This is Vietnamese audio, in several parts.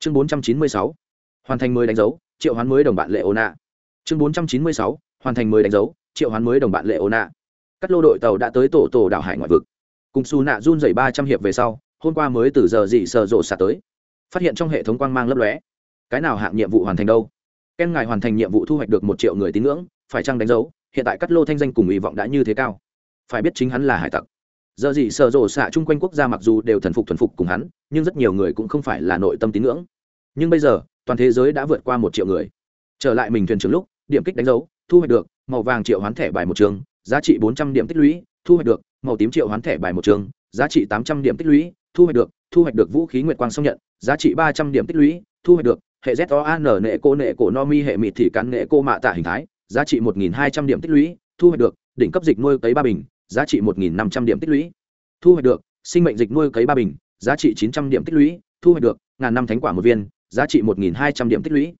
chương bốn trăm chín mươi sáu, hoàn thành mới đánh dấu, triệu hoán mới đồng bạn lệ ô nạ chương bốn trăm chín mươi sáu, hoàn thành mới đánh dấu, triệu hoán mới đồng bạn lệ ô nạ các lô đội tàu đã tới tổ tổ đảo hải ngoại vực. Cùng xù nạ run dày ba trăm hiệp về sau, hôm qua mới từ giờ dị sờ rộ xả tới. Phát hiện trong hệ thống quang mang lấp lóe. Cái nào hạng nhiệm vụ hoàn thành đâu? Ken ngài hoàn thành nhiệm vụ thu hoạch được một triệu người tín ngưỡng, phải chăng đánh dấu? Hiện tại cắt lô thanh danh cùng hy vọng đã như thế cao. Phải biết chính hắn là hải tặc giờ gì sợ rộ xạ chung quanh quốc gia mặc dù đều thần phục thuần phục cùng hắn, nhưng rất nhiều người cũng không phải là nội tâm tín ngưỡng. Nhưng bây giờ, toàn thế giới đã vượt qua một triệu người. Trở lại mình thuyền trưởng lúc, điểm kích đánh dấu, thu hoạch được, màu vàng triệu hoán thẻ bài một trường, giá trị bốn trăm điểm tích lũy, thu hoạch được, màu tím triệu hoán thẻ bài một trường, giá trị tám trăm điểm tích lũy, thu hoạch được, thu hoạch được vũ khí nguyệt quang xông nhận, giá trị ba trăm điểm tích lũy, thu hoạch được, hệ z o an nệ cô nệ cổ no mi hệ mịt thị cắn nệ cô mạ tạ hình thái, giá trị một nghìn hai trăm điểm tích lũy, thu hoạch được, đỉnh cấp dịch nuôi cấy ba bình giá trị một nghìn năm trăm điểm tích lũy. Thu hoạch được, sinh mệnh dịch nuôi cấy ba bình, giá trị chín trăm điểm tích lũy. Thu hoạch được, ngàn năm thánh quả một viên, giá trị một nghìn hai trăm điểm tích lũy.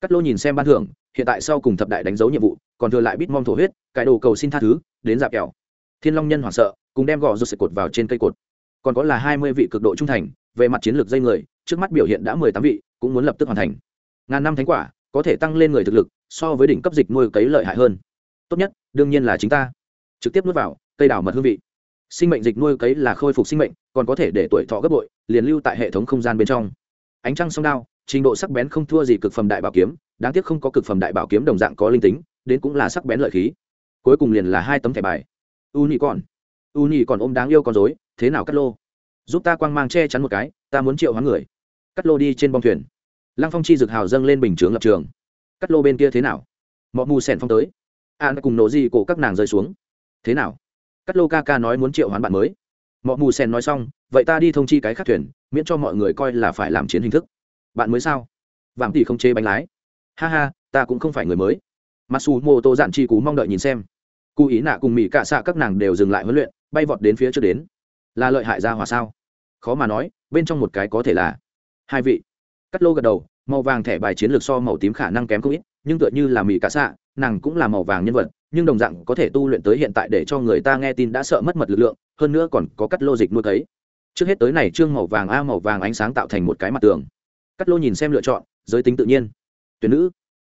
Cắt lô nhìn xem ban thưởng, hiện tại sau cùng thập đại đánh dấu nhiệm vụ, còn thừa lại bít mong thổ huyết, cải đồ cầu xin tha thứ, đến dạp kẹo. Thiên long nhân hoảng sợ, cùng đem gò rụt sệt cột vào trên cây cột. Còn có là hai mươi vị cực độ trung thành, về mặt chiến lược dây người, trước mắt biểu hiện đã mười tám vị, cũng muốn lập tức hoàn thành. Ngàn năm thánh quả, có thể tăng lên người thực lực, so với đỉnh cấp dịch nuôi cấy lợi hại hơn. Tốt nhất, đương nhiên là chính ta. Trực tiếp nuốt vào cây đào mật hương vị. Sinh mệnh dịch nuôi cấy là khôi phục sinh mệnh, còn có thể để tuổi thọ gấp bội, liền lưu tại hệ thống không gian bên trong. Ánh trăng sông đao, trình độ sắc bén không thua gì cực phẩm đại bảo kiếm, đáng tiếc không có cực phẩm đại bảo kiếm đồng dạng có linh tính, đến cũng là sắc bén lợi khí. Cuối cùng liền là hai tấm thẻ bài. U nhị còn u nhị còn ôm đáng yêu con dối thế nào cắt lô? Giúp ta quang mang che chắn một cái, ta muốn triệu hoán người. Cắt lô đi trên bong thuyền. Lăng phong chi dực hào dâng lên bình chướng lập trường. Cắt lô bên kia thế nào? Mọi mù sẻn phong tới. An cùng nổ gì cổ các nàng rơi xuống. Thế nào? Cắt lô ca ca nói muốn triệu hoán bạn mới. Mọi mù sen nói xong, vậy ta đi thông chi cái khác thuyền, miễn cho mọi người coi là phải làm chiến hình thức. Bạn mới sao? Vàng tỷ không chê bánh lái. Ha ha, ta cũng không phải người mới. Mặc dù mô tô dạn chi cú mong đợi nhìn xem. Cụ ý nạ cùng mỹ cạ xạ các nàng đều dừng lại huấn luyện, bay vọt đến phía trước đến. Là lợi hại ra hòa sao? Khó mà nói, bên trong một cái có thể là hai vị. Cắt lô gật đầu, màu vàng thẻ bài chiến lược so màu tím khả năng kém không ít, nhưng tựa như là mỹ cạ xạ nàng cũng là màu vàng nhân vật, nhưng đồng dạng có thể tu luyện tới hiện tại để cho người ta nghe tin đã sợ mất mật lực lượng, hơn nữa còn có cắt lô dịch nuôi thấy trước hết tới này trương màu vàng a, màu vàng ánh sáng tạo thành một cái mặt tường. Cắt lô nhìn xem lựa chọn, giới tính tự nhiên. Tuyển nữ,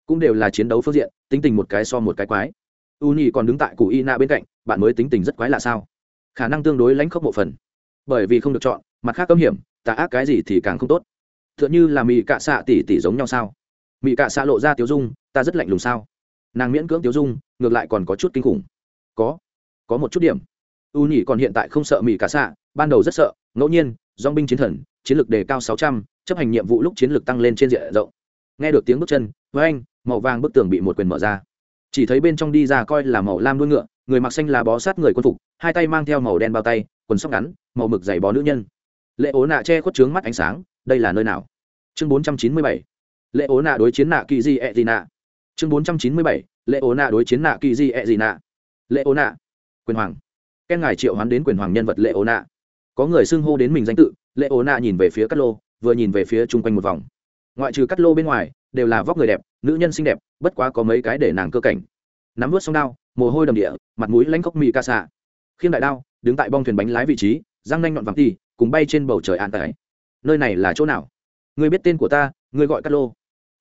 cũng đều là chiến đấu phương diện, tính tình một cái so một cái quái. U nhi còn đứng tại cụ y na bên cạnh, bạn mới tính tình rất quái là sao? Khả năng tương đối lãnh khốc một phần. Bởi vì không được chọn, mặt khác cấm hiểm, tà ác cái gì thì càng không tốt. T h ư ợ n h ư là mị cạ xạ tỉ tỉ giống nhau sao? Mị cạ xạ lộ ra tiếu dung, ta rất lạnh lùng sao? Nàng miễn cưỡng tiêu dung, ngược lại còn có chút kinh khủng. Có có một chút điểm. U nhỉ còn hiện tại không sợ mỹ cả xạ, ban đầu rất sợ, ngẫu nhiên dong binh chiến thần, chiến lược đề cao sáu trăm, chấp hành nhiệm vụ lúc chiến lược tăng lên trên diện rộng. Nghe được tiếng bước chân, với anh, màu vàng bức tường bị một quyền mở ra. Chỉ thấy bên trong đi ra coi là màu lam đuôi ngựa, người mặc xanh là bó sát người quân phục, hai tay mang theo màu đen bao tay, quần sóc ngắn, màu mực dày bó nữ nhân. Lệ ố nạ che khuất trướng mắt ánh sáng, đây là nơi nào? Chương bốn trăm chín mươi bảy. Lệ ố nạ đối chiến nạ kỳ di ẹ gì nạ chương bốn trăm chín mươi bảy lệ ố nạ đối chiến nạ kỳ di e ẹ gì nạ. Lệ ố nạ quyền hoàng. Ken ngài triệu hoán đến quyền hoàng nhân vật lệ ố nạ có người xưng hô đến mình danh tự lệ ố nạ nhìn về phía cát lô, vừa nhìn về phía chung quanh một vòng. Ngoại trừ cát lô bên ngoài, đều là vóc người đẹp, nữ nhân xinh đẹp, bất quá có mấy cái để nàng cơ cảnh. Nắm vớt sông đao, mồ hôi đầm địa, mặt mũi lãnh khốc mì ca xạ khiêng đại đao, đứng tại bong thuyền bánh lái vị trí, răng nanh nhọn vàng ti cùng bay trên bầu trời an tải. Nơi này là chỗ nào? Người biết tên của ta, người gọi cát lô.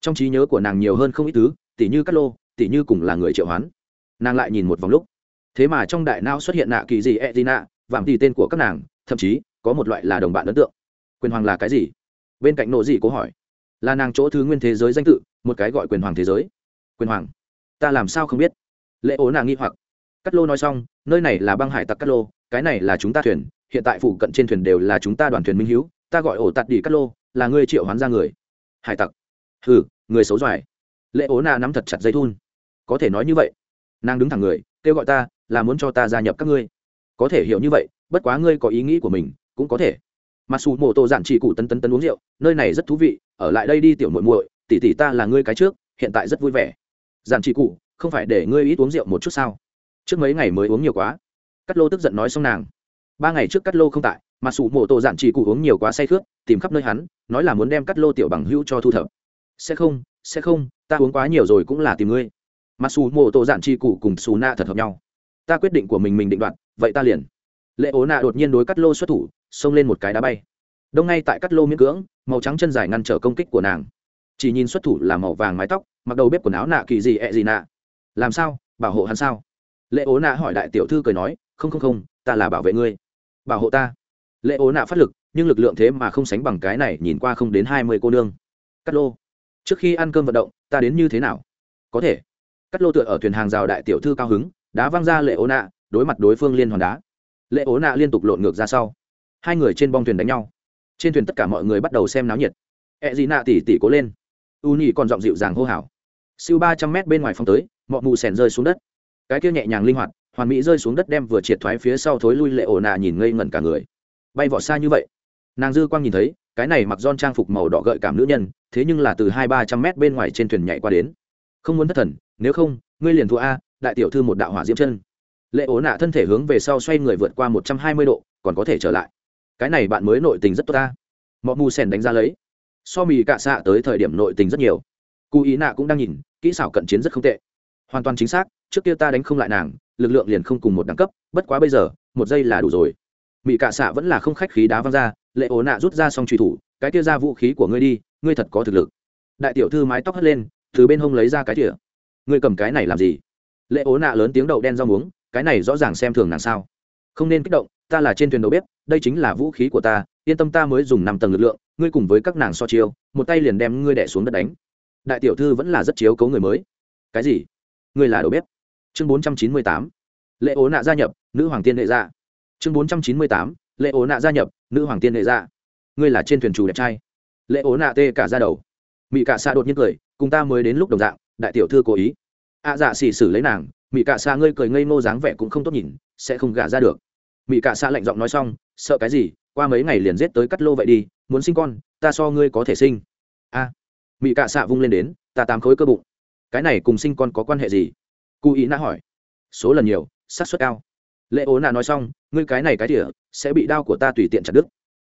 Trong trí nhớ của nàng nhiều hơn không ít thứ tỉ như cát lô tỉ như cùng là người triệu hoán. Nàng lại nhìn một vòng lúc. Thế mà trong đại não xuất hiện nạ kỳ gì e d nạ vàng thì tên của các nàng, thậm chí, có một loại là đồng bạn ấn tượng. Quyền hoàng là cái gì? Bên cạnh nộ dị cố hỏi. Là nàng chỗ thứ nguyên thế giới danh tự, một cái gọi quyền hoàng thế giới. Quyền hoàng, ta làm sao không biết? Lệ ố nàng nghi hoặc. Cắt lô nói xong, nơi này là băng hải tặc cắt lô, cái này là chúng ta thuyền, hiện tại phụ cận trên thuyền đều là chúng ta đoàn thuyền minh hữu ta gọi ổ tạt đi cắt lô, là ngươi triệu hoán ra người. Hải tặc. Hừ, người xấu giỏi lệ ố nà nắm thật chặt dây thun. Có thể nói như vậy. Nàng đứng thẳng người, kêu gọi ta, là muốn cho ta gia nhập các ngươi. Có thể hiểu như vậy, bất quá ngươi có ý nghĩ của mình, cũng có thể. Mặc dù mô tô giản chỉ cụ tân tân tân uống rượu, nơi này rất thú vị, ở lại đây đi tiểu muội muội, tỷ tỷ ta là ngươi cái trước, hiện tại rất vui vẻ. Giản chỉ cụ, không phải để ngươi ít uống rượu một chút sao? Trước mấy ngày mới uống nhiều quá. Cắt lô tức giận nói xong nàng. Ba ngày trước cắt lô không tại, mà sủ mộ tổ giản chỉ cụ uống nhiều quá say khướt, tìm khắp nơi hắn, nói là muốn đem cắt lô tiểu bằng hữu cho thu thập. Sẽ không sẽ không, ta uống quá nhiều rồi cũng là tìm ngươi. Mà sủ mộ tổ dạn chi cụ cùng xù na thật hợp nhau. Ta quyết định của mình mình định đoạt, vậy ta liền. Lệ ố nạ đột nhiên đối cắt lô xuất thủ, xông lên một cái đá bay. Đông ngay tại cắt lô miễn cưỡng, màu trắng chân dài ngăn trở công kích của nàng. Chỉ nhìn xuất thủ là màu vàng mái tóc, mặc đầu bếp quần áo nạ kỳ gì ẹ gì nạ. Làm sao? Bảo hộ hắn sao? Lệ ố nạ hỏi đại tiểu thư cười nói, không không không, ta là bảo vệ ngươi. Bảo hộ ta? Lệ ố nạ phát lực, nhưng lực lượng thế mà không sánh bằng cái này nhìn qua không đến hai mươi cô nương. Cắt lô trước khi ăn cơm vận động, ta đến như thế nào? Có thể. Cắt lô tựa ở thuyền hàng rào đại tiểu thư cao hứng, đá văng ra lệ ố nạ đối mặt đối phương liên hoàn đá. Lệ ố nạ liên tục lộn ngược ra sau. Hai người trên bong thuyền đánh nhau. Trên thuyền tất cả mọi người bắt đầu xem náo nhiệt. E Ẹ dị nạ tỉ tỉ cố lên. U nhị còn giọng dịu dàng hô hào. Siêu ba trăm mét bên ngoài phong tới mọi mù sèn rơi xuống đất. Cái kia nhẹ nhàng linh hoạt, hoàn mỹ rơi xuống đất đem vừa triệt thoái phía sau thối lui lệ ổ nạ nhìn ngây ngẩn cả người. Bay vọt xa như vậy. Nàng dư quang nhìn thấy cái này mặc don trang phục màu đỏ gợi cảm nữ nhân, thế nhưng là từ hai ba trăm mét bên ngoài trên thuyền nhảy qua đến. Không muốn thất thần, nếu không, ngươi liền thua a, đại tiểu thư một đạo hỏa diễm chân. Lệ ố nạ thân thể hướng về sau xoay người vượt qua một trăm hai mươi độ, còn có thể trở lại. Cái này bạn mới nội tình rất tốt ta mọi mù sèn đánh ra lấy. So mì cạ xạ tới thời điểm nội tình rất nhiều. Cụ ý nạ cũng đang nhìn, kỹ xảo cận chiến rất không tệ. Hoàn toàn chính xác, trước kia ta đánh không lại nàng, lực lượng liền không cùng một đẳng cấp, bất quá bây giờ, một giây là đủ rồi mỹ cạ xạ vẫn là không khách khí đá văng ra, lệ ố nạ rút ra xong truy thủ, cái kia ra vũ khí của ngươi đi, ngươi thật có thực lực. Đại tiểu thư mái tóc hất lên, từ bên hông lấy ra cái tỉa ngươi cầm cái này làm gì? Lệ ố nạ lớn tiếng đầu đen rau muống, cái này rõ ràng xem thường nàng sao? Không nên kích động, ta là trên thuyền đầu bếp, đây chính là vũ khí của ta, yên tâm ta mới dùng năm tầng lực lượng, ngươi cùng với các nàng so chiêu, một tay liền đem ngươi đẻ xuống đất đánh. Đại tiểu thư vẫn là rất chiếu cấu người mới. Cái gì? Ngươi là đầu bếp? Chương bốn trăm chín mươi tám. Lệ ố nạ gia nhập, nữ hoàng tiên đệ gia chương bốn trăm chín mươi tám lệ ố nạ gia nhập nữ hoàng tiên đệ ra ngươi là trên thuyền chủ đẹp trai. Lệ ố nạ tê cả ra đầu. Mỹ cả xa đột nhiên cười cùng ta mới đến lúc đồng dạng đại tiểu thư cố ý. Ạ dạ xỉ xử lấy nàng mỹ cả xa ngươi cười ngây ngô dáng vẻ cũng không tốt nhìn sẽ không gả ra được. Mỹ cả xa lạnh giọng nói xong sợ cái gì qua mấy ngày liền giết tới cắt lô vậy đi muốn sinh con ta so ngươi có thể sinh. A. À, mỹ cả xạ vung lên đến ta tám khối cơ bụng. Cái này cùng sinh con có quan hệ gì? Cụ ý nã hỏi. Số lần nhiều xác suất cao lệ ố nạ nói xong, ngươi cái này cái thỉa sẽ bị đao của ta tùy tiện chặt đứt.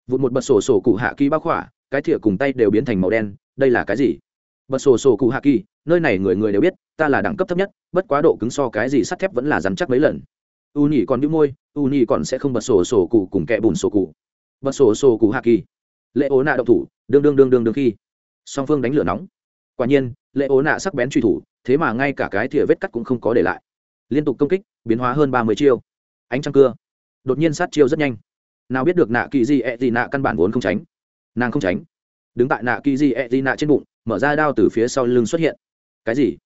Vụt một bật sổ sổ cụ hạ kỳ bác khỏa, cái thỉa cùng tay đều biến thành màu đen, đây là cái gì? Bật sổ sổ cụ hạ kỳ, nơi này người người đều biết, ta là đẳng cấp thấp nhất, bất quá độ cứng so cái gì sắt thép vẫn là dám chắc mấy lần. U nhỉ còn đĩu môi, u nhỉ còn sẽ không bật sổ sổ cụ cùng kẹ bùn sổ cụ. Bật sổ sổ cụ hạ kỳ. Lệ ố nạ động thủ, đương đương đương đương đương khi. Song phương đánh lửa nóng. Quả nhiên lệ ố nạ sắc bén truy thủ, thế mà ngay cả cái thìa vết cắt cũng không có để lại. Liên tục công kích, biến hóa hơn ba mươi chiêu ánh trăng cưa. Đột nhiên sát chiêu rất nhanh. Nào biết được nạ kỳ di e ẹ gì nạ căn bản vốn không tránh. Nàng không tránh. Đứng tại nạ kỳ di e ẹ gì nạ trên bụng, mở ra đao từ phía sau lưng xuất hiện. Cái gì?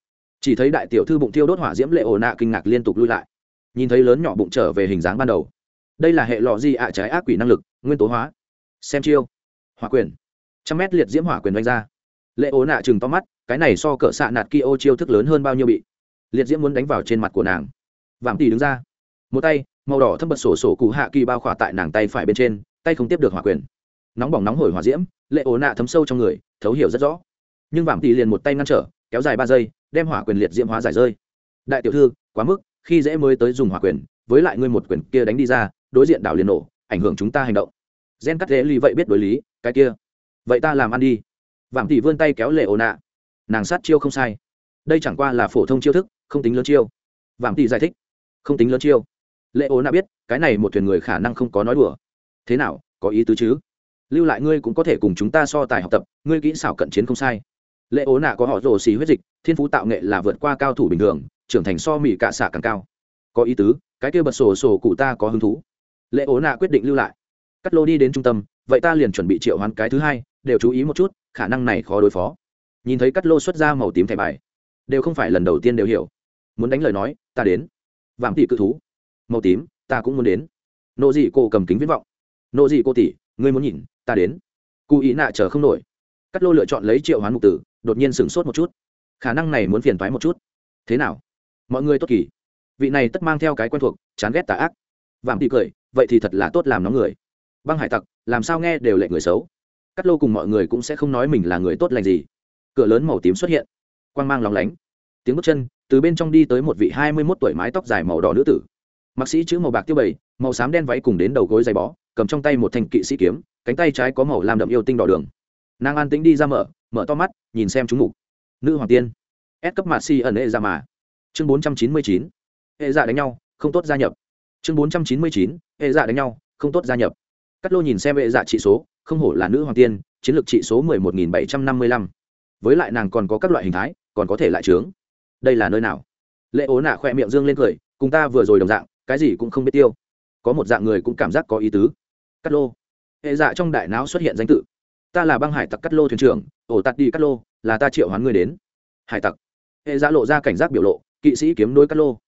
Chỉ thấy đại tiểu thư bụng thiêu đốt hỏa diễm lệ ổ nạ kinh ngạc liên tục lui lại. Nhìn thấy lớn nhỏ bụng trở về hình dáng ban đầu. Đây là hệ lọ di ạ trái ác quỷ năng lực, nguyên tố hóa. Xem chiêu. Hỏa quyền. Trăm mét liệt diễm hỏa quyền đánh ra. Lệ ố nạ chừng to mắt, cái này so cỡ xạ nạt kia ô chiêu thức lớn hơn bao nhiêu bị. Liệt diễm muốn đánh vào trên mặt của nàng. Vạm tỷ đứng ra. Một tay màu đỏ thâm bật sổ sổ cụ hạ kỳ bao khỏa tại nàng tay phải bên trên, tay không tiếp được hỏa quyền. Nóng bỏng nóng hổi hỏa diễm, lệ ố nạ thấm sâu trong người, thấu hiểu rất rõ. Nhưng Vảm tỷ liền một tay ngăn trở, kéo dài ba giây, đem hỏa quyền liệt diễm hóa giải rơi. Đại tiểu thư, quá mức, khi dễ mới tới dùng hỏa quyền, với lại ngươi một quyền kia đánh đi ra, đối diện đảo liền nổ, ảnh hưởng chúng ta hành động. Gen cắt dễ ly vậy biết đối lý, cái kia. Vậy ta làm ăn đi. Vảm tỷ vươn tay kéo lệ ổ nạ. Nàng sát chiêu không sai. Đây chẳng qua là phổ thông chiêu thức, không tính lớn chiêu. Vảm tỷ giải thích. Không tính lớn chiêu lệ ố nạ biết, cái này một thuyền người khả năng không có nói đùa. Thế nào, có ý tứ chứ? Lưu lại ngươi cũng có thể cùng chúng ta so tài học tập, ngươi kỹ xảo cận chiến không sai. Lệ ố nạ có họ rồ xì huyết dịch, thiên phú tạo nghệ là vượt qua cao thủ bình thường, trưởng thành so mỹ cạ xạ càng cao. Có ý tứ, cái kia bật sổ sổ cụ ta có hứng thú. Lệ ố nạ quyết định lưu lại. Cắt lô đi đến trung tâm, vậy ta liền chuẩn bị triệu hoán cái thứ hai, đều chú ý một chút, khả năng này khó đối phó. Nhìn thấy cắt lô xuất ra màu tím thẻ bài, đều không phải lần đầu tiên đều hiểu. Muốn đánh lời nói, ta đến. Vạm tỷ cự thú màu tím, ta cũng muốn đến. Nộ dị cô cầm kính viễn vọng. Nộ dị cô tỷ, ngươi muốn nhìn, ta đến. Cụ ý nạ chờ không nổi. Cắt lô lựa chọn lấy triệu hoán mục tử, đột nhiên sửng sốt một chút. Khả năng này muốn phiền thoái một chút. Thế nào? Mọi người tốt kỳ. Vị này tất mang theo cái quen thuộc, chán ghét tà ác. Vạm tỷ cười, vậy thì thật là tốt làm nó người. Băng hải tặc, làm sao nghe đều lệ người xấu. Cắt lô cùng mọi người cũng sẽ không nói mình là người tốt lành gì. Cửa lớn màu tím xuất hiện. Quang mang lóng lánh. Tiếng bước chân, từ bên trong đi tới một vị hai mươi mốt tuổi mái tóc dài màu đỏ nữ tử mặc sĩ chữ màu bạc tiêu bầy màu xám đen váy cùng đến đầu gối dày bó, cầm trong tay một thanh kỵ sĩ kiếm, cánh tay trái có màu làm đậm yêu tinh đỏ đường. Nàng an tính đi ra mở mở to mắt, nhìn xem chúng mục. Nữ hoàng tiên. Ép cấp mạ si ẩn hệ ra dạ mà. Chương bốn trăm chín mươi chín. Hệ dạ đánh nhau, không tốt gia nhập. Chương bốn trăm chín mươi chín. Hệ dạ đánh nhau, không tốt gia nhập. Cắt lô nhìn xem hệ dạ trị số, không hổ là nữ hoàng tiên, chiến lược trị số mười một nghìn bảy trăm năm mươi lăm. Với lại nàng còn có các loại hình thái, còn có thể lại trướng. Đây là nơi nào? Lệ ố nạ khoe miệng dương lên cười, cùng ta vừa rồi đồng dạng cái gì cũng không biết tiêu. Có một dạng người cũng cảm giác có ý tứ. Cắt lô. Hệ dạ trong đại não xuất hiện danh tự. Ta là băng hải tặc cắt lô thuyền trưởng, ổ tạt đi cắt lô, là ta triệu hoán người đến. Hải tặc. Hệ dạ lộ ra cảnh giác biểu lộ, kỵ sĩ kiếm đối cắt lô.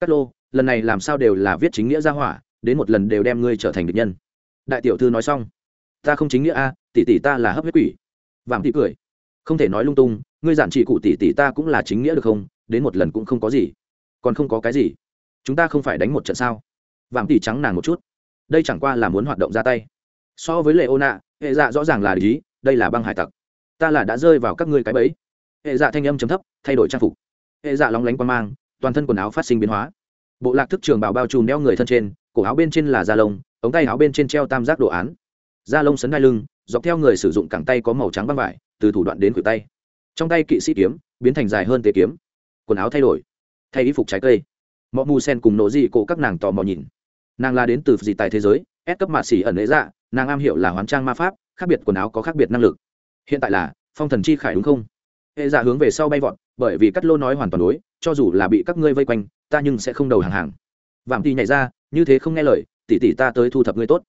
Cắt lô, lần này làm sao đều là viết chính nghĩa ra hỏa, đến một lần đều đem ngươi trở thành địch nhân. Đại tiểu thư nói xong. Ta không chính nghĩa a, tỷ tỷ ta là hấp huyết quỷ. Vàng tỷ cười. Không thể nói lung tung, ngươi giản trị cụ tỷ tỷ ta cũng là chính nghĩa được không? Đến một lần cũng không có gì. Còn không có cái gì chúng ta không phải đánh một trận sao? Vạm tỉ trắng nàng một chút. Đây chẳng qua là muốn hoạt động ra tay. So với lệ ô nạ hệ dạ rõ ràng là lý đây là băng hải tặc. Ta là đã rơi vào các ngươi cái bẫy. Hệ dạ thanh âm chấm thấp, thay đổi trang phục. Hệ dạ lóng lánh quan mang, toàn thân quần áo phát sinh biến hóa. Bộ lạc thức trường bảo bao trùm đeo người thân trên, cổ áo bên trên là da lông, ống tay áo bên trên treo tam giác đồ án. Da lông sấn đai lưng, dọc theo người sử dụng cẳng tay có màu trắng băng vải, từ thủ đoạn đến khuỷu tay. Trong tay kỵ sĩ kiếm, biến thành dài hơn tế kiếm. Quần áo thay đổi. Thay y phục trái cây mọ mù sen cùng nổ dị cổ các nàng tò mò nhìn. Nàng là đến từ gì tài thế giới ép cấp mạ xỉ ẩn lễ dạ nàng am hiểu là hoán trang ma pháp, khác biệt quần áo có khác biệt năng lực. Hiện tại là, phong thần chi khải đúng không? Hệ dạ hướng về sau bay vọt, bởi vì cắt lô nói hoàn toàn đối, cho dù là bị các ngươi vây quanh, ta nhưng sẽ không đầu hàng hàng. Vạm tỷ nhảy ra, như thế không nghe lời tỉ tỉ ta tới thu thập ngươi tốt.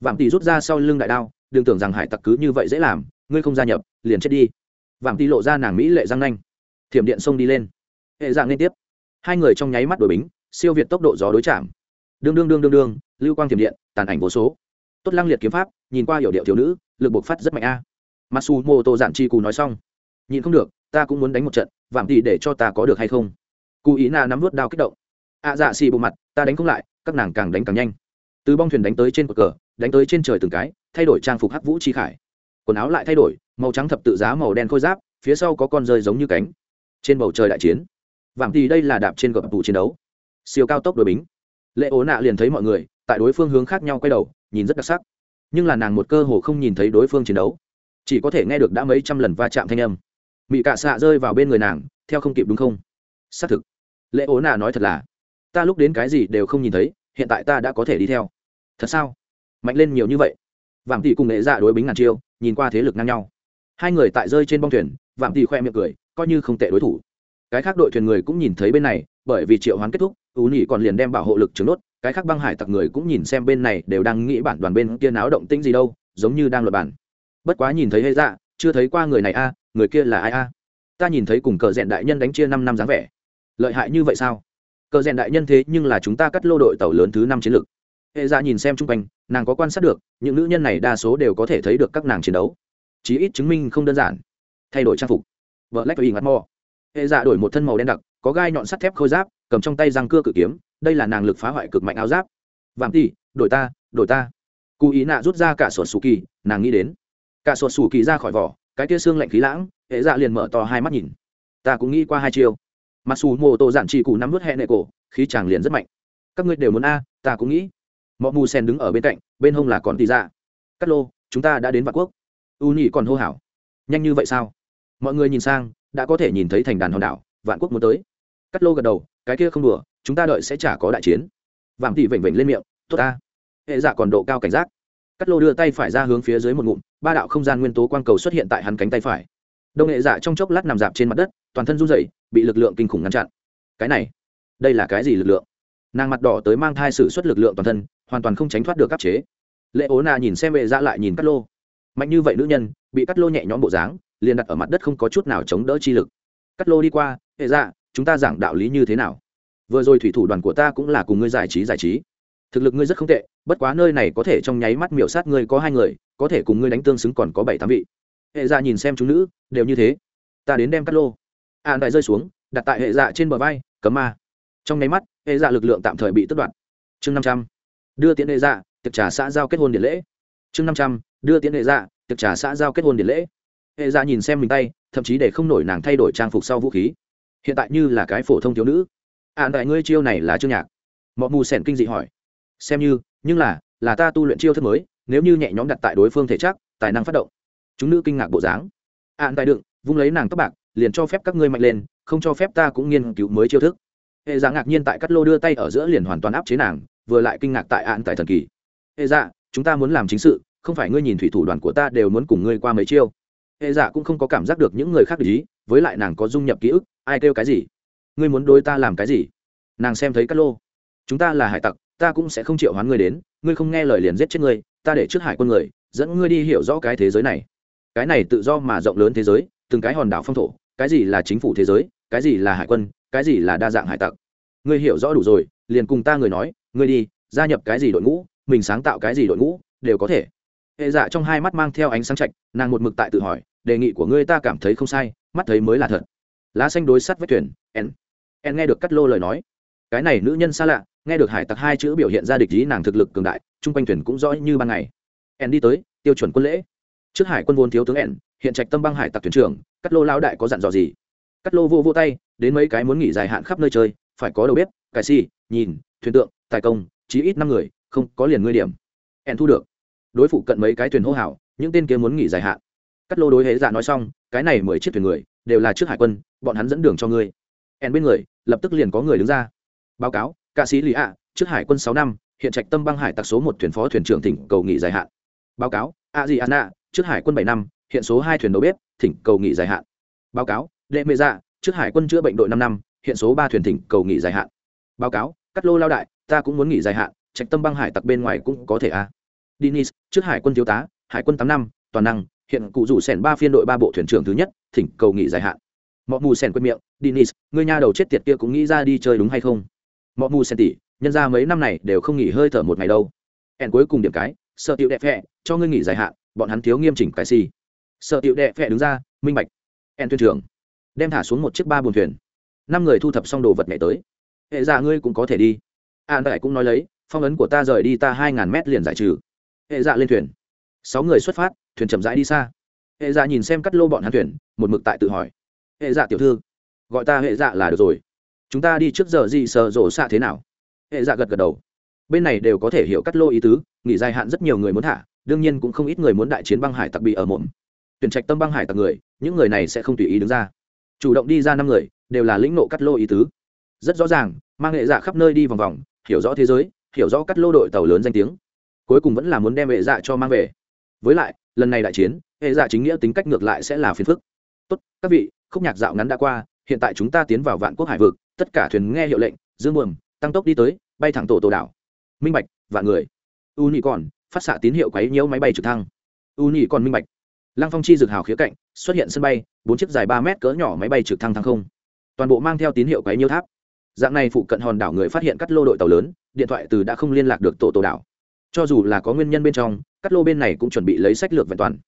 Vạm tỷ rút ra sau lưng đại đao, đừng tưởng rằng hải tặc cứ như vậy dễ làm, ngươi không gia nhập, liền chết đi. Vạm tỷ lộ ra nàng mỹ lệ răng nanh. Thiểm điện xông đi lên. Hệ dạng liên tiếp. Hai người trong nháy mắt đổi bính siêu việt tốc độ gió đối chạm. Đương đương đương đương đương lưu quang thiểm điện tàn ảnh vô số. Tốt lăng liệt kiếm pháp nhìn qua hiểu điệu thiếu nữ lực bộc phát rất mạnh a. À. masu mô tô chi cù nói xong. Nhìn không được ta cũng muốn đánh một trận vạm tì để cho ta có được hay không? Cụ ý na nắm vút đao kích động. Ạ à, dạ xì bộ mặt ta đánh không lại các nàng càng đánh càng nhanh. Từ bong thuyền đánh tới trên cột cờ đánh tới trên trời từng cái thay đổi trang phục hắc vũ chi khải. Quần áo lại thay đổi màu trắng thập tự giá màu đen khôi giáp phía sau có con rơi giống như cánh. Trên bầu trời đại chiến. Vạm thì đây là đạp trên gập tủ chiến đấu siêu cao tốc đội bính. Lệ ố nạ liền thấy mọi người, tại đối phương hướng khác nhau quay đầu, nhìn rất đặc sắc. Nhưng là nàng một cơ hồ không nhìn thấy đối phương chiến đấu. Chỉ có thể nghe được đã mấy trăm lần va chạm thanh âm. Mị cạ xạ rơi vào bên người nàng, theo không kịp đúng không? Xác thực. Lệ ố nạ nói thật là, ta lúc đến cái gì đều không nhìn thấy, hiện tại ta đã có thể đi theo. Thật sao? Mạnh lên nhiều như vậy? Vạm tỷ cùng nghệ dạ đối bính ngàn chiêu, nhìn qua thế lực ngang nhau. Hai người tại rơi trên bong thuyền, vạm tỷ khoe miệng cười, coi như không tệ đối thủ. Cái khác đội thuyền người cũng nhìn thấy bên này, bởi vì triệu hoán kết thúc ú nhị còn liền đem bảo hộ lực trứng đốt, cái khác băng hải tặc người cũng nhìn xem bên này đều đang nghĩ bản đoàn bên kia náo động tĩnh gì đâu, giống như đang luật bản bất quá nhìn thấy hay dạ chưa thấy qua người này a, người kia là ai a? Ta nhìn thấy cùng cờ rèn đại nhân đánh chia năm năm dáng vẻ. Lợi hại như vậy sao? Cờ rèn đại nhân thế nhưng là chúng ta cắt lô đội tàu lớn thứ năm chiến lược. Hệ ra dạ nhìn xem chung quanh, nàng có quan sát được, những nữ nhân này đa số đều có thể thấy được các nàng chiến đấu. Chí ít chứng minh không đơn giản. Thay đổi trang phục. Vợ lách phải ngắt mò hệ dạ đổi một thân màu đen đặc có gai nhọn sắt thép khôi giáp, cầm trong tay răng cưa cự kiếm, đây là nàng lực phá hoại cực mạnh áo giáp. Vạm tỉ đổi ta đổi ta. Cụ ý nạ rút ra cả sột sù kỳ, nàng nghĩ đến. Cả sột sù kỳ ra khỏi vỏ, cái tia xương lạnh khí lãng, hệ dạ liền mở to hai mắt nhìn. Ta cũng nghĩ qua hai chiêu. Mặc dù mô tô giản chỉ cụ nắm vớt hẹ nệ cổ, khí chàng liền rất mạnh. Các ngươi đều muốn a, ta cũng nghĩ. Mọi mù sen đứng ở bên cạnh, bên hông là còn tì ra dạ. cắt lô, chúng ta đã đến vạn quốc. U nhị còn hô hảo nhanh như vậy sao? Mọi người nhìn sang, đã có thể nhìn thấy thành đàn hòn đảo, vạn quốc muốn tới cắt lô gật đầu, cái kia không đùa, chúng ta đợi sẽ chả có đại chiến. Vạm Tỷ vểnh vểnh lên miệng, tốt ta. Hệ dạ còn độ cao cảnh giác. Cắt lô đưa tay phải ra hướng phía dưới một ngụm, ba đạo không gian nguyên tố quang cầu xuất hiện tại hắn cánh tay phải. Đông hệ dạ trong chốc lát nằm dạp trên mặt đất, toàn thân run rẩy, bị lực lượng kinh khủng ngăn chặn. Cái này, đây là cái gì lực lượng? Nàng mặt đỏ tới mang thai sự xuất lực lượng toàn thân, hoàn toàn không tránh thoát được áp chế. Lệ ố nà nhìn xem hệ dạ lại nhìn cắt lô. Mạnh như vậy nữ nhân, bị cắt lô nhẹ nhõm bộ dáng, liền đặt ở mặt đất không có chút nào chống đỡ chi lực. Cắt lô đi qua, hệ dạ chúng ta giảng đạo lý như thế nào? Vừa rồi thủy thủ đoàn của ta cũng là cùng ngươi giải trí giải trí. Thực lực ngươi rất không tệ, bất quá nơi này có thể trong nháy mắt miểu sát ngươi có hai người, có thể cùng ngươi đánh tương xứng còn có bảy tám vị. Hệ dạ nhìn xem chúng nữ, đều như thế. Ta đến đem cắt lô. An đại rơi xuống, đặt tại hệ dạ trên bờ vai, cấm ma. Trong nháy mắt, hệ dạ lực lượng tạm thời bị tất đoạn chương năm trăm. Đưa tiễn hệ dạ tiệc trà xã giao kết hôn điện lễ. Chương năm trăm. Đưa tiễn hệ dạ tiệc trà xã giao kết hôn điện lễ. Hệ dạ nhìn xem mình tay, thậm chí để không nổi nàng thay đổi trang phục sau vũ khí hiện tại như là cái phổ thông thiếu nữ. Ạn đại ngươi chiêu này là chương nhạc. Mọi mù sẻn kinh dị hỏi. Xem như, nhưng là là ta tu luyện chiêu thức mới, nếu như nhẹ nhõm đặt tại đối phương thể chắc tài năng phát động. Chúng nữ kinh ngạc bộ dáng. Ạn đại đựng, vung lấy nàng tóc bạc, liền cho phép các ngươi mạnh lên, không cho phép ta cũng nghiên cứu mới chiêu thức. Hệ dạ ngạc nhiên tại cắt lô đưa tay ở giữa liền hoàn toàn áp chế nàng, vừa lại kinh ngạc tại ạn tại thần kỳ. Hệ dạ chúng ta muốn làm chính sự, không phải ngươi nhìn thủy thủ đoàn của ta đều muốn cùng ngươi qua mấy chiêu. Hệ dạ cũng không có cảm giác được những người khác để ý, với lại nàng có dung nhập ký ức ai kêu cái gì? Ngươi muốn đối ta làm cái gì? Nàng xem thấy cát lô. Chúng ta là hải tặc, ta cũng sẽ không chịu hoán ngươi đến, ngươi không nghe lời liền giết chết ngươi, ta để trước hải quân người, dẫn ngươi đi hiểu rõ cái thế giới này. Cái này tự do mà rộng lớn thế giới, từng cái hòn đảo phong thổ, cái gì là chính phủ thế giới, cái gì là hải quân, cái gì là đa dạng hải tặc. Ngươi hiểu rõ đủ rồi, liền cùng ta người nói, ngươi đi, gia nhập cái gì đội ngũ, mình sáng tạo cái gì đội ngũ, đều có thể. Hệ dạ trong hai mắt mang theo ánh sáng chạch, nàng một mực tại tự hỏi, đề nghị của ngươi ta cảm thấy không sai, mắt thấy mới là thật lá xanh đối sắt với thuyền n n nghe được cắt lô lời nói. Cái này nữ nhân xa lạ, nghe được hải tặc hai chữ biểu hiện ra địch ý nàng thực lực cường đại, chung quanh thuyền cũng rõ như ban ngày. N đi tới, tiêu chuẩn quân lễ. Trước hải quân vốn thiếu tướng n hiện trạch tâm băng hải tặc thuyền trưởng, cắt lô lao đại có dặn dò gì? Cắt lô vô vô tay, đến mấy cái muốn nghỉ dài hạn khắp nơi chơi, phải có đầu bếp, cải si nhìn, thuyền tượng, tài công, chí ít năm người, không có liền ngươi điểm. N thu được. Đối phụ cận mấy cái thuyền hô hào, những tên kia muốn nghỉ dài hạn. Cắt lô đối hễ dạ nói xong, cái này mười chiếc thuyền người đều là trước hải quân, bọn hắn dẫn đường cho ngươi. En bên người, lập tức liền có người đứng ra. Báo cáo, ca sĩ lý ạ trước hải quân sáu năm, hiện trạch tâm băng hải tặc số một thuyền phó thuyền trưởng thỉnh cầu nghỉ dài hạn. Báo cáo, a di anna trước hải quân bảy năm, hiện số hai thuyền đầu bếp, thỉnh cầu nghỉ dài hạn. Báo cáo đệ mê dạ trước hải quân chữa bệnh đội năm năm, hiện số ba thuyền thỉnh cầu nghỉ dài hạn. Báo cáo cắt lô lao đại, ta cũng muốn nghỉ dài hạn, trạch tâm băng hải tặc bên ngoài cũng có thể a. À. dinis trước hải quân thiếu tá, hải quân tám năm, toàn năng hiện cụ rủ sẻn ba phiên đội ba bộ thuyền trưởng thứ nhất, thỉnh cầu nghỉ dài hạn. Mọi mù sẻn quên miệng dinis người nhà đầu chết tiệt kia cũng nghĩ ra đi chơi đúng hay không? Mọi mù sẻn tỉ, nhân ra mấy năm này đều không nghỉ hơi thở một ngày đâu. Ẻn cuối cùng điểm cái, sợ tiểu đẹp phẹ cho ngươi nghỉ dài hạn, bọn hắn thiếu nghiêm chỉnh cái gì? Sợ tiểu đẹp phẹ đứng ra, minh bạch. Ẻn thuyền trưởng, đem thả xuống một chiếc ba buồn thuyền. Năm người thu thập xong đồ vật nhảy tới. Hệ dạ ngươi cũng có thể đi. An đại cũng nói lấy, phong ấn của ta rời đi ta hai ngàn mét liền giải trừ. Hệ dạ lên thuyền. Sáu người xuất phát thuyền chậm rãi đi xa. Hệ dạ nhìn xem cắt lô bọn hắn thuyền, một mực tại tự hỏi. Hệ dạ tiểu thư, gọi ta hệ dạ là được rồi. Chúng ta đi trước giờ gì sợ rổ xạ thế nào? Hệ dạ gật gật đầu. Bên này đều có thể hiểu cắt lô ý tứ, nghỉ dài hạn rất nhiều người muốn thả đương nhiên cũng không ít người muốn đại chiến băng hải tặc bị ở mộm tuyển trạch tâm băng hải tặc người, những người này sẽ không tùy ý đứng ra. Chủ động đi ra năm người, đều là lĩnh nộ cắt lô ý tứ. Rất rõ ràng, mang hệ dạ khắp nơi đi vòng vòng, hiểu rõ thế giới, hiểu rõ cắt lô đội tàu lớn danh tiếng. Cuối cùng vẫn là muốn đem hệ dạ cho mang về với lại, lần này đại chiến, hệ dạ chính nghĩa tính cách ngược lại sẽ là phiền phức. Tốt, các vị, khúc nhạc dạo ngắn đã qua, hiện tại chúng ta tiến vào vạn quốc hải vực, tất cả thuyền nghe hiệu lệnh, dương buồm, tăng tốc đi tới, bay thẳng tổ tổ đảo. Minh bạch, vạn người. U nhị còn phát xạ tín hiệu quấy nhiễu máy bay trực thăng. U nhị còn minh bạch. Lăng phong chi dược hào khía cạnh, xuất hiện sân bay, bốn chiếc dài ba mét cỡ nhỏ máy bay trực thăng thăng không. Toàn bộ mang theo tín hiệu quấy nhiễu tháp. Dạng này phụ cận hòn đảo người phát hiện cắt lô đội tàu lớn, điện thoại từ đã không liên lạc được tổ tổ đảo cho dù là có nguyên nhân bên trong cắt lô bên này cũng chuẩn bị lấy sách lược vẹn toàn.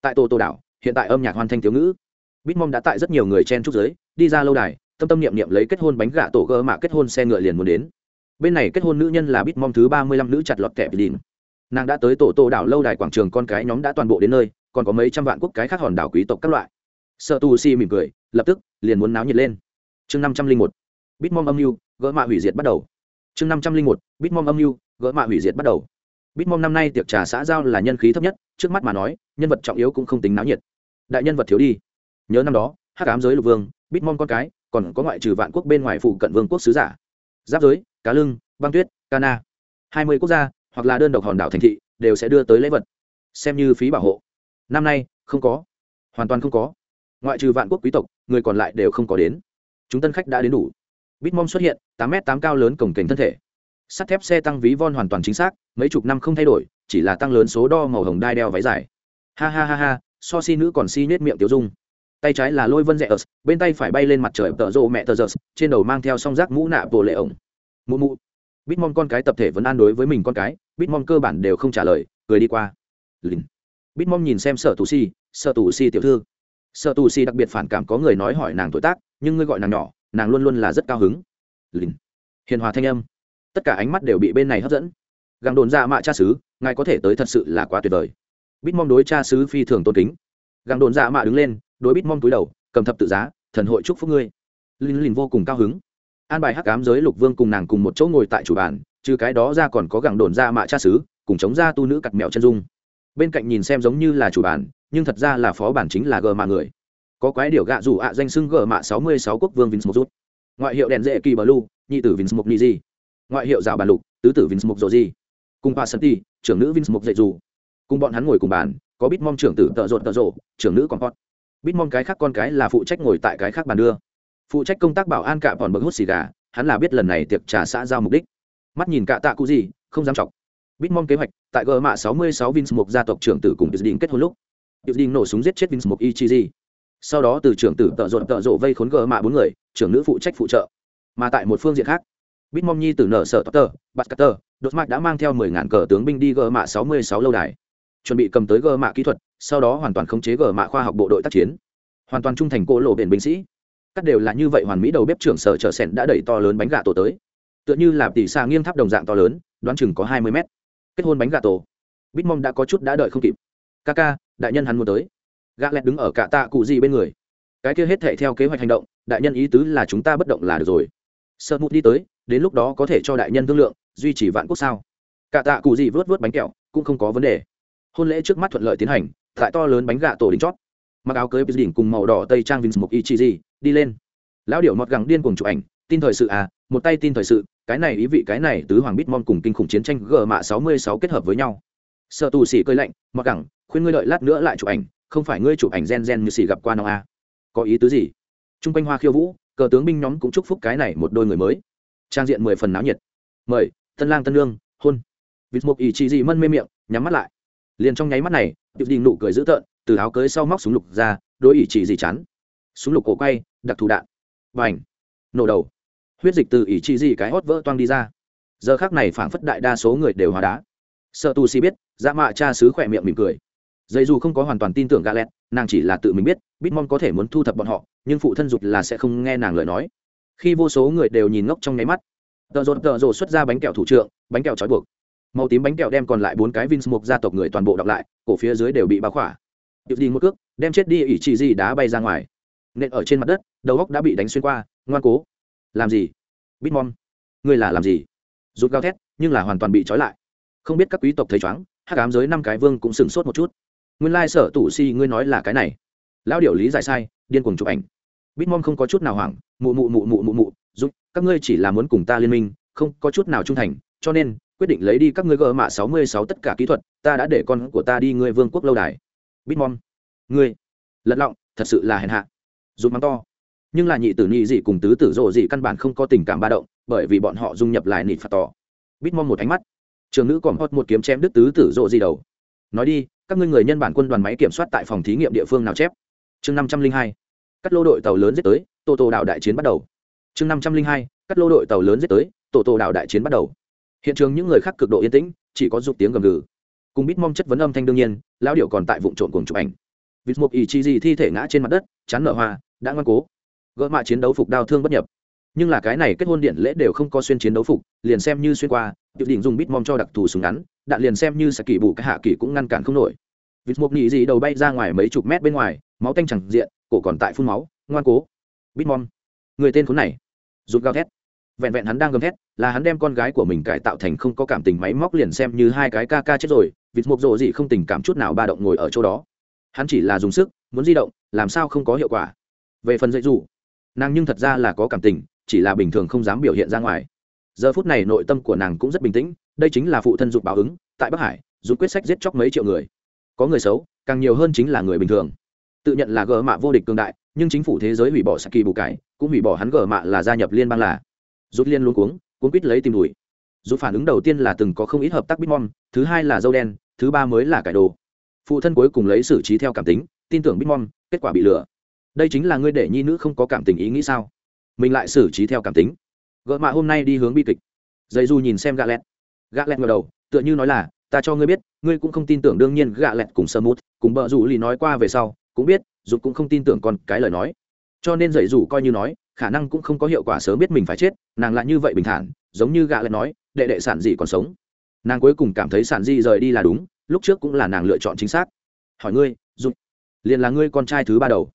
Tại Tô Tô đảo hiện tại âm nhạc hoàn thanh thiếu ngữ. Bitmom đã tại rất nhiều người chen trúc giới đi ra lâu đài tâm tâm niệm niệm lấy kết hôn bánh gà tổ gơ mà kết hôn xe ngựa liền muốn đến. Bên này kết hôn nữ nhân là bitmom thứ ba mươi lăm nữ chặt lọt kẹp lìn, nàng đã tới tổ Tô đảo lâu đài quảng trường con cái nhóm đã toàn bộ đến nơi còn có mấy trăm vạn quốc cái khác hòn đảo quý tộc các loại. Sợ tu si mỉm cười lập tức liền muốn náo nhiệt lên. Chương năm trăm linh một bitmom âm mưu gỡ mạ hủy diệt bắt đầu. Chương năm trăm linh một bitmom âm mưu gỡ mạ hủy diệt bắt đầu bitmom năm nay tiệc trà xã giao là nhân khí thấp nhất, trước mắt mà nói, nhân vật trọng yếu cũng không tính náo nhiệt. Đại nhân vật thiếu đi. Nhớ năm đó, hắc ám giới lục vương, bitmom con cái, còn có ngoại trừ vạn quốc bên ngoài phụ cận vương quốc sứ giả. Giáp giới, cá lưng, băng tuyết cana hai mươi quốc gia, hoặc là đơn độc hòn đảo thành thị, đều sẽ đưa tới lễ vật. Xem như phí bảo hộ. Năm nay, không có. Hoàn toàn không có. Ngoại trừ vạn quốc quý tộc, người còn lại đều không có đến. Chúng tân khách đã đến đủ. Bitmom xuất hiện, tám m tám cao lớn cổng kềnh thân thể sắt thép xe tăng ví von hoàn toàn chính xác, mấy chục năm không thay đổi, chỉ là tăng lớn số đo màu hồng đai đeo váy dài. Ha ha ha ha, so si nữ còn si nết miệng tiêu dung. Tay trái là lôi vân rẽ ớt, bên tay phải bay lên mặt trời tợ rộ mẹ tờ giơ trên đầu mang theo song rác mũ nạ bộ lệ ổng. Mụ mụ. Bitmom con cái tập thể vẫn an đối với mình con cái bitmom cơ bản đều không trả lời, cười đi qua. Lìn. Bitmom nhìn xem sở tù si sở tù si tiểu thư. Sở tù si đặc biệt phản cảm có người nói hỏi nàng tuổi tác, nhưng ngươi gọi nàng nhỏ, nàng luôn luôn là rất cao hứng. Lìn. Hiền hòa thanh âm tất cả ánh mắt đều bị bên này hấp dẫn. Gàng đồn ra mạ cha sứ, ngài có thể tới thật sự là quá tuyệt vời. Bitmom đối cha sứ phi thường tôn kính. Gàng đồn ra mạ đứng lên đối bitmom túi đầu cầm thập tự giá thần hội chúc phúc ngươi. Linh linh vô cùng cao hứng. An bài hắc ám giới lục vương cùng nàng cùng một chỗ ngồi tại chủ bàn trừ cái đó ra còn có gẳng đồn ra mạ cha xứ cùng chống ra tu nữ cặt mẹo chân dung. Bên cạnh nhìn xem giống như là chủ bàn nhưng thật ra là phó bản chính là gờ mạ người. Có quái điều gạ rủ ạ danh xưng gờ mạ sáu mươi sáu quốc vương vinh một rút. Ngoại hiệu đèn dễ kỳ bờ lu nhị tử vinh một ni di ngoại hiệu rào bàn lục, tứ tử vinh Mục rồ di. Cùng pa sân ti trưởng nữ Vinh mục dạy dù. Cùng bọn hắn ngồi cùng bàn, có bít mong trưởng tử tợ rộn tợ rộ, trưởng nữ còn pot bít mong cái khác con cái là phụ trách ngồi tại cái khác bàn đưa. Phụ trách công tác bảo an cả bọn bậc hút xì gà, hắn là biết lần này tiệc trà xã giao mục đích. Mắt nhìn cả tạ cụ gì, không dám chọc. Bít mong kế hoạch, tại gờ mạ sáu mươi sáu Vinh mục gia tộc trưởng tử cùng định kết hôn lúc. Định nổ súng giết chết Vinh mục ichiji sau đó từ trưởng tử tợ rộn tợ rộ vây khốn gờ mạ bốn người, trưởng nữ phụ trách phụ trợ. Mà tại một phương diện khác bitmom nhi từ nở sở tờ bắt cutter đột mạch đã mang theo mười ngàn cờ tướng binh đi gờ mạ sáu mươi sáu lâu đài. Chuẩn bị cầm tới gờ mạ kỹ thuật, sau đó hoàn toàn khống chế gờ mạ khoa học bộ đội tác chiến. Hoàn toàn trung thành cỗ lộ bền binh sĩ. Các đều là như vậy, hoàn mỹ đầu bếp trưởng sở chợ sẻn đã đẩy to lớn bánh gà tổ tới. Tựa như là tỷ xa nghiêng tháp đồng dạng to lớn, đoán chừng có hai mươi mét. Kết hôn bánh gà tổ. Bitmom đã có chút đã đợi không kịp. Ca ca đại nhân hắn muốn tới. Gã lẹt đứng ở cả tạ cụ gì bên người. Cái kia hết thể theo kế hoạch hành động, đại nhân ý tứ là chúng ta bất động là được rồi. Sợ mụt đi tới đến lúc đó có thể cho đại nhân thương lượng, duy trì vạn quốc sao? Cả tạ cụ gì vớt vớt bánh kẹo, cũng không có vấn đề. Hôn lễ trước mắt thuận lợi tiến hành, tại to lớn bánh gà tổ đình chót. Mặc áo cưới đỉnh cùng màu đỏ tây trang vince một gì đi lên. Lão điệu mọt gẳng điên cùng chụp ảnh, tin thời sự à một tay tin thời sự, cái này ý vị cái này tứ hoàng bitmon cùng kinh khủng chiến tranh g mạ sáu mươi sáu kết hợp với nhau. Sợ tù xỉ cơi lạnh, mọt gẳng, khuyên ngươi đợi lát nữa lại chụp ảnh, không phải ngươi chụp ảnh gen gen như xỉ gặp qua nó à. Có ý tứ gì? T r u n g quanh hoa khiêu vũ, cờ tướng binh nhóm cũng chúc phúc cái này một đôi người mới trang diện mười phần náo nhiệt. Mời, tân lang tân lương hôn. Vịt mục ỷ chị dị mân mê miệng, nhắm mắt lại. Liền trong nháy mắt này điệp đình nụ cười dữ tợn, từ áo cưới sau móc súng lục ra đôi ỷ chị dị chắn. Súng lục cổ quay, đặc thù đạn. Và ảnh nổ đầu. Huyết dịch từ ỷ chị dị cái hót vỡ toang đi ra. Giờ khác này phảng phất đại đa số người đều hóa đá. Sợ tu si biết dã mạ cha sứ khỏe miệng mỉm cười. Dây dù không có hoàn toàn tin tưởng galet nàng chỉ là tự mình biết, bitmon có thể muốn thu thập bọn họ, nhưng phụ thân dục là sẽ không nghe nàng lời nói khi vô số người đều nhìn ngốc trong nháy mắt, tợ rột tợ rột xuất ra bánh kẹo thủ trượng, bánh kẹo trói buộc. Màu tím bánh kẹo đem còn lại bốn cái vins mục gia tộc người toàn bộ đọc lại, cổ phía dưới đều bị báo khỏa. Điệp đi một cước, đem chết đi ỷ chỉ gì đá bay ra ngoài. Nện ở trên mặt đất, đầu góc đã bị đánh xuyên qua, ngoan cố. Làm gì? Bitmon ngươi là làm gì? Rút gao thét, nhưng là hoàn toàn bị trói lại. Không biết các quý tộc thấy chóng hắc ám giới năm cái vương cũng sửng sốt một chút. Nguyên lai sở tủ si ngươi nói là cái này. Lão điệu lý giải sai, điên cuồng chụp ảnh bitmom không có chút nào hoảng, mụ mụ mụ mụ mụ mụ, giúp, các ngươi chỉ là muốn cùng ta liên minh, không có chút nào trung thành, cho nên, quyết định lấy đi các ngươi gỡ mạ sáu mươi sáu tất cả kỹ thuật, ta đã để con của ta đi ngươi vương quốc lâu đài. Bitmom, ngươi, lật lọng, thật sự là hèn hạ. Dù mắng to. Nhưng là nhị tử nhị dị cùng tứ tử rộ dị căn bản không có tình cảm ba động, bởi vì bọn họ dung nhập lại nịt phạt tỏ. Bitmom một ánh mắt. Trường nữ còn hót một kiếm chém đứt tứ tử rộ dị đầu. Nói đi, các ngươi người nhân bản quân đoàn máy kiểm soát tại phòng thí nghiệm địa phương nào chép? Chương năm trăm linh hai cắt lô đội tàu lớn giết tới tổ tổ đạo đại chiến bắt đầu. Chương năm trăm linh hai, cắt lô đội tàu lớn giết tới tổ tổ đạo đại chiến bắt đầu. Hiện trường những người khác cực độ yên tĩnh, chỉ có dục tiếng gầm gừ. Cùng bít mong chất vấn âm thanh đương nhiên, lão điệu còn tại vụ trộn cùng chụp ảnh. Vịt mục ỷ chi gì thi thể ngã trên mặt đất, chán nở hoa, đã ngoan cố. Gỡ mạ chiến đấu phục đau thương bất nhập. Nhưng là cái này kết hôn điện lễ đều không có xuyên chiến đấu phục, liền xem như xuyên qua, tiểu đỉnh dùng bít mong cho đặc thù súng ngắn, đạn liền xem như sẽ kỳ bù cái hạ kỳ cũng ngăn cản không nổi. Vịt mục nhị gì đầu bay ra ngoài mấy chục mét bên ngoài, máu tanh chẳng diện cổ còn tại phun máu, ngoan cố. Bitmom người tên khốn này. Rụt gào thét. Vẹn vẹn hắn đang gầm thét, là hắn đem con gái của mình cải tạo thành không có cảm tình máy móc liền xem như hai cái ca ca chết rồi, vịt mộc rộ gì không tình cảm chút nào ba động ngồi ở chỗ đó. Hắn chỉ là dùng sức, muốn di động, làm sao không có hiệu quả. Về phần dạy dù nàng nhưng thật ra là có cảm tình, chỉ là bình thường không dám biểu hiện ra ngoài. Giờ phút này nội tâm của nàng cũng rất bình tĩnh, đây chính là phụ thân dục báo ứng, tại bắc hải dù quyết sách giết chóc mấy triệu người. Có người xấu, càng nhiều hơn chính là người bình thường tự nhận là gờ mạ vô địch cương đại, nhưng chính phủ thế giới hủy bỏ saki bù cải, cũng hủy bỏ hắn gờ mạ là gia nhập liên bang là. Rút liên luôn cuống, cuốn quýt lấy tìm đùi dù phản ứng đầu tiên là từng có không ít hợp tác bitmom thứ hai là dâu đen, thứ ba mới là cải đồ. Phụ thân cuối cùng lấy xử trí theo cảm tính, tin tưởng bitmom kết quả bị lừa. Đây chính là ngươi để nhi nữ không có cảm tình ý nghĩ sao? Mình lại xử trí theo cảm tính. Gợ mạ hôm nay đi hướng bi kịch. Dây du nhìn xem gạ lẹt. Gạ lẹt ngờ đầu, tựa như nói là, ta cho ngươi biết, ngươi cũng không tin tưởng đương nhiên gạ lẹt cùng sơ mút cùng bợ rủ lì nói qua về sau cũng biết, dục cũng không tin tưởng con cái lời nói. Cho nên dạy dù coi như nói, khả năng cũng không có hiệu quả sớm biết mình phải chết, nàng lại như vậy bình thản, giống như gạ lại nói, đệ đệ sản dị còn sống. Nàng cuối cùng cảm thấy sản dị rời đi là đúng, lúc trước cũng là nàng lựa chọn chính xác. Hỏi ngươi, dục, liền là ngươi con trai thứ ba đầu.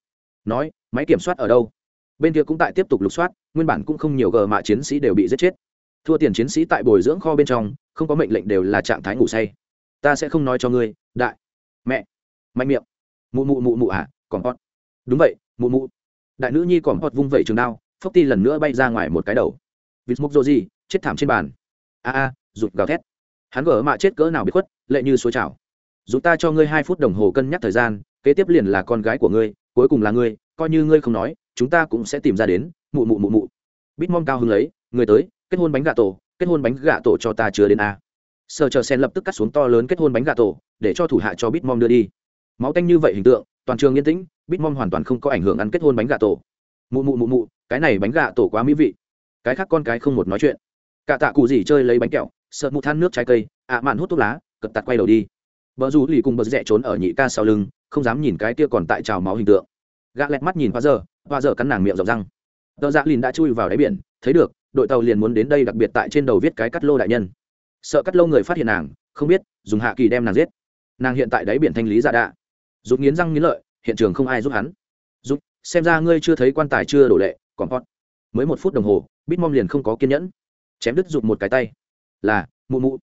Nói, máy kiểm soát ở đâu? Bên kia cũng tại tiếp tục lục soát, nguyên bản cũng không nhiều gờ mạ chiến sĩ đều bị giết chết. Thua tiền chiến sĩ tại bồi dưỡng kho bên trong, không có mệnh lệnh đều là trạng thái ngủ say. Ta sẽ không nói cho ngươi, đại, mẹ, mạnh miệng mụ mụ mụ mụ à còn hot. Đúng vậy, mụ mụ. Đại nữ nhi còn hot vung vẩy trường đao phốc ti lần nữa bay ra ngoài một cái đầu. Vịt mục rô gì, chết thảm trên bàn. A a, rụt gào thét. Hắn gỡ mạ chết cỡ nào bị khuất, lệ như suối chảo dù ta cho ngươi hai phút đồng hồ cân nhắc thời gian, kế tiếp liền là con gái của ngươi, cuối cùng là ngươi, coi như ngươi không nói, chúng ta cũng sẽ tìm ra đến, mụ mụ mụ mụ. Bitmom cao hứng lấy, người tới, kết hôn bánh gà tổ, kết hôn bánh gà tổ cho ta chứa đến a. Sờ chờ sen lập tức cắt xuống to lớn kết hôn bánh gà tổ, để cho thủ hạ cho bitmom đưa đi máu tanh như vậy hình tượng, toàn trường yên tĩnh bitmom hoàn toàn không có ảnh hưởng ăn kết hôn bánh gà tổ. Mụ mụ mụ mụ, cái này bánh gà tổ quá mỹ vị. Cái khác con cái không một nói chuyện. Cả tạ cụ gì chơi lấy bánh kẹo, sợ mụ than nước trái cây, ạ mạn hút thuốc lá, cật tạt quay đầu đi. Vợ dù lì cùng bờ rẽ trốn ở nhị ca sau lưng, không dám nhìn cái kia còn tại trào máu hình tượng. Gã lẹt mắt nhìn hoa giờ hoa giờ cắn nàng miệng rộng răng. Tờ dạ lìn đã chui vào đáy biển, thấy được, đội tàu liền muốn đến đây đặc biệt tại trên đầu viết cái cắt lô đại nhân. Sợ cắt lô người phát hiện nàng, không biết, dùng hạ kỳ đem nàng giết. Nàng hiện tại đáy biển thanh lý dạ đạ rút nghiến răng nghiến lợi, hiện trường không ai giúp hắn. Giúp xem ra ngươi chưa thấy quan tài chưa đổ lệ, còn con mới một phút đồng hồ bít mom liền không có kiên nhẫn. Chém đứt rụt một cái tay. Là, mụ mụ.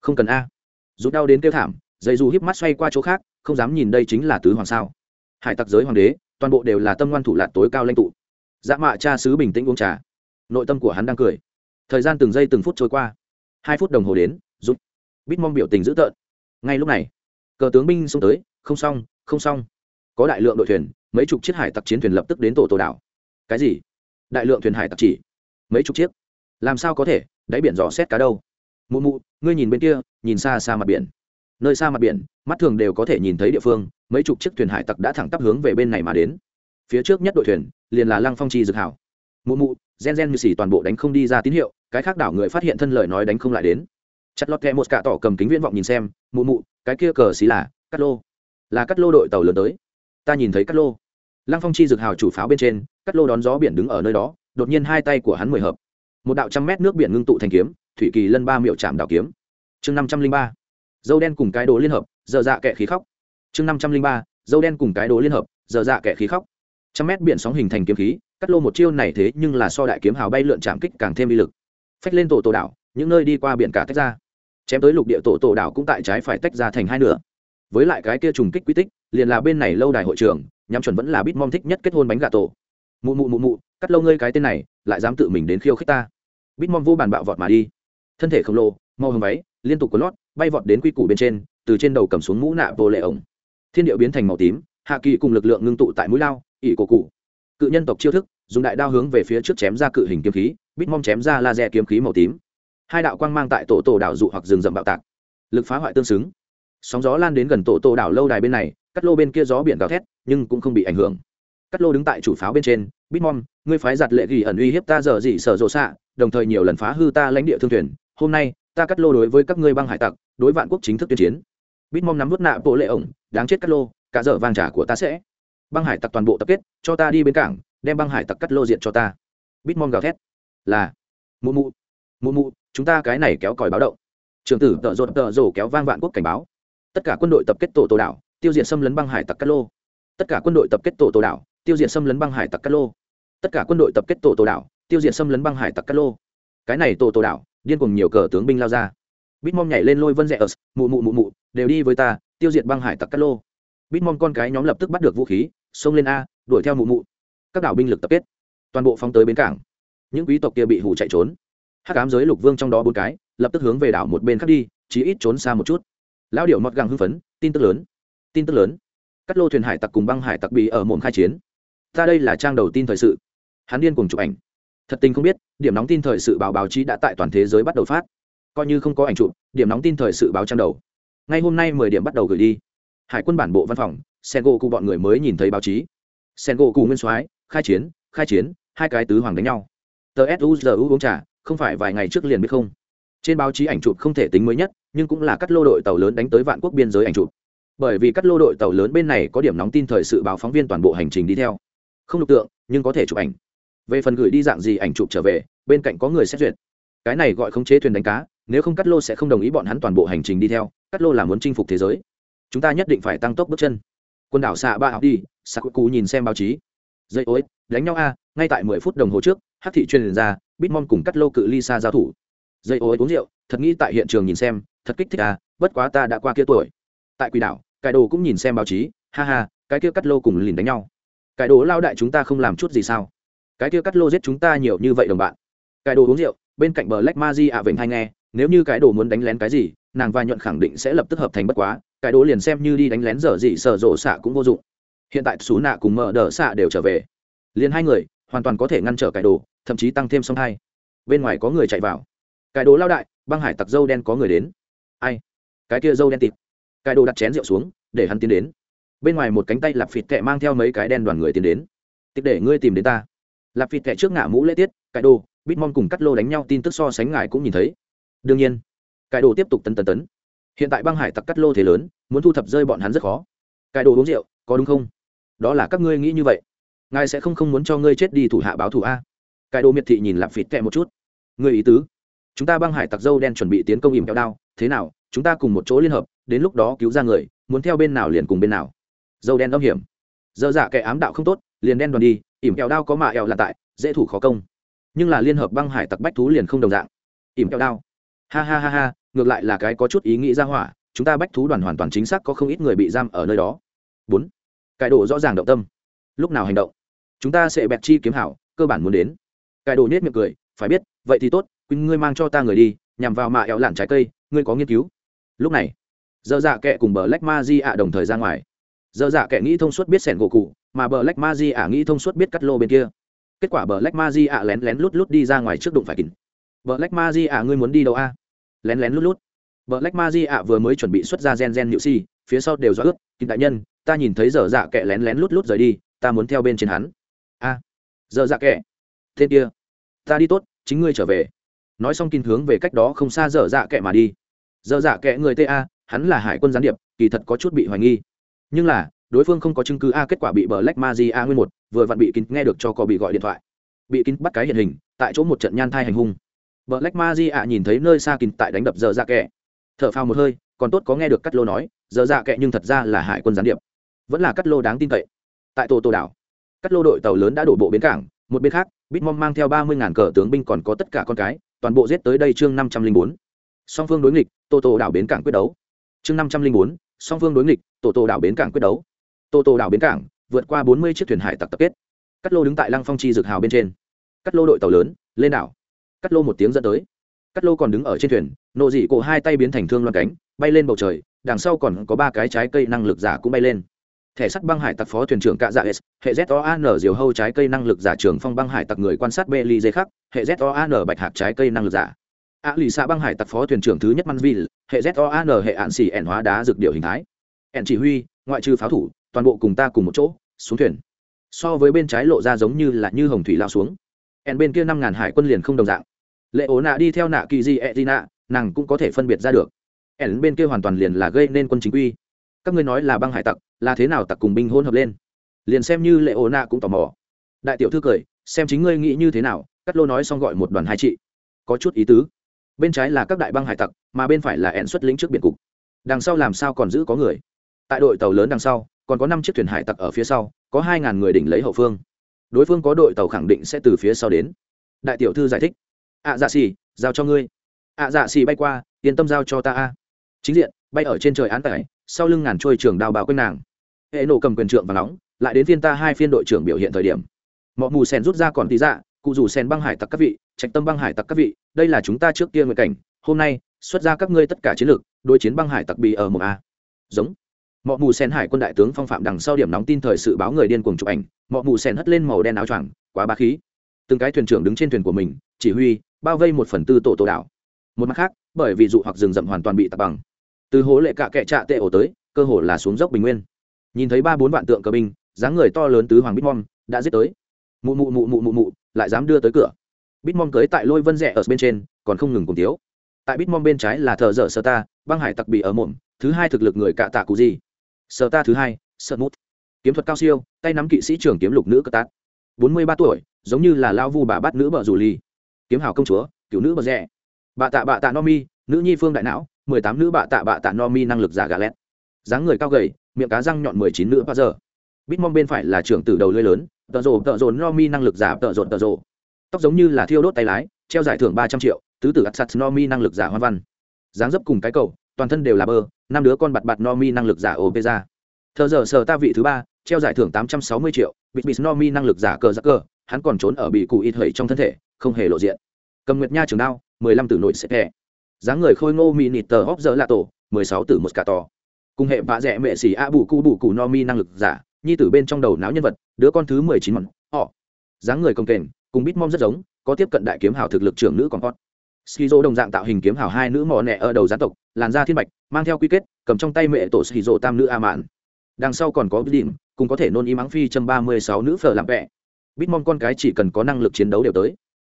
Không cần a. Rút đau đến kêu thảm dây dù híp mắt xoay qua chỗ khác, không dám nhìn đây chính là tứ hoàng sao. Hải tặc giới hoàng đế, toàn bộ đều là tâm ngoan thủ lạc tối cao lãnh tụ. Dã mạ cha sứ bình tĩnh uống trà. Nội tâm của hắn đang cười. Thời gian từng giây từng phút trôi qua. Hai phút đồng hồ đến, rút. Bít mong biểu tình dữ tợn. Ngay lúc này, cờ tướng binh xông tới, không xong không xong. Có đại lượng đội thuyền, mấy chục chiếc hải tặc chiến thuyền lập tức đến tổ tổ đảo. Cái gì? Đại lượng thuyền hải tặc chỉ? Mấy chục chiếc? Làm sao có thể? Đáy biển dò xét cá đâu? Mụ mụ, ngươi nhìn bên kia, nhìn xa xa mặt biển. Nơi xa mặt biển, mắt thường đều có thể nhìn thấy địa phương, mấy chục chiếc thuyền hải tặc đã thẳng tắp hướng về bên này mà đến. Phía trước nhất đội thuyền, liền là lăng phong chi dược hảo. Mụ mụ, gen gen như xỉ toàn bộ đánh không đi ra tín hiệu, cái khác đảo người phát hiện thân lời nói đánh không lại đến. Chặt lọt kẹ một cả tỏ cầm kính viễn vọng nhìn xem, mụ mụ, cái kia cờ xí là, cắt lô là cắt lô đội tàu lớn tới. Ta nhìn thấy cắt lô. Lăng phong chi dược hào chủ pháo bên trên, cắt lô đón gió biển đứng ở nơi đó, đột nhiên hai tay của hắn mười hợp. Một đạo trăm mét nước biển ngưng tụ thành kiếm, thủy kỳ lân ba miệu chạm đào kiếm. Chương năm trăm linh ba. Dâu đen cùng cái đồ liên hợp dở dạ kệ khí khóc. Chương năm trăm linh ba. Dâu đen cùng cái đồ liên hợp dở dạ kệ khí khóc. Trăm mét biển sóng hình thành kiếm khí, cắt lô một chiêu này thế nhưng là so đại kiếm hào bay lượn chạm kích càng thêm uy lực. Phách lên tổ tổ đảo, những nơi đi qua biển cả tách ra. Chém tới lục địa tổ tổ đảo cũng tại trái phải tách ra thành hai nửa với lại cái kia trùng kích quy tích, liền là bên này lâu đài hội trưởng, nhắm chuẩn vẫn là bít mong thích nhất kết hôn bánh gà tổ. Mụ mụ mụ mụ, cắt lâu ngươi cái tên này, lại dám tự mình đến khiêu khích ta. Bít mong vô bàn bạo vọt mà đi. Thân thể khổng lồ, màu hồng váy, liên tục có lót, bay vọt đến quy củ bên trên, từ trên đầu cầm xuống mũ nạ vô lệ ổng. Thiên điệu biến thành màu tím, hạ kỳ cùng lực lượng ngưng tụ tại mũi lao, ỷ cổ cụ. Cự nhân tộc chiêu thức, dùng đại đao hướng về phía trước chém ra cự hình kiếm khí, bít mong chém ra laser kiếm khí màu tím. Hai đạo quang mang tại tổ tổ đạo dụ hoặc rừng rậm bạo tạc. Lực phá hoại tương xứng sóng gió lan đến gần tổ tổ đảo lâu đài bên này, cắt lô bên kia gió biển gào thét, nhưng cũng không bị ảnh hưởng. Cắt lô đứng tại chủ pháo bên trên, bít ngươi phái giặt lệ ghi ẩn uy hiếp ta giờ gì sở rộ xạ, đồng thời nhiều lần phá hư ta lãnh địa thương thuyền, hôm nay, ta cắt lô đối với các ngươi băng hải tặc, đối vạn quốc chính thức tuyên chiến. Bít nắm vút nạ bộ lệ ổng, đáng chết cắt lô, cả dở vàng trả của ta sẽ. Băng hải tặc toàn bộ tập kết, cho ta đi bên cảng, đem băng hải tặc cắt lô diện cho ta. Bít gào thét, là, mụ mụ mụ mụ, chúng ta cái này kéo còi báo động. Trường tử tợ rột tợ rổ kéo vang vạn quốc cảnh báo tất cả quân đội tập kết tổ tổ đảo, tiêu diệt xâm lấn băng hải tặc cát lô. Tất cả quân đội tập kết tổ tổ đảo, tiêu diệt xâm lấn băng hải tặc cát lô. Tất cả quân đội tập kết tổ tổ đảo, tiêu diệt xâm lấn băng hải tặc cát lô. Cái này tổ tổ đảo, điên cùng nhiều cờ tướng binh lao ra. Bitmom nhảy lên lôi vân rẽ ớt, mụ mụ mụ mụ, đều đi với ta, tiêu diệt băng hải tặc cát lô. Bitmom con cái nhóm lập tức bắt được vũ khí, xông lên a, đuổi theo mụ mụ. Các đảo binh lực tập kết, toàn bộ phóng tới bến cảng. Những quý tộc kia bị hủ chạy trốn. Hắc ám giới lục vương trong đó bốn cái, lập tức hướng về đảo một bên khác đi, chí ít trốn xa một chút lão điệu mọt găng hưng phấn, tin tức lớn, tin tức lớn. Cắt lô thuyền hải tặc cùng băng hải tặc bị ở mồm khai chiến. Ta đây là trang đầu tin thời sự. Hắn điên cùng chụp ảnh. Thật tình không biết, điểm nóng tin thời sự báo báo chí đã tại toàn thế giới bắt đầu phát. Coi như không có ảnh chụp, điểm nóng tin thời sự báo trang đầu. Ngay hôm nay mười điểm bắt đầu gửi đi. Hải quân bản bộ văn phòng sen gỗ cụ bọn người mới nhìn thấy báo chí. Sen gỗ cụ nguyên soái, khai chiến khai chiến, hai cái tứ hoàng đánh nhau. Tờ suzu uống trà, không phải vài ngày trước liền biết không? Trên báo chí ảnh chụp không thể tính mới nhất, nhưng cũng là cắt lô đội tàu lớn đánh tới vạn quốc biên giới ảnh chụp. Bởi vì cắt lô đội tàu lớn bên này có điểm nóng tin thời sự báo phóng viên toàn bộ hành trình đi theo. Không lục tượng, nhưng có thể chụp ảnh. Về phần gửi đi dạng gì ảnh chụp trở về, bên cạnh có người xét duyệt. Cái này gọi khống chế thuyền đánh cá, nếu không cắt lô sẽ không đồng ý bọn hắn toàn bộ hành trình đi theo cắt lô là muốn chinh phục thế giới. Chúng ta nhất định phải tăng tốc bước chân. Quân đảo xạ ba học đi xạ cụ nhìn xem báo chí. Dây ối đánh nhau a, ngay tại mười phút đồng hồ trước, hát thị truyền ra, bitmon cùng cắt lô cự ly xa giao thủ dây ối uống rượu, thật nghĩ tại hiện trường nhìn xem, thật kích thích à. bất quá ta đã qua kia tuổi. Tại quỷ đảo cải đồ cũng nhìn xem báo chí, ha ha, cái kia cắt lô cùng lìn đánh nhau. Cải đồ lao đại chúng ta không làm chút gì sao? Cái kia cắt lô giết chúng ta nhiều như vậy đồng bạn. Cải đồ uống rượu, bên cạnh bờ lách ma di ạ vịnh hay nghe, nếu như cái đồ muốn đánh lén cái gì, nàng và nhuận khẳng định sẽ lập tức hợp thành bất quá, cái đồ liền xem như đi đánh lén dở dị sở rộ xạ cũng vô dụng. Hiện tại xú nạ cùng mở đờ xạ đều trở về. Liền hai người, hoàn toàn có thể ngăn trở cái đồ, thậm chí tăng thêm song hai bên ngoài có người chạy vào cái đồ lao đại, băng hải tặc dâu đen có người đến. Ai? Cái kia dâu đen tịt. Cái đồ đặt chén rượu xuống, để hắn tiến đến. Bên ngoài một cánh tay lạp phịt kẹ mang theo mấy cái đen đoàn người tiến đến. Tịch để ngươi tìm đến ta. Lạp phịt kẹ trước ngã mũ lễ tiết, cái đồ bitmon cùng cắt lô đánh nhau, tin tức so sánh ngài cũng nhìn thấy. Đương nhiên, cái đồ tiếp tục tấn tấn tấn. Hiện tại băng hải tặc cắt lô thế lớn, muốn thu thập rơi bọn hắn rất khó. Cái đồ uống rượu, có đúng không? Đó là các ngươi nghĩ như vậy. Ngài sẽ không không muốn cho ngươi chết đi thủ hạ báo thủ a. Cái đồ miệt thị nhìn lạp phịt kẹ một chút. Ngươi ý tứ? Chúng ta băng hải tặc dâu đen chuẩn bị tiến công ìm kẹo đao. Thế nào, chúng ta cùng một chỗ liên hợp, đến lúc đó cứu ra người, muốn theo bên nào liền cùng bên nào. Dâu đen âm hiểm. Dơ dạ kẻ ám đạo không tốt, liền đen đoàn đi, ỉm kẹo đao có mạ ẹo là tại, dễ thủ khó công. Nhưng là liên hợp băng hải tặc bách thú liền không đồng dạng. Ỉm kẹo đao. Ha ha ha ha, ngược lại là cái có chút ý nghĩ ra hỏa, chúng ta bách thú đoàn hoàn toàn chính xác có không ít người bị giam ở nơi đó. Bốn. Cải đồ rõ ràng động tâm. Lúc nào hành động? Chúng ta sẽ bẹt chi kiếm hảo, cơ bản muốn đến. Cải đồ nết miệng cười, phải biết, vậy thì tốt quỳnh ngươi mang cho ta người đi, nhằm vào mạ éo lạn trái cây, ngươi có nghiên cứu. Lúc này dơ dạ kệ cùng bờ lách ma di ạ đồng thời ra ngoài. Dơ dạ kệ nghĩ thông suốt biết sẻn gỗ cụ, mà bờ lách ma di ạ nghĩ thông suốt biết cắt lô bên kia. Kết quả bờ lách ma di ạ lén lén lút lút đi ra ngoài trước đụng phải kín. Bờ lách ma di ạ, ngươi muốn đi đâu a? Lén lén lút lút. Bờ lách ma di ạ vừa mới chuẩn bị xuất ra gen gen nhự si, phía sau đều do ướt. Kín đại nhân, ta nhìn thấy dở dạ kệ lén lén lút lút rời đi, ta muốn theo bên trên hắn. A. Dở dạ kệ tên kia, ta đi tốt, chính ngươi trở về nói xong kín hướng về cách đó không xa dở dạ kệ mà đi. Dở dạ kệ người ta hắn là hải quân gián điệp, kỳ thật có chút bị hoài nghi. Nhưng là, đối phương không có chứng cứ a, kết quả bị bờ lách ma di a nguyên một, vừa vặn bị kín nghe được cho có bị gọi điện thoại. Bị kín bắt cái hiện hình, tại chỗ một trận nhan thai hành hung. Bờ lách ma di a nhìn thấy nơi xa kín tại đánh đập dở dạ kệ thở phào một hơi, còn tốt có nghe được cắt lô nói, dở dạ kệ nhưng thật ra là hải quân gián điệp. Vẫn là cắt lô đáng tin cậy. Tại tổ tô đảo, cắt lô đội tàu lớn đã đổ bộ bến cảng, một bên khác, bitmom mang theo ba mươi ngàn cờ tướng binh còn có tất cả con cái toàn bộ giết tới đây chương năm trăm linh bốn. Song phương đối nghịch, tô tô đảo bến cảng quyết đấu. Chương năm trăm linh bốn, song phương đối nghịch, tô tô đảo bến cảng quyết đấu. Tô tô đảo bến cảng, vượt qua bốn mươi chiếc thuyền hải tặc tập kết. Cắt lô đứng tại lăng phong chi dược hào bên trên. Cắt lô đội tàu lớn, lên đảo. Cắt lô một tiếng dẫn tới. Cắt lô còn đứng ở trên thuyền, nộ dị cổ hai tay biến thành thương loan cánh, bay lên bầu trời, đằng sau còn có ba cái trái cây năng lực giả cũng bay lên thẻ sắt băng hải tặc phó thuyền trưởng cạ dạ s hệ z o an diều hâu trái cây năng lực giả trường phong băng hải tặc người quan sát bê ly dây khắc hệ z o an bạch hạc trái cây năng lực giả. A lì xạ băng hải tặc phó thuyền trưởng thứ nhất manville, hệ z o an hệ ạn xỉ ẻn hóa đá dược điệu hình thái. Ẻn chỉ huy, ngoại trừ pháo thủ, toàn bộ cùng ta cùng một chỗ, xuống thuyền. So với bên trái lộ ra giống như là như hồng thủy lao xuống. Ẻn bên kia năm ngàn hải quân liền không đồng dạng. Lệ ố nạ đi theo nạ kỳ di e di nạ, nàng cũng có thể phân biệt ra được. Ẻn bên kia hoàn toàn liền là gây nên quân chính quy các ngươi nói là băng hải tặc là thế nào tặc cùng binh hôn hợp lên? Liền xem như lệ ố nạ cũng tò mò. Đại tiểu thư cười xem chính ngươi nghĩ như thế nào cắt lô nói xong gọi một đoàn hai chị. Có chút ý tứ. Bên trái là các đại băng hải tặc mà bên phải là ẹn xuất lĩnh trước biển cục. Đằng sau làm sao còn giữ có người? Tại đội tàu lớn đằng sau còn có năm chiếc thuyền hải tặc ở phía sau có hai ngàn người đỉnh lấy hậu phương. Đối phương có đội tàu khẳng định sẽ từ phía sau đến. Đại tiểu thư giải thích. Ạ à, dạ xì giao cho ngươi. Ạ à, dạ xì bay qua yên tâm giao cho ta a. Chính diện bay ở trên trời án tải sau lưng ngàn trôi trường đào bao quanh nàng. Hệ nổ cầm quyền trượng và nóng, lại đến phiên ta hai phiên đội trưởng biểu hiện thời điểm. Mọi mù sen rút ra còn tí dạ cụ dù sen băng hải tặc các vị, trạch tâm băng hải tặc các vị, đây là chúng ta trước kia nguyện cảnh, hôm nay, xuất ra các ngươi tất cả chiến lược, đối chiến băng hải tặc bị ở một a. Giống. Mọi mù sen hải quân đại tướng phong phạm đằng sau điểm nóng tin thời sự báo người điên cuồng chụp ảnh mọi mù sen hất lên màu đen áo choàng, quá ba khí. Từng cái thuyền trưởng đứng trên thuyền của mình, chỉ huy, bao vây một phần tư tổ tổ đảo. Một mặt khác, bởi vì dụ hoặc rừng rậm hoàn toàn bị tạt bằng từ hố lệ cạ kệ trạ tệ ổ tới, cơ hồ là xuống dốc bình nguyên. Nhìn thấy ba bốn vạn tượng cờ binh, dáng người to lớn tứ hoàng bitmom đã giết tới. Mụ mụ mụ mụ mụ mụ, lại dám đưa tới cửa. Bitmom cưới tại lôi vân rẽ ở bên trên, còn không ngừng cùng tiếu. Tại bitmom bên trái là thợ dở sơ ta, băng hải tặc bị ở mồm, thứ hai thực lực người cạ tạ cụ gì? Sơ ta thứ hai sợ mút. Kiếm thuật cao siêu, tay nắm kỵ sĩ trưởng kiếm lục nữ cơ tát. Bốn mươi ba tuổi, giống như là lao vu bà bắt nữ bờ rủ ly kiếm hào công chúa, cựu nữ bờ rẽ. Bà tạ bà tạ no mi, nữ nhi phương đại não mười tám nữ bạ tạ bạ tạ no mi năng lực giả gà lét. Dáng người cao gầy, miệng cá răng nhọn mười chín nữ bao giờ. Bitmom bên phải là trưởng tử đầu lưới lớn, tợ rồ tợ rồ no mi năng lực giả, tợ rồ tợ rồ. Tóc giống như là thiêu đốt tay lái, treo giải thưởng ba trăm triệu, tứ tử ắt sắt no mi năng lực giả hoa văn. Dáng dấp cùng cái cầu, toàn thân đều là bơ, năm đứa con bạt bạt no mi năng lực giả ô bê ra. Thợ giờ sờ ta vị thứ ba, treo giải thưởng tám trăm sáu mươi triệu, bịt bịt no mi năng lực giả cờ giặc cờ, hắn còn trốn ở bị cụ ít hẩy trong thân thể, không hề lộ diện. Cầm nguyệt nha trường đao, mười lăm tử nội sẽ thẻ dáng người khôi ngô mini tờ hóc dở là tổ, mười sáu tử một cả to. Cùng hệ vạ rẽ mẹ xỉ a bù cu bù cụ no mi năng lực giả, nhi tử bên trong đầu não nhân vật, đứa con thứ mười chín mòn họ. Dáng người công kềnh, cùng bít mom rất giống, có tiếp cận đại kiếm hào thực lực trưởng nữ còn hot. Skizo đồng dạng tạo hình kiếm hào hai nữ mò nẹ ở đầu gia tộc, làn da thiên bạch, mang theo quy kết, cầm trong tay mẹ tổ skizo tam nữ a mạn. Đằng sau còn có điểm cùng có thể nôn y mắng phi châm ba mươi sáu nữ phở làm vẻ bít mom con cái chỉ cần có năng lực chiến đấu đều tới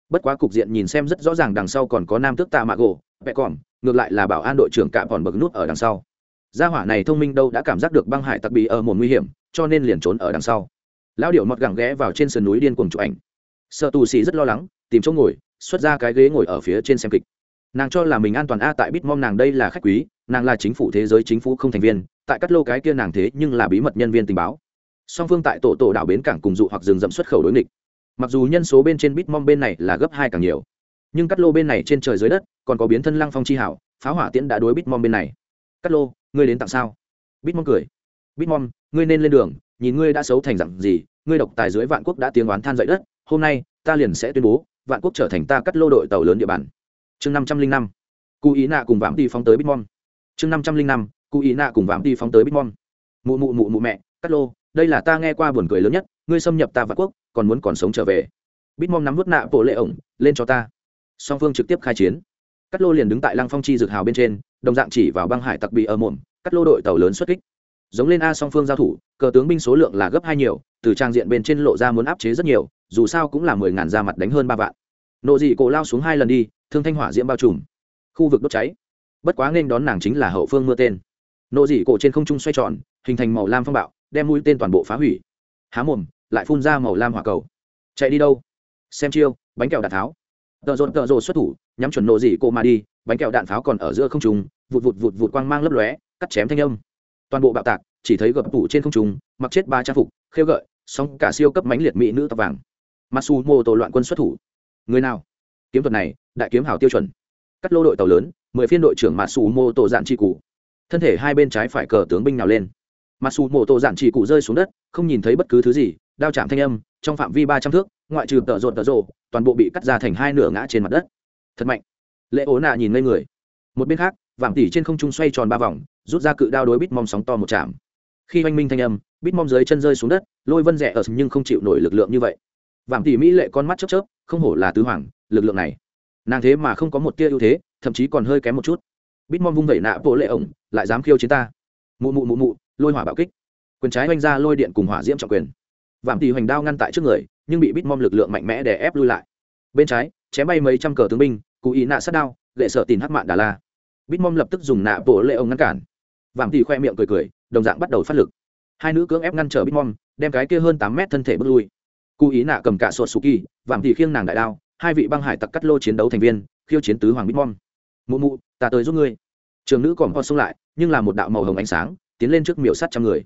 bất quá cục diện nhìn xem rất rõ ràng đằng sau còn có nam tước tạ mạ gỗ vẹ còm, ngược lại là bảo an đội trưởng cạm còn bậc nút ở đằng sau. Gia hỏa này thông minh đâu đã cảm giác được băng hải tặc bị ở một nguy hiểm, cho nên liền trốn ở đằng sau. Lão điệu mọt gẳng ghé vào trên sườn núi điên cuồng chụp ảnh. Sợ tù xì rất lo lắng, tìm chỗ ngồi, xuất ra cái ghế ngồi ở phía trên xem kịch. Nàng cho là mình an toàn a, tại bít mong nàng đây là khách quý, nàng là chính phủ thế giới chính phủ không thành viên, tại các lô cái kia nàng thế nhưng là bí mật nhân viên tình báo. Song phương tại tổ tổ đảo bến cảng cùng dụ hoặc rừng rậm xuất khẩu đối nghịch mặc dù nhân số bên trên bít bên này là gấp hai càng nhiều, nhưng cắt lô bên này trên trời dưới đất còn có biến thân lăng phong chi hảo pháo hỏa tiễn đã đối bít bên này. Cắt lô, ngươi đến tặng sao? Bít cười. Bít ngươi nên lên đường, nhìn ngươi đã xấu thành dặn gì, ngươi độc tài dưới vạn quốc đã tiếng oán than dậy đất, hôm nay, ta liền sẽ tuyên bố, vạn quốc trở thành ta cắt lô đội tàu lớn địa bàn. Chương năm trăm linh năm, cụ ý nạ cùng vạm đi phóng tới bitmon chương năm trăm linh năm, cụ ý nạ cùng vạm đi phóng tới bitmon mụ mụ mụ mụ mẹ, cắt lô, đây là ta nghe qua buồn cười lớn nhất ngươi xâm nhập ta vạn quốc, còn muốn còn sống trở về. Bitmon nắm vút nạ bộ lệ ổng, lên cho ta. Song phương trực tiếp khai chiến. Cắt lô liền đứng tại lăng phong chi dược hào bên trên, đồng dạng chỉ vào băng hải tặc bị ở mồm, cắt lô đội tàu lớn xuất kích. Giống lên a song phương giao thủ, cờ tướng binh số lượng là gấp hai nhiều, từ trang diện bên trên lộ ra muốn áp chế rất nhiều, dù sao cũng là mười ngàn ra mặt đánh hơn ba vạn. Nộ dị cổ lao xuống hai lần đi, thương thanh hỏa diễm bao trùm. Khu vực đốt cháy. Bất quá nên đón nàng chính là hậu phương mưa tên. Nộ dị cổ trên không trung xoay tròn, hình thành màu lam phong bạo, đem mũi tên toàn bộ phá hủy. Há mồm lại phun ra màu lam hỏa cầu. Chạy đi đâu? Xem chiêu, bánh kẹo đạn tháo. Tợ rộn, tợ rộ xuất thủ, nhắm chuẩn nộ dị cô mà đi, bánh kẹo đạn pháo còn ở giữa không trung, vụt vụt vụt vụt quang mang lấp lóe, cắt chém thanh âm. Toàn bộ bạo tạc, chỉ thấy gập tủ trên không trung, mặc chết ba trang phục, khêu gợi song cả siêu cấp mãnh liệt mỹ nữ tóc vàng. Masu mô tổ loạn quân xuất thủ. Người nào? Kiếm thuật này, đại kiếm hảo tiêu chuẩn. Cắt lô đội tàu lớn, mười phiên đội trưởng masu mô tổ dạn chi cụ. Thân thể hai bên trái phải cờ tướng binh nào lên? Masu mô tổ dạn chi cụ rơi xuống đất, không nhìn thấy bất cứ thứ gì đao chạm thanh âm, trong phạm vi ba trăm thước, ngoại trừ tợ rộn tợ rộ toàn bộ bị cắt ra thành hai nửa ngã trên mặt đất. Thật mạnh. Lệ ố nạ nhìn ngây người. Một bên khác vàng tỉ trên không trung xoay tròn ba vòng, rút ra cự đao đối bít mom sóng to một chạm. Khi oanh minh thanh âm, bít mom dưới chân rơi xuống đất, lôi vân rẽ ở nhưng không chịu nổi lực lượng như vậy. Vàng tỉ mỹ lệ con mắt chớp chớp, không hổ là tứ hoàng, lực lượng này. Nàng thế mà không có một tia ưu thế, thậm chí còn hơi kém một chút. Bít mom vung vẩy nạ bộ lệ ổng, lại dám khiêu chiến ta. Mụ mụ mụ mụ, lôi hỏa bạo kích. Quyền trái oanh ra lôi điện cùng hỏa diễm trọng quyền vạm tỉ hoành đao ngăn tại trước người, nhưng bị bít mom lực lượng mạnh mẽ để ép lui lại. Bên trái, chém bay mấy trăm cờ tướng binh cụ ý nạ sát đao, gậy sợ tìm hắc mạn đà la. Bitmom lập tức dùng nạ bộ lệ ông ngăn cản. Vạm tỉ khoe miệng cười cười, đồng dạng bắt đầu phát lực. Hai nữ cưỡng ép ngăn trở bitmom, đem cái kia hơn tám mét thân thể bước lui. Cụ ý nạ cầm cả sột kỳ vạm tỉ khiêng nàng đại đao, hai vị băng hải tặc cắt lô chiến đấu thành viên, khiêu chiến tứ hoàng bitmom. Mụ mụ, ta tới giúp ngươi. Trường nữ còn ho xông lại, nhưng là một đạo màu hồng ánh sáng, tiến lên trước miểu sát trăm người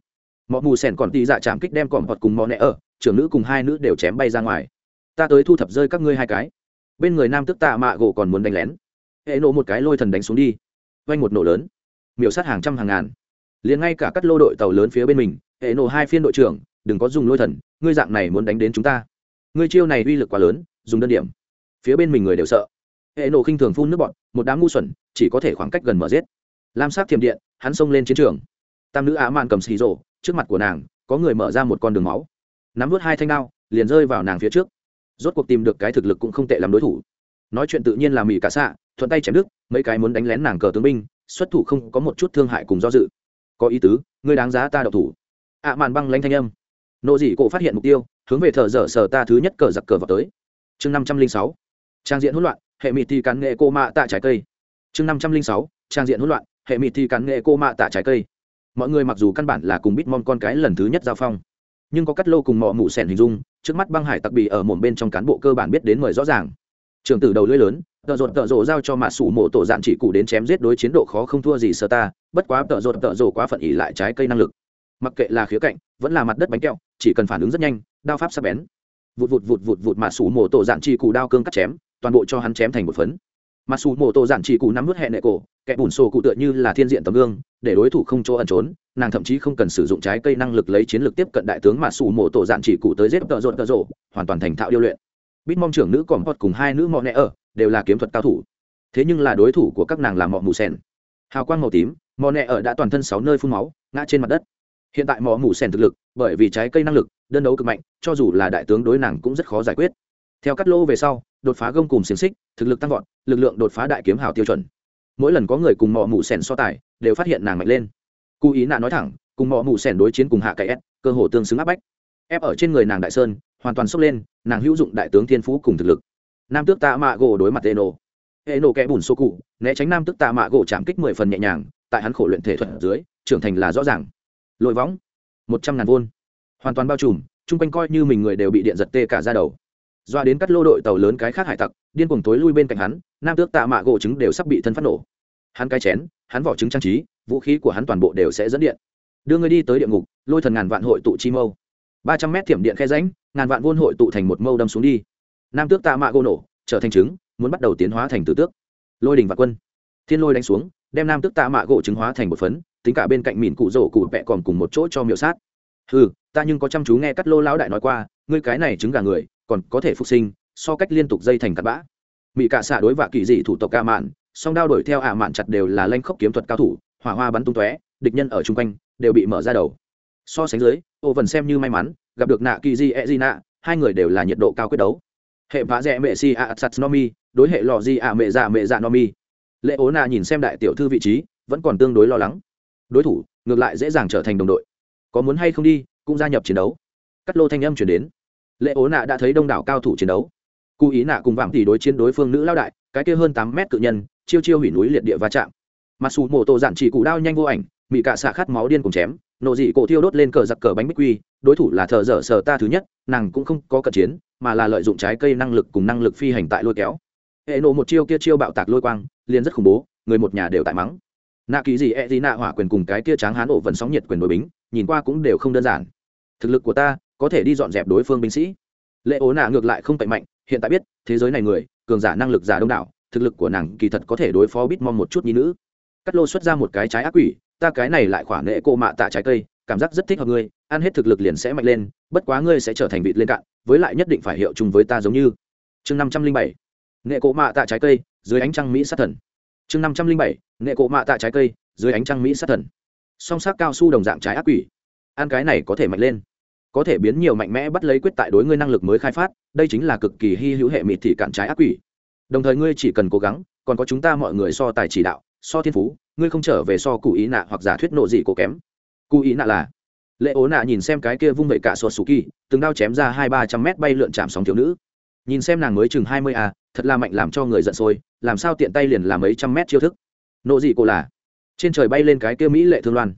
mọ mù sèn còn tì dạ chạm kích đem còn hoặc cùng mọ nẹ ở, trưởng nữ cùng hai nữ đều chém bay ra ngoài. Ta tới thu thập rơi các ngươi hai cái. Bên người nam tức tạ mạ gỗ còn muốn đánh lén. Hệ nổ một cái lôi thần đánh xuống đi. Vanh một nổ lớn. Miểu sát hàng trăm hàng ngàn. Liền ngay cả các lô đội tàu lớn phía bên mình, hệ nổ hai phiên đội trưởng, đừng có dùng lôi thần, ngươi dạng này muốn đánh đến chúng ta. Ngươi chiêu này uy lực quá lớn, dùng đơn điểm. Phía bên mình người đều sợ. Hệ nổ khinh thường phun nước bọn một đám ngu xuẩn, chỉ có thể khoảng cách gần mở giết. Lam sát thiềm điện, hắn xông lên chiến trường. Tam nữ á mạn cầm xì rổ trước mặt của nàng, có người mở ra một con đường máu. Nắm vút hai thanh đao, liền rơi vào nàng phía trước. Rốt cuộc tìm được cái thực lực cũng không tệ làm đối thủ. Nói chuyện tự nhiên là mỹ cả xạ, thuận tay chém đức mấy cái muốn đánh lén nàng cờ tướng binh, xuất thủ không có một chút thương hại cùng do dự. Có ý tứ, ngươi đáng giá ta độc thủ. Ạ màn băng lanh thanh âm. Nộ dị cổ phát hiện mục tiêu, hướng về thợ dở sở ta thứ nhất cờ giặc cờ vào tới. Chương năm trăm linh sáu. Trang diện hỗn loạn, hệ mịt thì cắn nghệ cô mạ tạ trái cây. Chương năm trăm linh sáu. Trang diện hỗn loạn, hệ mịt thì cắn nghệ cô mạ tạ trái cây mọi người mặc dù căn bản là cùng bít mong con cái lần thứ nhất giao phong, nhưng có cắt lô cùng mọ mụ sẻn hình dung, trước mắt băng hải tặc bị ở một bên trong cán bộ cơ bản biết đến mời rõ ràng. Trường tử đầu lưỡi lớn, tợ rột tợ rộ giao cho mạ sủ mộ tổ dạn chỉ cụ đến chém giết đối chiến độ khó không thua gì sơ ta, bất quá tợ rột tợ rộ quá phận ỉ lại trái cây năng lực. Mặc kệ là khía cạnh, vẫn là mặt đất bánh kẹo, chỉ cần phản ứng rất nhanh, đao pháp sắc bén. Vụt vụt vụt vụt vụt mạ sủ mộ tổ dạn chỉ cụ đao cương cắt chém, toàn bộ cho hắn chém thành một phấn. Mạ sủ mộ tổ dạn chỉ cụ nắm vứt hẹ nệ cổ kẻ bùn sổ cụ tựa như là thiên diện tấm gương, để đối thủ không chỗ ẩn trốn, nàng thậm chí không cần sử dụng trái cây năng lực lấy chiến lược tiếp cận đại tướng mà sủ mổ tổ dạn chỉ cụ tới giết tợ rộn tợ rộ hoàn toàn thành thạo điêu luyện. Bít mong trưởng nữ còn hot cùng hai nữ mọ nẹ ở, đều là kiếm thuật cao thủ. Thế nhưng là đối thủ của các nàng là mọ mù sen hào quang màu tím, mọ nẹ ở đã toàn thân sáu nơi phun máu, ngã trên mặt đất. Hiện tại mọ mù sen thực lực, bởi vì trái cây năng lực, đơn đấu cực mạnh, cho dù là đại tướng đối nàng cũng rất khó giải quyết. Theo cắt lô về sau, đột phá gông cùng xiềng xích, thực lực tăng vọt, lực lượng đột phá đại kiếm hào tiêu chuẩn mỗi lần có người cùng mọ mù sen so tài, đều phát hiện nàng mạnh lên. Cụ ý nạ nói thẳng, cùng mọ mù sen đối chiến cùng hạ cậy ép cơ hồ tương xứng áp bách. Ép ở trên người nàng đại sơn, hoàn toàn sốc lên, nàng hữu dụng đại tướng thiên phú cùng thực lực. Nam tước tạ mạ gỗ đối mặt eno. Eno kẽ bùn xô cụ, né tránh nam tước tạ mạ gỗ chạm kích mười phần nhẹ nhàng, tại hắn khổ luyện thể thuật dưới, trưởng thành là rõ ràng. Lội võng, một trăm ngàn vôn. Hoàn toàn bao trùm, chung quanh coi như mình người đều bị điện giật tê cả ra đầu doa đến cắt lô đội tàu lớn cái khác hải tặc, điên cuồng tối lui bên cạnh hắn, nam tước tạ mạ gỗ trứng đều sắp bị thân phát nổ. Hắn cái chén, hắn vỏ trứng trang trí, vũ khí của hắn toàn bộ đều sẽ dẫn điện. Đưa người đi tới địa ngục, lôi thần ngàn vạn hội tụ chi mâu. Ba trăm mét thiểm điện khe ránh ngàn vạn vôn hội tụ thành một mâu đâm xuống đi. Nam tước tạ mạ gỗ nổ, trở thành trứng, muốn bắt đầu tiến hóa thành tử tước. Lôi đình và quân. Thiên lôi đánh xuống, đem nam tước tạ mạ gỗ trứng hóa thành một phấn, tính cả bên cạnh mìn cụ rổ cụ vẹ còn cùng một chỗ cho miệu sát. Ừ ta nhưng có chăm chú nghe cắt lô lão đại nói qua, ngươi cái này trứng gà người còn có thể phục sinh, so cách liên tục dây thành cắt bã. Mỹ cạ xạ đối vạ kỳ dị thủ tộc ca mạn, song đao đổi theo ả mạn chặt đều là lanh khốc kiếm thuật cao thủ, hỏa hoa bắn tung tóe, địch nhân ở chung quanh đều bị mở ra đầu. So sánh dưới, ô vần xem như may mắn, gặp được nạ kỳ di e di nạ, hai người đều là nhiệt độ cao quyết đấu. Hệ vã rẽ mẹ si a sắt nomi đối hệ lò di a mẹ dạ mẹ dạ nomi lệ ố nạ nhìn xem đại tiểu thư vị trí, vẫn còn tương đối lo lắng. Đối thủ, ngược lại dễ dàng trở thành đồng đội. Có muốn hay không đi, cũng gia nhập chiến đấu. Cắt lô thanh âm chuyển đến lệ ố nạ đã thấy đông đảo cao thủ chiến đấu. Cụ ý nạ cùng vạm tỷ đối chiến đối phương nữ lao đại, cái kia hơn tám mét cự nhân, chiêu chiêu hủy núi liệt địa va chạm. Mặc dù mổ tổ giản chỉ cụ đao nhanh vô ảnh bị cạ xạ khát máu điên cùng chém, nộ dị cổ thiêu đốt lên cờ giặc cờ bánh bích quy, đối thủ là thợ dở sờ ta thứ nhất, nàng cũng không có cận chiến, mà là lợi dụng trái cây năng lực cùng năng lực phi hành tại lôi kéo. Hệ nộ một chiêu kia chiêu bạo tạc lôi quang, liền rất khủng bố, người một nhà đều tại mắng. Nạ kỳ gì e gì nạ hỏa quyền cùng cái kia tráng hán ổ vẫn sóng nhiệt quyền đối bính, nhìn qua cũng đều không đơn giản. Thực lực của ta có thể đi dọn dẹp đối phương binh sĩ. Lệ ố nạ ngược lại không tệ mạnh, hiện tại biết, thế giới này người, cường giả năng lực giả đông đảo, thực lực của nàng kỳ thật có thể đối phó bít mong một chút nhi nữ. Cắt lô xuất ra một cái trái ác quỷ, ta cái này lại khoản nệ cô mạ tạ trái cây, cảm giác rất thích hợp ngươi, ăn hết thực lực liền sẽ mạnh lên, bất quá ngươi sẽ trở thành vịt lên cạn, với lại nhất định phải hiệu chung với ta giống như. Chương năm trăm linh bảy nghệ cộ mạ tạ trái cây, dưới ánh trăng mỹ sát thần. Chương năm trăm linh bảy nghệ cộ mạ tạ trái cây, dưới ánh trăng mỹ sát thần. Song sắc cao su đồng dạng trái ác quỷ. Ăn cái này có thể mạnh lên có thể biến nhiều mạnh mẽ bắt lấy quyết tại đối ngươi năng lực mới khai phát, đây chính là cực kỳ hy hữu hệ mịt thị cản trái ác quỷ. Đồng thời ngươi chỉ cần cố gắng, còn có chúng ta mọi người so tài chỉ đạo, so thiên phú, ngươi không trở về so cụ ý nạ hoặc giả thuyết nộ dị cổ kém. Cụ ý nạ là, lệ ố nạ nhìn xem cái kia vung vẩy cả sột sù kỳ từng đao chém ra hai ba trăm mét bay lượn chạm sóng thiếu nữ. Nhìn xem nàng mới chừng hai mươi a, thật là mạnh làm cho người giận sôi, làm sao tiện tay liền làm mấy trăm mét chiêu thức. Nộ dị cổ là, trên trời bay lên cái kia mỹ lệ thương loan.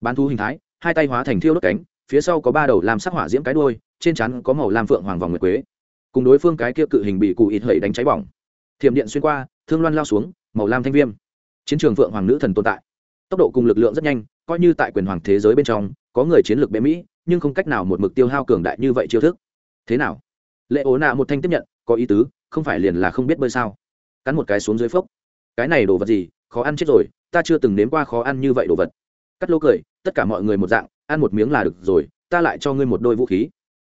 Bán thu hình thái, hai tay hóa thành thiêu đốt cánh phía sau có ba đầu làm sắc hỏa diễm cái đuôi, trên chắn có màu lam phượng hoàng vòng nguyệt quế. Cùng đối phương cái kia cự hình bị cụ ít hẩy đánh cháy bỏng. Thiểm điện xuyên qua, thương loan lao xuống, màu lam thanh viêm. Chiến trường phượng hoàng nữ thần tồn tại. Tốc độ cùng lực lượng rất nhanh, coi như tại quyền hoàng thế giới bên trong, có người chiến lược bé mỹ, nhưng không cách nào một mực tiêu hao cường đại như vậy chiêu thức. Thế nào? Lệ ố nạ một thanh tiếp nhận, có ý tứ, không phải liền là không biết bơi sao? Cắn một cái xuống dưới phốc. Cái này đồ vật gì? Khó ăn chết rồi, ta chưa từng nếm qua khó ăn như vậy đồ vật. Cắt lô cười, tất cả mọi người một dạng ăn một miếng là được rồi, ta lại cho ngươi một đôi vũ khí.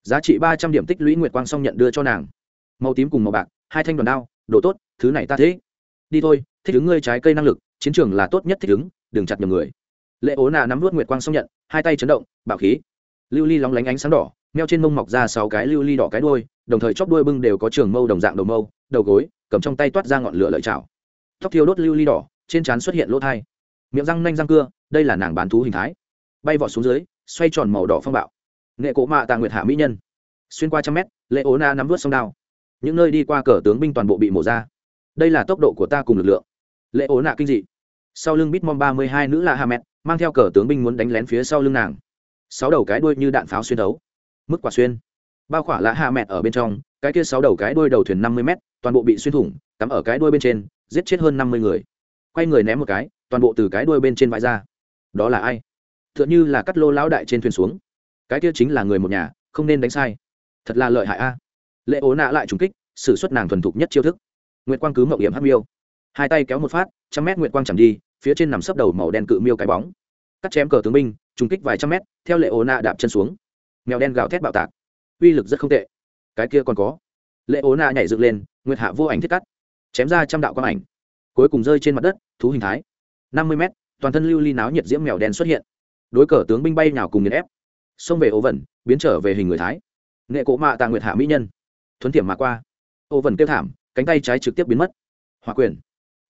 Giá trị ba trăm điểm tích lũy nguyệt quang xong nhận đưa cho nàng. Màu tím cùng màu bạc, hai thanh đoàn đao, đồ tốt, thứ này ta thế đi thôi, thích ứng ngươi trái cây năng lực, chiến trường là tốt nhất thích ứng, đừng chặt nhầm người. Lệ ố nà nắm vút nguyệt quang xong nhận, hai tay chấn động bạo khí. Lưu ly lóng lánh ánh sáng đỏ, meo trên mông mọc ra sáu cái lưu ly đỏ cái đuôi, đồng thời chóp đuôi bưng đều có trường mâu đồng dạng đầu mâu, đầu gối, cầm trong tay toát ra ngọn lửa lợi chảo. Tóc thiêu đốt lưu ly đỏ, trên trán xuất hiện lỗ thai. Miệng răng nanh răng cưa, đây là nàng bán thú hình thái bay vọt xuống dưới, xoay tròn màu đỏ phong bạo. Nghệ cổ mạ tạ nguyệt hạ mỹ nhân. Xuyên qua trăm mét, lệ ố na nắm vớt sông đao. Những nơi đi qua cờ tướng binh toàn bộ bị mổ ra. Đây là tốc độ của ta cùng lực lượng. Lệ ố nạ kinh dị. Sau lưng bitmom ba mươi hai nữ là hà mẹt mang theo cờ tướng binh muốn đánh lén phía sau lưng nàng. Sáu đầu cái đuôi như đạn pháo xuyên đấu mức quả xuyên. Bao khỏa là hà mẹt ở bên trong, cái kia sáu đầu cái đuôi đầu thuyền năm mươi m toàn bộ bị xuyên thủng, cắm ở cái đuôi bên trên, giết chết hơn năm mươi người. Quay người ném một cái, toàn bộ từ cái đuôi bên trên vãi ra. Đó là ai? Tựa như là cắt lô lão đại trên thuyền xuống. Cái kia chính là người một nhà không nên đánh sai. Thật là lợi hại a. Lệ ố nạ lại trùng kích s ử suất nàng thuần thục nhất chiêu thức. Nguyệt quang cứ mậu hiểm hắc miêu. Hai tay kéo một phát trăm mét nguyệt quang chẳng đi phía trên nằm sấp đầu màu đen cự miêu cái bóng. Cắt chém cờ tướng binh trùng kích vài trăm mét theo lệ ố nạ đạp chân xuống. Mèo đen gào thét bạo tạc. Uy lực rất không tệ. Cái kia còn có. Lệ ố nạ nhảy dựng lên nguyệt hạ vô ảnh thiết cắt. Chém ra trăm đạo quang ảnh. Cuối cùng rơi trên mặt đất thú hình thái. Năm mươi mét, toàn thân lưu ly náo nhiệt diễm mèo đen xuất hiện đối cờ tướng binh bay nào cùng nghiền ép. Xông về ố vẩn biến trở về hình người thái. Nghệ cộ mạ tạ nguyệt hạ mỹ nhân. Thuấn tiệm mà qua. Ô vẩn kêu thảm, cánh tay trái trực tiếp biến mất. Hỏa quyền.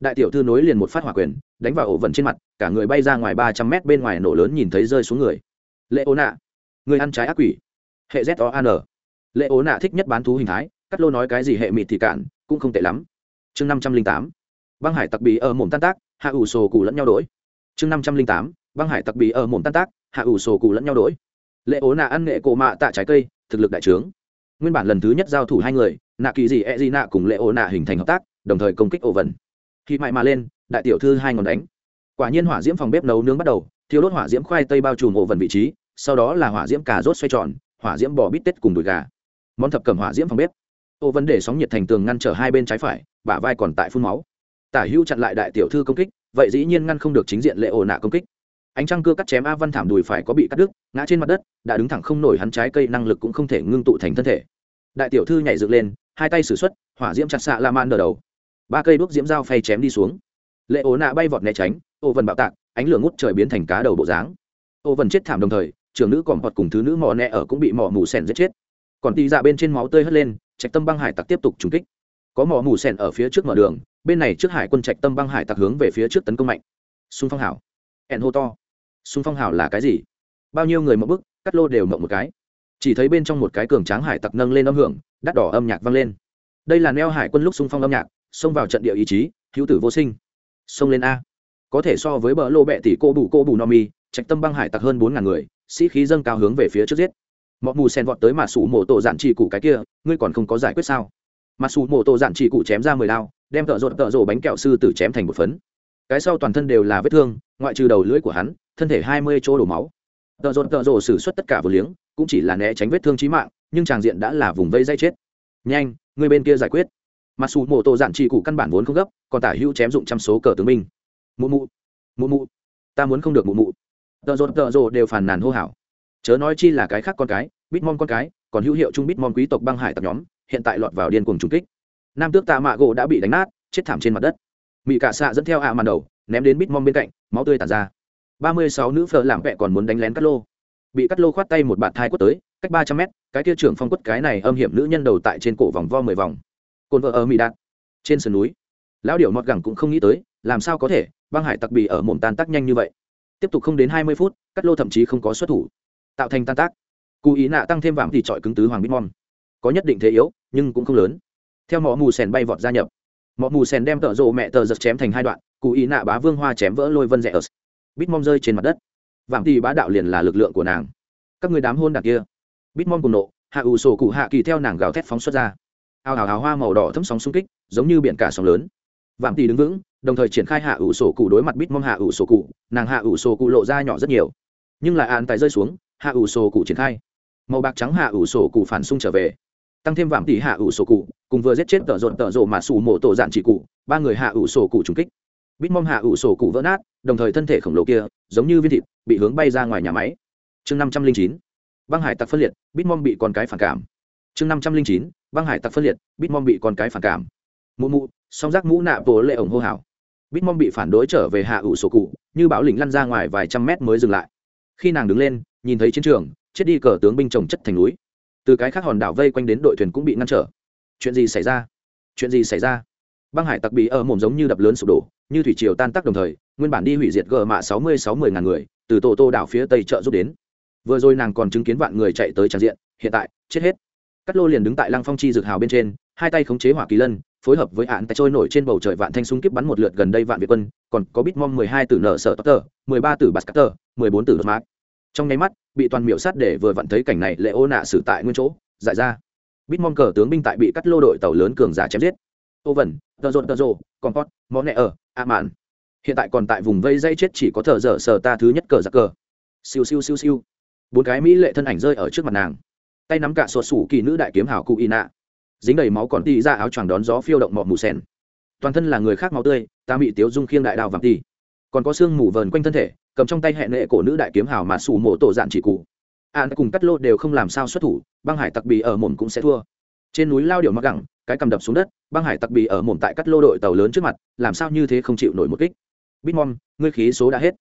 Đại tiểu thư nối liền một phát hỏa quyền, đánh vào ổ vẩn trên mặt, cả người bay ra ngoài ba trăm mét bên ngoài nổ lớn nhìn thấy rơi xuống người. Lệ ố nạ. Người ăn trái ác quỷ. Hệ z o an lệ ố nạ thích nhất bán thú hình thái, cắt lô nói cái gì hệ mịt thì cạn, cũng không tệ lắm. Chương năm trăm linh tám. Băng hải tặc bí ở mồm tan tác, hạ ủ sổ cụ lẫn nhau đổi. Chương năm trăm linh tám băng hải tặc bí ở mồm tan tác, hạ ủ sổ cụ lẫn nhau đổi. Lệ ố nạ ăn nghệ cổ mạ tạ trái cây, thực lực đại trướng. Nguyên bản lần thứ nhất giao thủ hai người, nạ kỳ gì e di nạ cùng lệ ố nạ hình thành hợp tác, đồng thời công kích ổ vần. Khi mại mà lên, đại tiểu thư hai ngón đánh. Quả nhiên hỏa diễm phòng bếp nấu nướng bắt đầu thiếu đốt hỏa diễm khoai tây bao trùm ổ vần vị trí, sau đó là hỏa diễm cà rốt xoay tròn, hỏa diễm bò bít tết cùng đùi gà. Món thập cầm hỏa diễm phòng bếp. Ô vấn để sóng nhiệt thành tường ngăn trở hai bên trái phải, bả vai còn tại phun máu. Tả hữu chặn lại đại tiểu thư công kích, vậy dĩ nhiên ngăn không được chính diện lệ ổ nạ công kích ánh trăng cưa cắt chém a văn thảm đùi phải có bị cắt đứt, ngã trên mặt đất, đã đứng thẳng không nổi hắn trái cây năng lực cũng không thể ngưng tụ thành thân thể. Đại tiểu thư nhảy dựng lên, hai tay xử xuất, hỏa diễm chặt xạ la man đờ đầu. Ba cây đuốc diễm dao phay chém đi xuống. Lệ ố nạ bay vọt né tránh, ô vần bạo tạc, ánh lửa ngút trời biến thành cá đầu bộ dáng. Ô vần chết thảm đồng thời, trưởng nữ còn hoặc cùng thứ nữ mò nẹ ở cũng bị mỏ mù sèn giết chết. Còn tì dạ bên trên máu tươi hất lên, trạch tâm băng hải tặc tiếp tục trúng kích. Có mỏ mù sèn ở phía trước mở đường, bên này trước hải quân trạch tâm băng hải tặc hướng về phía trước tấn công mạnh. Xung phong hảo. Ẹn hô to xung phong hảo là cái gì? Bao nhiêu người mộng bức, cắt lô đều mộng một cái. Chỉ thấy bên trong một cái cường tráng hải tặc nâng lên âm hưởng, đắt đỏ âm nhạc vang lên. Đây là neo hải quân lúc xung phong âm nhạc, xông vào trận địa ý chí, hữu tử vô sinh. Xông lên a. Có thể so với bờ lô bẹ tỷ cô bù cô bù no mi, trạch tâm băng hải tặc hơn bốn ngàn người, sĩ khí dâng cao hướng về phía trước giết. Mọi mù sen vọt tới mà sủ mổ tổ dạn chỉ cụ cái kia, ngươi còn không có giải quyết sao? Mà sủ mổ tổ dạn chỉ cụ chém ra mười đao, đem tợ rột tợ rộ bánh kẹo sư tử chém thành một phấn. Cái sau toàn thân đều là vết thương ngoại trừ đầu lưỡi của hắn, thân thể hai mươi chỗ đổ máu. Tợ rột tợ rồ xử suất tất cả vừa liếng, cũng chỉ là né tránh vết thương trí mạng, nhưng tràng diện đã là vùng vây dây chết. Nhanh, người bên kia giải quyết. Mặc dù mô tổ dạn trị cụ căn bản vốn không gấp, còn tả hữu chém dụng trăm số cờ tướng binh. Mụ mụ mụ mụ, ta muốn không được mụ mụ. Tợ rột tợ rồ đều phàn nàn hô hào. Chớ nói chi là cái khác con cái bitmon con cái, còn hữu hiệu chung bitmon quý tộc băng hải tập nhóm, hiện tại lọt vào điên cuồng trùng kích. Nam tước tạ mạ gỗ đã bị đánh nát, chết thảm trên mặt đất. Mỹ cả xạ dẫn theo ạ màn đầu ném đến bít bitmon bên cạnh, máu tươi tàn ra. Ba mươi sáu nữ phở làm vẹ còn muốn đánh lén cắt lô. Bị cắt lô khoát tay một bạt thai quất tới, cách ba trăm mét, cái kia trưởng phong quất cái này âm hiểm nữ nhân đầu tại trên cổ vòng vo mười vòng. Cồn vợ ở mỹ đạt, trên sườn núi. Lão điệu mọt gẳng cũng không nghĩ tới, làm sao có thể, băng hải tặc bị ở mồm tan tác nhanh như vậy. Tiếp tục không đến hai mươi phút cắt lô thậm chí không có xuất thủ. Tạo thành tan tác. Cụ ý nạ tăng thêm vạm thì trọi cứng tứ hoàng bít bitmon có nhất định thế yếu, nhưng cũng không lớn. Theo mỏ mù sèn bay vọt gia nhập mỏ mù sen đem tợ rộ mẹ tờ giật chém thành hai đoạn, cụ ý nạ bá vương hoa chém vỡ lôi vân rẽ ớt. Bitmon rơi trên mặt đất. Vạm thì bá đạo liền là lực lượng của nàng. Các người đám hôn đặc kia. Bitmon cùng nộ, hạ ủ sổ cụ hạ kỳ theo nàng gào thét phóng xuất ra. Ao hào hào hoa màu đỏ thấm sóng xung kích, giống như biển cả sóng lớn. Vạm tỷ đứng vững, đồng thời triển khai hạ ủ sổ cụ đối mặt bitmon hạ ủ sổ cụ, nàng hạ ủ sổ cụ lộ ra nhỏ rất nhiều. Nhưng lại an tài rơi xuống, hạ ủ sổ cụ triển khai. Màu bạc trắng hạ ủ sổ cụ phản xung trở về tăng thêm vạm tỷ hạ ủ sổ cụ, cùng vừa giết chết tợ rộn tợ rộ mà sủ mộ tổ dạn chỉ cụ, ba người hạ ủ sổ cụ trùng kích. Bitmom hạ ủ sổ cụ vỡ nát, đồng thời thân thể khổng lồ kia, giống như viên thịt, bị hướng bay ra ngoài nhà máy. Chương năm trăm linh chín, băng hải tặc phân liệt bitmom bị con cái phản cảm. Chương năm trăm linh chín, băng hải tặc phân liệt bitmom bị con cái phản cảm. Mụ mụ, song giác mũ nạ vỗ lệ ổng hô hào. Bitmom bị phản đối trở về hạ ủ sổ cụ, như bão lĩnh lăn ra ngoài vài trăm mét mới dừng lại. Khi nàng đứng lên, nhìn thấy chiến trường, chết đi cờ tướng binh trồng chất thành núi từ cái khác hòn đảo vây quanh đến đội thuyền cũng bị ngăn trở. Chuyện gì xảy ra? Chuyện gì xảy ra? Băng hải tặc bị ở mồm giống như đập lớn sụp đổ, như thủy triều tan tác đồng thời, nguyên bản đi hủy diệt gờ mạ sáu mươi sáu mươi ngàn người, từ tổ tô đảo phía tây trợ giúp đến. Vừa rồi nàng còn chứng kiến vạn người chạy tới tràn diện, hiện tại, chết hết. Cắt lô liền đứng tại lăng phong chi dược hào bên trên, hai tay khống chế hỏa kỳ lân, phối hợp với hạn tay trôi nổi trên bầu trời vạn thanh súng kíp bắn một lượt gần đây vạn việt quân, còn có bít mong mười hai tử nợ sợ tờ, mười ba tử bát cắt tờ, mười bốn tử đột mát trong nháy mắt, bị toàn miểu sát để vừa vặn thấy cảnh này lệ ô nạ xử tại nguyên chỗ dại ra. Bít mong cờ tướng binh tại bị cắt lô đội tàu lớn cường giả chém giết. Ô vẩn tờ rộn tờ rộ còn pot món nẹ ở a mạn. Hiện tại còn tại vùng vây dây chết chỉ có thờ dở sờ ta thứ nhất cờ giặc cờ. Siêu siêu siêu siêu. Bốn cái mỹ lệ thân ảnh rơi ở trước mặt nàng. Tay nắm cả sột sủ kỳ nữ đại kiếm hảo cụ y nạ dính đầy máu còn tì ra áo choàng đón gió phiêu động mọ mù sen toàn thân là người khác máu tươi, ta bị tiếu dung khiêng đại đào vàng tì còn có xương mù vờn quanh thân thể, cầm trong tay hẹn lệ cổ nữ đại kiếm hào mà sủ mổ tổ dạn chỉ cụ. An cùng cắt lô đều không làm sao xuất thủ, băng hải tặc bì ở mồm cũng sẽ thua. Trên núi lao điệu mặc gẳng, cái cầm đập xuống đất, băng hải tặc bì ở mồm tại cắt lô đội tàu lớn trước mặt, làm sao như thế không chịu nổi một kích. Bitmom ngươi khí số đã hết.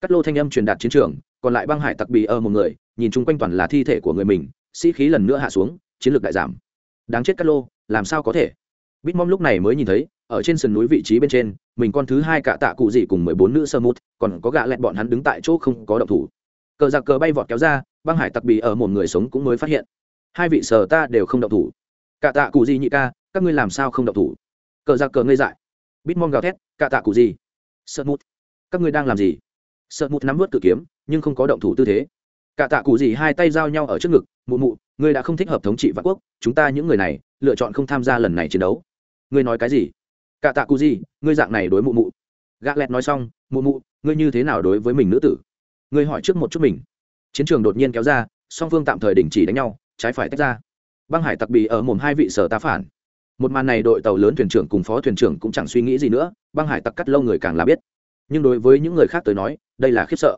Cắt lô thanh âm truyền đạt chiến trường, còn lại băng hải tặc bì ở một người, nhìn chung quanh toàn là thi thể của người mình, sĩ khí lần nữa hạ xuống, chiến lược đại giảm. Đáng chết cắt lô, làm sao có thể? Bitmom lúc này mới nhìn thấy ở trên sườn núi vị trí bên trên, mình con thứ hai cả tạ cụ dị cùng mười bốn nữ sơ mút, còn có gạ lẹt bọn hắn đứng tại chỗ không có động thủ. Cờ giặc cờ bay vọt kéo ra, băng hải tặc bị ở một người sống cũng mới phát hiện. Hai vị sở ta đều không động thủ. Cả tạ cụ gì nhị ca, các ngươi làm sao không động thủ? Cờ giặc cờ ngây dại. Bít mong gào thét, cả tạ cụ gì? Sơ mút. Các ngươi đang làm gì? Sợ mút nắm vớt cự kiếm, nhưng không có động thủ tư thế. Cả tạ cụ gì hai tay giao nhau ở trước ngực, mụ mụ, ngươi đã không thích hợp thống trị vạn quốc, chúng ta những người này, lựa chọn không tham gia lần này chiến đấu. Ngươi nói cái gì? Cả tạ cụ gì, ngươi dạng này đối mụ mụ. Gã lẹt nói xong, mụ mụ, ngươi như thế nào đối với mình nữ tử? Ngươi hỏi trước một chút mình. Chiến trường đột nhiên kéo ra, song phương tạm thời đình chỉ đánh nhau, trái phải tách ra. Băng hải tặc bị ở mồm hai vị sở tá phản. Một màn này đội tàu lớn thuyền trưởng cùng phó thuyền trưởng cũng chẳng suy nghĩ gì nữa, băng hải tặc cắt lâu người càng là biết. Nhưng đối với những người khác tới nói, đây là khiếp sợ.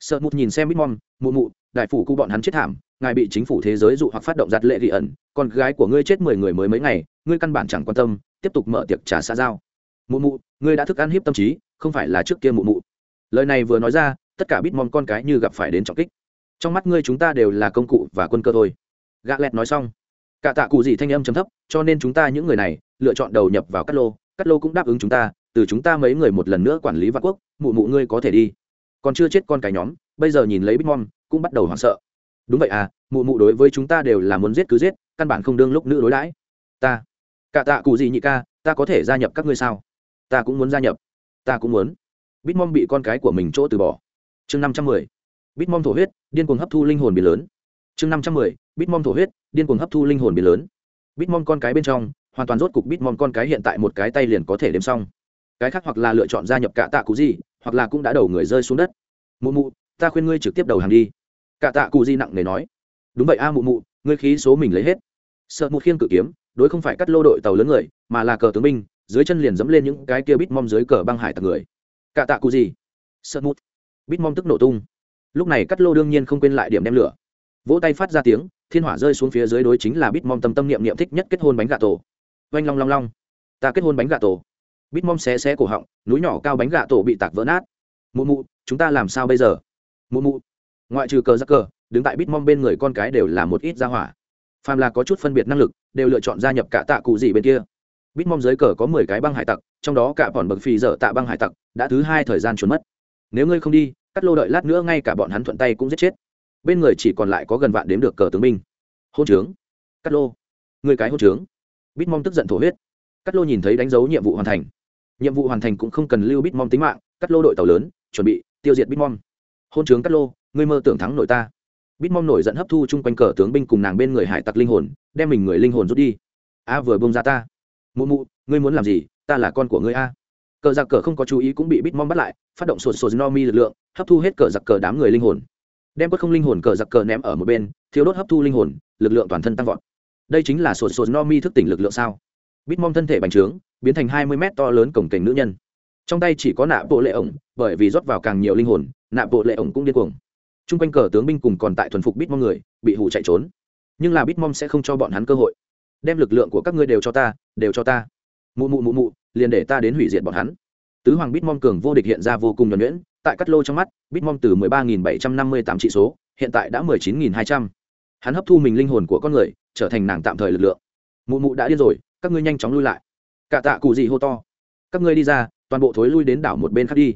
Sợ mụt nhìn xem bitmom mụ mụ, đại phủ cụ bọn hắn chết thảm, ngài bị chính phủ thế giới dụ hoặc phát động giặt lệ ghi ẩn, con gái của ngươi chết mười người mới mấy ngày, ngươi căn bản chẳng quan tâm tiếp tục mở tiệc trả xã giao. Mụ mụ, ngươi đã thức ăn hiếp tâm trí, không phải là trước kia mụ mụ. Lời này vừa nói ra, tất cả bitmom con cái như gặp phải đến trọng kích. Trong mắt ngươi chúng ta đều là công cụ và quân cơ thôi. Gã lẹt nói xong. Cả tạ cụ gì thanh âm chấm thấp, cho nên chúng ta những người này, lựa chọn đầu nhập vào cắt lô. Cắt lô cũng đáp ứng chúng ta, từ chúng ta mấy người một lần nữa quản lý vạn quốc, mụ mụ ngươi có thể đi. Còn chưa chết con cái nhóm, bây giờ nhìn lấy bitmom cũng bắt đầu hoảng sợ. Đúng vậy à mụ mụ đối với chúng ta đều là muốn giết cứ giết, căn bản không đương lúc nữ đối đãi. Ta cả tạ cụ gì nhị ca, ta có thể gia nhập các ngươi sao? Ta cũng muốn gia nhập. Ta cũng muốn. Bitmom bị con cái của mình chỗ từ bỏ. Chương năm trăm mười. Bitmom thổ huyết, điên cuồng hấp thu linh hồn biển lớn. Chương năm trăm mười. Bitmom thổ huyết, điên cuồng hấp thu linh hồn biển lớn. Bitmom con cái bên trong, hoàn toàn rốt cục bitmom con cái hiện tại một cái tay liền có thể đếm xong. Cái khác hoặc là lựa chọn gia nhập cả tạ cụ gì, hoặc là cũng đã đầu người rơi xuống đất. Mụ mụ, ta khuyên ngươi trực tiếp đầu hàng đi. Cả tạ cụ gì nặng nề nói. Đúng vậy a mụ mụ, ngươi khí số mình lấy hết. Sợ mụ khiên cự kiếm đối không phải cắt lô đội tàu lớn người, mà là cờ tướng binh, dưới chân liền dẫm lên những cái kia bitmom dưới cờ băng hải tặc người. Cả tạ cụ gì? Sợ mút bít mom tức nổ tung. Lúc này cắt lô đương nhiên không quên lại điểm đem lửa. Vỗ tay phát ra tiếng, thiên hỏa rơi xuống phía dưới đối chính là bitmom tâm tâm niệm niệm thích nhất kết hôn bánh gà tổ. Oanh long long long. Ta kết hôn bánh gà tổ. Bitmom xé xé cổ họng, núi nhỏ cao bánh gà tổ bị tạc vỡ nát. Mụ mụ, chúng ta làm sao bây giờ? Mụ mụ. Ngoại trừ cờ giắc cờ, đứng tại bitmom bên người con cái đều là một ít gia hỏa phàm là có chút phân biệt năng lực, đều lựa chọn gia nhập cả tạ cụ gì bên kia. Bitmom dưới cờ có mười cái băng hải tặc, trong đó cả bọn bậc phì dở tạ băng hải tặc đã thứ hai thời gian trốn mất. Nếu ngươi không đi, cắt lô đợi lát nữa ngay cả bọn hắn thuận tay cũng giết chết. Bên người chỉ còn lại có gần vạn đếm được cờ tướng binh. Hôn trướng. Cắt lô. Người cái hôn trướng. Bít mong tức giận thổ huyết. Cắt lô nhìn thấy đánh dấu nhiệm vụ hoàn thành. Nhiệm vụ hoàn thành cũng không cần lưu bít mong tính mạng, cắt lô đội tàu lớn, chuẩn bị tiêu diệt bít mong. Hôn trướng cắt lô, ngươi mơ tưởng thắng nội ta bít mong nổi giận hấp thu chung quanh cờ tướng binh cùng nàng bên người hải tặc linh hồn, đem mình người linh hồn rút đi. A vừa bông ra ta. Mụ mụ, ngươi muốn làm gì? Ta là con của ngươi a. Cờ giặc cờ không có chú ý cũng bị bít mong bắt lại, phát động sột sột no mi lực lượng, hấp thu hết cờ giặc cờ đám người linh hồn. Đem bất không linh hồn cờ giặc cờ ném ở một bên, thiếu đốt hấp thu linh hồn, lực lượng toàn thân tăng vọt. Đây chính là sột sột no mi thức tỉnh lực lượng sao? Bít mong thân thể bành trướng, biến thành hai mươi mét to lớn cổng cảnh nữ nhân. Trong tay chỉ có nạ bộ lệ ổng, bởi vì rót vào càng nhiều linh hồn nạ bộ lệ ổng cũng điên cuồng chung quanh cờ tướng binh cùng còn tại thuần phục bít mong người, bị hủ chạy trốn. Nhưng là bít mong sẽ không cho bọn hắn cơ hội. Đem lực lượng của các ngươi đều cho ta, đều cho ta. Mụ mụ mụ mụ, liền để ta đến hủy diệt bọn hắn. Tứ hoàng bít mong cường vô địch hiện ra vô cùng nhuẩn nhuyễn, tại cắt lô trong mắt, bitmom từ 13.758 trị số, hiện tại đã 19.200. hắn hấp thu mình linh hồn của con người, trở thành nàng tạm thời lực lượng. Mụ mụ đã điên rồi, các ngươi nhanh chóng lui lại. Cả tạ cụ gì hô to. Các ngươi đi ra, toàn bộ thối lui đến đảo một bên khác đi.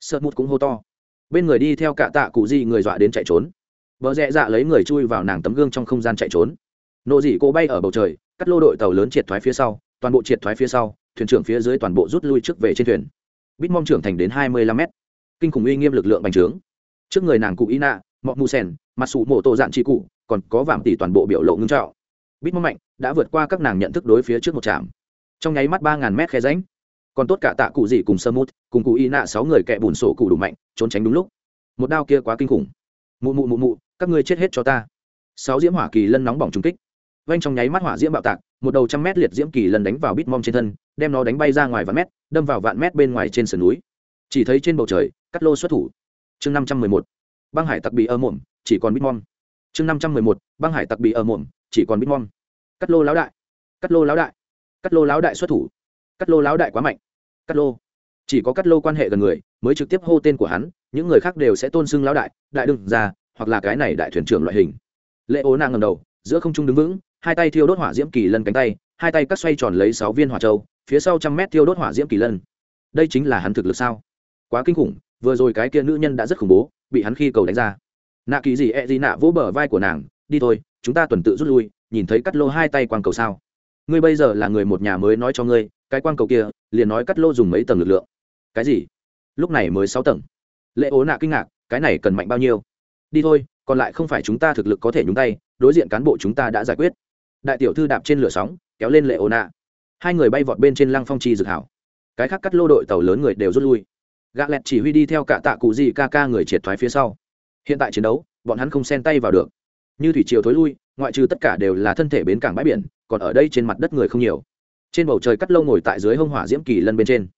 Sợ mụt cũng hô to bên người đi theo cả tạ cụ gì người dọa đến chạy trốn. Vợ dẹ dạ lấy người chui vào nàng tấm gương trong không gian chạy trốn. Nộ dị cô bay ở bầu trời, cắt lô đội tàu lớn triệt thoái phía sau, toàn bộ triệt thoái phía sau, thuyền trưởng phía dưới toàn bộ rút lui trước về trên thuyền. Bitmom trưởng thành đến 25 mét. Kinh khủng uy nghiêm lực lượng bành trướng. Trước người nàng cụ y nạ mọ mù sen mặt sụ mổ tổ dạn trị cụ, còn có vảm tỷ toàn bộ biểu lộ ngưng trạo bít mong mạnh, đã vượt qua các nàng nhận thức đối phía trước một trạm. Trong nháy mắt ba ngàn mét khe ránh còn tốt cả tạ cụ gì cùng sơ mút, cùng cụ y nạ sáu người kẹ bùn sổ cụ đủ mạnh, trốn tránh đúng lúc. Một đao kia quá kinh khủng. Mụ mụ mụ mụ, các ngươi chết hết cho ta. Sáu diễm hỏa kỳ lân nóng bỏng trung kích. Vanh trong nháy mắt hỏa diễm bạo tạc, một đầu trăm mét liệt diễm kỳ lân đánh vào bít mom trên thân, đem nó đánh bay ra ngoài vạn mét, đâm vào vạn mét bên ngoài trên sườn núi. Chỉ thấy trên bầu trời, cắt lô xuất thủ. Chương năm trăm mười một, băng hải tặc bị ở mồm, chỉ còn bitmom chương năm trăm mười một, băng hải tặc bị ở mồm, chỉ còn bitmom cắt lô lão đại, cắt lô lão đại, cắt lô lão đại xuất thủ cắt lô lão đại quá mạnh. Cắt lô. Chỉ có cắt lô quan hệ gần người, mới trực tiếp hô tên của hắn, những người khác đều sẽ tôn xưng lão đại đại đương ra hoặc là cái này đại thuyền trưởng loại hình. Lệ ố nàng ngầm đầu, giữa không trung đứng vững, hai tay thiêu đốt hỏa diễm kỳ lân cánh tay, hai tay cắt xoay tròn lấy sáu viên hỏa châu, phía sau trăm mét thiêu đốt hỏa diễm kỳ lân. Đây chính là hắn thực lực sao? Quá kinh khủng, vừa rồi cái kia nữ nhân đã rất khủng bố, bị hắn khi cầu đánh ra. Nạ kỳ gì e gì nạ vỗ bờ vai của nàng, đi thôi, chúng ta tuần tự rút lui, nhìn thấy cắt lô hai tay quang cầu sao? Ngươi bây giờ là người một nhà mới nói cho ngươi cái quan cầu kia, liền nói cắt lô dùng mấy tầng lực lượng. Cái gì? Lúc này mới sáu tầng. Lệ ố nạ kinh ngạc, cái này cần mạnh bao nhiêu? Đi thôi, còn lại không phải chúng ta thực lực có thể nhúng tay, đối diện cán bộ chúng ta đã giải quyết. Đại tiểu thư đạp trên lửa sóng, kéo lên lệ ố nạ. Hai người bay vọt bên trên lăng phong chi dực hảo. Cái khác cắt lô đội tàu lớn người đều rút lui. Gạ lẹt chỉ huy đi theo cả tạ cụ gì ca ca người triệt thoái phía sau. Hiện tại chiến đấu, bọn hắn không xen tay vào được. Như thủy triều thối lui, ngoại trừ tất cả đều là thân thể bến cảng bãi biển, còn ở đây trên mặt đất người không nhiều trên bầu trời cắt lâu ngồi tại dưới hông hỏa diễm kỳ lân bên trên.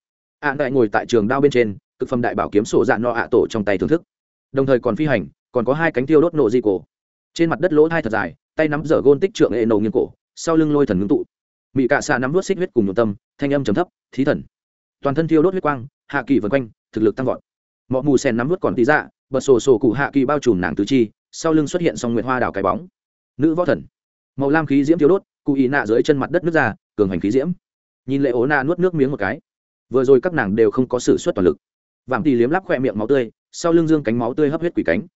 Ạ đại ngồi tại trường đao bên trên, cực phẩm đại bảo kiếm sổ dạn no ạ tổ trong tay thưởng thức. Đồng thời còn phi hành, còn có hai cánh tiêu đốt nộ di cổ. Trên mặt đất lỗ thai thật dài, tay nắm dở gôn tích trượng hệ nổ nghiêng cổ, sau lưng lôi thần ngưng tụ. Mỹ cạ xạ nắm vớt xích huyết cùng nhộn tâm, thanh âm trầm thấp, thí thần. Toàn thân thiêu đốt huyết quang, hạ kỳ vân quanh, thực lực tăng vọt. Mọi mù sen nắm vớt còn tí dạ bật sổ sổ cụ hạ kỳ bao trùm nàng tứ chi, sau lưng xuất hiện song nguyệt hoa đào cái bóng. Nữ võ thần. Màu lam khí diễm thiêu đốt, cụ ý nạ dưới chân mặt đất nước ra cường hành khí diễm. Nhìn lệ ố na nuốt nước miếng một cái. Vừa rồi các nàng đều không có sự suất toàn lực. Vàng tì liếm lắp khoe miệng máu tươi, sau lưng dương cánh máu tươi hấp huyết quỷ cánh.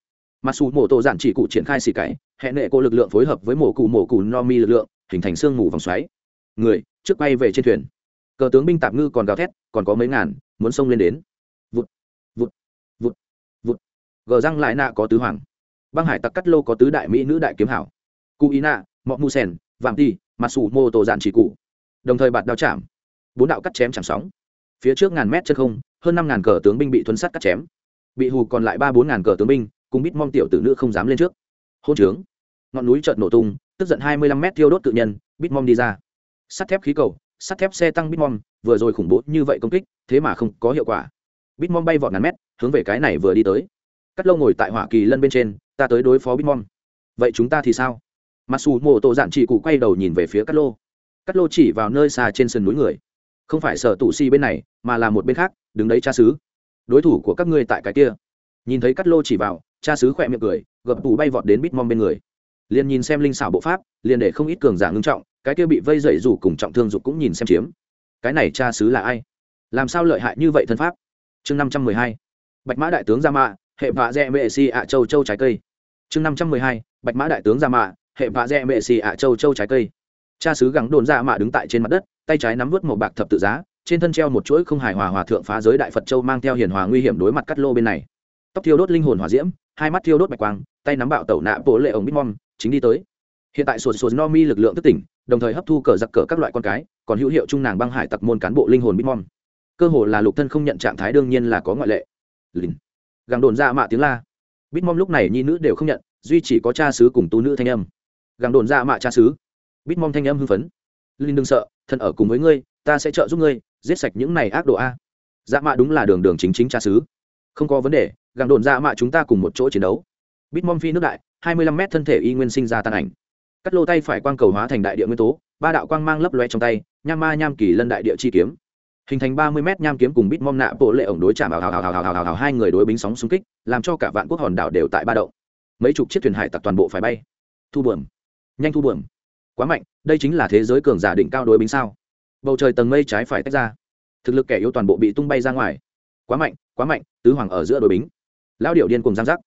Mặc dù mổ tổ giản chỉ cụ triển khai xì cày hệ nệ cô lực lượng phối hợp với mổ cụ mổ cụ no mi lực lượng, hình thành sương mù vòng xoáy. Người, trước bay về trên thuyền. Cờ tướng binh tạp ngư còn gào thét, còn có mấy ngàn, muốn xông lên đến. Vụt vụt vụt vụt. Gờ răng lại nạ có tứ hoàng. Băng hải tặc cắt lô có tứ đại mỹ nữ đại kiếm hảo. Cụ ý nạ, mọ mu sen vàng ti mặt dù mô tổ giản chỉ cụ đồng thời bạt đao chạm. Bốn đạo cắt chém chẳng sóng. Phía trước ngàn mét chân không, hơn năm ngàn cờ tướng binh bị thuấn sắt cắt chém. Bị hù còn lại ba bốn ngàn cờ tướng binh, cùng bít mong tiểu tử nữ không dám lên trước. Hôn trướng. Ngọn núi chợt nổ tung, tức giận hai mươi lăm mét thiêu đốt tự nhân, bít mong đi ra. Sắt thép khí cầu, sắt thép xe tăng bít mong, vừa rồi khủng bố như vậy công kích, thế mà không có hiệu quả. Bít mong bay vọt ngàn mét, hướng về cái này vừa đi tới. Cắt lâu ngồi tại hoa kỳ lân bên trên, ta tới đối phó bít mong. Vậy chúng ta thì sao? Mặc dù mô tô dạn chỉ cụ quay đầu nhìn về phía cắt lô cắt lô chỉ vào nơi xa trên sườn núi người. Không phải sở tụ si bên này, mà là một bên khác, đứng đấy cha xứ đối thủ của các ngươi tại cái kia. Nhìn thấy cắt lô chỉ vào, cha xứ khỏe miệng cười, gập tủ bay vọt đến bít mong bên người. Liền nhìn xem linh xảo bộ pháp, liền để không ít cường giả ngưng trọng, cái kia bị vây dậy rủ cùng trọng thương dục cũng nhìn xem chiếm. Cái này cha xứ là ai? Làm sao lợi hại như vậy thân pháp? Chương năm trăm mười hai. Bạch mã đại tướng gia mạ, hệ vạ dẹ mệ si ạ châu châu trái cây. Chương năm trăm mười hai. Bạch mã đại tướng gia mạ, hệ vạ dẹ mệ si ạ châu châu trái cây cha sứ gắng đồn ra mạ đứng tại trên mặt đất, tay trái nắm vớt màu bạc thập tự giá, trên thân treo một chuỗi không hài hòa hòa thượng phá giới đại phật châu mang theo hiền hòa nguy hiểm đối mặt cắt lô bên này. Tóc thiêu đốt linh hồn hòa diễm, hai mắt thiêu đốt bạch quang, tay nắm bạo tẩu nạ bố lệ ống bitmom chính đi tới. Hiện tại sột sột no mi lực lượng tức tỉnh, đồng thời hấp thu cờ giặc cờ các loại con cái, còn hữu hiệu trung nàng băng hải tặc môn cán bộ linh hồn bitmom cơ hồ là lục thân không nhận trạng thái đương nhiên là có ngoại lệ. Lìn. Gàng đồn ra mạ tiếng la. Bitmom lúc này nhi nữ đều không nhận, duy chỉ có cha sứ cùng tu nữ thanh âm. Gàng đồn ra mạ cha sứ bitmom thanh âm hưng phấn. Linh đừng sợ, thân ở cùng với ngươi, ta sẽ trợ giúp ngươi, giết sạch những này ác độ a. Dạ mạ đúng là đường đường chính chính cha sứ không có vấn đề gặng đồn dạ mạ chúng ta cùng một chỗ chiến đấu. Bitmom phi nước đại, hai mươi lăm mét thân thể y nguyên sinh ra tan ảnh. Cắt lô tay phải quang cầu hóa thành đại địa nguyên tố, ba đạo quang mang lấp loe trong tay, nham ma nham kỳ lân đại địa chi kiếm. Hình thành ba mươi mét nham kiếm cùng bít mong nạ bộ lệ ổng đối chạm hào hào hào hào hào hào hào hai người đối bính sóng xung kích, làm cho cả vạn quốc hòn đảo đều tại ba động. Mấy chục chiếc thuyền hải tặc toàn bộ phải bay. Thu buồm. Nhanh thu buồm quá mạnh, đây chính là thế giới cường giả đỉnh cao đối bính sao. Bầu trời tầng mây trái phải tách ra. Thực lực kẻ yếu toàn bộ bị tung bay ra ngoài. Quá mạnh quá mạnh, tứ hoàng ở giữa đối bính. Lao điệu điên cùng giang giác.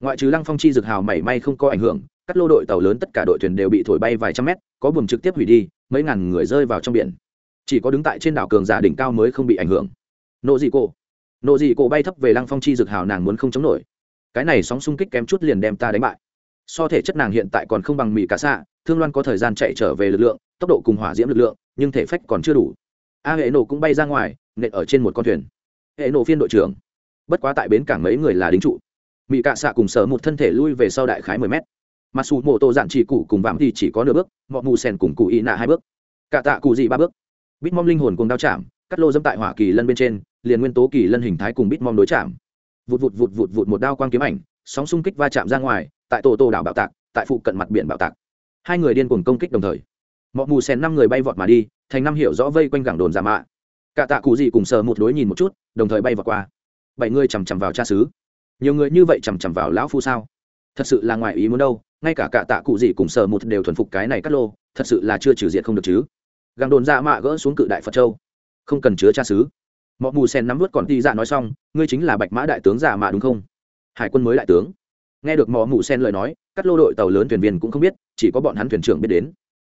Ngoại trừ lăng phong chi Dực hào mảy may không có ảnh hưởng, các lô đội tàu lớn tất cả đội thuyền đều bị thổi bay vài trăm mét, có buồm trực tiếp hủy đi, mấy ngàn người rơi vào trong biển. Chỉ có đứng tại trên đảo cường giả đỉnh cao mới không bị ảnh hưởng. Nộ dị cổ. Nộ dị cổ bay thấp về lăng phong chi Dực hào nàng muốn không chống nổi. Cái này sóng xung kích kém chút liền đem ta đánh bại. So thể chất nàng hiện tại còn không bằng mỹ cả xạ thương loan có thời gian chạy trở về lực lượng, tốc độ cùng hỏa diễm lực lượng, nhưng thể phách còn chưa đủ. A hệ nổ cũng bay ra ngoài, nện ở trên một con thuyền. Hệ nổ phiên đội trưởng. Bất quá tại bến cảng mấy người là đính trụ. Mỹ cạ xạ cùng sở một thân thể lui về sau đại khái mười mét. Mặc dù mô tô dạng chỉ cụ cùng vạm thì chỉ có nửa bước mọi mù sen cùng cụ y nạ hai bước. Cả tạ cụ gì ba bước. Bít mong linh hồn cùng đao chạm, cắt lô dâm tại hỏa kỳ lân bên trên, liền nguyên tố kỳ lân hình thái cùng bít mong đối chạm. Vụt vụt vụt vụt vụt một đao quang kiếm ảnh, sóng xung kích va chạm ra ngoài, tại tổ tô đảo bạo tạc, tại phụ cận mặt biển bạo tạc hai người điên cuồng công kích đồng thời mọi mù sen năm người bay vọt mà đi, thành năm hiểu rõ vây quanh gẳng đồn giả mạ. Cả tạ cụ gì cùng sờ một đối nhìn một chút, đồng thời bay vọt qua. Bảy người chằm chằm vào cha xứ. Nhiều người như vậy chằm chằm vào lão phu sao? Thật sự là ngoài ý muốn đâu, ngay cả cả tạ cụ gì cùng sờ một đều thuần phục cái này cắt lô, thật sự là chưa trừ diệt không được chứ. Gàng đồn dạ mạ gỡ xuống cự đại phật châu. Không cần chứa cha xứ. Mọi mù sen nắm vớt còn đi dạ nói xong, ngươi chính là bạch mã đại tướng dạ mạ đúng không? Hải quân mới đại tướng. Nghe được mỏ mù sen lời nói các lô đội tàu lớn thuyền viên cũng không biết chỉ có bọn hắn thuyền trưởng biết đến.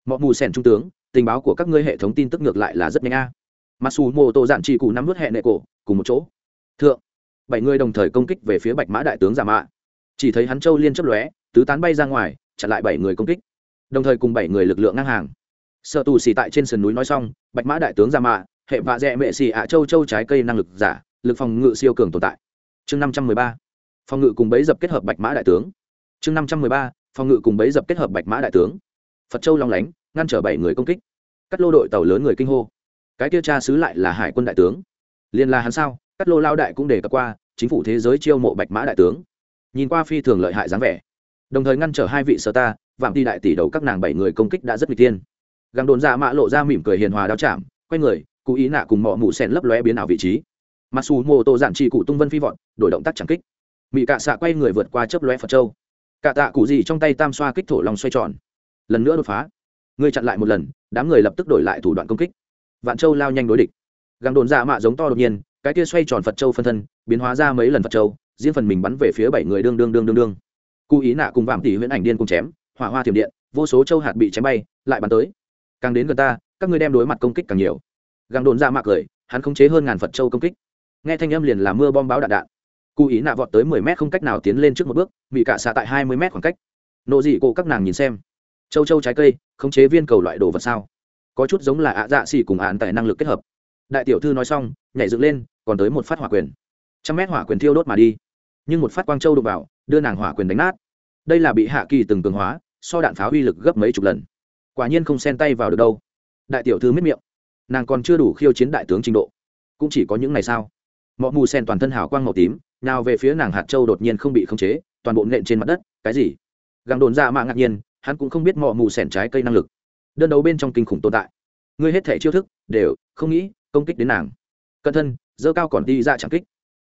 Mọi mù sẻn trung tướng, tình báo của các ngươi hệ thống tin tức ngược lại là rất nhanh a. Mặc dù mô tô dạn chỉ cụ nắm vớt hệ nệ cổ, cùng một chỗ. Thượng, bảy người đồng thời công kích về phía bạch mã đại tướng giả mạ. Chỉ thấy hắn châu liên chấp lóe, tứ tán bay ra ngoài, chặn lại bảy người công kích. Đồng thời cùng bảy người lực lượng ngang hàng. Sợ tù xì tại trên sườn núi nói xong, bạch mã đại tướng giả mạ, hệ vạ dẹ mệ xì ạ châu châu trái cây năng lực giả, lực phòng ngự siêu cường tồn tại. Chương năm trăm mười ba. Phòng ngự cùng bấy dập kết hợp bạch mã đại tướng. Chương năm trăm mười ba phòng ngự cùng bấy dập kết hợp bạch mã đại tướng. Phật châu long lánh, ngăn trở bảy người công kích. Cắt lô đội tàu lớn người kinh hô. Cái kia cha xứ lại là hải quân đại tướng. Liên là hắn sao? Cắt lô lao đại cũng đề cập qua, chính phủ thế giới chiêu mộ bạch mã đại tướng. Nhìn qua phi thường lợi hại dáng vẻ. Đồng thời ngăn trở hai vị sơ ta, vạm đi đại tỷ đầu các nàng bảy người công kích đã rất bị tiên găng đồn dạ ra mã lộ ra mỉm cười hiền hòa đao chạm, quay người cụ ý nạ cùng mọ mụ sen lấp lóe biến ảo vị trí. Mặc dù mô tô giản trị cụ tung vân phi vọt, đổi động tác chẳng kích. Mỹ cạ xạ quay người vượt qua chớp lóe phật châu cả tạ cụ gì trong tay tam xoa kích thổ lòng xoay tròn. Lần nữa đột phá. Ngươi chặn lại một lần, đám người lập tức đổi lại thủ đoạn công kích. Vạn châu lao nhanh đối địch. Găng đồn dạ mạ giống to đột nhiên, cái kia xoay tròn phật châu phân thân, biến hóa ra mấy lần phật châu riêng phần mình bắn về phía bảy người đương đương đương đương đương. Cụ ý nạ cùng vạm tỷ huyễn ảnh điên cùng chém, hỏa hoa thiểm điện, vô số châu hạt bị chém bay, lại bắn tới. Càng đến gần ta, các ngươi đem đối mặt công kích càng nhiều. Găng đồn dạ mạ cười, hắn khống chế hơn ngàn phật châu công kích. Nghe thanh âm liền là mưa bom báo đạn đạn cụ ý nạ vọt tới mười mét không cách nào tiến lên trước một bước bị cả xạ tại hai mươi mét khoảng cách. Nộ dị cổ các nàng nhìn xem. Châu châu trái cây, khống chế viên cầu loại đồ vật sao? Có chút giống là ạ dạ xỉ cùng án tại năng lực kết hợp. Đại tiểu thư nói xong, nhảy dựng lên, còn tới một phát hỏa quyền. Trăm mét hỏa quyền thiêu đốt mà đi. Nhưng một phát quang châu đục vào, đưa nàng hỏa quyền đánh nát. Đây là bị hạ kỳ từng cường hóa, so đạn pháo uy lực gấp mấy chục lần. Quả nhiên không xen tay vào được đâu. Đại tiểu thư miết miệng. Nàng còn chưa đủ khiêu chiến đại tướng trình độ. Cũng chỉ có những ngày sao mọi mù sen toàn thân hào quang màu tím nào về phía nàng hạt châu đột nhiên không bị khống chế, toàn bộ nện trên mặt đất, cái gì? Găng đồn dạ ra mạng ngạc nhiên, hắn cũng không biết mọ mù sẻn trái cây năng lực. Đơn đấu bên trong kinh khủng tồn tại. Ngươi hết thể chiêu thức, đều không nghĩ công kích đến nàng. Cẩn thân dơ cao còn đi ra chẳng kích.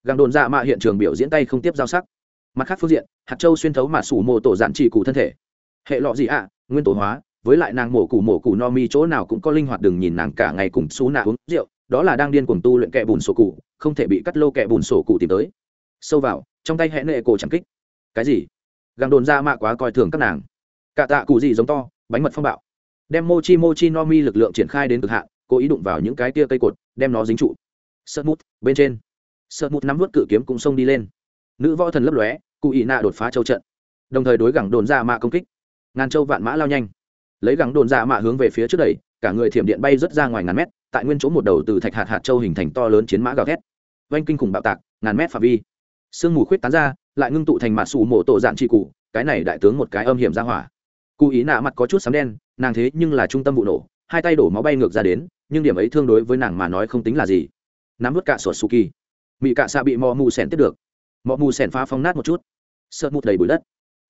Găng đồn ra mạ hiện trường biểu diễn tay không tiếp giao sắc. Mặt khác phương diện, hạt châu xuyên thấu mà sủ mồ tổ giản chỉ cụ thân thể. Hệ lọ gì ạ, nguyên tổ hóa, với lại nàng mổ củ mổ củ no mi chỗ nào cũng có linh hoạt đừng nhìn nàng cả ngày cùng xú nạ uống rượu, đó là đang điên cuồng tu luyện kẹ bùn sổ cụ, không thể bị cắt lô kẹ bùn sổ cụ tìm tới sâu vào, trong tay hẹn nệ cổ chẳng kích. Cái gì? Găng đồn ra mạ quá coi thường các nàng. Cả tạ cụ gì giống to, bánh mật phong bạo. Đem mochi mochi no mi lực lượng triển khai đến cực hạn, cố ý đụng vào những cái tia cây cột, đem nó dính trụ. Sợt mút, bên trên. Sợt mút nắm vớt cự kiếm cũng xông đi lên. Nữ võ thần lấp lóe, cụ ý nạ đột phá châu trận. Đồng thời đối gẳng đồn ra mạ công kích. Ngàn châu vạn mã lao nhanh. Lấy gẳng đồn ra mạ hướng về phía trước đẩy, cả người thiểm điện bay rớt ra ngoài ngàn mét, tại nguyên chỗ một đầu từ thạch hạt hạt châu hình thành to lớn chiến mã gào thét. Oanh kinh khủng bạo tạc, ngàn mét phạm vi sương mù khuyết tán ra, lại ngưng tụ thành mặt sủ mộ tổ dạn trị cụ cái này đại tướng một cái âm hiểm ra hỏa. Cụ ý nạ mặt có chút sấm đen, nàng thế nhưng là trung tâm vụ nổ, hai tay đổ máu bay ngược ra đến, nhưng điểm ấy thương đối với nàng mà nói không tính là gì. Nắm vớt cạ sột su kỳ. Mị cạ xạ bị mò mù sèn tiếp được. Mò mù sèn phá phong nát một chút. Sợ mụt đầy bụi đất.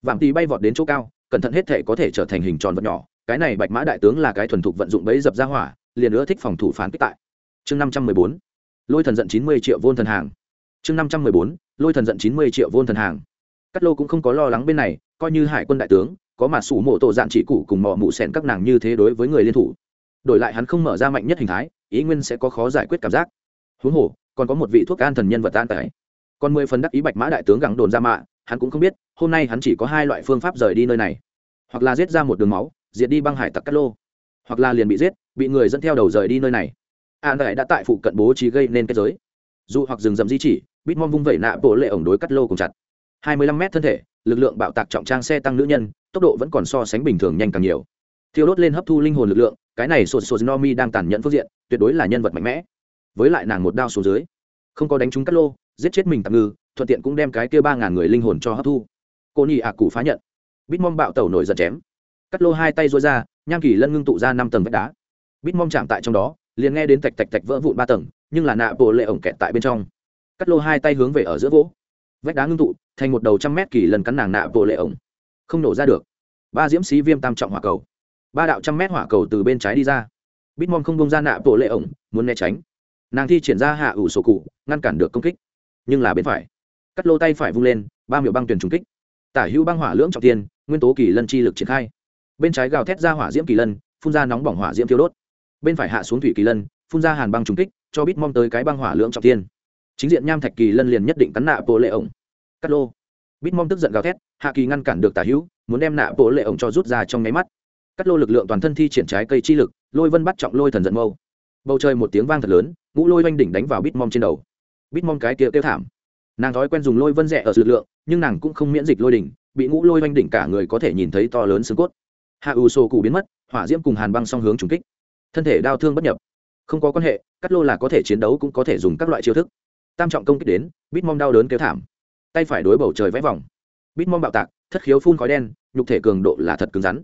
Vàng tì bay vọt đến chỗ cao, cẩn thận hết thể có thể trở thành hình tròn vật nhỏ. Cái này bạch mã đại tướng là cái thuần thục vận dụng bẫy dập ra hỏa, liền nữa thích phòng thủ phán kích tại. Chương năm trăm mười bốn. Lôi thần giận chín mươi triệu vôn thần hàng. Chương năm trăm mười bốn lôi thần giận chín mươi triệu vôn thần hàng. Cắt lô cũng không có lo lắng bên này coi như hải quân đại tướng có mà sủ mộ tổ dạn chỉ cụ cùng mò mụ sẻn các nàng như thế đối với người liên thủ. Đổi lại hắn không mở ra mạnh nhất hình thái ý nguyên sẽ có khó giải quyết cảm giác. Huống hồ còn có một vị thuốc an thần nhân vật an tại, còn mười phần đắc ý bạch mã đại tướng gắng đồn ra mạ hắn cũng không biết hôm nay hắn chỉ có hai loại phương pháp rời đi nơi này. Hoặc là giết ra một đường máu diệt đi băng hải tặc Cát lô. Hoặc là liền bị giết bị người dẫn theo đầu rời đi nơi này. An tài đã tại phụ cận bố trí gây nên kết giới. Dù hoặc rừng rậm di chỉ bít mong vung vẩy nạ bộ lệ ổng đối cắt lô cùng chặt. Hai mươi lăm mét thân thể, lực lượng bạo tạc trọng trang xe tăng nữ nhân, tốc độ vẫn còn so sánh bình thường nhanh càng nhiều. Thiêu đốt lên hấp thu linh hồn lực lượng, cái này sột sột no mi đang tàn nhẫn phương diện, tuyệt đối là nhân vật mạnh mẽ. Với lại nàng một đao xuống dưới, không có đánh trúng cắt lô, giết chết mình tạm ngư, thuận tiện cũng đem cái kia ba ngàn người linh hồn cho hấp thu. Cô nhị ạ cụ phá nhận. Bít mong bạo tẩu nổi giật chém. Cắt lô hai tay rối ra, nham kỳ lân ngưng tụ ra năm tầng vách đá. Bít mong chạm tại trong đó, liền nghe đến tạch tạch tạch vỡ vụn ba tầng, nhưng là nạ bộ lệ ổng kẹt tại bên trong cắt lô hai tay hướng về ở giữa vỗ, vách đá ngưng tụ, thành một đầu trăm mét kỳ lần cắn nàng nạ vô lệ ổng. Không nổ ra được. Ba diễm xí viêm tam trọng hỏa cầu. Ba đạo trăm mét hỏa cầu từ bên trái đi ra. Bít mom không bông ra nạ bộ lệ ổng, muốn né tránh. Nàng thi triển ra hạ ủ sổ cụ, ngăn cản được công kích. Nhưng là bên phải, cắt lô tay phải vung lên, ba miệu băng tuyển trùng kích. Tả hữu băng hỏa lưỡng trọng tiên, nguyên tố kỳ lân chi lực triển khai. Bên trái gào thét ra hỏa diễm kỳ lân, phun ra nóng bỏng hỏa diễm thiêu đốt. Bên phải hạ xuống thủy kỳ lân, phun ra hàn băng trùng kích, cho bít mom tới cái băng hỏa lưỡng trọng tiên chính diện nham thạch kỳ lân liền nhất định cắn nạ bộ lệ ổng. Cắt lô. Bít mom tức giận gào thét, hạ kỳ ngăn cản được tả hữu, muốn đem nạ bộ lệ ổng cho rút ra trong nháy mắt. Cắt lô lực lượng toàn thân thi triển trái cây chi lực, lôi vân bắt trọng lôi thần giận mâu. Bầu trời một tiếng vang thật lớn, ngũ lôi oanh đỉnh đánh vào bít mom trên đầu. Bít mom cái kia kêu thảm. Nàng thói quen dùng lôi vân rẻ ở lực lượng, nhưng nàng cũng không miễn dịch lôi đỉnh, bị ngũ lôi oanh đỉnh cả người có thể nhìn thấy to lớn xương cốt. Hạ ù sổ cụ biến mất, hỏa diễm cùng hàn băng song hướng trùng kích. Thân thể đau thương bất nhập. Không có quan hệ, cắt lô là có thể chiến đấu cũng có thể dùng các loại chiêu thức tam trọng công kích đến, bít mom đau đớn kêu thảm. Tay phải đối bầu trời vẽ vòng. Bít mom bạo tạc, thất khiếu phun khói đen, nhục thể cường độ là thật cứng rắn.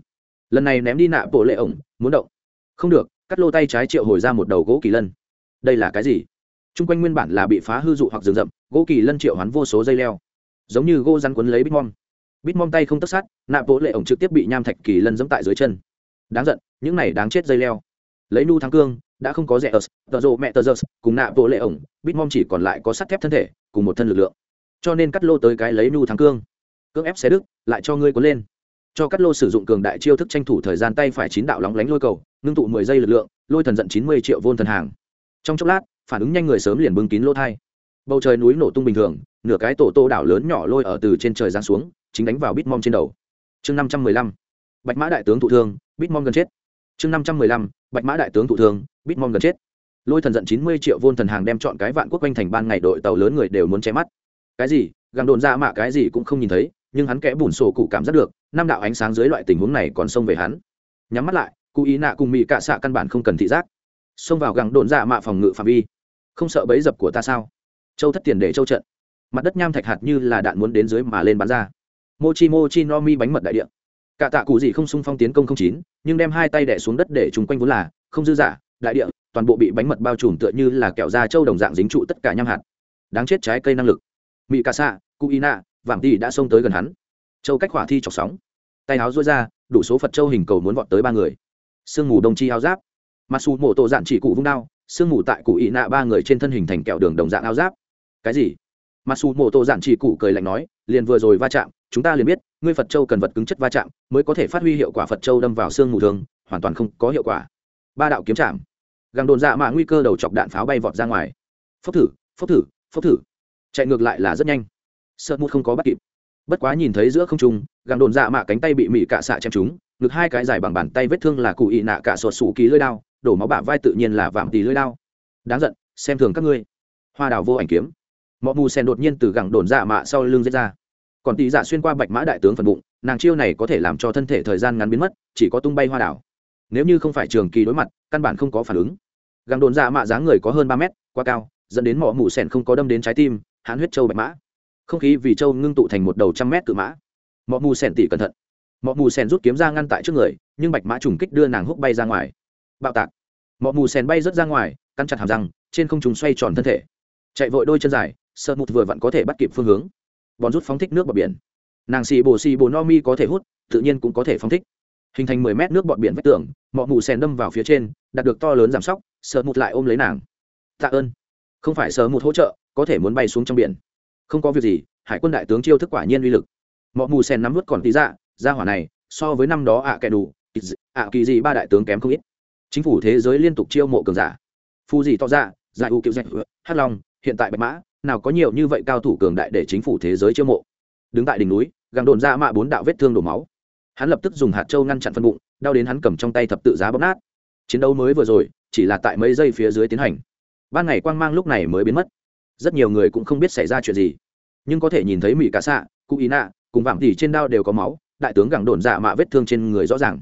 Lần này ném đi nạ bộ lệ ổng, muốn động. Không được, cắt lô tay trái triệu hồi ra một đầu gỗ kỳ lân. Đây là cái gì? T r u n g quanh nguyên bản là bị phá hư dụ hoặc rừng rậm, gỗ kỳ lân triệu hoán vô số dây leo. Giống như gỗ rắn quấn lấy bít mom. Bít mom tay không tất sát, nạ bộ lệ ổng trực tiếp bị nham thạch kỳ lân dẫm tại dưới chân. Đáng giận, những này đáng chết dây leo. Lấy nu thắng cương đã không có rẻ ớt tờ rộ mẹ tờ giơ cùng nạ bộ lệ ổng, bít mom chỉ còn lại có sắt thép thân thể, cùng một thân lực lượng. Cho nên cắt lô tới cái lấy nu thắng cương. Cưỡng ép xe đức lại cho ngươi cuốn lên. Cho cắt lô sử dụng cường đại chiêu thức tranh thủ thời gian tay phải chín đạo lóng lánh lôi cầu, ngưng tụ mười giây lực lượng, lôi thần giận chín mươi triệu vôn thần hàng. Trong chốc lát, phản ứng nhanh người sớm liền bưng kín lỗ thai. Bầu trời núi nổ tung bình thường, nửa cái tổ tô đảo lớn nhỏ lôi ở từ trên trời giáng xuống, chính đánh vào bít mom trên đầu. Chương năm trăm mười lăm. Bạch mã đại tướng thụ thương, bít mom gần chết. Chương năm trăm mười lăm. Bạch mã đại tướng thụ thương Bitmon gần chết. Lôi thần giận chín mươi triệu vôn thần hàng đem chọn cái vạn quốc quanh thành ban ngày đội tàu lớn người đều muốn che mắt. Cái gì? Gàng đồn ra mạ cái gì cũng không nhìn thấy, nhưng hắn kẽ bùn sổ cụ cảm giác được, năm đạo ánh sáng dưới loại tình huống này còn xông về hắn. Nhắm mắt lại, cụ ý nạ cùng mỹ cạ xạ căn bản không cần thị giác. Xông vào gẳng đồn ra mạ phòng ngự phạm vi. Không sợ bấy dập của ta sao? Châu thất tiền để châu trận. Mặt đất nham thạch hạt như là đạn muốn đến dưới mà lên bắn ra. Mochi mochi no mi bánh mật đại địa. Cả tạ cụ gì không xung phong tiến công không chín, nhưng đem hai tay đẻ xuống đất để chúng quanh vốn là, không dư giả đại địa, toàn bộ bị bánh mật bao trùm tựa như là kẹo da trâu đồng dạng dính trụ tất cả nham hạt. Đáng chết trái cây năng lực. Mỹ cà xạ cụ y nạ, vạm tỉ đã xông tới gần hắn. Châu cách hỏa thi chọc sóng. Tay áo rối ra, đủ số phật châu hình cầu muốn vọt tới ba người. Sương mù đồng chi áo giáp. Mặc dù mổ tổ dạn chỉ cụ vung đao, sương mù tại cụ y nạ ba người trên thân hình thành kẹo đường đồng dạng áo giáp. Cái gì? Mặc dù mổ tổ dạn chỉ cụ cười lạnh nói, liền vừa rồi va chạm, chúng ta liền biết, ngươi phật châu cần vật cứng chất va chạm, mới có thể phát huy hiệu quả phật châu đâm vào sương mù thường, hoàn toàn không có hiệu quả. Ba đạo kiếm chạm gàng đồn dạ mạ nguy cơ đầu chọc đạn pháo bay vọt ra ngoài. Phốc thử phốc thử phốc thử. Chạy ngược lại là rất nhanh. Sợ mút không có bắt kịp. Bất quá nhìn thấy giữa không trung gàng đồn dạ mạ cánh tay bị mị cạ xạ chém chúng ngực hai cái dài bằng bàn tay vết thương là cụ ị nạ cả sột sủ ký lưỡi đao, đổ máu bả vai tự nhiên là vạm tì lưỡi đao. Đáng giận, xem thường các ngươi. Hoa đào vô ảnh kiếm. Mọi mù sen đột nhiên từ gẳng đồn dạ mạ sau lưng giết ra. Còn tì dạ xuyên qua bạch mã đại tướng phần bụng, nàng chiêu này có thể làm cho thân thể thời gian ngắn biến mất, chỉ có tung bay hoa đảo. Nếu như không phải trường kỳ đối mặt, căn bản không có phản ứng găng đồn dạ mạ dáng người có hơn ba mét, quá cao, dẫn đến mỏ mù sen không có đâm đến trái tim, hãn huyết châu bạch mã. Không khí vì châu ngưng tụ thành một đầu trăm mét cự mã. Mỏ mù sen tỉ cẩn thận. Mỏ mù sen rút kiếm ra ngăn tại trước người, nhưng bạch mã trùng kích đưa nàng húc bay ra ngoài. Bạo tạc. Mỏ mù sen bay rớt ra ngoài căn chặt hàm răng, trên không trùng xoay tròn thân thể. Chạy vội đôi chân dài, sợ mụt vừa vặn có thể bắt kịp phương hướng. Bòn rút phóng thích nước vào biển. Nàng xì bồ xì bồ no mi có thể hút, tự nhiên cũng có thể phóng thích hình thành mười mét nước bọt biển vách tường, mọ mù sen đâm vào phía trên, đạt được to lớn giảm sóc, sợ mụt lại ôm lấy nàng. Tạ ơn. Không phải sợ mụt hỗ trợ, có thể muốn bay xuống trong biển. Không có việc gì, hải quân đại tướng chiêu thức quả nhiên uy lực. Mọi mù sen nắm vút còn tí dạ ra hỏa này, so với năm đó ạ à kẻ đủ ạ kỳ gì ba đại tướng kém không ít. Chính phủ thế giới liên tục chiêu mộ cường giả. Phu gì to ra giải u kiệu dạch Hát long, hiện tại bạch mã, nào có nhiều như vậy cao thủ cường đại để chính phủ thế giới chiêu mộ. Đứng tại đỉnh núi gàng đồn ra mạ bốn đạo vết thương đổ máu hắn lập tức dùng hạt châu ngăn chặn phân bụng, đau đến hắn cầm trong tay thập tự giá bóp nát. Chiến đấu mới vừa rồi, chỉ là tại mấy giây phía dưới tiến hành. Ban ngày quang mang lúc này mới biến mất. Rất nhiều người cũng không biết xảy ra chuyện gì. Nhưng có thể nhìn thấy mỹ cá xạ cụ ý nạ, cùng vạm tỉ trên đao đều có máu, đại tướng gẳng đồn dạ mạ vết thương trên người rõ ràng.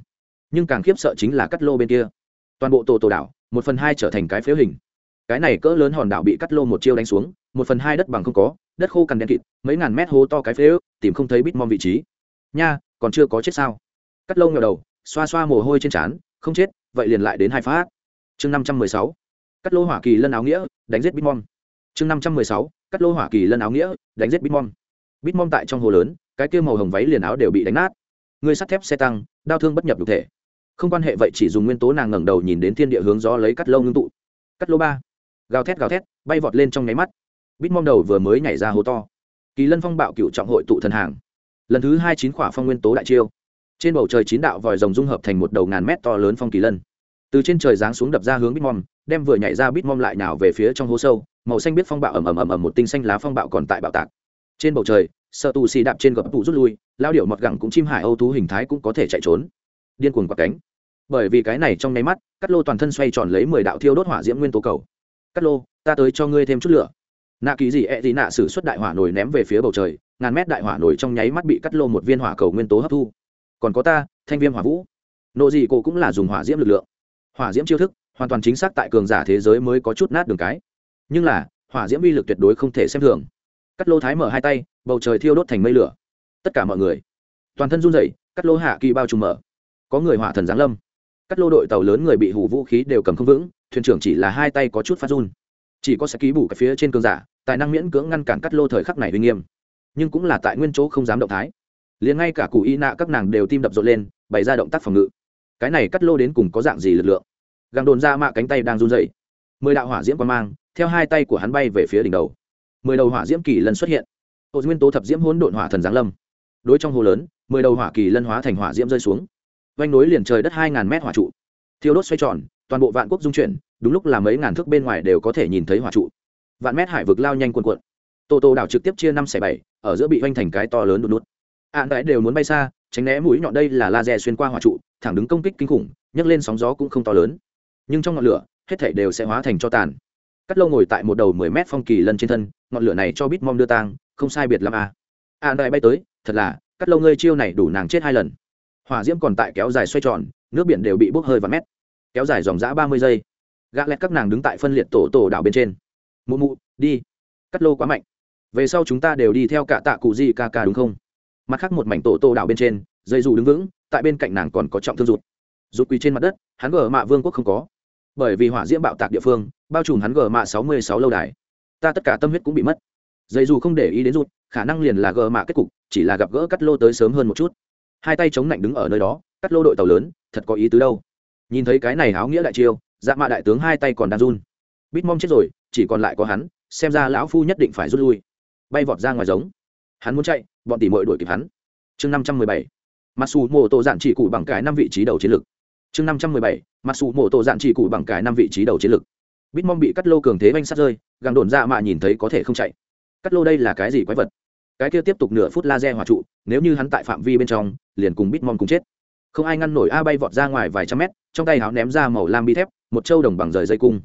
Nhưng càng khiếp sợ chính là cắt lô bên kia. Toàn bộ tổ tổ đảo, một phần hai trở thành cái phếu hình. Cái này cỡ lớn hòn đảo bị cắt lô một chiêu đánh xuống, một phần hai đất bằng không có, đất khô cằn đen kịt, mấy ngàn mét hố to cái phếu tìm không thấy bít mom vị trí. Nha còn chưa có chết sao? Cắt lâu ngờ đầu, xoa xoa mồ hôi trên trán, không chết, vậy liền lại đến hai phát. Chương năm trăm mười sáu, cắt lô hỏa kỳ lân áo nghĩa, đánh giết bitmom. Chương năm trăm mười sáu, cắt lô hỏa kỳ lân áo nghĩa, đánh giết bitmom. Bitmom tại trong hồ lớn, cái kia màu hồng váy liền áo đều bị đánh nát. Người sắt thép xe tăng, đau thương bất nhập đục thể. Không quan hệ vậy chỉ dùng nguyên tố nàng ngẩng đầu nhìn đến thiên địa hướng gió lấy cắt lâu ngưng tụ. Cắt lô ba. Gào thét gào thét, bay vọt lên trong nháy mắt. Bitmom đầu vừa mới nhảy ra hố to. Kỳ lân phong bạo cựu trọng hội tụ thần hàng lần thứ hai chín khỏa phong nguyên tố đại chiêu. Trên bầu trời chín đạo vòi rồng dung hợp thành một đầu ngàn mét to lớn phong kỳ lân. Từ trên trời giáng xuống đập ra hướng bít mom đem vừa nhảy ra bít mom lại nào về phía trong hố sâu, màu xanh biết phong bạo ầm ầm ầm ầm một tinh xanh lá phong bạo còn tại bạo tạc. Trên bầu trời, sợ tù xì đạp trên gập tù rút lui, lao điệu mọt gẳng cũng chim hải âu thú hình thái cũng có thể chạy trốn. Điên cuồng quạt cánh. Bởi vì cái này trong nháy mắt, cắt lô toàn thân xoay tròn lấy mười đạo thiêu đốt hỏa diễm nguyên tố cầu. Cắt lô, ta tới cho ngươi thêm chút lửa. Nạ kỳ gì ẹ、e、gì nạ sử suất đại hỏa nổi ném về phía bầu trời ngàn mét đại hỏa nổi trong nháy mắt bị cắt lô một viên hỏa cầu nguyên tố hấp thu. Còn có ta, thanh viêm hỏa vũ. Nộ dị cổ cũng là dùng hỏa diễm lực lượng. Hỏa diễm chiêu thức, hoàn toàn chính xác tại cường giả thế giới mới có chút nát đường cái. Nhưng là, hỏa diễm uy lực tuyệt đối không thể xem thường. Cắt lô thái mở hai tay, bầu trời thiêu đốt thành mây lửa. Tất cả mọi người, toàn thân run rẩy, cắt lô hạ kỳ bao trùm mở. Có người hỏa thần giáng lâm. Cắt lô đội tàu lớn người bị hủ vũ khí đều cầm không vững, thuyền trưởng chỉ là hai tay có chút phát run. Chỉ có sẽ ký bù cái phía trên cường giả, tài năng miễn cưỡng ngăn cản cắt lô thời khắc này uy nghiêm nhưng cũng là tại nguyên chỗ không dám động thái. Liền ngay cả cụ y nạ các nàng đều tim đập rộn lên, bày ra động tác phòng ngự. Cái này cắt lô đến cùng có dạng gì lực lượng? Găng đồn ra mạ cánh tay đang run dậy mười đạo hỏa diễm quan mang, theo hai tay của hắn bay về phía đỉnh đầu. Mười đầu hỏa diễm kỳ lân xuất hiện. Ô nguyên tố thập diễm hỗn độn hỏa thần giáng lâm. Đối trong hồ lớn, mười đầu hỏa kỳ lân hóa thành hỏa diễm rơi xuống. Vanh nối liền trời đất hai ngàn mét hỏa trụ. Thiêu đốt xoay tròn, toàn bộ vạn quốc dung chuyển, đúng lúc là mấy ngàn thước bên ngoài đều có thể nhìn thấy hỏa trụ. Vạn mét hải vực lao nhanh cuồn cuộn tô tô đảo trực tiếp chia năm xẻ bảy ở giữa bị vanh thành cái to lớn đột nút. Ạn à, đều muốn bay xa tránh né mũi nhọn đây là laser xuyên qua hỏa trụ thẳng đứng công kích kinh khủng nhấc lên sóng gió cũng không to lớn. Nhưng trong ngọn lửa hết thảy đều sẽ hóa thành cho tàn. Cắt lâu ngồi tại một đầu mười mét phong kỳ lân trên thân ngọn lửa này cho bít mom đưa tang không sai biệt l à. ạn đại bay tới thật là cắt lâu ngươi chiêu này đủ nàng chết hai lần. Hỏa diễm còn tại kéo dài xoay tròn nước biển đều bị bốc hơi và mét. Kéo dài dòng dã ba mươi giây. Gã lẹt các nàng đứng tại phân liệt tổ tổ đảo bên trên. Mụ mụ đi. Cắt lô quá mạnh về sau chúng ta đều đi theo cả tạ cụ gì ca ca đúng không? Mặt khác một mảnh tổ tổ đảo bên trên, dây dù đứng vững, tại bên cạnh nàng còn có trọng thương rụt. Rụt quỳ trên mặt đất, hắn gờ mạ vương quốc không có. Bởi vì hỏa diễm bạo tạc địa phương, bao trùm hắn gờ mạ sáu mươi sáu lâu đài. Ta tất cả tâm huyết cũng bị mất. Dây dù không để ý đến rụt, khả năng liền là gờ mạ kết cục, chỉ là gặp gỡ cắt lô tới sớm hơn một chút. Hai tay chống lạnh đứng ở nơi đó, cắt lô đội tàu lớn, thật có ý tứ đâu. Nhìn thấy cái này háo nghĩa đại chiêu dạ mạ đại tướng hai tay còn đang run. Bít mong chết rồi, chỉ còn lại có hắn, xem ra lão phu nhất định phải rút lui bay vọt ra ngoài giống. Hắn muốn chạy, bọn tỉ mội đuổi kịp hắn. Chương năm trăm mười bảy. Mặc dù mô tô dạn chỉ cụ bằng cái năm vị trí đầu chiến lược. Chương năm trăm mười bảy. Mặc dù mô tô dạn chỉ cụ bằng cái năm vị trí đầu chiến lược. Bít mong bị cắt lô cường thế banh sát rơi gàng đồn dạ ra mà nhìn thấy có thể không chạy. Cắt lô đây là cái gì quái vật? Cái kia tiếp tục nửa phút laser hòa trụ, nếu như hắn tại phạm vi bên trong, liền cùng bít mong cùng chết. Không ai ngăn nổi a bay vọt ra ngoài vài trăm mét, trong tay háo ném ra màu lam bi thép, một châu đồng bằng rời dây cung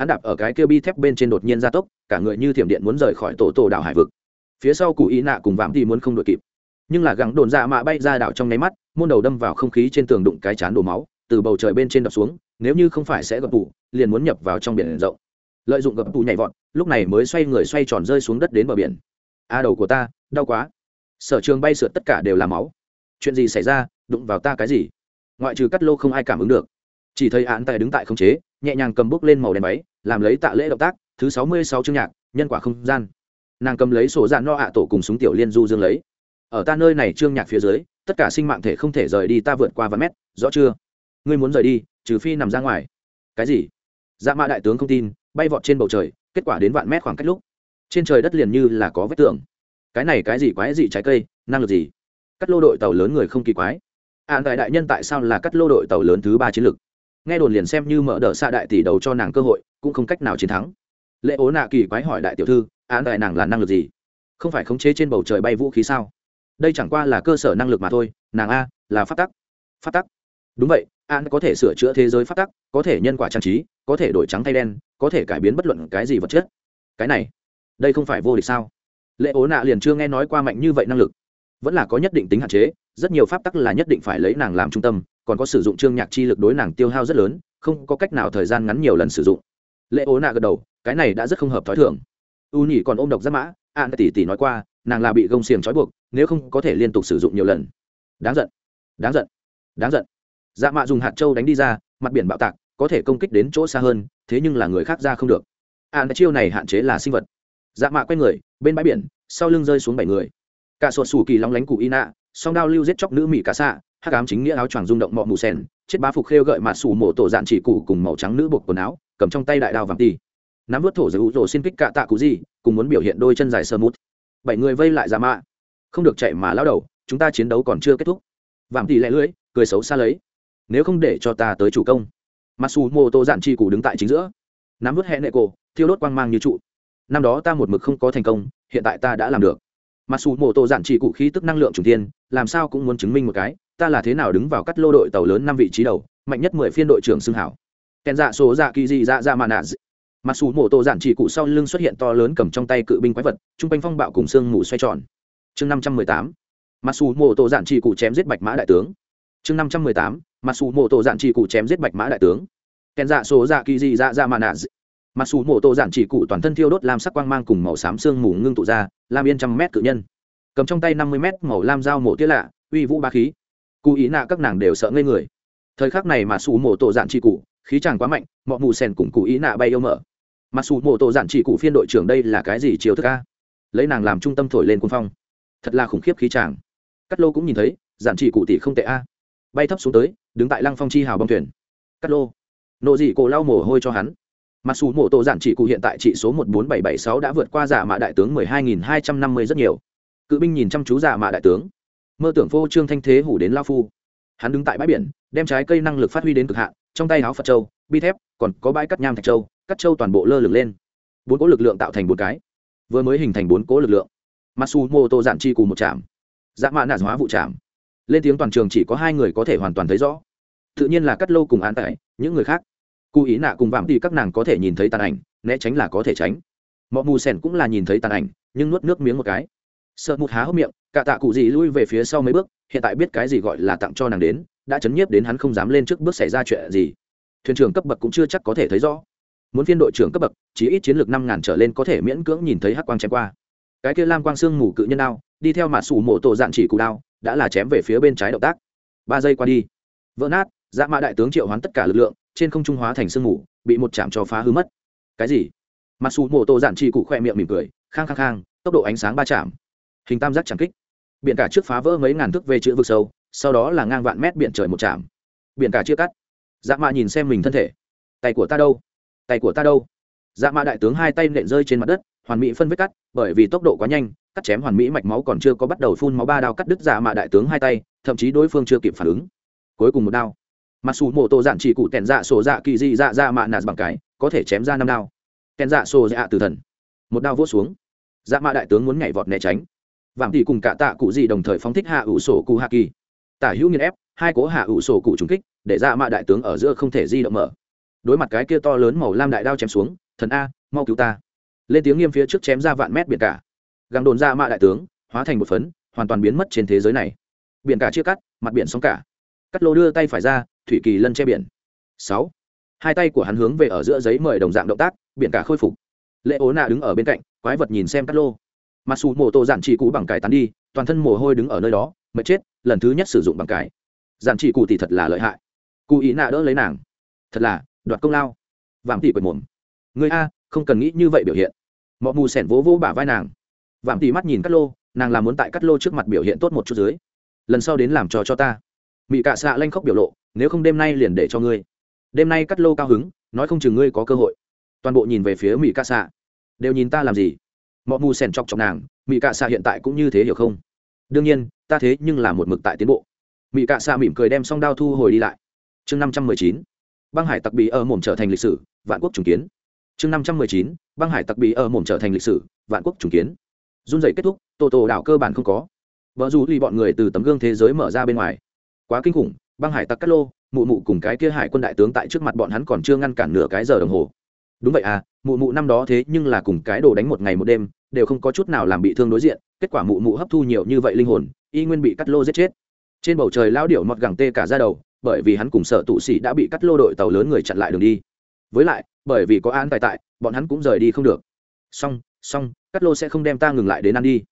hắn đạp ở cái kia bi thép bên trên đột nhiên gia tốc, cả người như thiểm điện muốn rời khỏi tổ tổ đảo hải vực. Phía sau cụ ý nạ cùng vạm thì muốn không đội kịp. Nhưng là gắng đồn dạ mạ bay ra đảo trong nháy mắt, môn đầu đâm vào không khí trên tường đụng cái chán đổ máu, từ bầu trời bên trên đập xuống, nếu như không phải sẽ gập tủ, liền muốn nhập vào trong biển rộng. Lợi dụng gập tủ nhảy vọt, lúc này mới xoay người xoay tròn rơi xuống đất đến bờ biển. A đầu của ta, đau quá. Sở trường bay sượt tất cả đều là máu. Chuyện gì xảy ra, đụng vào ta cái gì? Ngoại trừ cắt lô không ai cảm ứng được. Chỉ thấy án tài đứng tại không chế, nhẹ nhàng cầm bước lên màu đèn máy làm lấy tạ lễ động tác, thứ sáu mươi sáu chương nhạc, nhân quả không gian. Nàng cầm lấy sổ dạn no ạ tổ cùng súng tiểu liên du dương lấy. Ở ta nơi này chương nhạc phía dưới, tất cả sinh mạng thể không thể rời đi ta vượt qua vài mét, rõ chưa? Ngươi muốn rời đi, trừ phi nằm ra ngoài. Cái gì? Dạ mạ đại tướng không tin, bay vọt trên bầu trời, kết quả đến vạn mét khoảng cách lúc. Trên trời đất liền như là có vết tường. Cái này cái gì quái gì trái cây, năng lực gì? Cắt lô đội tàu lớn người không kỳ quái. An tại đại nhân tại sao là cắt lô đội tàu lớn thứ ba chiến lược? Nghe đồn liền xem như mở đ ợ xa đại tỷ đầu cho nàng cơ hội, cũng không cách nào chiến thắng. Lệ ố nạ kỳ quái hỏi đại tiểu thư an đại nàng là năng lực gì? Không phải khống chế trên bầu trời bay vũ khí sao? Đây chẳng qua là cơ sở năng lực mà thôi, nàng a, là phát tắc. Phát tắc? Đúng vậy an có thể sửa chữa thế giới phát tắc, có thể nhân quả trang trí, có thể đổi trắng thay đen, có thể cải biến bất luận cái gì vật chất. Cái này, đây không phải vô địch sao? Lệ ố nạ liền chưa nghe nói qua mạnh như vậy năng lực. Vẫn là có nhất định tính hạn chế, rất nhiều pháp tắc là nhất định phải lấy nàng làm trung tâm còn có sử dụng chương nhạc chi lực đối nàng tiêu hao rất lớn, không có cách nào thời gian ngắn nhiều lần sử dụng. Lệ ố nạ gật đầu, cái này đã rất không hợp t h ó i thường. U nhỉ còn ôm độc giáp mã an tỷ tỷ nói qua, nàng là bị gông xiềng trói buộc, nếu không có thể liên tục sử dụng nhiều lần. Đáng giận đáng giận đáng giận. Dạ mạ dùng hạt trâu đánh đi ra, mặt biển bạo tạc, có thể công kích đến chỗ xa hơn, thế nhưng là người khác ra không được. An chiêu này hạn chế là sinh vật. Dạ mạ quay người, bên bãi biển, sau lưng rơi xuống bảy người. Cả sột sủ kỳ long lánh cụ y nạ song đao lưu giết chóc nữ mỹ cả xạ hắc ám chính nghĩa áo choàng rung động mọ mù sen chết bá phục khêu gợi mặt xù mổ tổ dạn chỉ cụ cùng màu trắng nữ buộc quần áo, cầm trong tay đại đao vàng ti nắm vớt thổ giữ rồ xin kích cạ tạ cụ gì, cùng muốn biểu hiện đôi chân dài sơ mút. Bảy người vây lại giả mạ. Không được chạy mà lao đầu, chúng ta chiến đấu còn chưa kết thúc. Vàng ti lẹ lưỡi, cười xấu xa lấy. Nếu không để cho ta tới chủ công. Mặc dù mô tổ dạn chỉ cụ đứng tại chính giữa. Nắm vớt hẹ nệ cổ, thiêu đốt quang mang như trụ. Năm đó ta một mực không có thành công, hiện tại ta đã làm được. Mặc dù mô tô dạn chỉ cụ khí tức năng lượng trùng tiên làm sao cũng muốn chứng minh một cái ta là thế nào đứng vào cắt lô đội tàu lớn năm vị trí đầu, mạnh nhất mười phiên đội trưởng xưng hảo. Kèn dạ số dạ kỳ dị dạ dạ mạ nạ mặc dù mổ tổ giản chỉ cụ sau lưng xuất hiện to lớn cầm trong tay cự binh quái vật t r u n g quanh phong bạo cùng sương mù xoay tròn. Chương năm trăm mười tám, mặc dù mổ tổ giản chỉ cụ chém giết bạch mã đại tướng. Chương năm trăm mười tám, mặc dù mổ tổ giản chỉ cụ chém giết bạch mã đại tướng. Kèn dạ số dạ kỳ dị dạ dạ mạ nạ mặc dù mổ tổ giản chỉ cụ toàn thân thiêu đốt làm sắc quang mang cùng màu xám sương mù ngưng tụ ra làm yên trăm mét cự nhân. Cầm trong tay năm mươi mét màu lam dao mổ tiết lạ, uy vũ ba khí cụ ý nạ các nàng đều sợ ngây người. Thời khắc này mà xù mổ tổ dạn chỉ cụ, khí chàng quá mạnh mọi mù sen cùng cụ ý nạ bay yêu mở. Mặc dù mổ tổ dạn chỉ cụ phiên đội trưởng đây là cái gì chiều thức a? Lấy nàng làm trung tâm thổi lên quân phong. Thật là khủng khiếp khí chàng. Cắt lô cũng nhìn thấy dạn chỉ cụ tỷ không tệ a. Bay thấp xuống tới, đứng tại lăng phong chi hào bong thuyền. Cắt lô. Nộ dị cổ lau mồ hôi cho hắn. Mặc dù mổ tổ dạn chỉ cụ hiện tại trị số một bốn bảy bảy sáu đã vượt qua giả mạ đại tướng mười hai nghìn hai trăm năm mươi rất nhiều. Cự binh nhìn chăm chú giả mạ đại tướng mơ tưởng phô trương thanh thế hủ đến lao phu. Hắn đứng tại bãi biển, đem trái cây năng lực phát huy đến cực hạn, trong tay áo phật châu, bi thép, còn có bãi cắt nham thạch châu cắt châu toàn bộ lơ lửng lên. Bốn cỗ lực lượng tạo thành bốn cái. Vừa mới hình thành bốn cỗ lực lượng. Masu mô tô dạn chi cùng một chạm dã mã nạn hóa vụ chạm lên tiếng toàn trường chỉ có hai người có thể hoàn toàn thấy rõ. Tự nhiên là cắt lô cùng an tại những người khác. Cụ ý nạ cùng vạm thì các nàng có thể nhìn thấy tàn ảnh, né tránh là có thể tránh. Mọi mù sèn cũng là nhìn thấy tàn ảnh, nhưng nuốt nước miếng một cái. Sợ một há hốc miệng cả tạ cụ gì lui về phía sau mấy bước, hiện tại biết cái gì gọi là tặng cho nàng đến, đã chấn nhiếp đến hắn không dám lên trước bước xảy ra chuyện gì. Thuyền trưởng cấp bậc cũng chưa chắc có thể thấy rõ. Muốn phiên đội trưởng cấp bậc chỉ ít chiến lược năm ngàn trở lên có thể miễn cưỡng nhìn thấy hắc quang chém qua. Cái kia lam quang xương mù cự nhân đao, đi theo mà sủ mộ tổ dạn chỉ cụ đao, đã là chém về phía bên trái động tác. Ba giây qua đi. Vỡ nát dạ mã đại tướng triệu hoán tất cả lực lượng, trên không trung hóa thành sương mù, bị một chạm cho phá hư mất. Cái gì? Mặc dù mộ tổ dạn chỉ cụ khoe miệng mỉm cười, khang khang khang, tốc độ ánh sáng ba chạm. Hình tam giác chẳng kích biển cả trước phá vỡ mấy ngàn thước về chữ vực sâu, sau đó là ngang vạn mét biển trời một chạm biển cả chia cắt. Dạ mạ nhìn xem mình thân thể. Tay của ta đâu? Tay của ta đâu? Dạ mạ đại tướng hai tay nện rơi trên mặt đất, hoàn mỹ phân vết cắt, bởi vì tốc độ quá nhanh, cắt chém hoàn mỹ mạch máu còn chưa có bắt đầu phun máu ba đao cắt đứt dạ mạ đại tướng hai tay, thậm chí đối phương chưa kịp phản ứng. Cuối cùng một đao. Mặc dù mộ tổ dạn chỉ cụ tèn dạ sổ dạ kỳ dị dạ dạ mạ nạt bằng cái, có thể chém ra năm đao. Tèn dạ sổ dạ từ thần. Một đao vỗ xuống. Dạ mạ đại tướng muốn nhảy vọt né tránh vạm tỷ cùng cả tạ cụ gì đồng thời phóng thích hạ ủ sổ cụ hạ kỳ. Tả hữu nghiên ép, hai cố hạ ủ sổ cụ trúng kích, để ra mạ đại tướng ở giữa không thể di động mở. Đối mặt cái kia to lớn màu lam đại đao chém xuống, thần a, mau cứu ta. Lên tiếng nghiêm phía trước chém ra vạn mét biển cả. Găng đồn ra mạ đại tướng, hóa thành một phấn, hoàn toàn biến mất trên thế giới này. Biển cả chia cắt, mặt biển sóng cả. Cắt lô đưa tay phải ra, thủy kỳ lân che biển. Sáu. Hai tay của hắn hướng về ở giữa giấy mời đồng dạng động tác, biển cả khôi phục. Lệ ố nạ đứng ở bên cạnh, quái vật nhìn xem cắt lô mặc dù mổ tổ giản chỉ cũ bằng cải tán đi, toàn thân mồ hôi đứng ở nơi đó, mệt chết, lần thứ nhất sử dụng bằng cải. Giản chỉ cụ thì thật là lợi hại. Cụ ý nạ đỡ lấy nàng. Thật là, đoạt công lao. Vạm tỷ quệt mồm. Người a, không cần nghĩ như vậy biểu hiện. Mọi mù sẻn vỗ vỗ bả vai nàng. Vạm tỷ mắt nhìn cắt lô, nàng làm muốn tại cắt lô trước mặt biểu hiện tốt một chút dưới. Lần sau đến làm trò cho ta. Mị cạ xạ lanh khóc biểu lộ, nếu không đêm nay liền để cho ngươi. Đêm nay cắt lô cao hứng, nói không chừng ngươi có cơ hội. Toàn bộ nhìn về phía mỹ cạ xạ. Đều nhìn ta làm gì? Mọ mù sèn chọc chọc nàng mỹ cạ xạ hiện tại cũng như thế hiểu không? Đương nhiên, ta thế nhưng là một mực tại tiến bộ. Mỹ cạ xạ mỉm cười đem song đao thu hồi đi lại. Chương năm trăm mười chín, băng hải tặc bị ở mồm trở thành lịch sử, vạn quốc trùng kiến. Chương năm trăm mười chín, băng hải tặc bị ở mồm trở thành lịch sử, vạn quốc trùng kiến. Run dậy kết thúc tổ tổ đảo cơ bản không có. Vợ dù ly bọn người từ tấm gương thế giới mở ra bên ngoài. Quá kinh khủng, băng hải tặc cát lô, mụ mụ cùng cái kia hải quân đại tướng tại trước mặt bọn hắn còn chưa ngăn cản nửa cái giờ đồng hồ. Đúng vậy à mụ mụ năm đó thế nhưng là cùng cái đồ đánh một ngày một đêm đều không có chút nào làm bị thương đối diện, kết quả mụ mụ hấp thu nhiều như vậy linh hồn, y nguyên bị cắt lô giết chết. Trên bầu trời lao điệu mọt gẳng tê cả ra đầu, bởi vì hắn cùng sợ tụ sĩ đã bị cắt lô đội tàu lớn người chặn lại đường đi. Với lại, bởi vì có án tài tại, bọn hắn cũng rời đi không được. Xong xong, cắt lô sẽ không đem ta ngừng lại đến ăn đi.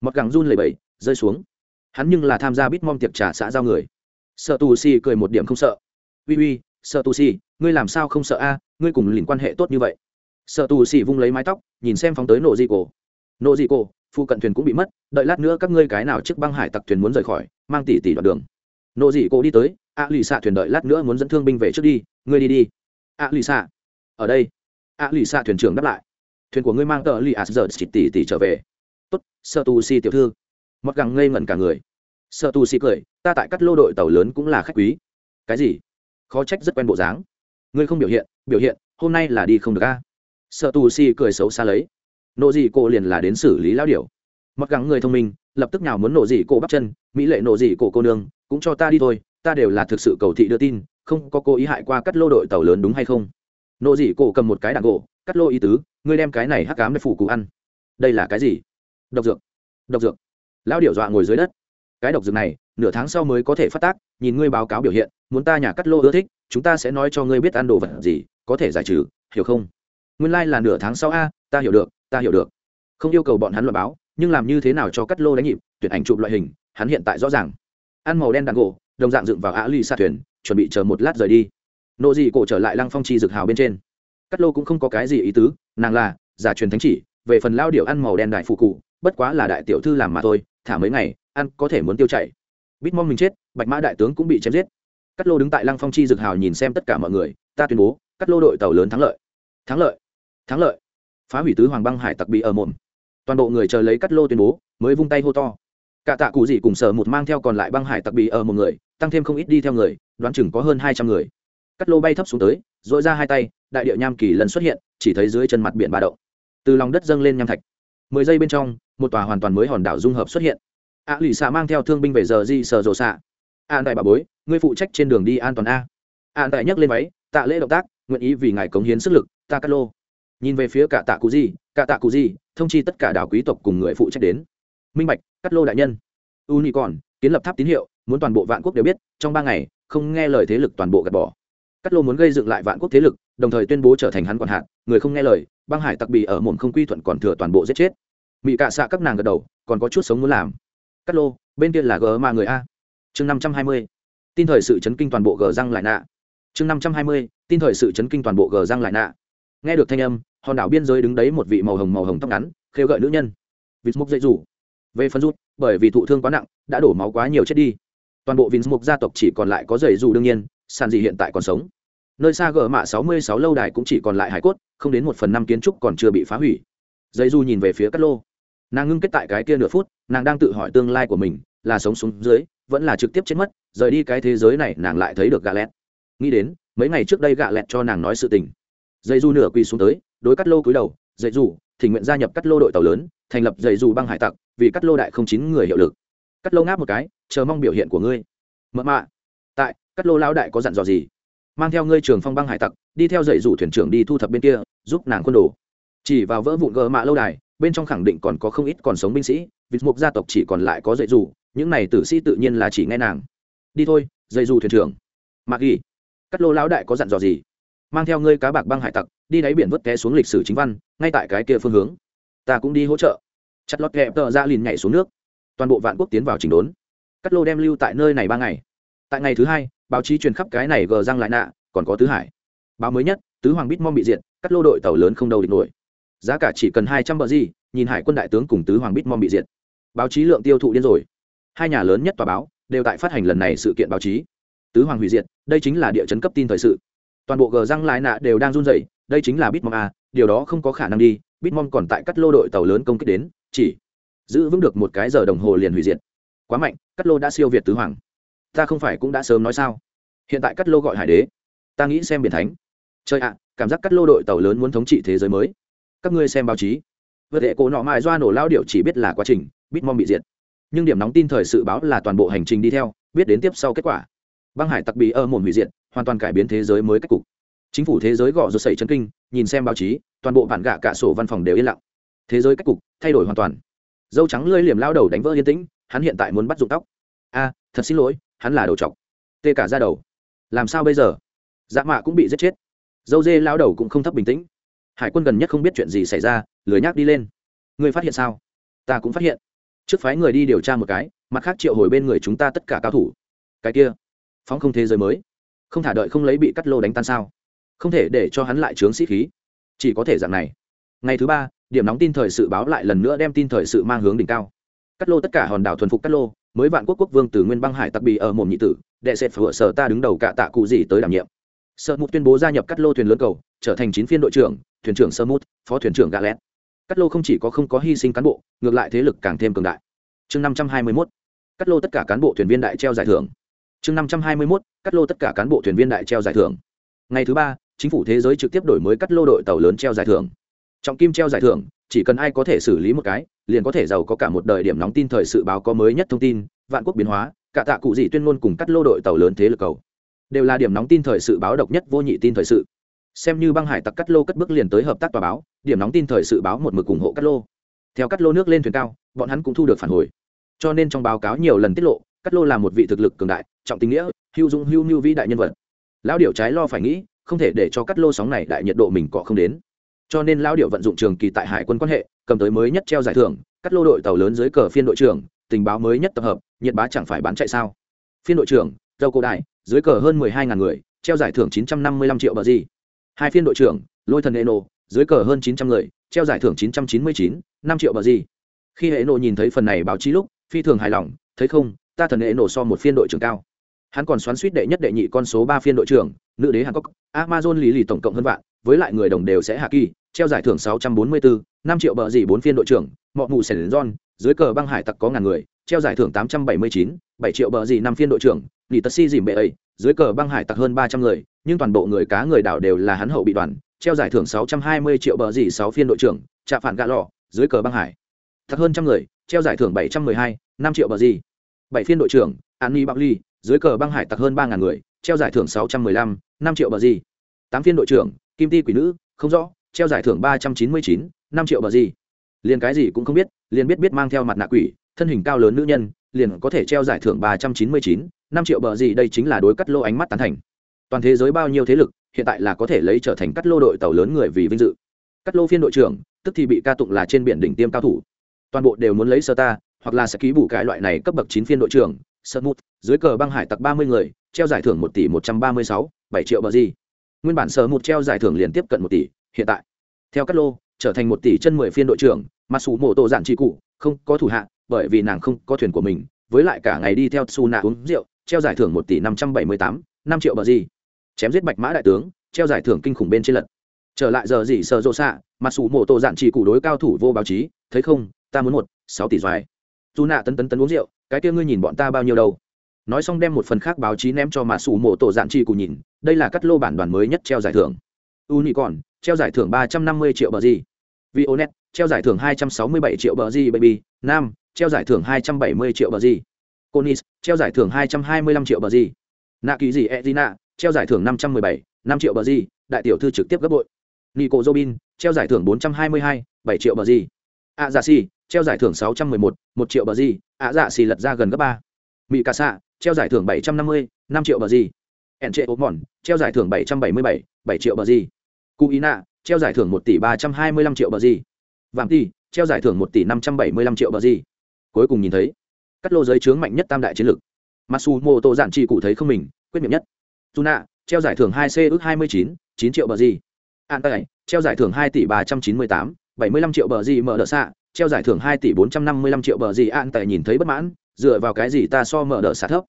Mọt gẳng run lầy bẩy, rơi xuống. Hắn nhưng là tham gia bít mong tiệc trà xã giao người. Sợ tù si cười một điểm không sợ. Uy uy sợ tù si ngươi làm sao không sợ a? Ngươi cùng liền quan hệ tốt như vậy. Sợ tù si vung lấy mái tóc, nhìn xem phóng tới nổ di cổ nộ dị cô phu cận thuyền cũng bị mất, đợi lát nữa các ngươi cái nào chiếc băng hải tặc thuyền muốn rời khỏi, mang tỷ tỷ đoạn đường. Nộ dị cô đi tới ạ lì xạ thuyền đợi lát nữa muốn dẫn thương binh về trước đi, ngươi đi đi. Ạ lì xạ ở đây. Ạ lì xạ thuyền trưởng đáp lại. Thuyền của ngươi mang tờ lì a giờ chỉ tỷ tỷ trở về. Tốt, sợ tu si tiểu thư. Mặt gẳng ngây ngẩn cả người. Sợ tu si cười, ta tại các lô đội tàu lớn cũng là khách quý. Cái gì? Khó trách rất quen bộ dáng. Ngươi không biểu hiện biểu hiện, hôm nay là đi không được a. Sợ tu si cười xấu xa lấy nộ dị cổ liền là đến xử lý lao điểu. Mặc gắng người thông minh, lập tức nào muốn nộ dị cổ bắt chân, mỹ lệ nộ dị cổ cô nương, cũng cho ta đi thôi, ta đều là thực sự cầu thị đưa tin, không có cố ý hại qua cắt lô đội tàu lớn đúng hay không? Nộ dị cổ cầm một cái đạn gỗ, cắt lô ý tứ, ngươi đem cái này hắc cám để phủ cụ ăn. Đây là cái gì? Độc dược. Độc dược. Lão điểu dọa ngồi dưới đất. Cái độc dược này, nửa tháng sau mới có thể phát tác, nhìn ngươi báo cáo biểu hiện, muốn ta nhà cắt lô ưa thích, chúng ta sẽ nói cho ngươi biết ăn đồ vật gì, có thể giải trừ, hiểu không? Nguyên lai là nửa tháng sau a ta hiểu được, ta hiểu được. Không yêu cầu bọn hắn luận báo, nhưng làm như thế nào cho cắt lô đánh nhịp, tuyển ảnh chụp loại hình, hắn hiện tại rõ ràng. Ăn màu đen đàn gỗ, đồng dạng dựng vào á ly xa thuyền, chuẩn bị chờ một lát rời đi. Nộ dị cổ trở lại lăng phong chi dực hào bên trên. Cắt lô cũng không có cái gì ý tứ, nàng là giả truyền thánh chỉ, về phần lao điệu ăn màu đen đại phụ cụ bất quá là đại tiểu thư làm mà thôi, thả mấy ngày, ăn có thể muốn tiêu chảy. Bít mong mình chết, bạch mã đại tướng cũng bị chém giết. Cắt lô đứng tại lăng phong chi dực hào nhìn xem tất cả mọi người, ta tuyên bố, cắt lô đội tàu lớn thắng lợi. Thắng lợi thắng lợi phá hủy tứ hoàng băng hải tặc bị ở mồm. Toàn bộ người chờ lấy cắt lô tuyên bố, mới vung tay hô to. Cả tạ cụ gì cùng sở một mang theo còn lại băng hải tặc bị ở một người, tăng thêm không ít đi theo người, đoán chừng có hơn hai trăm người. Cắt lô bay thấp xuống tới dội ra hai tay, đại điệu nham kỳ lần xuất hiện, chỉ thấy dưới chân mặt biển ba động. Từ lòng đất dâng lên nham thạch. Mười giây bên trong, một tòa hoàn toàn mới hòn đảo dung hợp xuất hiện. A lì xạ mang theo thương binh về giờ di sờ rồ xạ a đại bà bối, ngươi phụ trách trên đường đi an toàn a. A đại nhấc lên váy, tạ lễ động tác, nguyện ý vì ngài cống hiến sức lực, ta cắt lô nhìn về phía cả tạ cụ gì cả tạ cụ gì thông chi tất cả đảo quý tộc cùng người phụ trách đến. Minh bạch, cắt lô đại nhân. U nhị còn kiến lập tháp tín hiệu, muốn toàn bộ vạn quốc đều biết, trong ba ngày, không nghe lời thế lực toàn bộ gạt bỏ. Cắt lô muốn gây dựng lại vạn quốc thế lực, đồng thời tuyên bố trở thành hắn quản hạt, người không nghe lời, băng hải tặc bì ở mồm không quy thuận còn thừa toàn bộ giết chết. Mỹ cạ xạ các nàng gật đầu, còn có chút sống muốn làm. Cắt lô, bên kia là Gờ mà người a. Chương năm trăm hai mươi. Tin thời sự chấn kinh toàn bộ Gờ răng lại nạ. Chương năm trăm hai mươi, tin thời sự chấn kinh toàn bộ Gờ răng lại nạ. Nghe được thanh âm hòn đảo biên giới đứng đấy một vị màu hồng màu hồng tóc ngắn, khêu gợi nữ nhân. Vịt mục dạy rủ. Về phân rút, bởi vì thụ thương quá nặng, đã đổ máu quá nhiều chết đi. Toàn bộ vịt mục gia tộc chỉ còn lại có dạy dù đương nhiên sàn gì hiện tại còn sống. Nơi xa gờ mạ sáu mươi sáu lâu đài cũng chỉ còn lại hải cốt, không đến một phần năm kiến trúc còn chưa bị phá hủy. Dây du nhìn về phía cát lô. Nàng ngưng kết tại cái kia nửa phút, nàng đang tự hỏi tương lai của mình, là sống xuống dưới, vẫn là trực tiếp chết mất, rời đi cái thế giới này nàng lại thấy được gạ lẹt. Nghĩ đến, mấy ngày trước đây gạ lẹt cho nàng nói sự tình. Dây du nửa quỳ xuống tới đối cắt lô cúi đầu, dạy dù, thì nguyện gia nhập cắt lô đội tàu lớn, thành lập dạy dù băng hải tặc, vì cắt lô đại không chín người hiệu lực. Cắt lô ngáp một cái, chờ mong biểu hiện của ngươi. Mợ mạ. Tại, cắt lô lão đại có dặn dò gì? Mang theo ngươi trường phong băng hải tặc, đi theo dạy dù thuyền trưởng đi thu thập bên kia, giúp nàng quân đồ. Chỉ vào vỡ vụn gờ mạ lâu đài, bên trong khẳng định còn có không ít còn sống binh sĩ vì mục gia tộc chỉ còn lại có dạy dù, những này tử sĩ tự nhiên là chỉ nghe nàng. Đi thôi, dạy dù thuyền trưởng. Mạc ghi. Cắt lô lão đại có dặn dò gì? Mang theo ngươi cá bạc băng hải tặc đi đáy biển vớt té xuống lịch sử chính văn, ngay tại cái kia phương hướng. Ta cũng đi hỗ trợ. Chặt lọt kẹp tờ ra liền nhảy xuống nước. Toàn bộ vạn quốc tiến vào chỉnh đốn. Cắt lô đem lưu tại nơi này ba ngày. Tại ngày thứ hai, báo chí truyền khắp cái này gờ răng lại nạ, còn có tứ hải. Báo mới nhất, tứ hoàng bít mong bị diệt, cắt lô đội tàu lớn không đâu địch nổi. Giá cả chỉ cần hai trăm bờ gì, nhìn hải quân đại tướng cùng tứ hoàng bít mong bị diệt. Báo chí lượng tiêu thụ điên rồi. Hai nhà lớn nhất tòa báo, đều tại phát hành lần này sự kiện báo chí. Tứ hoàng hủy diệt, đây chính là địa chấn cấp tin thời sự. Toàn bộ gờ răng lại nạ đều đang run rẩy đây chính là bitmom a điều đó không có khả năng đi, bitmom còn tại cắt lô đội tàu lớn công kích đến, chỉ giữ vững được một cái giờ đồng hồ liền hủy diệt. Quá mạnh, cắt lô đã siêu việt tứ hoàng. Ta không phải cũng đã sớm nói sao? Hiện tại cắt lô gọi hải đế. Ta nghĩ xem biển thánh. Chơi ạ, cảm giác cắt lô đội tàu lớn muốn thống trị thế giới mới. Các ngươi xem báo chí. Vật hệ cổ nọ mài doa nổ lao điệu chỉ biết là quá trình, bitmom bị diệt. Nhưng điểm nóng tin thời sự báo là toàn bộ hành trình đi theo, biết đến tiếp sau kết quả. Băng hải tặc bị ơ mồm hủy diệt, hoàn toàn cải biến thế giới mới cách cục chính phủ thế giới gõ rột sẩy chân kinh, nhìn xem báo chí, toàn bộ bản gạ cả sổ văn phòng đều yên lặng. Thế giới cách cục, thay đổi hoàn toàn. Dâu trắng lơi liềm lao đầu đánh vỡ yên tĩnh, hắn hiện tại muốn bắt dụng tóc. A, thật xin lỗi, hắn là đầu trọc tê cả ra đầu. Làm sao bây giờ? Dạ mạ cũng bị giết chết. Dâu dê lao đầu cũng không thấp bình tĩnh. Hải quân gần nhất không biết chuyện gì xảy ra, lười nhác đi lên. Ngươi phát hiện sao? Ta cũng phát hiện. Trước phái người đi điều tra một cái, mặt khác triệu hồi bên người chúng ta tất cả cao thủ. Cái kia, phóng không thế giới mới. Không thả đợi không lấy bị cắt lô đánh tan sao? Không thể để cho hắn lại trướng sĩ khí. Chỉ có thể dạng này. Ngày thứ ba, điểm nóng tin thời sự báo lại lần nữa đem tin thời sự mang hướng đỉnh cao. Cắt lô tất cả hòn đảo thuần phục cắt lô, mới vạn quốc quốc vương từ nguyên băng hải tặc bị ở mồm nhị tử, đệ sệt phở sở ta đứng đầu cả tạ cụ gì tới đảm nhiệm. Sợ mút tuyên bố gia nhập cắt lô thuyền lớn cầu, trở thành chín phiên đội trưởng, thuyền trưởng sơ mút phó thuyền trưởng gà lét. Cắt lô không chỉ có không có hy sinh cán bộ, ngược lại thế lực càng thêm cường đại. Chương năm trăm hai mươi mốt, cắt lô tất cả cán bộ thuyền viên đại treo giải thưởng. Chương năm trăm hai mươi mốt, cắt lô tất cả cán bộ thuyền viên đại treo giải thưởng. Ngày thứ ba chính phủ thế giới trực tiếp đổi mới cắt lô đội tàu lớn treo giải thưởng. Trọng kim treo giải thưởng, chỉ cần ai có thể xử lý một cái, liền có thể giàu có cả một đời điểm nóng tin thời sự báo có mới nhất thông tin, vạn quốc biến hóa, cả tạ cụ dị tuyên ngôn cùng cắt lô đội tàu lớn thế lực cầu. Đều là điểm nóng tin thời sự báo độc nhất vô nhị tin thời sự. Xem như băng hải tặc cắt lô cất bước liền tới hợp tác tòa báo, điểm nóng tin thời sự báo một mực ủng hộ cắt lô. Theo cắt lô nước lên thuyền cao, bọn hắn cũng thu được phản hồi. Cho nên trong báo cáo nhiều lần tiết lộ, cắt lô là một vị thực lực cường đại, trọng tình nghĩa, hữu dung hữu mưu vĩ đại nhân vật. Lão điều trái lo phải nghĩ không thể để cho cắt lô sóng này đại nhiệt độ mình cọ không đến. Cho nên lão điệu vận dụng trường kỳ tại hải quân quan hệ, cầm tới mới nhất treo giải thưởng, cắt lô đội tàu lớn dưới cờ phiên đội trưởng, tình báo mới nhất tập hợp, nhiệt bá chẳng phải bán chạy sao? Phiên đội trưởng dâu cổ đại, dưới cờ hơn mười hai ngàn người, treo giải thưởng chín trăm năm mươi lăm triệu bờ gì? Hai phiên đội trưởng, lôi thần eno, dưới cờ hơn chín trăm người, treo giải thưởng chín trăm chín mươi chín, năm triệu bờ gì? Khi hệ nộ nhìn thấy phần này báo chí lúc, phi thường hài lòng, thấy không, ta thần hệ nổ so một phiên đội trưởng cao. Hắn còn xoắn suýt đệ nhất đệ nhị con số ba phiên đội trưởng nữ đế hàn cốc amazon lý lì tổng cộng hơn vạn, với lại người đồng đều sẽ hạ kỳ, treo giải thưởng sáu trăm bốn mươi bốn năm triệu bờ gì bốn phiên đội trưởng, mọ mù sẻ đến john dưới cờ băng hải tặc có ngàn người, treo giải thưởng tám trăm bảy mươi chín, bảy triệu bờ gì năm phiên đội trưởng nỉ tật si dìm bệ ấy, dưới cờ băng hải tặc hơn ba trăm người, nhưng toàn bộ người cá người đảo đều là hắn hậu bị đoàn, treo giải thưởng sáu trăm hai mươi triệu bờ gì sáu phiên đội trưởng, trạ phản gạ lò dưới cờ băng hải. Thật hơn trăm người, treo giải thưởng bảy trăm mười hai, năm triệu bờ gì. Bảy phiên đội trưởng an ni bắc ly dưới cờ băng hải tặc hơn ba ngàn người, treo giải thưởng sáu trăm mười lăm năm triệu bờ gì. Tám phiên đội trưởng, kim ti quỷ nữ, không rõ, treo giải thưởng ba trăm chín mươi chín, năm triệu bờ gì. Liền cái gì cũng không biết, liền biết biết mang theo mặt nạ quỷ, thân hình cao lớn nữ nhân, liền có thể treo giải thưởng ba trăm chín mươi chín, năm triệu bờ gì, đây chính là đối cắt lô ánh mắt tán thành. Toàn thế giới bao nhiêu thế lực, hiện tại là có thể lấy trở thành cắt lô đội tàu lớn người vì vinh dự. Cắt lô phiên đội trưởng, tức thì bị ca tụng là trên biển đỉnh tiêm cao thủ. Toàn bộ đều muốn lấy sơ ta, hoặc là sẽ ký bù cái loại này cấp bậc chín phiên đội trưởng, sơ mút, dưới cờ băng hải tặc ba mươi người, treo giải thưởng một tỷ một trăm ba mươi sáu bảy triệu bờ gì. Nguyên bản sở một treo giải thưởng liền tiếp cận một tỷ, hiện tại, theo cắt lô, trở thành một tỷ chân mười phiên đội trưởng, mà sủ mộ tổ giản trị cụ, không có thủ hạ, bởi vì nàng không có thuyền của mình, với lại cả ngày đi theo su nạ uống rượu, treo giải thưởng một tỷ năm trăm bảy mươi tám, năm triệu bờ gì. Chém giết bạch mã đại tướng, treo giải thưởng kinh khủng bên trên lật. Trở lại giờ gì sợ rộ xạ mặt sủ mộ tổ giản chỉ cụ đối cao thủ vô báo chí, thấy không, ta muốn một, sáu tỷ doài. Dù nạ tấn tấn tấn uống rượu, cái kia ngươi nhìn bọn ta bao nhiêu đâu? Nói xong đem một phần khác báo chí ném cho mà sủ mộ tổ dạn chi cụ nhìn, đây là cắt lô bản đoàn mới nhất treo giải thưởng. U nhị còn treo giải thưởng ba trăm năm mươi triệu bờ gì. Vionet, treo giải thưởng hai trăm sáu mươi bảy triệu bờ gì, baby. Nam, treo giải thưởng hai trăm bảy mươi triệu bờ gì. Conis treo giải thưởng hai trăm hai mươi lăm triệu bờ gì. Nạ kỳ gì edina treo giải thưởng năm trăm mười bảy, năm triệu bờ gì. Đại tiểu thư trực tiếp gấp bội. Nico robin treo giải thưởng bốn trăm hai mươi hai, bảy triệu bờ gì. A dạ si treo giải thưởng sáu trăm mười một một triệu bờ gì. A dạ si lật ra gần gấp ba. Mỹ cà xạ treo giải thưởng bảy trăm năm mươi, năm triệu bờ gì. Ẻn trệ ốp mòn treo giải thưởng bảy trăm bảy mươi bảy bảy triệu bờ gì. Cụ ý nạ treo giải thưởng một tỷ ba trăm hai mươi lăm triệu bờ gì. Vàng tỷ treo giải thưởng một tỷ năm trăm bảy mươi lăm triệu bờ gì. Cuối cùng nhìn thấy, cắt lô giới trướng mạnh nhất tam đại chiến lược. Masu mô tô giản trị cụ thấy không mình, quyết miệng nhất. Tuna, treo giải thưởng hai c ước hai mươi chín chín triệu bờ gì. An tay treo giải thưởng hai tỷ ba trăm chín mươi tám, bảy mươi lăm triệu bờ gì mở đỡ xạ, treo giải thưởng hai tỷ bốn trăm năm mươi lăm triệu bờ gì. An tại nhìn thấy bất mãn dựa vào cái gì ta so mở đỡ xạ thấp?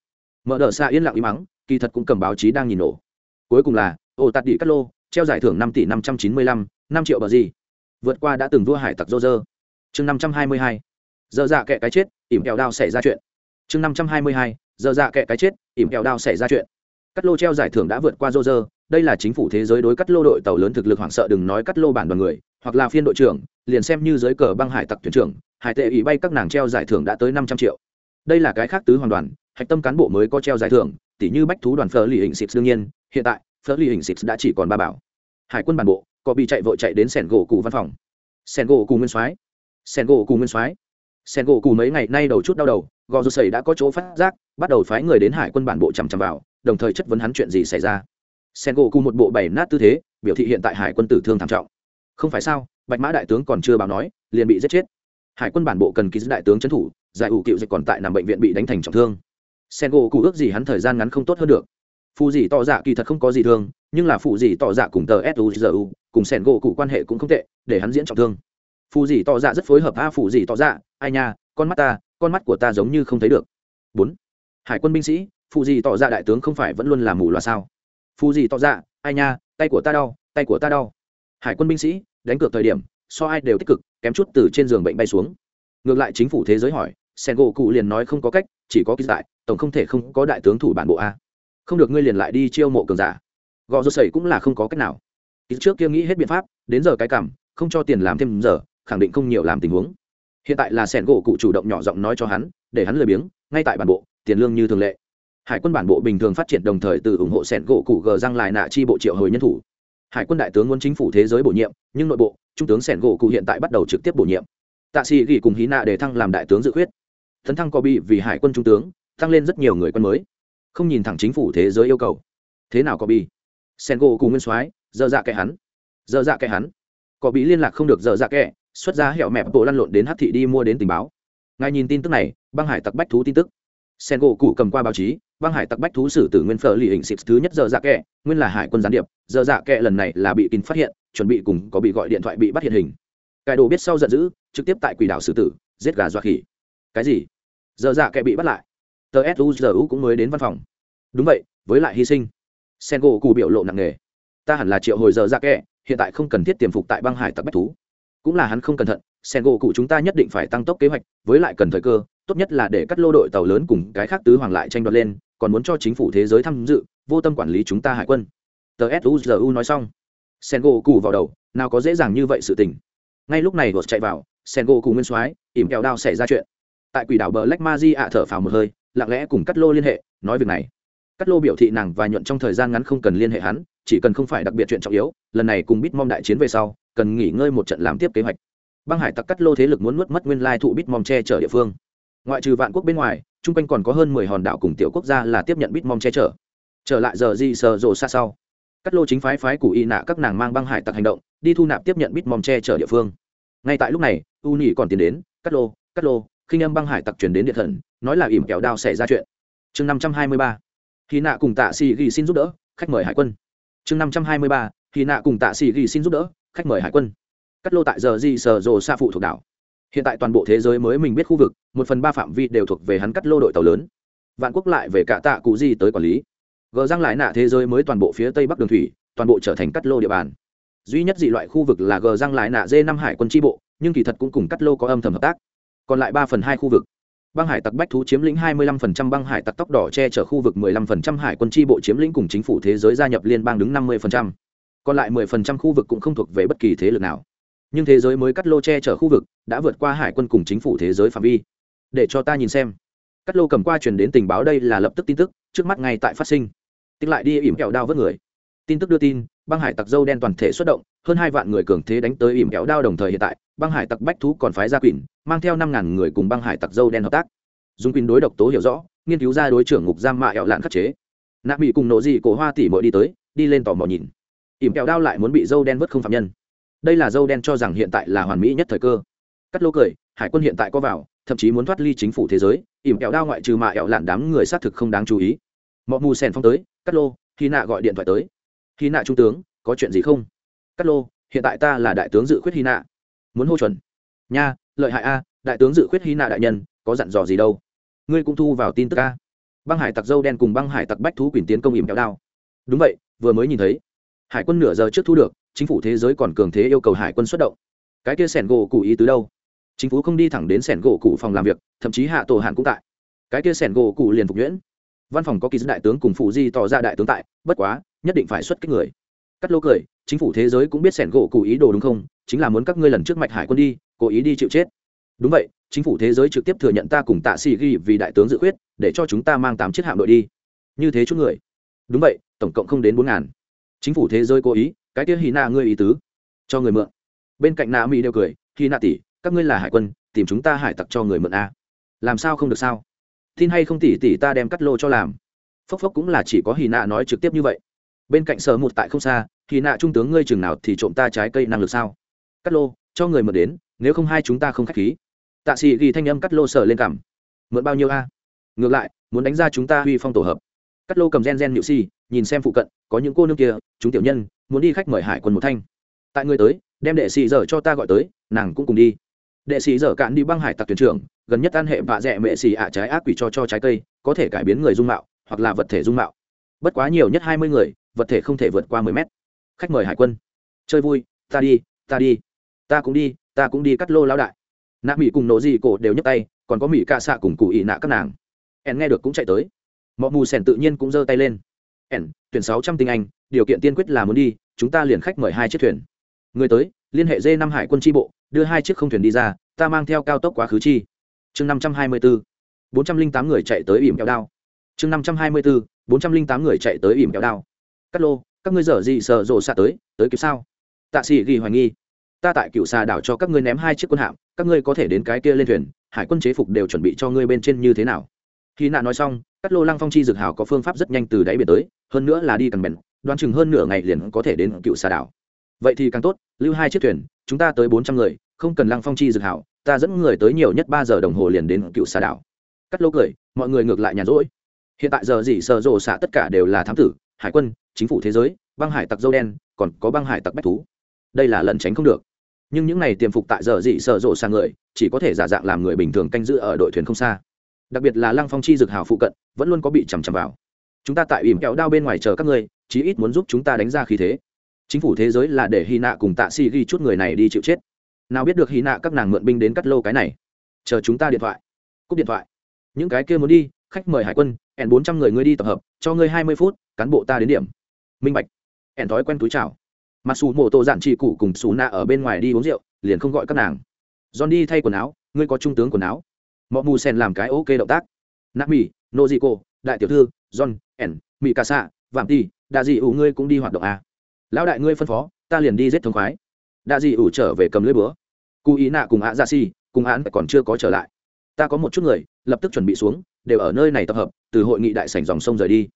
Mở đỡ xạ yên lặng im mắng, kỳ thật cũng cầm báo chí đang nhìn nổ. Cuối cùng là, ô, tạt đi cắt lô, treo giải thưởng năm tỷ năm trăm chín mươi lăm, năm triệu bờ gì? Vượt qua đã từng vua hải tặc dô dơ chương năm trăm hai mươi hai. Dơ dạ kệ cái chết, ỉm kẹo đao xảy ra chuyện. Chương năm trăm hai mươi hai dơ dạ kệ cái chết, ỉm kẹo đao xảy ra chuyện. Cắt lô treo giải thưởng đã vượt qua dô dơ đây là chính phủ thế giới đối cắt lô đội tàu lớn thực lực hoảng sợ đừng nói cắt lô bản đoàn người, hoặc là phiên đội trưởng, liền xem như giới cờ băng hải tặc thuyền trưởng, hải tệ ủy bay các nàng treo giải thưởng đã tới năm trăm triệu đây là cái khác tứ hoàn đoàn, hạch tâm cán bộ mới có treo giải thưởng tỷ như bách thú đoàn phở lì hình xịt đương nhiên, hiện tại, phở lì hình xịt đã chỉ còn ba bảo. Hải quân bản bộ, có bị chạy vội chạy đến sẻn gỗ cụ văn phòng. Sẻn gỗ cụ nguyên soái. Sẻn gỗ cụ nguyên soái. Sẻn gỗ cụ mấy ngày nay đầu chút đau đầu, gò dù sầy đã có chỗ phát giác, bắt đầu phái người đến hải quân bản bộ chằm chằm vào, đồng thời chất vấn hắn chuyện gì xảy ra. Sẻn gỗ cùng một bộ bảy nát tư thế, biểu thị hiện tại hải quân tử thương thảm trọng. Không phải sao, bạch mã đại tướng còn chưa báo nói, liền bị giết chết. Hải quân bản bộ cần ký đại tướng trấn thủ giải ủ cựu dịch còn tại nằm bệnh viện bị đánh thành trọng thương. Sen gỗ cụ ước gì hắn thời gian ngắn không tốt hơn được. Phù dì tỏ dạ kỳ thật không có gì thương nhưng là phụ dì tỏ dạ cùng tờ suzu cùng sen gỗ cụ quan hệ cũng không tệ để hắn diễn trọng thương. Phù dì tỏ dạ rất phối hợp a phù dì tỏ dạ ai nha con mắt ta con mắt của ta giống như không thấy được. Bốn. Hải quân binh sĩ phụ gì tỏ dạ đại tướng không phải vẫn luôn là mù loà sao? Phụ gì tỏ dạ, ai nha tay của ta đau tay của ta đau. Hải quân binh sĩ đánh cược thời điểm so ai đều tích cực kém chút từ trên giường bệnh bay xuống ngược lại chính phủ thế giới hỏi sen gỗ cụ liền nói không có cách, chỉ có ký đại tổng không thể không có đại tướng thủ bản bộ a. Không được ngươi liền lại đi chiêu mộ cường giả. Gò rô sẩy cũng là không có cách nào. Trước kia nghĩ hết biện pháp, đến giờ cái cảm, không cho tiền làm thêm giờ, khẳng định không nhiều làm tình huống. Hiện tại là sẻn gỗ cụ chủ động nhỏ giọng nói cho hắn, để hắn lười biếng, ngay tại bản bộ, tiền lương như thường lệ. Hải quân bản bộ bình thường phát triển đồng thời từ ủng hộ sẻn gỗ cụ gờ răng lại nạ chi bộ triệu hồi nhân thủ. Hải quân đại tướng muốn chính phủ thế giới bổ nhiệm, nhưng nội bộ, trung tướng sẻn gỗ cụ hiện tại bắt đầu trực tiếp bổ nhiệm tạ sĩ ghi cùng hí nạ để thăng làm đại tướng dự khuyết. Thấn thăng có bị vì hải quân trung tướng, tăng lên rất nhiều người quân mới. Không nhìn thẳng chính phủ thế giới yêu cầu. Thế nào có bị? Sen gỗ cùng nguyên soái dơ dạ kẻ hắn. Dơ dạ kẻ hắn. Có bị liên lạc không được dơ dạ kẻ, xuất ra hẹo mẹp bộ lăn lộn đến hát thị đi mua đến tình báo. Ngài nhìn tin tức này, băng hải tặc bách thú tin tức. Sen gỗ cụ cầm qua báo chí, băng hải tặc bách thú sử tử nguyên phở lì hình xịt thứ nhất dơ dạ kẻ, nguyên là hải quân gián điệp. Dơ dạ kẻ lần này là bị kín phát hiện, chuẩn bị cùng có bị gọi điện thoại bị bắt hiện hình. Cải đồ biết sau giận dữ trực tiếp tại quỷ đảo xử tử, giết gà dọa khỉ. Cái gì? Dơ dạ kẻ bị bắt lại. Tờ suzu cũng mới đến văn phòng. Đúng vậy, với lại hy sinh. Sen gỗ cụ biểu lộ nặng nề. Ta hẳn là triệu hồi giờ dạ kẻ, hiện tại không cần thiết tiềm phục tại băng hải tặc bách thú. Cũng là hắn không cẩn thận sen gỗ cụ chúng ta nhất định phải tăng tốc kế hoạch, với lại cần thời cơ, tốt nhất là để cắt lô đội tàu lớn cùng cái khác tứ hoàng lại tranh đoạt lên, còn muốn cho chính phủ thế giới tham dự, vô tâm quản lý chúng ta hải quân. Tờ suzu nói xong. Sen gỗ cụ vào đầu, nào có dễ dàng như vậy sự tình. Ngay lúc này gột chạy vào sen gỗ cùng nguyên soái, ỉm kẹo đao xảy ra chuyện. Tại quỷ đảo bờ lách ma di ạ thở phào một hơi, lặng lẽ cùng cắt lô liên hệ, nói việc này. Cắt lô biểu thị nàng và nhuận trong thời gian ngắn không cần liên hệ hắn, chỉ cần không phải đặc biệt chuyện trọng yếu, lần này cùng bít mom đại chiến về sau, cần nghỉ ngơi một trận làm tiếp kế hoạch. Băng hải tặc cắt lô thế lực muốn nuốt mất nguyên lai thụ bít mom che chở địa phương. Ngoại trừ vạn quốc bên ngoài, chung quanh còn có hơn mười hòn đảo cùng tiểu quốc gia là tiếp nhận bít mom che chở. Trở lại giờ di sờ rồ xa sau. Cắt lô chính phái phái cụ y nạ các nàng mang băng hải tặc hành động, đi thu nạp tiếp nhận bít mom che chở địa phương ngay tại lúc này, u nhị còn tiến đến, cắt lô cắt lô, khinh âm băng hải tặc chuyển đến điện thần, nói là ỉm kẹo đao xảy ra chuyện. Chương năm trăm hai mươi ba khi nạ cùng tạ xì ghi xin giúp đỡ, khách mời hải quân. Chương năm trăm hai mươi ba khi nạ cùng tạ xì ghi xin giúp đỡ, khách mời hải quân. Cắt lô tại giờ di sờ rồ xa phụ thuộc đảo. Hiện tại toàn bộ thế giới mới mình biết khu vực, một phần ba phạm vi đều thuộc về hắn cắt lô đội tàu lớn. Vạn quốc lại về cả tạ cụ di tới quản lý. Gờ răng lại nạ thế giới mới toàn bộ phía tây bắc đường thủy, toàn bộ trở thành cắt lô địa bàn duy nhất dị loại khu vực là gờ răng lại nạ dê năm hải quân tri bộ, nhưng kỳ thật cũng cùng cắt lô có âm thầm hợp tác. Còn lại ba phần hai khu vực. Băng hải tặc bách thú chiếm lĩnh 25% băng hải tặc tóc đỏ che chở khu vực 15% hải quân tri bộ chiếm lĩnh cùng chính phủ thế giới gia nhập liên bang đứng 50%. còn lại 10% khu vực cũng không thuộc về bất kỳ thế lực nào. Nhưng thế giới mới cắt lô che chở khu vực đã vượt qua hải quân cùng chính phủ thế giới phạm vi. Để cho ta nhìn xem. Cắt lô cầm qua truyền đến tình báo đây là lập tức tin tức, trước mắt ngay tại phát sinh. Tích lại đi, ỉm kẹo đao vớt người. Tin tức đưa tin băng hải tặc dâu đen toàn thể xuất động, hơn hai vạn người cường thế đánh tới ỉm kẹo đao đồng thời hiện tại, băng hải tặc bách thú còn phái ra quỷ, mang theo năm ngàn người cùng băng hải tặc dâu đen hợp tác. Dùng quỳnh đối độc tố hiểu rõ, nghiên cứu ra đối trưởng ngục giam mạ ẹo lạn khắc chế. Nạ bị cùng nộ dị cổ hoa tỉ mội đi tới, đi lên tò mò nhìn. Ỉm kẹo đao lại muốn bị dâu đen vớt không phạm nhân. Đây là dâu đen cho rằng hiện tại là hoàn mỹ nhất thời cơ. Cắt lô cười, hải quân hiện tại có vào, thậm chí muốn thoát ly chính phủ thế giới, ỉm kẹo đao ngoại trừ mạ ẹo lạn đám người xác thực không đáng chú ý. Mọi mù sen phong tới, cắt lô, khi nạ gọi điện thoại tới hy nạ trung tướng, có chuyện gì không? Cắt lô, hiện tại ta là đại tướng dự khuyết hy nạ. Muốn hô chuẩn. Nha, lợi hại a, đại tướng dự khuyết hy nạ đại nhân, có dặn dò gì đâu? Ngươi cũng thu vào tin tức a. Băng hải tặc dâu đen cùng băng hải tặc bách thú quyền tiến công ỉm kéo đao. Đúng vậy, vừa mới nhìn thấy. Hải quân nửa giờ trước thu được, chính phủ thế giới còn cường thế yêu cầu hải quân xuất động. Cái kia sẻn gỗ cụ ý tứ đâu? Chính phủ không đi thẳng đến sẻn gỗ cụ phòng làm việc, thậm chí hạ tổ hạn cũng tại. Cái kia sẻn gỗ cụ liền phục nhuyễn. Văn phòng có kỳ đại tướng cùng phụ di tỏ ra đại tướng tại, bất quá nhất định phải xuất kích người. Cắt lô cười, chính phủ thế giới cũng biết sẻn gỗ cụ ý đồ đúng không? Chính là muốn các ngươi lần trước mạch hải quân đi, cố ý đi chịu chết. Đúng vậy, chính phủ thế giới trực tiếp thừa nhận ta cùng tạ sĩ ghi vì đại tướng dự khuyết, để cho chúng ta mang tám chiếc hạm đội đi. Như thế chút người. Đúng vậy, tổng cộng không đến bốn ngàn. Chính phủ thế giới cố ý, cái kia hy na ngươi ý tứ. Cho người mượn. Bên cạnh nạ mỹ đều cười hy na tỷ, các ngươi là hải quân, tìm chúng ta hải tặc cho người mượn a. Làm sao không được sao? Tin hay không tỷ tỷ ta đem cắt lô cho làm? Phốc phốc cũng là chỉ có hy na nói trực tiếp như vậy bên cạnh sở một tại không xa, thì nạ trung tướng ngươi chừng nào thì trộm ta trái cây năng lực sao? Cắt lô, cho người mượn đến, nếu không hai chúng ta không k h á c h khí. Tạ sĩ ghi thanh âm cắt lô sở lên cảm mượn bao nhiêu a? Ngược lại, muốn đánh ra chúng ta huy phong tổ hợp. Cắt lô cầm gen gen nhự si, nhìn xem phụ cận, có những cô nương kia, chúng tiểu nhân, muốn đi khách mời hải quân một thanh. Tại người tới, đem đệ sĩ dở cho ta gọi tới, nàng cũng cùng đi. Đệ sĩ dở cạn đi băng hải tặc thuyền trưởng, gần nhất ăn hệ vạ dẹ mệ xì ạ trái ác quỷ cho cho trái cây, có thể cải biến người dung mạo, hoặc là vật thể dung mạo. Bất quá nhiều nhất hai mươi người vật thể không thể vượt qua mười mét. Khách mời hải quân. Chơi vui, ta đi ta đi. Ta cũng đi, ta cũng đi cắt lô lão đại. Nạ mỹ cùng nổ gì cổ đều nhấc tay, còn có mỹ ca xạ cùng cụ ị nạ các nàng. Ẻn nghe được cũng chạy tới. Mọi mù sèn tự nhiên cũng giơ tay lên. Ẻn tuyển sáu trăm tinh anh, điều kiện tiên quyết là muốn đi, chúng ta liền khách mời hai chiếc thuyền. Người tới, liên hệ dê năm hải quân tri bộ, đưa hai chiếc không thuyền đi ra, ta mang theo cao tốc quá khứ chi. Chương năm trăm hai mươi bốn bốn trăm linh tám người chạy tới ỉm kéo đao. Chương năm trăm hai mươi bốn bốn trăm linh tám người chạy tới ỉm kéo đao cắt lô, các ngươi dở gì sợ rộ xạ tới tới kịp sao? Tạ sĩ ghi hoài nghi. Ta tại cựu xà đảo cho các ngươi ném hai chiếc quân hạm, các ngươi có thể đến cái kia lên thuyền, hải quân chế phục đều chuẩn bị cho ngươi bên trên như thế nào? Khi nạn nói xong cắt lô lăng phong chi dược hào có phương pháp rất nhanh từ đáy biển tới, hơn nữa là đi cần bèn đoán chừng hơn nửa ngày liền có thể đến cựu xà đảo. Vậy thì càng tốt, lưu hai chiếc thuyền, chúng ta tới bốn trăm người, không cần lăng phong chi dược hảo ta dẫn người tới nhiều nhất ba giờ đồng hồ liền đến cựu xà đảo. Cắt lô cười, mọi người ngược lại nhàn rỗi. Hiện tại giờ gì sợ rộ xạ tất cả đều là thám tử, hải quân chính phủ thế giới, băng hải tặc dâu đen, còn có băng hải tặc bách thú. Đây là lần tránh không được. Nhưng những này tiềm phục tại giờ dị sợ rộ sang người, chỉ có thể giả dạng làm người bình thường canh giữ ở đội thuyền không xa. Đặc biệt là lăng phong chi Dực hào phụ cận, vẫn luôn có bị chằm chằm vào. Chúng ta tại ỉm kẹo đao bên ngoài chờ các ngươi, chí ít muốn giúp chúng ta đánh ra khí thế. Chính phủ thế giới là để hy nạ cùng tạ si ghi chút người này đi chịu chết. Nào biết được hy nạ các nàng mượn binh đến cắt lô cái này. Chờ chúng ta điện thoại. Cúp điện thoại. Những cái kia muốn đi, khách mời hải quân, hẹn bốn trăm người ngươi đi tập hợp, cho ngươi hai mươi phút, cán bộ ta đến điểm minh bạch. Ẻn thói quen túi chào. Mặc dù mộ tổ dạn chị cụ cùng xù nạ ở bên ngoài đi uống rượu, liền không gọi các nàng. John đi thay quần áo, ngươi có trung tướng quần áo. Mọi mù sen làm cái ok động tác. Nạp mỹ nô dị cô đại tiểu thư, john, ẻn mỹ cà xạ vạm ti đại dị ủ ngươi cũng đi hoạt động à. lão đại ngươi phân phó, ta liền đi giết thống khoái. Đại dị ủ trở về cầm lưỡi búa. Cụ ý nạ cùng ạ dạ ra si cùng án còn chưa có trở lại. Ta có một chút người, lập tức chuẩn bị xuống, đều ở nơi này tập hợp, từ hội nghị đại sảnh dòng sông rời đi.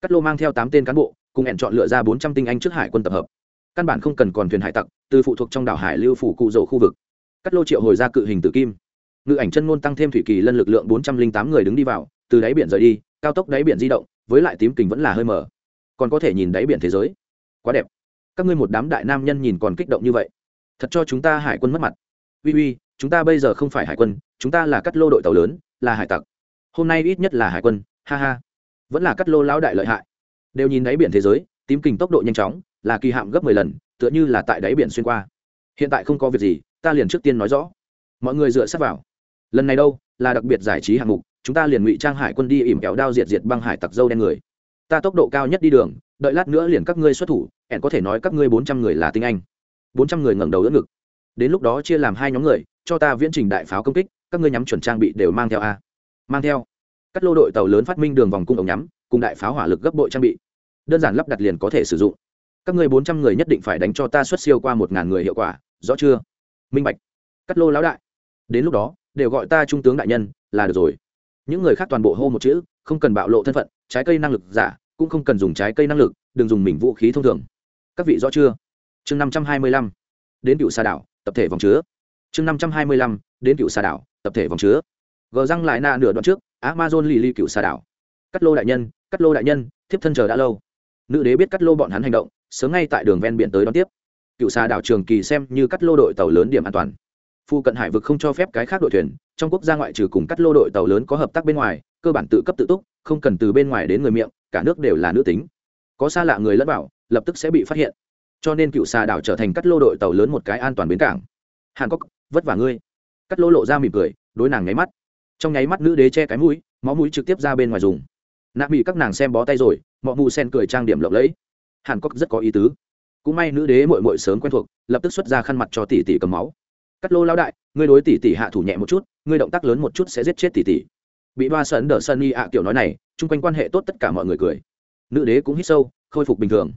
Cắt lô mang theo tám tên cán bộ cùng hẹn chọn lựa ra bốn trăm tinh anh trước hải quân tập hợp. Căn bản không cần còn thuyền hải tặc, từ phụ thuộc trong đảo hải lưu phủ cụ rổ khu vực. Cắt lô triệu hồi ra cự hình tử kim. Ngự ảnh chân ngôn tăng thêm thủy kỳ lân lực lượng bốn trăm linh tám người đứng đi vào, từ đáy biển rời đi, cao tốc đáy biển di động, với lại tím kình vẫn là hơi mở. Còn có thể nhìn đáy biển thế giới. Quá đẹp. Các ngươi một đám đại nam nhân nhìn còn kích động như vậy. Thật cho chúng ta hải quân mất mặt. Uy uy, chúng ta bây giờ không phải hải quân, chúng ta là cắt lô đội tàu lớn, là hải tặc. Hôm nay ít nhất là hải quân, ha ha. Vẫn là cắt lô lão đại lợi hại đều nhìn đáy biển thế giới, tím kình tốc độ nhanh chóng, là kỳ hạm gấp mười lần, tựa như là tại đáy biển xuyên qua. Hiện tại không có việc gì, ta liền trước tiên nói rõ. Mọi người dựa sát vào. Lần này đâu, là đặc biệt giải trí hạng mục, chúng ta liền ngụy trang hải quân đi ỉm kéo đao diệt diệt băng hải tặc dâu đen người. Ta tốc độ cao nhất đi đường, đợi lát nữa liền các ngươi xuất thủ, hẹn có thể nói các ngươi bốn trăm người là tinh anh. Bốn trăm người ngẩng đầu đỡ ngực. Đến lúc đó chia làm hai nhóm người, cho ta viễn trình đại pháo công kích, các ngươi nhắm chuẩn trang bị đều mang theo a. Mang theo. Các lô đội tàu lớn phát minh đường vòng cung ống nhắm cùng đại pháo hỏa lực gấp bội trang bị. Đơn giản lắp đặt liền có thể sử dụng. Các ngươi bốn trăm người nhất định phải đánh cho ta xuất siêu qua một ngàn người hiệu quả, rõ chưa? Minh bạch. Cắt lô lão đại. Đến lúc đó, đều gọi ta trung tướng đại nhân, là được rồi. Những người khác toàn bộ hô một chữ, không cần bạo lộ thân phận, trái cây năng lực giả, cũng không cần dùng trái cây năng lực, đừng dùng mình vũ khí thông thường. Các vị rõ chưa? Chương năm trăm hai mươi lăm. Đến cựu xà đảo, tập thể vòng chứa. Chương năm trăm hai mươi lăm, đến cựu xà đảo, tập thể vòng chứa. Gờ răng lại nạ nửa đoạn trước, amazon lì ly cựu xà đảo. Cắt lô đại nhân cắt lô đại nhân thiếp thân chờ đã lâu. Nữ đế biết cắt lô bọn hắn hành động sớm ngay tại đường ven biển tới đón tiếp. Cựu xà đảo trường kỳ xem như cắt lô đội tàu lớn điểm an toàn. Phu cận hải vực không cho phép cái khác đội thuyền trong quốc gia ngoại trừ cùng cắt lô đội tàu lớn có hợp tác bên ngoài cơ bản tự cấp tự túc không cần từ bên ngoài đến người miệng cả nước đều là nữ tính. Có xa lạ người lẫn bảo, lập tức sẽ bị phát hiện. Cho nên cựu xà đảo trở thành cắt lô đội tàu lớn một cái an toàn bến cảng. Hàn cốc vất vả ngươi. Cắt lô lộ ra mỉm cười đối nàng nháy mắt. Trong nháy mắt nữ đế che cái mũi máu mũi trực tiếp ra bên ngoài dùng nạ bị các nàng xem bó tay rồi mọi mù sen cười trang điểm lộng lẫy. Hàn cốc rất có ý tứ. Cũng may nữ đế mội mội sớm quen thuộc, lập tức xuất ra khăn mặt cho tỷ tỷ cầm máu. Cắt lô lao đại, ngươi đối tỷ tỷ hạ thủ nhẹ một chút, ngươi động tác lớn một chút sẽ giết chết tỷ tỷ. Bị ba sấn đỡ Sơn y ạ kiểu nói này, chung quanh quan hệ tốt tất cả mọi người cười. Nữ đế cũng hít sâu, khôi phục bình thường.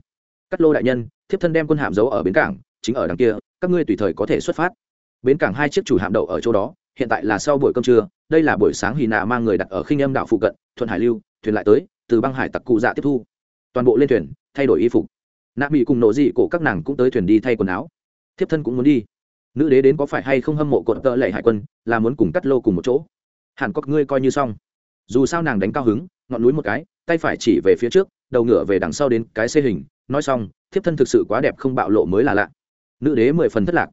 Cắt lô đại nhân, thiếp thân đem quân hạm giấu ở bến cảng, chính ở đằng kia, các ngươi tùy thời có thể xuất phát. Bến cảng hai chiếc chủ hạm đậu ở chỗ đó, hiện tại là sau buổi cơm trưa, đây là buổi sáng hì nạ mang người đặt ở khinh âm đảo phụ cận, thuận hải lưu thuyền lại tới, từ băng hải tặc cụ dạ tiếp thu. Toàn bộ lên thuyền, thay đổi y phục. Nạ bị cùng nộ dị cổ các nàng cũng tới thuyền đi thay quần áo. Thiếp thân cũng muốn đi. Nữ đế đến có phải hay không hâm mộ cột tợ lệ hải quân, là muốn cùng cắt lô cùng một chỗ. Hẳn có ngươi coi như xong. Dù sao nàng đánh cao hứng, ngọn núi một cái, tay phải chỉ về phía trước, đầu ngựa về đằng sau đến cái xê hình. Nói xong, thiếp thân thực sự quá đẹp không bạo lộ mới là lạ. Nữ đế mười phần thất lạc.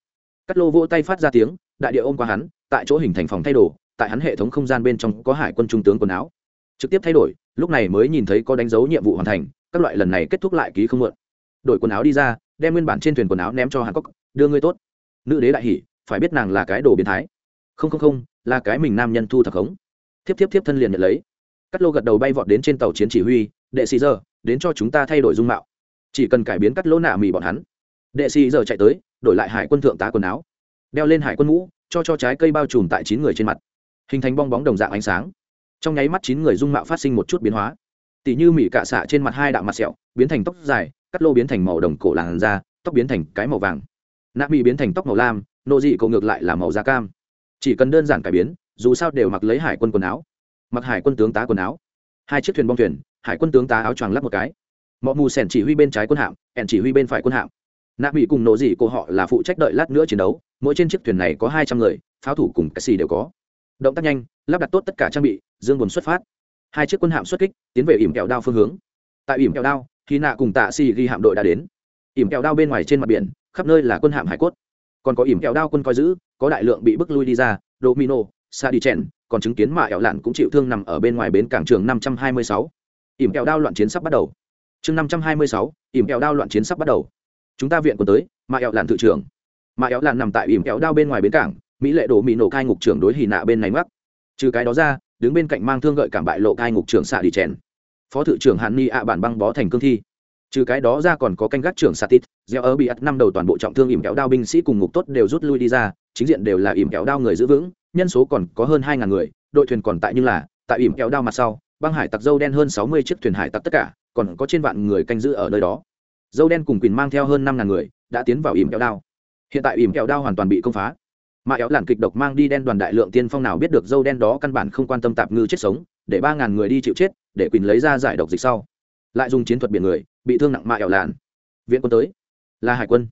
Cắt lô vỗ tay phát ra tiếng, đại địa ôm qua hắn, tại chỗ hình thành phòng thay đồ, tại hắn hệ thống không gian bên trong có hải quân trung tướng quần áo trực tiếp thay đổi, lúc này mới nhìn thấy có đánh dấu nhiệm vụ hoàn thành, các loại lần này kết thúc lại ký không mượn. Đổi quần áo đi ra, đem nguyên bản trên thuyền quần áo ném cho hàn cốc đưa ngươi tốt. Nữ đế đại hỉ, phải biết nàng là cái đồ biến thái. Không không không, là cái mình nam nhân thu thập khống. Thiếp thiếp thiếp thân liền nhận lấy. Cắt lô gật đầu bay vọt đến trên tàu chiến chỉ huy, đệ sĩ giờ, đến cho chúng ta thay đổi dung mạo. Chỉ cần cải biến cắt lỗ nạ mì bọn hắn. Đệ sĩ giờ chạy tới, đổi lại hải quân thượng tá quần áo. Đeo lên hải quân mũ, cho cho trái cây bao trùm tại chín người trên mặt. Hình thành bong bóng đồng dạng ánh sáng trong nháy mắt chín người dung mạo phát sinh một chút biến hóa. Tỷ như mỉ cạ xạ trên mặt hai đạo mặt sẹo, biến thành tóc dài, cắt lô biến thành màu đồng cổ làn da, tóc biến thành cái màu vàng. Nạ mỹ biến thành tóc màu lam nộ dị cậu ngược lại là màu da cam. Chỉ cần đơn giản cải biến, dù sao đều mặc lấy hải quân quần áo. Mặc hải quân tướng tá quần áo. Hai chiếc thuyền bong thuyền, hải quân tướng tá áo choàng lắp một cái. Mọ mù sẻn chỉ huy bên trái quân hạm, ẻn chỉ huy bên phải quân hạm. Nạ mỹ cùng nộ dị Cổ họ là phụ trách đợi lát nữa chiến đấu, mỗi trên chiếc thuyền này có hai trăm người, pháo thủ cùng cái xì đều có. Động tác nhanh, lắp đặt tốt tất cả trang bị dương buồn xuất phát. Hai chiếc quân hạm xuất kích, tiến về ỉm kẹo đao phương hướng. Tại ỉm kẹo đao, khi nạ cùng tạ xì ghi hạm đội đã đến. Ỉm kẹo đao bên ngoài trên mặt biển, khắp nơi là quân hạm hải cốt. Còn có ỉm kẹo đao quân coi giữ, có đại lượng bị bức lui đi ra, domino sa đi chèn còn chứng kiến mạ ẻo lạn cũng chịu thương nằm ở bên ngoài bến cảng trường năm trăm hai mươi sáu. Ỉm kẹo đao loạn chiến sắp bắt đầu. Chương năm trăm hai mươi sáu, ỉm kẹo đao loạn chiến sắp bắt đầu. Chúng ta viện quân tới mạ ẻo lạn thự trưởng. Mạ ẻo lạn nằm tại ỉm kẹo đao bên ngoài bến cảng, mỹ lệ đổ mỹ nổ cai ngục trưởng đối hì nạ bên này mắc trừ cái đó ra đứng bên cạnh mang thương gợi cảm bại lộ cai ngục trưởng xạ đi chèn. Phó thự trưởng hàn ni ạ bản băng bó thành cương thi. Trừ cái đó ra còn có canh gác trưởng satit gieo ớ bị ắt năm đầu toàn bộ trọng thương ỉm kéo đao binh sĩ cùng ngục tốt đều rút lui đi ra, chính diện đều là ỉm kéo đao người giữ vững, nhân số còn có hơn hai ngàn người, đội thuyền còn tại nhưng là, tại ỉm kéo đao mặt sau, băng hải tặc dâu đen hơn sáu mươi chiếc thuyền hải tặc tất cả, còn có trên vạn người canh giữ ở nơi đó. Dâu đen cùng quỳnh mang theo hơn năm ngàn người, đã tiến vào ỉm kéo đao. Hiện tại ỉm kéo đao hoàn toàn bị công phá mà éo làn kịch độc mang đi đen đoàn đại lượng tiên phong nào biết được dâu đen đó căn bản không quan tâm tạp ngư chết sống, để ba ngàn người đi chịu chết, để quỳnh lấy ra giải độc dịch sau. Lại dùng chiến thuật biển người, bị thương nặng mạ éo làn. Viện quân tới. Là hải quân.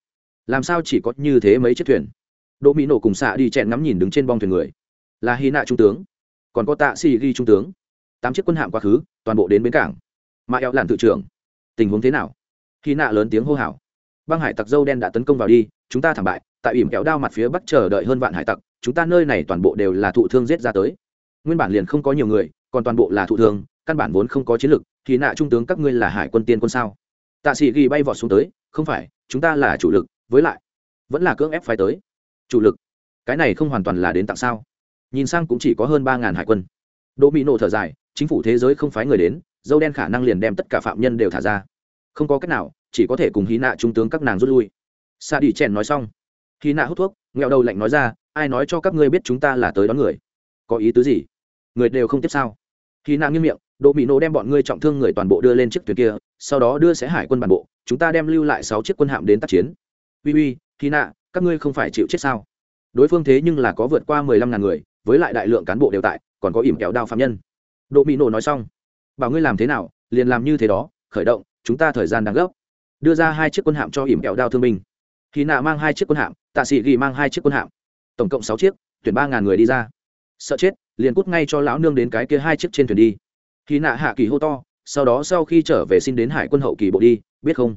Làm sao chỉ có như thế mấy chiếc thuyền? Đỗ mỹ nổ cùng xạ đi chẹn ngắm nhìn đứng trên bong thuyền người. Là hy nạ trung tướng. Còn có tạ xì ghi trung tướng. Tám chiếc quân hạm quá khứ, toàn bộ đến bến cảng. Mạ éo làn tự trưởng. Tình huống thế nào? Hy nạ lớn tiếng hô hào. Băng hải tặc dâu đen đã tấn công vào đi, chúng ta thảm bại tại ỉm kéo đao mặt phía bắc chờ đợi hơn vạn hải tặc, chúng ta nơi này toàn bộ đều là thụ thương giết ra tới. Nguyên bản liền không có nhiều người, còn toàn bộ là thụ thương, căn bản vốn không có chiến lực, thì nạ trung tướng các ngươi là hải quân tiên quân sao? Tạ sĩ ghi bay vọt xuống tới, không phải, chúng ta là chủ lực, với lại, vẫn là cưỡng ép phải tới. Chủ lực, cái này không hoàn toàn là đến tặng sao? Nhìn sang cũng chỉ có hơn ba ngàn hải quân. Đỗ mỹ nổ thở dài, chính phủ thế giới không phái người đến, dâu đen khả năng liền đem tất cả phạm nhân đều thả ra. Không có cách nào, chỉ có thể cùng hí nạ trung tướng các nàng rút lui. Sa đi chèn nói xong khi nạ hút thuốc, nghẹo đầu lạnh nói ra, ai nói cho các ngươi biết chúng ta là tới đón người? Có ý tứ gì? Người đều không tiếp sao? Khi nạ nghiêm miệng, đỗ mỹ nổ đem bọn ngươi trọng thương người toàn bộ đưa lên chiếc thuyền kia, sau đó đưa sẽ hải quân bản bộ, chúng ta đem lưu lại sáu chiếc quân hạm đến tác chiến. Uy uy, khi nạ, các ngươi không phải chịu chết sao? Đối phương thế nhưng là có vượt qua mười lăm ngàn người, với lại đại lượng cán bộ đều tại, còn có ỉm kéo đao phạm nhân. Đỗ mỹ nổ nói xong, bảo ngươi làm thế nào, liền làm như thế đó, khởi động, chúng ta thời gian đang gấp. Đưa ra hai chiếc quân hạm cho ỉm kẹo đao thương binh khi nạ mang hai chiếc quân hạm, tạ sĩ ghi mang hai chiếc quân hạm. Tổng cộng sáu chiếc, tuyển ba ngàn người đi ra. Sợ chết, liền cút ngay cho lão nương đến cái kia hai chiếc trên thuyền đi. Khi nạ hạ kỳ hô to, sau đó sau khi trở về xin đến hải quân hậu kỳ bộ đi, biết không?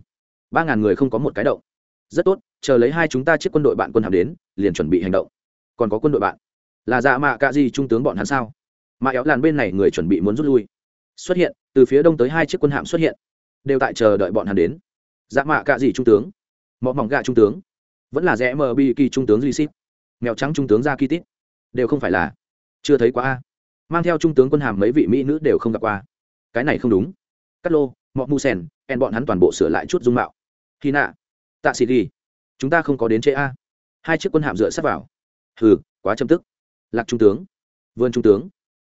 Ba ngàn người không có một cái động. Rất tốt, chờ lấy hai chúng ta chiếc quân đội bạn quân hạm đến, liền chuẩn bị hành động. Còn có quân đội bạn. Là dạ mạ cạ gì trung tướng bọn hắn sao? Mà éo làn bên này người chuẩn bị muốn rút lui. Xuất hiện, từ phía đông tới hai chiếc quân hạm xuất hiện. Đều tại chờ đợi bọn hắn đến. Dạ mạ cạ gì trung tướng mọ mỏng gạ trung tướng. Vẫn là rẽ mờ bi kỳ trung tướng duy mèo trắng trung tướng ra kỳ tít đều không phải là chưa thấy quá a. Mang theo trung tướng quân hàm mấy vị mỹ nữ đều không gặp qua. Cái này không đúng. Cắt lô, mọ mu sen en bọn hắn toàn bộ sửa lại chút dung mạo. Khi nạ, tạ xịt ghi. Chúng ta không có đến chế a. Hai chiếc quân hàm dựa sát vào. Hừ, quá châm tức. Lạc trung tướng. Vườn trung tướng.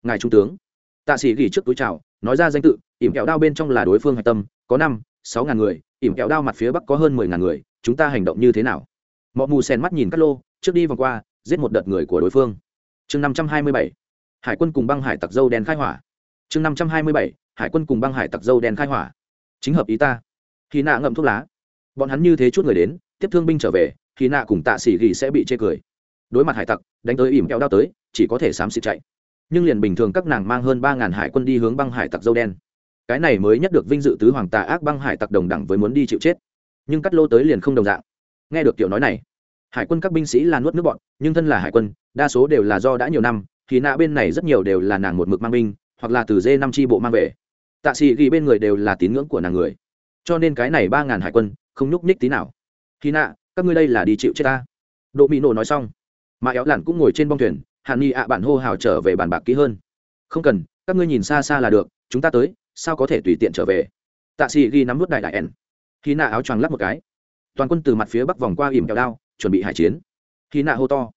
Ngài trung tướng. Tạ sĩ ghi trước túi chào, nói ra danh tự, ỉm kẹo đao bên trong là đối phương hạch tâm, có năm, sáu ngàn người ỉm kẹo đao mặt phía bắc có hơn mười ngàn người, chúng ta hành động như thế nào? Mọi mù sen mắt nhìn cắt lô, trước đi vòng qua, giết một đợt người của đối phương. Chương năm trăm hai mươi bảy. Hải quân cùng băng hải tặc dâu đen khai hỏa. Chương năm trăm hai mươi bảy. Hải quân cùng băng hải tặc dâu đen khai hỏa. Chính hợp ý ta. Khi nạ ngậm thuốc lá. Bọn hắn như thế chút người đến, tiếp thương binh trở về, khi nạ cùng tạ xỉ ghi sẽ bị chê cười. Đối mặt hải tặc, đánh tới ỉm kẹo đao tới, chỉ có thể xám xịt chạy. Nhưng liền bình thường các nàng mang hơn ba ngàn hải quân đi hướng băng hải tặc dâu đen cái này mới nhất được vinh dự tứ hoàng tà ác băng hải tặc đồng đẳng với muốn đi chịu chết. Nhưng cắt lô tới liền không đồng dạng. Nghe được kiểu nói này, hải quân các binh sĩ là nuốt nước bọn, nhưng thân là hải quân, đa số đều là do đã nhiều năm, thì nạ bên này rất nhiều đều là nàng một mực mang binh, hoặc là từ dê năm tri bộ mang về. Tạ sĩ ghi bên người đều là tín ngưỡng của nàng người. Cho nên cái này ba ngàn hải quân, không nhúc nhích tí nào. Khi nạ, các ngươi đây là đi chịu chết ta. Độ mỹ nổ nói xong, mà éo lặn cũng ngồi trên bong thuyền, hàn ni ạ bạn hô hào trở về bàn bạc kỹ hơn. Không cần, các ngươi nhìn xa xa là được, chúng ta tới sao có thể tùy tiện trở về? Tạ sĩ ghi nắm vút đại đại ẻn. Khi nạ áo choàng lắp một cái, toàn quân từ mặt phía bắc vòng qua ỉm kẹo đao, chuẩn bị hải chiến. Khi nạ hô to,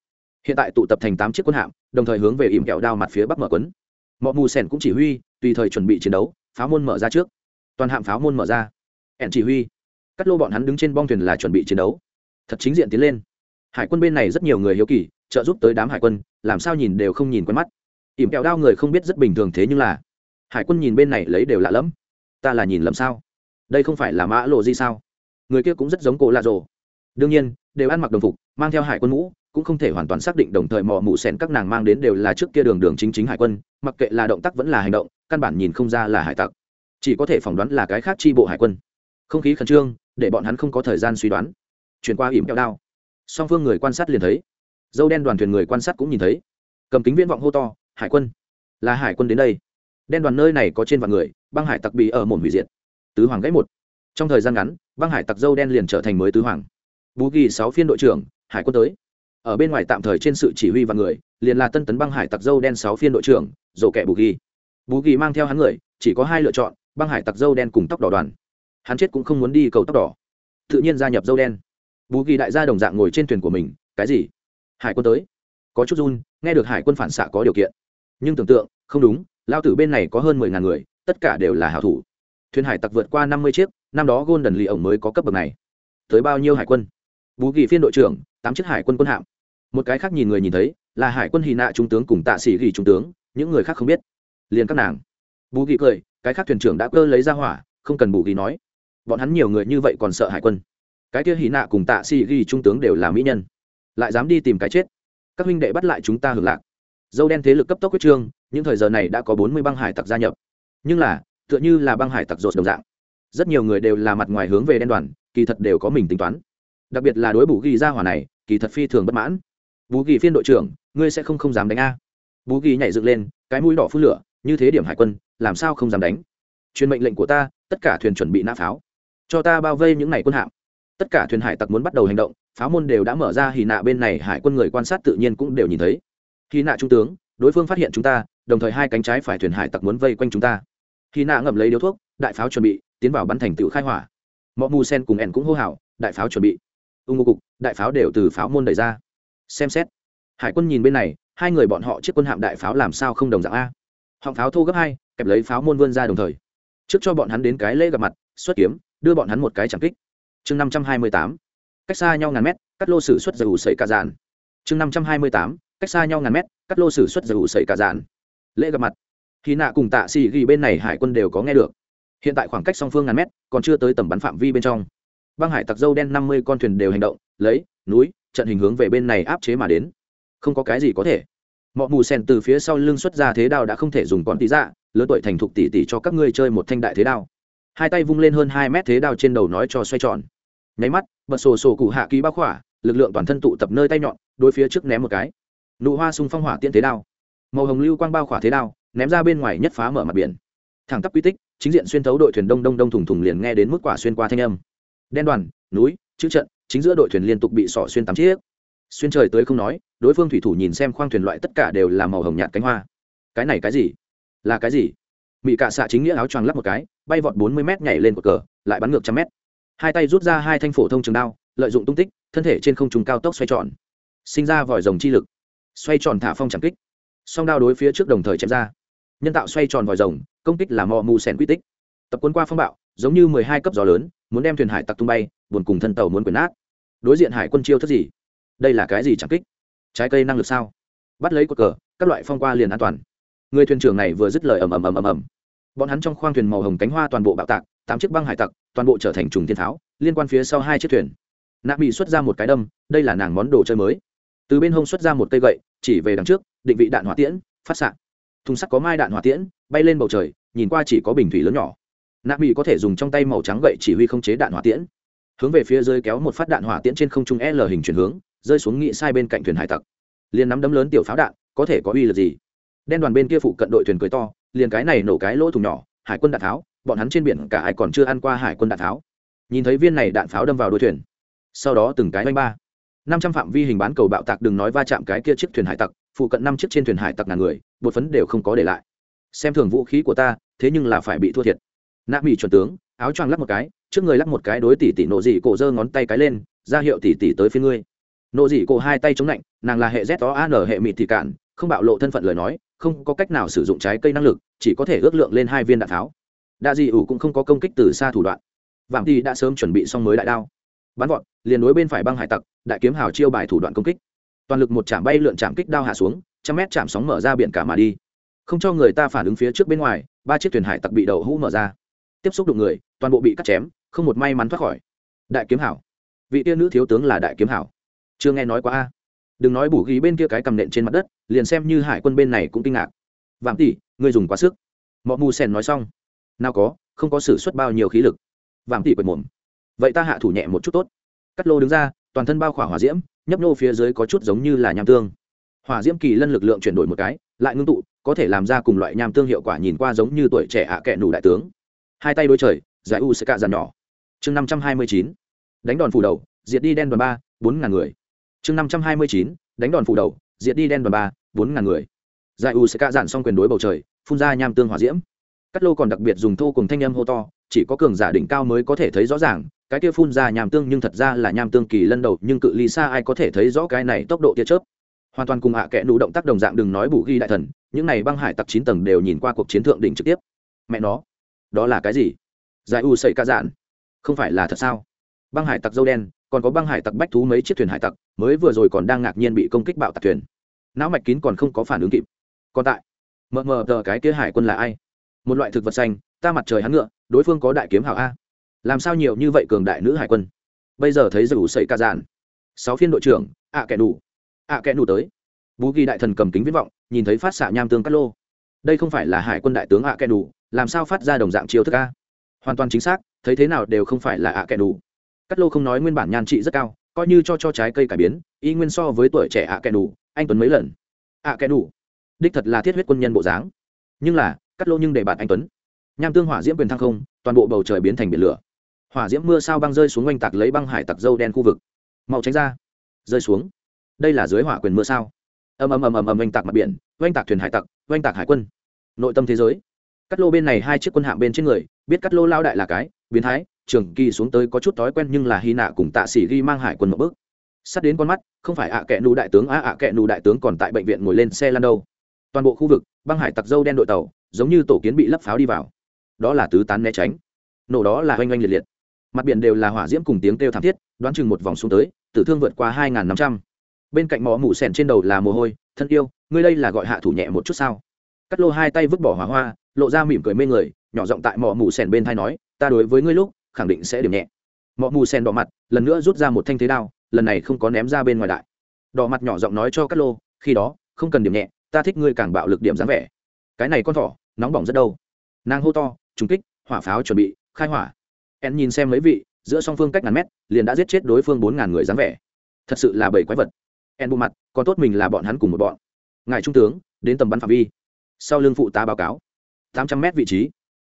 hiện tại tụ tập thành tám chiếc quân hạm, đồng thời hướng về ỉm kẹo đao mặt phía bắc mở quấn. Mọi mù sèn cũng chỉ huy, tùy thời chuẩn bị chiến đấu, pháo môn mở ra trước. Toàn hạm pháo môn mở ra. Ẻn chỉ huy. Cắt lô bọn hắn đứng trên bong thuyền là chuẩn bị chiến đấu. Thật chính diện tiến lên. Hải quân bên này rất nhiều người hiếu kỳ, trợ giúp tới đám hải quân, làm sao nhìn đều không nhìn quen mắt. Ỉm kẹo đao người không biết rất bình thường thế nhưng là hải quân nhìn bên này lấy đều lạ lẫm. Ta là nhìn lầm sao? Đây không phải là mã lộ gì sao? Người kia cũng rất giống cổ lạ rồ. Đương nhiên, đều ăn mặc đồng phục, mang theo hải quân mũ, cũng không thể hoàn toàn xác định đồng thời mò mụ sèn các nàng mang đến đều là trước kia đường đường chính chính hải quân, mặc kệ là động tác vẫn là hành động, căn bản nhìn không ra là hải tặc. Chỉ có thể phỏng đoán là cái khác tri bộ hải quân. Không khí khẩn trương, để bọn hắn không có thời gian suy đoán. Chuyển qua ỉm kẹo đao. Song phương người quan sát liền thấy. Dâu đen đoàn thuyền người quan sát cũng nhìn thấy. Cầm kính viễn vọng hô to, hải quân, là hải quân đến đây đen đoàn nơi này có trên vạn người, băng hải tặc bị ở mồn hủy diệt. Tứ hoàng gãy một. Trong thời gian ngắn, băng hải tặc dâu đen liền trở thành mới tứ hoàng. Bú ghi sáu phiên đội trưởng, hải quân tới. Ở bên ngoài tạm thời trên sự chỉ huy và người, liền là tân tấn băng hải tặc dâu đen sáu phiên đội trưởng, rổ kẻ bù ghi. Bù ghi mang theo hắn người, chỉ có hai lựa chọn, băng hải tặc dâu đen cùng tóc đỏ đoàn. Hắn chết cũng không muốn đi cầu tóc đỏ. Tự nhiên gia nhập dâu đen. Bù ghi đại gia đồng dạng ngồi trên thuyền của mình, cái gì? Hải quân tới? Có chút run, nghe được hải quân phản xạ có điều kiện. Nhưng tưởng tượng, không đúng lao tử bên này có hơn mười ngàn người, tất cả đều là hảo thủ. Thuyền hải tặc vượt qua năm mươi chiếc, năm đó gôn đần lì ổng mới có cấp bậc này. Tới bao nhiêu hải quân? Bú Kỳ phiên đội trưởng, tám chiếc hải quân quân hạm. Một cái khác nhìn người nhìn thấy, là hải quân hy nạ trung tướng cùng tạ sĩ ghi trung tướng, những người khác không biết. Liền các nàng. Bú ghi cười, cái khác thuyền trưởng đã cơ lấy ra hỏa, không cần bù ghi nói. Bọn hắn nhiều người như vậy còn sợ hải quân. Cái kia hy nạ cùng tạ sĩ ghi trung tướng đều là mỹ nhân. Lại dám đi tìm cái chết. Các huynh đệ bắt lại chúng ta hưởng lạc dâu đen thế lực cấp tốc quyết trương, những thời giờ này đã có bốn mươi băng hải tặc gia nhập. Nhưng là, tựa như là băng hải tặc rột đồng dạng. Rất nhiều người đều là mặt ngoài hướng về đen đoàn, kỳ thật đều có mình tính toán. Đặc biệt là đối bù ghi ra hỏa này, kỳ thật phi thường bất mãn. Bù ghi phiên đội trưởng, ngươi sẽ không không dám đánh a. Bù ghi nhảy dựng lên, cái mũi đỏ phun lửa, như thế điểm hải quân, làm sao không dám đánh? Truyền mệnh lệnh của ta, tất cả thuyền chuẩn bị nã pháo. Cho ta bao vây những ngày quân hạm. Tất cả thuyền hải tặc muốn bắt đầu hành động, pháo môn đều đã mở ra hì nạ bên này, hải quân người quan sát tự nhiên cũng đều nhìn thấy hì nạ trung tướng, đối phương phát hiện chúng ta, đồng thời hai cánh trái phải thuyền hải tặc muốn vây quanh chúng ta. Hì nạ ngậm lấy điếu thuốc, đại pháo chuẩn bị, tiến vào bắn thành tựu khai hỏa. Mọi mù sen cùng ẻn cũng hô hào, đại pháo chuẩn bị. Ưng ngô cục, đại pháo đều từ pháo môn đẩy ra. Xem xét. Hải quân nhìn bên này, hai người bọn họ chiếc quân hạm đại pháo làm sao không đồng dạng a. Họng pháo thô gấp hai, kẹp lấy pháo môn vươn ra đồng thời. Trước cho bọn hắn đến cái lễ gặp mặt, xuất kiếm, đưa bọn hắn một cái chẳng kích. Chương năm trăm hai mươi tám. Cách xa nhau ngàn mét, cắt lô sử xuất dầu sẩy cả dàn chương năm trăm hai mươi tám cách xa nhau ngàn mét, cắt lô sử xuất dầu sẩy cả dạn. lễ gặp mặt. Khi nạ cùng tạ xì ghi bên này hải quân đều có nghe được. Hiện tại khoảng cách song phương ngàn mét, còn chưa tới tầm bắn phạm vi bên trong. Băng hải tặc dâu đen năm mươi con thuyền đều hành động, lấy, núi, trận hình hướng về bên này áp chế mà đến. Không có cái gì có thể. Mọi mù sen từ phía sau lưng xuất ra thế đao đã không thể dùng còn tí dạ lớn tuổi thành thục tỉ tỉ cho các ngươi chơi một thanh đại thế đao. Hai tay vung lên hơn hai mét thế đao trên đầu nói cho xoay tròn. Nháy mắt, bật sổ sổ cụ hạ ký bao khỏa, lực lượng toàn thân tụ tập nơi tay nhọn đôi phía trước ném một cái nụ hoa sung phong hỏa tiễn thế đao. Màu hồng lưu quang bao khỏa thế đao, ném ra bên ngoài nhất phá mở mặt biển. Thẳng tắp quy tích, chính diện xuyên thấu đội thuyền đông đông đông thùng thùng liền nghe đến mức quả xuyên qua thanh âm. Đen đoàn, núi, chữ trận, chính giữa đội thuyền liên tục bị sỏ xuyên tám chiếc. Xuyên trời tới không nói, đối phương thủy thủ nhìn xem khoang thuyền loại tất cả đều là màu hồng nhạt cánh hoa. Cái này cái gì? Là cái gì? Mỹ cạ xạ chính nghĩa áo choàng lắp một cái, bay vọt bốn mươi m nhảy lên cột cờ, lại bắn ngược trăm mét. Hai tay rút ra hai thanh phổ thông trường đao, lợi dụng tung tích, thân thể trên không trung cao tốc xoay tròn. Sinh ra vòi rồng chi lực xoay tròn thả phong chẳng kích. Song đao đối phía trước đồng thời chém ra. Nhân tạo xoay tròn vòi rồng, công kích là mò mù sèn quy tích. Tập quân qua phong bạo, giống như mười hai cấp gió lớn, muốn đem thuyền hải tặc tung bay, buồn cùng thân tàu muốn quyền nát. Đối diện hải quân chiêu thất gì? Đây là cái gì chẳng kích? Trái cây năng lực sao? Bắt lấy cột cờ, các loại phong qua liền an toàn. Người thuyền trưởng này vừa dứt lời ầm ầm ầm ầm ầm. Bọn hắn trong khoang thuyền màu hồng cánh hoa toàn bộ bạo tạc, tám chiếc băng hải tặc, toàn bộ trở thành trùng thiên tháo, liên quan phía sau hai chiếc thuyền. Nạp bị xuất ra một cái đâm, đây là nàng món đồ chơi mới từ bên hông xuất ra một cây gậy, chỉ về đằng trước, định vị đạn hỏa tiễn, phát xạ. Thùng sắt có mai đạn hỏa tiễn, bay lên bầu trời, nhìn qua chỉ có bình thủy lớn nhỏ. Nạ mỹ có thể dùng trong tay màu trắng gậy chỉ huy không chế đạn hỏa tiễn. Hướng về phía dưới kéo một phát đạn hỏa tiễn trên không trung l hình chuyển hướng, rơi xuống nghị sai bên cạnh thuyền hải tặc. Liền nắm đấm lớn tiểu pháo đạn, có thể có uy lực gì? Đen đoàn bên kia phụ cận đội thuyền cười to, liền cái này nổ cái lỗ thùng nhỏ, hải quân đạn tháo, bọn hắn trên biển cả ai còn chưa ăn qua hải quân đạn tháo. Nhìn thấy viên này đạn pháo đâm vào đuôi thuyền, sau đó từng cái oanh ba năm trăm phạm vi hình bán cầu bạo tạc đừng nói va chạm cái kia chiếc thuyền hải tặc, phụ cận năm chiếc trên thuyền hải tặc ngàn người, bột phấn đều không có để lại. Xem thường vũ khí của ta, thế nhưng là phải bị thua thiệt. Nạ mỹ chuẩn tướng, áo choàng lắc một cái, trước người lắc một cái đối tỷ tỷ nộ dị cổ giơ ngón tay cái lên, ra hiệu tỷ tỷ tới phía ngươi. Nộ dị cổ hai tay chống lạnh, nàng là hệ z đó an hệ mịt thì cạn, không bạo lộ thân phận lời nói, không có cách nào sử dụng trái cây năng lực, chỉ có thể ước lượng lên hai viên đạn tháo. Đa dị ủ cũng không có công kích từ xa thủ đoạn. Vạm thì đã sớm chuẩn bị xong mới đại đao bắn vọt, liền đối bên phải băng hải tặc, đại kiếm hào chiêu bài thủ đoạn công kích. Toàn lực một chạm bay lượn chạm kích đao hạ xuống, trăm mét chạm sóng mở ra biển cả mà đi. Không cho người ta phản ứng phía trước bên ngoài, ba chiếc thuyền hải tặc bị đầu hũ mở ra. Tiếp xúc đụng người, toàn bộ bị cắt chém, không một may mắn thoát khỏi. Đại kiếm hảo vị tiên nữ thiếu tướng là đại kiếm hảo chưa nghe nói quá a. Đừng nói bù ghi bên kia cái cầm nện trên mặt đất, liền xem như hải quân bên này cũng kinh ngạc. Vạm tỷ, ngươi dùng quá sức. Mọi mù sen nói xong. Nào có, không có s ử suất bao nhiêu khí lực. Vạm tỷ quệt mồm vậy ta hạ thủ nhẹ một chút tốt. Cắt lô đứng ra, toàn thân bao khỏa hỏa diễm, nhấp nô phía dưới có chút giống như là nham tương. Hỏa diễm kỳ lân lực lượng chuyển đổi một cái, lại ngưng tụ, có thể làm ra cùng loại nham tương hiệu quả nhìn qua giống như tuổi trẻ ạ à kẹ nủ đại tướng. Hai tay đôi trời, giải u sẽ cạ dàn nhỏ. Chương năm trăm hai mươi chín, đánh đòn phủ đầu, diệt đi đen đoàn ba, bốn ngàn người. Chương năm trăm hai mươi chín, đánh đòn phủ đầu, diệt đi đen đoàn ba, bốn ngàn người. Giải u sẽ cạ dàn xong quyền đối bầu trời, phun ra nham tương hỏa diễm. Cắt lô còn đặc biệt dùng thô cùng thanh âm hô to, chỉ có cường giả đỉnh cao mới có thể thấy rõ ràng cái kia phun ra nham tương nhưng thật ra là nham tương kỳ lân đầu, nhưng cự ly xa ai có thể thấy rõ cái này tốc độ tia chớp. Hoàn toàn cùng hạ à kẽ nụ động tác đồng dạng đừng nói bù ghi đại thần, những này băng hải tặc chín tầng đều nhìn qua cuộc chiến thượng đỉnh trực tiếp. Mẹ nó, đó là cái gì? Giải u sậy ca dạn. Không phải là thật sao? Băng hải tặc dâu đen, còn có băng hải tặc bách thú mấy chiếc thuyền hải tặc, mới vừa rồi còn đang ngạc nhiên bị công kích bạo tặc thuyền. Não mạch kín còn không có phản ứng kịp. Còn tại, mờ mờ tờ cái kia hải quân là ai? Một loại thực vật xanh, ta mặt trời hắn ngựa, đối phương có đại kiếm hảo a làm sao nhiều như vậy cường đại nữ hải quân? Bây giờ thấy dù sậy ca dàn sáu phiên đội trưởng, ạ kẻ đủ. Ạ kẻ đủ tới. Bú ghi đại thần cầm kính viễn vọng, nhìn thấy phát xạ nham tương cắt lô. Đây không phải là hải quân đại tướng ạ kẻ đủ, làm sao phát ra đồng dạng chiêu thức a? Hoàn toàn chính xác, thấy thế nào đều không phải là ạ kẻ đủ. Cắt lô không nói nguyên bản nhan trị rất cao, coi như cho cho trái cây cải biến, y nguyên so với tuổi trẻ ạ kẻ đủ, anh tuấn mấy lần. Ạ kẻ đủ. Đích thật là thiết huyết quân nhân bộ dáng. Nhưng là, cắt lô nhưng để bạn anh tuấn. Nham tương hỏa diễm quyền thăng không, toàn bộ bầu trời biến thành biển lửa hỏa diễm mưa sao băng rơi xuống oanh tạc lấy băng hải tặc dâu đen khu vực. Mau tránh ra. Rơi xuống. Đây là dưới hỏa quyền mưa sao. Ầm ầm ầm ầm ầm oanh tạc mặt biển, oanh tạc thuyền hải tặc, oanh tạc hải quân. Nội tâm thế giới. Cắt lô bên này hai chiếc quân hạm bên trên người, biết cắt lô lao đại là cái, biến thái, trường kỳ xuống tới có chút thói quen nhưng là hy nạ cùng tạ sĩ ghi mang hải quân một bước. Sắt đến con mắt, không phải ạ à kệ nụ đại tướng, á ạ à kệ nụ đại tướng còn tại bệnh viện ngồi lên xe lan đâu. Toàn bộ khu vực, băng hải tặc dâu đen đội tàu, giống như tổ kiến bị lấp pháo đi vào. Đó là tứ tán né tránh. Nổ đó là oanh oanh liệt liệt mặt biển đều là hỏa diễm cùng tiếng kêu thảm thiết, đoán chừng một vòng xuống tới, tử thương vượt qua hai n g h n năm trăm. Bên cạnh mỏ mủ sẻn trên đầu là mồ hôi, thân yêu, ngươi đây là gọi hạ thủ nhẹ một chút sao? Cắt lô hai tay vứt bỏ hỏa hoa, lộ ra mỉm cười mê người, nhỏ giọng tại mỏ mủ sẻn bên thai nói, ta đối với ngươi lúc, khẳng định sẽ điểm nhẹ. Mỏ mù sẻn đỏ mặt, lần nữa rút ra một thanh thế đao, lần này không có ném ra bên ngoài đại. Đỏ mặt nhỏ giọng nói cho cắt lô, khi đó, không cần điểm nhẹ, ta thích ngươi càng bạo lực điểm dáng vẻ. Cái này con thỏ, nóng bỏng rất đâu. Nàng hô to trúng kích, hỏa pháo chuẩn bị, khai hỏa en nhìn xem mấy vị, giữa song phương cách ngàn mét, liền đã giết chết đối phương bốn ngàn người dáng vẻ. Thật sự là bảy quái vật. En bộ mặt, còn tốt mình là bọn hắn cùng một bọn. Ngài trung tướng, đến tầm bắn phạm vi. Sau lưng phụ tá báo cáo. tám trăm mét vị trí.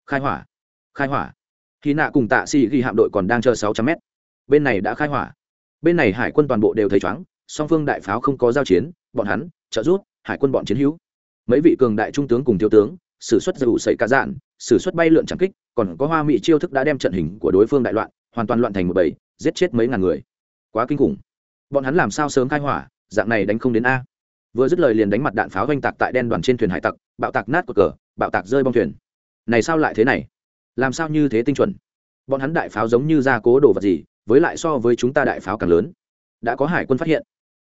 Khai hỏa. Khai hỏa. Khi nạ cùng tạ xì ghi hạm đội còn đang chờ sáu trăm mét. Bên này đã khai hỏa. Bên này hải quân toàn bộ đều thấy chóng, song phương đại pháo không có giao chiến, bọn hắn, trợ rút hải quân bọn chiến hữu. Mấy vị cường đại trung tướng cùng thiếu tướng sử xuất dầu sẩy cá dạn sử xuất bay lượn chẳng kích còn có hoa mỹ chiêu thức đã đem trận hình của đối phương đại loạn, hoàn toàn loạn thành một bầy, giết chết mấy ngàn người. Quá kinh khủng. Bọn hắn làm sao sớm khai hỏa, dạng này đánh không đến a. Vừa dứt lời liền đánh mặt đạn pháo oanh tạc tại đen đoàn trên thuyền hải tặc, bạo tạc nát cột cờ, bạo tạc rơi bong thuyền. Này sao lại thế này? Làm sao như thế tinh chuẩn? Bọn hắn đại pháo giống như gia cố đồ vật gì, với lại so với chúng ta đại pháo càng lớn. Đã có hải quân phát hiện.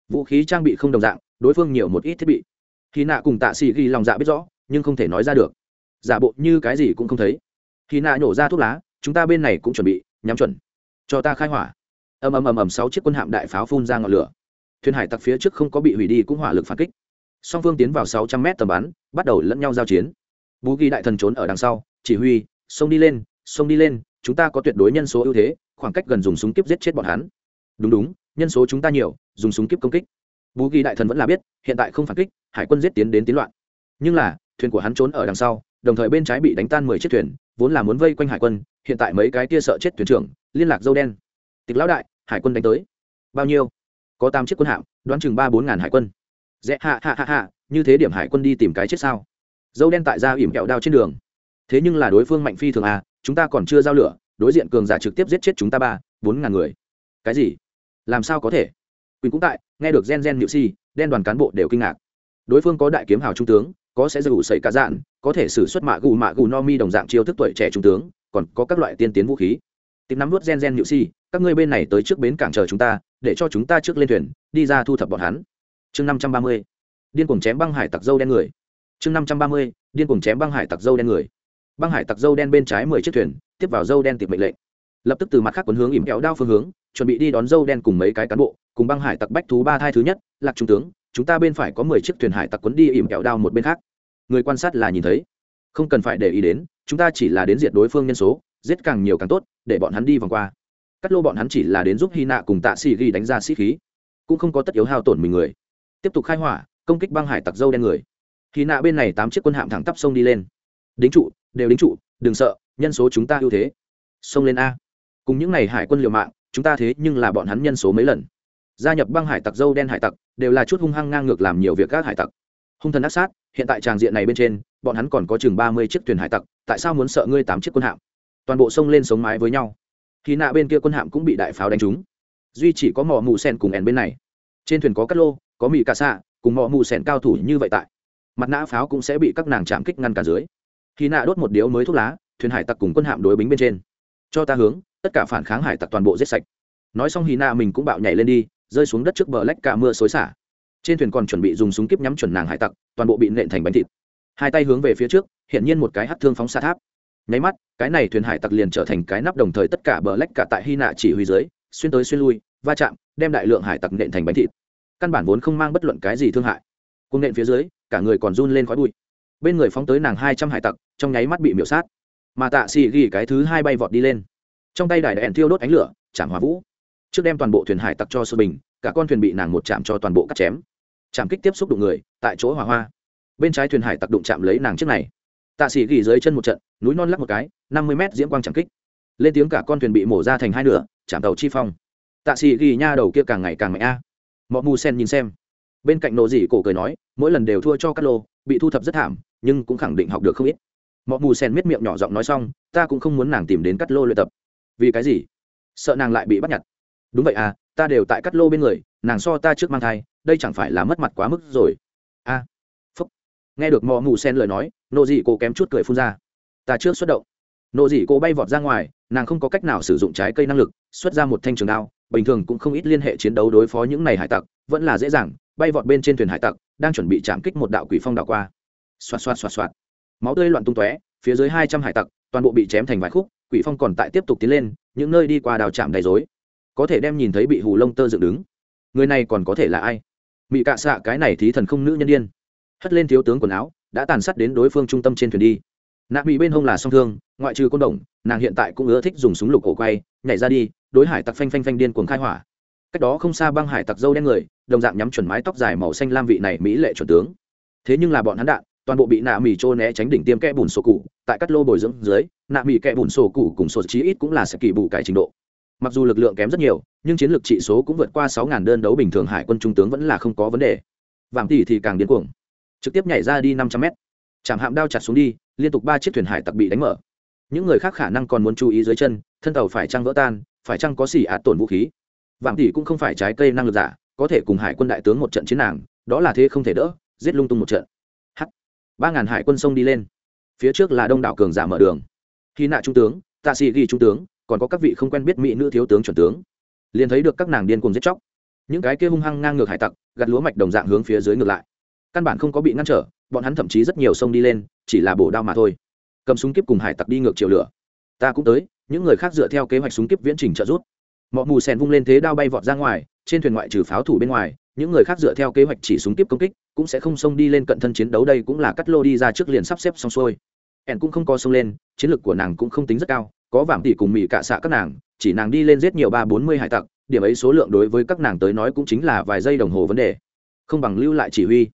Vũ khí trang bị không đồng dạng, đối phương nhiều một ít thiết bị. Khi nạ cùng tạ xì ghi lòng dạ biết rõ, nhưng không thể nói ra được. Giả bộ như cái gì cũng không thấy khi nạ nhổ ra thuốc lá, chúng ta bên này cũng chuẩn bị, nhắm chuẩn. Cho ta khai hỏa. Ầm ầm ầm ầm, sáu chiếc quân hạm đại pháo phun ra ngọn lửa. Thuyền hải tặc phía trước không có bị hủy đi cũng hỏa lực phản kích. Song phương tiến vào sáu trăm mét tầm bắn, bắt đầu lẫn nhau giao chiến. Bú ghi đại thần trốn ở đằng sau, chỉ huy, xông đi lên, xông đi lên, chúng ta có tuyệt đối nhân số ưu thế, khoảng cách gần dùng súng kiếp giết chết bọn hắn. Đúng đúng, nhân số chúng ta nhiều, dùng súng kíp công kích. Bú ghi đại thần vẫn là biết, hiện tại không phản kích, hải quân giết tiến đến tiến loạn. Nhưng là, thuyền của hắn trốn ở đằng sau, đồng thời bên trái bị đánh tan mười chiếc thuyền vốn là muốn vây quanh hải quân, hiện tại mấy cái kia sợ chết thuyền trưởng, liên lạc dâu đen. Tịch lão đại, hải quân đánh tới. Bao nhiêu? Có tám chiếc quân hạm, đoán chừng ba bốn ngàn hải quân. Dễ hạ hạ hạ hạ như thế điểm hải quân đi tìm cái chết sao? Dâu đen tại ra ỉm kẹo đao trên đường. Thế nhưng là đối phương mạnh phi thường à chúng ta còn chưa giao lửa, đối diện cường giả trực tiếp giết chết chúng ta ba, bốn ngàn người. Cái gì? Làm sao có thể? Quỳnh cũng tại, nghe được gen gen nhự si, đen đoàn cán bộ đều kinh ngạc. Đối phương có đại kiếm hào trung tướng có sẽ dù sẩy cả dạn, có thể sử xuất mạ gù mạ gù no mi đồng dạng chiêu thức tuổi trẻ trung tướng, còn có các loại tiên tiến vũ khí. Tìm nắm vút gen gen nhự si, các ngươi bên này tới trước bến cảng chờ chúng ta, để cho chúng ta trước lên thuyền, đi ra thu thập bọn hắn. Chương năm trăm ba mươi, điên cuồng chém băng hải tặc dâu đen người. Chương năm trăm ba mươi, điên cuồng chém băng hải tặc dâu đen người. Băng hải tặc dâu đen bên trái mười chiếc thuyền, tiếp vào dâu đen tìm mệnh lệnh. Lập tức từ mặt khác quấn hướng ỉm kéo đao phương hướng, chuẩn bị đi đón dâu đen cùng mấy cái cán bộ, cùng băng hải tặc bách thú ba thai thứ nhất, lạc trung tướng chúng ta bên phải có mười chiếc thuyền hải tặc quấn đi ỉm kẹo đao một bên khác. Người quan sát là nhìn thấy. Không cần phải để ý đến, chúng ta chỉ là đến diệt đối phương nhân số, giết càng nhiều càng tốt, để bọn hắn đi vòng qua. Cắt lô bọn hắn chỉ là đến giúp hy nạ cùng tạ xì ghi đánh ra sĩ khí, cũng không có tất yếu hao tổn mình người. Tiếp tục khai hỏa, công kích băng hải tặc dâu đen người. Hy nạ bên này tám chiếc quân hạm thẳng tắp sông đi lên. Đính trụ, đều đính trụ, đừng sợ, nhân số chúng ta ưu thế. Xông lên a. Cùng những n à y hải quân liều mạng, chúng ta thế nhưng là bọn hắn nhân số mấy lần gia nhập băng hải tặc dâu đen hải tặc, đều là chút hung hăng ngang ngược làm nhiều việc các hải tặc. Hung thần ác sát, hiện tại tràng diện này bên trên, bọn hắn còn có chừng ba mươi chiếc thuyền hải tặc, tại sao muốn sợ ngươi tám chiếc quân hạm? Toàn bộ sông lên sống mái với nhau. Khi nạ bên kia quân hạm cũng bị đại pháo đánh trúng. Duy chỉ có mỏ mù sen cùng ẻn bên này. Trên thuyền có cát lô, có mì cà xạ cùng mỏ mù sen cao thủ như vậy tại. Mặt nã pháo cũng sẽ bị các nàng chạm kích ngăn cả dưới. Khi nạ đốt một điếu mới thuốc lá, thuyền hải tặc cùng quân hạm đối bính bên trên. Cho ta hướng, tất cả phản kháng hải tặc toàn bộ giết sạch. Nói xong hy nạ mình cũng bạo nhảy lên đi rơi xuống đất trước bờ lách cả mưa xối xả. Trên thuyền còn chuẩn bị dùng súng kíp nhắm chuẩn nàng hải tặc, toàn bộ bị nện thành bánh thịt. Hai tay hướng về phía trước hiện nhiên một cái hắt thương phóng xa tháp. Nháy mắt, cái này thuyền hải tặc liền trở thành cái nắp đồng thời tất cả bờ lách cả tại hy nạ chỉ huy dưới, xuyên tới xuyên lui, va chạm, đem đại lượng hải tặc nện thành bánh thịt. Căn bản vốn không mang bất luận cái gì thương hại. Cung nện phía dưới, cả người còn run lên khói bụi. Bên người phóng tới nàng hai trăm hải tặc, trong nháy mắt bị miểu sát. Mà tạ xì ghi cái thứ hai bay vọt đi lên. Trong tay đài đèn thiêu đốt ánh lửa, chạm hỏa vũ trước đem toàn bộ thuyền hải tặc cho sơ bình, cả con thuyền bị nàng một chạm cho toàn bộ cắt chém. Chạm kích tiếp xúc đụng người, tại chỗ hỏa hoa. Bên trái thuyền hải tặc đụng chạm lấy nàng trước này. Tạ sĩ ghi dưới chân một trận, núi non lắc một cái, năm mươi mét diễm quang chạm kích. Lên tiếng cả con thuyền bị mổ ra thành hai nửa, chạm tàu chi phong. Tạ sĩ ghi nha đầu kia càng ngày càng mạnh a. À. mọi mù sen nhìn xem. Bên cạnh nộ dị cổ cười nói, mỗi lần đều thua cho cát lô, bị thu thập rất thảm, nhưng cũng khẳng định học được không ít. Mọi mù sen miết miệng nhỏ giọng nói xong, ta cũng không muốn nàng tìm đến cắt lô luyện tập. Vì cái gì? Sợ nàng lại bị bắt nhặt đúng vậy à ta đều tại cắt lô bên người nàng so ta trước mang thai đây chẳng phải là mất mặt quá mức rồi. A à, phúc. Nghe được mò mù sen lời nói nộ dị cô kém chút cười phun ra. Ta trước xuất động. Nộ dị cô bay vọt ra ngoài nàng không có cách nào sử dụng trái cây năng lực xuất ra một thanh trường đao bình thường cũng không ít liên hệ chiến đấu đối phó những này hải tặc vẫn là dễ dàng bay vọt bên trên thuyền hải tặc đang chuẩn bị chạm kích một đạo quỷ phong đạo qua. Xoạt xoạt xoạt xoạt. Máu tươi loạn tung tóe phía dưới hai trăm hải tặc toàn bộ bị chém thành vài khúc quỷ phong còn tại tiếp tục tiến lên những nơi đi qua đào chạm đầy dối có thể đem nhìn thấy bị hù lông tơ dựng đứng. Người này còn có thể là ai? Mị cạ xạ cái này thí thần không nữ nhân đ i ê n hất lên thiếu tướng quần áo, đã tàn sát đến đối phương trung tâm trên thuyền đi. Nạ bị bên hông là song thương, ngoại trừ côn đồng, nàng hiện tại cũng ưa thích dùng súng lục cổ quay, nhảy ra đi, đối hải tặc phanh phanh phanh điên cuồng khai hỏa. Cách đó không xa băng hải tặc dâu đen người, đồng dạng nhắm chuẩn mái tóc dài màu xanh lam vị này mỹ lệ chuẩn tướng. Thế nhưng là bọn hắn đạn, toàn bộ bị nạ mì trô né tránh đỉnh tiêm kẽ bùn sổ cụ, tại các lô bồi dưỡng dưới, nạ mì kẽ bùn sổ cụ cùng sổ chí ít cũng là sẽ kỳ bù cải trình độ mặc dù lực lượng kém rất nhiều, nhưng chiến lược trị số cũng vượt qua sáu ngàn đơn đấu bình thường hải quân trung tướng vẫn là không có vấn đề. Vàng tỷ thì càng điên cuồng. Trực tiếp nhảy ra đi năm trăm mét. Chạm hạm đao chặt xuống đi, liên tục ba chiếc thuyền hải tặc bị đánh mở. Những người khác khả năng còn muốn chú ý dưới chân, thân tàu phải trăng vỡ tan, phải trăng có xỉ ạt tổn vũ khí. Vàng tỷ cũng không phải trái cây năng lực giả, có thể cùng hải quân đại tướng một trận chiến nàng, đó là thế không thể đỡ, giết lung tung một trận. Ba ngàn hải quân sông đi lên. Phía trước là đông đảo cường giả mở đường. Khi nạ trung tướng, tạ sĩ ghi trung tướng còn có các vị không quen biết mỹ nữ thiếu tướng chuẩn tướng, liền thấy được các nàng điên cùng giết chóc. Những cái kia hung hăng ngang ngược hải tặc gặt lúa mạch đồng dạng hướng phía dưới ngược lại. Căn bản không có bị ngăn trở, bọn hắn thậm chí rất nhiều sông đi lên, chỉ là bổ đao mà thôi. Cầm súng kiếp cùng hải tặc đi ngược chiều lửa. Ta cũng tới, những người khác dựa theo kế hoạch súng kiếp viễn trình trợ rút mọi mù sen vung lên thế đao bay vọt ra ngoài, trên thuyền ngoại trừ pháo thủ bên ngoài, những người khác dựa theo kế hoạch chỉ súng kiếp công kích, cũng sẽ không xông đi lên cận thân chiến đấu đây cũng là cắt lô đi ra trước liền sắp xếp xong xuôi. Ẻn cũng không có xông lên, chiến lược của nàng cũng không tính rất cao có vảm tỷ cùng mỹ cạ xạ các nàng, chỉ nàng đi lên giết nhiều ba bốn mươi hải tặc, điểm ấy số lượng đối với các nàng tới nói cũng chính là vài giây đồng hồ vấn đề. Không bằng lưu lại chỉ huy.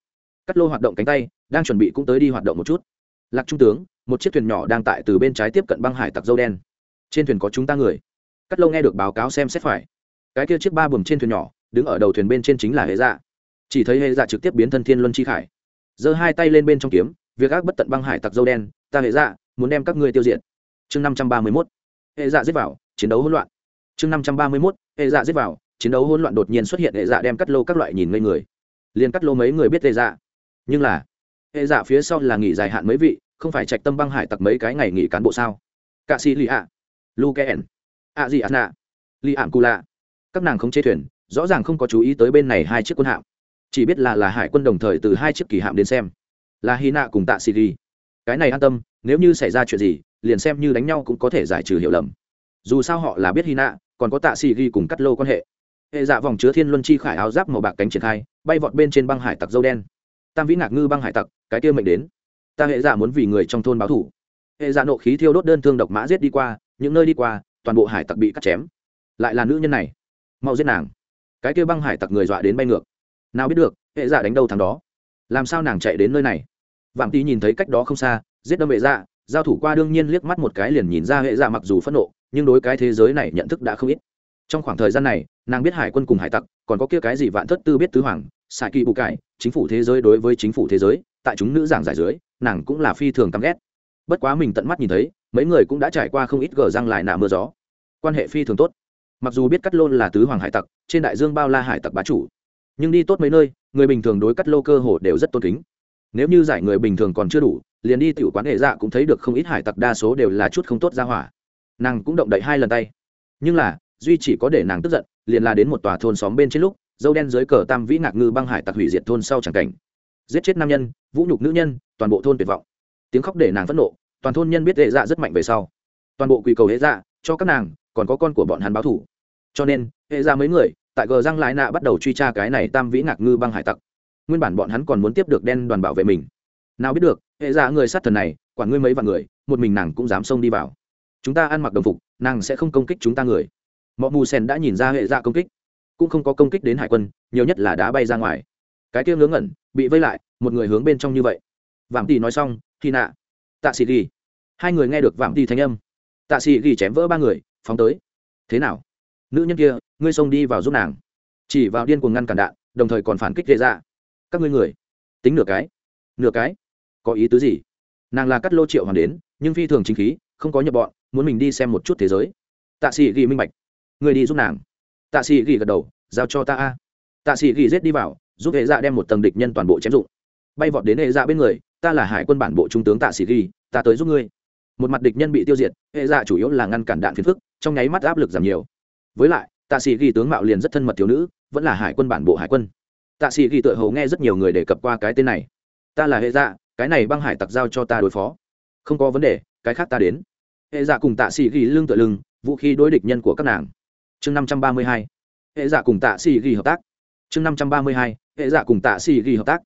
Cắt lô hoạt động cánh tay, đang chuẩn bị cũng tới đi hoạt động một chút. Lạc trung tướng, một chiếc thuyền nhỏ đang tại từ bên trái tiếp cận băng hải tặc dâu đen. Trên thuyền có chúng ta người. Cắt lô nghe được báo cáo xem xét phải. Cái kia chiếc ba buồm trên thuyền nhỏ, đứng ở đầu thuyền bên trên chính là hệ dạ. Chỉ thấy hệ dạ trực tiếp biến thân thiên luân chi khải. Giơ hai tay lên bên trong kiếm, việc ác bất tận băng hải tặc dâu đen, ta hệ dạ muốn đem các ngươi tiêu diệt chương năm trăm ba mươi mốt. Hệ dạ giết vào, chiến đấu hỗn loạn. Chương năm trăm ba mươi mốt, hệ dạ giết vào, chiến đấu hỗn loạn đột nhiên xuất hiện, hệ dạ đem cắt lô các loại nhìn ngây người. Liền cắt lô mấy người biết hệ dạ. Nhưng là, hệ dạ phía sau là nghỉ dài hạn mấy vị, không phải trạch tâm băng hải tặc mấy cái ngày nghỉ cán bộ sao? Cạ sĩ lì ạ. Lu kèn ạ gì ạ nạ lì ạn cù lạ các nàng không chế thuyền, rõ ràng không có chú ý tới bên này hai chiếc quân hạm. Chỉ biết là là hải quân đồng thời từ hai chiếc kỳ hạm đến xem. Là hy nạ cùng tạ xì lì. Cái này an tâm, nếu như xảy ra chuyện gì liền xem như đánh nhau cũng có thể giải trừ hiểu lầm. Dù sao họ là biết hy nạ còn có tạ xì ghi cùng cắt lô quan hệ. Hệ dạ vòng chứa thiên luân chi khải áo giáp màu bạc cánh triển khai, bay vọt bên trên băng hải tặc dâu đen. Tam vĩ ngạc ngư băng hải tặc, cái kia mệnh đến. Ta hệ dạ muốn vì người trong thôn báo thủ. Hệ dạ nộ khí thiêu đốt đơn thương độc mã giết đi qua, những nơi đi qua, toàn bộ hải tặc bị cắt chém. Lại là nữ nhân này. Mau giết nàng. Cái kia băng hải tặc người dọa đến bay ngược. Nào biết được, hệ dạ đánh đâu thằng đó? Làm sao nàng chạy đến nơi này? Vạm tí nhìn thấy cách đó không xa, giết đâm hệ dạ giao thủ qua đương nhiên liếc mắt một cái liền nhìn ra hệ dạ mặc dù phẫn nộ, nhưng đối cái thế giới này nhận thức đã không ít. Trong khoảng thời gian này, nàng biết hải quân cùng hải tặc, còn có kia cái gì vạn thất tư biết tứ hoàng xạ kỳ bù cải, chính phủ thế giới đối với chính phủ thế giới, tại chúng nữ giảng giải dưới, nàng cũng là phi thường căm ghét. Bất quá mình tận mắt nhìn thấy, mấy người cũng đã trải qua không ít gờ răng lại nạ mưa gió. Quan hệ phi thường tốt. Mặc dù biết cắt lô là tứ hoàng hải tặc, trên đại dương bao la hải tặc bá chủ, nhưng đi tốt mấy nơi, người bình thường đối cắt lô cơ hồ đều rất tôn kính. Nếu như giải người bình thường còn chưa đủ liền đi tiểu quán hệ dạ cũng thấy được không ít hải tặc đa số đều là chút không tốt ra hỏa. Nàng cũng động đậy hai lần tay. Nhưng là, duy chỉ có để nàng tức giận, liền là đến một tòa thôn xóm bên trên lúc, dâu đen dưới cờ tam vĩ ngạc ngư băng hải tặc hủy diệt thôn sau chẳng cảnh. Giết chết nam nhân, vũ nhục nữ nhân, toàn bộ thôn tuyệt vọng. Tiếng khóc để nàng phẫn nộ, toàn thôn nhân biết hệ dạ rất mạnh về sau. Toàn bộ quỳ cầu hệ dạ cho các nàng, còn có con của bọn hắn báo thủ. Cho nên, hệ dạ mấy người, tại gờ răng lái nạ bắt đầu truy tra cái này tam vĩ ngạc ngư băng hải tặc. Nguyên bản bọn hắn còn muốn tiếp được đen đoàn bảo vệ mình. Nào biết được hệ dạ người sát thần này, quản ngươi mấy vạn người, một mình nàng cũng dám xông đi vào. Chúng ta ăn mặc đồng phục, nàng sẽ không công kích chúng ta người. Mọi mù sen đã nhìn ra hệ dạ công kích, cũng không có công kích đến hải quân, nhiều nhất là đá bay ra ngoài. Cái kia ngớ ngẩn, bị vây lại, một người hướng bên trong như vậy. Vạm tỷ nói xong khi nạ. Tạ sĩ ghi. Hai người nghe được vạm tỷ thanh âm. Tạ sĩ ghi chém vỡ ba người, phóng tới. Thế nào? Nữ nhân kia, ngươi xông đi vào giúp nàng. Chỉ vào điên cuồng ngăn cản đạn, đồng thời còn phản kích gây ra các ngươi người, tính nửa cái nửa cái có ý tứ gì? Nàng là cắt lô triệu hoàn đến, nhưng phi thường chính khí, không có nhập bọn, muốn mình đi xem một chút thế giới. Tạ sĩ ghi minh bạch. Người đi giúp nàng. Tạ sĩ ghi gật đầu, giao cho ta a. Tạ sĩ ghi rết đi vào, giúp hệ dạ đem một tầng địch nhân toàn bộ chém dụng. Bay vọt đến hệ dạ bên người, ta là hải quân bản bộ trung tướng tạ sĩ ghi, ta tới giúp ngươi. Một mặt địch nhân bị tiêu diệt, hệ dạ chủ yếu là ngăn cản đạn phiền phức, trong nháy mắt áp lực giảm nhiều. Với lại, tạ sĩ ghi tướng mạo liền rất thân mật thiếu nữ, vẫn là hải quân bản bộ hải quân. Tạ sĩ ghi tự hầu nghe rất nhiều người đề cập qua cái tên này. Ta là hệ dạ cái này băng hải tặc giao cho ta đối phó. Không có vấn đề, cái khác ta đến. Hệ dạ cùng tạ sĩ ghi lưng tựa lưng, vũ khí đối địch nhân của các nàng. Chương năm trăm ba mươi hai. Hệ dạ cùng tạ sĩ ghi hợp tác. Chương năm trăm ba mươi hai. Hệ dạ cùng tạ sĩ ghi hợp tác.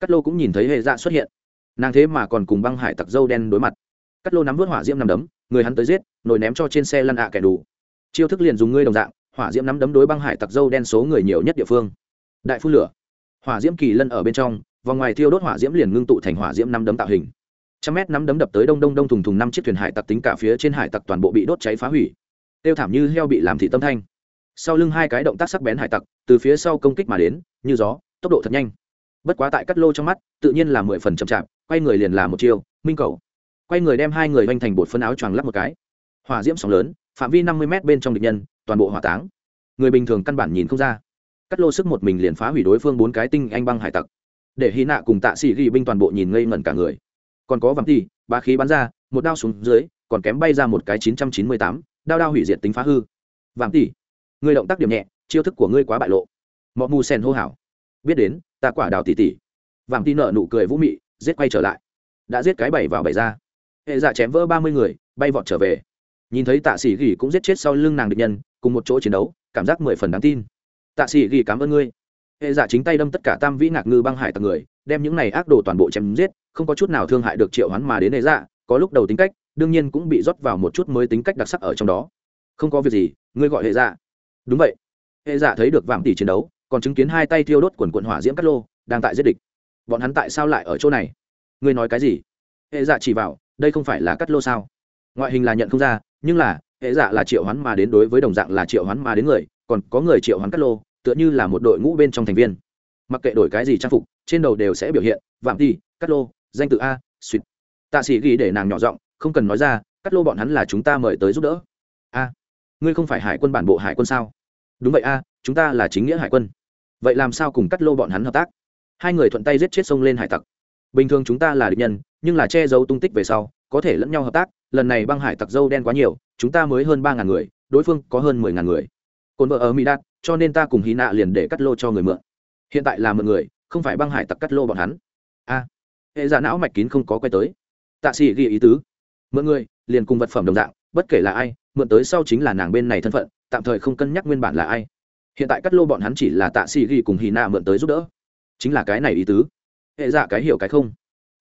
Cắt lô cũng nhìn thấy hệ dạ xuất hiện. Nàng thế mà còn cùng băng hải tặc dâu đen đối mặt. Cắt lô nắm vớt hỏa diễm nằm đấm, người hắn tới giết, nồi ném cho trên xe lăn ạ kẻ đủ. Chiêu thức liền dùng ngươi đồng dạng, hỏa diễm nắm đấm đối băng hải tặc dâu đen số người nhiều nhất địa phương. Đại phun lửa. Hỏa diễm kỳ lân ở bên trong vòng ngoài thiêu đốt hỏa diễm liền ngưng tụ thành hỏa diễm năm đấm tạo hình. Trăm mét nắm đấm đập tới đông đông đông thùng thùng năm chiếc thuyền hải tặc tính cả phía trên hải tặc toàn bộ bị đốt cháy phá hủy. Tiêu thảm như heo bị làm thị tâm thanh. Sau lưng hai cái động tác sắc bén hải tặc, từ phía sau công kích mà đến, như gió, tốc độ thật nhanh. Bất quá tại cắt lô trong mắt, tự nhiên là mười phần chậm chạp, quay người liền là một chiêu, minh cầu. Quay người đem hai người vanh thành bột phân áo choàng lắp một cái. Hỏa diễm sóng lớn, phạm vi năm mươi m bên trong địch nhân, toàn bộ hỏa táng. Người bình thường căn bản nhìn không ra. Cắt lô sức một mình liền phá hủy đối phương bốn cái tinh anh băng hải tặc để hy nạ cùng tạ sĩ ghi binh toàn bộ nhìn ngây ngẩn cả người. Còn có vằm ti ba khí bắn ra, một đao xuống dưới, còn kém bay ra một cái chín trăm chín mươi tám, đao đao hủy diệt tính phá hư. Vàng tỷ người động tác điểm nhẹ, chiêu thức của ngươi quá bại lộ. Mọ mù sen hô hào. Biết đến, ta quả đào tỉ tỉ. Vàng tỷ nợ nụ cười vũ mị, giết quay trở lại. Đã giết cái bảy vào bảy ra. Hệ dạ chém vỡ ba mươi người, bay vọt trở về. Nhìn thấy tạ sĩ gỉ cũng giết chết sau lưng nàng địch nhân, cùng một chỗ chiến đấu, cảm giác mười phần đáng tin. Tạ sĩ gỉ cảm ơn ngươi hệ dạ chính tay đâm tất cả tam vĩ ngạc ngư băng hải tặc người, đem những này ác đồ toàn bộ chém giết, không có chút nào thương hại được triệu hoán mà đến hệ dạ có lúc đầu tính cách, đương nhiên cũng bị rót vào một chút mới tính cách đặc sắc ở trong đó. Không có việc gì, ngươi gọi hệ dạ đúng vậy. Hệ dạ thấy được vạm tỷ chiến đấu, còn chứng kiến hai tay thiêu đốt quần quận hỏa diễm cắt lô, đang tại giết địch. Bọn hắn tại sao lại ở chỗ này? Ngươi nói cái gì? Hệ dạ chỉ vào đây không phải là cắt lô sao? Ngoại hình là nhận không ra, nhưng là, hệ dạ là triệu hoán mà đến đối với đồng dạng là triệu hoán mà đến người, còn có người triệu hoán cắt lô tựa như là một đội ngũ bên trong thành viên. Mặc kệ đổi cái gì trang phục, trên đầu đều sẽ biểu hiện, vạm tỷ cắt lô, danh tự a, suýt. Tạ sĩ ghi để nàng nhỏ giọng, không cần nói ra, cắt lô bọn hắn là chúng ta mời tới giúp đỡ. A, ngươi không phải hải quân bản bộ hải quân sao? Đúng vậy a, chúng ta là chính nghĩa hải quân. Vậy làm sao cùng cắt lô bọn hắn hợp tác? Hai người thuận tay giết chết sông lên hải tặc. Bình thường chúng ta là địch nhân, nhưng là che giấu tung tích về sau, có thể lẫn nhau hợp tác, lần này băng hải tặc dâu đen quá nhiều, chúng ta mới hơn ba ngàn người, đối phương có hơn mười ngàn người. Cồn vợ ở mỹ đạt cho nên ta cùng hy nạ liền để cắt lô cho người mượn. Hiện tại là mượn người, không phải băng hải tặc cắt lô bọn hắn. A, hệ giả não mạch kín không có quay tới. Tạ sĩ ghi ý tứ. Mượn người, liền cùng vật phẩm đồng dạng, bất kể là ai, mượn tới sau chính là nàng bên này thân phận, tạm thời không cân nhắc nguyên bản là ai. Hiện tại cắt lô bọn hắn chỉ là tạ sĩ ghi cùng hy nạ mượn tới giúp đỡ. Chính là cái này ý tứ. Hệ giả cái hiểu cái không.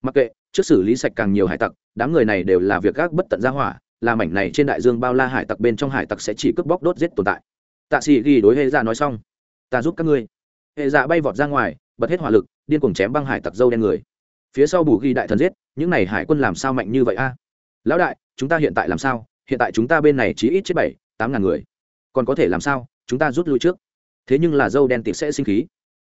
Mặc kệ, trước xử lý sạch càng nhiều hải tặc, đám người này đều là việc gác bất tận ra hỏa, làm mảnh này trên đại dương bao la hải tặc bên trong hải tặc sẽ chỉ cướp bóc đốt giết tồn tại tạ sĩ ghi đối hệ dạ nói xong, ta giúp các ngươi. Hệ dạ bay vọt ra ngoài, bật hết hỏa lực, điên cuồng chém băng hải tặc dâu đen người. Phía sau bù ghi đại thần giết, những này hải quân làm sao mạnh như vậy a? Lão đại, chúng ta hiện tại làm sao? Hiện tại chúng ta bên này chỉ ít chết bảy, tám ngàn người. Còn có thể làm sao? Chúng ta rút lui trước. Thế nhưng là dâu đen tịt sẽ sinh khí.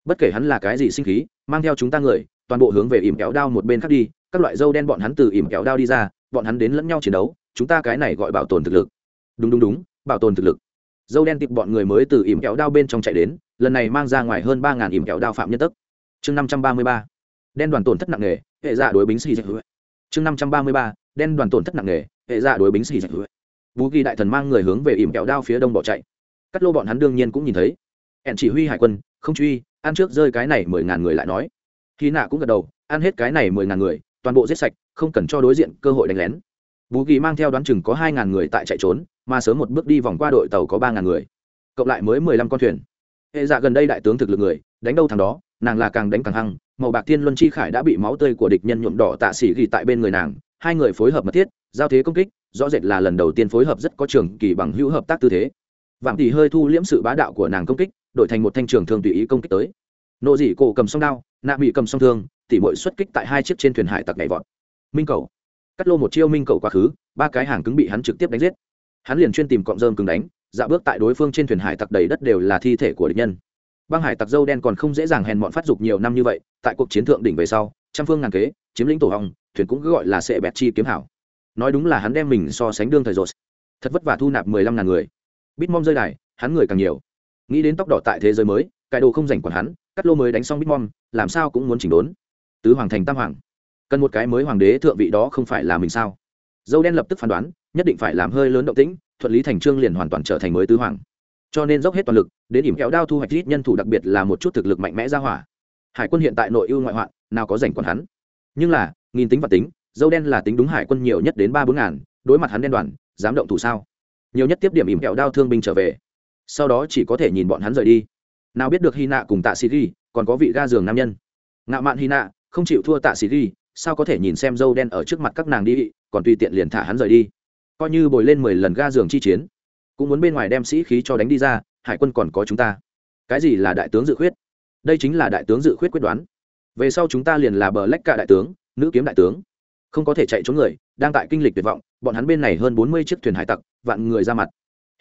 Bất kể hắn là cái gì sinh khí, mang theo chúng ta người, toàn bộ hướng về ỉm kéo đao một bên khác đi. Các loại dâu đen bọn hắn từ ỉm kéo đao đi ra, bọn hắn đến lẫn nhau chiến đấu. Chúng ta cái này gọi bảo tồn thực lực. Đúng đúng đúng, bảo tồn thực lực dâu đen tịp bọn người mới từ ỉm kéo đao bên trong chạy đến, lần này mang ra ngoài hơn ba ngàn ỉm kéo đao phạm nhân tức chương năm trăm ba mươi ba. Đen đoàn tổn thất nặng nề, hệ dạ đối bính xì dạch hữu chương năm trăm ba mươi ba. Đen đoàn tổn thất nặng nề, hệ dạ đối bính xì dạch hữu vũ ghi đại thần mang người hướng về ỉm kéo đao phía đông bỏ chạy. Cắt lô bọn hắn đương nhiên cũng nhìn thấy. Hẹn chỉ huy hải quân, không truy, ăn trước rơi cái này mười ngàn người lại nói. Khi nạ cũng gật đầu, ăn hết cái này mười ngàn người, toàn bộ giết sạch, không cần cho đối diện cơ hội đánh lén. Bù kỳ mang theo đoán chừng có hai ngàn người tại chạy trốn mà sớm một bước đi vòng qua đội tàu có ba ngàn người, cộng lại mới mười lăm con thuyền. Hệ dạ gần đây đại tướng thực lực người, đánh đâu thằng đó, nàng là càng đánh càng hăng, màu bạc thiên luân chi khải đã bị máu tươi của địch nhân nhuộm đỏ tạ xỉ ghi tại bên người nàng, hai người phối hợp mật thiết, giao thế công kích, rõ rệt là lần đầu tiên phối hợp rất có trường kỳ bằng hữu hợp tác tư thế. Vạm tỷ hơi thu liễm sự bá đạo của nàng công kích, đổi thành một thanh trường thường tùy ý công kích tới. Nộ dị cổ cầm song đao, nạ bị cầm song thương, tỉ bội xuất kích tại hai chiếc trên thuyền hải tặc nhảy vọt. Minh cầu. Cắt lô một chiêu minh cầu quá khứ, ba cái hàng cứng bị hắn trực tiếp đánh giết hắn liền chuyên tìm cọng rơm cứng đánh dạ bước tại đối phương trên thuyền hải tặc đầy đất đều là thi thể của địch nhân. Băng hải tặc dâu đen còn không dễ dàng hèn bọn phát dục nhiều năm như vậy, tại cuộc chiến thượng đỉnh về sau, trăm phương ngàn kế, chiếm lĩnh tổ hong, thuyền cũng cứ gọi là sệ bẹt chi kiếm hảo. Nói đúng là hắn đem mình so sánh đương thời rồi. Thật vất vả thu nạp mười lăm ngàn người. Bitmom rơi đài, hắn người càng nhiều. Nghĩ đến tóc đỏ tại thế giới mới cải đồ không rảnh còn hắn, cắt lô mới đánh xong bitmom làm sao cũng muốn chỉnh đốn. Tứ hoàng thành tam hoàng. Cần một cái mới hoàng đế thượng vị đó không phải là mình sao? Dâu đen lập tức phán đoán nhất định phải làm hơi lớn động tĩnh, thuận lý thành trương liền hoàn toàn trở thành mới tứ hoàng. Cho nên dốc hết toàn lực, đến ỉm kéo đao thu hoạch ít nhân thủ đặc biệt là một chút thực lực mạnh mẽ ra hỏa. Hải quân hiện tại nội ưu ngoại hoạn, nào có rảnh còn hắn. Nhưng là, nghìn tính và tính, dâu đen là tính đúng hải quân nhiều nhất đến ba bốn ngàn, đối mặt hắn đen đoàn, dám động thủ sao? Nhiều nhất tiếp điểm ỉm kẹo đao thương binh trở về. Sau đó chỉ có thể nhìn bọn hắn rời đi. Nào biết được hy nạ cùng tạ sĩ ghi, còn có vị ga giường nam nhân. Ngạo mạn hy nạ, không chịu thua tạ sĩ ghi, sao có thể nhìn xem dâu đen ở trước mặt các nàng đi, còn tùy tiện liền thả hắn rời đi coi như bồi lên mười lần ga giường chi chiến, cũng muốn bên ngoài đem sĩ khí cho đánh đi ra, hải quân còn có chúng ta. Cái gì là đại tướng dự khuyết? Đây chính là đại tướng dự khuyết quyết đoán. Về sau chúng ta liền là bờ lách cả đại tướng, nữ kiếm đại tướng. Không có thể chạy trốn người, đang tại kinh lịch tuyệt vọng, bọn hắn bên này hơn bốn mươi chiếc thuyền hải tặc, vạn người ra mặt.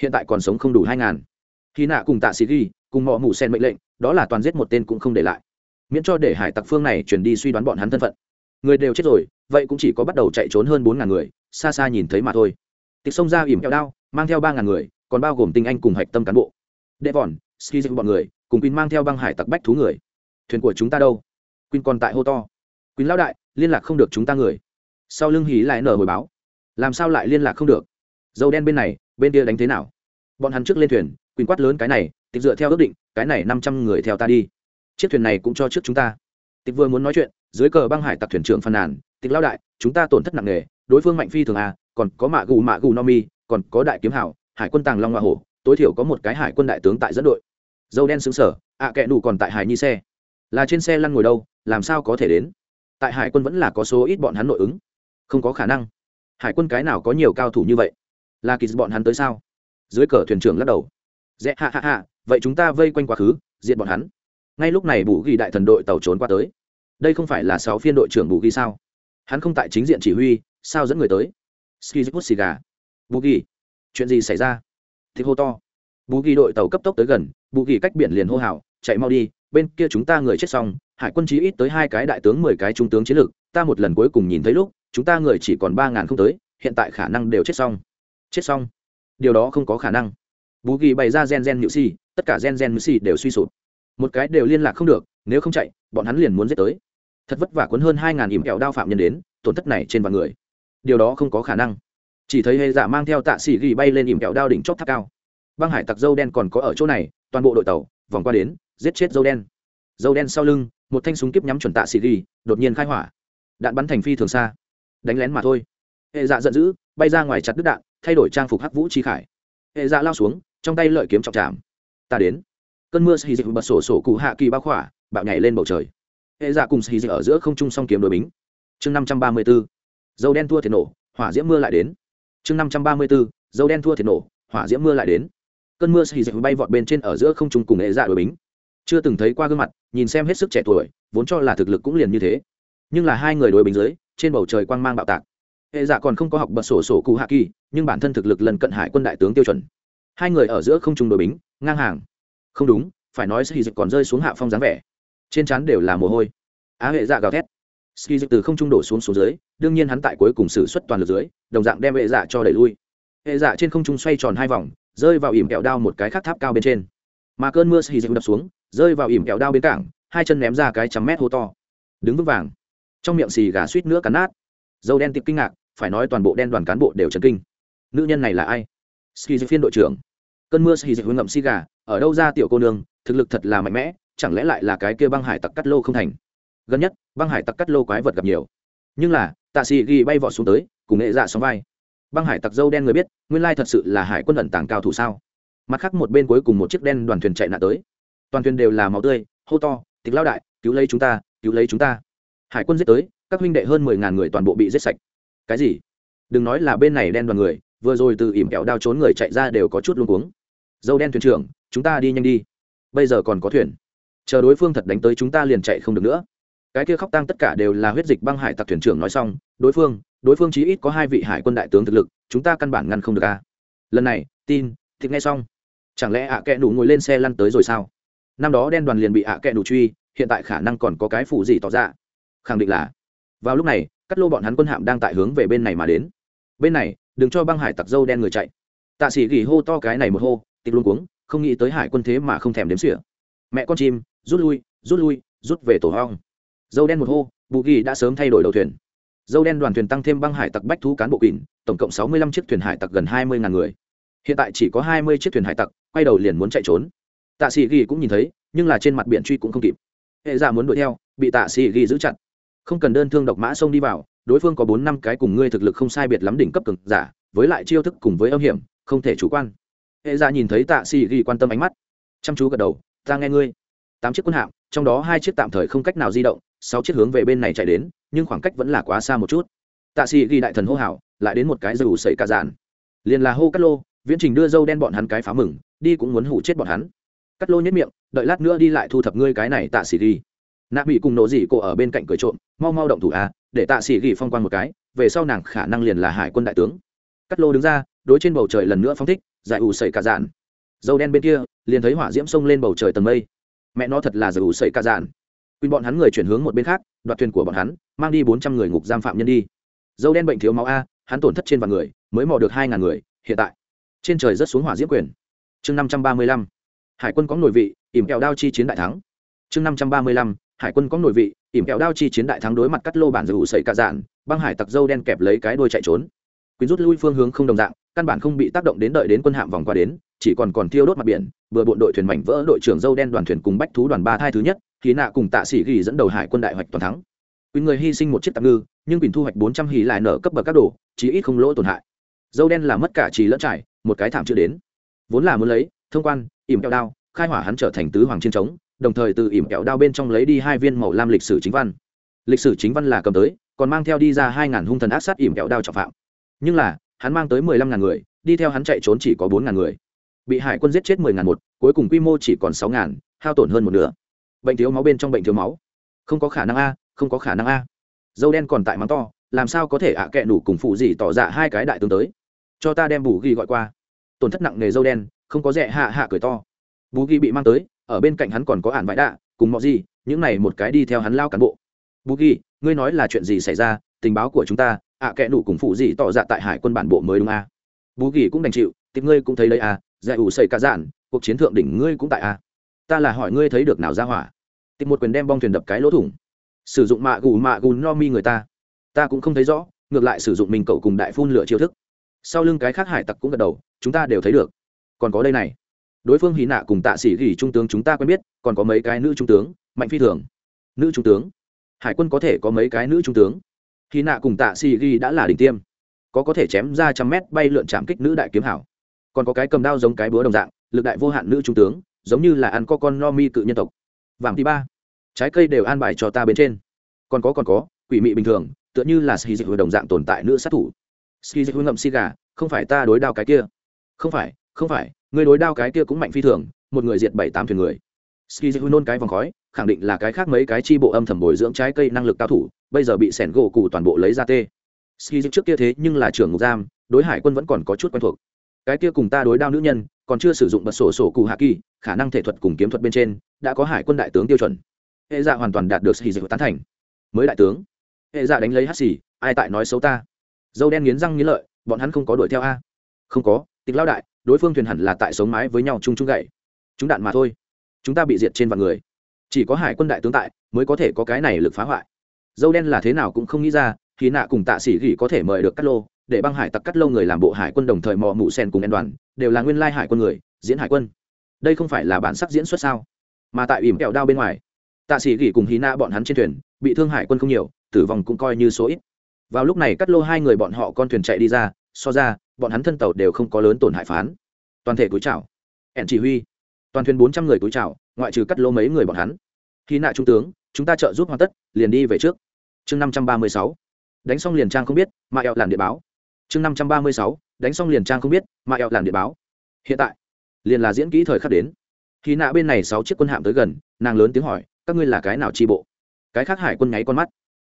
Hiện tại còn sống không đủ hai ngàn. Khi nạ cùng tạ sĩ ghi, cùng mọ mù sen mệnh lệnh, đó là toàn giết một tên cũng không để lại. Miễn cho để hải tặc phương này chuyển đi suy đoán bọn hắn thân phận. Người đều chết rồi, vậy cũng chỉ có bắt đầu chạy trốn hơn bốn ngàn người, xa xa nhìn thấy mà thôi tịch xông ra ỉm kẹo đao, mang theo ba ngàn người, còn bao gồm tinh anh cùng hạch tâm cán bộ. Đệ vòn, ski dịch bọn người, cùng quỳnh mang theo băng hải tặc bách thú người. Thuyền của chúng ta đâu? Quỳnh còn tại hô to. Quỳnh lão đại, liên lạc không được chúng ta người. Sau lưng hí lại nở hồi báo. Làm sao lại liên lạc không được? Dâu đen bên này, bên kia đánh thế nào? Bọn hắn trước lên thuyền, quỳnh quát lớn cái này, tịch dựa theo ước định, cái này năm trăm người theo ta đi. Chiếc thuyền này cũng cho trước chúng ta. Tịch vừa muốn nói chuyện, dưới cờ băng hải tặc thuyền trưởng phàn nàn, tịch lao đại, chúng ta tổn thất nặng nề, đối phương mạnh phi thường à còn có mạ gù mạ gù no mi, còn có đại kiếm hảo hải quân tàng long hoa hổ, tối thiểu có một cái hải quân đại tướng tại dẫn đội. Dâu đen xứng sở ạ à kệ đủ còn tại hải nhi xe. Là trên xe lăn ngồi đâu, làm sao có thể đến? Tại hải quân vẫn là có số ít bọn hắn nội ứng. Không có khả năng. Hải quân cái nào có nhiều cao thủ như vậy? Là kỳ bọn hắn tới sao? Dưới cờ thuyền trưởng lắc đầu. Dễ hạ hạ hạ vậy chúng ta vây quanh quá khứ diện bọn hắn. Ngay lúc này bù ghi đại thần đội tàu trốn qua tới. Đây không phải là sáu phiên đội trưởng bù ghi sao? Hắn không tại chính diện chỉ huy, sao dẫn người tới? Ski hút xì gà bù ghi chuyện gì xảy ra? Thì hô to. Bù ghi đội tàu cấp tốc tới gần bù ghi cách biển liền hô hào, chạy mau đi, bên kia chúng ta người chết xong, hải quân chí ít tới hai cái đại tướng, mười cái trung tướng chiến lược, ta một lần cuối cùng nhìn thấy lúc, chúng ta người chỉ còn ba ngàn không tới, hiện tại khả năng đều chết xong. Chết xong? Điều đó không có khả năng. Bù ghi bày ra gen gen nhự si, tất cả gen gen nhự si đều suy sụp. Một cái đều liên lạc không được, nếu không chạy, bọn hắn liền muốn giết tới. Thật vất vả cuốn hơn hai ngàn ỉm kẹo đao phạm nhân đến, tổn thất này trên vạn người điều đó không có khả năng. Chỉ thấy hệ giả dạ mang theo tạ xỉ ghi bay lên ỉm kẹo đao đỉnh chót tháp cao. Băng hải tặc dâu đen còn có ở chỗ này, toàn bộ đội tàu, vòng qua đến, giết chết dâu đen. Dâu đen sau lưng, một thanh súng kiếp nhắm chuẩn tạ xỉ ghi, đột nhiên khai hỏa. Đạn bắn thành phi thường xa. Đánh lén mà thôi. Hệ dạ giận dữ, bay ra ngoài chặt đứt đạn, thay đổi trang phục hắc vũ chi khải. Hệ dạ lao xuống, trong tay lợi kiếm trọng chạm ta đến. Cơn mưa xì dịch bật sổ sổ cụ hạ kỳ bao khỏa, bạo nhảy lên bầu trời. Hệ dạ cùng xì dịch ở giữa không trung song kiếm đối bính. Chương năm trăm ba mươi b dầu dâu đen thua thiệt nổ, hỏa diễm mưa lại đến. Chương năm trăm ba mươi b ố dâu đen thua thiệt nổ, hỏa diễm mưa lại đến. Cơn mưa xì dịch bay vọt bên trên ở giữa không trung cùng hệ dạ đội bính. Chưa từng thấy qua gương mặt, nhìn xem hết sức trẻ tuổi, vốn cho là thực lực cũng liền như thế. Nhưng là hai người đối bính dưới, trên bầu trời quang mang bạo tạc. Hệ dạ còn không có học bật sổ sổ cụ hạ kỳ, nhưng bản thân thực lực lần cận hải quân đại tướng tiêu chuẩn. Hai người ở giữa không trung đội bính, ngang hàng. Không đúng, phải nói ski dịch còn rơi xuống hạ phong dáng vẻ. Trên trán đều là mồ hôi. Á hệ dạ gào thét ski dịch từ không trung đổ xuống xuống dưới, đương nhiên hắn tại cuối cùng xử suất toàn lực dưới, đồng dạng đem hệ dạ cho đẩy lui. Hệ dạ trên không trung xoay tròn hai vòng, rơi vào ỉm kẹo đao một cái khác tháp cao bên trên. Mà cơn mưa ski dịch đập xuống, rơi vào ỉm kẹo đao bên cảng, hai chân ném ra cái trăm mét hô to. Đứng vững vàng. Trong miệng xì gà suýt nữa cắn nát. Dâu đen tiệp kinh ngạc, phải nói toàn bộ đen đoàn cán bộ đều chấn kinh. Nữ nhân này là ai? Ski phiên đội trưởng. Cơn mưa ski dịch ngậm xì gà, ở đâu ra tiểu cô nương, thực lực thật là mạnh mẽ, chẳng lẽ lại là cái kia băng hải tặc cắt lô không thành? Gần nhất, băng hải tặc cắt lô quái vật gặp nhiều. Nhưng là, tạ sĩ ghi bay vọt xuống tới, cùng nghệ dạ sóng vai. Băng hải tặc dâu đen người biết, nguyên lai thật sự là hải quân ẩn tàng cao thủ sao? Mặt khác một bên cuối cùng một chiếc đen đoàn thuyền chạy nạn tới. Toàn thuyền đều là máu tươi, hô to, tịch lao đại, cứu lấy chúng ta, cứu lấy chúng ta. Hải quân giết tới, các huynh đệ hơn mười ngàn người toàn bộ bị giết sạch. Cái gì? Đừng nói là bên này đen đoàn người, vừa rồi từ ỉm kẹo đao trốn người chạy ra đều có chút luôn cuống. Dâu đen thuyền trưởng, chúng ta đi nhanh đi. Bây giờ còn có thuyền. Chờ đối phương thật đánh tới chúng ta liền chạy không được nữa cái kia khóc tang tất cả đều là huyết dịch băng hải tặc thuyền trưởng nói xong, đối phương đối phương chí ít có hai vị hải quân đại tướng thực lực, chúng ta căn bản ngăn không được a lần này, tin thịt nghe xong. Chẳng lẽ ạ à đủ ngồi lên xe lăn tới rồi sao? Năm đó đen đoàn liền bị ạ à đủ truy, hiện tại khả năng còn có cái phủ gì tỏ ra. Khẳng định là, vào lúc này, cắt lô bọn hắn quân hạm đang tại hướng về bên này mà đến. Bên này, đừng cho băng hải tặc dâu đen người chạy. Tạ sĩ gỉ hô to cái này một hô tịch luôn cuống, không nghĩ tới hải quân thế mà không thèm đếm xỉa. Mẹ con chim, rút lui rút lui, rút về tổ hong dâu đen một hô, bù ghi đã sớm thay đổi đầu thuyền. Dâu đen đoàn thuyền tăng thêm băng hải tặc bách thú cán bộ quỳnh, tổng cộng sáu mươi lăm chiếc thuyền hải tặc gần hai mươi ngàn người. Hiện tại chỉ có hai mươi chiếc thuyền hải tặc, quay đầu liền muốn chạy trốn. Tạ sĩ ghi cũng nhìn thấy, nhưng là trên mặt biển truy cũng không kịp. Hệ giả muốn đuổi theo, bị tạ sĩ ghi giữ chặt. Không cần đơn thương độc mã xông đi vào, đối phương có bốn năm cái cùng ngươi thực lực không sai biệt lắm đỉnh cấp cực giả, với lại chiêu thức cùng với âm hiểm, không thể chủ quan. Hệ giả nhìn thấy tạ sĩ ghi quan tâm ánh mắt, chăm chú gật đầu, ta nghe ngươi. Tám chiếc quân hạm, trong đó hai chiếc tạm thời không cách nào di động sáu chiếc hướng về bên này chạy đến nhưng khoảng cách vẫn là quá xa một chút. Tạ sĩ ghi đại thần hô hào lại đến một cái dầu sẩy cả dàn liền là hô cắt lô viễn trình đưa dâu đen bọn hắn cái phá mừng đi cũng muốn hủ chết bọn hắn. Cắt lô nhất miệng đợi lát nữa đi lại thu thập ngươi cái này tạ sĩ ghi. Nạ bị cùng nổ dị cổ ở bên cạnh cười trộm mau mau động thủ à, để tạ sĩ ghi phong quan một cái về sau nàng khả năng liền là hải quân đại tướng. Cắt lô đứng ra đối trên bầu trời lần nữa phong thích giải ủ sẩy cả dạn. Dâu đen bên kia liền thấy hỏa diễm sông lên bầu trời tầng mây. Mẹ nó thật là giải ủ sẩy cả dạn quỳnh bọn hắn người chuyển hướng một bên khác, đoạt thuyền của bọn hắn, mang đi bốn trăm người ngục giam phạm nhân đi. Dâu đen bệnh thiếu máu a, hắn tổn thất trên vạn người, mới mò được hai ngàn người, hiện tại, trên trời rất xuống hỏa diễm quyền. Chương năm trăm ba mươi lăm, hải quân có nội vị, ỉm kẹo đao chi chiến đại thắng. Chương năm trăm ba mươi lăm, hải quân có nội vị, ỉm kẹo đao chi chiến đại thắng đối mặt cắt lô bản dù sậy cả dạn, băng hải tặc dâu đen kẹp lấy cái đôi chạy trốn. Quyến rút lui phương hướng không đồng dạng, căn bản không bị tác động đến đợi đến quân hạm vòng qua đến chỉ còn còn thiêu đốt mặt biển, vừa bộ đội thuyền mảnh vỡ đội trưởng dâu đen đoàn thuyền cùng bách thú đoàn ba thai thứ nhất khí nạ cùng tạ sĩ ghi dẫn đầu hải quân đại hoạch toàn thắng. Quyến người hy sinh một chiếc tạm ngư, nhưng quyến thu hoạch bốn trăm hì lại nở cấp bậc các đồ, chí ít không lỗ tổn hại. Dâu đen là mất cả trì lẫn trải, một cái thảm chưa đến. Vốn là muốn lấy, thông quan, ỉm kẹo đao, khai hỏa hắn trở thành tứ hoàng chiến trống, đồng thời từ ỉm kẹo đao bên trong lấy đi hai viên màu lam lịch sử chính văn. Lịch sử chính văn là cầm tới, còn mang theo đi ra hai ngàn hung thần ác sát ỉm kẹo đao trọng phạm. Nhưng là, hắn mang tới mười lăm ngàn người, đi theo hắn chạy trốn chỉ có bốn ngàn người bị hải quân giết chết mười ngàn một, cuối cùng quy mô chỉ còn sáu ngàn, hao tổn hơn một nửa. Bệnh thiếu máu bên trong bệnh thiếu máu. Không có khả năng a, không có khả năng a. Dâu đen còn tại mắng to, làm sao có thể ạ à kẹ nủ cùng phụ gì tỏ dạ hai cái đại tướng tới? Cho ta đem bù ghi gọi qua. Tổn thất nặng nề dâu đen, không có rẻ hạ hạ cười to. Bù ghi bị mang tới, ở bên cạnh hắn còn có ản vãi đạ, cùng mọi gì, những này một cái đi theo hắn lao cán bộ. Bù ghi, ngươi nói là chuyện gì xảy ra? Tình báo của chúng ta, ạ à kẽ nủ cùng phụ gì tỏ dạ tại hải quân bản bộ mới đúng a. À? bù ghi cũng đành chịu tìm ngươi cũng thấy đấy à giải ủ xây cả dạn, cuộc chiến thượng đỉnh ngươi cũng tại à? Ta là hỏi ngươi thấy được nào ra hỏa? Tìm một quyền đem bong thuyền đập cái lỗ thủng. Sử dụng mạ gù mạ gù no mi người ta. Ta cũng không thấy rõ, ngược lại sử dụng mình cậu cùng đại phun lửa chiêu thức. Sau lưng cái khác hải tặc cũng gật đầu, chúng ta đều thấy được. Còn có đây này. Đối phương hí nạ cùng tạ sĩ gỉ trung tướng chúng ta quen biết, còn có mấy cái nữ trung tướng, mạnh phi thường. Nữ trung tướng. Hải quân có thể có mấy cái nữ trung tướng? Hí nạ cùng tạ sĩ gỉ đã là đỉnh tiêm. Có có thể chém ra trăm mét bay lượn chạm kích nữ đại kiếm hảo còn có cái cầm đao giống cái búa đồng dạng, lực đại vô hạn nữ trung tướng, giống như là ăn co con no mi cự nhân tộc. Vàng thứ ba, trái cây đều an bài cho ta bên trên. Còn có còn có, quỷ mị bình thường, tựa như là ski dịch đồng dạng tồn tại nữ sát thủ. Ski dịch ngậm si gà, không phải ta đối đao cái kia. Không phải không phải, người đối đao cái kia cũng mạnh phi thường, một người diệt bảy tám thuyền người. Ski dịch nôn cái vòng khói, khẳng định là cái khác mấy cái chi bộ âm thầm bồi dưỡng trái cây năng lực cao thủ, bây giờ bị sẻn gỗ cụ toàn bộ lấy ra tê. Ski dịch trước kia thế nhưng là trưởng ngục giam, đối hải quân vẫn còn có chút quen thuộc cái kia cùng ta đối đao nữ nhân, còn chưa sử dụng bật sổ sổ cụ hạ kỳ, khả năng thể thuật cùng kiếm thuật bên trên, đã có hải quân đại tướng tiêu chuẩn. Hệ dạ hoàn toàn đạt được hì dịch tán thành. Mới đại tướng. Hệ dạ đánh lấy hát xì, ai tại nói xấu ta? Dâu đen nghiến răng nghiến lợi, bọn hắn không có đuổi theo a? Không có, tịch lao đại, đối phương thuyền hẳn là tại sống mái với nhau chung chung gậy. Chúng đạn mà thôi. Chúng ta bị diệt trên vạn người. Chỉ có hải quân đại tướng tại, mới có thể có cái này lực phá hoại. Dâu đen là thế nào cũng không nghĩ ra, khi nạ cùng tạ sĩ gỉ có thể mời được cắt lô để băng hải tặc cắt lâu người làm bộ hải quân đồng thời mò mụ sen cùng en đoàn, đều là nguyên lai hải quân người, diễn hải quân. Đây không phải là bản sắc diễn xuất sao? Mà tại ỉm kẹo đao bên ngoài, tạ sĩ gỉ cùng hí na bọn hắn trên thuyền, bị thương hải quân không nhiều, tử vong cũng coi như số ít. Vào lúc này cắt lô hai người bọn họ con thuyền chạy đi ra, so ra, bọn hắn thân tàu đều không có lớn tổn hại phán. Toàn thể túi chào. Ẻn chỉ huy. Toàn thuyền bốn trăm người túi chào, ngoại trừ cắt lô mấy người bọn hắn. Khi nạ trung tướng, chúng ta trợ giúp hoàn tất, liền đi về trước. Chương năm trăm ba mươi sáu. Đánh xong liền trang không biết, mà ẹo làn địa báo chương năm trăm ba mươi sáu, đánh xong liền trang không biết, mà ẹo làm địa báo. Hiện tại, liền là diễn kỹ thời khắc đến. Khi nạ bên này sáu chiếc quân hạm tới gần, nàng lớn tiếng hỏi, các ngươi là cái nào tri bộ? Cái khác hải quân nháy con mắt.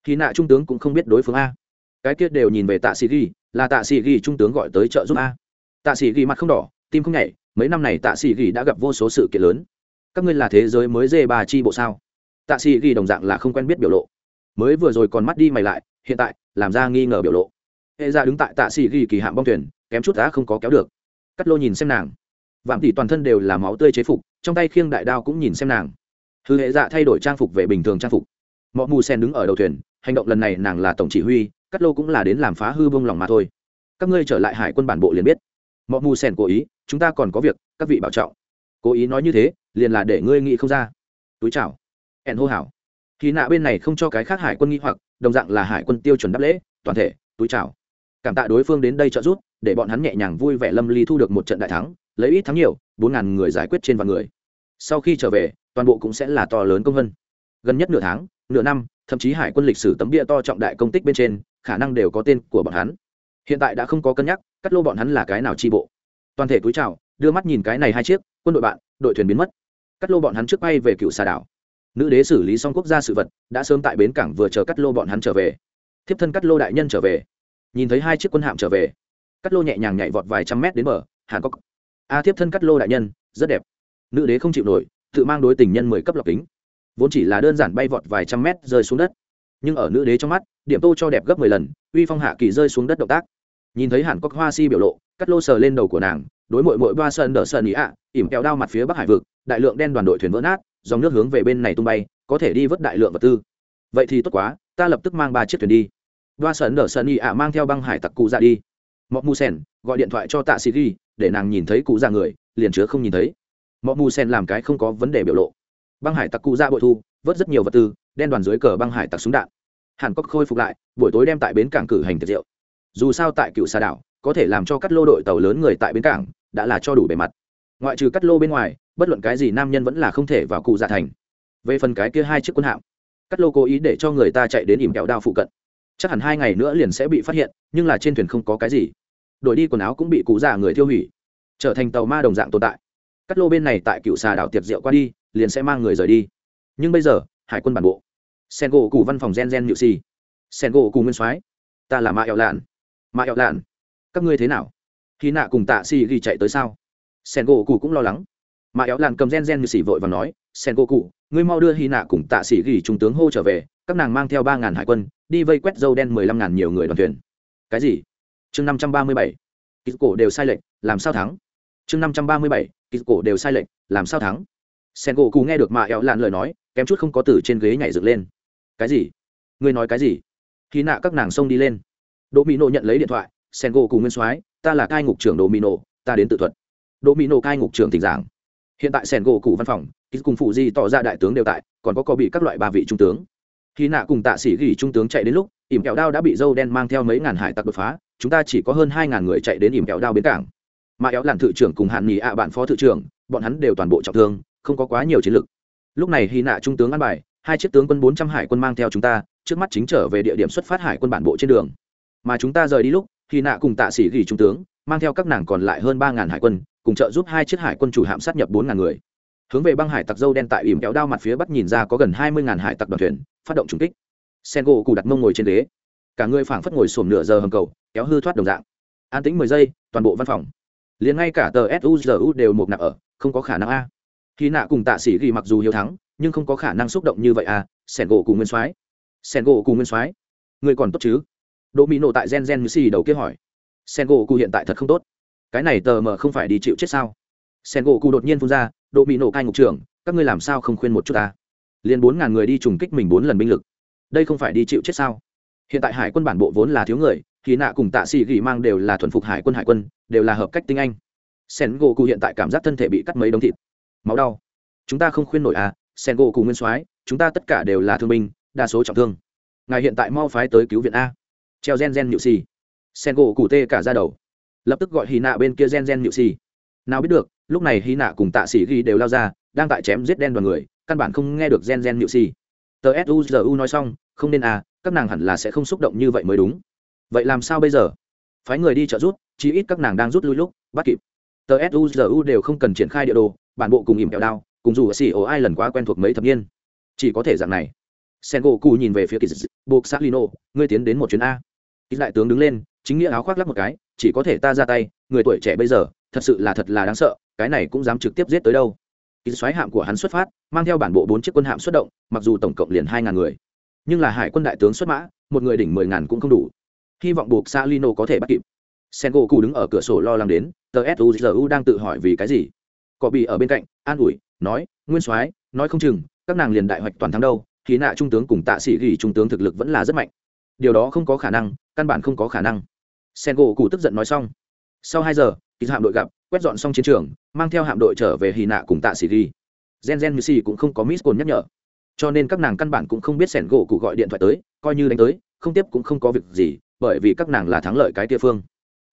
Khi nạ trung tướng cũng không biết đối phương a. Cái kia đều nhìn về tạ sĩ ghi, là tạ sĩ ghi trung tướng gọi tới trợ giúp a. Tạ sĩ ghi mặt không đỏ, tim không nhảy, mấy năm này tạ sĩ ghi đã gặp vô số sự kiện lớn. Các ngươi là thế giới mới dê ba chi bộ sao? Tạ sĩ ghi đồng dạng là không quen biết biểu lộ. Mới vừa rồi còn mắt đi mày lại, hiện tại, làm ra nghi ngờ biểu lộ hệ ra dạ đứng tại tạ sĩ ghi kỳ hạm bong thuyền, kém chút đã không có kéo được. Cắt lô nhìn xem nàng. Vạm tỷ toàn thân đều là máu tươi chế phục, trong tay khiêng đại đao cũng nhìn xem nàng. Hư hệ dạ thay đổi trang phục về bình thường trang phục. Mọi mù sen đứng ở đầu thuyền, hành động lần này nàng là tổng chỉ huy, cắt lô cũng là đến làm phá hư bông lòng mà thôi. Các ngươi trở lại hải quân bản bộ liền biết. Mọi mù sen cố ý, chúng ta còn có việc, các vị bảo trọng. Cố ý nói như thế, liền là để ngươi nghĩ không ra. Túi chào. Ẹn hô hảo khi nạ bên này không cho cái khác hải quân nghĩ hoặc, đồng dạng là hải quân tiêu chuẩn đáp lễ, toàn thể, túi chào cảm tạ đối phương đến đây trợ giúp, để bọn hắn nhẹ nhàng vui vẻ lâm ly thu được một trận đại thắng, lấy ít thắng nhiều, bốn ngàn người giải quyết trên vạn người. Sau khi trở về, toàn bộ cũng sẽ là to lớn công vân. Gần nhất nửa tháng, nửa năm, thậm chí hải quân lịch sử tấm bia to trọng đại công tích bên trên, khả năng đều có tên của bọn hắn. Hiện tại đã không có cân nhắc, cắt lô bọn hắn là cái nào chi bộ. Toàn thể túi chào, đưa mắt nhìn cái này hai chiếc, quân đội bạn, đội thuyền biến mất. Cắt lô bọn hắn trước bay về cựu xà đảo. Nữ đế xử lý xong quốc gia sự vật, đã sớm tại bến cảng vừa chờ cắt lô bọn hắn trở về. Thiếp thân cắt lô đại nhân trở về nhìn thấy hai chiếc quân hạm trở về. Cắt lô nhẹ nhàng nhảy vọt vài trăm mét đến bờ, hàn cốc a thiếp thân cắt lô đại nhân, rất đẹp. Nữ đế không chịu nổi, tự mang đối tình nhân mười cấp lọc kính. Vốn chỉ là đơn giản bay vọt vài trăm mét rơi xuống đất. Nhưng ở nữ đế trong mắt, điểm tô cho đẹp gấp mười lần, uy phong hạ kỳ rơi xuống đất động tác. Nhìn thấy hàn cốc hoa si biểu lộ cắt lô sờ lên đầu của nàng, đối mội mội ba sơn đỡ sơn ý ạ, ỉm kẹo đao mặt phía bắc hải vực, đại lượng đen đoàn đội thuyền vỡ nát, dòng nước hướng về bên này tung bay, có thể đi vớt đại lượng vật tư. Vậy thì tốt quá, ta lập tức mang ba chiếc thuyền đi đoa sơn đỡ sơn Y ạ mang theo băng hải tặc cụ ra đi. Mọc mù sen gọi điện thoại cho tạ sĩ ghi, để nàng nhìn thấy cụ già người, liền chứa không nhìn thấy. Mọc mù sen làm cái không có vấn đề biểu lộ. Băng hải tặc cụ ra bội thu, vớt rất nhiều vật tư, đen đoàn dưới cờ băng hải tặc súng đạn. Hàn cốc khôi phục lại, buổi tối đem tại bến cảng cử hành tiệc rượu. Dù sao tại cựu xà đảo, có thể làm cho cắt lô đội tàu lớn người tại bến cảng, đã là cho đủ bề mặt. Ngoại trừ cắt lô bên ngoài, bất luận cái gì nam nhân vẫn là không thể vào cụ dạ thành. Về phần cái kia hai chiếc quân hạm, cắt lô cố ý để cho người ta chạy đến ỉm kẹo đao phụ cận chắc hẳn hai ngày nữa liền sẽ bị phát hiện, nhưng là trên thuyền không có cái gì. Đổi đi quần áo cũng bị cụ già người tiêu hủy. Trở thành tàu ma đồng dạng tồn tại. Cắt lô bên này tại cựu xà đảo tiệc rượu qua đi, liền sẽ mang người rời đi. Nhưng bây giờ, hải quân bản bộ. Sen gỗ cụ văn phòng gen gen nhự xì. Sen gỗ cụ nguyên soái. Ta là ma ẹo lạn. Ma ẹo lạn, các ngươi thế nào? Khi nạ cùng tạ xì ghi chạy tới sao? Sen gỗ cụ cũng lo lắng. Ma ẹo lạn cầm gen gen nhự xì vội và nói, sen gỗ cụ ngươi mau đưa hy nạ cùng tạ sĩ ghi trung tướng hô trở về các nàng mang theo ba ngàn hải quân, đi vây quét dâu đen mười lăm ngàn nhiều người đoàn thuyền. Cái gì? Chương năm trăm ba mươi bảy kịch cổ đều sai lệch, làm sao thắng? Chương năm trăm ba mươi bảy kịch cổ đều sai lệch, làm sao thắng? Sen gỗ cụ nghe được mạ ẹo lạn lời nói, kém chút không có từ trên ghế nhảy dựng lên. Cái gì? Ngươi nói cái gì? Khi nạ các nàng xông đi lên. Đỗ mỹ nộ nhận lấy điện thoại, sen gỗ cụ nguyên soái, ta là cai ngục trưởng đỗ mỹ nộ ta đến tự thuật. Đỗ mỹ nộ cai ngục trưởng tỉnh giảng. Hiện tại sen gỗ cụ văn phòng, ký cùng phụ di tỏ ra đại tướng đều tại, còn có có bị các loại ba vị trung tướng khi nạ cùng tạ sĩ gỉ trung tướng chạy đến lúc, ỉm kẹo đao đã bị dâu đen mang theo mấy ngàn hải tặc đột phá, chúng ta chỉ có hơn hai ngàn người chạy đến ỉm kẹo đao bến cảng. Mà éo làn thự trưởng cùng hạn nghỉ ạ bạn phó thự trưởng, bọn hắn đều toàn bộ trọng thương, không có quá nhiều chiến lực. lúc này hy nạ trung tướng ăn bài, hai chiếc tướng quân bốn trăm hải quân mang theo chúng ta, trước mắt chính trở về địa điểm xuất phát hải quân bản bộ trên đường. Mà chúng ta rời đi lúc hy nạ cùng tạ sĩ gỉ trung tướng, mang theo các nàng còn lại hơn ba ngàn hải quân, cùng trợ giúp hai chiếc hải quân chủ hạm sát nhập bốn ngàn người hướng về băng hải tặc dâu đen tại ỉm kéo đao mặt phía bắc nhìn ra có gần hai mươi ngàn hải tặc đoàn thuyền, phát động trúng kích. Sen gỗ cụ đặt mông ngồi trên ghế. Cả người phảng phất ngồi xổm nửa giờ hầm cầu, kéo hư thoát đồng dạng. An tĩnh mười giây, toàn bộ văn phòng. Liền ngay cả tờ suzu đều một nạp ở, không có khả năng a. Khi nạ cùng tạ sĩ ghi mặc dù hiếu thắng, nhưng không có khả năng xúc động như vậy a sẻn gỗ cụ nguyên soái. Sẻn gỗ cụ nguyên soái, người còn tốt chứ? Đỗ mỹ nộ tại gen gen như xì đầu kia hỏi. Sẻn gỗ cụ hiện tại thật không tốt. Cái này tờ mờ không phải đi chịu chết sao? Sẻn gỗ cụ đột nhiên phun ra độ bị nổ cai ngục trưởng, các ngươi làm sao không khuyên một chút ta? Liền bốn ngàn người đi trùng kích mình bốn lần binh lực. Đây không phải đi chịu chết sao? Hiện tại hải quân bản bộ vốn là thiếu người thì nạ cùng tạ sĩ gỉ mang đều là thuần phục hải quân hải quân, đều là hợp cách tinh anh. Sen gỗ cụ hiện tại cảm giác thân thể bị cắt mấy đống thịt. Máu đau. Chúng ta không khuyên nổi à sen gỗ cụ nguyên soái, chúng ta tất cả đều là thương binh, đa số trọng thương. Ngài hiện tại mau phái tới cứu viện a. Treo gen gen nhự xì. Sen gỗ cụ tê cả ra đầu. Lập tức gọi hì nạ bên kia gen gen nhự xì. Nào biết được lúc này hy nạ cùng tạ sĩ ghi đều lao ra, đang tại chém giết đen đoàn người, căn bản không nghe được gen gen nhự si tờ suzu nói xong, không nên à các nàng hẳn là sẽ không xúc động như vậy mới đúng. Vậy làm sao bây giờ? Phái người đi trợ rút chí ít các nàng đang rút lui lúc, bắt kịp. Tờ suzu đều không cần triển khai địa đồ, bản bộ cùng ìm kẹo đao, cùng dù xì ổ ai lần quá quen thuộc mấy thập niên. Chỉ có thể dạng này. Sen gỗ cù nhìn về phía kỳ dị buộc xác lino ngươi tiến đến một chuyến a. Kỳ đại tướng đứng lên, chính nghĩa áo khoác lắc một cái, chỉ có thể ta ra tay, người tuổi trẻ bây giờ thật sự là thật là đáng sợ, cái này cũng dám trực tiếp giết tới đâu. Kỳ xoáy hạm của hắn xuất phát, mang theo bản bộ bốn chiếc quân hạm xuất động, mặc dù tổng cộng liền hai ngàn người. Nhưng là hải quân đại tướng xuất mã, một người đỉnh mười ngàn cũng không đủ. Hy vọng buộc salino có thể bắt kịp. Sen gỗ cụ đứng ở cửa sổ lo lắng đến, tờ suzu đang tự hỏi vì cái gì. Có bị ở bên cạnh, an ủi, nói, nguyên soái, nói không chừng, các nàng liền đại hoạch toàn thắng đâu, khí nạ trung tướng cùng tạ sĩ gỉ trung tướng thực lực vẫn là rất mạnh. Điều đó không có khả năng, căn bản không có khả năng. Sen gỗ cụ tức giận nói xong. Sau hai giờ kỳ hạm đội gặp, quét dọn xong chiến trường, mang theo hạm đội trở về hy nạ cùng tạ sĩ ghi. Gen gen như xì cũng không có miss cồn nhắc nhở. Cho nên các nàng căn bản cũng không biết sẻn gỗ cụ gọi điện thoại tới, coi như đánh tới, không tiếp cũng không có việc gì, bởi vì các nàng là thắng lợi cái địa phương.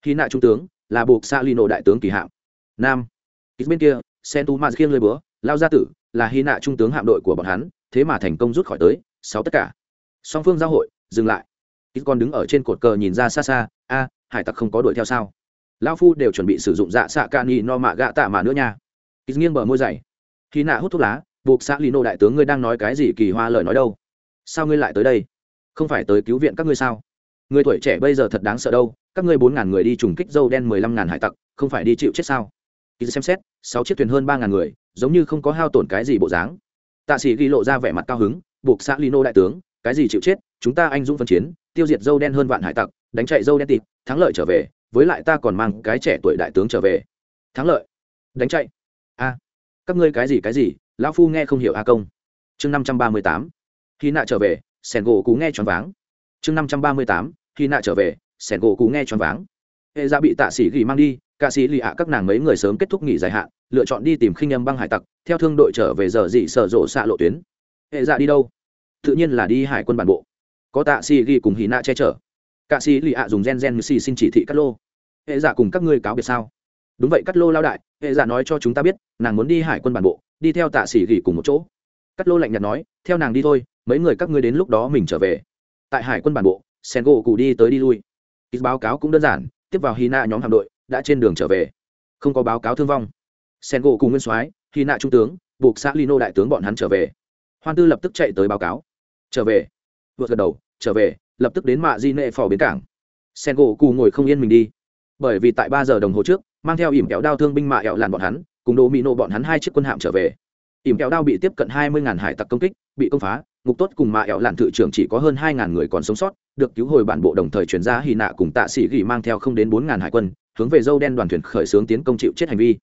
Hy nạ trung tướng là buộc sa lino đại tướng kỳ hạm. Nam. Kỳ bên kia, sen tu maz khiêng lời búa, lao gia tử là hy nạ trung tướng hạm đội của bọn hắn, thế mà thành công rút khỏi tới sáu tất cả. Song phương giao hội, dừng lại. Ít con đứng ở trên cột cờ nhìn ra xa xa, a, hải tặc không có đuổi theo sao? Lao phu đều chuẩn bị sử dụng dạ xạ ca ni no mạ gạ tạ mà nữa nha. Ít nghiêng bờ môi dày. Khi nạ hút thuốc lá, buộc xã lino đại tướng ngươi đang nói cái gì kỳ hoa lời nói đâu? Sao ngươi lại tới đây? Không phải tới cứu viện các ngươi sao? Người tuổi trẻ bây giờ thật đáng sợ đâu, các ngươi bốn ngàn người đi trùng kích dâu đen mười lăm ngàn hải tặc, không phải đi chịu chết sao? Ít xem xét, sáu chiếc thuyền hơn ba ngàn người, giống như không có hao tổn cái gì bộ dáng. Tạ sĩ ghi lộ ra vẻ mặt cao hứng, buộc xã lino đại tướng, cái gì chịu chết? Chúng ta anh dũng phân chiến tiêu diệt dâu đen hơn vạn hải tặc, đánh chạy dâu đen tịt, thắng lợi trở về, với lại ta còn mang cái trẻ tuổi đại tướng trở về. Thắng lợi. Đánh chạy. A. Các ngươi cái gì cái gì, lão phu nghe không hiểu a công. Chương năm trăm ba mươi tám. Khi nạ trở về, sẻn gỗ cú nghe choáng váng. Chương năm trăm ba mươi tám. Khi nạ trở về, sẻn gỗ cú nghe choáng váng. Hệ ra bị tạ sĩ gỉ mang đi, ca sĩ lì ạ các nàng mấy người sớm kết thúc nghỉ dài hạn, lựa chọn đi tìm khinh âm băng hải tặc, theo thương đội trở về giờ dị sở rộ xạ lộ tuyến. Hệ dạ đi đâu? Tự nhiên là đi hải quân bản bộ có tạ sĩ ghi cùng hì nạ che chở. Cạ sĩ lì ạ dùng gen gen như xì xin chỉ thị cắt lô. Hệ giả cùng các ngươi cáo biệt sao? Đúng vậy, cắt lô lao đại, hệ giả nói cho chúng ta biết, nàng muốn đi hải quân bản bộ, đi theo tạ sĩ ghi cùng một chỗ. Cắt lô lạnh nhạt nói, theo nàng đi thôi, mấy người các ngươi đến lúc đó mình trở về. Tại hải quân bản bộ sen gỗ cụ đi tới đi lui. Ít báo cáo cũng đơn giản, tiếp vào hy na nhóm hạm đội, đã trên đường trở về. Không có báo cáo thương vong. Sen gỗ cùng nguyên soái hy nạ trung tướng, buộc xã lino đại tướng bọn hắn trở về. Hoan tư lập tức chạy tới báo cáo. Trở về vượt gật đầu, trở về, lập tức đến mạ di nệ phò bến cảng. Sen gỗ cù ngồi không yên mình đi. Bởi vì tại ba giờ đồng hồ trước, mang theo ỉm kéo đao thương binh mạ ẹo làn bọn hắn, cùng đồ mỹ nộ bọn hắn hai chiếc quân hạm trở về. Ỉm kéo đao bị tiếp cận hai mươi ngàn hải tặc công kích, bị công phá, ngục tốt cùng mạ ẹo làn thự trưởng chỉ có hơn hai ngàn người còn sống sót, được cứu hồi bản bộ đồng thời chuyển ra hy nạ cùng tạ sĩ gỉ mang theo không đến bốn ngàn hải quân, hướng về dâu đen đoàn thuyền khởi xướng tiến công chịu chết hành vi.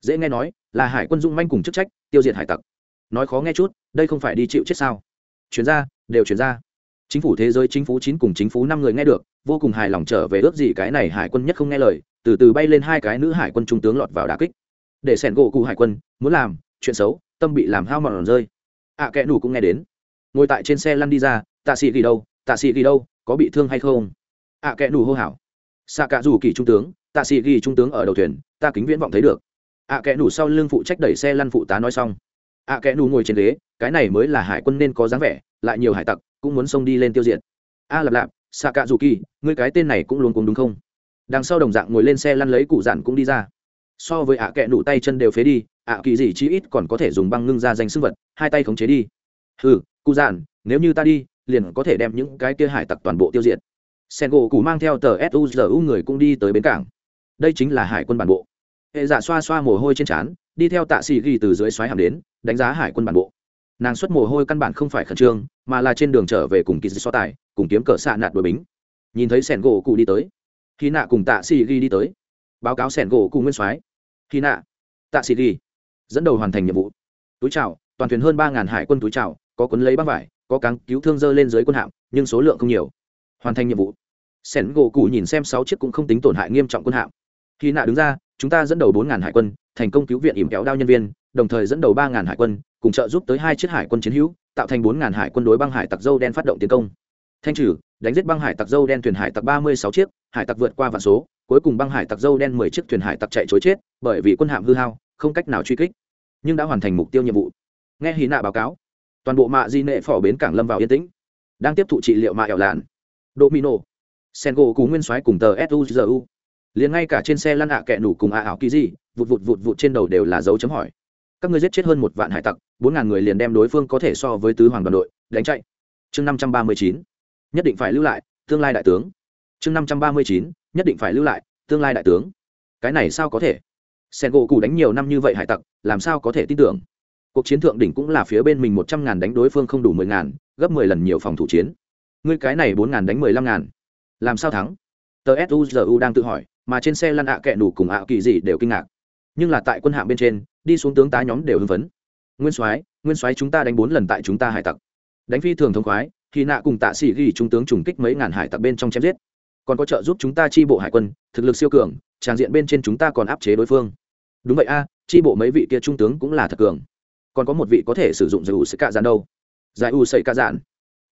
Dễ nghe nói, là hải quân dung manh cùng chức trách, tiêu diệt hải tặc. Nói khó nghe chút, đây không phải đi chịu chết sao? Chuyển ra, đều chuyển ra chính phủ thế giới chính phủ chín cùng chính phủ năm người nghe được vô cùng hài lòng trở về ước gì cái này hải quân nhất không nghe lời từ từ bay lên hai cái nữ hải quân trung tướng lọt vào đà kích. Để sẻn gỗ cụ hải quân muốn làm chuyện xấu tâm bị làm hao mòn rơi. Ạ à, kẽ nủ cũng nghe đến. Ngồi tại trên xe lăn đi ra tạ sĩ ghi đâu tạ sĩ ghi đâu có bị thương hay không? Ạ à, kẽ nủ hô hảo xạ cả dù kỳ trung tướng tạ sĩ ghi trung tướng ở đầu thuyền ta kính viễn vọng thấy được. Ạ à, kẽ nủ sau lưng phụ trách đẩy xe lăn phụ tá nói xong. À, Ạ kẽ nủ ngồi trên ghế cái này mới là hải quân nên có dáng vẻ lại nhiều hải tặc, cũng muốn xông đi lên tiêu diệt. A lạp lạp xạ cạ dù kỳ ngươi cái tên này cũng luôn cùng đúng không? Đằng sau đồng dạng ngồi lên xe lăn lấy cụ dạn cũng đi ra. So với ạ à kẹ nụ tay chân đều phế đi, ạ kỳ gì chí ít còn có thể dùng băng ngưng ra danh sưng vật, hai tay khống chế đi. Ừ cụ dạn nếu như ta đi, liền có thể đem những cái kia hải tặc toàn bộ tiêu diệt. Sen gỗ cụ mang theo tờ suzu người cũng đi tới bến cảng. Đây chính là hải quân bản bộ. Hệ giả xoa xoa mồ hôi trên trán, đi theo tạ xì ghi từ dưới xoáy hàm đến, đánh giá hải quân bản bộ nàng xuất mồ hôi căn bản không phải khẩn trương, mà là trên đường trở về cùng kỳ so tài, cùng kiếm cờ xạ nạt đội bính. Nhìn thấy sẻn gỗ cụ đi tới. Khi nạ cùng tạ xì ghi đi tới. Báo cáo sẻn gỗ cụ nguyên soái. Khi nạ, tạ xì ghi, dẫn đầu hoàn thành nhiệm vụ. Túi trào toàn thuyền hơn ba ngàn hải quân túi trào có cuốn lấy băng vải, có cáng cứu thương dơ lên dưới quân hạm, nhưng số lượng không nhiều. Hoàn thành nhiệm vụ. Sẻn gỗ cụ nhìn xem sáu chiếc cũng không tính tổn hại nghiêm trọng quân hạm. Khi nạ đứng ra, chúng ta dẫn đầu bốn ngàn hải quân, thành công cứu viện ỉm kéo đao nhân viên, đồng thời dẫn đầu ba ngàn hải quân cùng trợ giúp tới hai chiếc hải quân chiến hữu, tạo thành bốn ngàn hải quân đối băng hải tặc dâu đen phát động tiến công. Thanh trừ, đánh giết băng hải tặc dâu đen thuyền hải tặc ba mươi sáu chiếc, hải tặc vượt qua vạn số, cuối cùng băng hải tặc dâu đen mười chiếc thuyền hải tặc chạy chối chết, bởi vì quân hạm hư hao, không cách nào truy kích, nhưng đã hoàn thành mục tiêu nhiệm vụ. Nghe hí nạ báo cáo, toàn bộ mạ di nệ phỏ bến cảng lâm vào yên tĩnh, đang tiếp thụ trị liệu mạ ẻo làn domino sen gỗ cú nguyên soái cùng tờ suzu liền ngay cả trên xe lăn ạ à kẹ nủ cùng ạ ảo kỳ gì, vụt vụt vụt vụt trên đầu đều là dấu chấm hỏi các ngươi giết chết hơn một vạn hải tặc, bốn ngàn người liền đem đối phương có thể so với tứ hoàng đoàn đội, đánh chạy. Chương năm trăm ba mươi chín, nhất định phải lưu lại, tương lai đại tướng. Chương năm trăm ba mươi chín, nhất định phải lưu lại, tương lai đại tướng. Cái này sao có thể? Sen gỗ cụ đánh nhiều năm như vậy hải tặc, làm sao có thể tin tưởng? Cuộc chiến thượng đỉnh cũng là phía bên mình một trăm ngàn đánh đối phương không đủ mười ngàn, gấp mười lần nhiều phòng thủ chiến. Ngươi cái này bốn ngàn đánh mười lăm ngàn. Làm sao thắng? Tờ suzu đang tự hỏi, mà trên xe lăn ạ kẹ đủ cùng ạ kỳ gì đều kinh ngạc. Nhưng là tại quân hạng bên trên đi xuống tướng tá nhóm đều hưng phấn. Nguyên soái nguyên soái chúng ta đánh bốn lần tại chúng ta hải tặc. Đánh phi thường thông khoái khi nạ cùng tạ sĩ ghi trung tướng trùng kích mấy ngàn hải tặc bên trong chém giết. Còn có trợ giúp chúng ta chi bộ hải quân thực lực siêu cường tràng diện bên trên chúng ta còn áp chế đối phương. Đúng vậy a chi bộ mấy vị kia trung tướng cũng là thật cường. Còn có một vị có thể sử dụng giải u sĩ cạ dạn đâu? Giải u sĩ cạ dạn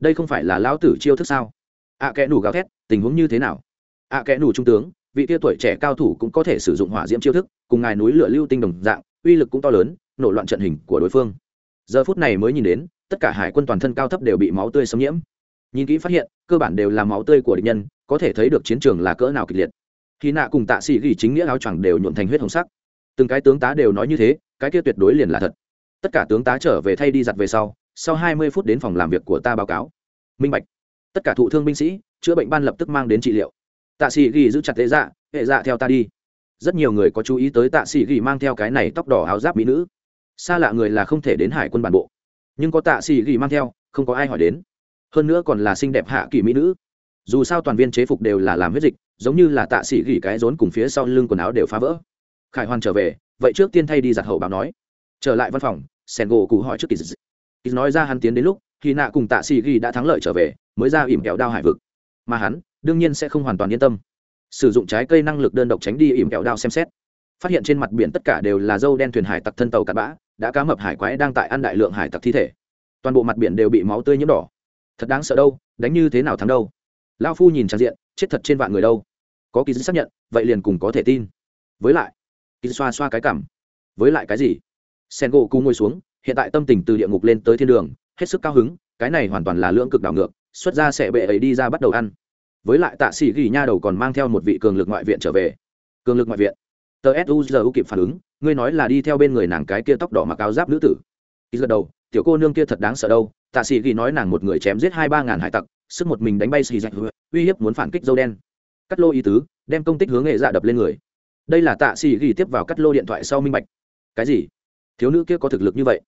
đây không phải là lão tử chiêu thức sao? Ạ à, kẽ nủ gào thét tình huống như thế nào? Ạ à, kẽ nủ trung tướng vị kia tuổi trẻ cao thủ cũng có thể sử dụng hỏa diễm chiêu thức cùng ngài núi lửa lưu tinh đồng dạng uy lực cũng to lớn, nổ loạn trận hình của đối phương. Giờ phút này mới nhìn đến, tất cả hải quân toàn thân cao thấp đều bị máu tươi xâm nhiễm. Nhìn kỹ phát hiện, cơ bản đều là máu tươi của địch nhân, có thể thấy được chiến trường là cỡ nào kịch liệt. Khi nạ cùng tạ sĩ ghi chính nghĩa áo choàng đều nhuộn thành huyết hồng sắc. Từng cái tướng tá đều nói như thế, cái kia tuyệt đối liền là thật. Tất cả tướng tá trở về thay đi giặt về sau sau hai mươi phút đến phòng làm việc của ta báo cáo. Minh bạch. Tất cả thụ thương binh sĩ, chữa bệnh ban lập tức mang đến trị liệu. Tạ sĩ ghi giữ chặt hệ dạ hệ dạ theo ta đi rất nhiều người có chú ý tới tạ sĩ ghi mang theo cái này tóc đỏ áo giáp mỹ nữ. Xa lạ người là không thể đến hải quân bản bộ. Nhưng có tạ sĩ ghi mang theo, không có ai hỏi đến. Hơn nữa còn là xinh đẹp hạ kỳ mỹ nữ. Dù sao toàn viên chế phục đều là làm huyết dịch, giống như là tạ sĩ gỉ cái rốn cùng phía sau lưng quần áo đều phá vỡ. Khải hoàn trở về, vậy trước tiên thay đi giặt hậu báo nói. Trở lại văn phòng, sen gỗ cụ hỏi trước kỳ dị kỳ nói ra hắn tiến đến lúc, khi nạ cùng tạ sĩ ghi đã thắng lợi trở về, mới ra ỉm kẹo đao hải vực. Mà hắn, đương nhiên sẽ không hoàn toàn yên tâm sử dụng trái cây năng lực đơn độc tránh đi ỉm kẹo đao xem xét. Phát hiện trên mặt biển tất cả đều là dâu đen thuyền hải tặc thân tàu cặn bã, đã cá mập hải quái đang tại ăn đại lượng hải tặc thi thể. Toàn bộ mặt biển đều bị máu tươi nhiễm đỏ. Thật đáng sợ đâu, đánh như thế nào thắng đâu? Lao phu nhìn trang diện, chết thật trên vạn người đâu. Có kỳ dư xác nhận, vậy liền cùng có thể tin. Với lại kỳ xoa xoa cái cảm. Với lại cái gì? Sen gỗ cú ngồi xuống, hiện tại tâm tình từ địa ngục lên tới thiên đường, hết sức cao hứng, cái này hoàn toàn là lưỡng cực đảo ngược, xuất ra sẽ bệ ấy đi ra bắt đầu ăn với lại tạ sĩ ghi nha đầu còn mang theo một vị cường lực ngoại viện trở về. Cường lực ngoại viện. Tờ suzu kịp phản ứng, ngươi nói là đi theo bên người nàng cái kia tóc đỏ mặc áo giáp nữ tử. Ký gật đầu, tiểu cô nương kia thật đáng sợ đâu, tạ sĩ ghi nói nàng một người chém giết hai ba ngàn hải tặc, sức một mình đánh bay xì dạch uy hiếp muốn phản kích dâu đen. Cắt lô ý tứ, đem công tích hướng nghệ dạ đập lên người. Đây là tạ sĩ ghi tiếp vào cắt lô điện thoại sau minh bạch. Cái gì? Thiếu nữ kia có thực lực như vậy?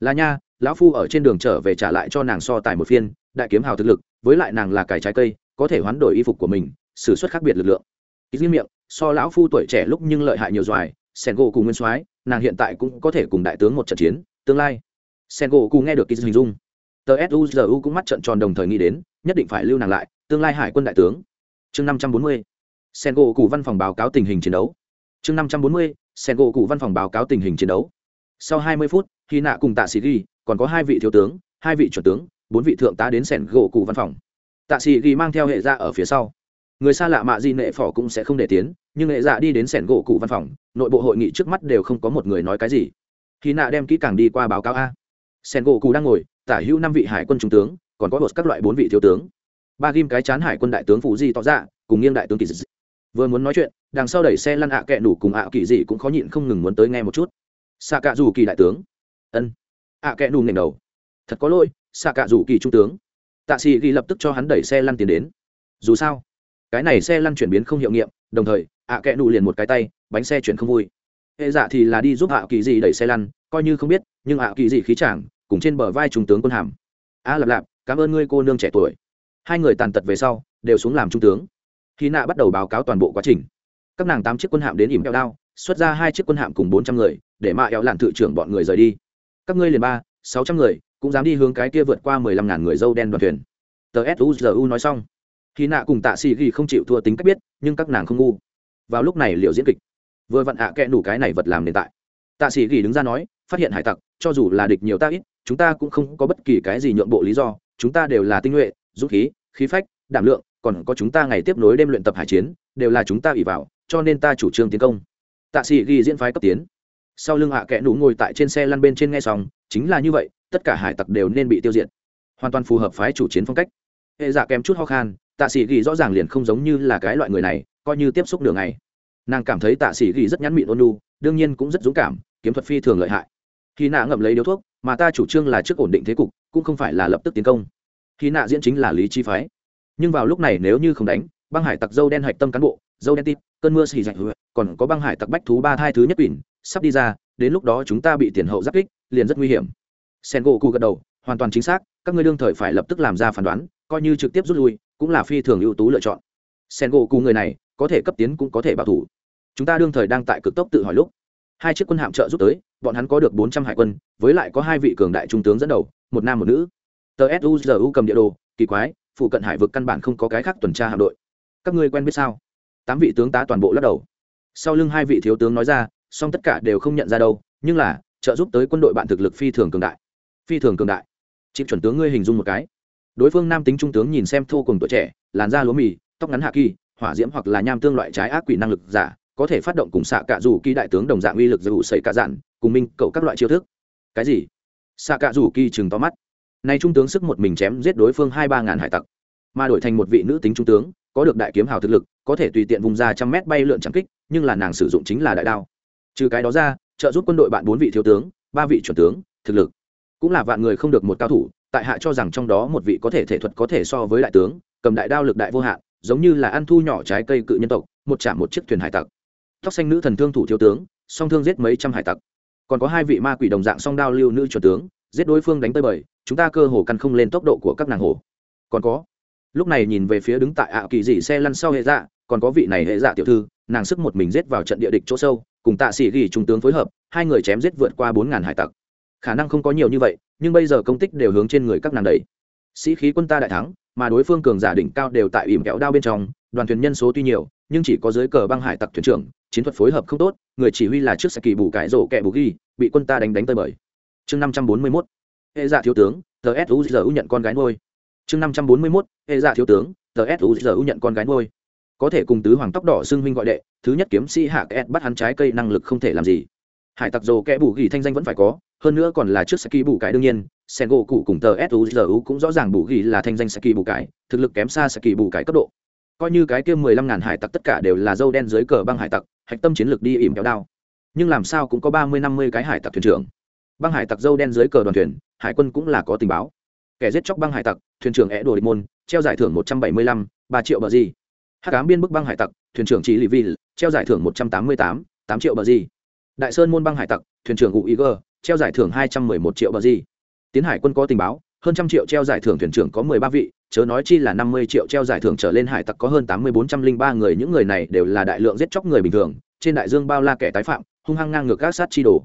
Là nha, lão phu ở trên đường trở về trả lại cho nàng so tài một phiên, đại kiếm hào thực lực, với lại nàng là cải trái cây có thể hoán đổi y phục của mình xử suất khác biệt lực lượng. Ít riêng miệng, so lão phu tuổi trẻ lúc nhưng lợi hại nhiều doài sen gỗ cùng nguyên soái, nàng hiện tại cũng có thể cùng đại tướng một trận chiến, tương lai. Sen gỗ cùng nghe được ít hình dung. Tờ suzu cũng mắt trận tròn đồng thời nghĩ đến, nhất định phải lưu nàng lại, tương lai hải quân đại tướng. Chương năm trăm bốn mươi sen gỗ cụ văn phòng báo cáo tình hình chiến đấu. Chương năm trăm bốn mươi sen gỗ cụ văn phòng báo cáo tình hình chiến đấu. Sau hai mươi phút khi nạ cùng tạ sĩ ghi, còn có hai vị thiếu tướng, hai vị chuẩn tướng, bốn vị thượng tá đến sẻn gỗ cụ văn phòng tạ sĩ ghi mang theo hệ ra ở phía sau. Người xa lạ mạ di nệ phỏ cũng sẽ không để tiến, nhưng hệ dạ đi đến sẻn gỗ cụ văn phòng, nội bộ hội nghị trước mắt đều không có một người nói cái gì. Khi nạ đem kỹ càng đi qua báo cáo a. Sẻn gỗ cụ đang ngồi, tả hữu năm vị hải quân trung tướng, còn có một các loại bốn vị thiếu tướng. Ba ghim cái chán hải quân đại tướng phụ di tỏ ra, cùng nghiêng đại tướng kỳ dị. Vừa muốn nói chuyện, đằng sau đẩy xe lăn ạ kẹ đủ cùng ạ kỳ dị cũng khó nhịn không ngừng muốn tới nghe một chút. Xạ cạ dù kỳ đại tướng. Ân. Ạ kẹ đủ nghềnh đầu. Thật có lỗi xạ cạ dù kỳ trung tướng tạ sĩ ghi lập tức cho hắn đẩy xe lăn tiến đến. Dù sao, cái này xe lăn chuyển biến không hiệu nghiệm, đồng thời, ạ kẽ đủ liền một cái tay, bánh xe chuyển không vui. Hệ dạ thì là đi giúp ạ kỳ dị đẩy xe lăn, coi như không biết, nhưng ạ kỳ dị khí chàng, cùng trên bờ vai trung tướng quân hàm. A lạp lạp, cảm ơn ngươi cô nương trẻ tuổi. Hai người tàn tật về sau, đều xuống làm trung tướng. Khi nạ bắt đầu báo cáo toàn bộ quá trình, các nàng tám chiếc quân hạm đến ỉm kẹo đao, xuất ra hai chiếc quân hạm cùng bốn trăm người, để mạ éo làn thự trưởng bọn người rời đi. Các ngươi liền ba, sáu trăm người cũng dám đi hướng cái kia vượt qua mười lăm ngàn người dâu đen đoàn thuyền. Tờ suzu nói xong, khi nạ cùng tạ xì ghi không chịu thua tính cách biết, nhưng các nàng không ngu. Vào lúc này liệu diễn kịch, vừa vặn ạ à kẽ đủ cái này vật làm nền tại. Tạ sĩ ghi đứng ra nói, phát hiện hải tặc, cho dù là địch nhiều ta ít, chúng ta cũng không có bất kỳ cái gì nhượng bộ lý do, chúng ta đều là tinh nhuệ, dũng khí khí phách, đảm lượng, còn có chúng ta ngày tiếp nối đêm luyện tập hải chiến, đều là chúng ta ỉ vào, cho nên ta chủ trương tiến công. Tạ sĩ ghi diễn phái cấp tiến. Sau lưng hạ kẽ đủ ngồi tại trên xe lăn bên trên nghe xong, chính là như vậy tất cả hải tặc đều nên bị tiêu diệt. Hoàn toàn phù hợp phái chủ chiến phong cách. Hệ dạ kém chút ho khan, tạ sĩ ghi rõ ràng liền không giống như là cái loại người này, coi như tiếp xúc đường này nàng cảm thấy tạ sĩ ghi rất nhắn mịn ôn lu đương nhiên cũng rất dũng cảm, kiếm thuật phi thường lợi hại. Khi nạ ngậm lấy điếu thuốc, mà ta chủ trương là trước ổn định thế cục, cũng không phải là lập tức tiến công. Khi nạ diễn chính là lý chi phái. Nhưng vào lúc này nếu như không đánh, băng hải tặc dâu đen hạch tâm cán bộ, dâu đen tít, cơn mưa xì dạch còn có băng hải tặc bách thú ba thai thứ nhất quỷ, sắp đi ra, đến lúc đó chúng ta bị tiền hậu giáp kích, liền rất nguy hiểm sen gỗ cụ gật đầu, hoàn toàn chính xác, các ngươi đương thời phải lập tức làm ra phán đoán, coi như trực tiếp rút lui, cũng là phi thường ưu tú lựa chọn. Sen gỗ cụ người này, có thể cấp tiến cũng có thể bảo thủ. Chúng ta đương thời đang tại cực tốc tự hỏi lúc, hai chiếc quân hạm trợ giúp tới, bọn hắn có được bốn trăm hải quân, với lại có hai vị cường đại trung tướng dẫn đầu, một nam một nữ. Tờ suzu cầm địa đồ, kỳ quái, phụ cận hải vực căn bản không có cái khác tuần tra hạm đội. Các ngươi quen biết sao? Tám vị tướng tá toàn bộ lắc đầu. Sau lưng hai vị thiếu tướng nói ra, song tất cả đều không nhận ra đâu, nhưng là, trợ giúp tới quân đội bạn thực lực phi thường cường đại phi thường cường đại. Chịp chuẩn tướng ngươi hình dung một cái. Đối phương nam tính trung tướng nhìn xem thô cùng tuổi trẻ, làn da lúa mì, tóc ngắn hạ kỳ, hỏa diễm hoặc là nham tương loại trái ác quỷ năng lực giả, có thể phát động cùng xạ cạ dù kỳ đại tướng đồng dạng uy lực dù xảy cạ dạn, cùng minh cậu các loại chiêu thức. Cái gì? Xạ cạ dù kỳ chừng to mắt. Nay trung tướng sức một mình chém giết đối phương hai ba ngàn hải tặc. Mà đổi thành một vị nữ tính trung tướng, có được đại kiếm hào thực lực, có thể tùy tiện vùng ra trăm mét bay lượn trắng kích, nhưng là nàng sử dụng chính là đại đao. Trừ cái đó ra, trợ giúp quân đội bạn bốn vị thiếu tướng, ba vị chuẩn tướng, thực lực cũng là vạn người không được một cao thủ, tại hạ cho rằng trong đó một vị có thể thể thuật có thể so với đại tướng, cầm đại đao lực đại vô hạn, giống như là ăn thu nhỏ trái cây cự nhân tộc, một chạm một chiếc thuyền hải tặc. Tóc xanh nữ thần thương thủ thiếu tướng, song thương giết mấy trăm hải tặc. Còn có hai vị ma quỷ đồng dạng song đao lưu nữ chuẩn tướng, giết đối phương đánh tới bời, chúng ta cơ hồ căn không lên tốc độ của các nàng hồ. Còn có, lúc này nhìn về phía đứng tại ạ kỳ dị xe lăn sau hệ dạ còn có vị này hệ dạ tiểu thư, nàng sức một mình giết vào trận địa địch chỗ sâu, cùng tạ sĩ ghi trung tướng phối hợp, hai người chém giết vượt qua bốn ngàn hải tặc khả năng không có nhiều như vậy, nhưng bây giờ công tích đều hướng trên người các nàng đầy sĩ khí quân ta đại thắng, mà đối phương cường giả đỉnh cao đều tại ỉm kéo đao bên trong, đoàn thuyền nhân số tuy nhiều, nhưng chỉ có dưới cờ băng hải tặc thuyền trưởng, chiến thuật phối hợp không tốt, người chỉ huy là trước sẽ kỳ bù cải rổ kẹ bù ghi, bị quân ta đánh đánh tơi bời. Chương năm trăm bốn mươi mốt, hệ dạ thiếu tướng tsuzu nhận con gái ngôi chương năm trăm bốn mươi mốt, hệ dạ thiếu tướng tsuzu nhận con gái ngôi có thể cùng tứ hoàng tóc đỏ xưng huynh gọi đệ, thứ nhất kiếm sĩ hạ kẹt bắt hắn trái cây năng lực không thể làm gì. Hải tặc dồ kẽ bù ghi thanh danh vẫn phải có hơn nữa còn là trước saki bù cải đương nhiên sen gỗ cụ cùng tờ suzu cũng rõ ràng bù ghi là thanh danh saki bù cải thực lực kém xa saki bù cải cấp độ. Coi như cái kia mười lăm ngàn hải tặc tất cả đều là dâu đen dưới cờ băng hải tặc, hạch tâm chiến lược đi ỉm kéo đao. Nhưng làm sao cũng có ba mươi năm mươi cái hải tặc thuyền trưởng. Băng hải tặc dâu đen dưới cờ đoàn thuyền, hải quân cũng là có tình báo. Kẻ giết chóc băng hải tặc, thuyền trưởng é đồ địch môn treo giải thưởng một trăm bảy mươi lăm, ba triệu bờ gì. Hát cám biên bức băng hải tặc, thuyền trưởng chỉ lì vi treo giải thưởng một trăm tám mươi tám tám triệu bờ gì. Đại sơn môn băng hải tặc, thuyền trưởng ụ Iger treo giải thưởng hai trăm mười một triệu bờ gì. Tiến hải quân có tình báo, hơn trăm triệu treo giải thưởng thuyền trưởng có mười ba vị, chớ nói chi là năm mươi triệu treo giải thưởng trở lên hải tặc có hơn tám mươi bốn trăm linh ba người, những người này đều là đại lượng giết chóc người bình thường, trên đại dương bao la kẻ tái phạm, hung hăng ngang ngược các sát chi đồ.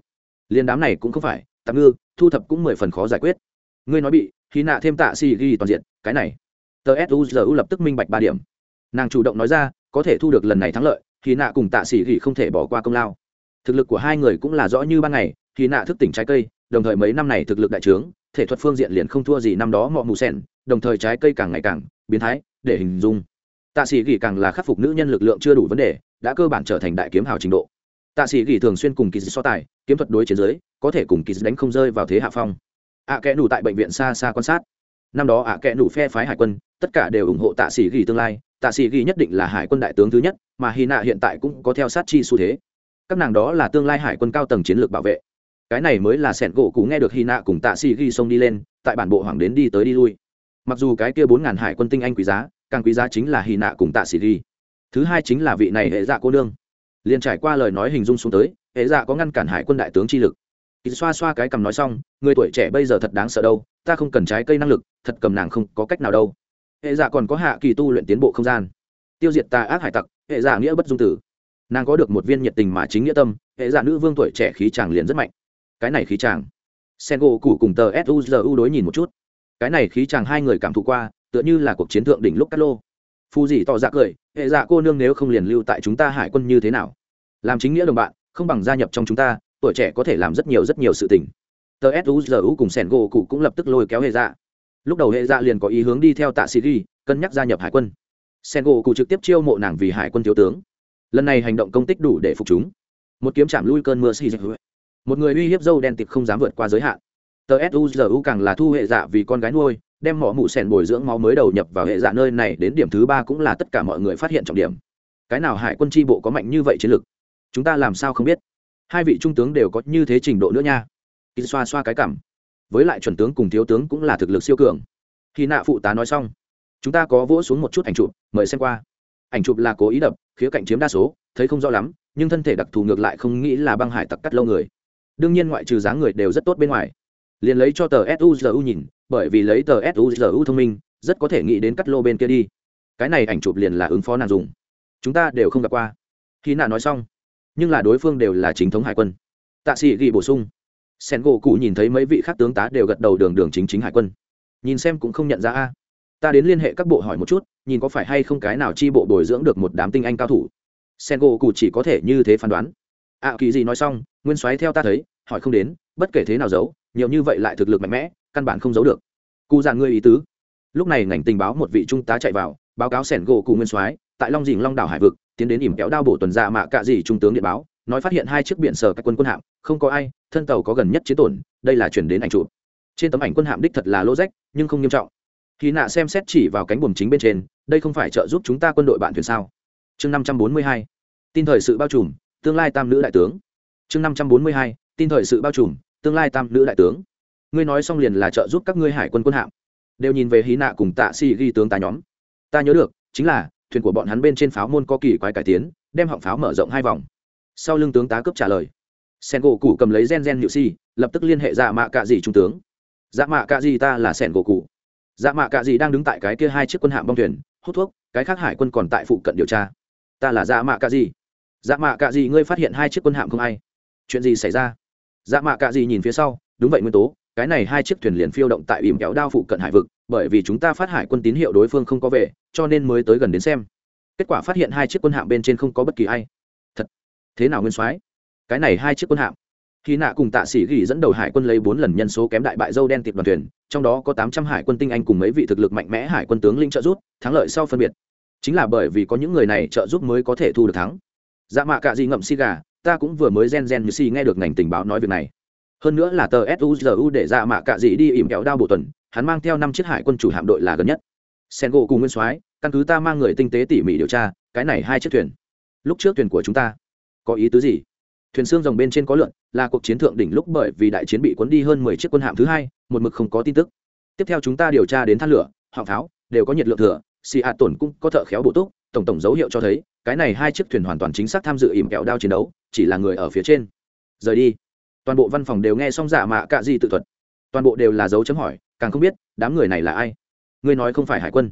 Liên đám này cũng không phải, tạm ngư, thu thập cũng mười phần khó giải quyết. Ngươi nói bị khí nạ thêm tạ xì ghi toàn diện, cái này. Tờ suzu lập tức minh bạch ba điểm. Nàng chủ động nói ra, có thể thu được lần này thắng lợi khí nạ cùng tạ xì ghi không thể bỏ qua công lao. Thực lực của hai người cũng là rõ như ban ngày khí nạ thức tỉnh trái cây, đồng thời mấy năm này thực lực đại trướng, thể thuật phương diện liền không thua gì năm đó mọi mù sen đồng thời trái cây càng ngày càng biến thái, để hình dung. Tạ sĩ gỉ càng là khắc phục nữ nhân lực lượng chưa đủ vấn đề, đã cơ bản trở thành đại kiếm hào trình độ. Tạ sĩ gỉ thường xuyên cùng kỳ so tài, kiếm thuật đối chiến giới, có thể cùng kỳ đánh không rơi vào thế hạ phong. Ạ à kẽ nủ tại bệnh viện xa xa quan sát. Năm đó ạ à kẽ nủ phe phái hải quân, tất cả đều ủng hộ tạ sĩ gỉ tương lai, tạ sĩ gỉ nhất định là hải quân đại tướng thứ nhất, mà hy nạ hiện tại cũng có theo sát chi xu thế. Các nàng đó là tương lai hải quân cao tầng chiến lược bảo vệ cái này mới là sẻn gỗ cụ nghe được hy nạ cùng tạ xì ghi sông đi lên, tại bản bộ hoàng đến đi tới đi lui. Mặc dù cái kia bốn ngàn hải quân tinh anh quý giá, càng quý giá chính là hy nạ cùng tạ xì ghi. Thứ hai chính là vị này hệ dạ cô nương. Liền trải qua lời nói hình dung xuống tới, hệ dạ có ngăn cản hải quân đại tướng chi lực. Kỳ xoa xoa cái cầm nói xong, người tuổi trẻ bây giờ thật đáng sợ đâu, ta không cần trái cây năng lực, thật cầm nàng không có cách nào đâu. Hệ dạ còn có hạ kỳ tu luyện tiến bộ không gian. Tiêu diệt tà ác hải tặc, hệ dạ nghĩa bất dung tử. Nàng có được một viên nhiệt tình mà chính nghĩa tâm, hệ dạ nữ vương tuổi trẻ khí chàng liền rất mạnh cái này khí chàng. Sen gỗ cụ cùng tờ suzu đối nhìn một chút. Cái này khí chàng hai người cảm thụ qua, tựa như là cuộc chiến thượng đỉnh lúc cát lô. Phù dì tỏ ra cười, hệ dạ cô nương nếu không liền lưu tại chúng ta hải quân như thế nào? Làm chính nghĩa đồng bạn, không bằng gia nhập trong chúng ta, tuổi trẻ có thể làm rất nhiều rất nhiều sự tình. Tờ suzu cùng Sengo gỗ cụ cũng lập tức lôi kéo hệ dạ. Lúc đầu hệ dạ liền có ý hướng đi theo tạ sĩ ghi, cân nhắc gia nhập hải quân. Sen gỗ cụ trực tiếp chiêu mộ nàng vì hải quân thiếu tướng. Lần này hành động công tích đủ để phục chúng. Một kiếm chạm lui cơn mưa xì dịch một người uy hiếp dâu đen tịp không dám vượt qua giới hạn. Tờ suzu càng là thu hệ dạ vì con gái nuôi, đem mỏ mụ sẻn bồi dưỡng máu mới đầu nhập vào hệ dạ nơi này, đến điểm thứ ba cũng là tất cả mọi người phát hiện trọng điểm. Cái nào hải quân tri bộ có mạnh như vậy chiến lược? Chúng ta làm sao không biết? Hai vị trung tướng đều có như thế trình độ nữa nha. Khi xoa xoa cái cảm. Với lại chuẩn tướng cùng thiếu tướng cũng là thực lực siêu cường. Khi nạ phụ tá nói xong, chúng ta có vỗ xuống một chút ảnh chụp, mời xem qua. Ảnh chụp là cố ý đập, khía cạnh chiếm đa số, thấy không rõ lắm, nhưng thân thể đặc thù ngược lại không nghĩ là băng hải tặc cắt lâu người đương nhiên ngoại trừ dáng người đều rất tốt bên ngoài. Liền lấy cho tờ suzu nhìn bởi vì lấy tờ suzu thông minh rất có thể nghĩ đến cắt lô bên kia đi. Cái này ảnh chụp liền là ứng phó nàng dùng. Chúng ta đều không gặp qua. Khi nạ nói xong nhưng là đối phương đều là chính thống hải quân. Tạ sĩ ghi bổ sung. Sen gỗ cụ nhìn thấy mấy vị khác tướng tá đều gật đầu đường đường chính chính hải quân. Nhìn xem cũng không nhận ra a. Ta đến liên hệ các bộ hỏi một chút nhìn có phải hay không cái nào chi bộ bồi dưỡng được một đám tinh anh cao thủ. Sen gỗ cụ chỉ có thể như thế phán đoán. Ạ à, kỳ gì nói xong nguyên soái theo ta thấy hỏi không đến, bất kể thế nào giấu, nhiều như vậy lại thực lực mạnh mẽ, căn bản không giấu được. Cụ giàn ngươi ý tứ. Lúc này ngành tình báo một vị trung tá chạy vào, báo cáo sẻn gỗ cụ nguyên soái, tại long dình long đảo hải vực, tiến đến ỉm kéo đao bổ tuần ra mạ cạ dì trung tướng điện báo, nói phát hiện hai chiếc biển sở các quân quân hạm, không có ai, thân tàu có gần nhất chiến tổn, đây là chuyển đến ảnh chụp. Trên tấm ảnh quân hạm đích thật là lô rách, nhưng không nghiêm trọng. Khi nạ xem xét chỉ vào cánh buồm chính bên trên, đây không phải trợ giúp chúng ta quân đội bạn thuyền sao? Chương năm trăm bốn mươi hai. Tin thời sự bao trùm, tương lai tam nữ đại tướng. Chương năm trăm bốn mươi hai tin thời sự bao trùm, tương lai tam nữ đại tướng. Ngươi nói xong liền là trợ giúp các ngươi hải quân quân hạm. Đều nhìn về hí nạ cùng tạ si ghi tướng tá nhóm. Ta nhớ được, chính là, thuyền của bọn hắn bên trên pháo môn có kỳ quái cải tiến, đem họng pháo mở rộng hai vòng. Sau lưng tướng tá cướp trả lời. Sen gỗ cụ cầm lấy gen gen nhự si, lập tức liên hệ dạ mạ cạ dì trung tướng. Dạ mạ cạ dì ta là sen gỗ cụ. Dạ mạ cạ dì đang đứng tại cái kia hai chiếc quân hạm bong thuyền, hút thuốc, cái khác hải quân còn tại phụ cận điều tra. Ta là dạ mạ cạ dì dạ mạ cạ dì ngươi phát hiện hai chiếc quân hạm không ai. Chuyện gì xảy ra? Dạ mạ cạ gì nhìn phía sau, đúng vậy nguyên tố, cái này hai chiếc thuyền liền phiêu động tại ìm kéo đao phụ cận hải vực, bởi vì chúng ta phát hải quân tín hiệu đối phương không có về, cho nên mới tới gần đến xem. Kết quả phát hiện hai chiếc quân hạm bên trên không có bất kỳ ai. Thật, thế nào nguyên soái? Cái này hai chiếc quân hạm. Khi nạ cùng tạ sĩ ghi dẫn đầu hải quân lấy bốn lần nhân số kém đại bại dâu đen tiệp đoàn thuyền, trong đó có tám trăm hải quân tinh anh cùng mấy vị thực lực mạnh mẽ hải quân tướng linh trợ giúp, thắng lợi sau phân biệt. Chính là bởi vì có những người này trợ giúp mới có thể thu được thắng. Dạ mạ cạ gì ngậm xi gà ta cũng vừa mới gen gen như si nghe được ngành tình báo nói việc này. Hơn nữa là tờ suzu để ra mạ cạ gì đi ỉm kéo đao bộ tuần, hắn mang theo năm chiếc hải quân chủ hạm đội là gần nhất. Sen gỗ cùng nguyên soái, căn cứ ta mang người tinh tế tỉ mỉ điều tra, cái này hai chiếc thuyền. Lúc trước thuyền của chúng ta, có ý tứ gì? Thuyền xương rồng bên trên có lượn, là cuộc chiến thượng đỉnh lúc bởi vì đại chiến bị cuốn đi hơn mười chiếc quân hạm thứ hai, một mực không có tin tức. Tiếp theo chúng ta điều tra đến than lửa, họng pháo, đều có nhiệt lượng thừa, xì hạt tổn cũng có thợ khéo bổ túc, tổng tổng dấu hiệu cho thấy, cái này hai chiếc thuyền hoàn toàn chính xác tham dự ìm kẹo đao chiến đấu chỉ là người ở phía trên. Rời đi. Toàn bộ văn phòng đều nghe xong giả mạ cạ di tự thuật. Toàn bộ đều là dấu chấm hỏi, càng không biết, đám người này là ai? Ngươi nói không phải hải quân.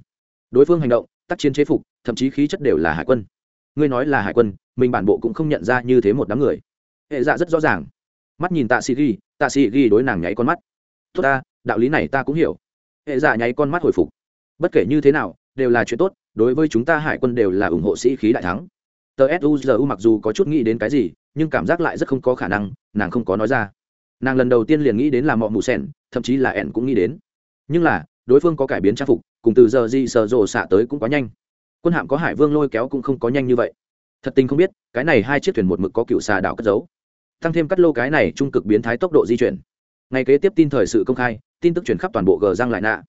Đối phương hành động, tác chiến chế phục, thậm chí khí chất đều là hải quân. Ngươi nói là hải quân, mình bản bộ cũng không nhận ra như thế một đám người. Hệ dạ rất rõ ràng. Mắt nhìn tạ sĩ ghi, tạ sĩ ghi đối nàng nháy con mắt. Tốt ta, đạo lý này ta cũng hiểu. Hệ dạ nháy con mắt hồi phục. Bất kể như thế nào, đều là chuyện tốt, đối với chúng ta hải quân đều là ủng hộ sĩ khí đại thắng tờ suzu mặc dù có chút nghĩ đến cái gì, nhưng cảm giác lại rất không có khả năng, nàng không có nói ra. Nàng lần đầu tiên liền nghĩ đến là mọ mù sen thậm chí là ẻn cũng nghĩ đến. Nhưng là, đối phương có cải biến trang phục, cùng từ giờ di sờ rồ xạ tới cũng quá nhanh. Quân hạm có hải vương lôi kéo cũng không có nhanh như vậy. Thật tình không biết, cái này hai chiếc thuyền một mực có cựu xà đảo cất giấu. Tăng thêm cắt lô cái này trung cực biến thái tốc độ di chuyển. Ngày kế tiếp tin thời sự công khai, tin tức truyền khắp toàn bộ gờ giang lại nạ.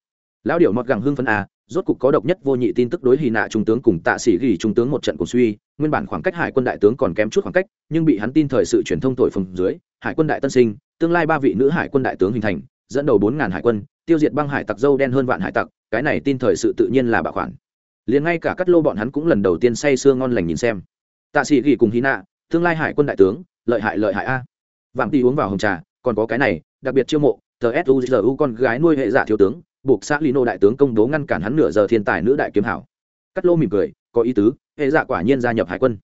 Lão điệu mọt gẳng hưng phân à rốt cục có độc nhất vô nhị tin tức đối hì nạ trung tướng cùng tạ sĩ ghi trung tướng một trận cùng suy, nguyên bản khoảng cách hải quân đại tướng còn kém chút khoảng cách, nhưng bị hắn tin thời sự truyền thông thổi phồng dưới, hải quân đại tân sinh, tương lai ba vị nữ hải quân đại tướng hình thành, dẫn đầu bốn ngàn hải quân, tiêu diệt băng hải tặc dâu đen hơn vạn hải tặc, cái này tin thời sự tự nhiên là bạo khoản. Liền ngay cả cắt lô bọn hắn cũng lần đầu tiên say sưa ngon lành nhìn xem. Tạ sĩ ghi cùng hì nạ, tương lai hải quân đại tướng, lợi hại lợi hại a. Vạm ti uống vào hồng trà, còn có cái này, đặc biệt chiêu mộ, tờ suzu con gái nuôi hệ giả thiếu tướng buộc xã lino đại tướng công bố ngăn cản hắn nửa giờ thiên tài nữ đại kiếm hảo. Cắt lô mỉm cười, có ý tứ, hệ dạ quả nhiên gia nhập hải quân.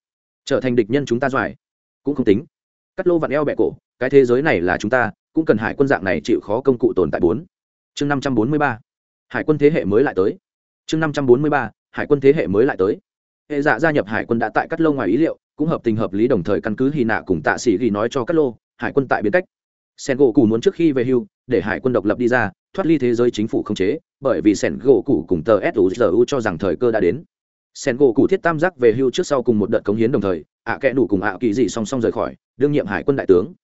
Trở thành địch nhân chúng ta doài. Cũng không tính. Cắt lô vặn eo bẹ cổ, cái thế giới này là chúng ta, cũng cần hải quân dạng này chịu khó công cụ tồn tại bốn. Chương năm trăm bốn mươi ba. Hải quân thế hệ mới lại tới. Chương năm trăm bốn mươi ba. Hải quân thế hệ mới lại tới. Hệ dạ gia nhập hải quân đã tại cắt lô ngoài ý liệu, cũng hợp tình hợp lý đồng thời căn cứ hy nạ cùng tạ sĩ ghi nói cho cắt lô, hải quân tại biến cách. Sen gỗ cù muốn trước khi về hưu, để hải quân độc lập đi ra thoát ly thế giới chính phủ không chế, bởi vì sen gỗ cù cùng tờ suzu cho rằng thời cơ đã đến. Sen gỗ cù thiết tam giác về hưu trước sau cùng một đợt cống hiến đồng thời, ạ kẽ đủ cùng ạ kỳ dị song song rời khỏi, đương nhiệm hải quân đại tướng.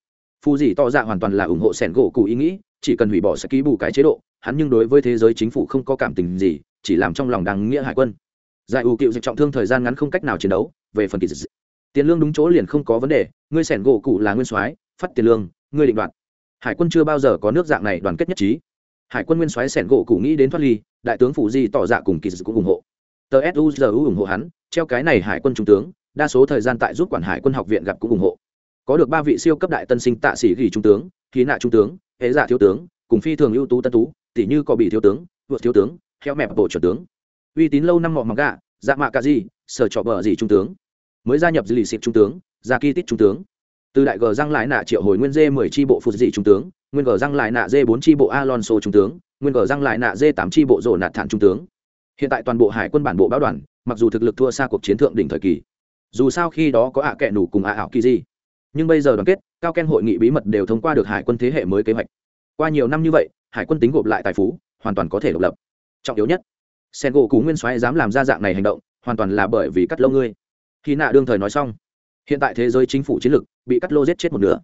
Phu dị tỏ ra dạ hoàn toàn là ủng hộ sen gỗ cù ý nghĩ, chỉ cần hủy bỏ sẽ ký bù cái chế độ, hắn nhưng đối với thế giới chính phủ không có cảm tình gì, chỉ làm trong lòng đáng nghĩa hải quân. Giải ủ cựu dịch trọng thương thời gian ngắn không cách nào chiến đấu, về phần kỳ dịch tiền lương đúng chỗ liền không có vấn đề, ngươi sẻn gỗ cụ là nguyên soái, phát tiền lương, ngươi định đoạt. Hải quân chưa bao giờ có nước dạng này đoàn kết nhất trí hải quân nguyên soái sẻn gỗ cụ nghĩ đến thoát ly, đại tướng phủ di tỏ dạ cùng kỳ dự cũng ủng hộ. Tờ suzu ủng hộ hắn, treo cái này hải quân trung tướng, đa số thời gian tại giúp quản hải quân học viện gặp cũng ủng hộ. Có được ba vị siêu cấp đại tân sinh tạ sĩ ghi trung tướng, khí nạ trung tướng hệ dạ thiếu tướng, cùng phi thường ưu tú tân tú tỷ như có bị thiếu tướng, vượt thiếu tướng, heo mẹp bộ trưởng tướng. Uy tín lâu năm mọ mặc gạ dạ mạ cả gì sở trọ bờ gì trung tướng. Mới gia nhập dư lì xịp trung tướng gia kỳ tích trung tướng. Từ đại gờ răng lại nạ triệu hồi nguyên dê mười tri bộ phụ dị trung tướng nguyên Gờ răng lại nạ dê bốn tri bộ alonso trung tướng, nguyên Gờ răng lại nạ dê tám tri bộ rổ nạt thản trung tướng. Hiện tại toàn bộ hải quân bản bộ báo đoàn, mặc dù thực lực thua xa cuộc chiến thượng đỉnh thời kỳ, dù sao khi đó có ạ à kẹ nủ cùng ạ ảo kỳ gì. Nhưng bây giờ đoàn kết, cao ken hội nghị bí mật đều thông qua được hải quân thế hệ mới kế hoạch. Qua nhiều năm như vậy, hải quân tính gộp lại tài phú, hoàn toàn có thể độc lập. Trọng yếu nhất sen gỗ cú nguyên soái dám làm ra dạng này hành động, hoàn toàn là bởi vì cắt lâu ngươi. Khi nạ đương thời nói xong, hiện tại thế giới chính phủ chiến lược bị cắt lô giết chết một nửa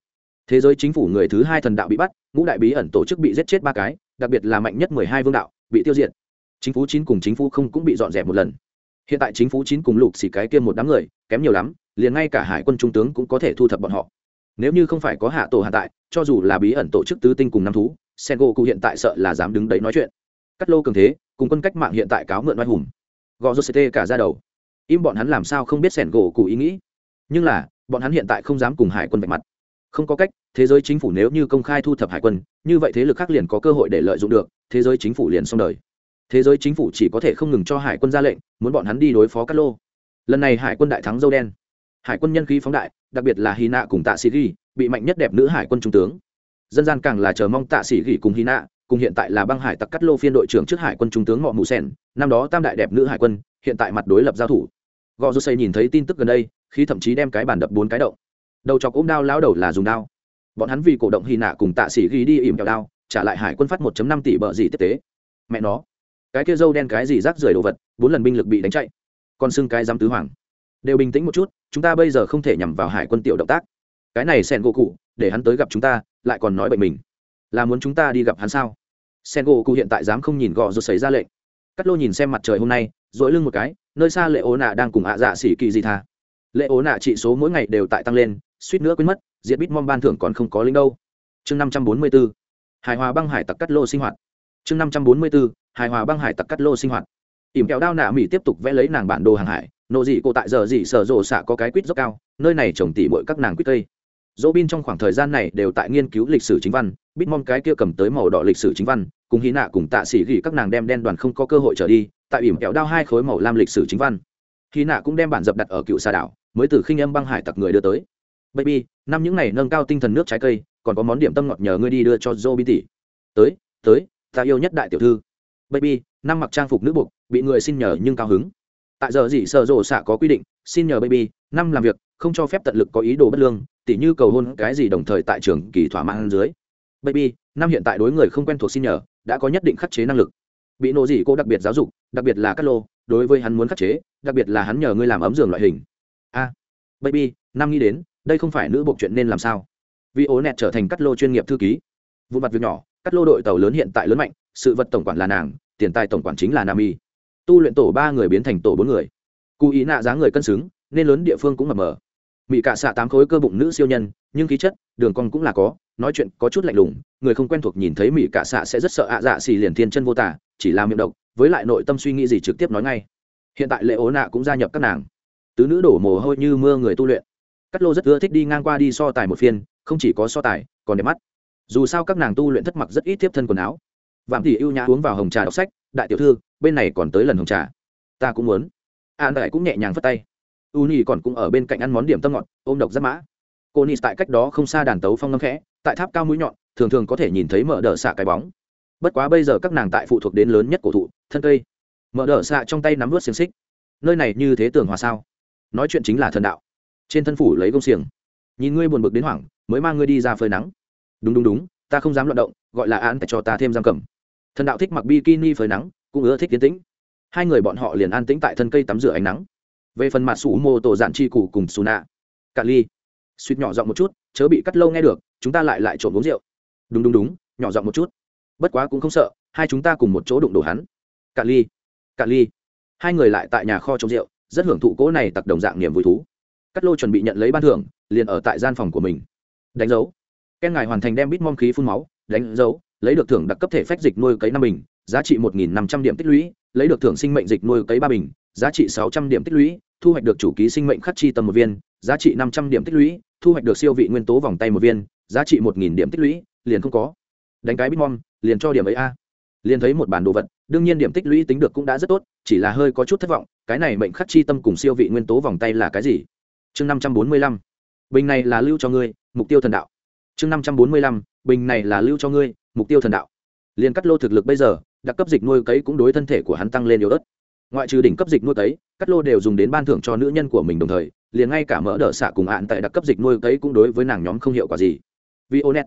thế giới chính phủ người thứ hai thần đạo bị bắt, ngũ đại bí ẩn tổ chức bị giết chết ba cái, đặc biệt là mạnh nhất mười hai vương đạo, bị tiêu diệt. Chính phủ chín cùng chính phủ không cũng bị dọn dẹp một lần. Hiện tại chính phủ chín cùng lục xì cái kia một đám người, kém nhiều lắm, liền ngay cả hải quân trung tướng cũng có thể thu thập bọn họ. Nếu như không phải có hạ tổ hạ tại, cho dù là bí ẩn tổ chức tứ tinh cùng năm thú sen gỗ cụ hiện tại sợ là dám đứng đấy nói chuyện. Cắt lô cường thế, cùng quân cách mạng hiện tại cáo mượn oai hùng. Gò rô ct cả ra đầu. Im bọn hắn làm sao không biết sẻn gỗ cụ ý nghĩ. Nhưng là, bọn hắn hiện tại không dám cùng hải quân vạch mặt không có cách, thế giới chính phủ nếu như công khai thu thập hải quân, như vậy thế lực khác liền có cơ hội để lợi dụng được, thế giới chính phủ liền xong đời. Thế giới chính phủ chỉ có thể không ngừng cho hải quân ra lệnh, muốn bọn hắn đi đối phó cát lô. Lần này hải quân đại thắng dâu đen. Hải quân nhân khí phóng đại, đặc biệt là hy nạ cùng tạ sĩ ghi, bị mạnh nhất đẹp nữ hải quân trung tướng. Dân gian càng là chờ mong tạ sĩ ghi cùng hy nạ cùng hiện tại là băng hải tặc cắt lô phiên đội trưởng trước hải quân trung tướng ngọ mù sen năm đó tam đại đẹp nữ hải quân, hiện tại mặt đối lập giao thủ. Gò rô xây nhìn thấy tin tức gần đây khi thậm chí đem cái bàn đập bốn cái động đầu chọc ôm đao lao đầu là dùng đao. Bọn hắn vì cổ động hy nạ cùng tạ sĩ ghi đi ỉm kẹo đao, trả lại hải quân phát một năm tỷ bợ gì tiếp tế. Mẹ nó, cái kia dâu đen cái gì rác rưởi đồ vật, bốn lần binh lực bị đánh chạy. Còn xưng cái giam tứ hoàng. Đều bình tĩnh một chút, chúng ta bây giờ không thể nhằm vào hải quân tiểu động tác. Cái này sen gỗ cụ, để hắn tới gặp chúng ta, lại còn nói bệnh mình. Là muốn chúng ta đi gặp hắn sao? Sen gỗ cụ hiện tại dám không nhìn gò rồi xảy ra lệnh cắt lô nhìn xem mặt trời hôm nay dội lưng một cái, nơi xa lệ ố nạ đang cùng ạ dạ xỉ kỳ gì tha. Lệ ố nạ trị số mỗi ngày đều tại tăng lên suýt nữa quên mất, diệt bít mom ban thưởng còn không có lính đâu. Chương năm trăm bốn mươi b ố hài hòa băng hải tặc cắt lô sinh hoạt. Chương năm trăm bốn mươi b ố hài hòa băng hải tặc cắt lô sinh hoạt. Ỉm kẹo đao nạ mỹ tiếp tục vẽ lấy nàng bản đồ hàng hải, nộ dị cô tại giờ dị sở rộ xạ có cái quýt dốc cao, nơi này trồng tỉ mỗi các nàng quýt cây. Dỗ bin trong khoảng thời gian này đều tại nghiên cứu lịch sử chính văn, bít mong cái kia cầm tới màu đỏ lịch sử chính văn, cùng hy nạ cùng tạ sĩ gỉ các nàng đem đen đoàn không có cơ hội trở đi, tại ỉm kẹo đao hai khối màu lam lịch sử chính văn. Hy nạ cũng đem bản dập đặt ở cựu xa đảo, mới từ khinh âm băng hải tặc người đưa tới baby, năm những này nâng cao tinh thần nước trái cây, còn có món điểm tâm ngọt nhờ ngươi đi đưa cho dô bi tỷ. Tới tới, ta yêu nhất đại tiểu thư. Baby, năm mặc trang phục nữ buộc, bị người xin nhờ nhưng cao hứng. Tại giờ gì sợ rộ xạ có quy định, xin nhờ baby, năm làm việc, không cho phép tận lực có ý đồ bất lương, tỉ như cầu hôn cái gì đồng thời tại trường kỳ thỏa mãn dưới. Baby, năm hiện tại đối người không quen thuộc xin nhờ, đã có nhất định khắc chế năng lực. Bị nộ gì cô đặc biệt giáo dục, đặc biệt là cắt lô, đối với hắn muốn khắc chế, đặc biệt là hắn nhờ ngươi làm ấm giường loại hình. A, baby, năm nghĩ đến đây không phải nữ bộ chuyện nên làm sao? Vì ố nẹt trở thành cắt lô chuyên nghiệp thư ký. Vụ mặt việc nhỏ, cắt lô đội tàu lớn hiện tại lớn mạnh, sự vật tổng quản là nàng, tiền tài tổng quản chính là nam y tu luyện tổ ba người biến thành tổ bốn người. Cụ ý nạ giá người cân xứng, nên lớn địa phương cũng mập mờ. Mỹ cả xạ tám khối cơ bụng nữ siêu nhân, nhưng khí chất, đường cong cũng là có, nói chuyện có chút lạnh lùng, người không quen thuộc nhìn thấy mỹ cả xạ sẽ rất sợ ạ dạ xì liền thiên chân vô tả, chỉ làm miệng độc, với lại nội tâm suy nghĩ gì trực tiếp nói ngay. Hiện tại lệ ố nạ cũng gia nhập các nàng. Tứ nữ đổ mồ hôi như mưa người tu luyện cắt lô rất ưa thích đi ngang qua đi so tài một phiên, không chỉ có so tài, còn đẹp mắt. Dù sao các nàng tu luyện thất mặc rất ít tiếp thân quần áo. Vạm thì ưu nhã uống vào hồng trà đọc sách, đại tiểu thư, bên này còn tới lần hồng trà. Ta cũng muốn. An đại cũng nhẹ nhàng phất tay. U nhi còn cũng ở bên cạnh ăn món điểm tâm ngọt, ôm độc giáp mã. Cô nhi tại cách đó không xa đàn tấu phong ngâm khẽ, tại tháp cao mũi nhọn, thường thường có thể nhìn thấy mở đờ xạ cái bóng. Bất quá bây giờ các nàng tại phụ thuộc đến lớn nhất cổ thụ, thân cây. Mở đờ xạ trong tay nắm vớt xiềng xích. Nơi này như thế tưởng hòa sao? Nói chuyện chính là thần đạo trên thân phủ lấy công xiềng. Nhìn ngươi buồn bực đến hoảng, mới mang ngươi đi ra phơi nắng. Đúng đúng đúng, ta không dám loạt động, gọi là án tại cho ta thêm giam cầm. Thần đạo thích mặc bikini phơi nắng, cũng ưa thích tiến tĩnh. Hai người bọn họ liền an tĩnh tại thân cây tắm rửa ánh nắng. Về phần mặt sủ mô tổ dạn chi cụ cùng xù nạ. Cà ly. Suýt nhỏ giọng một chút, chớ bị cắt lâu nghe được, chúng ta lại lại trộm uống rượu. Đúng đúng đúng, nhỏ giọng một chút. Bất quá cũng không sợ, hai chúng ta cùng một chỗ đụng đổ hắn. Cà ly. Cà ly. Hai người lại tại nhà kho trồng rượu, rất hưởng thụ cỗ này tặc đồng dạng niềm vui thú cắt lô chuẩn bị nhận lấy ban thưởng, liền ở tại gian phòng của mình. Đánh dấu. Ken ngài hoàn thành đem bít mom khí phun máu, đánh dấu, lấy được thưởng đặc cấp thể phách dịch nuôi cấy năm bình, giá trị một nghìn năm trăm điểm tích lũy, lấy được thưởng sinh mệnh dịch nuôi cấy ba bình, giá trị sáu trăm điểm tích lũy, thu hoạch được chủ ký sinh mệnh khắc chi tâm một viên, giá trị năm trăm điểm tích lũy, thu hoạch được siêu vị nguyên tố vòng tay một viên, giá trị một nghìn điểm tích lũy, liền không có. Đánh cái bít mom, liền cho điểm ấy a. Liền thấy một bản đồ vật, đương nhiên điểm tích lũy tính được cũng đã rất tốt, chỉ là hơi có chút thất vọng, cái này mệnh khắc chi tâm cùng siêu vị nguyên tố vòng tay là cái gì? Chương năm trăm bốn mươi lăm, bình này là lưu cho ngươi, mục tiêu thần đạo. chương năm trăm bốn mươi lăm, bình này là lưu cho ngươi, mục tiêu thần đạo. Liền cắt lô thực lực bây giờ, đặc cấp dịch nuôi cấy cũng đối thân thể của hắn tăng lên yếu ớt. Ngoại trừ đỉnh cấp dịch nuôi cấy, cắt lô đều dùng đến ban thưởng cho nữ nhân của mình đồng thời, liền ngay cả mỡ đỡ xạ cùng hạn tại đặc cấp dịch nuôi cấy cũng đối với nàng nhóm không hiệu quả gì. Vì ô net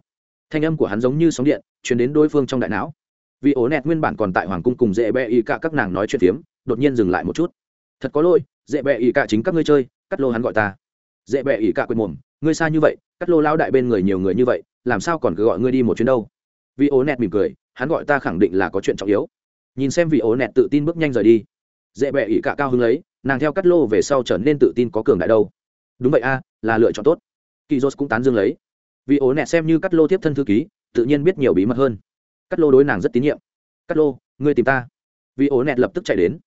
thanh âm của hắn giống như sóng điện chuyển đến đối phương trong đại não. Vì ố nẹt nguyên bản còn tại hoàng cung cùng dễ bẹ y cả các nàng nói chuyện phiếm, đột nhiên dừng lại một chút. Thật có lỗi, dễ bẹ y cả chính các ngươi chơi cắt lô hắn gọi ta. Dễ bẹ ỉ cả quên mồm, ngươi xa như vậy, cắt lô lao đại bên người nhiều người như vậy, làm sao còn cứ gọi ngươi đi một chuyến đâu? Vì ố nẹt mỉm cười, hắn gọi ta khẳng định là có chuyện trọng yếu. Nhìn xem vị ố nẹt tự tin bước nhanh rời đi. Dễ bẹ ỉ cả cao hứng lấy, nàng theo cắt lô về sau trở nên tự tin có cường đại đâu. Đúng vậy a, là lựa chọn tốt. Kỳ dốt cũng tán dương lấy. Vì ố nẹt xem như cắt lô tiếp thân thư ký, tự nhiên biết nhiều bí mật hơn. Cắt lô đối nàng rất tín nhiệm. Cắt lô, ngươi tìm ta. Vì ố nẹt lập tức chạy đến.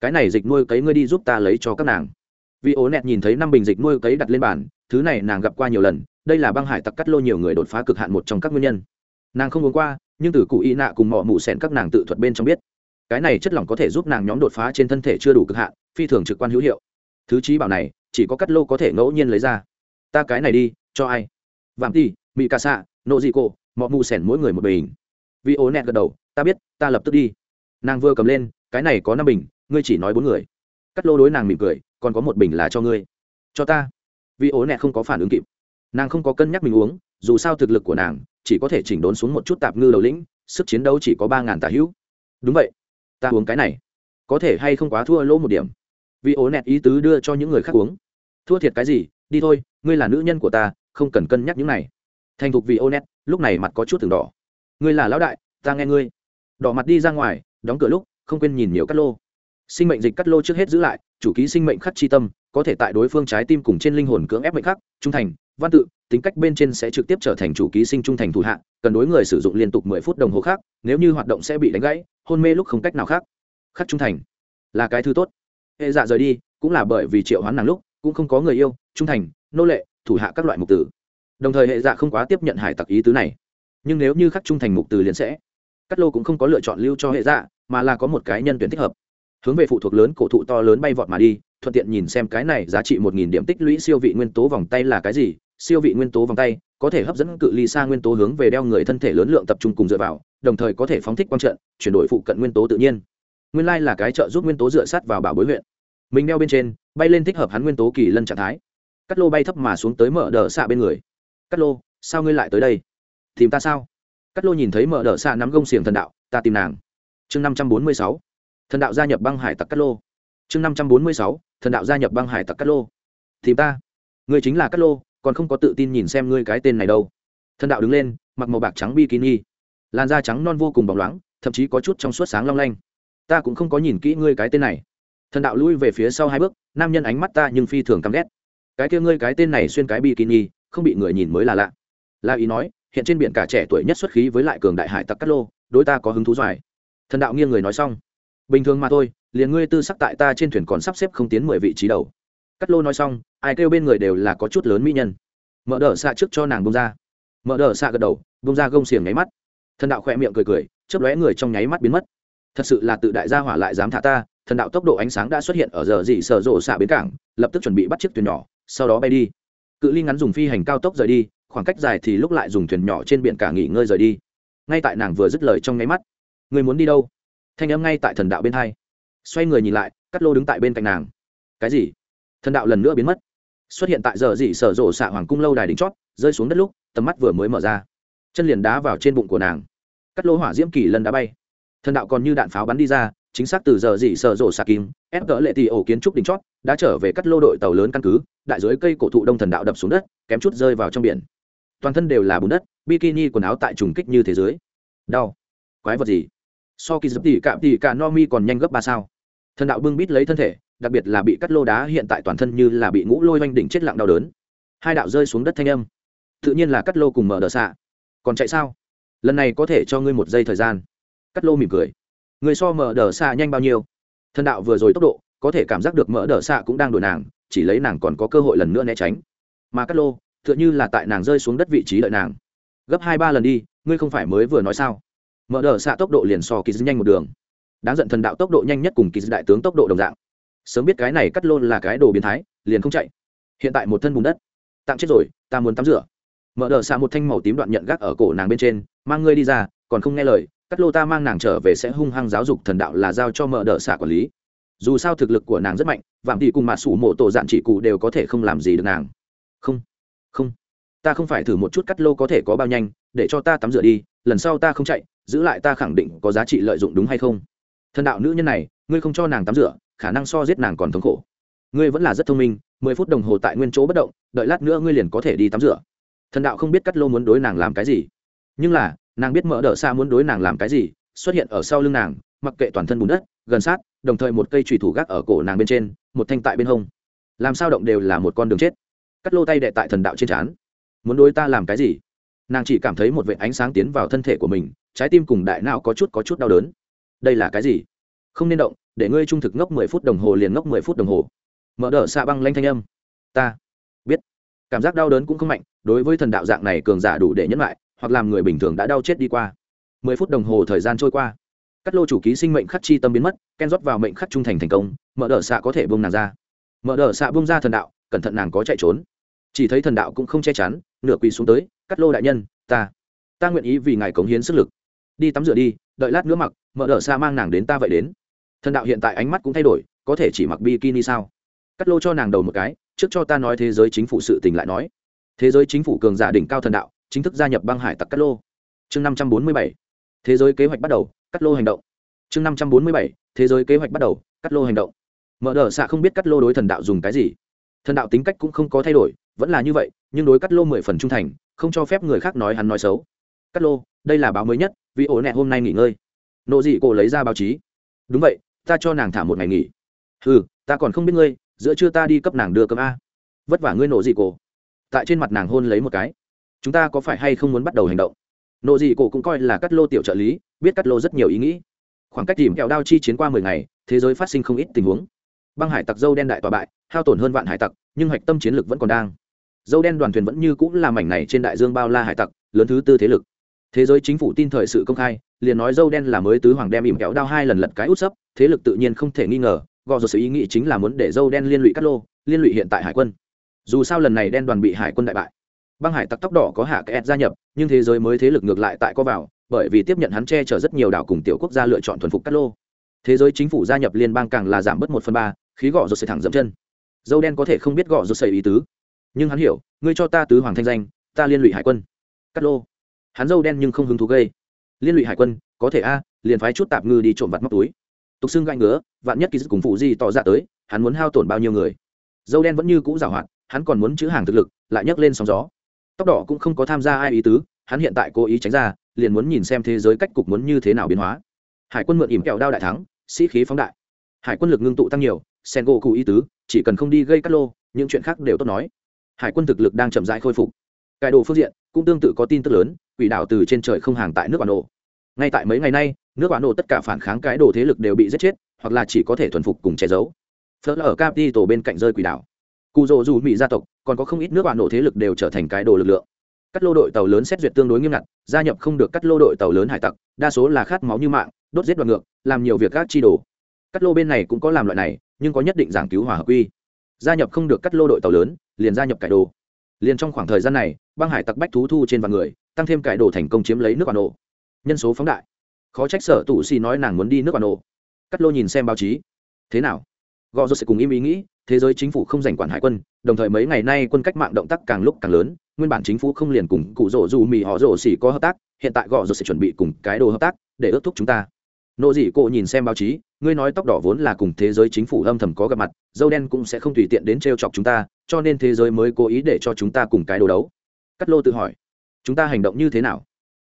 Cái này dịch nuôi cấy ngươi đi giúp ta lấy cho các nàng vì ố nẹt nhìn thấy năm bình dịch nuôi cấy đặt lên bàn, thứ này nàng gặp qua nhiều lần, đây là băng hải tặc cắt lô nhiều người đột phá cực hạn một trong các nguyên nhân. Nàng không uống qua, nhưng từ cụ y nạ cùng mỏ mụ xẻn các nàng tự thuật bên trong biết. Cái này chất lỏng có thể giúp nàng nhóm đột phá trên thân thể chưa đủ cực hạn, phi thường trực quan hữu hiệu. Thứ trí bảo này, chỉ có cắt lô có thể ngẫu nhiên lấy ra. Ta cái này đi, cho ai? Vạm ti mỹ ca xạ nộ dị cô mọ mù sẻn mỗi người một bình. Vì ố nẹt gật đầu, ta biết, ta lập tức đi. Nàng vừa cầm lên, cái này có năm bình, ngươi chỉ nói bốn người. Cắt lô đối nàng mỉm cười còn có một bình là cho ngươi. Cho ta. Vì ố nẹ không có phản ứng kịp. Nàng không có cân nhắc mình uống, dù sao thực lực của nàng chỉ có thể chỉnh đốn xuống một chút tạp ngư đầu lĩnh, sức chiến đấu chỉ có ba ngàn tà hữu. Đúng vậy. Ta uống cái này. Có thể hay không quá thua lỗ một điểm. Vì ố nẹt ý tứ đưa cho những người khác uống. Thua thiệt cái gì? Đi thôi, ngươi là nữ nhân của ta, không cần cân nhắc những này. Thành thục vì ô nét lúc này mặt có chút từng đỏ. Ngươi là lão đại, ta nghe ngươi. Đỏ mặt đi ra ngoài, đóng cửa lúc, không quên nhìn nhiều cắt lô sinh mệnh dịch cắt lô trước hết giữ lại, chủ ký sinh mệnh khắc chi tâm, có thể tại đối phương trái tim cùng trên linh hồn cưỡng ép mệnh khắc, trung thành, văn tự, tính cách bên trên sẽ trực tiếp trở thành chủ ký sinh trung thành thủ hạ, cần đối người sử dụng liên tục mười phút đồng hồ khác, nếu như hoạt động sẽ bị đánh gãy, hôn mê lúc không cách nào khác. Khắc trung thành, là cái thứ tốt. Hệ dạ rời đi, cũng là bởi vì triệu hoán nàng lúc, cũng không có người yêu, trung thành, nô lệ, thủ hạ các loại mục tử. Đồng thời hệ dạ không quá tiếp nhận hải tặc ý tứ này. Nhưng nếu như khắc trung thành mục từ liền sẽ, cắt lô cũng không có lựa chọn lưu cho hệ dạ mà là có một cái nhân tuyển thích hợp hướng về phụ thuộc lớn cổ thụ to lớn bay vọt mà đi, thuận tiện nhìn xem cái này giá trị một nghìn điểm tích lũy siêu vị nguyên tố vòng tay là cái gì. Siêu vị nguyên tố vòng tay có thể hấp dẫn cự ly xa nguyên tố hướng về đeo người thân thể lớn lượng tập trung cùng dựa vào, đồng thời có thể phóng thích quang trận, chuyển đổi phụ cận nguyên tố tự nhiên. Nguyên lai là cái trợ giúp nguyên tố dựa sát vào bảo bối huyện. Mình đeo bên trên, bay lên thích hợp hắn nguyên tố kỳ lân trạng thái. Cắt lô bay thấp mà xuống tới mở đờ xạ bên người. Cắt lô, sao ngươi lại tới đây? Tìm ta sao? Cắt lô nhìn thấy mở đờ xạ nắm gông xiềng thần đạo, ta tìm nàng. Chương năm trăm bốn mươi sáu thần đạo gia nhập băng hải tặc Cát lô. Chương năm trăm bốn mươi sáu, thần đạo gia nhập băng hải tặc Cát lô. Thì ta. Ngươi chính là Cát lô, còn không có tự tin nhìn xem ngươi cái tên này đâu. Thần đạo đứng lên, mặc màu bạc trắng bikini. Làn da trắng non vô cùng bóng loáng, thậm chí có chút trong suốt sáng long lanh. Ta cũng không có nhìn kỹ ngươi cái tên này. Thần đạo lui về phía sau hai bước, nam nhân ánh mắt ta nhưng phi thường căm ghét. Cái kia ngươi cái tên này xuyên cái bikini, không bị người nhìn mới là lạ. La ý nói, hiện trên biển cả trẻ tuổi nhất xuất khí với lại cường đại hải tặc Cát lô, đối ta có hứng thú doài thần đạo nghiêng người nói xong bình thường mà thôi, liền ngươi tư sắc tại ta trên thuyền còn sắp xếp không tiến mười vị trí đầu. Cắt lô nói xong, ai kêu bên người đều là có chút lớn mỹ nhân. Mở đờ xạ trước cho nàng bông ra. Mở đờ xạ gật đầu bông ra gông xiềng nháy mắt. Thần đạo khỏe miệng cười cười, chớp lóe người trong nháy mắt biến mất. Thật sự là tự đại gia hỏa lại dám thả ta, thần đạo tốc độ ánh sáng đã xuất hiện ở giờ dị sở rộ xạ bến cảng, lập tức chuẩn bị bắt chiếc thuyền nhỏ, sau đó bay đi. Cự ly ngắn dùng phi hành cao tốc rời đi, khoảng cách dài thì lúc lại dùng thuyền nhỏ trên biển cả nghỉ ngơi rời đi. Ngay tại nàng vừa dứt lời trong nháy mắt. Người muốn đi đâu? Thanh âm ngay tại thần đạo bên hai. Xoay người nhìn lại cắt lô đứng tại bên cạnh nàng. Cái gì? Thần đạo lần nữa biến mất. Xuất hiện tại giờ dị sở rộ xạ hoàng cung lâu đài đỉnh chót, rơi xuống đất lúc, tầm mắt vừa mới mở ra. Chân liền đá vào trên bụng của nàng. Cắt lô hỏa diễm kỳ lần đá bay. Thần đạo còn như đạn pháo bắn đi ra, chính xác từ giờ dị sở rộ xạ kim ép gỡ lệ tỷ ổ kiến trúc đỉnh chót, đã trở về cắt lô đội tàu lớn căn cứ, đại dưới cây cổ thụ đông thần đạo đập xuống đất, kém chút rơi vào trong biển. Toàn thân đều là bùn đất, bikini quần áo tại trùng kích như thế giới. Đau. Quái vật gì? So kỳ dập tỉ cạm tỉ cả no mi còn nhanh gấp ba sao. Thần đạo bưng bít lấy thân thể, đặc biệt là bị cắt lô đá hiện tại toàn thân như là bị ngũ lôi oanh đỉnh chết lặng đau đớn. Hai đạo rơi xuống đất thanh âm. Tự nhiên là cắt lô cùng mở đờ xạ. Còn chạy sao? Lần này có thể cho ngươi một giây thời gian. Cắt lô mỉm cười. Người so mở đờ xạ nhanh bao nhiêu? Thần đạo vừa rồi tốc độ, có thể cảm giác được mở đờ xạ cũng đang đổi nàng, chỉ lấy nàng còn có cơ hội lần nữa né tránh. Mà cắt lô, tựa như là tại nàng rơi xuống đất vị trí đợi nàng. Gấp hai ba lần đi, ngươi không phải mới vừa nói sao? Mở đờ xạ tốc độ liền so kỳ nhanh một đường. Đáng giận thần đạo tốc độ nhanh nhất cùng kỳ đại tướng tốc độ đồng dạng. Sớm biết cái này cắt lôn là cái đồ biến thái, liền không chạy. Hiện tại một thân bùn đất. Tạm chết rồi, ta muốn tắm rửa. Mở đờ xạ một thanh màu tím đoạn nhận gác ở cổ nàng bên trên, mang ngươi đi ra, còn không nghe lời, cắt lô ta mang nàng trở về sẽ hung hăng giáo dục thần đạo là giao cho mở đờ xạ quản lý. Dù sao thực lực của nàng rất mạnh, vạm thị cùng mạ sủ mộ tổ dạn chỉ cụ đều có thể không làm gì được nàng. Không không. Ta không phải thử một chút cắt lô có thể có bao nhanh, để cho ta tắm rửa đi, lần sau ta không chạy giữ lại ta khẳng định có giá trị lợi dụng đúng hay không? Thần đạo nữ nhân này, ngươi không cho nàng tắm rửa, khả năng so giết nàng còn thống khổ. Ngươi vẫn là rất thông minh, mười phút đồng hồ tại nguyên chỗ bất động, đợi lát nữa ngươi liền có thể đi tắm rửa. Thần đạo không biết cắt lô muốn đối nàng làm cái gì. Nhưng là, nàng biết mỡ ợ xa muốn đối nàng làm cái gì, xuất hiện ở sau lưng nàng, mặc kệ toàn thân bùn đất, gần sát, đồng thời một cây trùy thủ gác ở cổ nàng bên trên, một thanh tại bên hông. Làm sao động đều là một con đường chết. Cắt lô tay đệ tại thần đạo trên trán. Muốn đối ta làm cái gì? Nàng chỉ cảm thấy một vệ ánh sáng tiến vào thân thể của mình, trái tim cùng đại não có chút có chút đau đớn. Đây là cái gì? Không nên động, để ngươi trung thực ngốc mười phút đồng hồ liền ngốc mười phút đồng hồ. Mở đ ợ xạ băng lanh thanh âm. Ta biết. Cảm giác đau đớn cũng không mạnh, đối với thần đạo dạng này cường giả đủ để nhẫn lại, hoặc làm người bình thường đã đau chết đi qua. Mười phút đồng hồ thời gian trôi qua. Cắt lô chủ ký sinh mệnh khắc chi tâm biến mất, ken rót vào mệnh khắc trung thành thành công, mở đ ợ xạ có thể bông nàng ra. Mở đ ợ xạ bông ra thần đạo, cẩn thận nàng có chạy trốn chỉ thấy thần đạo cũng không che chắn, nửa quỳ xuống tới, cắt lô đại nhân, ta ta nguyện ý vì ngài cống hiến sức lực. Đi tắm rửa đi, đợi lát nữa mặc, mở đ xa mang nàng đến ta vậy đến. Thần đạo hiện tại ánh mắt cũng thay đổi, có thể chỉ mặc bikini sao? Cắt lô cho nàng đầu một cái, trước cho ta nói thế giới chính phủ sự tình lại nói. Thế giới chính phủ cường giả đỉnh cao thần đạo, chính thức gia nhập băng hải tặc cắt lô. Chương năm trăm bốn mươi bảy, thế giới kế hoạch bắt đầu, cắt lô hành động. Chương năm trăm bốn mươi bảy, thế giới kế hoạch bắt đầu, cắt lô hành động. Mở đ ợ xạ không biết cắt lô đối thần đạo dùng cái gì. Thần đạo tính cách cũng không có thay đổi vẫn là như vậy, nhưng đối cắt lô mười phần trung thành, không cho phép người khác nói hắn nói xấu. Cắt lô, đây là báo mới nhất, vì ổ nẹ hôm nay nghỉ ngơi. Nộ dị cổ lấy ra báo chí. Đúng vậy, ta cho nàng thả một ngày nghỉ. Ừ ta còn không biết ngươi, giữa trưa ta đi cấp nàng đưa cơm a. Vất vả ngươi nộ dị cổ. Tại trên mặt nàng hôn lấy một cái. Chúng ta có phải hay không muốn bắt đầu hành động? Nộ dị cổ cũng coi là cắt lô tiểu trợ lý, biết cắt lô rất nhiều ý nghĩ. Khoảng cách tìm kẹo đao chi chiến qua mười ngày, thế giới phát sinh không ít tình huống. Băng hải tặc dâu đen đại tòa bại, hao tổn hơn vạn hải tặc, nhưng hạch tâm chiến lược vẫn còn đang dâu đen đoàn thuyền vẫn như cũng là mảnh này trên đại dương bao la hải tặc, lớn thứ tư thế lực. Thế giới chính phủ tin thời sự công khai, liền nói dâu đen là mới tứ hoàng đem ỉm kéo đao hai lần lật cái út sấp, thế lực tự nhiên không thể nghi ngờ, gò rồi sự ý nghĩ chính là muốn để dâu đen liên lụy cát lô, liên lụy hiện tại hải quân. Dù sao lần này đen đoàn bị hải quân đại bại, băng hải tặc tóc đỏ có hạ cái gia nhập, nhưng thế giới mới thế lực ngược lại tại có vào, bởi vì tiếp nhận hắn che chở rất nhiều đảo cùng tiểu quốc gia lựa chọn thuần phục cát lô. Thế giới chính phủ gia nhập liên bang càng là giảm bớt một phần ba, khí gọ rồi sẽ thẳng dậm chân. Dâu đen có thể không biết gọ rồi xây ý tứ nhưng hắn hiểu, ngươi cho ta tứ hoàng thanh danh, ta liên lụy hải quân. Cắt lô. Hắn dâu đen nhưng không hứng thú gây. Liên lụy hải quân, có thể a, liền phái chút tạp ngư đi trộm vặt móc túi. Tục xưng gãi ngứa, vạn nhất kỳ dứt cùng phụ di tỏ ra tới, hắn muốn hao tổn bao nhiêu người? Dâu đen vẫn như cũ giảo hoạt, hắn còn muốn chữ hàng thực lực, lại nhấc lên sóng gió. Tóc đỏ cũng không có tham gia ai ý tứ, hắn hiện tại cố ý tránh ra, liền muốn nhìn xem thế giới cách cục muốn như thế nào biến hóa. Hải quân mượn ỉm kẹo đao đại thắng, sĩ khí phóng đại. Hải quân lực ngưng tụ tăng nhiều sen gỗ cụ ý tứ, chỉ cần không đi gây cắt lô, những chuyện khác đều tốt nói hải quân thực lực đang chậm rãi khôi phục. Cải đồ phương diện cũng tương tự có tin tức lớn, quỷ đảo từ trên trời không hàng tại nước bản đồ ngay tại mấy ngày nay, nước bản đồ tất cả phản kháng cái đồ thế lực đều bị giết chết, hoặc là chỉ có thể thuần phục cùng che giấu. Phớt ở capi tổ bên cạnh rơi quỷ đảo. Cụ rỗ dù mỹ gia tộc, còn có không ít nước bản đồ thế lực đều trở thành cái đồ lực lượng. Các lô đội tàu lớn xét duyệt tương đối nghiêm ngặt, gia nhập không được các lô đội tàu lớn hải tặc, đa số là khát máu như mạng, đốt giết đoàn ngược, làm nhiều việc các chi đồ. Các lô bên này cũng có làm loại này, nhưng có nhất định giảng cứu hòa hợp quy gia nhập không được cắt lô đội tàu lớn, liền gia nhập cải đồ. Liền trong khoảng thời gian này, băng hải tặc bách thú thu trên vạn người, tăng thêm cải đồ thành công chiếm lấy nước bà đồ nhân số phóng đại. Khó trách sở tụ xì nói nàng muốn đi nước bà đồ cắt lô nhìn xem báo chí. Thế nào? Gò rô sẽ cùng im ý nghĩ, thế giới chính phủ không giành quản hải quân, đồng thời mấy ngày nay quân cách mạng động tác càng lúc càng lớn, nguyên bản chính phủ không liền cùng cụ rỗ dù mì họ rỗ xỉ có hợp tác, hiện tại gò rô sẽ chuẩn bị cùng cái đồ hợp tác để ước thúc chúng ta nộ dị cô nhìn xem báo chí, ngươi nói tóc đỏ vốn là cùng thế giới chính phủ âm thầm có gặp mặt, dâu đen cũng sẽ không tùy tiện đến t r e o chọc chúng ta, cho nên thế giới mới cố ý để cho chúng ta cùng cái đồ đấu. Cắt lô tự hỏi, chúng ta hành động như thế nào?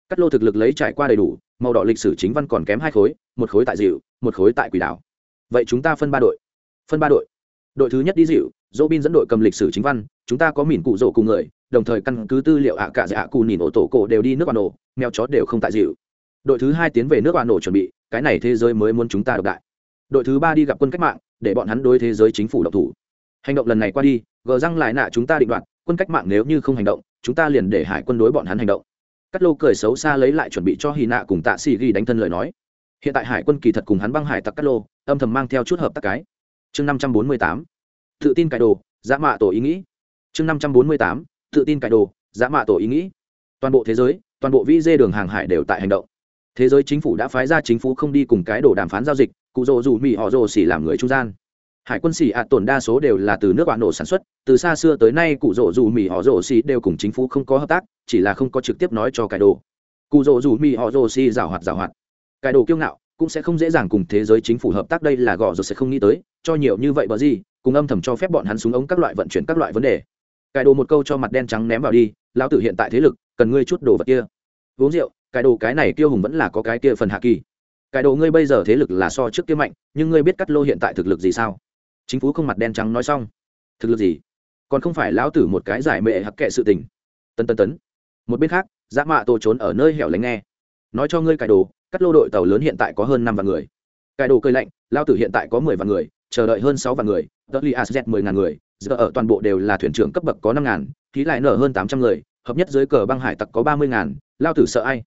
Cắt lô thực lực lấy trải qua đầy đủ, màu đỏ lịch sử chính văn còn kém hai khối, một khối tại dịu, một khối tại quỷ đảo. Vậy chúng ta phân ba đội. Phân ba đội. Đội thứ nhất đi dịu dỗ bin dẫn đội cầm lịch sử chính văn, chúng ta có mìn cụ rổ cùng người, đồng thời căn cứ tư liệu ạ cả dạ cù nỉn ổ tổ cổ đều đi nước bà nổ mèo chó đều không tại dịu. Đội thứ hai tiến về nước bà nổ chuẩn bị cái này thế giới mới muốn chúng ta độc đại. Đội thứ ba đi gặp quân cách mạng, để bọn hắn đối thế giới chính phủ độc thủ. Hành động lần này qua đi, gờ răng lại nạ chúng ta định đoạt, quân cách mạng nếu như không hành động, chúng ta liền để hải quân đối bọn hắn hành động. Cắt lô cười xấu xa lấy lại chuẩn bị cho hy nạ cùng tạ xì ghi đánh thân lời nói. Hiện tại hải quân kỳ thật cùng hắn băng hải tặc cắt lô, âm thầm mang theo chút hợp tác cái. Chương năm trăm bốn mươi tám, tự tin cải đồ, dã mạ tổ ý nghĩ. Chương năm trăm bốn mươi tám, tự tin cải đồ, dã mạ tổ ý nghĩ. Toàn bộ thế giới, toàn bộ vi dê đường hàng hải đều tại hành động thế giới chính phủ đã phái ra chính phủ không đi cùng cái đồ đàm phán giao dịch, cụ rồ dù mỹ họ rồ xỉ làm người trung gian. Hải quân xỉ ạ tổn đa số đều là từ nước bạn nổ sản xuất, từ xa xưa tới nay cụ rồ dù mỹ họ rồ xỉ đều cùng chính phủ không có hợp tác, chỉ là không có trực tiếp nói cho cái đồ. Cụ rồ dù mỹ họ rồ xỉ rào hoạt rào hoạt. Cái đồ kiêu ngạo cũng sẽ không dễ dàng cùng thế giới chính phủ hợp tác, đây là gõ rồi sẽ không nghĩ tới, cho nhiều như vậy bởi gì, cùng âm thầm cho phép bọn hắn súng ống các loại vận chuyển các loại vấn đề. Cài đồ một câu cho mặt đen trắng ném vào đi, lão tử hiện tại thế lực, cần ngươi chút đồ vật kia. Uống rượu cái đồ cái này tiêu hùng vẫn là có cái kia phần hạ kỳ. Cái đồ ngươi bây giờ thế lực là so trước kia mạnh, nhưng ngươi biết cắt lô hiện tại thực lực gì sao? Chính phủ không mặt đen trắng nói xong. Thực lực gì? Còn không phải lão tử một cái giải mệ hặc kệ sự tình. Tân tân tấn. Một bên khác dã mạ tô trốn ở nơi hẻo lánh nghe. Nói cho ngươi cài đồ, cắt lô đội tàu lớn hiện tại có hơn năm vạn người. Cái đồ cơi lạnh lao tử hiện tại có mười vạn người, chờ đợi hơn sáu vạn người, tờ li asz mười ngàn người, giờ ở toàn bộ đều là thuyền trưởng cấp bậc có năm ngàn khí lại nở hơn tám trăm người, hợp nhất dưới cờ băng hải tặc có ba mươi ngàn lao tử sợ ai?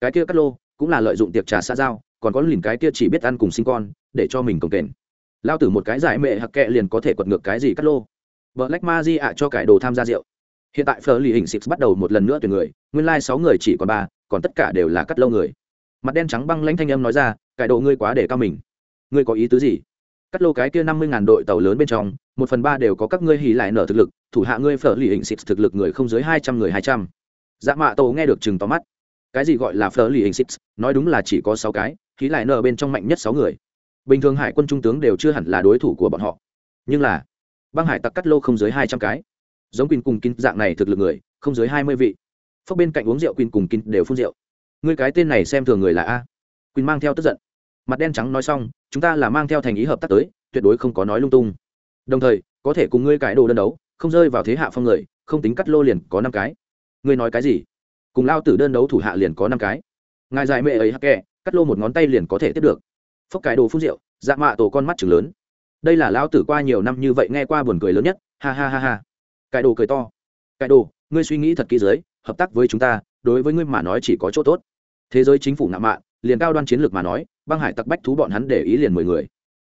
Cái kia cắt lô cũng là lợi dụng tiệc trà xã giao còn có lìn cái kia chỉ biết ăn cùng sinh con để cho mình cồng kềnh lao tử một cái giải mệ hặc kệ liền có thể quật ngược cái gì cắt lô Black Magie ạ cho cải đồ tham gia rượu. Hiện tại phở lì hình xịt bắt đầu một lần nữa tuyển người, nguyên lai like 6 người chỉ còn ba, còn tất cả đều là cắt lô người. Mặt đen trắng băng lãnh thanh âm nói ra, cải đồ ngươi quá để cao mình. Ngươi có ý tứ gì? Cắt lô cái kia 50 ngàn đội tàu lớn bên trong, một phần ba đều có các ngươi hỉ lại nở thực lực, thủ hạ ngươi phở lì hình xịt thực lực người không dưới 200 người 200. Dạ mạ tổ nghe được chừng to mắt cái gì gọi là Fleur lì hình six nói đúng là chỉ có sáu cái, khí lại nở bên trong mạnh nhất sáu người. Bình thường hải quân trung tướng đều chưa hẳn là đối thủ của bọn họ. Nhưng là, băng hải tặc cắt lô không dưới hai trăm cái. Giống quỳnh cùng kín dạng này thực lực người, không dưới hai mươi vị. Phốc bên cạnh uống rượu quỳnh cùng kín đều phun rượu. Ngươi cái tên này xem thường người là a. Quỳnh mang theo tức giận. Mặt đen trắng nói xong, chúng ta là mang theo thành ý hợp tác tới, tuyệt đối không có nói lung tung. Đồng thời, có thể cùng ngươi cải đồ đơn đấu, không rơi vào thế hạ phong người, không tính cắt lô liền có năm cái. Ngươi nói cái gì? Cùng lao tử đơn đấu thủ hạ liền có năm cái. Ngài dài mẹ ấy hắc kẹ cắt lô một ngón tay liền có thể tiếp được. Phốc cái đồ phun rượu dạ mạ tổ con mắt chừng lớn. Đây là lao tử qua nhiều năm như vậy nghe qua buồn cười lớn nhất, ha ha ha ha. Cái đồ cười to. Cái đồ, ngươi suy nghĩ thật kỹ dưới, hợp tác với chúng ta, đối với ngươi mà nói chỉ có chỗ tốt. Thế giới chính phủ ngạo mạn, liền cao đoan chiến lược mà nói, băng hải tặc bách thú bọn hắn để ý liền mười người.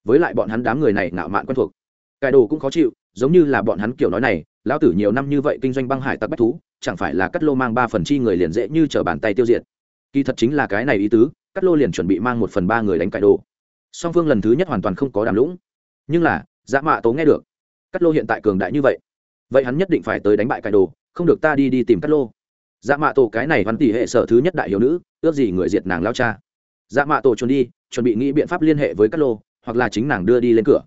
Với lại bọn hắn đám người này ngạo mạn quen thuộc. Cái đồ cũng khó chịu, giống như là bọn hắn kiểu nói này lão tử nhiều năm như vậy kinh doanh băng hải tặc bách thú chẳng phải là cắt lô mang ba phần chi người liền dễ như t bàn tay tiêu diệt. Kỳ thật chính là cái này ý tứ cắt lô liền chuẩn bị mang một phần ba người đánh cải đồ. Song phương lần thứ nhất hoàn toàn không có đàm lũng. Nhưng là dã mạ tố nghe được cắt lô hiện tại cường đại như vậy vậy hắn nhất định phải tới đánh bại cải đồ, không được ta đi đi tìm cắt lô. Dạ mạ tổ cái này văn tỷ hệ sở thứ nhất đại hiệu nữ, ước gì người diệt nàng lao cha. Dạ mạ tổ trốn đi, chuẩn bị nghĩ biện pháp liên hệ với cắt lô, hoặc là chính nàng đưa đi lên cửa.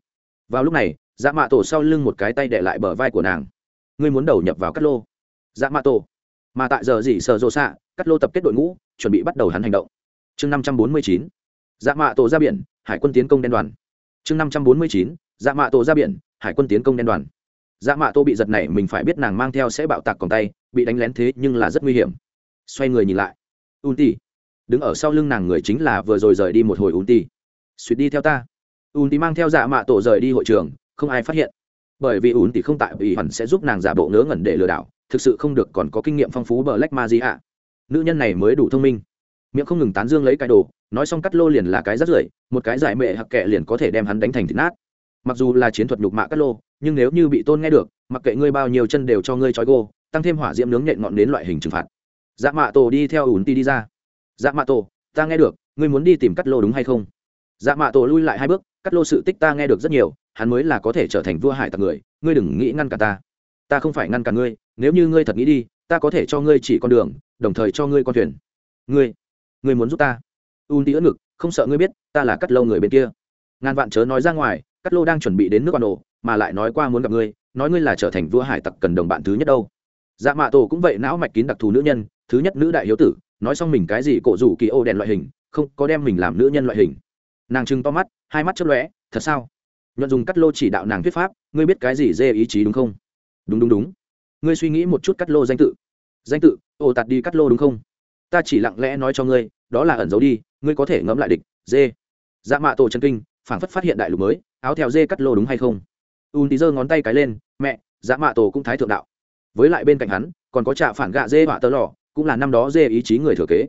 Vào lúc này dạ mạ tổ sau lưng một cái tay để lại bờ vai của nàng. Ngươi muốn đầu nhập vào cắt lô dạ mạ tổ. Mà tại giờ gì sợ rộ xạ cắt lô tập kết đội ngũ, chuẩn bị bắt đầu hắn hành động. Chương năm trăm bốn mươi chín dạ mạ tổ ra biển, hải quân tiến công đen đoàn. Chương năm trăm bốn mươi chín dạ mạ tổ ra biển, hải quân tiến công đen đoàn. Dạ mạ tổ bị giật này mình phải biết nàng mang theo sẽ bạo tạc còn tay, bị đánh lén thế nhưng là rất nguy hiểm. Xoay người nhìn lại. Un ti đứng ở sau lưng nàng người chính là vừa rồi rời đi một hồi un ti suýt đi theo ta. Un ti mang theo dạ mạ tổ rời đi hội trường, không ai phát hiện. Bởi vì un ti không tại ủy hẳn sẽ giúp nàng giả bộ ngớ ngẩn để lừa đảo thực sự không được còn có kinh nghiệm phong phú bờ lách ma gì ạ. Nữ nhân này mới đủ thông minh. Miệng không ngừng tán dương lấy cái đồ, nói xong cắt lô liền là cái rất rưởi, một cái giải mệ hặc kệ liền có thể đem hắn đánh thành thịt nát. Mặc dù là chiến thuật nhục mạ cắt lô, nhưng nếu như bị tôn nghe được, mặc kệ ngươi bao nhiêu chân đều cho ngươi trói gô, tăng thêm hỏa diễm nướng nhện ngọn đến loại hình trừng phạt. Dạ mạ tổ đi theo ủn ti đi ra. Dạ mạ tổ, ta nghe được, ngươi muốn đi tìm cắt lô đúng hay không? Dạ mạ tổ lui lại hai bước, cắt lô sự tích ta nghe được rất nhiều, hắn mới là có thể trở thành vua hải tặc người, ngươi đừng nghĩ ngăn cả ta. Ta không phải ngăn cả ngươi nếu như ngươi thật nghĩ đi, ta có thể cho ngươi chỉ con đường, đồng thời cho ngươi con thuyền. Ngươi ngươi muốn giúp ta? Un đi ớt ngực, không sợ ngươi biết, ta là cắt lâu người bên kia. Ngàn vạn chớ nói ra ngoài, cắt lô đang chuẩn bị đến nước quan đồ mà lại nói qua muốn gặp ngươi, nói ngươi là trở thành vua hải tặc cần đồng bạn thứ nhất đâu. Dạ mạ tổ cũng vậy, não mạch kín đặc thù nữ nhân, thứ nhất nữ đại hiếu tử, nói xong mình cái gì cổ rủ kỳ ô đèn loại hình, không có đem mình làm nữ nhân loại hình. Nàng trừng to mắt, hai mắt chớp lóe, thật sao? Nhuận dùng cắt lô chỉ đạo nàng thuyết pháp, ngươi biết cái gì dê ý chí đúng không? Đúng đúng đúng ngươi suy nghĩ một chút cắt lô danh tự. Danh tự, ồ, tạt đi cắt lô đúng không? Ta chỉ lặng lẽ nói cho ngươi, đó là ẩn giấu đi, ngươi có thể ngẫm lại địch dê dạ mạ tổ chân kinh, phảng phất phát hiện đại lục mới, áo theo dê cắt lô đúng hay không? Un tí giơ ngón tay cái lên, mẹ dạ mạ tổ cũng thái thượng đạo. Với lại bên cạnh hắn, còn có trạ phản gạ dê họa tơ lò, cũng là năm đó dê ý chí người thừa kế.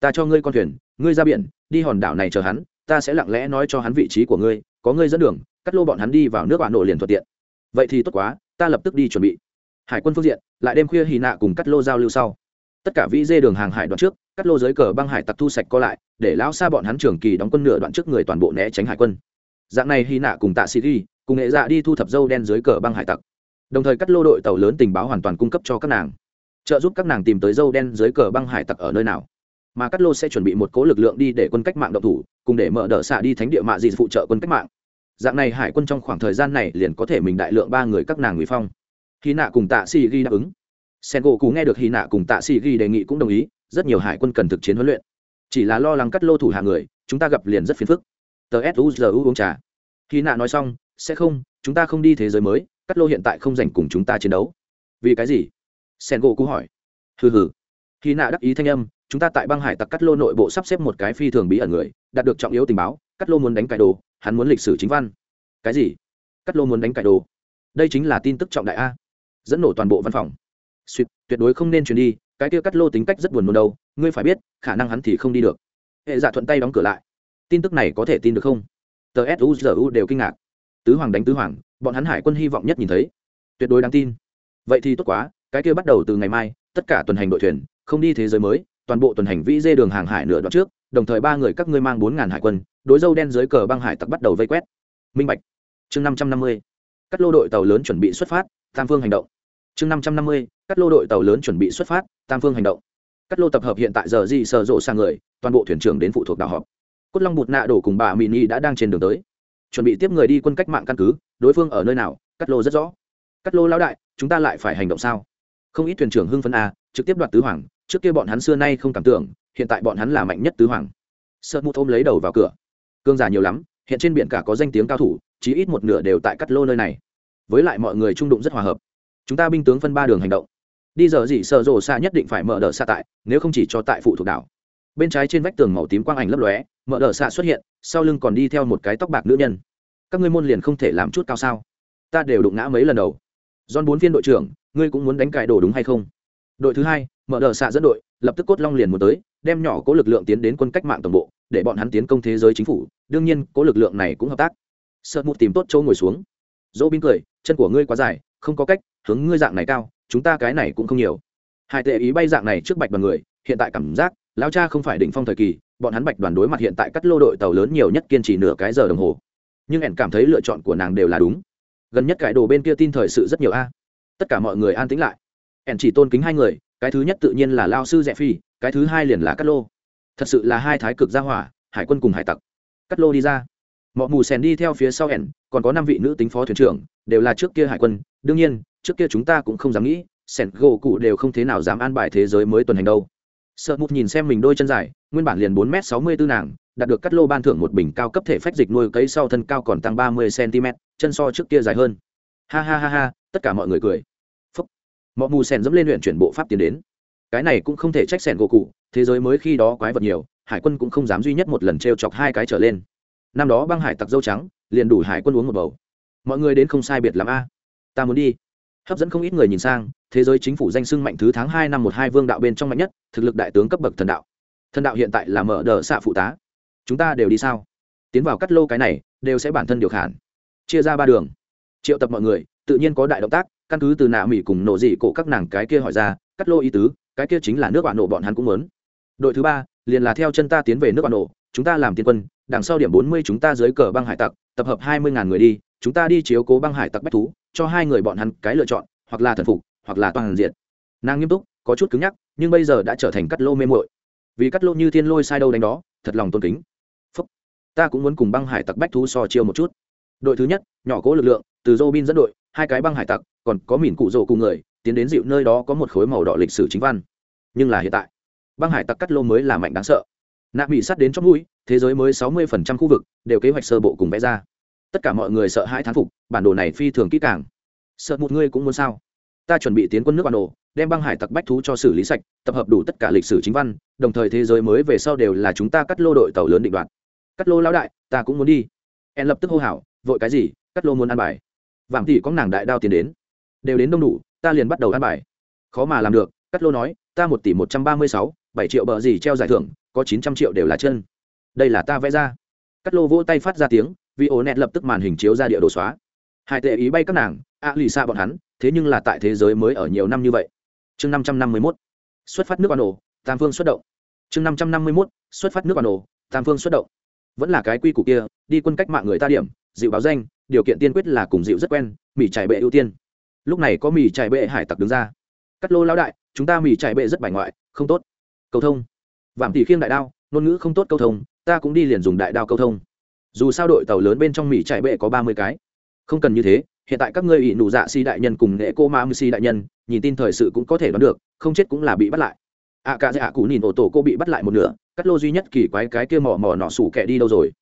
Ta cho ngươi con thuyền, ngươi ra biển, đi hòn đảo này chờ hắn, ta sẽ lặng lẽ nói cho hắn vị trí của ngươi, có ngươi dẫn đường, cắt lô bọn hắn đi vào nước bạn nổ liền thuận tiện. Vậy thì tốt quá, ta lập tức đi chuẩn bị hải quân phương diện, lại đêm khuya hì nạ cùng cắt lô giao lưu sau. Tất cả vĩ dê đường hàng hải đoạn trước, cắt lô dưới cờ băng hải tặc thu sạch co lại, để lão xa bọn hắn trường kỳ đóng quân nửa đoạn trước người toàn bộ né tránh hải quân. Dạng này hì nạ cùng tạ sĩ đi cùng nghệ dạ đi thu thập dâu đen dưới cờ băng hải tặc. Đồng thời cắt lô đội tàu lớn tình báo hoàn toàn cung cấp cho các nàng. Trợ giúp các nàng tìm tới dâu đen dưới cờ băng hải tặc ở nơi nào. Mà cắt lô sẽ chuẩn bị một cố lực lượng đi để quân cách mạng động thủ, cùng để mở đỡ xạ đi thánh địa mạ gì phụ trợ quân cách mạng. Dạng này hải quân trong khoảng thời gian này liền có thể mình đại lượng ba người các nàng nguy phong hy nạ cùng tạ sĩ ghi đáp ứng. Sen gỗ cú nghe được hy nạ cùng tạ sĩ ghi đề nghị cũng đồng ý, rất nhiều hải quân cần thực chiến huấn luyện. Chỉ là lo lắng cắt lô thủ hạ người, chúng ta gặp liền rất phiền phức. Tờ suzu uống trà. Hy nạ nói xong, sẽ không, chúng ta không đi thế giới mới, cắt lô hiện tại không dành cùng chúng ta chiến đấu. Vì cái gì? Sen gỗ cú hỏi. Hừ hừ. Hy nạ đắc ý thanh âm, chúng ta tại băng hải tặc cắt lô nội bộ sắp xếp một cái phi thường bí ẩn người, đạt được trọng yếu tình báo, cắt lô muốn đánh cải đồ, hắn muốn lịch sử chính văn. Cái gì? Cắt lô muốn đánh cải đồ. Đây chính là tin tức trọng đại a dẫn nổ toàn bộ văn phòng. Suýt, tuyệt đối không nên chuyển đi, cái kia cắt lô tính cách rất buồn nôn đâu, ngươi phải biết, khả năng hắn thì không đi được. Hệ giả thuận tay đóng cửa lại. Tin tức này có thể tin được không? Tờ suzu đều kinh ngạc. Tứ hoàng đánh tứ hoàng, bọn hắn hải quân hy vọng nhất nhìn thấy. Tuyệt đối đáng tin. Vậy thì tốt quá, cái kia bắt đầu từ ngày mai, tất cả tuần hành đội thuyền, không đi thế giới mới, toàn bộ tuần hành vĩ dê đường hàng hải nửa đoạn trước, đồng thời ba người các ngươi mang bốn ngàn hải quân, đối dâu đen dưới cờ băng hải tặc bắt đầu vây quét. Minh bạch. Chương năm trăm năm mươi. Cắt lô đội tàu lớn chuẩn bị xuất phát, tam phương hành động chương năm trăm năm mươi, cắt lô đội tàu lớn chuẩn bị xuất phát, tam phương hành động. Cắt lô tập hợp hiện tại giờ gì sờ rộ sang người, toàn bộ thuyền trưởng đến phụ thuộc đảo họp. Cốt long bụt nạ đổ cùng bà mỹ đã đang trên đường tới. Chuẩn bị tiếp người đi quân cách mạng căn cứ, đối phương ở nơi nào, cắt lô rất rõ. Cắt lô lão đại, chúng ta lại phải hành động sao? Không ít thuyền trưởng hưng phân a à, trực tiếp đoạt tứ hoàng, trước kia bọn hắn xưa nay không cảm tưởng, hiện tại bọn hắn là mạnh nhất tứ hoàng. Sợ mút ôm lấy đầu vào cửa. Cương giả nhiều lắm, hiện trên biển cả có danh tiếng cao thủ, chí ít một nửa đều tại cắt lô nơi này. Với lại mọi người trung đụng rất hòa hợp chúng ta binh tướng phân ba đường hành động. Đi giờ gì, sợ rồ xa nhất định phải mở đờ xa tại, nếu không chỉ cho tại phụ thuộc đảo. Bên trái trên vách tường màu tím quang ảnh lấp lóe, mở đờ xạ xuất hiện, sau lưng còn đi theo một cái tóc bạc nữ nhân. Các ngươi môn liền không thể làm chút cao sao? Ta đều đụng ngã mấy lần đầu. Don bốn viên đội trưởng, ngươi cũng muốn đánh cải đồ đúng hay không? Đội thứ hai, mở đờ xạ dẫn đội, lập tức cốt long liền muốn tới, đem nhỏ cố lực lượng tiến đến quân cách mạng tổng bộ, để bọn hắn tiến công thế giới chính phủ, đương nhiên, cố lực lượng này cũng hợp tác. Sợ một tìm tốt châu ngồi xuống. Dỗ bin cười, chân của ngươi quá dài, không có cách hướng ngươi dạng này cao, chúng ta cái này cũng không nhiều. Hải tệ ý bay dạng này trước bạch đoàn người, hiện tại cảm giác, lão cha không phải đỉnh phong thời kỳ, bọn hắn bạch đoàn đối mặt hiện tại cắt lô đội tàu lớn nhiều nhất kiên trì nửa cái giờ đồng hồ. Nhưng ẻn cảm thấy lựa chọn của nàng đều là đúng. Gần nhất cải đồ bên kia tin thời sự rất nhiều a. Tất cả mọi người an tĩnh lại. Ẻn chỉ tôn kính hai người, cái thứ nhất tự nhiên là lao sư rẽ phi cái thứ hai liền là cắt lô. Thật sự là hai thái cực gia hỏa, hải quân cùng hải tặc. Cắt lô đi ra. Mọi mù sèn đi theo phía sau ẻn, còn có năm vị nữ tính phó thuyền trưởng, đều là trước kia hải quân. Đương nhiên trước kia chúng ta cũng không dám nghĩ, sẻn gỗ cụ đều không thế nào dám an bài thế giới mới tuần hành đâu. Sợ mụt nhìn xem mình đôi chân dài, nguyên bản liền bốn m sáu mươi bốn nàng, đạt được cắt lô ban thưởng một bình cao cấp thể phách dịch nuôi cấy sau thân cao còn tăng ba mươi cm chân so trước kia dài hơn. Ha ha ha ha, tất cả mọi người cười. Phúc. Mọi mù Sẻn dẫm lên luyện chuyển bộ pháp tiến đến. Cái này cũng không thể trách sẻn gỗ cụ, thế giới mới khi đó quái vật nhiều, hải quân cũng không dám duy nhất một lần t r e o chọc hai cái trở lên. Năm đó băng hải tặc dâu trắng, liền đủ hải quân uống một bầu. Mọi người đến không sai biệt làm a. Ta muốn đi hấp dẫn không ít người nhìn sang, thế giới chính phủ danh sưng mạnh thứ tháng hai năm một hai vương đạo bên trong mạnh nhất, thực lực đại tướng cấp bậc thần đạo. Thần đạo hiện tại là mở đờ xạ phụ tá. Chúng ta đều đi sao? Tiến vào cắt lô cái này, đều sẽ bản thân điều khản. Chia ra ba đường. Triệu tập mọi người, tự nhiên có đại động tác, căn cứ từ nạ mỹ cùng nổ dị cổ các nàng cái kia hỏi ra, cắt lô ý tứ, cái kia chính là nước bạn nổ bọn hắn cũng muốn. Đội thứ ba, liền là theo chân ta tiến về nước bạn nổ, chúng ta làm tiên quân, đằng sau điểm bốn mươi chúng ta dưới cờ băng hải tặc, tập hợp hai mươi ngàn người đi, chúng ta đi chiếu cố băng hải tặc bách thú cho hai người bọn hắn cái lựa chọn, hoặc là thần phục, hoặc là toàn diện. Nàng nghiêm túc, có chút cứng nhắc, nhưng bây giờ đã trở thành cắt lô mê mội vì cắt lô như thiên lôi sai đâu đánh đó, thật lòng tôn kính. Phúc. ta cũng muốn cùng băng hải tặc bách thú so chiêu một chút. Đội thứ nhất, nhỏ cố lực lượng, từ dô bin dẫn đội, hai cái băng hải tặc, còn có mìn cụ rồ cùng người, tiến đến dịu nơi đó có một khối màu đỏ lịch sử chính văn. Nhưng là hiện tại, băng hải tặc cắt lô mới là mạnh đáng sợ. Nạ bị sắt đến chót mũi, thế giới mới sáu mươi phần trăm khu vực, đều kế hoạch sơ bộ cùng vẽ ra tất cả mọi người sợ hãi thán phục, bản đồ này phi thường kỹ càng. Sợ một ngươi cũng muốn sao? Ta chuẩn bị tiến quân nước bản đồ đem băng hải tặc bách thú cho xử lý sạch, tập hợp đủ tất cả lịch sử chính văn, đồng thời thế giới mới về sau đều là chúng ta cắt lô đội tàu lớn định đoạt. Cắt lô lão đại, ta cũng muốn đi. Em lập tức hô hào, vội cái gì, cắt lô muốn ăn bài. Vàng tỷ có nàng đại đao tiền đến. Đều đến đông đủ, ta liền bắt đầu ăn bài. Khó mà làm được, cắt lô nói, ta một tỷ một trăm ba mươi sáu, bảy triệu bờ gì treo giải thưởng, có chín trăm triệu đều là chân. Đây là ta vẽ ra. Cắt lô vỗ tay phát ra tiếng vì ổ nẹt lập tức màn hình chiếu ra địa đồ xóa. Hải tệ ý bay các nàng a lì xa bọn hắn, thế nhưng là tại thế giới mới ở nhiều năm như vậy. Chương năm trăm năm mươi mốt, xuất phát nước quan ổ tam phương xuất động. Chương năm trăm năm mươi mốt, xuất phát nước quan ổ tam phương xuất động. Vẫn là cái quy củ kia, đi quân cách mạng người ta điểm, dịu báo danh, điều kiện tiên quyết là cùng dịu rất quen, mỉ trải bệ ưu tiên. Lúc này có mỉ trải bệ hải tặc đứng ra. Cắt lô lão đại, chúng ta mỉ trải bệ rất bài ngoại, không tốt. Cầu thông. Vảm tỷ khiêng đại đao, ngôn ngữ không tốt câu thông, ta cũng đi liền dùng đại đao câu thông dù sao đội tàu lớn bên trong mỹ chạy bệ có ba mươi cái. Không cần như thế, hiện tại các ngươi ỷ nụ dạ si đại nhân cùng nghệ cô ma mư si đại nhân, nhìn tin thời sự cũng có thể đoán được, không chết cũng là bị bắt lại. Ạ cả dạ cụ nhìn ổ tổ cô bị bắt lại một nửa, cắt lô duy nhất kỳ quái cái kia mò mò nọ sủ kẻ đi đâu rồi?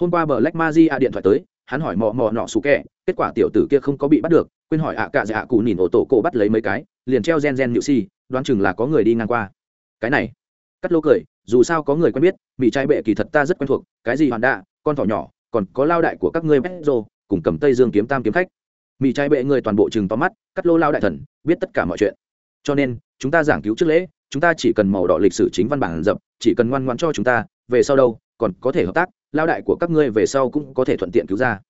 Hôm qua bờ lách ma di ạ điện thoại tới, hắn hỏi mò mò nọ sủ kẻ, kết quả tiểu tử kia không có bị bắt được, quên hỏi ạ cả dạ cụ nhìn ổ tổ cô bắt lấy mấy cái, liền treo gen gen nhự si đoán chừng là có người đi ngang qua. Cái này, cắt lô cười, dù sao có người quen biết, mỹ trai bệ kỳ thật ta rất quen thuộc, cái gì hoàn đạ con thỏ nhỏ, còn có lao đại của các ngươi petro cùng cầm tây dương kiếm tam kiếm khách. Mỹ trai bệ người toàn bộ chừng to mắt, cắt lô lao đại thần, biết tất cả mọi chuyện. Cho nên, chúng ta giảng cứu trước lễ, chúng ta chỉ cần màu đỏ lịch sử chính văn bản dập, chỉ cần ngoan ngoan cho chúng ta, về sau đâu, còn có thể hợp tác, lao đại của các ngươi về sau cũng có thể thuận tiện cứu ra.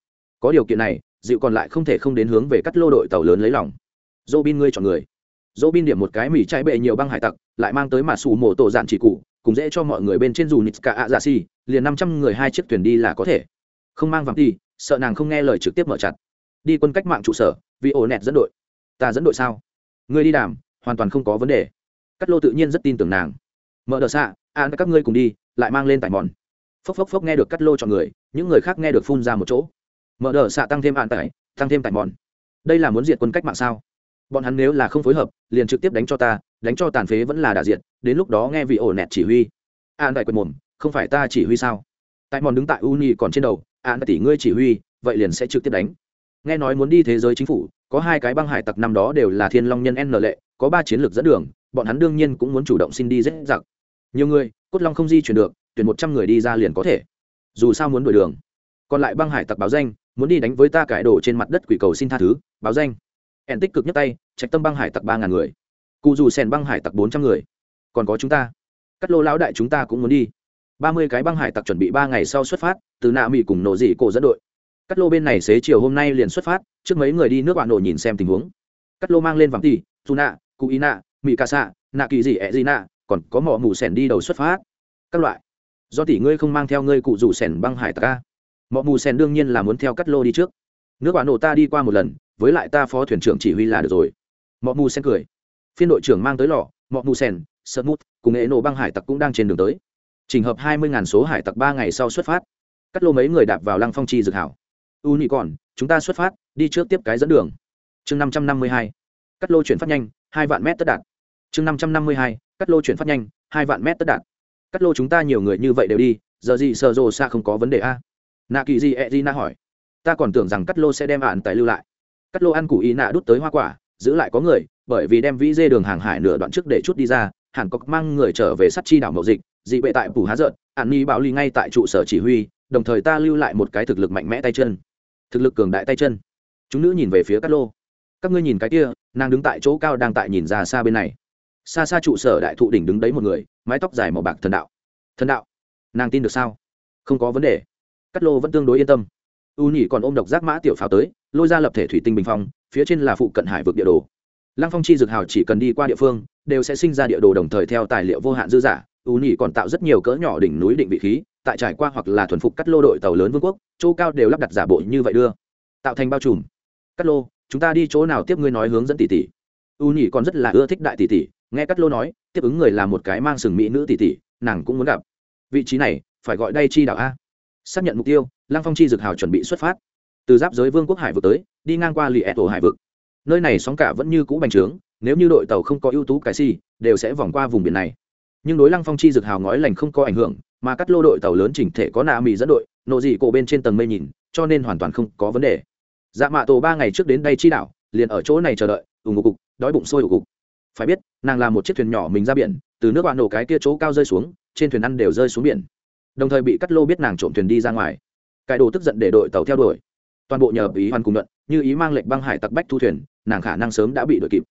Có điều kiện này, dịu còn lại không thể không đến hướng về cắt lô đội tàu lớn lấy lòng. Dô bin ngươi chọn người. Dô bin điểm một cái mì trái bệ nhiều băng hải tặc, lại mang tới mà xù mổ tổ dạn chỉ cụ, cùng dễ cho mọi người bên trên dù nitska a ra si liền năm trăm người hai chiếc thuyền đi là có thể. Không mang vàng đi sợ nàng không nghe lời trực tiếp mở chặt. Đi quân cách mạng trụ sở, vì ổ nẹt dẫn đội. Ta dẫn đội sao? Ngươi đi đàm, hoàn toàn không có vấn đề. Cắt lô tự nhiên rất tin tưởng nàng. Mở đờ xạ, an các ngươi cùng đi, lại mang lên tài mòn. Phốc phốc phốc nghe được cắt lô chọn người, những người khác nghe được phun ra một chỗ. Mở đờ xạ tăng thêm an tải, tăng thêm tài mòn. Đây là muốn diệt quân cách mạng sao? Bọn hắn nếu là không phối hợp, liền trực tiếp đánh cho ta, đánh cho tàn phế vẫn là đà diệt. đến lúc đó nghe vị ổ nẹt chỉ huy. An đại quật mồm không phải ta chỉ huy sao? Tại mòn đứng tại uni còn trên đầu à, an tỷ ngươi chỉ huy, vậy liền sẽ trực tiếp đánh. Nghe nói muốn đi thế giới chính phủ, có hai cái băng hải tặc năm đó đều là thiên long nhân n lệ có ba chiến lược dẫn đường, bọn hắn đương nhiên cũng muốn chủ động xin đi dễ dặc nhiều người, cốt long không di chuyển được, tuyển một trăm người đi ra liền có thể. Dù sao muốn đổi đường. Còn lại băng hải tặc báo danh, muốn đi đánh với ta cải đổ trên mặt đất quỷ cầu xin tha thứ, báo danh. Hẹn tích cực nhất tay, trạch tâm băng hải tặc ba ngàn người. Cụ dù sèn băng hải tặc bốn trăm người. Còn có chúng ta. Cắt lô lão đại chúng ta cũng muốn đi ba mươi cái băng hải tặc chuẩn bị ba ngày sau xuất phát, từ nạ mỹ cùng nổ dị cổ dẫn đội. Cắt lô bên này xế chiều hôm nay liền xuất phát, trước mấy người đi nước bạn nổ nhìn xem tình huống. Cắt lô mang lên vàng tỉ dù nạ cụ ý nạ mỹ ca xạ nạ kỳ gì ẹ gì nạ còn có mỏ mù sèn đi đầu xuất phát. Các loại. Do tỷ ngươi không mang theo ngươi cụ rủ sèn băng hải tặc ca mỏ mù sèn đương nhiên là muốn theo cắt lô đi trước. Nước bạn nổ ta đi qua một lần, với lại ta phó thuyền trưởng chỉ huy là được rồi. Mỏ mù sen cười. Phiên đội trưởng mang tới lò, mỏ mù sen sợ mút, cùng nghệ nổ băng hải tặc cũng đang trên đường tới trình hợp hai mươi ngàn số hải tặc ba ngày sau xuất phát. Cắt lô mấy người đạp vào lăng phong chi dược hảo. U nhị còn, chúng ta xuất phát, đi trước tiếp cái dẫn đường. Chương năm trăm năm mươi hai. Cắt lô chuyển phát nhanh, hai vạn mét tất đạt. Chương năm trăm năm mươi hai. Cắt lô chuyển phát nhanh, hai vạn mét tất đạt. Cắt lô chúng ta nhiều người như vậy đều đi, giờ gì sờ rồ xa không có vấn đề a? Nạ kỳ gì e gì na hỏi. Ta còn tưởng rằng cắt lô sẽ đem ạn tài lưu lại. Cắt lô ăn củ ý nạ đút tới hoa quả, giữ lại có người, bởi vì đem vĩ dê đường hàng hải nửa đoạn trước để chút đi ra hàn cốc mang người trở về sắt chi đảo mậu dịch dị bệ tại phủ há rợn ạn ni bảo ly ngay tại trụ sở chỉ huy, đồng thời ta lưu lại một cái thực lực mạnh mẽ tay chân. Thực lực cường đại tay chân. Chúng nữ nhìn về phía cát lô. Các ngươi nhìn cái kia, nàng đứng tại chỗ cao đang tại nhìn ra xa bên này. Xa xa trụ sở đại thụ đỉnh đứng đấy một người, mái tóc dài màu bạc thần đạo. Thần đạo? Nàng tin được sao? Không có vấn đề. Cát lô vẫn tương đối yên tâm. U nhỉ còn ôm độc giác mã tiểu pháo tới, lôi ra lập thể thủy tinh bình phong, phía trên là phụ cận hải vực địa đồ. Lăng phong chi dược hào chỉ cần đi qua địa phương, đều sẽ sinh ra địa đồ đồng thời theo tài liệu vô hạn dư giả u nhỉ còn tạo rất nhiều cỡ nhỏ đỉnh núi định vị khí, tại trải qua hoặc là thuần phục cắt lô đội tàu lớn vương quốc, chỗ cao đều lắp đặt giả bộ như vậy đưa. Tạo thành bao trùm. Cắt lô, chúng ta đi chỗ nào tiếp ngươi nói hướng dẫn tỷ tỷ. U nhỉ còn rất là ưa thích đại tỷ tỷ, nghe cắt lô nói, tiếp ứng người là một cái mang sừng mỹ nữ tỷ tỷ, nàng cũng muốn gặp. Vị trí này, phải gọi đây chi đảo a. Xác nhận mục tiêu, lăng phong chi Dực hào chuẩn bị xuất phát. Từ giáp giới vương quốc hải vực tới, đi ngang qua lì ẹ tổ hải vực. Nơi này sóng cả vẫn như cũ bành trướng, nếu như đội tàu không có ưu tú cái si đều sẽ vòng qua vùng biển này nhưng đối lăng phong chi dược hào ngói lành không có ảnh hưởng, mà cắt lô đội tàu lớn chỉnh thể có nạ mỹ dẫn đội, nộ dị cổ bên trên tầng mây nhìn, cho nên hoàn toàn không có vấn đề. Dạ mạ tổ ba ngày trước đến đây chi đảo, liền ở chỗ này chờ đợi ủng ngục cục, đói bụng sôi ủng cục phải biết, nàng là một chiếc thuyền nhỏ mình ra biển, từ nước bạn nổ cái kia chỗ cao rơi xuống, trên thuyền ăn đều rơi xuống biển. Đồng thời bị cắt lô biết nàng trộm thuyền đi ra ngoài. Cải đồ tức giận để đội tàu theo đuổi. Toàn bộ nhờ ý hoàn cùng luận, như ý mang lệnh băng hải tặc bách thu thuyền, nàng khả năng sớm đã bị đội kịp.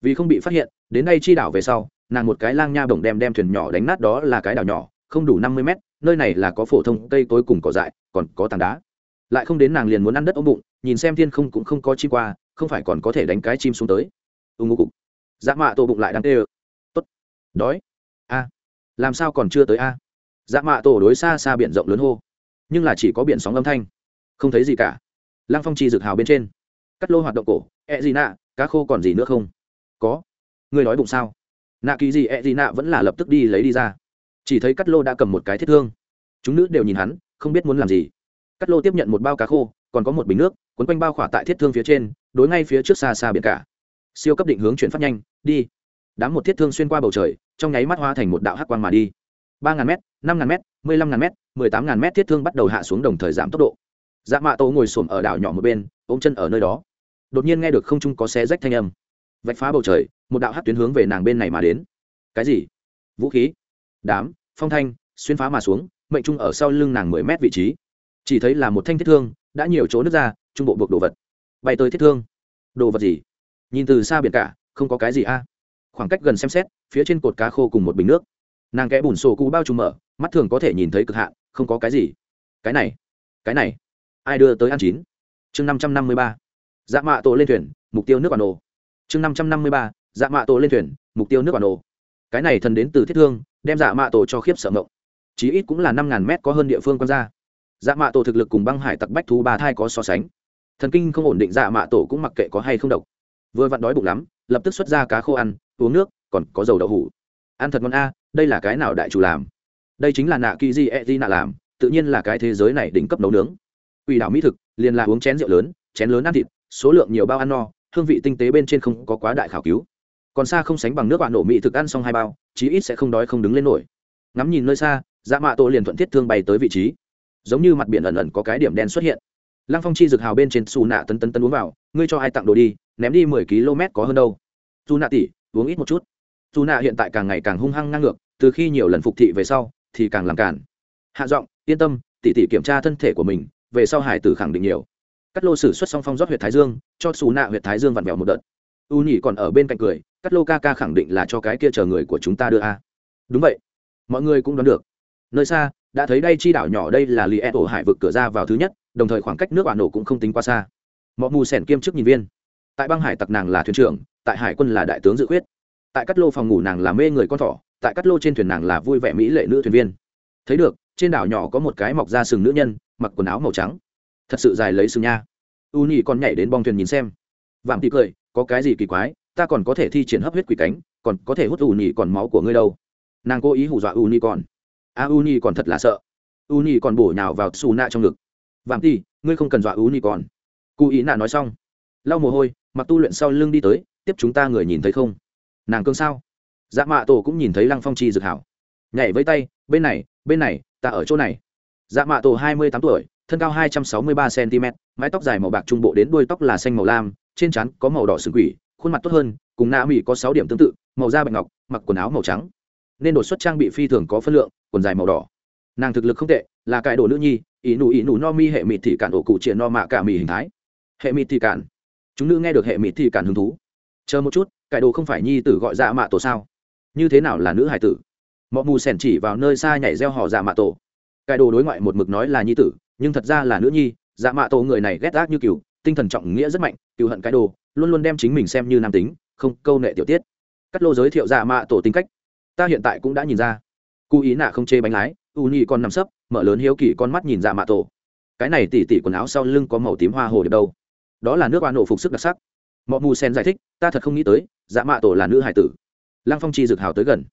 Vì không bị phát hiện, đến đây chi đảo về sau nàng một cái lang nha bổng đem đem thuyền nhỏ đánh nát đó là cái đảo nhỏ, không đủ năm mươi mét, nơi này là có phổ thông cây tối cùng cỏ dại, còn có tảng đá. Lại không đến nàng liền muốn ăn đất ống bụng, nhìn xem thiên không cũng không có chi qua, không phải còn có thể đánh cái chim xuống tới. Ưng ngô cục. Dạ mạ tổ bụng lại đang tê ơ. Tốt. Đói. A. Làm sao còn chưa tới a? Dạ mạ tổ đối xa xa biển rộng lớn hô. Nhưng là chỉ có biển sóng âm thanh. Không thấy gì cả. Lăng phong chi rực hào bên trên. Cắt lô hoạt động cổ. Ẹ、e、gì gì nạ cá khô còn gì nữa không? Có. Người nói bụng sao? Nạ kỳ gì e gì nạ vẫn là lập tức đi lấy đi ra. Chỉ thấy cắt lô đã cầm một cái thiết thương. Chúng nữ đều nhìn hắn, không biết muốn làm gì. Cắt lô tiếp nhận một bao cá khô, còn có một bình nước quấn quanh bao khỏa tại thiết thương phía trên, đối ngay phía trước xa xa biển cả. Siêu cấp định hướng chuyển phát nhanh, đi. Đám một thiết thương xuyên qua bầu trời, trong nháy mắt hoa thành một đạo hắc quang mà đi. ba ngàn m năm ngàn m mười lăm ngàn m mười tám ngàn m thiết thương bắt đầu hạ xuống đồng thời giảm tốc độ. Dạ mạ tô ngồi xổm ở đảo nhỏ một bên, ôm chân ở nơi đó. Đột nhiên nghe được không trung có xé rách thanh âm. Vạch phá bầu trời một đạo hát tuyến hướng về nàng bên này mà đến. Cái gì? Vũ khí? Đám, phong thanh, xuyên phá mà xuống, mệnh trung ở sau lưng nàng mười mét vị trí. Chỉ thấy là một thanh thiết thương, đã nhiều chỗ nước ra, trung bộ buộc đồ vật. Bay tới thiết thương. Đồ vật gì? Nhìn từ xa biển cả, không có cái gì a. Khoảng cách gần xem xét, phía trên cột cá khô cùng một bình nước. Nàng kẽ bùn sổ cũ bao trùm mở, mắt thường có thể nhìn thấy cực hạn, không có cái gì. Cái này cái này. Ai đưa tới ăn chín? Chương năm trăm năm mươi ba. Dạ mạ tổ lên thuyền, mục tiêu nước bản đồ. Chương năm trăm năm mươi ba dạ mạ tổ lên thuyền, mục tiêu nước bản đồ cái này thần đến từ thiết thương, đem dạ mạ tổ cho khiếp sợ mộng. Chí ít cũng là năm ngàn mét có hơn địa phương quan ra. Dạ mạ tổ thực lực cùng băng hải tặc bách thú ba thai có so sánh. Thần kinh không ổn định dạ mạ tổ cũng mặc kệ có hay không độc. Vừa vặn đói bụng lắm, lập tức xuất ra cá khô ăn, uống nước, còn có dầu đậu hủ. Ăn thật ngon a, đây là cái nào đại chủ làm? Đây chính là nạ kỳ di e di nạ làm, tự nhiên là cái thế giới này đỉnh cấp nấu nướng. Quỷ đảo mỹ thực, liền là uống chén rượu lớn, chén lớn ăn thịt, số lượng nhiều bao ăn no, hương vị tinh tế bên trên không có quá đại khảo cứu còn xa không sánh bằng nước bạn nổ mỹ thực ăn xong hai bao, chí ít sẽ không đói không đứng lên nổi. Ngắm nhìn nơi xa dạ mạ tổ liền thuận thiết thương bay tới vị trí. Giống như mặt biển ẩn ẩn có cái điểm đen xuất hiện. Lăng phong chi dược hào bên trên xù nạ tấn tấn tấn uống vào, ngươi cho ai tặng đồ đi, ném đi mười km có hơn đâu. Dù nạ tỉ uống ít một chút. Dù nạ hiện tại càng ngày càng hung hăng ngang ngược, từ khi nhiều lần phục thị về sau, thì càng làm cản hạ giọng, yên tâm tỉ tỉ kiểm tra thân thể của mình, về sau hải tử khẳng định nhiều. Cắt lô sử xuất song phong rót huyện thái dương, cho xù nạ huyện thái dương vặn vẹo một đợt. U nhỉ còn ở bên cạnh cười cắt lô ca ca khẳng định là cho cái kia chờ người của chúng ta đưa a. Đúng vậy. Mọi người cũng đoán được. Nơi xa, đã thấy đây chi đảo nhỏ đây là li ổ hải vực cửa ra vào thứ nhất, đồng thời khoảng cách nước bạn nổ cũng không tính quá xa. Mọi mù sẻn kiêm chức nhìn viên. Tại băng hải tặc nàng là thuyền trưởng, tại hải quân là đại tướng dự khuyết. Tại cắt lô phòng ngủ nàng là mê người con thỏ, tại cắt lô trên thuyền nàng là vui vẻ mỹ lệ nữ thuyền viên. Thấy được, trên đảo nhỏ có một cái mọc ra sừng nữ nhân, mặc quần áo màu trắng. Thật sự dài lấy sừng nha. U nhi còn nhảy đến bong thuyền nhìn xem. Vạm tị cười, có cái gì kỳ quái? Ta còn có thể thi triển hấp huyết quỷ cánh còn có thể hút u nhì còn máu của ngươi đâu. Nàng cố ý hù dọa u nhì còn. A u nhì còn thật là sợ. U nhì còn bổ nhào vào xù nạ trong ngực. Vạm ti, ngươi không cần dọa u nhì còn. Cụ ý nạ nói xong. Lau mồ hôi mặc tu luyện sau lưng đi tới tiếp chúng ta người nhìn thấy không? Nàng cương sao? Dạ mạ tổ cũng nhìn thấy lăng phong chi dực hảo. Nhảy với tay bên này bên này ta ở chỗ này. Dạ mạ tổ hai mươi tám tuổi thân cao hai trăm sáu mươi ba cm mái tóc dài màu bạc trung bộ đến đuôi tóc là xanh màu lam trên trán có màu đỏ sừng quỷ khuôn mặt tốt hơn, cùng nạ mỹ có sáu điểm tương tự, màu da bạch ngọc, mặc quần áo màu trắng. Nên đột xuất trang bị phi thường có phân lượng, quần dài màu đỏ. Nàng thực lực không tệ, là cải đồ nữ nhi, ý nụ ý nụ no mi hệ mịt thị cản ổ cụ triện no mạ cả mì hình thái. Hệ mịt thị cản. Chúng nữ nghe được hệ mịt thị cản hứng thú. Chờ một chút cải đồ không phải nhi tử gọi dạ mạ tổ sao? Như thế nào là nữ hải tử? Mọi mù sẻn chỉ vào nơi xa nhảy reo hò dạ mạ tổ. Cải đồ đối ngoại một mực nói là nhi tử, nhưng thật ra là nữ nhi dạ mạ tổ người này ghét ác như cừu, tinh thần trọng nghĩa rất mạnh, cừu hận cái đồ luôn luôn đem chính mình xem như nam tính, không, câu nệ tiểu tiết. Cắt lô giới thiệu dạ mạ tổ tính cách. Ta hiện tại cũng đã nhìn ra. Cụ ý nạ không chê bánh lái, u nhi con nằm sấp, mở lớn hiếu kỳ con mắt nhìn dạ mạ tổ. Cái này tỉ tỉ quần áo sau lưng có màu tím hoa hồ được đâu. Đó là nước hoa nổ phục sức đặc sắc. Mọi mù sen giải thích, ta thật không nghĩ tới dạ mạ tổ là nữ hải tử. Lăng phong chi dực hào tới gần.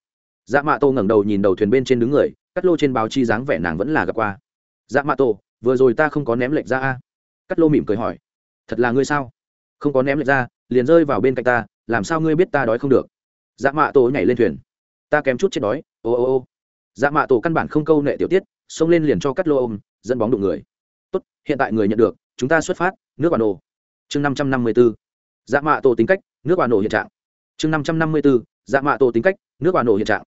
Dạ mạ tổ ngẩng đầu nhìn đầu thuyền bên trên đứng người, cắt lô trên báo chi dáng vẻ nàng vẫn là gặp qua. Dạ mạ tổ, vừa rồi ta không có ném lệnh ra a. Cắt lô mỉm cười hỏi, thật là ngươi sao? Không có ném lệch ra, liền rơi vào bên cạnh ta, làm sao ngươi biết ta đói không được? Dạ mạ tổ nhảy lên thuyền. Ta kém chút chết đói, ô ô ô. Dạ mạ tổ căn bản không câu nệ tiểu tiết, xông lên liền cho cắt lô ôm, dẫn bóng đụng người. Tốt, hiện tại người nhận được, chúng ta xuất phát, nước bà nổ. Chương năm trăm năm mươi b ố dạ mạ tổ tính cách, nước bà nổ hiện trạng. Chương năm trăm năm mươi b ố dạ mạ tổ tính cách, nước bà nổ hiện trạng.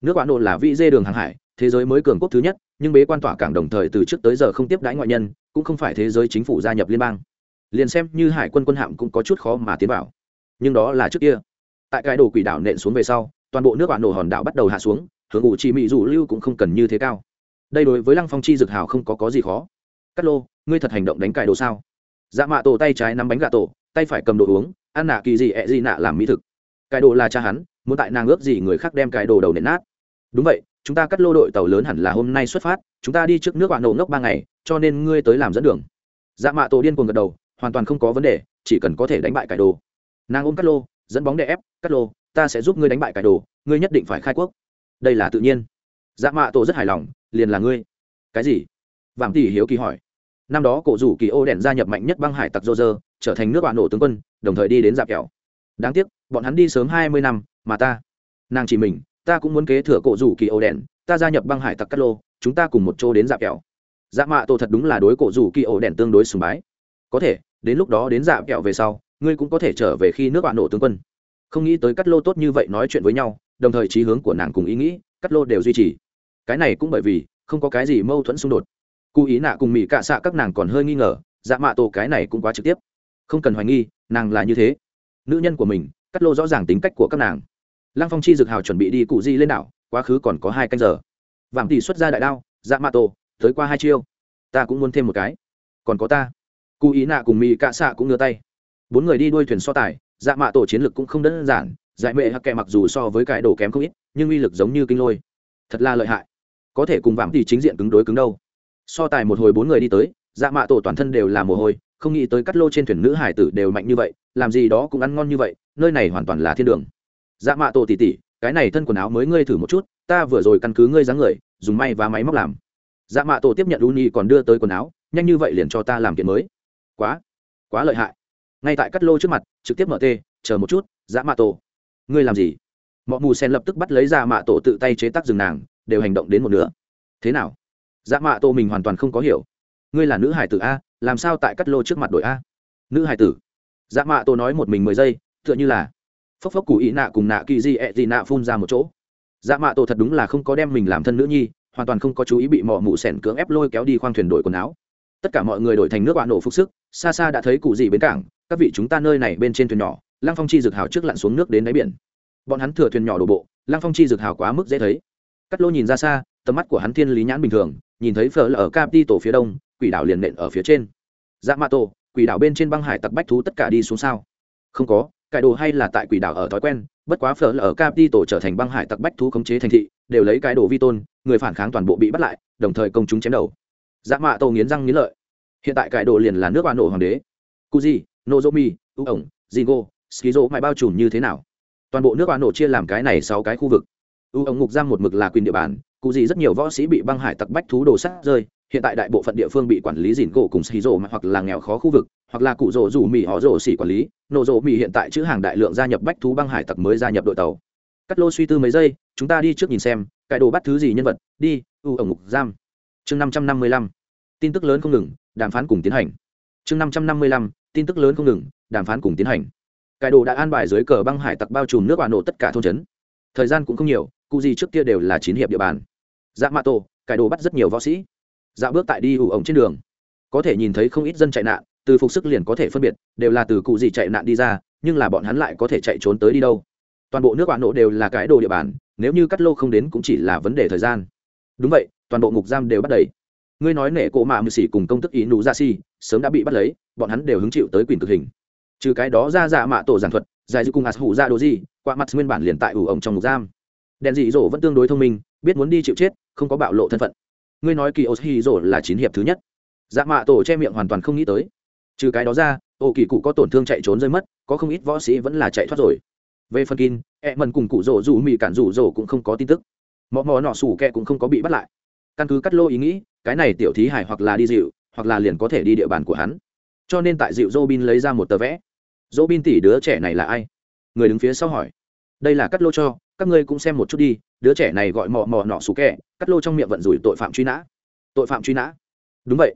Nước bà nổ là vị dê đường hàng hải, thế giới mới cường quốc thứ nhất, nhưng bế quan tỏa cảng đồng thời từ trước tới giờ không tiếp đãi ngoại nhân, cũng không phải thế giới chính phủ gia nhập liên bang liền xem như hải quân quân hạm cũng có chút khó mà tiến vào. Nhưng đó là trước kia. Tại cái đồ quỷ đảo nện xuống về sau, toàn bộ nước bạn nổ hòn đảo bắt đầu hạ xuống, hướng ủ chỉ mỹ dù lưu cũng không cần như thế cao. Đây đối với lăng phong chi dược hào không có có gì khó. Cắt lô, ngươi thật hành động đánh cải đồ sao? Dạ mạ tổ tay trái nắm bánh gà tổ, tay phải cầm đồ uống, ăn nạ kỳ gì ẹ gì nạ làm mỹ thực. Cải đồ là cha hắn, muốn tại nàng ước gì người khác đem cải đồ đầu nện nát. Đúng vậy, chúng ta cắt lô đội tàu lớn hẳn là hôm nay xuất phát, chúng ta đi trước nước bạn nổ ngốc ba ngày, cho nên ngươi tới làm dẫn đường. Dạ mạ tổ điên cuồng gật đầu hoàn toàn không có vấn đề, chỉ cần có thể đánh bại cải đồ. Nàng ôm cắt lô, dẫn bóng đè ép cắt lô, ta sẽ giúp ngươi đánh bại cải đồ, ngươi nhất định phải khai quốc. Đây là tự nhiên. Dạ mạ tổ rất hài lòng, liền là ngươi. Cái gì? Vàng tỷ hiếu kỳ hỏi. Năm đó cổ rủ kỳ ô đèn gia nhập mạnh nhất băng hải tặc dô dơ trở thành nước bạn nổ tướng quân, đồng thời đi đến dạp kẹo. Đáng tiếc, bọn hắn đi sớm hai mươi năm, mà ta, nàng chỉ mình, ta cũng muốn kế thừa cổ rủ kỳ ô đèn, ta gia nhập băng hải tặc cát lô, chúng ta cùng một chỗ đến dạp kẹo. Dạ mạ tổ thật đúng là đối cổ rủ kỳ ô đèn tương đối sùng bái. Có thể đến lúc đó đến dạ kẹo về sau, ngươi cũng có thể trở về khi nước bạn nổ tướng quân. Không nghĩ tới cắt lô tốt như vậy nói chuyện với nhau, đồng thời trí hướng của nàng cùng ý nghĩ, cắt lô đều duy trì. Cái này cũng bởi vì, không có cái gì mâu thuẫn xung đột. Cụ ý nạ cùng mỹ cạ xạ các nàng còn hơi nghi ngờ dạ mạ tổ cái này cũng quá trực tiếp. Không cần hoài nghi, nàng là như thế. Nữ nhân của mình, cắt lô rõ ràng tính cách của các nàng. Lăng phong chi dực hào chuẩn bị đi cụ di lên đảo, quá khứ còn có hai canh giờ. Vàng tỷ xuất ra đại đao dạ mạ tổ, tới qua hai chiêu. Ta cũng muốn thêm một cái. Còn có ta cụ ý nạ cùng mỹ cạ xạ cũng ngửa tay. Bốn người đi đuôi thuyền so tài dạ mạ tổ chiến lực cũng không đơn giản, giải mệ hắc kệ mặc dù so với cải đồ kém không ít, nhưng uy lực giống như kinh lôi. Thật là lợi hại. Có thể cùng vạm thì chính diện cứng đối cứng đâu. So tài một hồi bốn người đi tới dạ mạ tổ toàn thân đều là mồ hôi, không nghĩ tới cắt lô trên thuyền nữ hải tử đều mạnh như vậy, làm gì đó cũng ăn ngon như vậy, nơi này hoàn toàn là thiên đường. Dạ mạ tổ tỉ tỉ, cái này thân quần áo mới ngươi thử một chút, ta vừa rồi căn cứ ngươi dáng người, dùng may và máy móc làm. Dạ mạ tổ tiếp nhận u nhi còn đưa tới quần áo, nhanh như vậy liền cho ta làm kiện mới quá quá lợi hại. Ngay tại cắt lô trước mặt, trực tiếp mở tê, chờ một chút dạ mạ tổ. Ngươi làm gì? Mọi mù sen lập tức bắt lấy ra mạ tổ tự tay chế tác rừng nàng, đều hành động đến một nửa. Thế nào? Dạ mạ tổ mình hoàn toàn không có hiểu. Ngươi là nữ hải tử a, làm sao tại cắt lô trước mặt đội a? Nữ hải tử. Dạ mạ tổ nói một mình mười giây, tựa như là phốc phốc cụ ý nạ cùng nạ kỳ di ẹ gì nạ phun ra một chỗ. Dạ mạ tổ thật đúng là không có đem mình làm thân nữ nhi, hoàn toàn không có chú ý bị mỏ mụ sẻn cưỡng ép lôi kéo đi khoang thuyền đổi quần áo tất cả mọi người đổi thành nước bạn nổ phục sức, xa xa đã thấy cụ gì bến cảng, các vị chúng ta nơi này bên trên thuyền nhỏ, lăng phong chi Dực hào trước lặn xuống nước đến đáy biển. Bọn hắn thừa thuyền nhỏ đổ bộ, lăng phong chi Dực hào quá mức dễ thấy. Cắt lô nhìn ra xa, tầm mắt của hắn thiên lý nhãn bình thường, nhìn thấy phở là ở cap đi tổ phía đông, quỷ đảo liền nện ở phía trên. Dạ mạ tổ, quỷ đảo bên trên băng hải tặc bách thú tất cả đi xuống sao? Không có, cải đồ hay là tại quỷ đảo ở thói quen, bất quá phở là ở cap đi tổ trở thành băng hải tặc bách thú khống chế thành thị, đều lấy cái đồ vi tôn, người phản kháng toàn bộ bị bắt lại, đồng thời công chúng chém đầu. Dạ mạ tổ nghiến răng nghiến lợi hiện tại cải đồ liền là nước oan nổ hoàng đế. Kuji, nozomi u ổng jingo, skizo mãi bao trùm như thế nào? Toàn bộ nước oan nổ chia làm cái này sáu cái khu vực. U ổng ngục giam một mực là quyền địa bàn, kuji rất nhiều võ sĩ bị băng hải tặc bách thú đồ sắt rơi. Hiện tại đại bộ phận địa phương bị quản lý dìn gỗ cùng xì rổ hoặc là nghèo khó khu vực, hoặc là cụ rổ rủ mì họ rổ xỉ quản lý. Nổ rổ mì hiện tại chữ hàng đại lượng gia nhập bách thú băng hải tặc mới gia nhập đội tàu. Cắt lô suy tư mấy giây, chúng ta đi trước nhìn xem, cái đồ bắt thứ gì nhân vật? Đi u ổng ngục giam. Chương năm trăm năm mươi lăm. Tin tức lớn không ngừng đàm phán cùng tiến hành. Chương năm trăm năm mươi lăm, tin tức lớn không ngừng, đàm phán cùng tiến hành. Cải đồ đã an bài dưới cờ băng hải tặc bao trùm nước bà nổ tất cả thôn trấn. Thời gian cũng không nhiều, cụ gì trước kia đều là chín hiệp địa bàn. Dạ mạ tổ, cải đồ bắt rất nhiều võ sĩ. Dạo bước tại đi ủ ổng trên đường. Có thể nhìn thấy không ít dân chạy nạn, từ phục sức liền có thể phân biệt, đều là từ cụ gì chạy nạn đi ra, nhưng là bọn hắn lại có thể chạy trốn tới đi đâu. Toàn bộ nước bạn nổ đều là cái đồ địa bàn, nếu như cắt lô không đến cũng chỉ là vấn đề thời gian. Đúng vậy, toàn bộ ngục giam đều bắt đầy ngươi nói nể cổ mạ mười xỉ cùng công tức ý nụ ra si, sớm đã bị bắt lấy, bọn hắn đều hứng chịu tới quyền cực hình. Trừ cái đó ra dạ mạ tổ giản thuật dài dư cùng ạt hủ ra đồ gì, qua mặt nguyên bản liền tại ủ ổng trong ngục giam. Đèn dị dỗ vẫn tương đối thông minh, biết muốn đi chịu chết, không có bạo lộ thân phận. Ngươi nói kỳ ô hi dỗ là chín hiệp thứ nhất. Dạ mạ tổ che miệng hoàn toàn không nghĩ tới. Trừ cái đó ra, ô kỳ cụ có tổn thương chạy trốn rơi mất, có không ít võ sĩ vẫn là chạy thoát rồi. Về phần kin e mần cùng cụ rỗ dù mị cản rủ rỗ cũng không có tin tức. Mò mò nọ sủ kẹ cũng không có bị bắt lại căn cứ cắt lô ý nghĩ, cái này tiểu thí hải hoặc là đi dịu, hoặc là liền có thể đi địa bàn của hắn. Cho nên tại dịu dô bin lấy ra một tờ vẽ. Dô bin tỷ đứa trẻ này là ai? Người đứng phía sau hỏi. Đây là cắt lô cho, các ngươi cũng xem một chút đi, đứa trẻ này gọi mò mò nọ xù kẹ, cắt lô trong miệng vận rủi tội phạm truy nã. Tội phạm truy nã. Đúng vậy.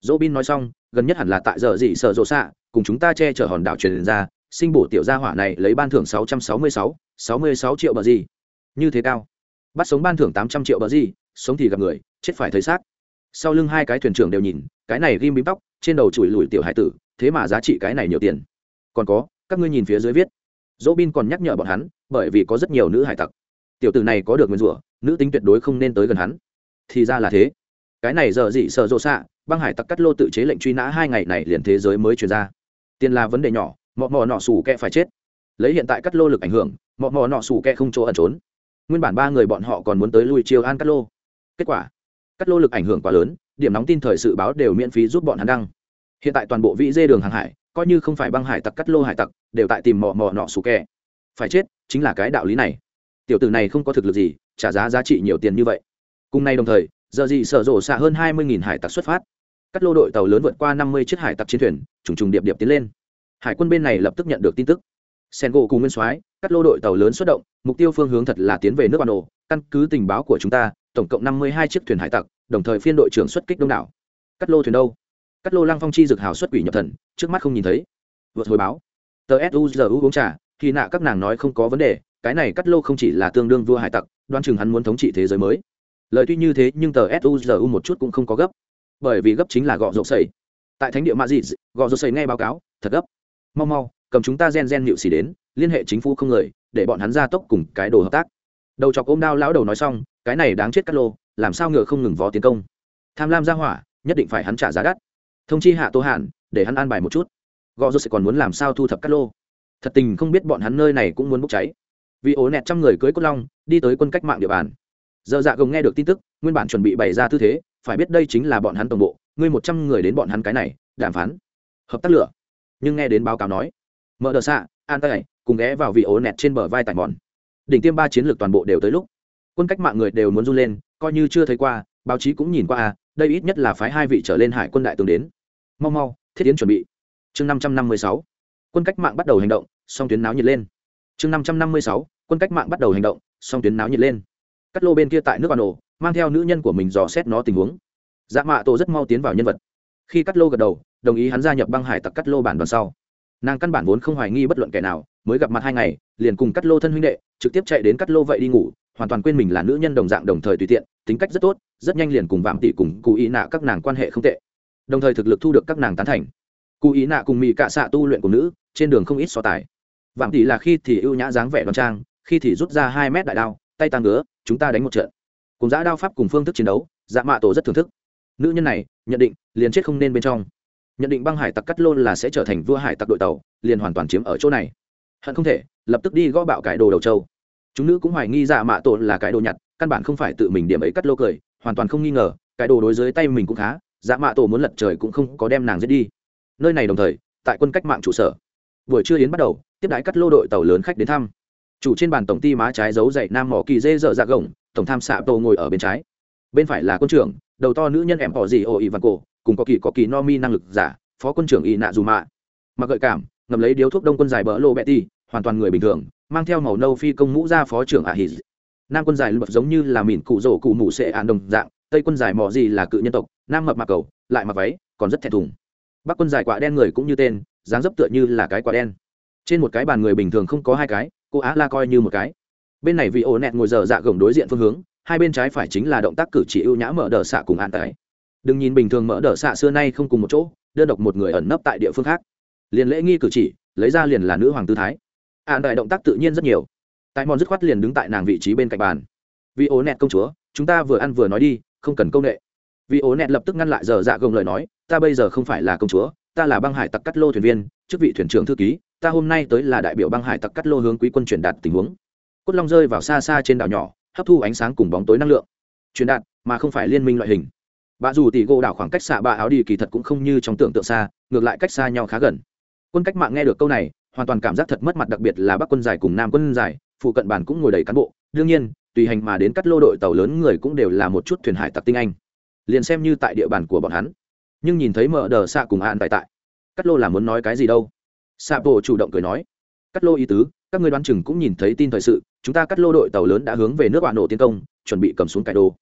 Dô bin nói xong, gần nhất hẳn là tại giờ gì sợ rộ xạ, cùng chúng ta che chở hòn đảo truyền ra, sinh bổ tiểu gia hỏa này lấy ban thưởng sáu trăm sáu mươi sáu sáu mươi sáu triệu bờ gì. Như thế cao. Bắt sống ban thưởng tám trăm triệu bờ gì sống thì gặp người, chết phải thấy xác. Sau lưng hai cái thuyền trưởng đều nhìn, cái này ghim bím tóc, trên đầu chùi lùi tiểu hải tử, thế mà giá trị cái này nhiều tiền. Còn có, các ngươi nhìn phía dưới viết. Dỗ bin còn nhắc nhở bọn hắn, bởi vì có rất nhiều nữ hải tặc. Tiểu tử này có được nguyên rủa, nữ tính tuyệt đối không nên tới gần hắn. Thì ra là thế. Cái này giờ dị sợ rộ xạ, băng hải tặc cắt lô tự chế lệnh truy nã hai ngày này liền thế giới mới truyền ra. Tiền là vấn đề nhỏ, mọ mò nọ sủ kẹ phải chết. Lấy hiện tại cắt lô lực ảnh hưởng, mọ mò nọ sủ kẹ không chỗ ẩn trốn. Nguyên bản ba người bọn họ còn muốn tới lui chiêu an cắt lô kết quả, cắt lô lực ảnh hưởng quá lớn, điểm nóng tin thời sự báo đều miễn phí giúp bọn hắn đăng. Hiện tại toàn bộ vĩ dê đường hàng hải, coi như không phải băng hải tặc cắt lô hải tặc, đều tại tìm mò mò nọ sủ kẹ phải chết, chính là cái đạo lý này. Tiểu tử này không có thực lực gì, trả giá giá trị nhiều tiền như vậy. Cùng nay đồng thời, giờ gì sở rộ xạ hơn hai mươi hải tặc xuất phát. Cắt lô đội tàu lớn vượt qua năm mươi chiếc hải tặc chiến thuyền, trùng trùng điệp điệp tiến lên. Hải quân bên này lập tức nhận được tin tức. Sen gỗ cùng nguyên soái, cắt lô đội tàu lớn xuất động, mục tiêu phương hướng thật là tiến về nước bà ổ căn cứ tình báo của chúng ta tổng cộng năm mươi hai chiếc thuyền hải tặc, đồng thời phiên đội trưởng xuất kích đông đảo. Cắt lô thuyền đâu? Cắt lô lăng phong chi dược hào xuất quỷ nhập thần, trước mắt không nhìn thấy. Vượt hồi báo. Tờ suzu uống trà, khi nạ các nàng nói không có vấn đề, cái này cắt lô không chỉ là tương đương vua hải tặc, đoan chừng hắn muốn thống trị thế giới mới. Lời tuy như thế, nhưng tờ suzu một chút cũng không có gấp. Bởi vì gấp chính là gọ rộp sầy tại thánh địa mạ dị gọ rộp sầy nghe báo cáo, thật gấp. Mau mau, cầm chúng ta gen gen nhịu xì đến, liên hệ chính phủ không người, để bọn hắn ra tốc cùng cái đồ hợp tác đầu chọc ôm đao lão đầu nói xong, cái này đáng chết cắt lô, làm sao ngựa không ngừng vó tiến công. Tham lam ra hỏa, nhất định phải hắn trả giá đắt. Thông chi hạ tô hạn để hắn an bài một chút. Gò rô sẽ còn muốn làm sao thu thập cắt lô? Thật tình không biết bọn hắn nơi này cũng muốn bốc cháy. Vì ố nẹt trăm người cưới cốt long, đi tới quân cách mạng địa bàn. Giờ dạ gồng nghe được tin tức, nguyên bản chuẩn bị bày ra tư thế, phải biết đây chính là bọn hắn tổng bộ, ngươi một trăm người đến bọn hắn cái này, đàm phán. Hợp tác lửa. Nhưng nghe đến báo cáo nói, mở đờ xạ, an tay cùng ghé vào vị ố nẹt trên bờ vai tại mòn đỉnh tiêm ba chiến lược toàn bộ đều tới lúc. Quân cách mạng người đều muốn run lên, coi như chưa thấy qua, báo chí cũng nhìn qua à đây ít nhất là phái hai vị trở lên hải quân đại tướng đến. Mau mau, thiết tiến chuẩn bị. Chương năm trăm năm mươi sáu, quân cách mạng bắt đầu hành động, song tuyến náo nhiệt lên. Chương năm trăm năm mươi sáu, quân cách mạng bắt đầu hành động, song tuyến náo nhiệt lên. Cắt lô bên kia tại nước bà nổ mang theo nữ nhân của mình dò xét nó tình huống. Dạ mạ tổ rất mau tiến vào nhân vật. Khi cắt lô gật đầu, đồng ý hắn gia nhập băng hải tặc cắt lô bản đoàn sau. Nàng căn bản vốn không hoài nghi bất luận kẻ nào mới gặp mặt hai ngày, liền cùng cắt lô thân huynh đệ, trực tiếp chạy đến cắt lô vậy đi ngủ, hoàn toàn quên mình là nữ nhân đồng dạng đồng thời tùy tiện, tính cách rất tốt, rất nhanh liền cùng vạm tỷ cùng cụ ý nạ các nàng quan hệ không tệ. Đồng thời thực lực thu được các nàng tán thành. Cụ ý nạ cùng mỹ cạ xạ tu luyện của nữ, trên đường không ít so tài. Vạm tỷ là khi thì ưu nhã dáng vẻ đoan trang, khi thì rút ra hai mét đại đao, tay tăng ngứa, chúng ta đánh một trận. Cùng giã đao pháp cùng phương thức chiến đấu dạ mạ tổ rất thưởng thức. Nữ nhân này, nhận định, liền chết không nên bên trong. Nhận định băng hải tặc cắt lôn là sẽ trở thành vua hải tặc đội tàu, liền hoàn toàn chiếm ở chỗ này hận không thể, lập tức đi gõ bạo cải đồ đầu châu chúng nữ cũng hoài nghi dạ mạ tổ là cái đồ nhặt, căn bản không phải tự mình điểm ấy cắt lô cười, hoàn toàn không nghi ngờ, cái đồ đối dưới tay mình cũng khá dạ mạ tổ muốn lật trời cũng không có đem nàng giết đi. Nơi này đồng thời, tại quân cách mạng trụ sở. Buổi trưa yến bắt đầu, tiếp đái cắt lô đội tàu lớn khách đến thăm. Chủ trên bàn tổng ty má trái giấu dậy nam mỏ kỳ dê dở dạ gồng, tổng tham xạ tổ ngồi ở bên trái. Bên phải là quân trưởng, đầu to nữ nhân em họ gì ô ỉ văn cổ, cùng có kỳ có kỳ no mi năng lực giả, phó quân trưởng y nạ dù mạ. Mặc gợi cảm ngầm lấy điếu thuốc đông quân dài bỡ lô bẹ ti hoàn toàn người bình thường, mang theo màu nâu phi công mũ ra phó trưởng ả hì nam quân dài lập giống như là mìn cụ rổ cụ mũ sệ ạn đồng dạng, tây quân dài mò gì là cự nhân tộc, nam mập mặc cầu, lại mặc váy, còn rất thẹn thùng. Bắc quân dài quả đen người cũng như tên, dáng dấp tựa như là cái quả đen. Trên một cái bàn người bình thường không có hai cái, cô á la coi như một cái. Bên này vị ổ nẹt ngồi dở dạ gồng đối diện phương hướng, hai bên trái phải chính là động tác cử chỉ ưu nhã mở đờ xạ cùng an tái đừng nhìn bình thường mở đờ xạ xưa nay không cùng một chỗ, đơn độc một người ẩn nấp tại địa phương khác liền lễ nghi cử chỉ, lấy ra liền là nữ hoàng tư thái. Ạn đại động tác tự nhiên rất nhiều. Tại mòn dứt khoát liền đứng tại nàng vị trí bên cạnh bàn. Vị ố nẹt công chúa, chúng ta vừa ăn vừa nói đi, không cần công nghệ. Vị ố nẹt lập tức ngăn lại giờ dạ gồng lời nói, ta bây giờ không phải là công chúa, ta là băng hải tặc cắt lô thuyền viên, chức vị thuyền trưởng thư ký, ta hôm nay tới là đại biểu băng hải tặc cắt lô hướng quý quân truyền đạt tình huống. Cốt long rơi vào xa xa trên đảo nhỏ, hấp thu ánh sáng cùng bóng tối năng lượng. Truyền đạt, mà không phải liên minh loại hình. Bà dù tỷ gỗ đảo khoảng cách xạ ba áo đi kỳ thật cũng không như trong tưởng tượng xa, ngược lại cách xa nhau khá gần quân cách mạng nghe được câu này, hoàn toàn cảm giác thật mất mặt, đặc biệt là bắc quân giải cùng nam quân giải, phụ cận bản cũng ngồi đầy cán bộ. Đương nhiên, tùy hành mà đến cắt lô đội tàu lớn người cũng đều là một chút thuyền hải tặc tinh anh. Liền xem như tại địa bàn của bọn hắn. Nhưng nhìn thấy mở đờ xạ cùng hạn tại tại, cắt lô là muốn nói cái gì đâu? Xạ bộ chủ động cười nói, cắt lô ý tứ, các ngươi đoán chừng cũng nhìn thấy tin thời sự, chúng ta cắt lô đội tàu lớn đã hướng về nước bạn nổ tiến công, chuẩn bị cầm xuống cải đồ.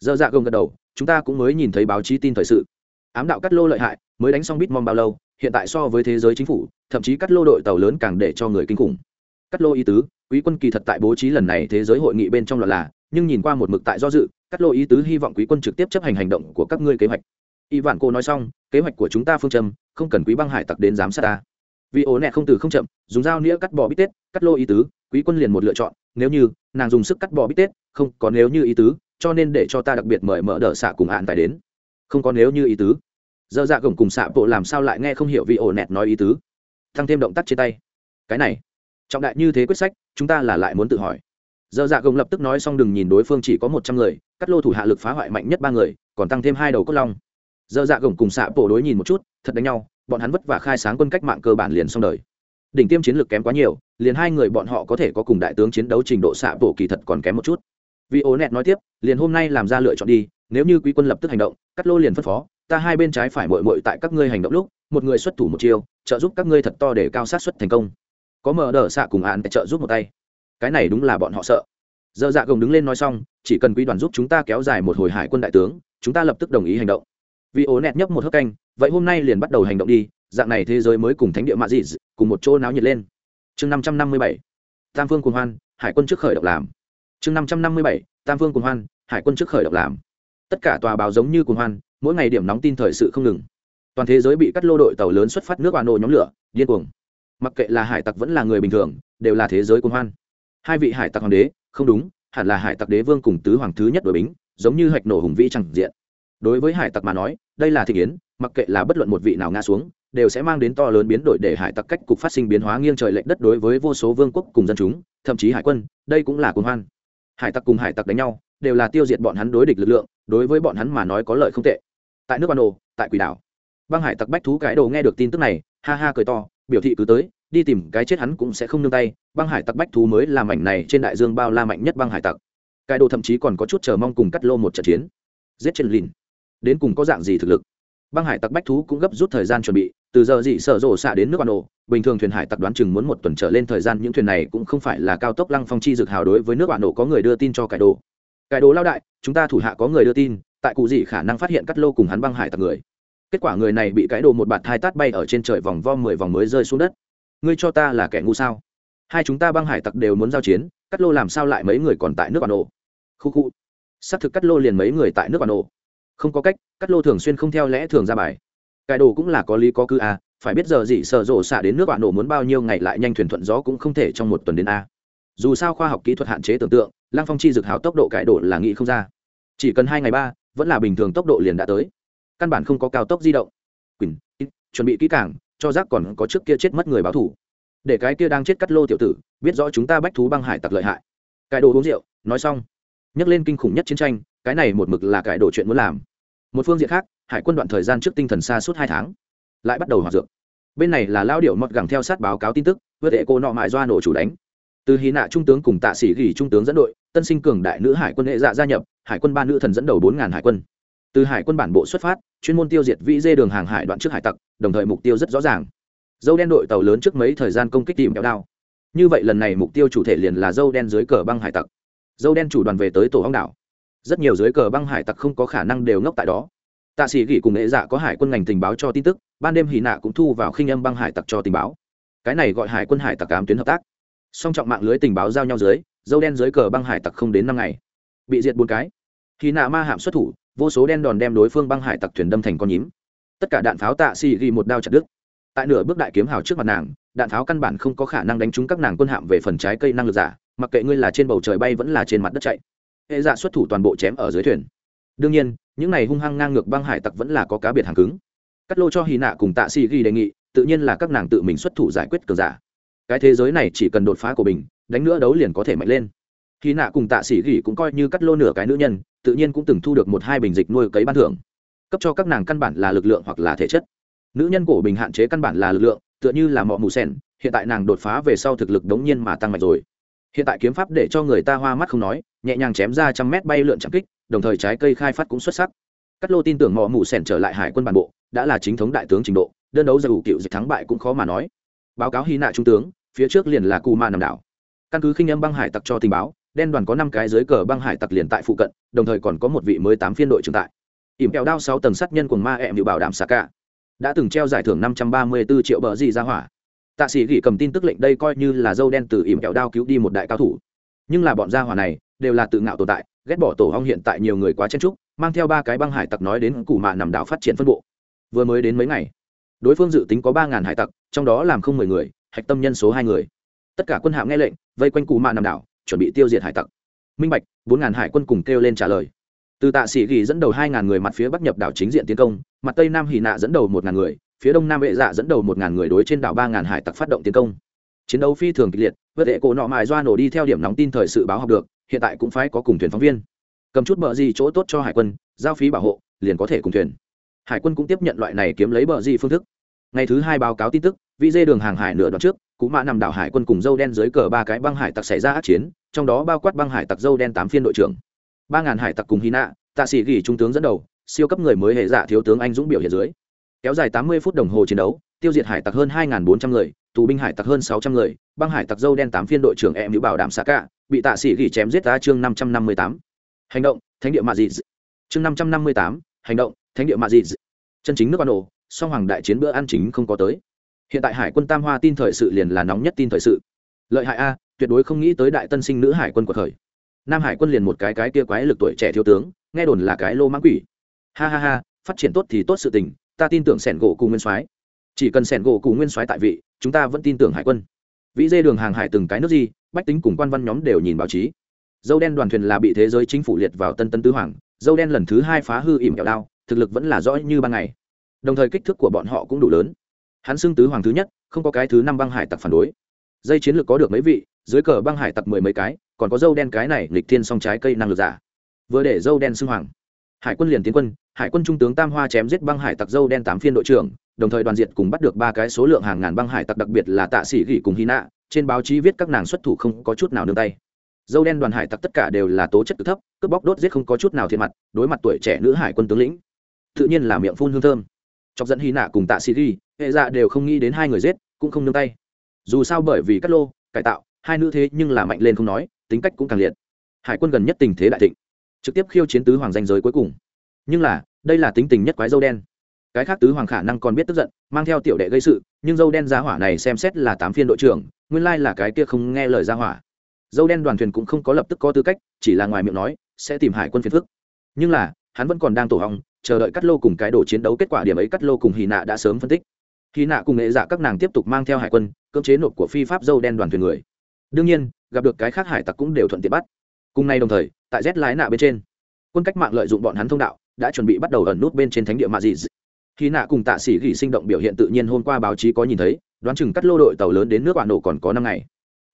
Dơ dạ gông gật đầu, chúng ta cũng mới nhìn thấy báo chí tin thời sự. Ám đạo cắt lô lợi hại, mới đánh xong bít mong bao lâu hiện tại so với thế giới chính phủ, thậm chí cắt lô đội tàu lớn càng để cho người kinh khủng. Cắt lô ý tứ, quý quân kỳ thật tại bố trí lần này thế giới hội nghị bên trong loạt là, nhưng nhìn qua một mực tại do dự, cắt lô ý tứ hy vọng quý quân trực tiếp chấp hành hành động của các ngươi kế hoạch. Y vạn cô nói xong, kế hoạch của chúng ta phương châm, không cần quý băng hải tặc đến giám sát ta. Vì ổ nẹ không từ không chậm, dùng dao nĩa cắt bỏ bít tết, cắt lô ý tứ, quý quân liền một lựa chọn, nếu như, nàng dùng sức cắt bỏ bít tết, không có nếu như ý tứ, cho nên để cho ta đặc biệt mời mở đỡ xạ cùng hạn tài đến. Không có nếu như ý tứ dơ dạ gồng cùng xạ bộ làm sao lại nghe không hiểu vì ổ nẹt nói ý tứ. Thăng thêm động tác trên tay. Cái này. Trọng đại như thế quyết sách, chúng ta là lại muốn tự hỏi. Dơ dạ gồng lập tức nói xong đừng nhìn đối phương chỉ có một trăm người, cắt lô thủ hạ lực phá hoại mạnh nhất ba người, còn tăng thêm hai đầu cốt long. Dơ dạ gồng cùng xạ bộ đối nhìn một chút, thật đánh nhau, bọn hắn vất vả khai sáng quân cách mạng cơ bản liền xong đời. Đỉnh tiêm chiến lược kém quá nhiều, liền hai người bọn họ có thể có cùng đại tướng chiến đấu trình độ xạ bộ kỳ thật còn kém một chút. Vì ố nẹt nói tiếp, liền hôm nay làm ra lựa chọn đi, nếu như quý quân lập tức hành động, cắt lô liền phân phó ta hai bên trái phải mội mội tại các ngươi hành động lúc, một người xuất thủ một chiêu, trợ giúp các ngươi thật to để cao sát xuất thành công. Có mở đờ xạ cùng án trợ giúp một tay. Cái này đúng là bọn họ sợ. Dơ dạ gồng đứng lên nói xong, chỉ cần quý đoàn giúp chúng ta kéo dài một hồi hải quân đại tướng, chúng ta lập tức đồng ý hành động. Vì ố nẹt nhấp một hớp canh, vậy hôm nay liền bắt đầu hành động đi, dạng này thế giới mới cùng thánh địa mạ dị cùng một chỗ náo nhiệt lên. Chương năm trăm năm mươi bảy, tam phương cùng hoan, hải quân trước khởi động làm. Chương năm trăm năm mươi bảy, tam phương cùng hoan, hải quân trước khởi động làm. Tất cả tòa báo giống như cùng hoan mỗi ngày điểm nóng tin thời sự không ngừng. Toàn thế giới bị cắt lô đội tàu lớn xuất phát nước bà Nội nhóm lửa, điên cuồng. Mặc kệ là hải tặc vẫn là người bình thường, đều là thế giới cùng hoan. Hai vị hải tặc hoàng đế, không đúng, hẳn là hải tặc đế vương cùng tứ hoàng thứ nhất đội bính, giống như hạch nổ hùng vĩ chẳng diện. Đối với hải tặc mà nói, đây là thị kiến mặc kệ là bất luận một vị nào ngã xuống, đều sẽ mang đến to lớn biến đổi để hải tặc cách cục phát sinh biến hóa nghiêng trời lệch đất đối với vô số vương quốc cùng dân chúng, thậm chí hải quân, đây cũng là cuồng hoan. Hải tặc cùng hải tặc đánh nhau, đều là tiêu diệt bọn hắn đối địch lực lượng đối với bọn hắn mà nói có lợi không tệ. Tại nước ban đồ tại quỷ đảo, băng hải tặc bách thú cái đồ nghe được tin tức này, ha ha cười to, biểu thị cứ tới, đi tìm cái chết hắn cũng sẽ không nương tay, băng hải tặc bách thú mới làm mảnh này trên đại dương bao la mạnh nhất băng hải tặc. Cái đồ thậm chí còn có chút chờ mong cùng cắt lô một trận chiến. Giết chân lìn. Đến cùng có dạng gì thực lực? Băng hải tặc bách thú cũng gấp rút thời gian chuẩn bị, từ giờ dị sở rộ xạ đến nước ban đồ bình thường thuyền hải tặc đoán chừng muốn một tuần trở lên thời gian, những thuyền này cũng không phải là cao tốc lăng phong chi dược hào đối với nước bạn nổ có người đưa tin cho cải đồ. Cái đồ lao đại, chúng ta thủ hạ có người đưa tin, tại cụ gì khả năng phát hiện cắt lô cùng hắn băng hải tặc người. Kết quả người này bị cái đồ một bạt hai tát bay ở trên trời vòng vo mười vòng mới rơi xuống đất. Ngươi cho ta là kẻ ngu sao? Hai chúng ta băng hải tặc đều muốn giao chiến, cắt lô làm sao lại mấy người còn tại nước bản nổ khu khu. Xác thực cắt lô liền mấy người tại nước bản nổ không có cách, cắt lô thường xuyên không theo lẽ thường ra bài. Cái đồ cũng là có lý có cư a à, phải biết giờ gì sợ rộ xả đến nước bà nổ muốn bao nhiêu ngày lại nhanh thuyền thuận gió cũng không thể trong một tuần đến a dù sao khoa học kỹ thuật hạn chế tưởng tượng lang phong chi dược hào tốc độ cải độ là nghĩ không ra. Chỉ cần hai ngày ba, vẫn là bình thường tốc độ liền đã tới. Căn bản không có cao tốc di động. Quỳnh chuẩn bị kỹ càng, cho rác còn có trước kia chết mất người báo thủ. Để cái kia đang chết cắt lô tiểu tử, biết rõ chúng ta bách thú băng hải tặc lợi hại. Cải đồ uống rượu, nói xong. Nhắc lên kinh khủng nhất chiến tranh, cái này một mực là cải đồ chuyện muốn làm. Một phương diện khác, hải quân đoạn thời gian trước tinh thần xa suốt hai tháng, lại bắt đầu hoạt dược. Bên này là lao điệu mọt gẳng theo sát báo cáo tin tức vượt hệ cô nọ mại doa nổ chủ đánh từ hy nạ trung tướng cùng tạ sĩ gỉ trung tướng dẫn đội, tân sinh cường đại nữ hải quân hệ dạ gia nhập, hải quân ba nữ thần dẫn đầu bốn ngàn hải quân. Từ hải quân bản bộ xuất phát, chuyên môn tiêu diệt vĩ dê đường hàng hải đoạn trước hải tặc, đồng thời mục tiêu rất rõ ràng. Dâu đen đội tàu lớn trước mấy thời gian công kích tìm kéo đao. Như vậy lần này mục tiêu chủ thể liền là dâu đen dưới cờ băng hải tặc. Dâu đen chủ đoàn về tới tổ hóng đảo. Rất nhiều dưới cờ băng hải tặc không có khả năng đều ngốc tại đó. Tạ sĩ gỉ cùng nghệ dạ có hải quân ngành tình báo cho tin tức, ban đêm hì nạ cũng thu vào khinh âm băng hải tặc cho tình báo. Cái này gọi hải quân hải tặc cám tuyến hợp tác song trọng mạng lưới tình báo giao nhau dưới, dâu đen dưới cờ băng hải tặc không đến năm ngày. Bị diệt bốn cái. Khi nạ ma hạm xuất thủ, vô số đen đòn đem đối phương băng hải tặc thuyền đâm thành con nhím. Tất cả đạn pháo tạ xì ghi một đao chặt đứt. Tại nửa bước đại kiếm hào trước mặt nàng, đạn pháo căn bản không có khả năng đánh trúng các nàng quân hạm về phần trái cây năng lực giả, mặc kệ ngươi là trên bầu trời bay vẫn là trên mặt đất chạy. Hệ dạ xuất thủ toàn bộ chém ở dưới thuyền. Đương nhiên, những này hung hăng ngang ngược băng hải tặc vẫn là có cá biệt hàng cứng. Cắt lô cho hy nạ cùng tạ xì ghi đề nghị, tự nhiên là các nàng tự mình xuất thủ giải quyết cờ giả cái thế giới này chỉ cần đột phá của mình, đánh nữa đấu liền có thể mạnh lên. Khi nạ cùng tạ sĩ gỉ cũng coi như cắt lô nửa cái nữ nhân, tự nhiên cũng từng thu được một hai bình dịch nuôi cấy ban thưởng. Cấp cho các nàng căn bản là lực lượng hoặc là thể chất. Nữ nhân cổ bình hạn chế căn bản là lực lượng, tựa như là mọ mù sen hiện tại nàng đột phá về sau thực lực đống nhiên mà tăng mạnh rồi. Hiện tại kiếm pháp để cho người ta hoa mắt không nói, nhẹ nhàng chém ra trăm mét bay lượn chạm kích, đồng thời trái cây khai phát cũng xuất sắc. Cắt lô tin tưởng mọ mù sen trở lại hải quân bản bộ, đã là chính thống đại tướng trình độ, đơn đấu giải ủ cựu dịch thắng bại cũng khó mà nói báo cáo hy nạ trung tướng, phía trước liền là cù ma nằm đảo. Căn cứ khinh âm băng hải tặc cho tình báo, đen đoàn có năm cái dưới cờ băng hải tặc liền tại phụ cận, đồng thời còn có một vị mới tám phiên đội trưởng tại. Ỉm kẹo đao sáu tầng sát nhân của ma em bị bảo đảm xà cả. Đã từng treo giải thưởng năm trăm ba mươi bốn triệu bờ gì ra hỏa. Tạ sĩ gỉ cầm tin tức lệnh đây coi như là dâu đen từ ỉm kẹo đao cứu đi một đại cao thủ. Nhưng là bọn gia hỏa này, đều là tự ngạo tồn tại, ghét bỏ tổ hong hiện tại nhiều người quá chen trúc mang theo ba cái băng hải tặc nói đến củ mạ nằm đảo phát triển phân bộ. Vừa mới đến mấy ngày đối phương dự tính có ba ngàn hải tặc, trong đó làm không mười người, hạch tâm nhân số hai người. Tất cả quân hạm nghe lệnh, vây quanh cù mạ nằm đảo, chuẩn bị tiêu diệt hải tặc. Minh bạch, bốn ngàn hải quân cùng kêu lên trả lời. Từ tạ sĩ ghi dẫn đầu hai ngàn người mặt phía bắc nhập đảo chính diện tiến công, mặt tây nam hì nạ dẫn đầu một ngàn người, phía đông nam vệ dạ dẫn đầu một ngàn người đối trên đảo ba ngàn hải tặc phát động tiến công. Chiến đấu phi thường kịch liệt vượt hệ cổ nọ mài doa nổ đi theo điểm nóng tin thời sự báo học được, hiện tại cũng phải có cùng thuyền phóng viên. Cầm chút bờ gì chỗ tốt cho hải quân, giao phí bảo hộ, liền có thể cùng thuyền hải quân cũng tiếp nhận loại này kiếm lấy bờ gì phương thức. Ngày thứ hai báo cáo tin tức, vị dê đường hàng hải nửa đoạn trước, cú mã nằm đảo hải quân cùng dâu đen dưới cờ ba cái băng hải tặc xảy ra ác chiến, trong đó bao quát băng hải tặc dâu đen tám phiên đội trưởng. Ba ngàn hải tặc cùng hy nạ tạ sĩ ghi trung tướng dẫn đầu, siêu cấp người mới hệ giả thiếu tướng anh dũng biểu hiện dưới. Kéo dài tám mươi phút đồng hồ chiến đấu, tiêu diệt hải tặc hơn hai bốn trăm người, tù binh hải tặc hơn sáu trăm người, băng hải tặc dâu đen tám phiên đội trưởng em nữ bảo đảm xạ cả, bị tạ sĩ ghi chém giết ra chương năm trăm năm mươi tám. Hành động, thánh địa mạ dị. Chương năm trăm năm mươi tám, hành động thánh địa mạ dị chân chính nước ban ổ song hoàng đại chiến bữa ăn chính không có tới. Hiện tại hải quân tam hoa tin thời sự liền là nóng nhất tin thời sự. Lợi hại a, tuyệt đối không nghĩ tới đại tân sinh nữ hải quân của thời nam hải quân liền một cái cái kia quái lực tuổi trẻ thiếu tướng, nghe đồn là cái lô mãng quỷ. Ha ha ha, phát triển tốt thì tốt sự tình, ta tin tưởng sẻn gỗ cù nguyên soái. Chỉ cần sẻn gỗ cù nguyên soái tại vị, chúng ta vẫn tin tưởng hải quân. Vĩ dê đường hàng hải từng cái nước gì, bách tính cùng quan văn nhóm đều nhìn báo chí. Dâu đen đoàn thuyền là bị thế giới chính phủ liệt vào tân tân tứ hoàng, dâu đen lần thứ hai phá hư ỉm kẹo đao thực lực vẫn là rõ như ban ngày. Đồng thời kích thước của bọn họ cũng đủ lớn. Hắn xưng tứ hoàng thứ nhất, không có cái thứ năm băng hải tặc phản đối. Dây chiến lược có được mấy vị, dưới cờ băng hải tặc mười mấy cái, còn có dâu đen cái này lịch thiên song trái cây năng lực giả. Vừa để dâu đen xưng hoàng. Hải quân liền tiến quân, hải quân trung tướng tam hoa chém giết băng hải tặc dâu đen tám phiên đội trưởng, đồng thời đoàn diệt cùng bắt được ba cái số lượng hàng ngàn băng hải tặc, đặc biệt là tạ sĩ gỉ cùng hy nạ trên báo chí viết các nàng xuất thủ không có chút nào nương tay. Dâu đen đoàn hải tặc tất cả đều là tố chất cực thấp, cướp bóc đốt giết không có chút nào thiệt mặt, đối mặt tuổi trẻ nữ hải quân tướng lĩnh tự nhiên là miệng phun hương thơm. Chọc dẫn hy nạ cùng tạ sĩ ghi, hệ dạ đều không nghĩ đến hai người giết, cũng không nương tay. Dù sao bởi vì cắt lô, cải tạo, hai nữ thế nhưng là mạnh lên không nói, tính cách cũng càng liệt. Hải quân gần nhất tình thế đại thịnh, trực tiếp khiêu chiến tứ hoàng danh giới cuối cùng. Nhưng là, đây là tính tình nhất quái dâu đen. Cái khác tứ hoàng khả năng còn biết tức giận, mang theo tiểu đệ gây sự, nhưng dâu đen giá hỏa này xem xét là tám phiên đội trưởng, nguyên lai là cái kia không nghe lời giá hỏa. Dâu đen đoàn thuyền cũng không có lập tức có tư cách, chỉ là ngoài miệng nói, sẽ tìm hải quân phiền phức. Nhưng là, hắn vẫn còn đang tổ hong chờ đợi cắt lô cùng cái đồ chiến đấu kết quả điểm ấy cắt lô cùng hy nạ đã sớm phân tích. Hy nạ cùng nghệ dạ các nàng tiếp tục mang theo hải quân, cưỡng chế nộp của phi pháp dâu đen đoàn thuyền người. Đương nhiên, gặp được cái khác hải tặc cũng đều thuận tiện bắt. Cùng nay đồng thời, tại z lái nạ bên trên, quân cách mạng lợi dụng bọn hắn thông đạo, đã chuẩn bị bắt đầu ẩn nút bên trên thánh địa mạ dị khi nạ cùng tạ sĩ gỉ sinh động biểu hiện tự nhiên hôm qua báo chí có nhìn thấy, đoán chừng cắt lô đội tàu lớn đến nước bạn nổ còn có năm ngày.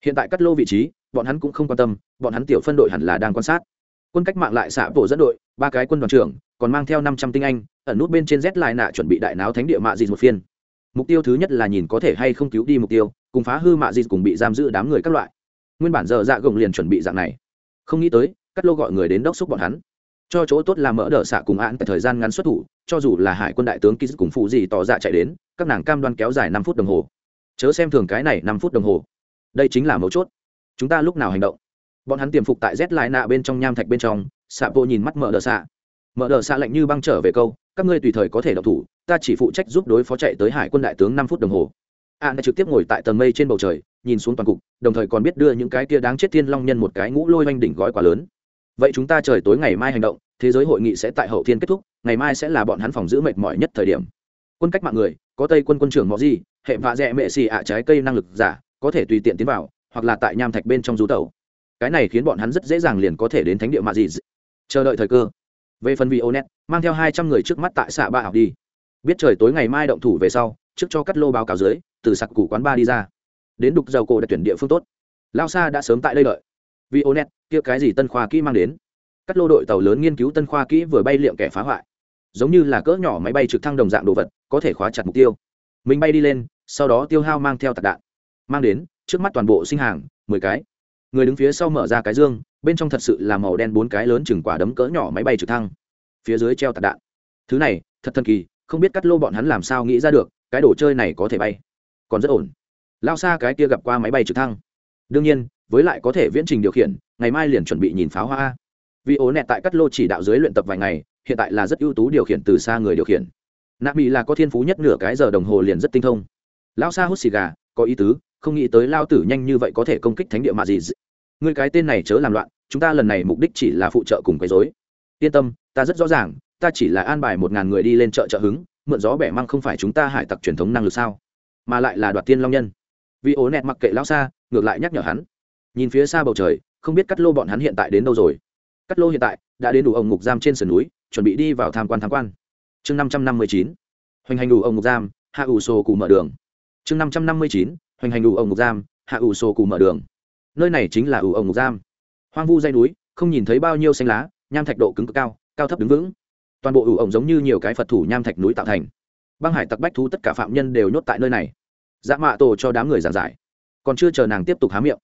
Hiện tại cắt lô vị trí, bọn hắn cũng không quan tâm, bọn hắn tiểu phân đội hẳn là đang quan sát quân cách mạng lại xạ bộ dẫn đội, ba cái quân đoàn trưởng, còn mang theo năm trăm tinh anh, ẩn nút bên trên z lại nạ chuẩn bị đại náo thánh địa mạ dịt một phiên. Mục tiêu thứ nhất là nhìn có thể hay không cứu đi mục tiêu, cùng phá hư mạ dịt cùng bị giam giữ đám người các loại. Nguyên bản giờ dạ gồng liền chuẩn bị dạng này. Không nghĩ tới, cắt lô gọi người đến đốc xúc bọn hắn. Cho chỗ tốt là mỡ đỡ xạ cùng án tại thời gian ngắn xuất thủ, cho dù là hải quân đại tướng ký cùng phụ gì tỏ dạ chạy đến, các nàng cam đoan kéo dài năm phút đồng hồ. Chớ xem thường cái này năm phút đồng hồ. Đây chính là mấu chốt. Chúng ta lúc nào hành động? Bọn hắn tiềm phục tại z lại nạ bên trong nham thạch bên trong xạ bộ nhìn mắt mở đờ xạ. Mở đờ xạ lạnh như băng trở về câu, các ngươi tùy thời có thể độc thủ, ta chỉ phụ trách giúp đối phó chạy tới hải quân đại tướng năm phút đồng hồ. An đã trực tiếp ngồi tại tầng mây trên bầu trời, nhìn xuống toàn cục, đồng thời còn biết đưa những cái kia đáng chết thiên long nhân một cái ngũ lôi oanh đỉnh gói quá lớn. Vậy chúng ta trời tối ngày mai hành động, thế giới hội nghị sẽ tại hậu thiên kết thúc, ngày mai sẽ là bọn hắn phòng giữ mệt mỏi nhất thời điểm. Quân cách mạng người, có tây quân quân trưởng mọi gì hệ vạ dẹ mệ xì ạ trái cây năng lực giả, có thể tùy tiện tiến vào, hoặc là tại nham thạch bên trong rú tàu cái này khiến bọn hắn rất dễ dàng liền có thể đến thánh địa mạ gì chờ đợi thời cơ. Về phần vị onet net mang theo hai trăm người trước mắt tại xạ ba học đi. Biết trời tối ngày mai động thủ về sau, trước cho cắt lô báo cáo dưới, từ sặc củ quán ba đi ra. Đến đục dầu cổ để tuyển địa phương tốt. Lao xa đã sớm tại đây đợi. Vì onet net kia cái gì tân khoa kỹ mang đến? Cắt lô đội tàu lớn nghiên cứu tân khoa kỹ vừa bay liệm kẻ phá hoại. Giống như là cỡ nhỏ máy bay trực thăng đồng dạng đồ vật, có thể khóa chặt mục tiêu. Mình bay đi lên, sau đó tiêu hao mang theo tạc đạn. Mang đến, trước mắt toàn bộ sinh hàng, mười cái người đứng phía sau mở ra cái dương, bên trong thật sự là màu đen bốn cái lớn chừng quả đấm cỡ nhỏ máy bay trực thăng. Phía dưới treo tạc đạn. Thứ này, thật thần kỳ, không biết cắt lô bọn hắn làm sao nghĩ ra được, cái đồ chơi này có thể bay. Còn rất ổn. Lao xa cái kia gặp qua máy bay trực thăng. Đương nhiên, với lại có thể viễn trình điều khiển, ngày mai liền chuẩn bị nhìn pháo hoa. Vì ố nẹt tại cắt lô chỉ đạo dưới luyện tập vài ngày, hiện tại là rất ưu tú điều khiển từ xa người điều khiển. Nạ mỹ là có thiên phú nhất nửa cái giờ đồng hồ liền rất tinh thông. Lao xa hút xì gà, có ý tứ không nghĩ tới lao tử nhanh như vậy có thể công kích thánh địa mà gì người cái tên này chớ làm loạn, chúng ta lần này mục đích chỉ là phụ trợ cùng quấy dối yên tâm, ta rất rõ ràng, ta chỉ là an bài một ngàn người đi lên chợ trợ hứng, mượn gió bẻ măng không phải chúng ta hải tặc truyền thống năng lực sao? Mà lại là đoạt tiên long nhân. Vì ố nẹt mặc kệ lao xa, ngược lại nhắc nhở hắn. Nhìn phía xa bầu trời, không biết cắt lô bọn hắn hiện tại đến đâu rồi. Cắt lô hiện tại đã đến đủ ông ngục giam trên sườn núi, chuẩn bị đi vào tham quan tham quan. Chương năm trăm năm mươi chín. Hoành hành đủ ông ngục giam, hạ ủ sô cụ mở đường. Chương năm trăm năm mươi chín hoành hành ủ ông ngục giam, hạ ủ sổ cụ mở đường. Nơi này chính là ủ ông ngục giam. Hoang vu dây núi, không nhìn thấy bao nhiêu xanh lá, nham thạch độ cứng cực cao cao thấp đứng vững. Toàn bộ ủ ổng giống như nhiều cái phật thủ nham thạch núi tạo thành. Băng hải tặc bách thú tất cả phạm nhân đều nhốt tại nơi này. Dạ mạ tổ cho đám người giảng giải. Còn chưa chờ nàng tiếp tục há miệng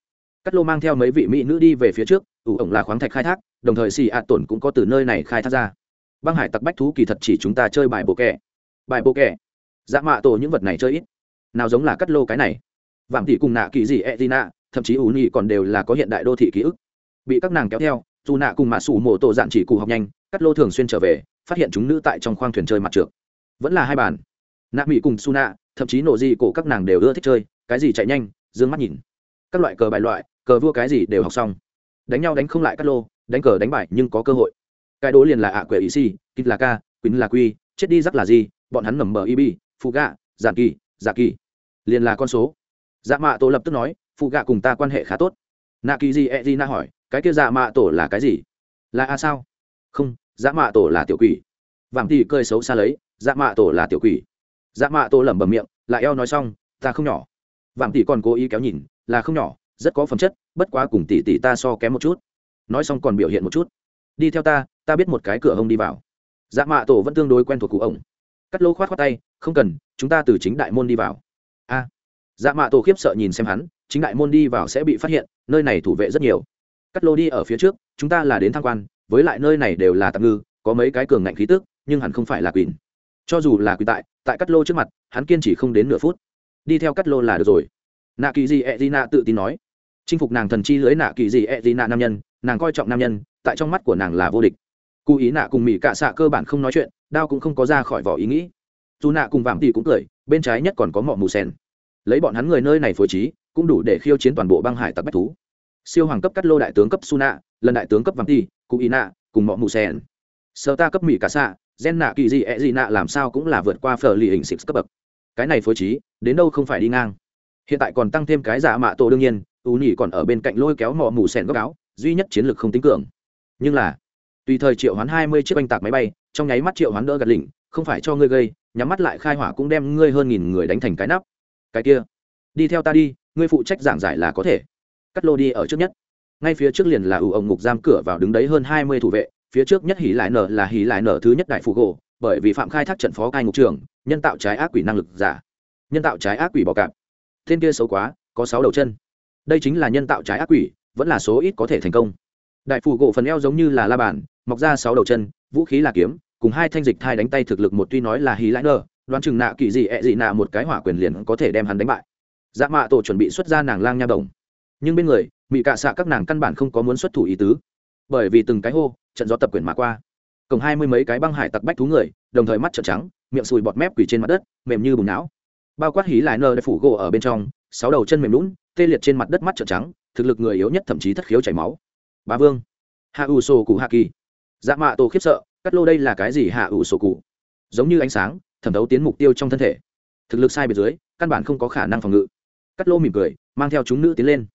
cắt lô mang theo mấy vị mỹ nữ đi về phía trước, ủ ổng là khoáng thạch khai thác, đồng thời xì ạ tổn cũng có từ nơi này khai thác ra. Băng hải tặc bách thú kỳ thật chỉ chúng ta chơi bài bộ kẻ. Bài bộ kẻ. Dạ mạ tổ những vật này chơi ít. Nào giống là cắt lô cái này vạm tỷ cùng nạ kỳ gì e d nạ thậm chí ủ nhị còn đều là có hiện đại đô thị ký ức. Bị các nàng kéo theo, dù nạ cùng mạ sủ mổ tổ dạn chỉ cụ học nhanh, cắt lô thường xuyên trở về, phát hiện chúng nữ tại trong khoang thuyền chơi mặt trượt vẫn là hai bàn. Nạ mỹ cùng su nạ thậm chí nổ gì cổ các nàng đều ưa thích chơi, cái gì chạy nhanh d ư ơ n g mắt nhìn. Các loại cờ bài loại, cờ vua cái gì đều học xong. Đánh nhau đánh không lại cắt lô, đánh cờ đánh bài nhưng có cơ hội. Cái đố liền là ạ quệ ý si kít là ca, quýnh là quy, chết đi rắc là gì, bọn hắn mầm mờ ib phụ gạ, giản kỳ giả kỳ. Liền là con số dạ mạ tổ lập tức nói, phụ gạ cùng ta quan hệ khá tốt. Nạ kỳ gì e Di na hỏi, cái kia dạ mạ tổ là cái gì? Là a sao? Không dạ mạ tổ là tiểu quỷ. Vạm thì cơi xấu xa lấy dạ mạ tổ là tiểu quỷ. Dạ mạ tổ lẩm bẩm miệng, lại eo nói xong, ta không nhỏ. Vạm tỷ còn cố ý kéo nhìn, là không nhỏ, rất có phẩm chất, bất quá cùng tỷ tỷ ta so kém một chút. Nói xong còn biểu hiện một chút. Đi theo ta ta biết một cái cửa hông đi vào. Dạ mạ tổ vẫn tương đối quen thuộc cụ ổng. Cắt lô khoát khoát tay, không cần, chúng ta từ chính đại môn đi vào dạ mạ tổ khiếp sợ nhìn xem hắn, chính đại môn đi vào sẽ bị phát hiện, nơi này thủ vệ rất nhiều. Cắt lô đi ở phía trước, chúng ta là đến tham quan, với lại nơi này đều là tạm ngư, có mấy cái cường ngạnh khí tức, nhưng hẳn không phải là quỳnh cho dù là quỳnh tại tại cắt lô trước mặt, hắn kiên chỉ không đến nửa phút. Đi theo cắt lô là được rồi. Nạ kỳ gì e d nạ tự tin nói. Chinh phục nàng thần chi lưới nạ kỳ gì e d nạ nam nhân, nàng coi trọng nam nhân, tại trong mắt của nàng là vô địch. Cụ ý nạ cùng mỹ cạ xạ cơ bản không nói chuyện, đao cũng không có ra khỏi vỏ ý nghĩ. Dù nạ cùng vạm tỉ cũng cười, bên trái nhất còn có mọ mù sen lấy bọn hắn người nơi này phối trí, cũng đủ để khiêu chiến toàn bộ băng hải tặc bách thú. Siêu hoàng cấp cắt lô đại tướng cấp su nạ lần đại tướng cấp vạm ti cụ y nạ cùng mọi mù sen sơ ta cấp mỹ cả xạ gen nạ kỳ gì ẹ gì nạ làm sao cũng là vượt qua phở lì hình xịt cấp bậc. Cái này phối trí, đến đâu không phải đi ngang. Hiện tại còn tăng thêm cái giả mạ tổ đương nhiên ưu nhị còn ở bên cạnh lôi kéo mọ mù sen góc áo, duy nhất chiến lược không tính cường. Nhưng là, tùy thời triệu hoán hai mươi chiếc oanh tạc máy bay, trong nháy mắt triệu hoán đỡ gạt lỉnh, không phải cho ngươi gây, nhắm mắt lại khai hỏa cũng đem ngươi hơn nghìn người đánh thành cái nắp cái kia, đi theo ta đi, ngươi phụ trách giảng giải là có thể. Cắt lô đi ở trước nhất. Ngay phía trước liền là ủ ông ngục giam cửa vào đứng đấy hơn hai mươi thủ vệ, phía trước nhất hỉ lại nở là hỉ lại nở thứ nhất đại phụ gỗ, bởi vì phạm khai thác trận phó cai ngục trường nhân tạo trái ác quỷ năng lực giả. Nhân tạo trái ác quỷ bọ cạp. Tên kia xấu quá, có sáu đầu chân. Đây chính là nhân tạo trái ác quỷ, vẫn là số ít có thể thành công. Đại phụ gỗ phần eo giống như là la bàn, mọc ra sáu đầu chân, vũ khí là kiếm, cùng hai thanh dịch thai đánh tay thực lực một tuy nói là hí lãi nơ đoán chừng nạ kỳ gì ẹ gì nạ một cái hỏa quyền liền có thể đem hắn đánh bại. Dạ mạ tổ chuẩn bị xuất ra nàng lang nha đồng. Nhưng bên người mỹ cạ xạ các nàng căn bản không có muốn xuất thủ ý tứ. Bởi vì từng cái hô, trận gió tập quyền mà qua. Cộng hai mươi mấy cái băng hải tặc bách thú người, đồng thời mắt trợn trắng, miệng sùi bọt mép quỳ trên mặt đất, mềm như bùn não. Bao quát hí lại nơ đã phủ gỗ ở bên trong, sáu đầu chân mềm lún, tê liệt trên mặt đất mắt trợn trắng, thực lực người yếu nhất thậm chí thất khiếu chảy máu. Bá vương. Hạ ủ sổ cụ hạ kỳ. Dạ mạ tổ khiếp sợ, cắt lô đây là cái gì hạ ủ sổ cụ? Giống như ánh sáng thẩm thấu tiến mục tiêu trong thân thể. Thực lực sai biệt dưới, căn bản không có khả năng phòng ngự. Cắt lô mỉm cười, mang theo chúng nữ tiến lên.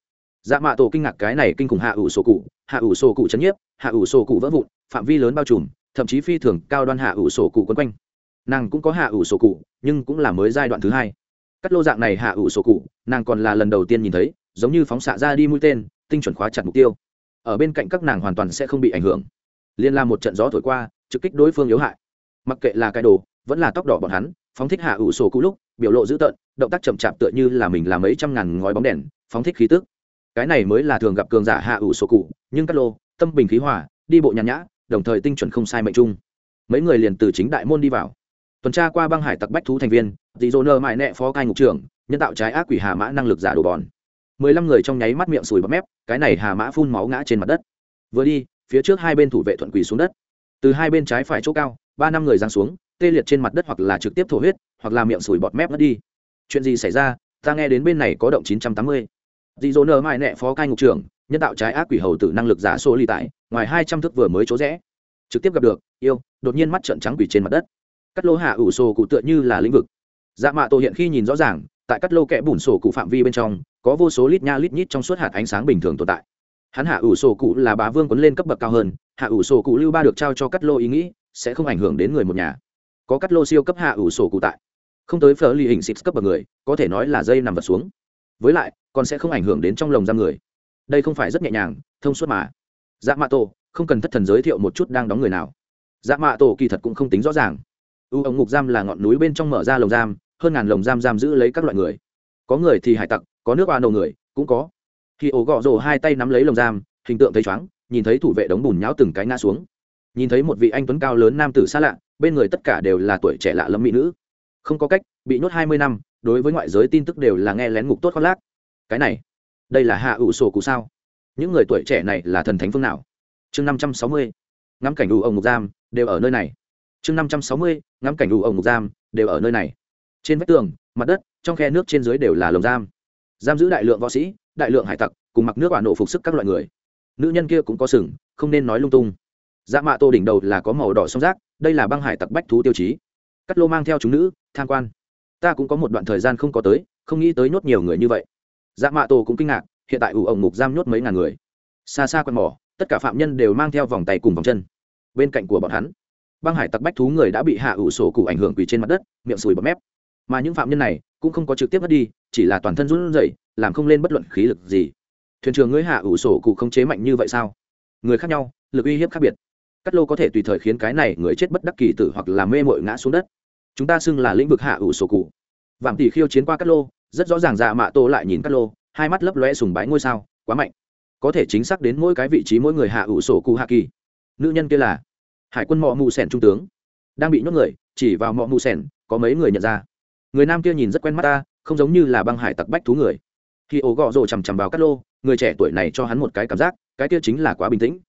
Dạ mạ tổ kinh ngạc cái này kinh khủng hạ ủ sổ cụ, hạ ủ sổ cụ chấn nhiếp, hạ ủ sổ cụ vỡ vụn, phạm vi lớn bao trùm, thậm chí phi thường cao đoan hạ ủ sổ cụ quấn quanh. Nàng cũng có hạ ủ sổ cụ, nhưng cũng là mới giai đoạn thứ hai. Cắt lô dạng này hạ ủ sổ cụ, nàng còn là lần đầu tiên nhìn thấy, giống như phóng xạ ra đi mũi tên, tinh chuẩn khóa chặt mục tiêu. Ở bên cạnh các nàng hoàn toàn sẽ không bị ảnh hưởng. Liên la một trận gió thổi qua, trực kích đối phương yếu hại. Mặc kệ là cái đồ vẫn là tóc đỏ bọn hắn, phóng thích hạ ủ sổ cũ lúc, biểu lộ dữ tợn, động tác chậm chạp tựa như là mình làm mấy trăm ngàn ngói bóng đèn, phóng thích khí tức. Cái này mới là thường gặp cường giả hạ ủ sổ cụ nhưng cát lô, tâm bình khí hòa, đi bộ nhàn nhã, đồng thời tinh chuẩn không sai mệnh chung. Mấy người liền từ chính đại môn đi vào. Tuần tra qua băng hải tặc bách thú thành viên dị dỗ nơ mại nẹ phó cai ngục trưởng, nhân tạo trái ác quỷ hà mã năng lực giả đồ bòn mười lăm người trong nháy mắt miệng sùi bắp mép, cái này hà mã phun máu ngã trên mặt đất. Vừa đi, phía trước hai bên thủ vệ thuận quỳ xuống đất. Từ hai bên trái phải chỗ cao, ba năm người giáng xuống tê liệt trên mặt đất hoặc là trực tiếp thổ huyết, hoặc là miệng sùi bọt mép mất đi. Chuyện gì xảy ra? Ta nghe đến bên này có động chín trăm tám mươi. Dị dỗ nở mại nẹ phó cai ngục trưởng, nhân tạo trái ác quỷ hầu tử năng lực giả số ly tại, ngoài hai trăm thước vừa mới chỗ rẽ. Trực tiếp gặp được, yêu, đột nhiên mắt trợn trắng quỷ trên mặt đất. Cắt lô hạ ủ sổ cụ tựa như là lĩnh vực. Dạ mạ tổ hiện khi nhìn rõ ràng, tại cắt lô kẽ bùn sổ cụ phạm vi bên trong, có vô số lít nha lít nhít trong suốt hạt ánh sáng bình thường tồn tại. Hắn hạ ủ sổ cụ là bá vương quấn lên cấp bậc cao hơn, hạ ủ sổ cụ lưu ba được trao cho cắt lô ý nghĩ, sẽ không ảnh hưởng đến người một nhà có cắt lô siêu cấp hạ ủ sổ cụ tại. Không tới phở ly hình xịt cấp bậc người, có thể nói là dây nằm vật xuống. Với lại, còn sẽ không ảnh hưởng đến trong lồng giam người. Đây không phải rất nhẹ nhàng, thông suốt mà. Dạ mạ tổ, không cần thất thần giới thiệu một chút đang đóng người nào. Dạ mạ tổ kỳ thật cũng không tính rõ ràng. U ống ngục giam là ngọn núi bên trong mở ra lồng giam, hơn ngàn lồng giam giam giữ lấy các loại người. Có người thì hải tặc, có nước oa nổ người, cũng có. Khi ổ gọ rồ hai tay nắm lấy lồng giam, hình tượng thấy chóng nhìn thấy thủ vệ đống bùn nháo từng cái ngã xuống nhìn thấy một vị anh tuấn cao lớn nam tử xa lạ, bên người tất cả đều là tuổi trẻ lạ lẫm mỹ nữ. Không có cách, bị nhốt hai mươi năm, đối với ngoại giới tin tức đều là nghe lén ngục tốt khoác lác. Cái này, đây là hạ ủ sổ cụ sao? Những người tuổi trẻ này là thần thánh phương nào? Chương năm trăm sáu mươi, ngắm cảnh đủ ông ngục giam, đều ở nơi này. Chương năm trăm sáu mươi, ngắm cảnh đủ ông ngục giam, đều ở nơi này. Trên vách tường, mặt đất, trong khe nước trên dưới đều là lồng giam. Giam giữ đại lượng võ sĩ, đại lượng hải tặc, cùng mặc nước quả nổ phục sức các loại người. Nữ nhân kia cũng có sừng, không nên nói lung tung dạ mạ tô đỉnh đầu là có màu đỏ song rác đây là băng hải tặc bách thú tiêu chí. Cắt lô mang theo chúng nữ, tham quan. Ta cũng có một đoạn thời gian không có tới, không nghĩ tới nhốt nhiều người như vậy. Dạ mạ tô cũng kinh ngạc, hiện tại ủ ổng ngục giam nhốt mấy ngàn người. Xa xa quanh mỏ, tất cả phạm nhân đều mang theo vòng tay cùng vòng chân. Bên cạnh của bọn hắn, băng hải tặc bách thú người đã bị hạ ủ sổ cụ ảnh hưởng quỳ trên mặt đất, miệng sùi bọt mép. Mà những phạm nhân này cũng không có trực tiếp mất đi, chỉ là toàn thân run rẩy, làm không lên bất luận khí lực gì. Thuyền trường ngươi hạ ủ sổ cụ không chế mạnh như vậy sao? Người khác nhau, lực uy hiếp khác biệt cắt lô có thể tùy thời khiến cái này người chết bất đắc kỳ tử hoặc là mê mội ngã xuống đất. Chúng ta xưng là lĩnh vực hạ ủ sổ cụ. Vạm tỷ khiêu chiến qua cắt lô, rất rõ ràng dạ mạ tô lại nhìn cắt lô, hai mắt lấp lóe sùng bái ngôi sao, quá mạnh. Có thể chính xác đến mỗi cái vị trí mỗi người hạ ủ sổ cụ hạ kỳ. Nữ nhân kia là hải quân mọ mù sẻn trung tướng. Đang bị nhốt người, chỉ vào mọ mù sẻn, có mấy người nhận ra. Người nam kia nhìn rất quen mắt ta, không giống như là băng hải tặc bách thú người. Khi ổ gọ rồ chằm chằm vào cắt lô, người trẻ tuổi này cho hắn một cái cảm giác, cái kia chính là quá bình tĩnh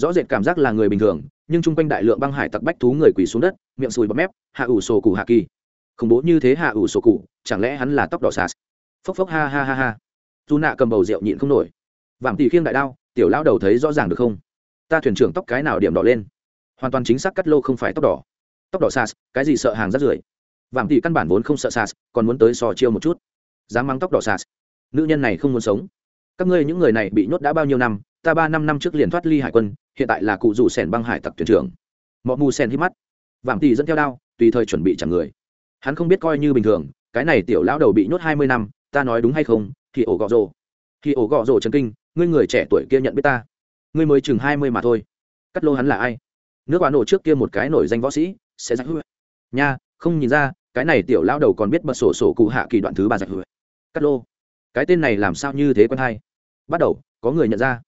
rõ rệt cảm giác là người bình thường, nhưng chung quanh đại lượng băng hải tặc bách thú người quỳ xuống đất, miệng sùi bọt mép, hạ ủ sổ cụ hạ kỳ. Khủng bố như thế hạ ủ sổ cụ, chẳng lẽ hắn là tóc đỏ sạt? Phốc phốc ha ha ha ha. Dù nạ cầm bầu rượu nhịn không nổi. Vạm tỷ khiêng đại đao, tiểu lao đầu thấy rõ ràng được không? Ta thuyền trưởng tóc cái nào điểm đỏ lên? Hoàn toàn chính xác cắt lô không phải tóc đỏ. Tóc đỏ sas cái gì sợ hàng rất rưởi? Vạm tỷ căn bản vốn không sợ sas còn muốn tới sò chiêu một chút. Dám mắng tóc đỏ sas nữ nhân này không muốn sống. Các ngươi những người này bị nhốt đã bao nhiêu năm ta ba năm năm trước liền thoát ly hải quân, hiện tại là cụ rủ sẻn băng hải tặc thuyền trưởng. Mọ mù sen hít mắt. Vạm tỷ dẫn theo đao, tùy thời chuẩn bị chẳng người. Hắn không biết coi như bình thường, cái này tiểu lão đầu bị nhốt hai mươi năm, ta nói đúng hay không, thì ổ gọ rồ. Thì ổ gọ rồ chân kinh, ngươi người trẻ tuổi kia nhận biết ta. Ngươi mới chừng hai mươi mà thôi. Cắt lô hắn là ai? Nước bà nổ trước kia một cái nổi danh võ sĩ, sẽ giặc hư nha, không nhìn ra, cái này tiểu lão đầu còn biết bật sổ sổ cụ hạ kỳ đoạn thứ ba giặc hư cắt lô. Cái tên này làm sao như thế quen hay? Bắt đầu, có người nhận ra.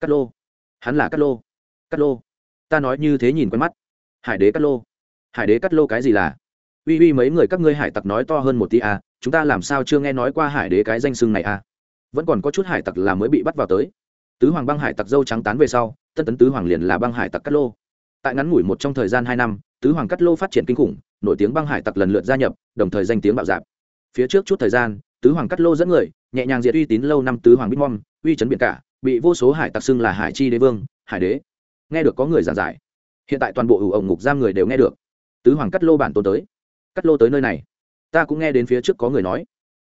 Cát lô. Hắn là Cát lô. Cát lô. Ta nói như thế nhìn quen mắt. Hải đế Cát lô. Hải đế Cát lô cái gì là? Uy uy, mấy người các ngươi hải tặc nói to hơn một tí à chúng ta làm sao chưa nghe nói qua hải đế cái danh xưng này à? Vẫn còn có chút hải tặc là mới bị bắt vào tới. Tứ hoàng băng hải tặc dâu trắng tán về sau, tân tấn tứ hoàng liền là băng hải tặc Cát lô. Tại ngắn ngủi một trong thời gian hai năm, tứ hoàng Cát lô phát triển kinh khủng, nổi tiếng băng hải tặc lần lượt gia nhập, đồng thời danh tiếng bạo dạp phía trước chút thời gian, tứ hoàng Cát lô dẫn người, nhẹ nhàng diệt uy tín lâu năm tứ hoàng bitmom uy chấn biển cả bị vô số hải tặc xưng là hải chi đế vương, hải đế. Nghe được có người giảng giải. Hiện tại toàn bộ ủ ổng ngục giam người đều nghe được. Tứ hoàng cắt lô bản tôn tới. Cắt lô tới nơi này. Ta cũng nghe đến phía trước có người nói.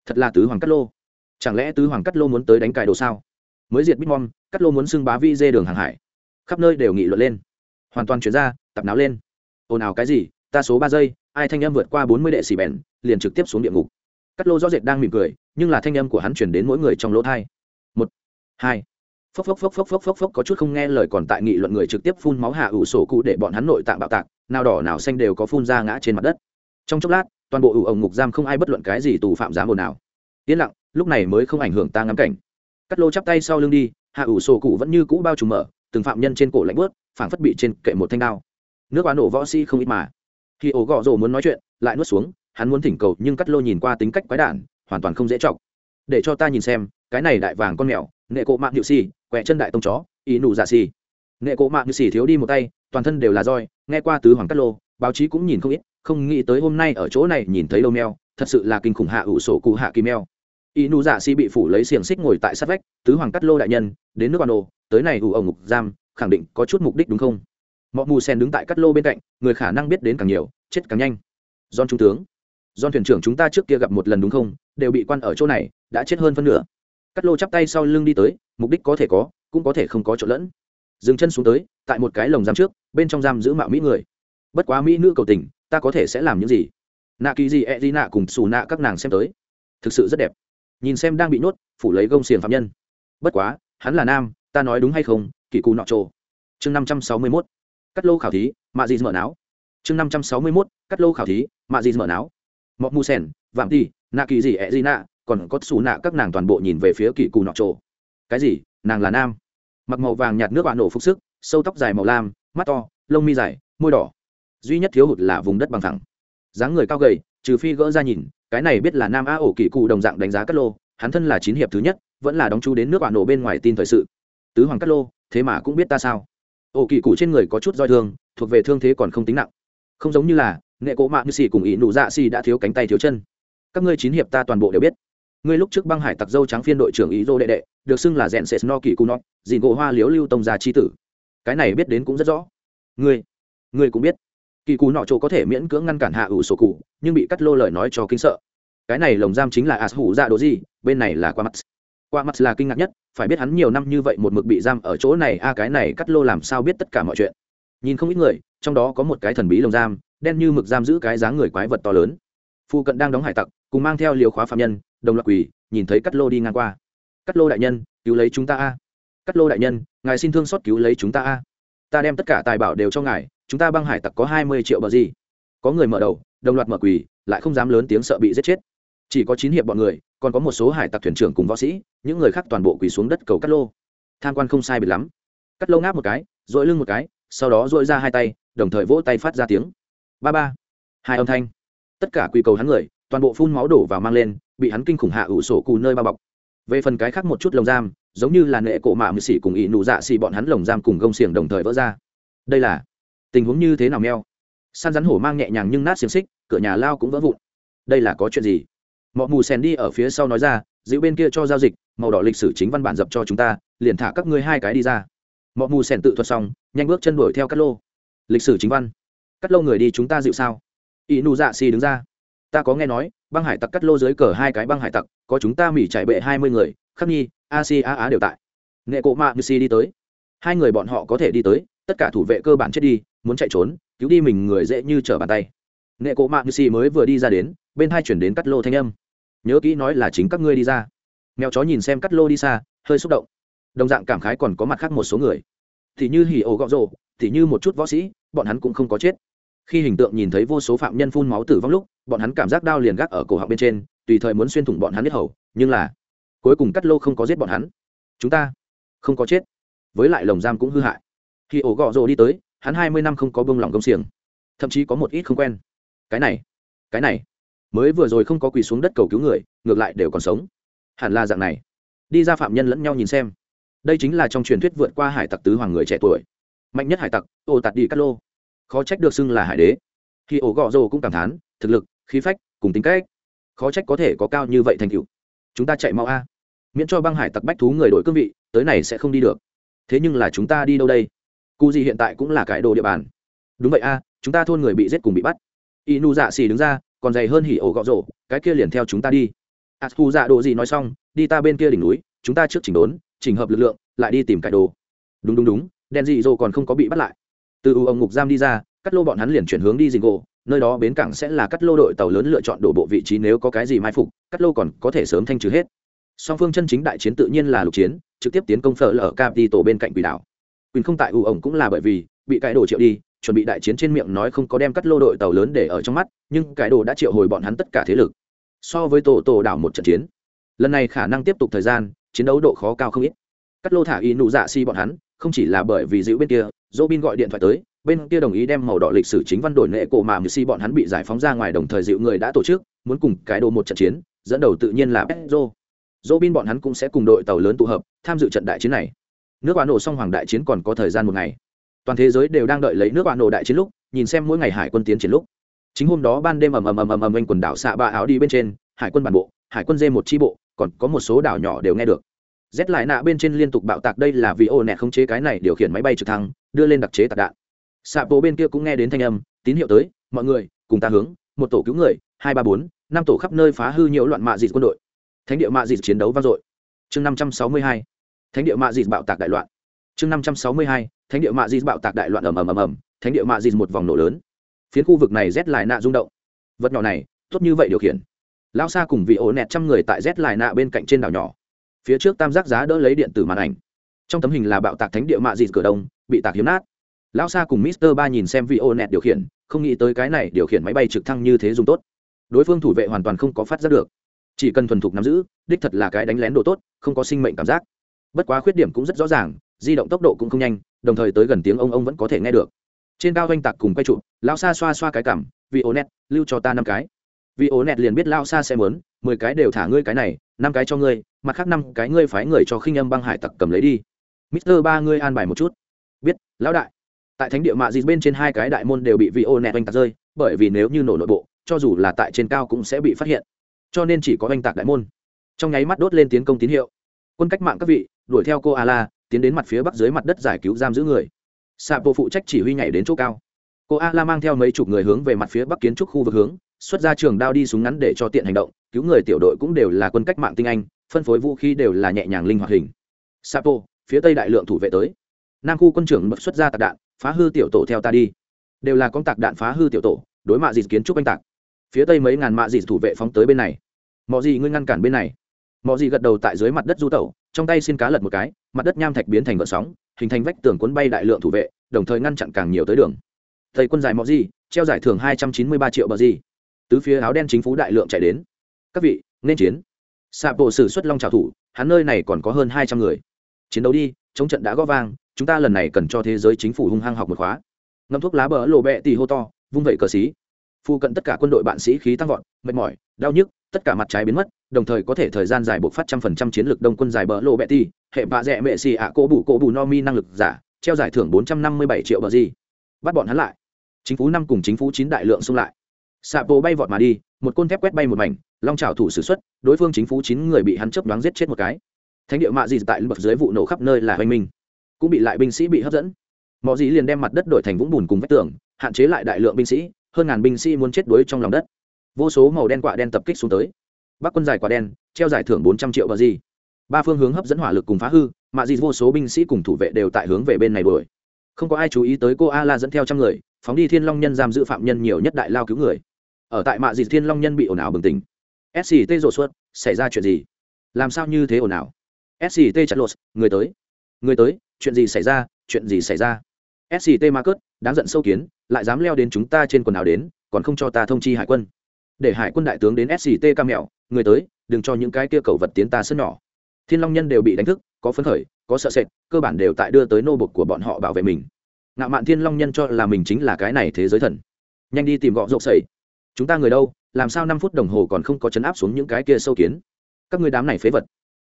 Thật là tứ hoàng cắt lô. Chẳng lẽ tứ hoàng cắt lô muốn tới đánh cài đồ sao? Mới diệt bitmom cắt lô muốn xưng bá vi dê đường hàng hải. Khắp nơi đều nghị luận lên. Hoàn toàn chuyển ra, tập náo lên. Ồn ào cái gì? Ta số ba giây, ai thanh âm vượt qua bốn mươi đệ xì bèn, liền trực tiếp xuống địa ngục. Cắt lô rõ rệt đang mỉm cười, nhưng là thanh âm của hắn chuyển đến mỗi người trong lỗ thai. Một, hai phốc phốc phốc phốc phốc phốc phốc có chút không nghe lời còn tại nghị luận người trực tiếp phun máu hạ ủ sổ cụ để bọn hắn nội tạng bạo tạc, nào đỏ nào xanh đều có phun ra ngã trên mặt đất. Trong chốc lát, toàn bộ ủ ổng ngục giam không ai bất luận cái gì tù phạm dám ồn nào yên lặng, lúc này mới không ảnh hưởng ta ngắm cảnh. Cắt lô chắp tay sau lưng đi, hạ ủ sổ cụ vẫn như cũ bao trùm mở, từng phạm nhân trên cổ lạnh bớt phảng phất bị trên kệ một thanh đao. Nước quá nổ võ si không ít mà. Khi ổ gọ rồ muốn nói chuyện, lại nuốt xuống, hắn muốn thỉnh cầu nhưng cắt lô nhìn qua tính cách quái đản, hoàn toàn không dễ chọc. Để cho ta nhìn xem, cái này đại vàng con mèo, nệ cộ mạng hiệu si quẹ chân đại tông chó, ý nụ giả xì. Nghệ cộ mạng như xì thiếu đi một tay, toàn thân đều là roi, nghe qua tứ hoàng cắt lô, báo chí cũng nhìn không ít, không nghĩ tới hôm nay ở chỗ này nhìn thấy lâu mèo, thật sự là kinh khủng hạ ủ sổ cụ hạ kỳ mèo. Ý nụ dạ xì bị phủ lấy xiềng xích ngồi tại sát vách, tứ hoàng cắt lô đại nhân, đến nước bà nô tới này ủ ở ngục giam, khẳng định có chút mục đích đúng không? Mọi mù sen đứng tại cắt lô bên cạnh, người khả năng biết đến càng nhiều, chết càng nhanh. Don trung tướng don thuyền trưởng chúng ta trước kia gặp một lần đúng không? Đều bị quan ở chỗ này, đã chết hơn phân nửa cắt lô chắp tay sau lưng đi tới, mục đích có thể có, cũng có thể không có trộn lẫn. Dừng chân xuống tới, tại một cái lồng giam trước, bên trong giam giữ mạo mỹ người. Bất quá mỹ nữ cầu tình, ta có thể sẽ làm những gì? Nạ kỳ gì e di nạ cùng xù nạ các nàng xem tới. Thực sự rất đẹp. Nhìn xem đang bị nhốt, phủ lấy gông xiềng phạm nhân. Bất quá, hắn là nam, ta nói đúng hay không, kỳ cù nọ trồ. chương năm trăm sáu mươi mốt. Cắt lô khảo thí, mạ dị mở não. Chương năm trăm sáu mươi mốt, cắt lô khảo thí, mạ dị mở não. Mọc mu sen vạm ti nạ kỳ gì ẹ gì nạ còn có xù nạ các nàng toàn bộ nhìn về phía kỳ cù nọ trộ cái gì? Nàng là nam. Mặc màu vàng nhạt nước bạn nổ phục sức, sâu tóc dài màu lam, mắt to, lông mi dài, môi đỏ. Duy nhất thiếu hụt là vùng đất bằng thẳng. Dáng người cao gầy, trừ phi gỡ ra nhìn, cái này biết là nam a ổ kỳ cụ đồng dạng đánh giá cát lô, hắn thân là chín hiệp thứ nhất, vẫn là đóng chú đến nước bạn nổ bên ngoài tin thời sự. Tứ hoàng cát lô, thế mà cũng biết ta sao. Ổ kỳ cụ trên người có chút roi thương, thuộc về thương thế còn không tính nặng. Không giống như là, nghệ cỗ mạng như xì cùng ý nụ dạ xì đã thiếu cánh tay thiếu chân. Các ngươi chín hiệp ta toàn bộ đều biết ngươi lúc trước băng hải tặc dâu trắng phiên đội trưởng ý dô đệ đệ, được xưng là rèn sệt no kỳ cù nót dìn gỗ hoa liếu lưu tông gia chi tử. Cái này biết đến cũng rất rõ. Ngươi ngươi cũng biết. Kỳ cù nọ chỗ có thể miễn cưỡng ngăn cản hạ ủ sổ cụ, nhưng bị cắt lô lời nói cho kinh sợ. Cái này lồng giam chính là as hủ dạ đồ gì bên này là qua mắt qua mắt là kinh ngạc nhất, phải biết hắn nhiều năm như vậy một mực bị giam ở chỗ này, a, cái này cắt lô làm sao biết tất cả mọi chuyện. Nhìn không ít người, trong đó có một cái thần bí lồng giam, đen như mực giam giữ cái dáng người quái vật to lớn. Phu cận đang đóng hải tặc, cùng mang theo liều khóa phạm nhân đồng loạt quỳ, nhìn thấy cắt lô đi ngang qua. Cắt lô đại nhân, cứu lấy chúng ta a. Cắt lô đại nhân, ngài xin thương xót cứu lấy chúng ta a. Ta đem tất cả tài bảo đều cho ngài, chúng ta băng hải tặc có hai mươi triệu bờ gì. Có người mở đầu, đồng loạt mở quỳ, lại không dám lớn tiếng sợ bị giết chết. Chỉ có chín hiệp bọn người, còn có một số hải tặc thuyền trưởng cùng võ sĩ, những người khác toàn bộ quỳ xuống đất cầu cắt lô. Tham quan không sai biệt lắm. Cắt lô ngáp một cái, dội lưng một cái, sau đó dội ra hai tay, đồng thời vỗ tay phát ra tiếng. Ba ba. Hai âm thanh. Tất cả quỳ cầu hắn người toàn bộ phun máu đổ vào mang lên, bị hắn kinh khủng hạ ủ sổ cù nơi bao bọc. Về phần cái khác một chút lồng giam, giống như là nệ cổ mạ mười xỉ cùng ỵ nụ dạ xỉ bọn hắn lồng giam cùng gông xiềng đồng thời vỡ ra. Đây là tình huống như thế nào meo san rắn hổ mang nhẹ nhàng nhưng nát xiềng xích, cửa nhà lao cũng vỡ vụn. Đây là có chuyện gì? Mọ mù sèn đi ở phía sau nói ra, giữ bên kia cho giao dịch, màu đỏ lịch sử chính văn bản dập cho chúng ta, liền thả các ngươi hai cái đi ra. Mọ mù sèn tự thuật xong, nhanh bước chân đuổi theo cắt lô. Lịch sử chính văn. Cắt lâu người đi chúng ta dịu sao? Y nụ dạ xì đứng ra ta có nghe nói, băng hải tặc cắt lô dưới cờ hai cái băng hải tặc, có chúng ta mỉ chạy bệ hai mươi người, khắc nhi, a si, a á đều tại. Nghệ cộ mạ như si đi tới. Hai người bọn họ có thể đi tới, tất cả thủ vệ cơ bản chết đi, muốn chạy trốn, cứu đi mình người dễ như trở bàn tay. Nghệ cộ mạ như si mới vừa đi ra đến, bên hai chuyển đến cắt lô thanh âm. Nhớ kỹ nói là chính các ngươi đi ra. Mèo chó nhìn xem cắt lô đi xa, hơi xúc động. Đồng dạng cảm khái còn có mặt khác một số người. Thì như hỉ ổ gọ rồ, thì như một chút võ sĩ, bọn hắn cũng không có chết. Khi hình tượng nhìn thấy vô số phạm nhân phun máu tử vong lúc bọn hắn cảm giác đao liền gác ở cổ họng bên trên, tùy thời muốn xuyên thủng bọn hắn biết hầu, nhưng là cuối cùng cắt lô không có giết bọn hắn. Chúng ta không có chết, với lại lồng giam cũng hư hại. Khi ổ gọ rồ đi tới, hắn hai mươi năm không có bông lỏng công xiềng, thậm chí có một ít không quen. Cái này cái này, mới vừa rồi không có quỳ xuống đất cầu cứu người, ngược lại đều còn sống. Hẳn là dạng này. Đi ra phạm nhân lẫn nhau nhìn xem. Đây chính là trong truyền thuyết vượt qua hải tặc tứ hoàng người trẻ tuổi. Mạnh nhất hải tặc, ô tạt đi cát lô. Khó trách được xưng là hải đế. Khi ổ gọ rồ cũng cảm thán, thực lực khí phách, cùng tính cách. Khó trách có thể có cao như vậy thành cựu chúng ta chạy mau a. Miễn cho băng hải tặc bách thú người đổi cương vị, tới này sẽ không đi được. Thế nhưng là chúng ta đi đâu đây? Cụ gì hiện tại cũng là cái đồ địa bàn. Đúng vậy a, chúng ta thôn người bị giết cùng bị bắt. Y nu dạ xì đứng ra, còn dày hơn hỉ ổ gọ rổ, cái kia liền theo chúng ta đi. A thu dạ đồ gì nói xong, đi ta bên kia đỉnh núi, chúng ta trước chỉnh đốn, chỉnh hợp lực lượng, lại đi tìm cải đồ. Đúng đúng đúng đen dị dô còn không có bị bắt lại. Từ u ông ngục giam đi ra, cắt lô bọn hắn liền chuyển hướng đi dình gỗ nơi đó bến cảng sẽ là cắt lô đội tàu lớn lựa chọn đổ bộ vị trí nếu có cái gì mai phục, cắt lô còn có thể sớm thanh trừ hết. Song phương chân chính đại chiến tự nhiên là lục chiến, trực tiếp tiến công phở lở cap đi tổ bên cạnh quỷ đảo. Quyền không tại u ổng cũng là bởi vì, bị cải đồ triệu đi, chuẩn bị đại chiến trên miệng nói không có đem cắt lô đội tàu lớn để ở trong mắt, nhưng cải đồ đã triệu hồi bọn hắn tất cả thế lực. So với tổ tổ đảo một trận chiến, lần này khả năng tiếp tục thời gian, chiến đấu độ khó cao không ít. Cắt lô thả y nụ dạ si bọn hắn, không chỉ là bởi vì giữ bên kia dỗ bin gọi điện thoại tới bên kia đồng ý đem màu đỏ lịch sử chính văn đổi nệ cổ mà mười si bọn hắn bị giải phóng ra ngoài đồng thời dịu người đã tổ chức, muốn cùng cái đồ một trận chiến, dẫn đầu tự nhiên là petro dỗ bin bọn hắn cũng sẽ cùng đội tàu lớn tụ hợp, tham dự trận đại chiến này. Nước quả nổ xong hoàng đại chiến còn có thời gian một ngày. Toàn thế giới đều đang đợi lấy nước quả nổ đại chiến lúc, nhìn xem mỗi ngày hải quân tiến chiến lúc. Chính hôm đó ban đêm ầm ầm ầm ầm ầm anh quần đảo xạ ba áo đi bên trên, hải quân bản bộ, hải quân dê một chi bộ, còn có một số đảo nhỏ đều nghe được. Rét lại nạ bên trên liên tục bạo tạc đây là vì ô nẹt không chế cái này điều khiển máy bay trực thăng, đưa lên đặc chế tạc đạn xạ bộ bên kia cũng nghe đến thanh âm, tín hiệu tới, mọi người, cùng ta hướng, một tổ cứu người, hai ba bốn, năm tổ khắp nơi phá hư nhiều loạn mạ dịt quân đội. Thánh địa mạ dịt chiến đấu vang dội. Chương năm trăm sáu mươi hai, thánh địa mạ dịt bạo tạc đại loạn. Chương năm trăm sáu mươi hai, thánh địa mạ dịt bạo tạc đại loạn ầm ầm ầm ầm, thánh địa mạ dịt một vòng nổ lớn. Phiến khu vực này rét lại nạ rung động. Vật nhỏ này, tốt như vậy điều khiển. Lao xa cùng vị ổ nẹt trăm người tại rét lại nạ bên cạnh trên đảo nhỏ. Phía trước tam giác giá đỡ lấy điện tử màn ảnh. Trong tấm hình là bạo tạc thánh địa mạ dịt cửa đông, bị tạc hiếm nát lão sa cùng mister ba nhìn xem vị ô nẹt điều khiển, không nghĩ tới cái này điều khiển máy bay trực thăng như thế dùng tốt. Đối phương thủ vệ hoàn toàn không có phát giác được. Chỉ cần thuần thục nắm giữ, đích thật là cái đánh lén đồ tốt, không có sinh mệnh cảm giác. Bất quá khuyết điểm cũng rất rõ ràng, di động tốc độ cũng không nhanh, đồng thời tới gần tiếng ông ông vẫn có thể nghe được. Trên cao oanh tạc cùng quay trụ Lão sa xoa xoa cái cảm vị ô nẹt, lưu cho ta năm cái. Vị ô nẹt liền biết lao sa sẽ mớn mười cái đều thả ngươi cái này, năm cái cho ngươi, mặt khác năm cái ngươi phái người cho khinh âm băng hải tặc cầm lấy đi. Mister ba, ngươi an bài một chút. Biết, lão đại tại thánh địa mạ dịt bên trên hai cái đại môn đều bị vị ô nẹt oanh tạc rơi, bởi vì nếu như nổ nội bộ, cho dù là tại trên cao cũng sẽ bị phát hiện. Cho nên chỉ có oanh tạc đại môn. Trong nháy mắt đốt lên tiến công tín hiệu. Quân cách mạng các vị, đuổi theo cô a la, tiến đến mặt phía bắc dưới mặt đất giải cứu giam giữ người. Xạ bộ phụ trách chỉ huy nhảy đến chỗ cao. Cô a la mang theo mấy chục người hướng về mặt phía bắc kiến trúc khu vực hướng, xuất ra trường đao đi súng ngắn để cho tiện hành động, cứu người tiểu đội cũng đều là quân cách mạng tinh anh, phân phối vũ khí đều là nhẹ nhàng linh hoạt hình. Sapo, phía tây đại lượng thủ vệ tới. Nam khu quân trưởng bật xuất ra tạc đạn phá hư tiểu tổ theo ta đi. Đều là con tạc đạn phá hư tiểu tổ, đối mạ dịt kiến trúc anh tạc. Phía tây mấy ngàn mạ dịt thủ vệ phóng tới bên này. Mọi gì ngươi ngăn cản bên này. Mọi gì gật đầu tại dưới mặt đất du tẩu, trong tay xin cá lật một cái, mặt đất nham thạch biến thành vợ sóng, hình thành vách tường cuốn bay đại lượng thủ vệ, đồng thời ngăn chặn càng nhiều tới đường. Thầy quân giải mọi gì treo giải thưởng hai trăm chín mươi ba triệu bờ gì tứ phía áo đen chính phủ đại lượng chạy đến. Các vị, nên chiến. Xạ bộ sử xuất long trào thủ, hắn nơi này còn có hơn hai trăm người. Chiến đấu đi, chống trận đã gõ vang chúng ta lần này cần cho thế giới chính phủ hung hăng học một khóa. Ngâm thuốc lá bờ lộ bẹ tì hô to, vung vẩy cờ xí. Phu cận tất cả quân đội bạn sĩ khí tăng vọt, mệt mỏi, đau nhức, tất cả mặt trái biến mất, đồng thời có thể thời gian dài buộc phát trăm phần trăm chiến lược đông quân dài bờ lộ bẹ tì, hệ bạ rẽ mệ xì ạ à cô bù cô bù no mi năng lực giả, treo giải thưởng bốn trăm năm mươi bảy triệu bờ gì. Bắt bọn hắn lại. Chính phủ năm cùng chính phủ chín đại lượng xung lại. Xạ bộ bay vọt mà đi, một côn thép quét bay một mảnh, long trào thủ s ử x u ấ t đối phương chính phủ chín người bị hắn chấp đoán giết chết một cái. Thánh địa mạ gì tại bậc dưới vụ nổ khắp nơi là hoành minh cũng bị lại binh sĩ bị hấp dẫn. Mọi gì liền đem mặt đất đổi thành vũng bùn cùng vách tường, hạn chế lại đại lượng binh sĩ, hơn ngàn binh sĩ muốn chết đuối trong lòng đất. Vô số màu đen quạ đen tập kích xuống tới. Bắc quân giải quả đen, treo giải thưởng bốn trăm triệu bờ gì. Ba phương hướng hấp dẫn hỏa lực cùng phá hư mạ dị vô số binh sĩ cùng thủ vệ đều tại hướng về bên này đuổi. Không có ai chú ý tới cô a la dẫn theo trăm người, phóng đi thiên long nhân giam giữ phạm nhân nhiều nhất đại lao cứu người. Ở tại mạ dị thiên long nhân bị ồn ào bừng tỉnh. Sct rộ suốt, xảy ra chuyện gì? Làm sao như thế ồn ào? Sct chặt lột, người tới người tới, chuyện gì xảy ra, chuyện gì xảy ra? Sct ma cớt đáng giận sâu kiến, lại dám leo đến chúng ta trên quần áo đến, còn không cho ta thông chi hải quân. Để hải quân đại tướng đến sct ca mẹo người tới, đừng cho những cái kia cầu vật tiến ta sân nhỏ. Thiên long nhân đều bị đánh thức, có phấn khởi, có sợ sệt, cơ bản đều tại đưa tới nô bục của bọn họ bảo vệ mình. Ngạo mạn thiên long nhân cho là mình chính là cái này thế giới thần. Nhanh đi tìm gọ rộp sầy chúng ta người đâu, làm sao năm phút đồng hồ còn không có chấn áp xuống những cái kia sâu kiến? Các người đám này phế vật.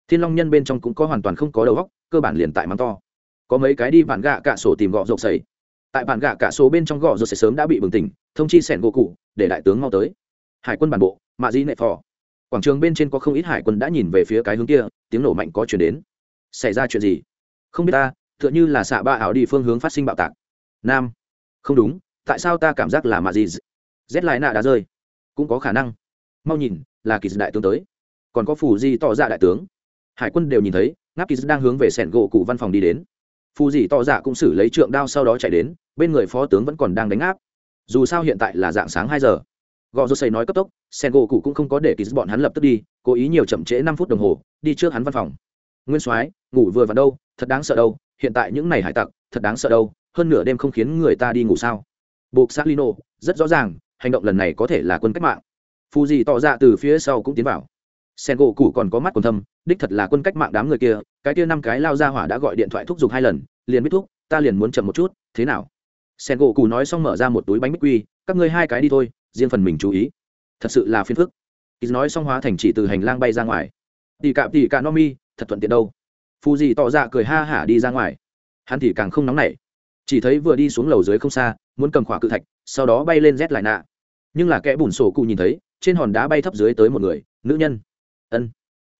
Thiên long nhân bên trong cũng có hoàn toàn không có đầu góc cơ bản liền tại mắng to. Có mấy cái đi bản gạ cả sổ tìm gọ rộng sầy. Tại bản gạ cả số bên trong gọ rộng sầy sớm đã bị bừng tỉnh, thông chi sẻn gỗ cụ, để đại tướng mau tới. Hải quân bản bộ, mạ di nệ phò. Quảng trường bên trên có không ít hải quân đã nhìn về phía cái hướng kia, tiếng nổ mạnh có chuyển đến. Xảy ra chuyện gì? Không biết ta, tựa như là xạ ba ảo đi phương hướng phát sinh bạo tạc. Nam. Không đúng, tại sao ta cảm giác là mạ gì rét lại nạ đã rơi. Cũng có khả năng. Mau nhìn, là kỳ đại tướng tới. Còn có phủ di tỏ ra đại tướng. Hải quân đều nhìn thấy ngáp kỳ đang hướng về sẻn gỗ cụ văn phòng đi đến. Phù dì tỏ dạ cũng xử lấy trượng đao sau đó chạy đến, bên người phó tướng vẫn còn đang đánh áp dù sao hiện tại là dạng sáng hai giờ. Gò rô xây nói cấp tốc sen gỗ cụ cũng không có để kỳ bọn hắn lập tức đi, cố ý nhiều chậm trễ năm phút đồng hồ, đi trước hắn văn phòng. Nguyên soái, ngủ vừa vào đâu, thật đáng sợ đâu, hiện tại những này hải tặc, thật đáng sợ đâu, hơn nửa đêm không khiến người ta đi ngủ sao? Buộc xác lino rất rõ ràng, hành động lần này có thể là quân cách mạng. Phù dì tỏ ra từ phía sau cũng tiến vào sen gỗ cụ còn có mắt còn thâm, đích thật là quân cách mạng đám người kia, cái kia năm cái lao ra hỏa đã gọi điện thoại thúc giục hai lần, liền biết thúc, ta liền muốn chậm một chút, thế nào? Sen gỗ cụ nói xong mở ra một túi bánh bích quy, các ngươi hai cái đi thôi, riêng phần mình chú ý. Thật sự là phiền phức. Ý nói xong hóa thành chỉ từ hành lang bay ra ngoài. Tỉ cạm tỉ cạm, no mi, thật thuận tiện đâu. Phù gì tỏ ra cười ha hả đi ra ngoài. Hắn thì càng không nóng nảy. Chỉ thấy vừa đi xuống lầu dưới không xa, muốn cầm khỏa cự thạch, sau đó bay lên rét lại nạ. Nhưng là kẻ bùn sổ cụ nhìn thấy, trên hòn đá bay thấp dưới tới một người, nữ nhân ân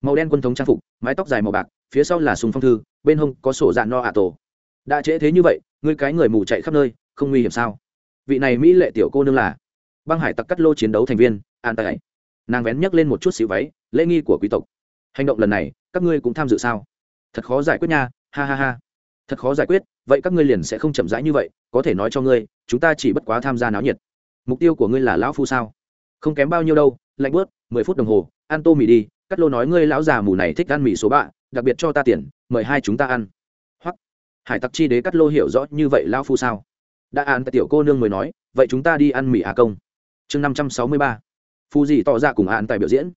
màu đen quân thống trang phục mái tóc dài màu bạc phía sau là súng phong thư bên hông có sổ dạ no ạ tổ đã trễ thế như vậy ngươi cái người mù chạy khắp nơi không nguy hiểm sao vị này mỹ lệ tiểu cô nương là băng hải tặc cắt lô chiến đấu thành viên an tài nàng vén nhấc lên một chút xíu váy lễ nghi của quý tộc hành động lần này các ngươi cũng tham dự sao thật khó giải quyết nha ha ha ha thật khó giải quyết vậy các ngươi liền sẽ không chậm rãi như vậy có thể nói cho ngươi chúng ta chỉ bất quá tham gia náo nhiệt mục tiêu của ngươi là lão phu sao không kém bao nhiêu đâu lạnh bớt mười phút đồng hồ ăn tô mì đi cắt lô nói, ngươi lão già mù này thích ăn mì số bạ đặc biệt cho ta tiền, mời hai chúng ta ăn. Hoặc, hải tặc chi đế cắt lô hiểu rõ như vậy lão phu sao? Đã ăn tiểu cô nương mới nói, vậy chúng ta đi ăn mì à công? Chương năm trăm sáu mươi ba phù dị tỏ ra cùng ăn tại biểu diễn.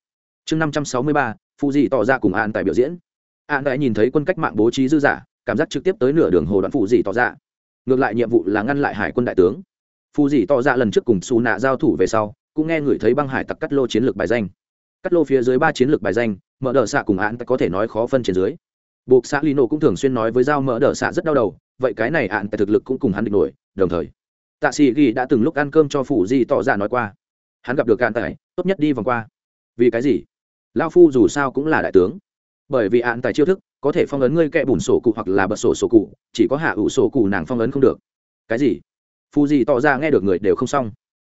Chương năm trăm sáu mươi ba phù dị tỏ ra cùng ăn tại biểu diễn. An đã nhìn thấy quân cách mạng bố trí dư giả, cảm giác trực tiếp tới nửa đường hồ đoạn phù dị tỏ ra. Ngược lại nhiệm vụ là ngăn lại hải quân đại tướng. Phù dị tỏ ra lần trước cùng xù nạ giao thủ về sau, cũng nghe người thấy băng hải tặc cắt lô chiến lược bài danh cắt lô phía dưới ba chiến lược bài danh, mở đờ xạ cùng an có thể nói khó phân trên dưới. Buộc xã lino cũng thường xuyên nói với giao mở đờ xạ rất đau đầu, vậy cái này ạn tại thực lực cũng cùng hắn địch nổi, đồng thời. Tạ sĩ ghi đã từng lúc ăn cơm cho phủ di tỏ ra nói qua. Hắn gặp được ạn tài tốt nhất đi vòng qua. Vì cái gì? Lao phu dù sao cũng là đại tướng. Bởi vì ạn tài chiêu thức, có thể phong ấn ngươi kẹ bùn sổ cụ hoặc là bật sổ sổ cụ, chỉ có hạ ủ sổ cụ nàng phong ấn không được. Cái gì? Phù gì tỏ ra nghe được người đều không xong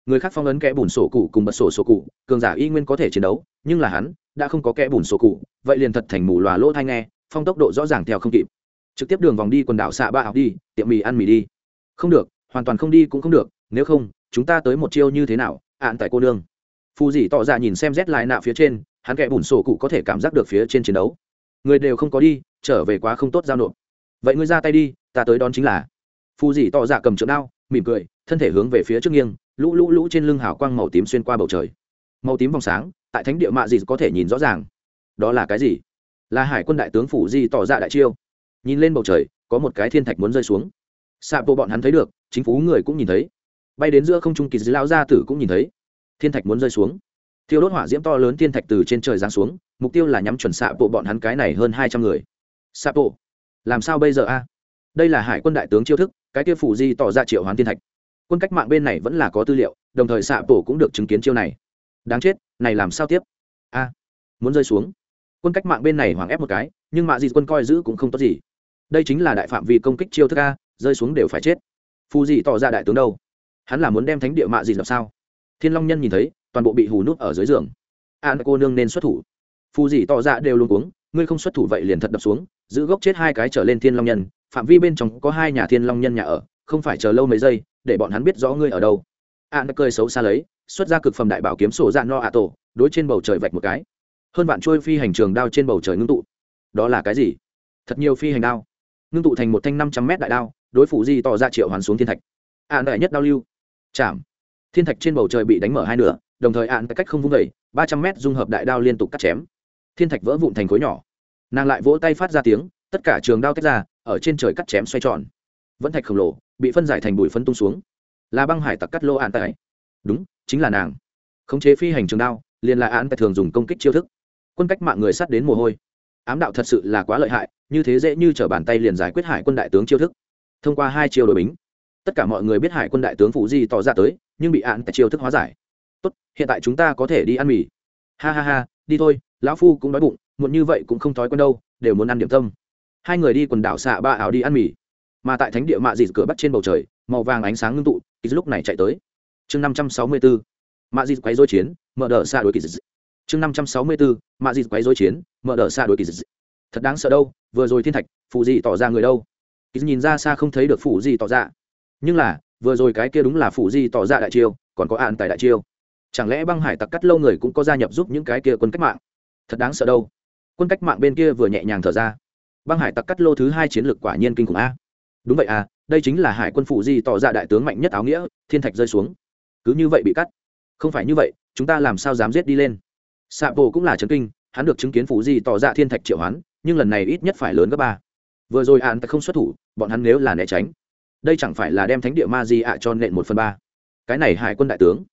người khác phong ấn kẽ bùn sổ cụ cùng bật sổ sổ cụ, cường giả y nguyên có thể chiến đấu, nhưng là hắn đã không có kẽ bùn sổ cụ, vậy liền thật thành mù lòa lỗ thai nghe, phong tốc độ rõ ràng theo không kịp. Trực tiếp đường vòng đi quần đảo xạ ba học đi, tiệm mì ăn mì đi. Không được, hoàn toàn không đi cũng không được, nếu không, chúng ta tới một chiêu như thế nào, ạn tại cô nương. Phù dì tỏ ra nhìn xem rét lại nạ phía trên, hắn kẽ bùn sổ cụ có thể cảm giác được phía trên chiến đấu. Người đều không có đi, trở về quá không tốt giao nộp. Vậy ngươi ra tay đi, ta tới đón chính là. Phù dì tỏ ra cầm trượng đao, mỉm cười, thân thể hướng về phía trước nghiêng lũ lũ lũ trên lưng hào quang màu tím xuyên qua bầu trời. Màu tím vòng sáng, tại thánh địa mạ gì có thể nhìn rõ ràng. Đó là cái gì? Là hải quân đại tướng phủ di tỏ ra đại chiêu. Nhìn lên bầu trời, có một cái thiên thạch muốn rơi xuống. Xạ bộ bọn hắn thấy được, chính phủ người cũng nhìn thấy. Bay đến giữa không trung kỳ dư lao gia tử cũng nhìn thấy. Thiên thạch muốn rơi xuống. Thiêu đốt hỏa diễm to lớn thiên thạch từ trên trời giáng xuống, mục tiêu là nhắm chuẩn xạ bộ bọn hắn cái này hơn hai trăm người. Xạ bộ làm sao bây giờ a? Đây là hải quân đại tướng chiêu thức, cái kia phủ di tỏ ra triệu hoán thiên thạch quân cách mạng bên này vẫn là có tư liệu, đồng thời xạ bổ cũng được chứng kiến chiêu này. Đáng chết, này làm sao tiếp? A, muốn rơi xuống. Quân cách mạng bên này hoảng ép một cái, nhưng mạ dị quân coi giữ cũng không tốt gì. Đây chính là đại phạm vi công kích chiêu thức a, rơi xuống đều phải chết. Phù dị tỏ ra đại tướng đâu? Hắn là muốn đem thánh địa mạ dị làm sao? Thiên long nhân nhìn thấy, toàn bộ bị hù nút ở dưới giường. An cô nương nên xuất thủ. Phù dị tỏ ra đều luôn cuống, ngươi không xuất thủ vậy liền thật đập xuống, giữ gốc chết hai cái trở lên thiên long nhân. Phạm vi bên trong có hai nhà thiên long nhân nhà ở, không phải chờ lâu mấy giây để bọn hắn biết rõ ngươi ở đâu. An đã cười xấu xa lấy, xuất ra cực phẩm đại bảo kiếm sổ dạ no ạ tổ, đối trên bầu trời vạch một cái. Hơn vạn trôi phi hành trường đao trên bầu trời ngưng tụ. Đó là cái gì? Thật nhiều phi hành đao. Ngưng tụ thành một thanh năm trăm mét đại đao, đối phủ di tỏ ra triệu hoàn xuống thiên thạch. Ạn đại nhất đao lưu. Chạm. Thiên thạch trên bầu trời bị đánh mở hai nửa, đồng thời ạn cách không vung vẩy ba trăm mét dung hợp đại đao liên tục cắt chém. Thiên thạch vỡ vụn thành khối nhỏ. Nàng lại vỗ tay phát ra tiếng, tất cả trường đao tách ra, ở trên trời cắt chém xoay tròn. Vẫn thạch khổng lồ bị phân giải thành bụi phân tung xuống. Là băng hải tặc cắt lô an tại. Đúng, chính là nàng. Khống chế phi hành trường đao, liền là án tại thường dùng công kích chiêu thức. Quân cách mạng người sắt đến mồ hôi. Ám đạo thật sự là quá lợi hại, như thế dễ như t r ở bàn tay liền giải quyết hải quân đại tướng chiêu thức. Thông qua hai chiêu đội bính, tất cả mọi người biết hải quân đại tướng phụ di tỏ ra tới, nhưng bị án tại chiêu thức hóa giải. Tốt, hiện tại chúng ta có thể đi ăn mì. Ha ha ha, đi thôi, lão phu cũng đói bụng, muộn như vậy cũng không thói quen đâu, đều muốn ăn điểm tâm. Hai người đi quần đảo xạ ba áo đi ăn mì mà tại thánh địa mạ dịt cửa bắt trên bầu trời, màu vàng ánh sáng ngưng tụ kỳ lúc này chạy tới. Chương năm trăm sáu mươi bốn mạ dịt quấy dối chiến, mở đờ xa đuổi kỳ chương năm trăm sáu mươi bốn mạ dịt quấy dối chiến, mở đờ xa đuổi kỳ thật đáng sợ đâu, vừa rồi thiên thạch phụ gì tỏ ra người đâu? Kỳ nhìn ra xa không thấy được phụ gì tỏ ra. Nhưng là, vừa rồi cái kia đúng là phụ gì tỏ ra đại chiêu, còn có an tại đại chiêu. Chẳng lẽ băng hải tặc cắt lâu người cũng có gia nhập giúp những cái kia quân cách mạng? Thật đáng sợ đâu. Quân cách mạng bên kia vừa nhẹ nhàng thở ra. Băng hải tặc cắt lô thứ hai chiến lược quả nhiên kinh khủng a đúng vậy à đây chính là hải quân phụ di tỏ ra đại tướng mạnh nhất áo nghĩa, thiên thạch rơi xuống. Cứ như vậy bị cắt. Không phải như vậy, chúng ta làm sao dám giết đi lên? Xạ bộ cũng là chấn kinh, hắn được chứng kiến phụ di tỏ ra thiên thạch triệu hoán, nhưng lần này ít nhất phải lớn gấp ba. Vừa rồi hạn không xuất thủ, bọn hắn nếu là né tránh, đây chẳng phải là đem thánh địa ma di ạ cho nện một phần ba. Cái này hải quân đại tướng.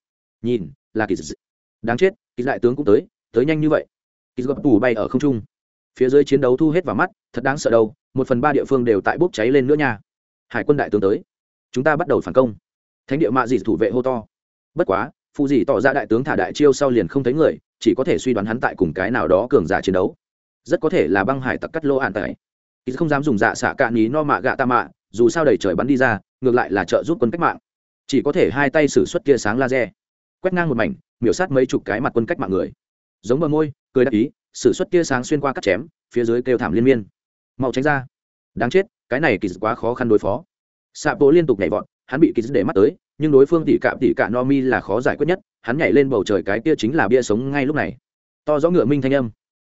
Nhìn, là kỳ dị. Đáng chết, kỳ đại tướng cũng tới tới nhanh như vậy. Kỳ gập tù bay ở không trung. Phía dưới chiến đấu thu hết vào mắt, thật đáng sợ đâu một phần ba địa phương đều tại bốc cháy lên nữa nha. Hải quân đại tướng tới. Chúng ta bắt đầu phản công. Thánh địa mạ dị thủ vệ hô to. Bất quá phụ dị tỏ ra đại tướng thả đại chiêu sau liền không thấy người, chỉ có thể suy đoán hắn tại cùng cái nào đó cường giả chiến đấu. Rất có thể là băng hải tặc cắt lô ạn tại. Kỳ không dám dùng dạ xạ cạn ý no mạ gạ ta mạ, dù sao đầy trời bắn đi ra, ngược lại là trợ giúp quân cách mạng. Chỉ có thể hai tay xử suất tia sáng laser. Quét ngang một mảnh, miểu sát mấy chục cái mặt quân cách mạng người. Giống bờ môi, cười đắc ý, sử xuất tia sáng xuyên qua cắt chém, phía dưới kêu thảm liên miên mau tránh ra. Đáng chết, cái này kỳ quá khó khăn đối phó. Xạ bộ liên tục nhảy vọt, hắn bị kỳ để mắt tới, nhưng đối phương tỉ cạm tỉ cạ no mi là khó giải quyết nhất, hắn nhảy lên bầu trời cái kia chính là bia sống ngay lúc này. To rõ ngựa minh thanh âm.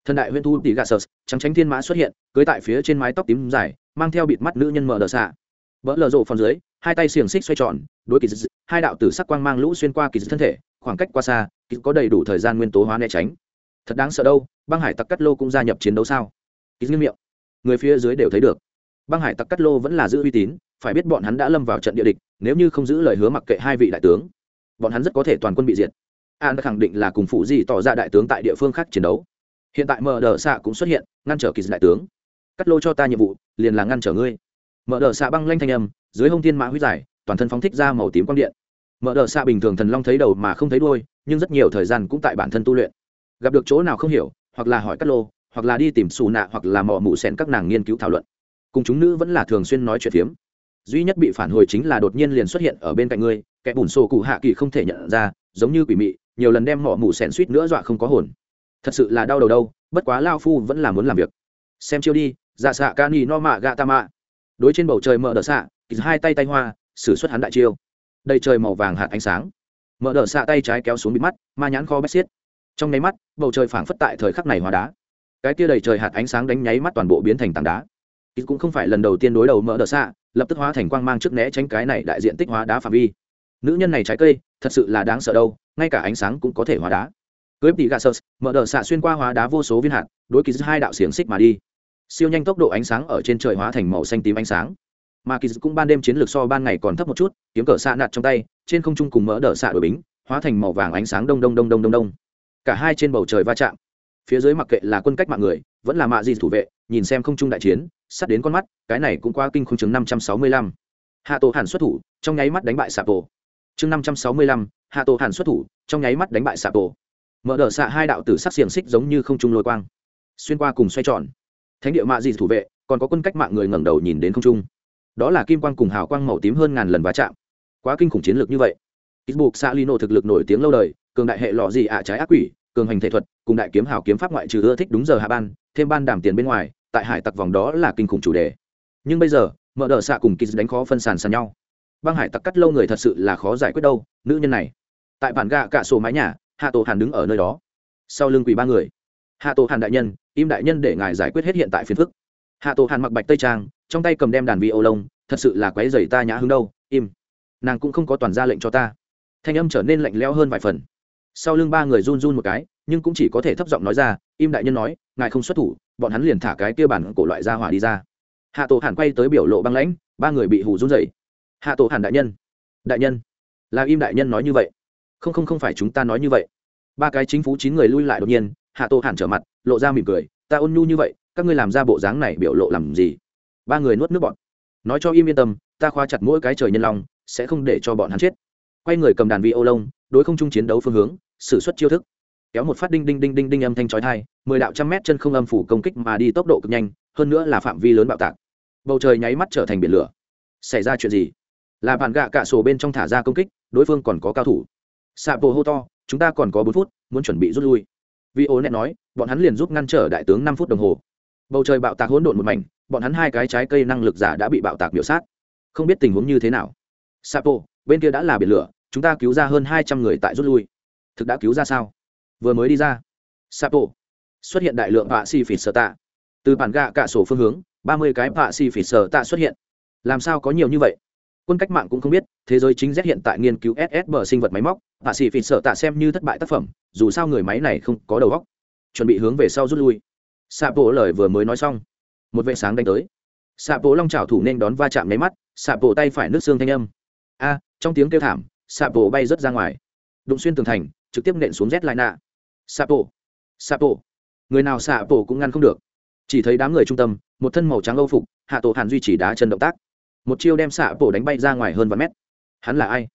Thần đại huyên thu tỉ gà sờ trắng tránh thiên mã xuất hiện, cưới tại phía trên mái tóc tím dài, mang theo bịt mắt nữ nhân mở đờ xạ. Vỡ lờ rộ phần dưới, hai tay xiềng xích xoay tròn, đối kỳ hai đạo tử sắc quang mang lũ xuyên qua kỳ thân thể, khoảng cách qua xa, kỳ có đầy đủ thời gian nguyên tố hóa né tránh. Thật đáng sợ đâu, băng hải tặc cắt lô cũng gia nhập chiến đấu sao? Kỳ nghiêm miệng người phía dưới đều thấy được. Băng hải tặc Cát lô vẫn là giữ uy tín, phải biết bọn hắn đã lâm vào trận địa địch, nếu như không giữ lời hứa mặc kệ hai vị đại tướng, bọn hắn rất có thể toàn quân bị diệt. An đã khẳng định là cùng phụ gì tỏ ra đại tướng tại địa phương khác chiến đấu. Hiện tại mở đờ xạ cũng xuất hiện, ngăn trở kỳ đại tướng. Cắt lô cho ta nhiệm vụ, liền là ngăn trở ngươi. Mở đờ xạ băng lanh thanh âm, dưới hông thiên mã huyết giải, toàn thân phóng thích ra màu tím quang điện. Mở đờ xạ bình thường thần long thấy đầu mà không thấy đôi nhưng rất nhiều thời gian cũng tại bản thân tu luyện. Gặp được chỗ nào không hiểu, hoặc là hỏi cắt lô hoặc là đi tìm xù nạ hoặc là mò mụ xẻn các nàng nghiên cứu thảo luận. Cùng chúng nữ vẫn là thường xuyên nói chuyện phiếm. Duy nhất bị phản hồi chính là đột nhiên liền xuất hiện ở bên cạnh ngươi, kẻ bùn sổ cụ hạ kỳ không thể nhận ra, giống như quỷ mị, nhiều lần đem mỏ mụ xẻn suýt nữa dọa không có hồn. Thật sự là đau đầu đâu, bất quá lao phu vẫn là muốn làm việc. Xem chiêu đi dạ xạ ca ni no mạ gạ ta mạ. Đối trên bầu trời mở đờ xạ hai tay tay hoa xử suất hắn đại chiêu. Đầy trời màu vàng hạt ánh sáng. Mở đờ xạ tay trái kéo xuống bịt mắt, ma nhãn kho bét xiết. Trong nháy mắt, bầu trời phảng phất tại thời khắc này hóa đá cái kia đầy trời hạt ánh sáng đánh nháy mắt toàn bộ biến thành tảng đá. Ít cũng không phải lần đầu tiên đối đầu mỡ đờ xạ, lập tức hóa thành quang mang trước né tránh cái này đại diện tích hóa đá phạm vi. Nữ nhân này trái cây, thật sự là đáng sợ đâu, ngay cả ánh sáng cũng có thể hóa đá. Cưới tỷ gà sơ mở đờ xạ xuyên qua hóa đá vô số viên hạt, đối kỳ hai đạo xiềng xích mà đi. Siêu nhanh tốc độ ánh sáng ở trên trời hóa thành màu xanh tím ánh sáng. Mà kỳ cũng ban đêm chiến lược so ban ngày còn thấp một chút, kiếm cờ xạ nạt trong tay, trên không trung cùng mỡ đỡ xạ đổi bính, hóa thành màu vàng ánh sáng đông đông đông đông đông đông. Cả hai trên bầu trời va chạm phía dưới mặc kệ là quân cách mạng người, vẫn là mạ gì thủ vệ, nhìn xem không trung đại chiến sắt đến con mắt, cái này cũng qua kinh không chứng năm trăm sáu mươi lăm. Hạ tổ hàn xuất thủ, trong nháy mắt đánh bại sạp tổ. Chương năm trăm sáu mươi lăm, hạ tổ hàn xuất thủ, trong nháy mắt đánh bại sạp tổ. Mở đờ xạ hai đạo tử sắc xiềng xích giống như không trung lôi quang, xuyên qua cùng xoay tròn. Thánh địa mạ di thủ vệ, còn có quân cách mạng người ngẩng đầu nhìn đến không trung. Đó là kim quang cùng hào quang màu tím hơn ngàn lần va chạm. Quá kinh khủng chiến lược như vậy. Ít buộc xạ lino thực lực nổi tiếng lâu đời, cường đại hệ lọ gì ạ trái ác quỷ cường hành thể thuật, cùng đại kiếm hào kiếm pháp ngoại trừ ưa thích đúng giờ hạ ban, thêm ban đảm tiền bên ngoài, tại hải tặc vòng đó là kinh khủng chủ đề. Nhưng bây giờ, mở đờ xạ cùng kiz đánh khó phân sàn sàn nhau. Băng hải tặc cắt lâu người thật sự là khó giải quyết đâu, nữ nhân này. Tại bản gạ cả sổ mái nhà, hạ tổ hàn đứng ở nơi đó. Sau lưng quỳ ba người. Hạ tổ hàn đại nhân, im đại nhân để ngài giải quyết hết hiện tại phiền phức. Hạ tổ hàn mặc bạch tây trang, trong tay cầm đem đàn vi ô lông, thật sự là quái dày ta nhã hứng đâu, im. Nàng cũng không có toàn ra lệnh cho ta. Thanh âm trở nên lạnh lẽo hơn vài phần sau lưng ba người run run một cái, nhưng cũng chỉ có thể thấp giọng nói ra, im đại nhân nói, ngài không xuất thủ, bọn hắn liền thả cái kia bản cổ loại ra hỏa đi ra. Hạ tổ hàn quay tới biểu lộ băng lãnh, ba người bị hù run dậy hạ tổ hàn đại nhân đại nhân, là im đại nhân nói như vậy. Không không không phải chúng ta nói như vậy. Ba cái chính phủ chín người lui lại đột nhiên, hạ tổ hàn trở mặt, lộ ra mỉm cười, ta ôn nhu như vậy, các ngươi làm ra bộ dáng này biểu lộ làm gì? Ba người nuốt nước bọn nói cho im yên tâm, ta khoa chặt mỗi cái trời nhân lòng sẽ không để cho bọn hắn chết. Quay người cầm đàn vi ô lông, đối không chung chiến đấu phương hướng sử suất chiêu thức. Kéo một phát đinh đinh đinh đinh đinh âm thanh chói thai mười đạo trăm mét chân không âm phủ công kích mà đi tốc độ cực nhanh, hơn nữa là phạm vi lớn bạo tạc. Bầu trời nháy mắt trở thành biển lửa. Xảy ra chuyện gì? Là bạn gạ cạ sổ bên trong thả ra công kích, đối phương còn có cao thủ. Xạ bộ hô to, chúng ta còn có bốn phút, muốn chuẩn bị rút lui. Vì ố nẹ nói, bọn hắn liền giúp ngăn trở đại tướng năm phút đồng hồ. Bầu trời bạo tạc hỗn độn một mảnh, bọn hắn hai cái trái cây năng lực giả đã bị bạo tạc biểu sát. Không biết tình huống như thế nào. Sapo, bên kia đã là biển lửa, chúng ta cứu ra hơn hai trăm người tại rút lui thực đã cứu ra sao? Vừa mới đi ra. Sapo. Xuất hiện đại lượng vạ si phỉ sở tạ từ bản gạ cả sổ phương hướng, ba mươi cái vạ si phỉ sở tạ xuất hiện. Làm sao có nhiều như vậy? Quân cách mạng cũng không biết, thế giới chính z hiện tại nghiên cứu ss bờ sinh vật máy móc vạ si phỉ sở tạ xem như thất bại tác phẩm, dù sao người máy này không có đầu góc chuẩn bị hướng về sau rút lui. Sapo lời vừa mới nói xong. Một vệ sáng đánh tới. Sapo bộ long trào thủ nên đón va chạm máy mắt, sapo bộ tay phải nước xương thanh âm. A, trong tiếng kêu thảm, sapo bộ bay rớt ra ngoài. Đụng xuyên tường thành trực tiếp nện xuống rét lại nạ sapo. Sapo. Người nào sapo cũng ngăn không được. Chỉ thấy đám người trung tâm, một thân màu trắng âu phục, hạ tổ hàn duy trì đá chân động tác. Một chiêu đem sapo đánh bay ra ngoài hơn vài mét. Hắn là ai?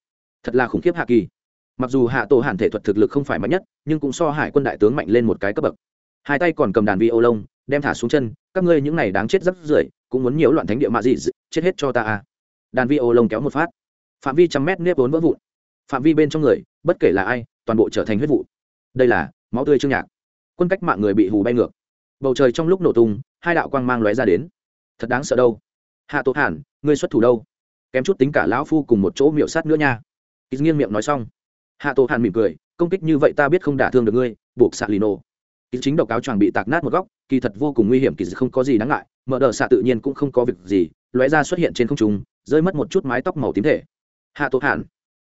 Thật là khủng khiếp hạ kỳ. Mặc dù hạ tổ hàn thể thuật thực lực không phải mạnh nhất, nhưng cũng so hải quân đại tướng mạnh lên một cái cấp bậc. Hai tay còn cầm đàn vi ô lông, đem thả xuống chân, các ngươi những này đáng chết rất rưởi, cũng muốn nhiễu loạn thánh địa mạ gì chết hết cho ta à. Đàn vi ô lông kéo một phát. Phạm vi trăm mét nếp vốn vỡ vụn. Phạm vi bên trong người, bất kể là ai toàn bộ trở thành huyết vụ. Đây là máu tươi trương nhạc. Quân cách mạng người bị hù bay ngược. Bầu trời trong lúc nổ tung, hai đạo quang mang lóe ra đến. Thật đáng sợ đâu. Hạ tổ hàn, ngươi xuất thủ đâu? Kém chút tính cả lão phu cùng một chỗ miệu sát nữa nha. Ít nghiêng miệng nói xong. Hạ tổ hàn mỉm cười, công kích như vậy ta biết không đả thương được ngươi, buộc xạ lino ít chính độc cáo choàng bị tạc nát một góc, kỳ thật vô cùng nguy hiểm kỳ không có gì đáng ngại, mở đờ xạ tự nhiên cũng không có việc gì, lóe ra xuất hiện trên không trung, rơi mất một chút mái tóc màu tím thể. Hạ tổ hàn,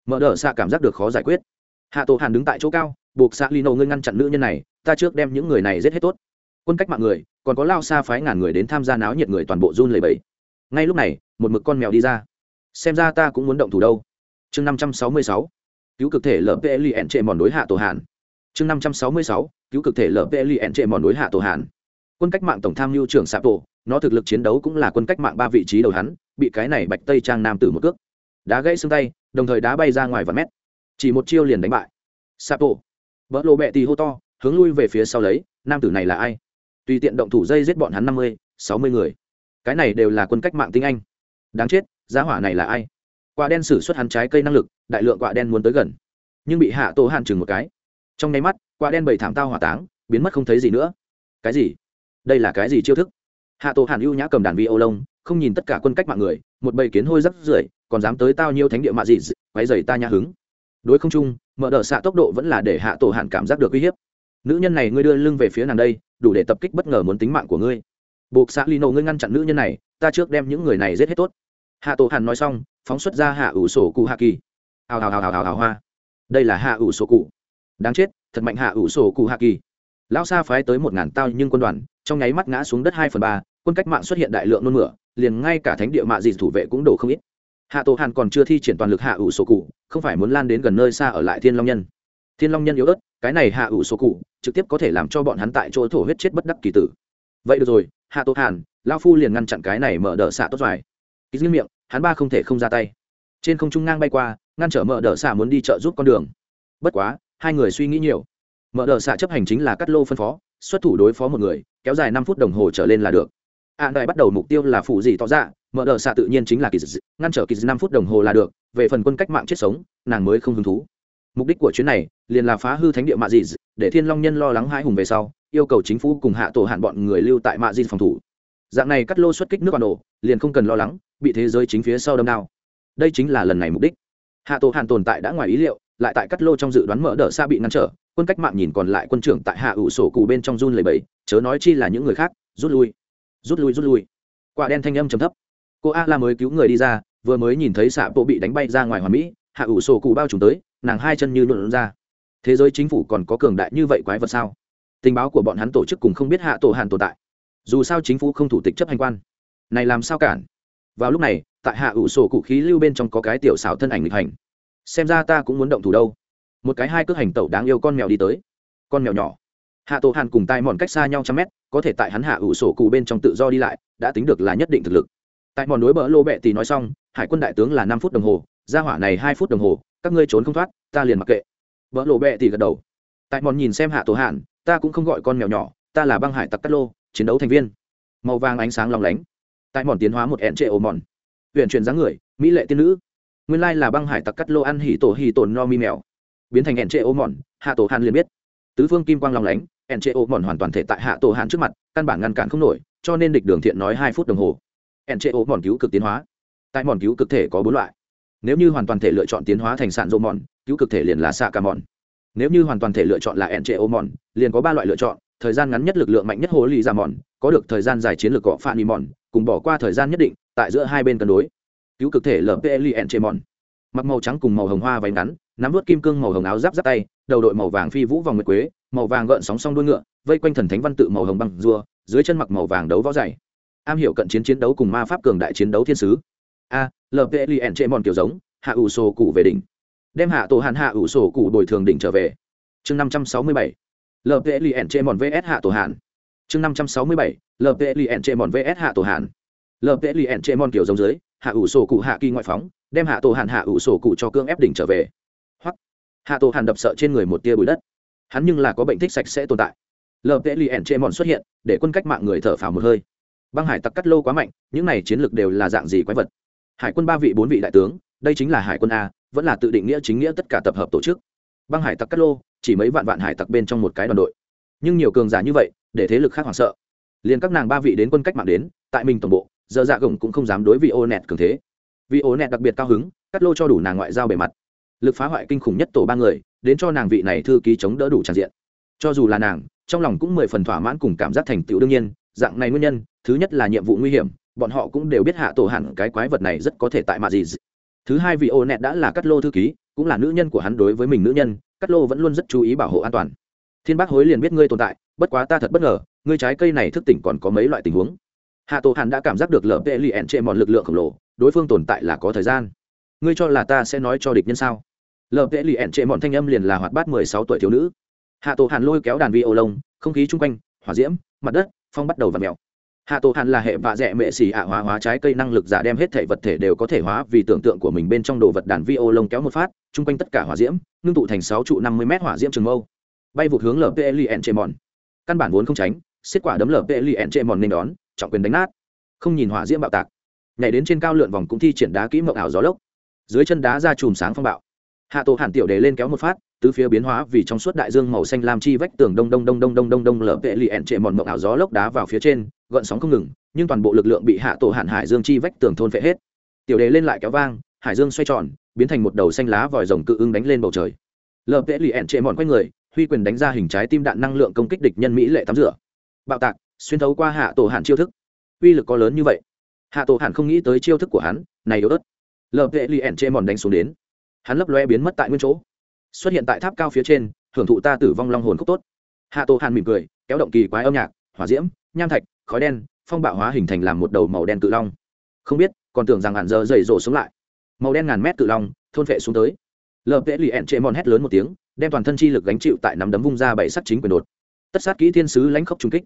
mở đờ xạ cảm giác được khó giải quyết hạ tổ hàn đứng tại chỗ cao, buộc xã lino ngươi ngăn chặn nữ nhân này, ta trước đem những người này giết hết tốt. Quân cách mạng người, còn có lao xa phái ngàn người đến tham gia náo nhiệt người toàn bộ run lầy bẫy ngay lúc này, một mực con mèo đi ra. Xem ra ta cũng muốn động thủ đâu. Chương năm trăm sáu mươi sáu, cứu cực thể lp lien trệ mòn đối hạ tổ hàn. Chương năm trăm sáu mươi sáu, cứu cực thể lp lien trệ mòn đối hạ tổ hàn. Quân cách mạng tổng tham mưu trưởng sạp tổ, nó thực lực chiến đấu cũng là quân cách mạng ba vị trí đầu hắn, bị cái này bạch tây trang nam tử một cước. Đá gãy xương tay, đồng thời đá bay ra ngoài vài mét chỉ một chiêu liền đánh bại. Sapo vợ vỡ lộ bẹ tì hô to, hướng lui về phía sau lấy, nam tử này là ai? Tùy tiện động thủ dây giết bọn hắn năm mươi, sáu mươi người. Cái này đều là quân cách mạng tinh anh. Đáng chết, giá hỏa này là ai? Quả đen xử suất hắn trái cây năng lực, đại lượng quả đen muốn tới gần. Nhưng bị hạ tổ hàn chừng một cái. Trong nháy mắt, quả đen bảy thảm tao hỏa táng, biến mất không thấy gì nữa. Cái gì? Đây là cái gì chiêu thức? Hạ tổ hàn ưu nhã cầm đàn vi ô lông, không nhìn tất cả quân cách mạng người, một bầy kiến hôi rắc rưởi, còn dám tới tao nhiêu thánh địa mạ gì quấy dày ta nhã hứng đối không trung mở đợt xạ tốc độ vẫn là để hạ tổ hàn cảm giác được uy hiếp. Nữ nhân này ngươi đưa lưng về phía nàng đây, đủ để tập kích bất ngờ muốn tính mạng của ngươi. Buộc xạ lino ngươi ngăn chặn nữ nhân này, ta trước đem những người này giết hết tốt. Hạ tổ hàn nói xong, phóng xuất ra hạ ủ sổ cụ hạ kỳ. Hào hào hào hào hào hào hoa. Đây là hạ ủ sổ cụ. Đáng chết, thật mạnh hạ ủ sổ cụ hạ kỳ. Lão sa phái tới một ngàn tao nhưng quân đoàn, trong nháy mắt ngã xuống đất hai phần ba, quân cách mạng xuất hiện đại lượng nôn mửa, liền ngay cả thánh địa mạ gì thủ vệ cũng đổ không ít hạ tổ hàn còn chưa thi triển toàn lực hạ ủ sổ cụ không phải muốn lan đến gần nơi xa ở lại thiên long nhân. Thiên long nhân yếu ớt cái này hạ ủ sổ cụ trực tiếp có thể làm cho bọn hắn tại chỗ thổ huyết chết bất đắc kỳ tử. Vậy được rồi hạ tổ hàn lao phu liền ngăn chặn cái này mở đỡ xạ tốt dài ký dưới miệng hắn ba không thể không ra tay. Trên không trung ngang bay qua ngăn trở mở đỡ xạ muốn đi chợ giúp con đường. Bất quá hai người suy nghĩ nhiều. Mở đỡ xạ chấp hành chính là cắt lô phân phó xuất thủ đối phó một người kéo dài năm phút đồng hồ trở lên là được. À, đại bắt đầu mục tiêu là phụ gì tỏ ra mở đờ xạ tự nhiên chính là kỳ dị ngăn trở kỳ dị năm phút đồng hồ là được, về phần quân cách mạng chết sống, nàng mới không hứng thú. Mục đích của chuyến này, liền là phá hư thánh địa mạ dị để thiên long nhân lo lắng hai hùng về sau, yêu cầu chính phủ cùng hạ tổ hạn bọn người lưu tại mạ dị phòng thủ. Dạng này cắt lô xuất kích nước bản nổ liền không cần lo lắng, bị thế giới chính phía sau đâm đao đây chính là lần này mục đích. Hạ tổ hạn tồn tại đã ngoài ý liệu, lại tại cắt lô trong dự đoán mở đỡ xa bị ngăn trở, quân cách mạng nhìn còn lại quân trưởng tại hạ ủ sổ cụ bên trong run lầy bẫy chớ nói chi là những người khác, rút lui. Rút lui rút lui. Quả đen thanh âm trầm thấp cô a la mới cứu người đi ra, vừa mới nhìn thấy xạ bộ bị đánh bay ra ngoài hoàn mỹ, hạ ủ sổ cụ bao trùm tới, nàng hai chân như luận ra. Thế giới chính phủ còn có cường đại như vậy quái vật sao? Tình báo của bọn hắn tổ chức cùng không biết hạ tổ hàn tồn tại. Dù sao chính phủ không thủ tịch chấp hành quan. Này làm sao cản? Vào lúc này, tại hạ ủ sổ cụ khí lưu bên trong có cái tiểu xảo thân ảnh lịch hành. Xem ra ta cũng muốn động thủ đâu. Một cái hai cước hành tẩu đáng yêu con mèo đi tới. Con mèo nhỏ. Hạ tổ hàn cùng tai mòn cách xa nhau trăm mét, có thể tại hắn hạ ủ sổ cụ bên trong tự do đi lại, đã tính được là nhất định thực lực tại mòn đối bờ lô bẹ thì nói xong, hải quân đại tướng là năm phút đồng hồ, ra hỏa này hai phút đồng hồ, các ngươi trốn không thoát, ta liền mặc kệ. Bờ lô bẹ thì gật đầu. Tại mòn nhìn xem hạ tổ hàn, ta cũng không gọi con mèo nhỏ, ta là băng hải tặc cát lô, chiến đấu thành viên. Màu vàng ánh sáng lòng lánh. Tại mòn tiến hóa một ẹn trệ ổ mòn. Huyện truyền dáng người, mỹ lệ tiên nữ. Nguyên lai là băng hải tặc cắt lô ăn hỉ tổ hỉ tổn no mi mèo. Biến thành ẹn trệ ổ mòn, hạ tổ hàn liền biết. Tứ phương kim quang lòng lánh, ẹn trệ ổ mòn hoàn toàn thể tại hạ tổ hàn trước mặt, căn bản ngăn cản không nổi, cho nên địch đường thiện nói hai phút đồng hồ ẹn chế ố mòn cứu cực tiến hóa. Tại mòn cứu cực thể có bốn loại. Nếu như hoàn toàn thể lựa chọn tiến hóa thành sạn rô mòn, cứu cực thể liền là xạ ca mòn. Nếu như hoàn toàn thể lựa chọn là ẹn chế ố mòn, liền có ba loại lựa chọn, thời gian ngắn nhất lực lượng mạnh nhất hồ lì ra mòn, có được thời gian dài chiến lược cọ phạm đi mòn, cùng bỏ qua thời gian nhất định, tại giữa hai bên cân đối. Cứu cực thể lpli ẹn chế mòn. Mặc màu trắng cùng màu hồng hoa váy ngắn, nắm vớt kim cương màu hồng áo giáp giáp tay, đầu đội màu vàng phi vũ vòng nguyệt quế, màu vàng gợn sóng song đuôi ngựa, vây quanh thần thánh văn tự màu hồng băng rùa, dưới chân mặc màu vàng đấu võ dày am hiểu cận chiến chiến đấu cùng ma pháp cường đại chiến đấu thiên sứ. A lpli ẹn trệ mòn kiểu giống, hạ ủ sổ cụ về đỉnh. Đem hạ tổ hạn hạ ủ sổ cụ bồi thường đỉnh trở về. Chương năm trăm sáu mươi bảy lpli chê mòn vs hạ tổ hàn. Chương năm trăm sáu mươi bảy lpli chê mòn vs hạ tổ hàn. Lpli chê mòn kiểu giống dưới, hạ ủ sổ cụ hạ kỳ ngoại phóng, đem hạ tổ hàn hạ ủ sổ cụ cho cương ép đỉnh trở về. Hoặc, hạ tổ hàn đập sợ trên người một tia bụi đất. Hắn nhưng là có bệnh thích sạch sẽ tồn tại. Lpli chê mòn xuất hiện, để quân cách mạng người thở phào một hơi băng hải tặc cắt lô quá mạnh, những này chiến lược đều là dạng gì quái vật? Hải quân ba vị, bốn vị đại tướng, đây chính là hải quân a, vẫn là tự định nghĩa chính nghĩa tất cả tập hợp tổ chức. Băng hải tặc cắt lô, chỉ mấy vạn vạn hải tặc bên trong một cái đoàn đội. Nhưng nhiều cường giả như vậy, để thế lực khác hoảng sợ. Liền các nàng ba vị đến quân cách mạng đến, tại mình tổng bộ, giờ dạ gồng cũng không dám đối vị ô nẹt cường thế. Vị ô nẹt đặc biệt cao hứng, cắt lô cho đủ nàng ngoại giao bề mặt. Lực phá hoại kinh khủng nhất tổ ba người, đến cho nàng vị này thư ký chống đỡ đủ tràn diện. Cho dù là nàng, trong lòng cũng mười phần thỏa mãn cùng cảm giác thành tựu đương nhiên dạng này nguyên nhân, thứ nhất là nhiệm vụ nguy hiểm, bọn họ cũng đều biết hạ tổ hẳn cái quái vật này rất có thể tại mạ gì thứ hai vị ô nẹt đã là cắt lô thư ký, cũng là nữ nhân của hắn đối với mình nữ nhân, cắt lô vẫn luôn rất chú ý bảo hộ an toàn. Thiên bác hối liền biết ngươi tồn tại, bất quá ta thật bất ngờ, ngươi trái cây này thức tỉnh còn có mấy loại tình huống. Hạ tổ hàn đã cảm giác được lở tệ lì ẹn trệ mòn lực lượng khổng lồ, đối phương tồn tại là có thời gian. Ngươi cho là ta sẽ nói cho địch nhân sao? Lở tệ lì ẹn trệ mòn thanh âm liền là hoạt bát mười sáu tuổi thiếu nữ. Hạ tổ hàn lôi kéo đàn vi ô lông, không khí chung quanh, hỏa diễm, mặt đất phong bắt đầu v ặ mèo. Hạ tổ hàn là hệ vạ dẹ mệ xì ạ hóa hóa trái cây năng lực giả đem hết thể vật thể đều có thể hóa vì tưởng tượng của mình bên trong đồ vật đàn vi ô lông kéo một phát, chung quanh tất cả hỏa diễm, ngưng tụ thành sáu trụ năm mươi m hỏa diễm trường mâu. Bay vụt hướng lpln chê mòn căn bản vốn không tránh, xiết quả đấm lpln chê mòn nên đón, trọng quyền đánh nát. Không nhìn hỏa diễm bạo tạc. Nhảy đến trên cao lượn vòng cũng thi triển đá kỹ mộng ảo gió lốc. Dưới chân đá ra chùm sáng phong bạo. Hạ tổ hàn tiểu đề lên kéo một phát tứ phía biến hóa vì trong suốt đại dương màu xanh lam chi vách tường đông đông đông đông đông đông đông lở vệ lì ẹn trệ mòn mộng ảo gió lốc đá vào phía trên gợn sóng không ngừng, nhưng toàn bộ lực lượng bị hạ tổ hạn hải dương chi vách tường thôn phệ hết. Tiểu đề lên lại kéo vang, hải dương xoay tròn, biến thành một đầu xanh lá vòi rồng cự ưng đánh lên bầu trời. Lở vệ lì ẹn trệ mòn quanh người, huy quyền đánh ra hình trái tim đạn năng lượng công kích địch nhân mỹ lệ tắm rửa. Bạo tạc, xuyên thấu qua hạ tổ hạn chiêu thức. Uy lực có lớn như vậy. Hạ tổ hạn không nghĩ tới chiêu thức của hắn, này yếu ớt. Lở vệ lì ẹn trệ mòn đánh xuống đến. Hắn lấp loe biến mất tại nguyên chỗ xuất hiện tại tháp cao phía trên hưởng thụ ta tử vong long hồn khúc tốt. Hạ tổ hàn mỉm cười, kéo động kỳ quái âm nhạc, hỏa diễm, nham thạch, khói đen, phong bạo hóa hình thành làm một đầu màu đen cự long. Không biết, còn tưởng rằng hạn giờ dày rổ xuống lại. Màu đen ngàn mét cự long, thôn vệ xuống tới. Lợp vẽ lì ẹn trệ mòn hét lớn một tiếng, đem toàn thân chi lực gánh chịu tại nắm đấm vung ra bảy sắt chính quyền đột. Tất sát kỹ thiên sứ lãnh khốc trung kích.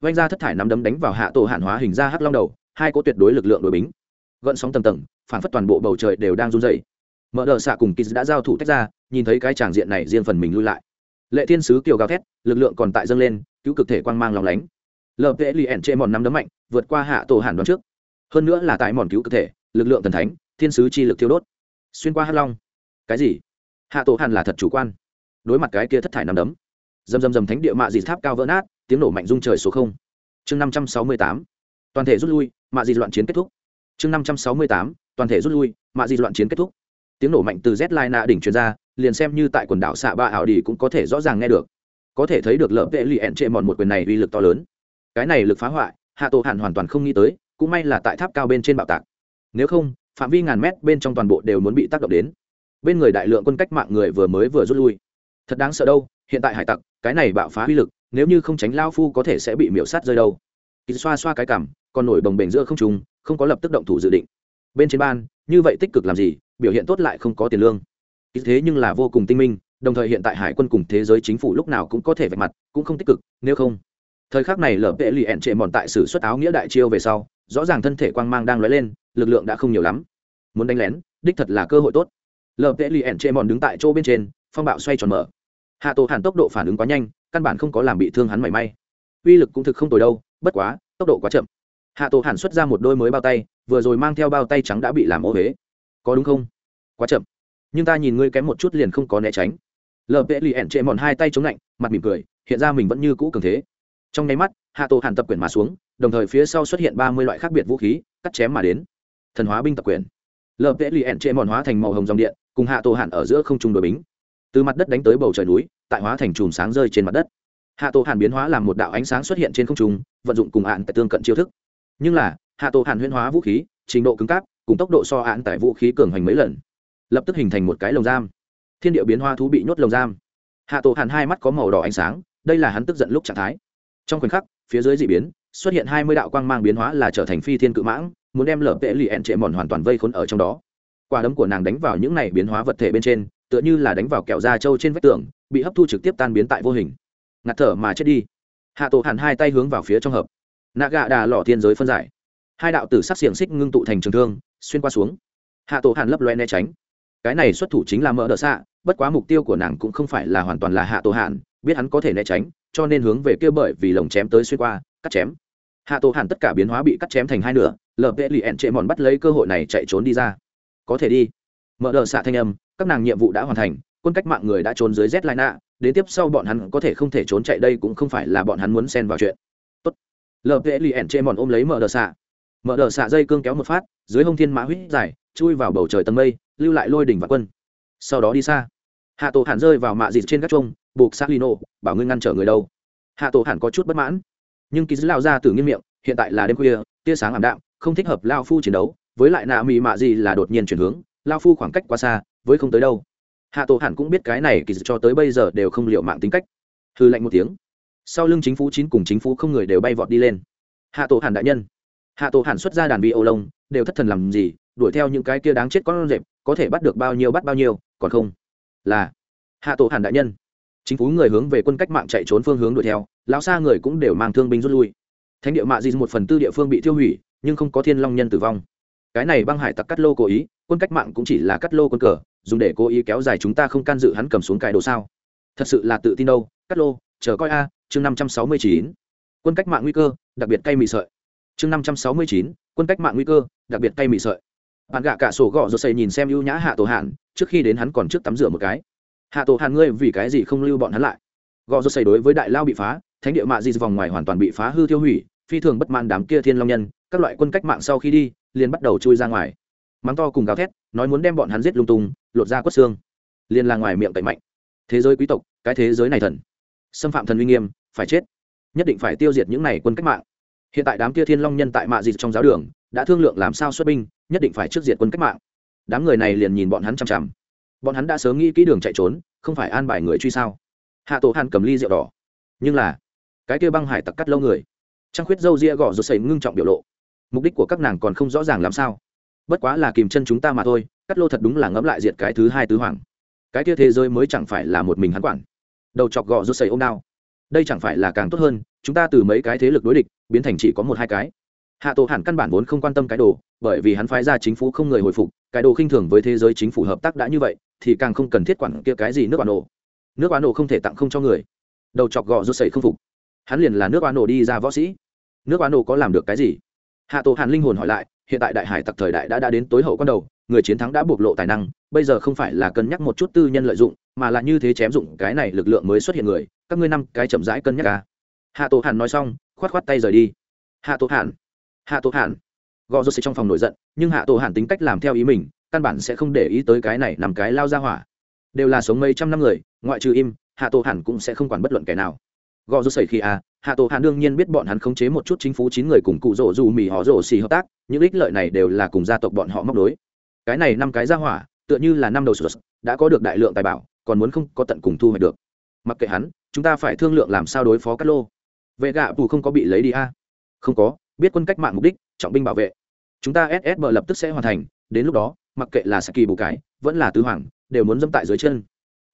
Vanh ra thất thải nắm đấm đánh vào hạ tổ hạn hóa hình ra hắc long đầu, hai cỗ tuyệt đối lực lượng đội bính. Gợn sóng tầng tầng, phản phất toàn bộ bầu trời đều đang run dày mở đờ xạ cùng kiz đã giao thủ tách ra nhìn thấy cái tràng diện này riêng phần mình lui lại. Lệ thiên sứ kiều gào thét, lực lượng còn tại dâng lên, cứu cực thể quang mang lòng lánh. Lợp tệ lì ẻn chê mòn năm đấm mạnh, vượt qua hạ tổ hàn đoán trước. Hơn nữa là tại mòn cứu cực thể, lực lượng thần thánh, thiên sứ chi lực thiêu đốt. Xuyên qua hắc long. Cái gì? Hạ tổ hàn là thật chủ quan. Đối mặt cái kia thất thải năm đấm. Dầm dầm dầm thánh địa mạ dị tháp cao vỡ nát, tiếng nổ mạnh rung trời số không. Chương năm trăm sáu mươi tám, toàn thể rút lui, mạ dị loạn chiến kết thúc. Chương năm trăm sáu mươi tám, toàn thể rút lui, mạ dị loạn chiến kết thúc. Tiếng nổ mạnh từ z lai nạ đỉnh truyền ra liền xem như tại quần đảo xạ ba ảo đi cũng có thể rõ ràng nghe được. Có thể thấy được lợp vệ lì ẹn trệ mòn một quyền này uy lực to lớn. Cái này lực phá hoại, hạ tổ hàn hoàn toàn không nghĩ tới, cũng may là tại tháp cao bên trên bạo tạc. Nếu không, phạm vi ngàn mét bên trong toàn bộ đều muốn bị tác động đến. Bên người đại lượng quân cách mạng người vừa mới vừa rút lui. Thật đáng sợ đâu, hiện tại hải tặc, cái này bạo phá uy lực, nếu như không tránh lao phu có thể sẽ bị miễu sát rơi đâu. Kỳ xoa xoa cái cảm, còn nổi bồng bềnh giữa không trùng không có lập tức động thủ dự định. Bên trên ban, như vậy tích cực làm gì, biểu hiện tốt lại không có tiền lương ý thế nhưng là vô cùng tinh minh, đồng thời hiện tại hải quân cùng thế giới chính phủ lúc nào cũng có thể vạch mặt, cũng không tích cực, nếu không. Thời khắc này lở vệ lì ẹn trệ mòn tại sử xuất áo nghĩa đại chiêu về sau, rõ ràng thân thể quang mang đang lóe lên, lực lượng đã không nhiều lắm. Muốn đánh lén, đích thật là cơ hội tốt. Lở vệ lì ẹn trệ mòn đứng tại chỗ bên trên, phong bạo xoay tròn mở. Hạ tổ hàn tốc độ phản ứng quá nhanh, căn bản không có làm bị thương hắn mảy may. Uy lực cũng thực không tồi đâu, bất quá, tốc độ quá chậm. Hạ tổ hàn xuất ra một đôi mới bao tay, vừa rồi mang theo bao tay trắng đã bị làm ô huế có đúng không? Quá chậm nhưng ta nhìn ngươi kém một chút liền không có né tránh. Lờ vệ lì ẻn trệ mòn hai tay chống lạnh, mặt mỉm cười, hiện ra mình vẫn như cũ cường thế. Trong nháy mắt, hạ tổ hàn tập quyền mà xuống, đồng thời phía sau xuất hiện ba mươi loại khác biệt vũ khí, cắt chém mà đến. Thần hóa binh tập quyền. Lờ vệ lì ẻn trệ mòn hóa thành màu hồng dòng điện, cùng hạ tổ hàn ở giữa không trung đội bính. Từ mặt đất đánh tới bầu trời núi, tại hóa thành chùm sáng rơi trên mặt đất. Hạ tổ hàn biến hóa làm một đạo ánh sáng xuất hiện trên không trung, vận dụng cùng hạn tại tương cận chiêu thức. Nhưng là, hạ tổ hàn huyễn hóa vũ khí, trình độ cứng cáp, cùng tốc độ so hạn tại vũ khí cường hành mấy lần lập tức hình thành một cái lồng giam. Thiên địa biến hoa thú bị nhốt lồng giam. Hạ tổ hàn hai mắt có màu đỏ ánh sáng, đây là hắn tức giận lúc trạng thái. Trong khoảnh khắc, phía dưới d ị biến, xuất hiện hai mươi đạo quang mang biến hóa là trở thành phi thiên cự mãng, muốn đem lở vệ lì ẹn trệ mòn hoàn toàn vây khốn ở trong đó. Quả đấm của nàng đánh vào những này biến hóa vật thể bên trên, tựa như là đánh vào kẹo da trâu trên vách tường, bị hấp thu trực tiếp tan biến tại vô hình. Ngạt thở mà chết đi. Hạ tổ hàn hai tay hướng vào phía trong hợp. Nạ gạ đà lỏ thiên giới phân giải. Hai đạo tử sắc xiềng xích ngưng tụ thành trường thương, xuyên qua xuống. Hạ tổ hàn lấp loe né tránh cái này xuất thủ chính là mỡ đỡ xạ bất quá mục tiêu của nàng cũng không phải là hoàn toàn là hạ tổ hạn, biết hắn có thể né tránh cho nên hướng về kia bởi vì lồng chém tới xuyên qua cắt chém. Hạ tổ hạn tất cả biến hóa bị cắt chém thành hai nửa lờ vệ lì ẹn trệ mòn bắt lấy cơ hội này chạy trốn đi ra. Có thể đi. Mở đờ xạ thanh âm các nàng nhiệm vụ đã hoàn thành quân cách mạng người đã trốn dưới z nạ đến tiếp sau bọn hắn có thể không thể trốn chạy đây cũng không phải là bọn hắn muốn xen vào chuyện. Tốt. Lờ vệ lì ẹn trệ mòn ôm lấy mở đờ xạ. Mở đờ xạ dây cương kéo một phát dưới hông thiên mã huyết dài chui vào bầu trời tầng mây lưu lại lôi đỉnh và quân. Sau đó đi xa. Hạ tổ hẳn rơi vào mạ dịt trên các trông buộc xác lino bảo ngươi ngăn trở người đâu. Hạ tổ hẳn có chút bất mãn. Nhưng ký lao ra từ nghiêm miệng, hiện tại là đêm khuya, tia sáng ảm đạm, không thích hợp lao phu chiến đấu, với lại nạ mị mạ gì là đột nhiên chuyển hướng, lao phu khoảng cách quá xa, với không tới đâu. Hạ tổ hẳn cũng biết cái này kỳ cho tới bây giờ đều không liệu mạng tính cách. Hư lạnh một tiếng. Sau lưng chính phủ chín cùng chính phủ không người đều bay vọt đi lên. Hạ tổ hẳn đại nhân. Hạ tổ hẳn xuất ra đàn bị ô lông, đều thất thần làm gì đuổi theo những cái kia đáng chết con rệp, có thể bắt được bao nhiêu bắt bao nhiêu, còn không? Là, hạ tổ hàn đại nhân. Chính phủ người hướng về quân cách mạng chạy trốn phương hướng đuổi theo, lão xa người cũng đều mang thương binh rút lui. Thánh địa mạ di một phần tư địa phương bị tiêu hủy, nhưng không có thiên long nhân tử vong. Cái này băng hải tặc cắt lô cố ý, quân cách mạng cũng chỉ là cắt lô quân cờ, dùng để cố ý kéo dài chúng ta không can dự hắn cầm xuống cài đồ sao. Thật sự là tự tin đâu, cắt lô, chờ coi a, chương năm trăm sáu mươi chín. Quân cách mạng nguy cơ, đặc biệt cay mị sợi. Chương năm trăm sáu mươi chín, quân cách mạng nguy cơ, đặc biệt cay mị sợi bạn gạ cả sổ gọ rồi xây nhìn xem ưu nhã hạ tổ hạn trước khi đến hắn còn trước tắm rửa một cái. Hạ tổ hạn ngươi vì cái gì không lưu bọn hắn lại? Gọ rồi xây đối với đại lao bị phá, thánh địa mạ di vòng ngoài hoàn toàn bị phá hư tiêu hủy, phi thường bất mãn đám kia thiên long nhân, các loại quân cách mạng sau khi đi, liền bắt đầu chui ra ngoài. Mắng to cùng gào thét, nói muốn đem bọn hắn giết lung tung, lột ra quất xương. Liền là ngoài miệng tẩy mạnh. Thế giới quý tộc, cái thế giới này thần. Xâm phạm thần uy nghiêm, phải chết. Nhất định phải tiêu diệt những này quân cách mạng. Hiện tại đám kia thiên long nhân tại mạ di trong giáo đường, đã thương lượng làm sao xuất binh nhất định phải trước diệt quân cách mạng. Đám người này liền nhìn bọn hắn chằm chằm. Bọn hắn đã sớm nghĩ kỹ đường chạy trốn, không phải an bài người truy sao? Hạ tổ hàn cầm ly rượu đỏ. Nhưng là, cái kia băng hải tặc cắt lâu người. Trăng khuyết dâu ria gõ rụt xảy ngưng trọng biểu lộ. Mục đích của các nàng còn không rõ ràng làm sao. Bất quá là kìm chân chúng ta mà thôi, cắt lô thật đúng là ngẫm lại diệt cái thứ hai tứ hoàng. Cái kia thế giới mới chẳng phải là một mình hắn quản. Đầu chọc gõ rút xây ôm đao. Đây chẳng phải là càng tốt hơn, chúng ta từ mấy cái thế lực đối địch, biến thành chỉ có một hai cái. Hạ tổ hẳn căn bản vốn không quan tâm cái đồ bởi vì hắn phái ra chính phủ không người hồi phục, cái đồ khinh thường với thế giới chính phủ hợp tác đã như vậy, thì càng không cần thiết quản kia cái gì nước bán ổ. Nước bán ổ không thể tặng không cho người. Đầu chọc gò rút sẩy không phục. Hắn liền là nước bán ổ đi ra võ sĩ. Nước bán ổ có làm được cái gì? Hạ tổ hàn linh hồn hỏi lại, hiện tại đại hải tặc thời đại đã đã đến tối hậu con đầu, người chiến thắng đã bộc lộ tài năng, bây giờ không phải là cân nhắc một chút tư nhân lợi dụng, mà là như thế chém dụng cái này lực lượng mới xuất hiện người, các ngươi năm cái chậm rãi cân nhắc cả hạ tổ hàn nói xong, khoát khoát tay rời đi. Hạ tổ hàn. Hạ tổ hàn gò sẽ trong phòng nổi giận, nhưng hạ tổ hàn tính cách làm theo ý mình, căn bản sẽ không để ý tới cái này nằm cái lao ra hỏa. Đều là sống mấy trăm năm người, ngoại trừ im, hạ tổ hàn cũng sẽ không quản bất luận kẻ nào. Gò rô sẩy khi à hạ tổ hàn đương nhiên biết bọn hắn khống chế một chút chính phủ chín người cùng cụ rỗ dù mì họ rỗ xì hợp tác, những ích lợi này đều là cùng gia tộc bọn họ móc đối cái này năm cái ra hỏa, tựa như là năm đầu sụt, đã có được đại lượng tài bảo, còn muốn không có tận cùng thu hoạch được. Mặc kệ hắn, chúng ta phải thương lượng làm sao đối phó cát lô. Vệ gạ tù không có bị lấy đi a không có, biết quân cách mạng mục đích, trọng binh bảo vệ chúng ta ssb lập tức sẽ hoàn thành, đến lúc đó, mặc kệ là saki bù cái vẫn là tứ hoàng, đều muốn dẫm tại dưới chân.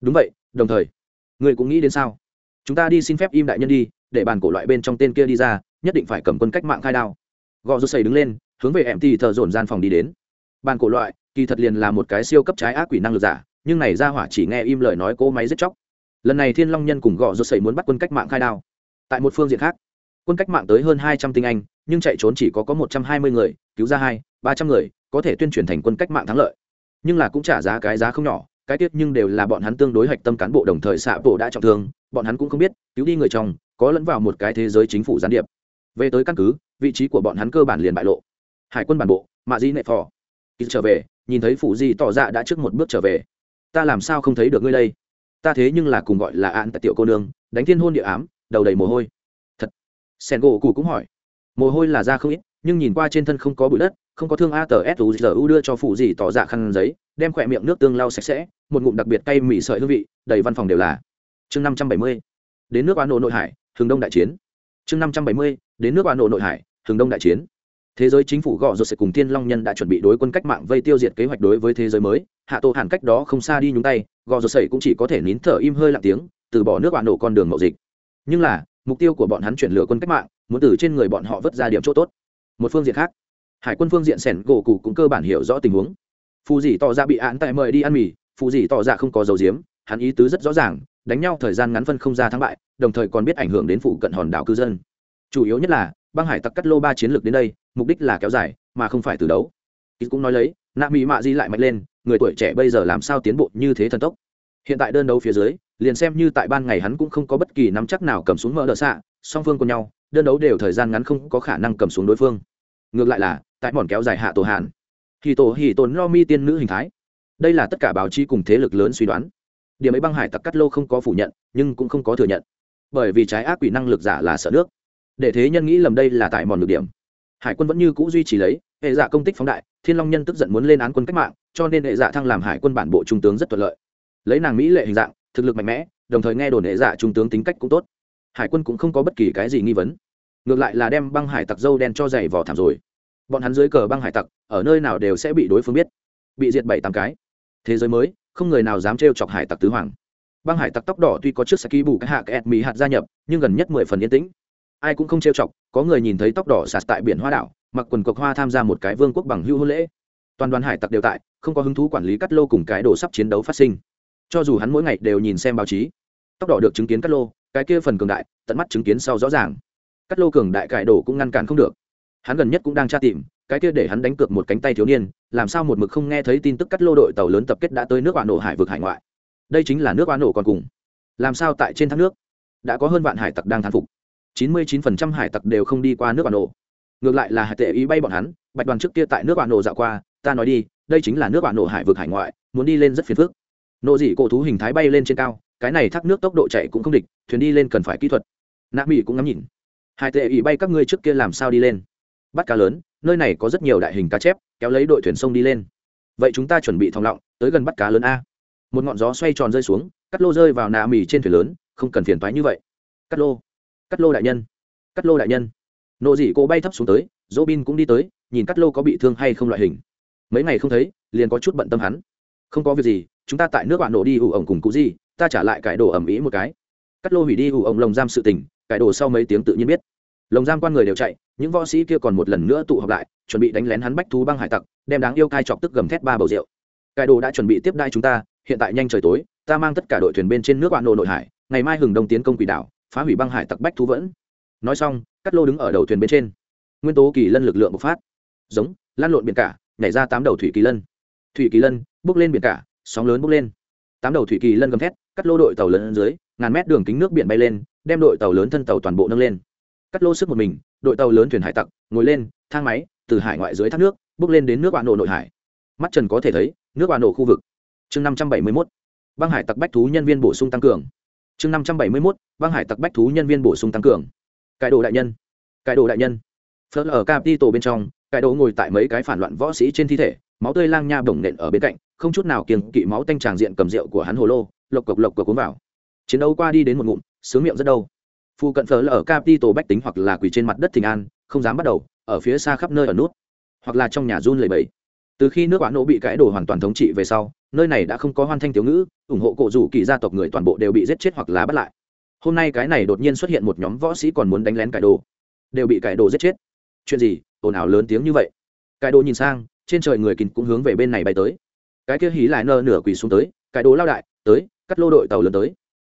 Đúng vậy, đồng thời, người cũng nghĩ đến sao? Chúng ta đi xin phép im đại nhân đi, để bàn cổ loại bên trong tên kia đi ra, nhất định phải cầm quân cách mạng khai đao. Gò rô xây đứng lên, hướng về em thì thợ dồn gian phòng đi đến. Bàn cổ loại, kỳ thật liền là một cái siêu cấp trái ác quỷ năng lực giả, nhưng này ra hỏa chỉ nghe im lời nói cỗ máy giết chóc. Lần này thiên long nhân cùng gò rô xây muốn bắt quân cách mạng khai đao. Tại một phương diện khác, quân cách mạng tới hơn hai trăm tinh anh nhưng chạy trốn chỉ có có một trăm hai mươi người, cứu ra hai, ba trăm người, có thể tuyên truyền thành quân cách mạng thắng lợi. Nhưng là cũng trả giá cái giá không nhỏ, cái tiết nhưng đều là bọn hắn tương đối hạch tâm cán bộ đồng thời xạ bộ đã trọng thương, bọn hắn cũng không biết, cứu đi người chồng có lẫn vào một cái thế giới chính phủ gián điệp. Về tới căn cứ, vị trí của bọn hắn cơ bản liền bại lộ. Hải quân bản bộ, mạ di nệ phò. Khi trở về, nhìn thấy phủ di tỏ ra đã trước một bước trở về. Ta làm sao không thấy được ngươi đây? Ta thế nhưng là cùng gọi là an tại tiểu cô nương, đánh thiên hôn địa ám, đầu đầy mồ hôi. Thật. Sen gỗ cụ cũng hỏi mồ hôi là ra không ít, nhưng nhìn qua trên thân không có bụi đất, không có thương a tờ s u g u đưa cho phụ gì tỏ dạ khăn giấy, đem khỏe miệng nước tương lau sạch sẽ, một ngụm đặc biệt cay mì sợi hương vị, đầy văn phòng đều là. Chương năm trăm bảy mươi, đến nước oan nộ nội hải thường đông đại chiến. Chương năm trăm bảy mươi, đến nước oan nộ nội hải thường đông đại chiến. Thế giới chính phủ gọ rột sẽ cùng thiên long nhân đã chuẩn bị đối quân cách mạng vây tiêu diệt kế hoạch đối với thế giới mới. Hạ tổ hàn cách đó không xa đi nhúng tay gò rột sẩy cũng chỉ có thể nín thở im hơi lặng tiếng, từ bỏ nước bạn nổ con đường mậu dịch. Nhưng là, mục tiêu của bọn hắn chuyển lửa quân cách mạng muốn từ trên người bọn họ vớt ra điểm chỗ tốt. Một phương diện khác, hải quân phương diện sẻn gỗ cụ cũng cơ bản hiểu rõ tình huống. Phù dì tỏ ra bị án tại mời đi ăn mì, phù dì tỏ ra không có dầu diếm hắn ý tứ rất rõ ràng, đánh nhau thời gian ngắn phân không ra thắng bại, đồng thời còn biết ảnh hưởng đến phụ cận hòn đảo cư dân. Chủ yếu nhất là, băng hải tặc cắt lô ba chiến lược đến đây, mục đích là kéo dài, mà không phải từ đấu. Ít cũng nói lấy, nạ mỹ mạ di lại mạnh lên, người tuổi trẻ bây giờ làm sao tiến bộ như thế thần tốc? Hiện tại đơn đấu phía dưới, liền xem như tại ban ngày hắn cũng không có bất kỳ nắm chắc nào cầm xuống mỡ đỡ xạ, song phương cùng nhau đơn đấu đều thời gian ngắn không có khả năng cầm xuống đối phương. Ngược lại là, tại mòn kéo dài hạ tổ hàn. Hì tổ, hì tồn lo mi tiên nữ hình thái. Đây là tất cả báo chí cùng thế lực lớn suy đoán. Điểm ấy băng hải tặc cắt lô không có phủ nhận, nhưng cũng không có thừa nhận. Bởi vì trái ác quỷ năng lực giả là sợ nước. Để thế nhân nghĩ lầm đây là tại mòn lực điểm. Hải quân vẫn như c ũ duy trì lấy, hệ giả công tích phóng đại, thiên long nhân tức giận muốn lên án quân cách mạng, cho nên hệ giả thăng làm hải quân bản bộ trung tướng rất thuận lợi. Lấy nàng mỹ lệ hình dạng, thực lực mạnh mẽ, đồng thời nghe đồn hệ giả trung tướng tính cách cũng tốt. Hải quân cũng không có bất kỳ cái gì nghi vấn ngược lại là đem băng hải tặc dâu đen cho dày vỏ thảm rồi. Bọn hắn dưới cờ băng hải tặc, ở nơi nào đều sẽ bị đối phương biết. Bị diệt bảy tám cái. Thế giới mới, không người nào dám trêu chọc hải tặc tứ hoàng. Băng hải tặc tóc đỏ tuy có trước saki bù cái hạ cái mỹ hạt gia nhập, nhưng gần nhất mười phần yên tĩnh. Ai cũng không trêu chọc, có người nhìn thấy tóc đỏ sạt tại biển hoa đảo, mặc quần cộc hoa tham gia một cái vương quốc bằng hưu hôn lễ. Toàn đoàn hải tặc đều tại, không có hứng thú quản lý cắt lô cùng cái đồ sắp chiến đấu phát sinh. Cho dù hắn mỗi ngày đều nhìn xem báo chí, tóc đỏ được chứng kiến cắt lô, cái kia phần cường đại, tận mắt chứng kiến sau rõ ràng cắt lô cường đại cải đồ cũng ngăn cản không được. Hắn gần nhất cũng đang tra tìm, cái kia để hắn đánh cược một cánh tay thiếu niên, làm sao một mực không nghe thấy tin tức cắt lô đội tàu lớn tập kết đã tới nước oan nổ hải vực hải ngoại. Đây chính là nước oan nổ còn cùng. Làm sao tại trên thác nước? Đã có hơn vạn hải tặc đang thán phục. Chín mươi chín phần trăm hải tặc đều không đi qua nước oan nổ. Ngược lại là hải tệ ý bay bọn hắn, bạch đoàn trước kia tại nước oan nổ dạo qua, ta nói đi, đây chính là nước oan nổ hải vực hải ngoại, muốn đi lên rất phiền phức. Nộ dị cổ thú hình thái bay lên trên cao, cái này thác nước tốc độ chạy cũng không địch, thuyền đi lên cần phải kỹ thuật. Nạ mỹ cũng ngắm nhìn hải tệ ý bay các ngươi trước kia làm sao đi lên? Bắt cá lớn, nơi này có rất nhiều đại hình cá chép, kéo lấy đội thuyền sông đi lên. Vậy chúng ta chuẩn bị thòng lọng, tới gần bắt cá lớn a. Một ngọn gió xoay tròn rơi xuống, cắt lô rơi vào nà mì trên thuyền lớn, không cần phiền toái như vậy. Cắt lô cắt lô đại nhân, cắt lô đại nhân. Nộ dị cô bay thấp xuống tới dỗ bin cũng đi tới, nhìn cắt lô có bị thương hay không loại hình. Mấy ngày không thấy, liền có chút bận tâm hắn. Không có việc gì, chúng ta tại nước bạn nổ đi ủ ổng cùng cụ gì ta trả lại cải đồ ẩm ý một cái. Cắt lô hủy đi ủ ổng lồng giam sự tình cải đồ sau mấy tiếng tự nhiên biết. Lồng giam quan người đều chạy, những võ sĩ kia còn một lần nữa tụ họp lại, chuẩn bị đánh lén hắn bách thú băng hải tặc, đem đáng yêu cai chọc tức gầm thét ba bầu rượu. Cải đồ đã chuẩn bị tiếp đai chúng ta, hiện tại nhanh trời tối, ta mang tất cả đội thuyền bên trên nước bạn nổ nội hải, ngày mai hừng đông tiến công quỷ đảo, phá hủy băng hải tặc bách thú vẫn. Nói xong cắt lô đứng ở đầu thuyền bên trên. Nguyên tố kỳ lân lực lượng bộc phát. Giống, lan lộn biển cả, nhảy ra tám đầu thủy kỳ lân. Thủy kỳ lân, bước lên biển cả, sóng lớn bước lên. Tám đầu thủy kỳ lân gầm thét cắt lô đội tàu lớn dưới ngàn mét đường kính nước biển bay lên, đem đội tàu lớn thân tàu toàn bộ nâng lên. Cắt lô sức một mình, đội tàu lớn thuyền hải tặc, ngồi lên, thang máy, từ hải ngoại dưới thác nước, bước lên đến nước bạn nổ nội hải. Mắt trần có thể thấy, nước bạn nổ khu vực. Chương năm trăm bảy mươi mốt, băng hải tặc bách thú nhân viên bổ sung tăng cường. Chương năm trăm bảy mươi mốt, băng hải tặc bách thú nhân viên bổ sung tăng cường. Cải đồ đại nhân. Cải đồ đại nhân. Phớt ở tổ bên trong, cải đồ ngồi tại mấy cái phản loạn võ sĩ trên thi thể, máu tươi lang nha bổng nện ở bên cạnh, không chút nào kiềng kỵ máu tanh tràng diện cầm rượu của hắn hồ lô, lộc cộc lộc cộc cuốn vào chiến đấu qua đi đến một ngụm, sướng miệng rất đâu phu cận phở ở capitol bách tính hoặc là quỳ trên mặt đất thình an, không dám bắt đầu, ở phía xa khắp nơi ở nút, hoặc là trong nhà run lầy bẫy từ khi nước quán nổ bị cãi đổ hoàn toàn thống trị về sau, nơi này đã không có hoan thanh thiếu ngữ, ủng hộ cổ rủ kỳ gia tộc người toàn bộ đều bị giết chết hoặc là bắt lại. Hôm nay cái này đột nhiên xuất hiện một nhóm võ sĩ còn muốn đánh lén cải đồ, đều bị cải đồ giết chết. Chuyện gì? Ồn ào lớn tiếng như vậy. Cải đồ nhìn sang, trên trời người kín cũng hướng về bên này bay tới. Cái kia hí lại nơ nửa quỳ xuống tới cải đồ lao đại, tới, cắt lô đội tàu lớn tới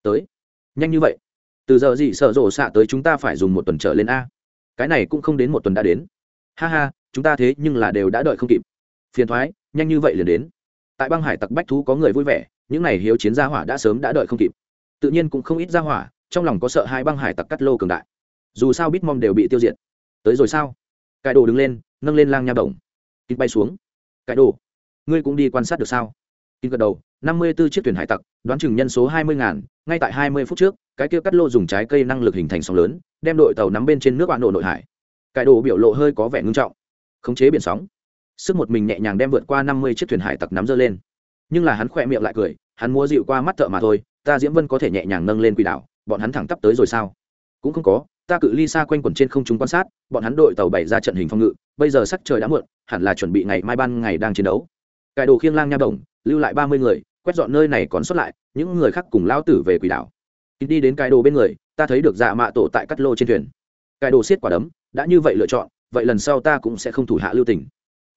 tới. Nhanh như vậy? Từ giờ gì sợ rộ xạ tới chúng ta phải dùng một tuần trở lên a. Cái này cũng không đến một tuần đã đến. Ha ha, chúng ta thế nhưng là đều đã đợi không kịp. Phiền thoái, nhanh như vậy liền đến. Tại băng hải tặc bách thú có người vui vẻ, những n à y hiếu chiến gia hỏa đã sớm đã đợi không kịp. Tự nhiên cũng không ít gia hỏa, trong lòng có sợ hai băng hải tặc cắt lô cường đại. Dù sao bít mong đều bị tiêu diệt. Tới rồi sao? Cải đồ đứng lên, nâng lên lang nha bổng. Kịp bay xuống. Cải đồ, ngươi cũng đi quan sát được sao? Kịp gật đầu năm mươi b ố chiếc thuyền hải tặc, đoán chừng nhân số hai mươi ngàn, ngay tại hai mươi phút trước, cái kia cắt lô dùng trái cây năng lực hình thành sóng lớn, đem đội tàu nắm bên trên nước bạn nổ nội hải. Cái đồ biểu lộ hơi có vẻ ngưng trọng. Khống chế biển sóng. Sức một mình nhẹ nhàng đem vượt qua năm mươi chiếc thuyền hải tặc nắm giơ lên. Nhưng là hắn khỏe miệng lại cười, hắn mua dịu qua mắt thợ mà thôi, ta diễm vân có thể nhẹ nhàng nâng lên quỷ đảo, bọn hắn thẳng tắp tới rồi sao? Cũng không có, ta cự ly xa quanh quẩn trên không trung quan sát, bọn hắn đội tàu bày ra trận hình phòng ngự, bây giờ sắc trời đã muộn, hẳn là chuẩn bị ngày mai ban ngày đang chiến đấu. Cái đồ khiêng lang nha động lưu lại ba mươi người quét dọn nơi này còn xuất lại, những người khác cùng lao tử về quỷ đảo. Đi đến Cái đồ bên người, ta thấy được dạ mạ tổ tại cắt lô trên thuyền. Cái đồ xiết quả đấm, đã như vậy lựa chọn, vậy lần sau ta cũng sẽ không thủ hạ lưu tình.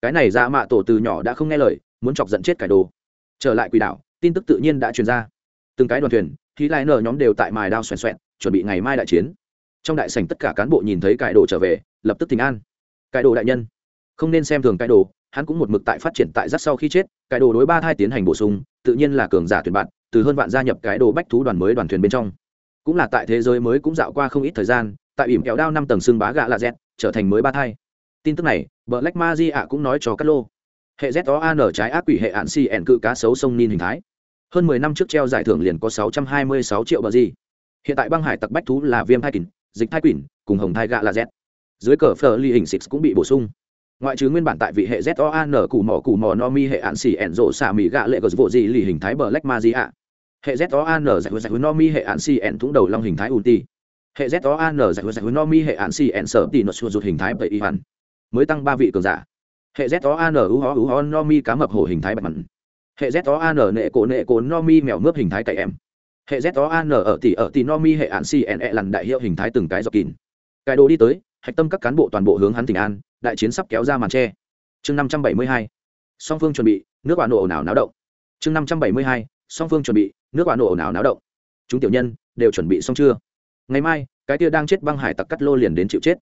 Cái này dạ mạ tổ từ nhỏ đã không nghe lời, muốn chọc giận chết cải đồ. Trở lại quỷ đảo, tin tức tự nhiên đã truyền ra. Từng cái đoàn thuyền, khí lai nở nhóm đều tại mài đao xoèn xoẹn chuẩn bị ngày mai đại chiến. Trong đại sảnh tất cả cán bộ nhìn thấy cải đồ trở về, lập tức tình an. Cải đồ đại nhân, không nên xem thường cải đồ hắn cũng một mực tại phát triển tại rất sau khi chết cái đồ đối ba thai tiến hành bổ sung tự nhiên là cường giả tuyển bạn từ hơn vạn gia nhập cái đồ bách thú đoàn mới đoàn thuyền bên trong cũng là tại thế giới mới cũng dạo qua không ít thời gian tại ỉm kéo đao năm tầng xương bá gạ là z trở thành mới ba thai tin tức này Black Magia cũng nói cho Cát Lô. Hệ ở trái ác quỷ hệ ạn si ẻn cự cá sấu sông Nin hình thái. Hơn 10 năm trước treo giải thưởng liền có 626 triệu bờ gì. Hiện tại băng hải tặc bách thú là viêm thai kình, dịch thai quỷ, cùng hồng thai gạ là Z. Dưới cờ phở ly hình six cũng bị bổ sung. Ngoại trừ nguyên bản tại vị hệ Z O N N, củ mỏ củ mỏ no mi hệ ạn xỉ ẻn rộ xả mì gạ lệ gờ vụ gì lì hình thái Black Magia. Hệ Z O N N, giải giải no mi hệ ạn xỉ ẻn thúng đầu long hình thái ulti. Hệ Z O N N, giải giải no mi hệ ạn xỉ ẻn sở tì nó xua rụt hình thái bậy y hẳn mới tăng ba vị cường giả. Hệ z o an u ho u ho, no mi cá mập hổ hình thái bạch mặn hệ z o an nệ cổ nệ cổ, no mi mèo mướp hình thái cậy em. Hệ z o an ở tỷ ở tỷ no mi hệ ạn xỉ en e lằn đại hiệu hình thái từng cái dọc kín. Cái đồ đi tới, hạch tâm các cán bộ toàn bộ hướng hắn tỉnh an đại chiến sắp kéo ra màn tre. Chương năm trăm bảy mươi hai, song phương chuẩn bị, nước quả nổ nào náo động. Chương năm trăm bảy mươi hai, song phương chuẩn bị, nước quả nổ nào náo động. Chúng tiểu nhân, đều chuẩn bị xong chưa? Ngày mai, cái tia đang chết băng hải tặc cắt lô liền đến chịu chết.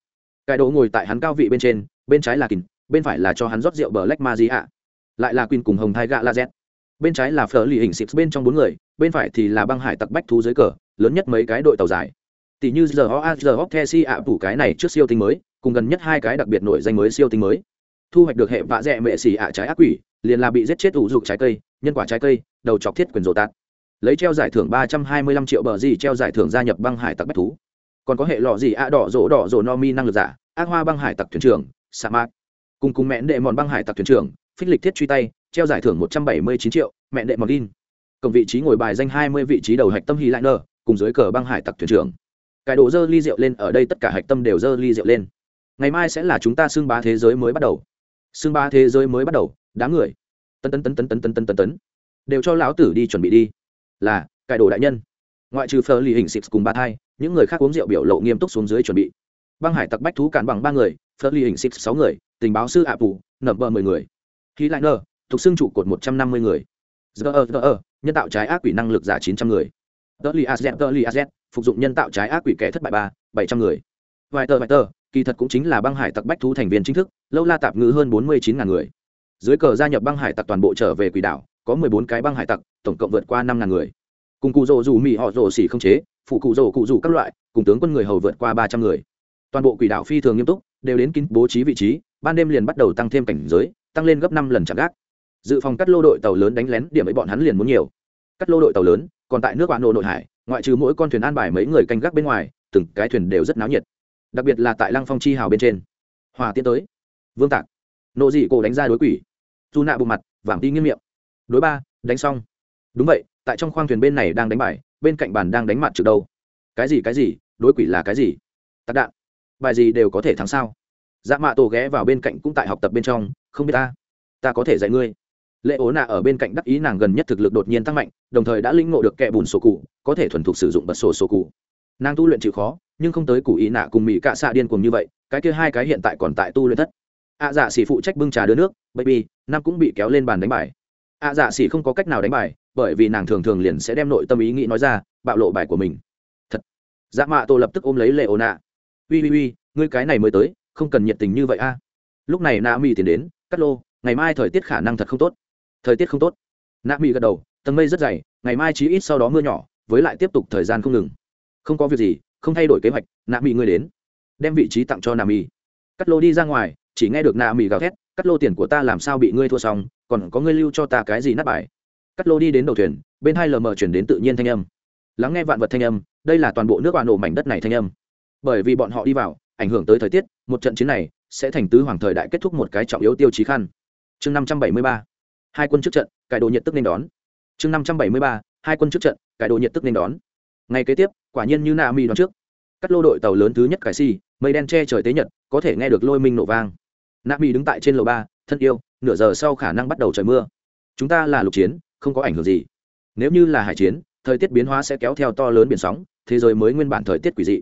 Cái đỗ ngồi tại hắn cao vị bên trên, bên trái là kín bên phải là cho hắn rót rượu bờ lách ma di ạ lại là quỳnh cùng hồng thai gạ la z. Bên trái là phở lì hình xịt bên trong bốn người, bên phải thì là băng hải tặc bách thú dưới cờ, lớn nhất mấy cái đội tàu dài tỷ như giờ ho a, giờ hóc the si ạ phủ cái này trước siêu tinh mới, cùng gần nhất hai cái đặc biệt nổi danh mới siêu tinh mới. Thu hoạch được hệ vạ dẹ mệ xỉ ạ trái ác quỷ, liền là bị giết chết ủ dục trái cây, nhân quả trái cây, đầu chọc thiết quyền rồ tạt. Lấy treo giải thưởng ba trăm hai mươi lăm triệu bờ gì treo giải thưởng gia nhập băng hải tặc bách thú. Còn có hệ lọ gì ạ, đỏ rỗ đỏ rỗ no mi năng lực giả, ác hoa băng hải tặc thuyền trưởng, sa mạc. Cùng cùng mẹ đệ mòn băng hải tặc thuyền trưởng, phích lịch thiết truy tay, treo giải thưởng một trăm bảy mươi chín triệu, mẹ đệ mòn in cộng vị trí ngồi bài danh hai mươi vị trí đầu hạch tâm hy lại nơ, cùng dưới cờ băng hải tặc thuyền trưởng cải đồ dơ ly rượu lên, ở đây tất cả hạch tâm đều dơ ly rượu lên. Ngày mai sẽ là chúng ta xưng bá thế giới mới bắt đầu. Xưng bá thế giới mới bắt đầu, đám người. Tân tân tân tân tân tân tân tân tân đều cho lão tử đi chuẩn bị đi. Là, cải đồ đại nhân. Ngoại trừ phờ lì hình xịt cùng ba thai, những người khác uống rượu biểu lộ nghiêm túc xuống dưới chuẩn bị. Băng hải tặc bách thú cản bằng ba người phớt ly hình xịt sáu người, tình báo sư ạ phủ nẩm bờ mười người. Khí lại nơ thuộc xương trụ cột một trăm năm mươi người. Giờ ờ giờ ờ nhân tạo trái ác quỷ năng lực giả chín trăm người. Tờ li az tờ li az phục dụng nhân tạo trái ác quỷ kẻ thất bại ba, bảy trăm người. Vài tờ vài tờ kỳ thật cũng chính là băng hải tặc bách thú thành viên chính thức, lâu la tạp ngữ hơn bốn mươi chín ngàn người. Dưới cờ gia nhập băng hải tặc toàn bộ trở về quỷ đảo, có mười bốn cái băng hải tặc, tổng cộng vượt qua năm ngàn người. Cùng cụ rồ dù mỹ họ rồ xỉ không chế, phụ cụ rồ cụ rủ các loại, cùng tướng quân người hầu vượt qua ba trăm người. Toàn bộ quỷ đảo phi thường nghiêm túc, đều đến kín bố trí vị trí, ban đêm liền bắt đầu tăng thêm cảnh giới, tăng lên gấp năm lần chạm gác. Dự phòng cắt lô đội tàu lớn đánh lén, điểm ấy bọn hắn liền muốn nhiều. Cắt lô đội tàu lớn, còn tại nước bạn nộ nội hải ngoại trừ mỗi con thuyền an bài mấy người canh gác bên ngoài, từng cái thuyền đều rất náo nhiệt. Đặc biệt là tại lăng phong chi hào bên trên. Hòa tiến tới. Vương tạc. Nộ dị cổ đánh ra đối quỷ. Dù nạ bộ mặt vàng đi nghiêm miệng. Đối ba, đánh xong. Đúng vậy, tại trong khoang thuyền bên này đang đánh bài, bên cạnh bàn đang đánh mặt trực đâu cái gì cái gì? Đối quỷ là cái gì? Tạc đạn. Bài gì đều có thể thắng sao? Dạ mạ tổ ghé vào bên cạnh cũng tại học tập bên trong, không biết ta. Ta có thể dạy ngươi lệ ố nạ ở bên cạnh đắc ý nàng gần nhất thực lực đột nhiên tăng mạnh, đồng thời đã linh ngộ được kẻ bùn sổ cụ, có thể thuần thục sử dụng bật sổ sổ cụ. Nàng tu luyện chịu khó, nhưng không tới cụ ý nạ cùng mỹ cạ xạ điên cùng như vậy, cái kia hai cái hiện tại còn tại tu luyện thất. Ạ dạ xỉ phụ trách bưng trà đưa nước, baby nam cũng bị kéo lên bàn đánh bài. Ạ dạ xỉ không có cách nào đánh bài, bởi vì nàng thường thường liền sẽ đem nội tâm ý nghĩ nói ra, bạo lộ bài của mình. Thật. Dạ mạ tô lập tức ôm lấy lệ ố nạ ui ui ui ngươi cái này mới tới, không cần nhiệt tình như vậy a. Lúc này na mi tiến đến cắt lô, ngày mai thời tiết khả năng thật không tốt thời tiết không tốt. Na mi gật đầu, tầng mây rất dày, ngày mai chí ít sau đó mưa nhỏ, với lại tiếp tục thời gian không ngừng. Không có việc gì, không thay đổi kế hoạch na mi ngươi đến. Đem vị trí tặng cho na mi cắt lô đi ra ngoài, chỉ nghe được na mi gào thét, cắt lô tiền của ta làm sao bị ngươi thua xong, còn có ngươi lưu cho ta cái gì nát bài? Cắt lô đi đến đầu thuyền, bên hai lờ mờ chuyển đến tự nhiên thanh âm. Lắng nghe vạn vật thanh âm, đây là toàn bộ nước bạn nổ mảnh đất này thanh âm. Bởi vì bọn họ đi vào, ảnh hưởng tới thời tiết, một trận chiến này sẽ thành tứ hoàng thời đại kết thúc một cái trọng yếu tiêu chí khăn chương năm trăm bảy mươi ba hai quân trước trận, cải đồ nhiệt tức nên đón. Chương năm trăm bảy mươi ba, hai quân trước trận, cải đồ nhiệt tức nên đón. Ngày kế tiếp, quả nhiên như na mi đón trước. Cắt lô đội tàu lớn thứ nhất cải si mây đen che trời tế nhật, có thể nghe được lôi minh nổ vang. Na mi đứng tại trên lầu ba, thân yêu, nửa giờ sau khả năng bắt đầu trời mưa. Chúng ta là lục chiến, không có ảnh hưởng gì. Nếu như là hải chiến, thời tiết biến hóa sẽ kéo theo to lớn biển sóng, thế giới mới nguyên bản thời tiết quỷ dị.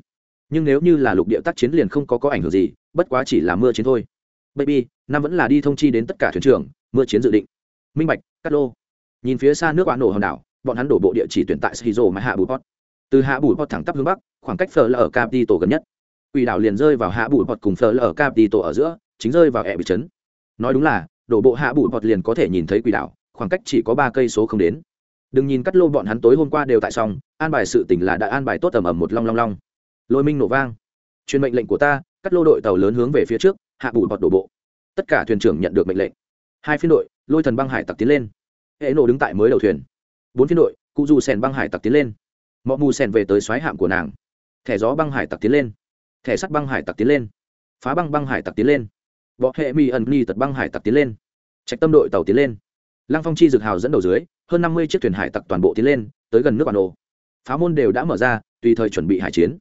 Nhưng nếu như là lục địa tác chiến liền không có có ảnh hưởng gì, bất quá chỉ là mưa chiến thôi. Baby nam vẫn là đi thông chi đến tất cả thuyền trưởng, mưa chiến dự định minh bạch, cắt lô. Nhìn phía xa nước bạn nổ hòn đảo, bọn hắn đổ bộ địa chỉ tuyển tại shizu mà hạ bù pot. Từ hạ bù pot thẳng tắp hướng bắc, khoảng cách phở là ở capi gần nhất. Quỷ đảo liền rơi vào hạ bù pot cùng phở là ở capi ở giữa, chính rơi vào ẹ bị chấn nói đúng là, đổ bộ hạ bù pot liền có thể nhìn thấy quỷ đảo, khoảng cách chỉ có ba cây số không đến. Đừng nhìn cắt lô bọn hắn tối hôm qua đều tại xong, an bài sự tình là đã an bài tốt tầm ẩm một long long long. Lôi minh nổ vang. Truyền mệnh lệnh của ta, cắt lô đội tàu lớn hướng về phía trước, hạ bù bọt đổ bộ. Tất cả thuyền trưởng nhận được mệnh lệnh. Hai phiên đội lôi thần băng hải tặc tiến lên. Hệ nổ đứng tại mới đầu thuyền. Bốn phiên đội, cụ dù sèn băng hải tặc tiến lên. Mọi mù sèn về tới xoáy hạm của nàng. Thẻ gió băng hải tặc tiến lên. Thẻ sắt băng hải tặc tiến lên. Phá băng băng hải tặc tiến lên. Võ hệ mi ẩn nghi tật băng hải tặc tiến lên. Trạch tâm đội tàu tiến lên. Lăng phong chi dược hào dẫn đầu dưới, hơn năm mươi chiếc thuyền hải tặc toàn bộ tiến lên, tới gần nước bản đồ phá môn đều đã mở ra, tùy thời chuẩn bị hải chiến.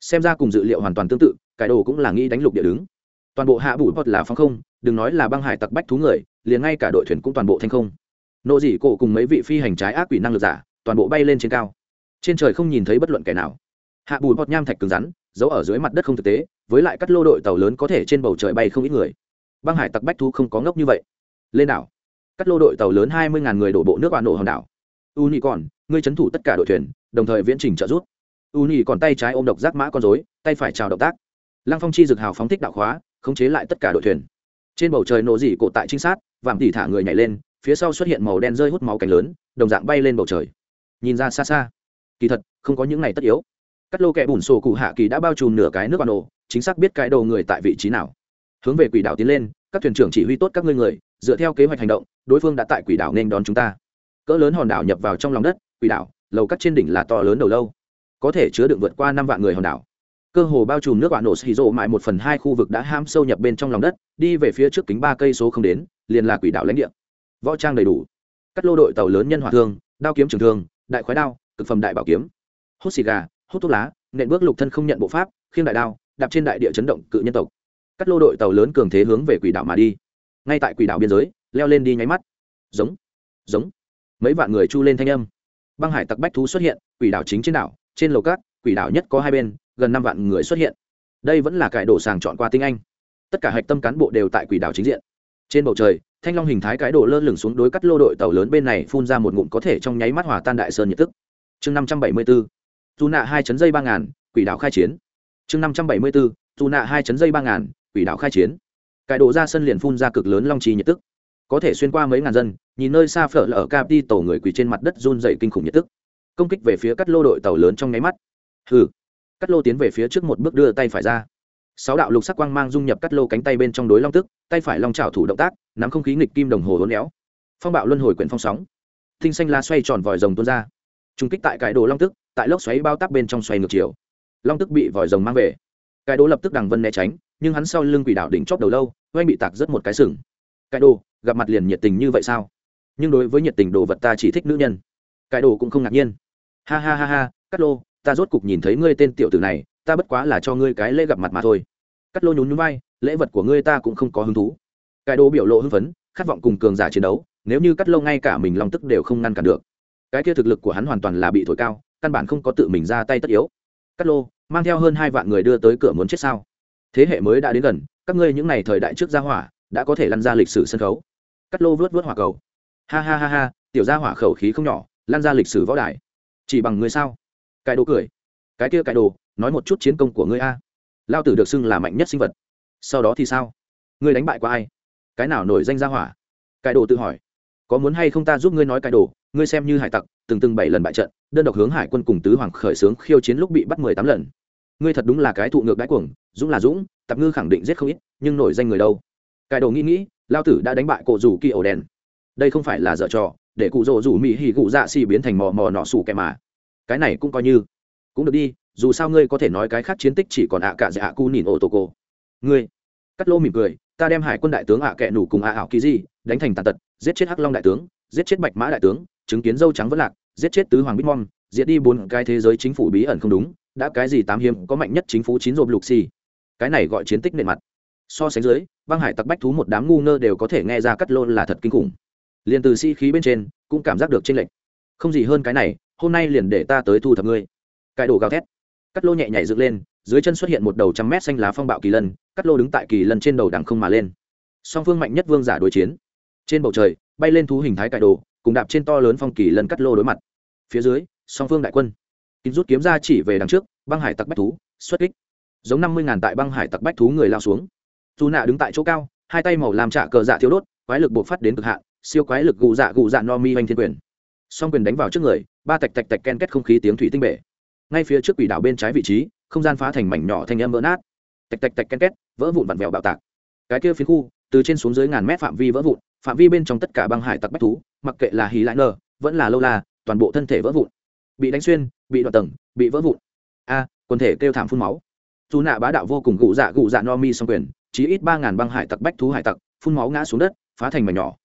Xem ra cùng dự liệu hoàn toàn tương tự cải đồ cũng là nghĩ đánh lục địa đứng toàn bộ hạ bụi bọt là phóng không, đừng nói là băng hải tặc bách thú người, liền ngay cả đội thuyền cũng toàn bộ thanh không. Nộ dị cổ cùng mấy vị phi hành trái ác quỷ năng lực giả, toàn bộ bay lên trên cao. Trên trời không nhìn thấy bất luận kẻ nào. Hạ bùi bọt nham thạch cứng rắn, giấu ở dưới mặt đất không thực tế, với lại các lô đội tàu lớn có thể trên bầu trời bay không ít người. Băng hải tặc bách thú không có ngốc như vậy. Lên đảo. Các lô đội tàu lớn hai mươi người đổ bộ nước bạn nổ hòn đảo. U nhị còn ngươi trấn thủ tất cả đội thuyền, đồng thời viễn trình trợ giúp. U nhị còn tay trái ôm độc giác mã con dối tay phải chào động tác. Lăng phong chi dực hào phóng thích đạo khóa khống chế lại tất cả đội thuyền. Trên bầu trời nổ dỉ cổ tại trinh sát, vạm tỉ thả người nhảy lên, phía sau xuất hiện màu đen rơi hút máu cánh lớn, đồng dạng bay lên bầu trời. Nhìn ra xa xa, kỳ thật, không có những này tất yếu. Cắt lô kẹ bùn sổ cụ hạ kỳ đã bao trùm nửa cái nước bạn nổ, chính xác biết cái đầu người tại vị trí nào. Hướng về quỷ đảo tiến lên, các thuyền trưởng chỉ huy tốt các ngươi người, dựa theo kế hoạch hành động, đối phương đã tại quỷ đảo nên đón chúng ta. Cỡ lớn hòn đảo nhập vào trong lòng đất, quỷ đảo, lầu cắt trên đỉnh là to lớn đầu lâu, có thể chứa đựng vượt qua năm vạn người hòn đảo cơ hồ bao trùm nước bạn nổ xì rộ mại một phần hai khu vực đã ham sâu nhập bên trong lòng đất, đi về phía trước kính ba cây số không đến, liền là quỷ đảo lãnh địa. Võ trang đầy đủ. Cắt lô đội tàu lớn nhân hỏa thương, đao kiếm trường thương, đại khoái đao, cực phẩm đại bảo kiếm. Hút xì gà, hút thuốc lá, nện bước lục thân không nhận bộ pháp, khiêng đại đao, đạp trên đại địa chấn động cự nhân tộc. Cắt lô đội tàu lớn cường thế hướng về quỷ đảo mà đi. Ngay tại quỷ đảo biên giới, leo lên đi nháy mắt. Giống giống. Mấy vạn người chu lên thanh âm. Băng hải tặc bách thú xuất hiện, quỷ đảo chính trên đảo, trên lầu cát, quỷ đảo nhất có hai bên gần năm vạn người xuất hiện. Đây vẫn là cải đổ sàng chọn qua tinh anh. Tất cả hạch tâm cán bộ đều tại quỷ đảo chính diện. Trên bầu trời, thanh long hình thái cái đồ lơ lửng xuống đối cắt lô đội tàu lớn bên này phun ra một ngụm có thể trong nháy mắt hòa tan đại sơn nhiệt tức. Chương năm trăm bảy mươi bốn dù nạ hai chấn dây ba ngàn, quỷ đảo khai chiến. Chương năm trăm bảy mươi bốn dù nạ hai chấn dây ba ngàn, quỷ đảo khai chiến. Cái đồ ra sân liền phun ra cực lớn long trì nhiệt tức. Có thể xuyên qua mấy ngàn dân, nhìn nơi xa phở lở cap đi tổ người quỳ trên mặt đất run dậy kinh khủng nhiệt tức. Công kích về phía cắt lô đội tàu lớn trong nháy mắt. Hừ cắt lô tiến về phía trước một bước đưa tay phải ra. Sáu đạo lục sắc quang mang dung nhập cắt lô cánh tay bên trong đối long tức tay phải long trào thủ động tác, nắm không khí nghịch kim đồng hồ hốn éo. Phong bạo luân hồi quyển phong sóng. Thinh xanh la xoay tròn vòi rồng tuôn ra. Trung kích tại cải đồ long tức tại lốc xoáy bao tắp bên trong xoay ngược chiều. Long tức bị vòi rồng mang về. Cải đồ lập tức đằng vân né tránh, nhưng hắn sau lưng quỷ đạo đỉnh chóp đầu lâu, oanh bị tạc rất một cái sừng. Cải đồ, gặp mặt liền nhiệt tình như vậy sao? Nhưng đối với nhiệt tình đồ vật ta chỉ thích nữ nhân. Cải đồ cũng không ngạc nhiên. Ha ha ha ha cắt lô ta rốt cục nhìn thấy ngươi tên tiểu tử này, ta bất quá là cho ngươi cái lễ gặp mặt mà thôi. Cắt lô nhún nhún vai, lễ vật của ngươi ta cũng không có hứng thú. Cái đồ biểu lộ hưng phấn, khát vọng cùng cường giả chiến đấu, nếu như cắt lô ngay cả mình long tức đều không ngăn cản được. Cái kia thực lực của hắn hoàn toàn là bị thổi cao, căn bản không có tự mình ra tay tất yếu. Cắt lô, mang theo hơn hai vạn người đưa tới cửa muốn chết sao? Thế hệ mới đã đến gần, các ngươi những n à y thời đại trước gia hỏa, đã có thể lăn ra lịch sử sân khấu. Cắt lô vớt vớt hỏa cầu. Ha ha ha ha, tiểu gia hỏa khẩu khí không nhỏ lan ra lịch sử võ đài. Chỉ bằng người sao? Cái đồ cười. Cái kia cái đồ, nói một chút chiến công của ngươi a. Lao tử được xưng là mạnh nhất sinh vật. Sau đó thì sao? Ngươi đánh bại qua ai? Cái nào nổi danh gia hỏa? Cái đồ tự hỏi. Có muốn hay không ta giúp ngươi nói cái đồ? Ngươi xem như hải tặc, từng từng bảy lần bại trận, đơn độc hướng hải quân cùng tứ hoàng khởi xướng khiêu chiến lúc bị bắt mười tám lần. Ngươi thật đúng là cái thụ ngược đáy cuồng, dũng là dũng tạp ngư khẳng định giết không ít, nhưng nổi danh người đâu? Cái đồ nghĩ nghĩ, lao tử đã đánh bại cổ rủ kỳ ổ đèn. Đây không phải là dở trò, để cụ rỗ rủ mỹ hì cụ dạ xì biến thành mò mò nọ sủ kẻ mà cái này cũng coi như. Cũng được đi, dù sao ngươi có thể nói cái khác chiến tích chỉ còn ạ cả dạ cu nhìn ô tô cô ngươi cắt lô mỉm cười, ta đem hải quân đại tướng ạ kẹ nủ cùng ạ ảo kỳ di đánh thành tàn tật, giết chết hắc long đại tướng, giết chết bạch mã đại tướng, chứng kiến dâu trắng vẫn lạc, giết chết tứ hoàng bitmom diệt đi bốn cái thế giới chính phủ bí ẩn không đúng, đã cái gì tám hiếm có mạnh nhất chính phủ chín rộp lục xì. Cái này gọi chiến tích nền mặt. So sánh dưới, băng hải tặc bách thú một đám ngu ngơ đều có thể nghe ra cắt lôn là thật kinh khủng. Liền từ sĩ khí bên trên, cũng cảm giác được chênh lệch. Không gì hơn cái này hôm nay liền để ta tới thu thập ngươi. Cải đồ gào thét. Cắt lô nhẹ nhảy dựng lên, dưới chân xuất hiện một đầu trăm mét xanh lá phong bạo kỳ lân, cắt lô đứng tại kỳ lân trên đầu đằng không mà lên. Song phương mạnh nhất vương giả đối chiến. Trên bầu trời, bay lên thú hình thái cải đồ, cùng đạp trên to lớn phong kỳ lân cắt lô đối mặt. Phía dưới, song phương đại quân. Kín rút kiếm ra chỉ về đằng trước, băng hải tặc bách thú, xuất kích. Giống năm mươi ngàn tại băng hải tặc bách thú người lao xuống. Dù nạ đứng tại chỗ cao, hai tay màu làm trạ cờ dạ thiếu đốt, quái lực buộc phát đến cực hạn, siêu quái lực gù dạ gù dạ no mi oanh thiên quyền song quyền đánh vào trước người ba tạch tạch tạch ken kết không khí tiếng thủy tinh bể. Ngay phía trước quỷ đạo bên trái vị trí không gian phá thành mảnh nhỏ thành âm vỡ nát. Tạch tạch tạch ken kết vỡ vụn vặn vẹo bạo tạc. Cái kia phiến khu từ trên xuống dưới ngàn mét phạm vi vỡ vụn phạm vi bên trong tất cả băng hải tặc bách thú mặc kệ là hí lại nờ, vẫn là lâu la toàn bộ thân thể vỡ vụn. Bị đánh xuyên bị đoạn tầng bị vỡ vụn. A quần thể kêu thảm phun máu. Dù nạ bá đạo vô cùng gụ dạ gụ dạ no mi song quyền chỉ ít ba ngàn băng hải tặc bách thú hải tặc phun máu ngã xuống đất phá thành mảnh nhỏ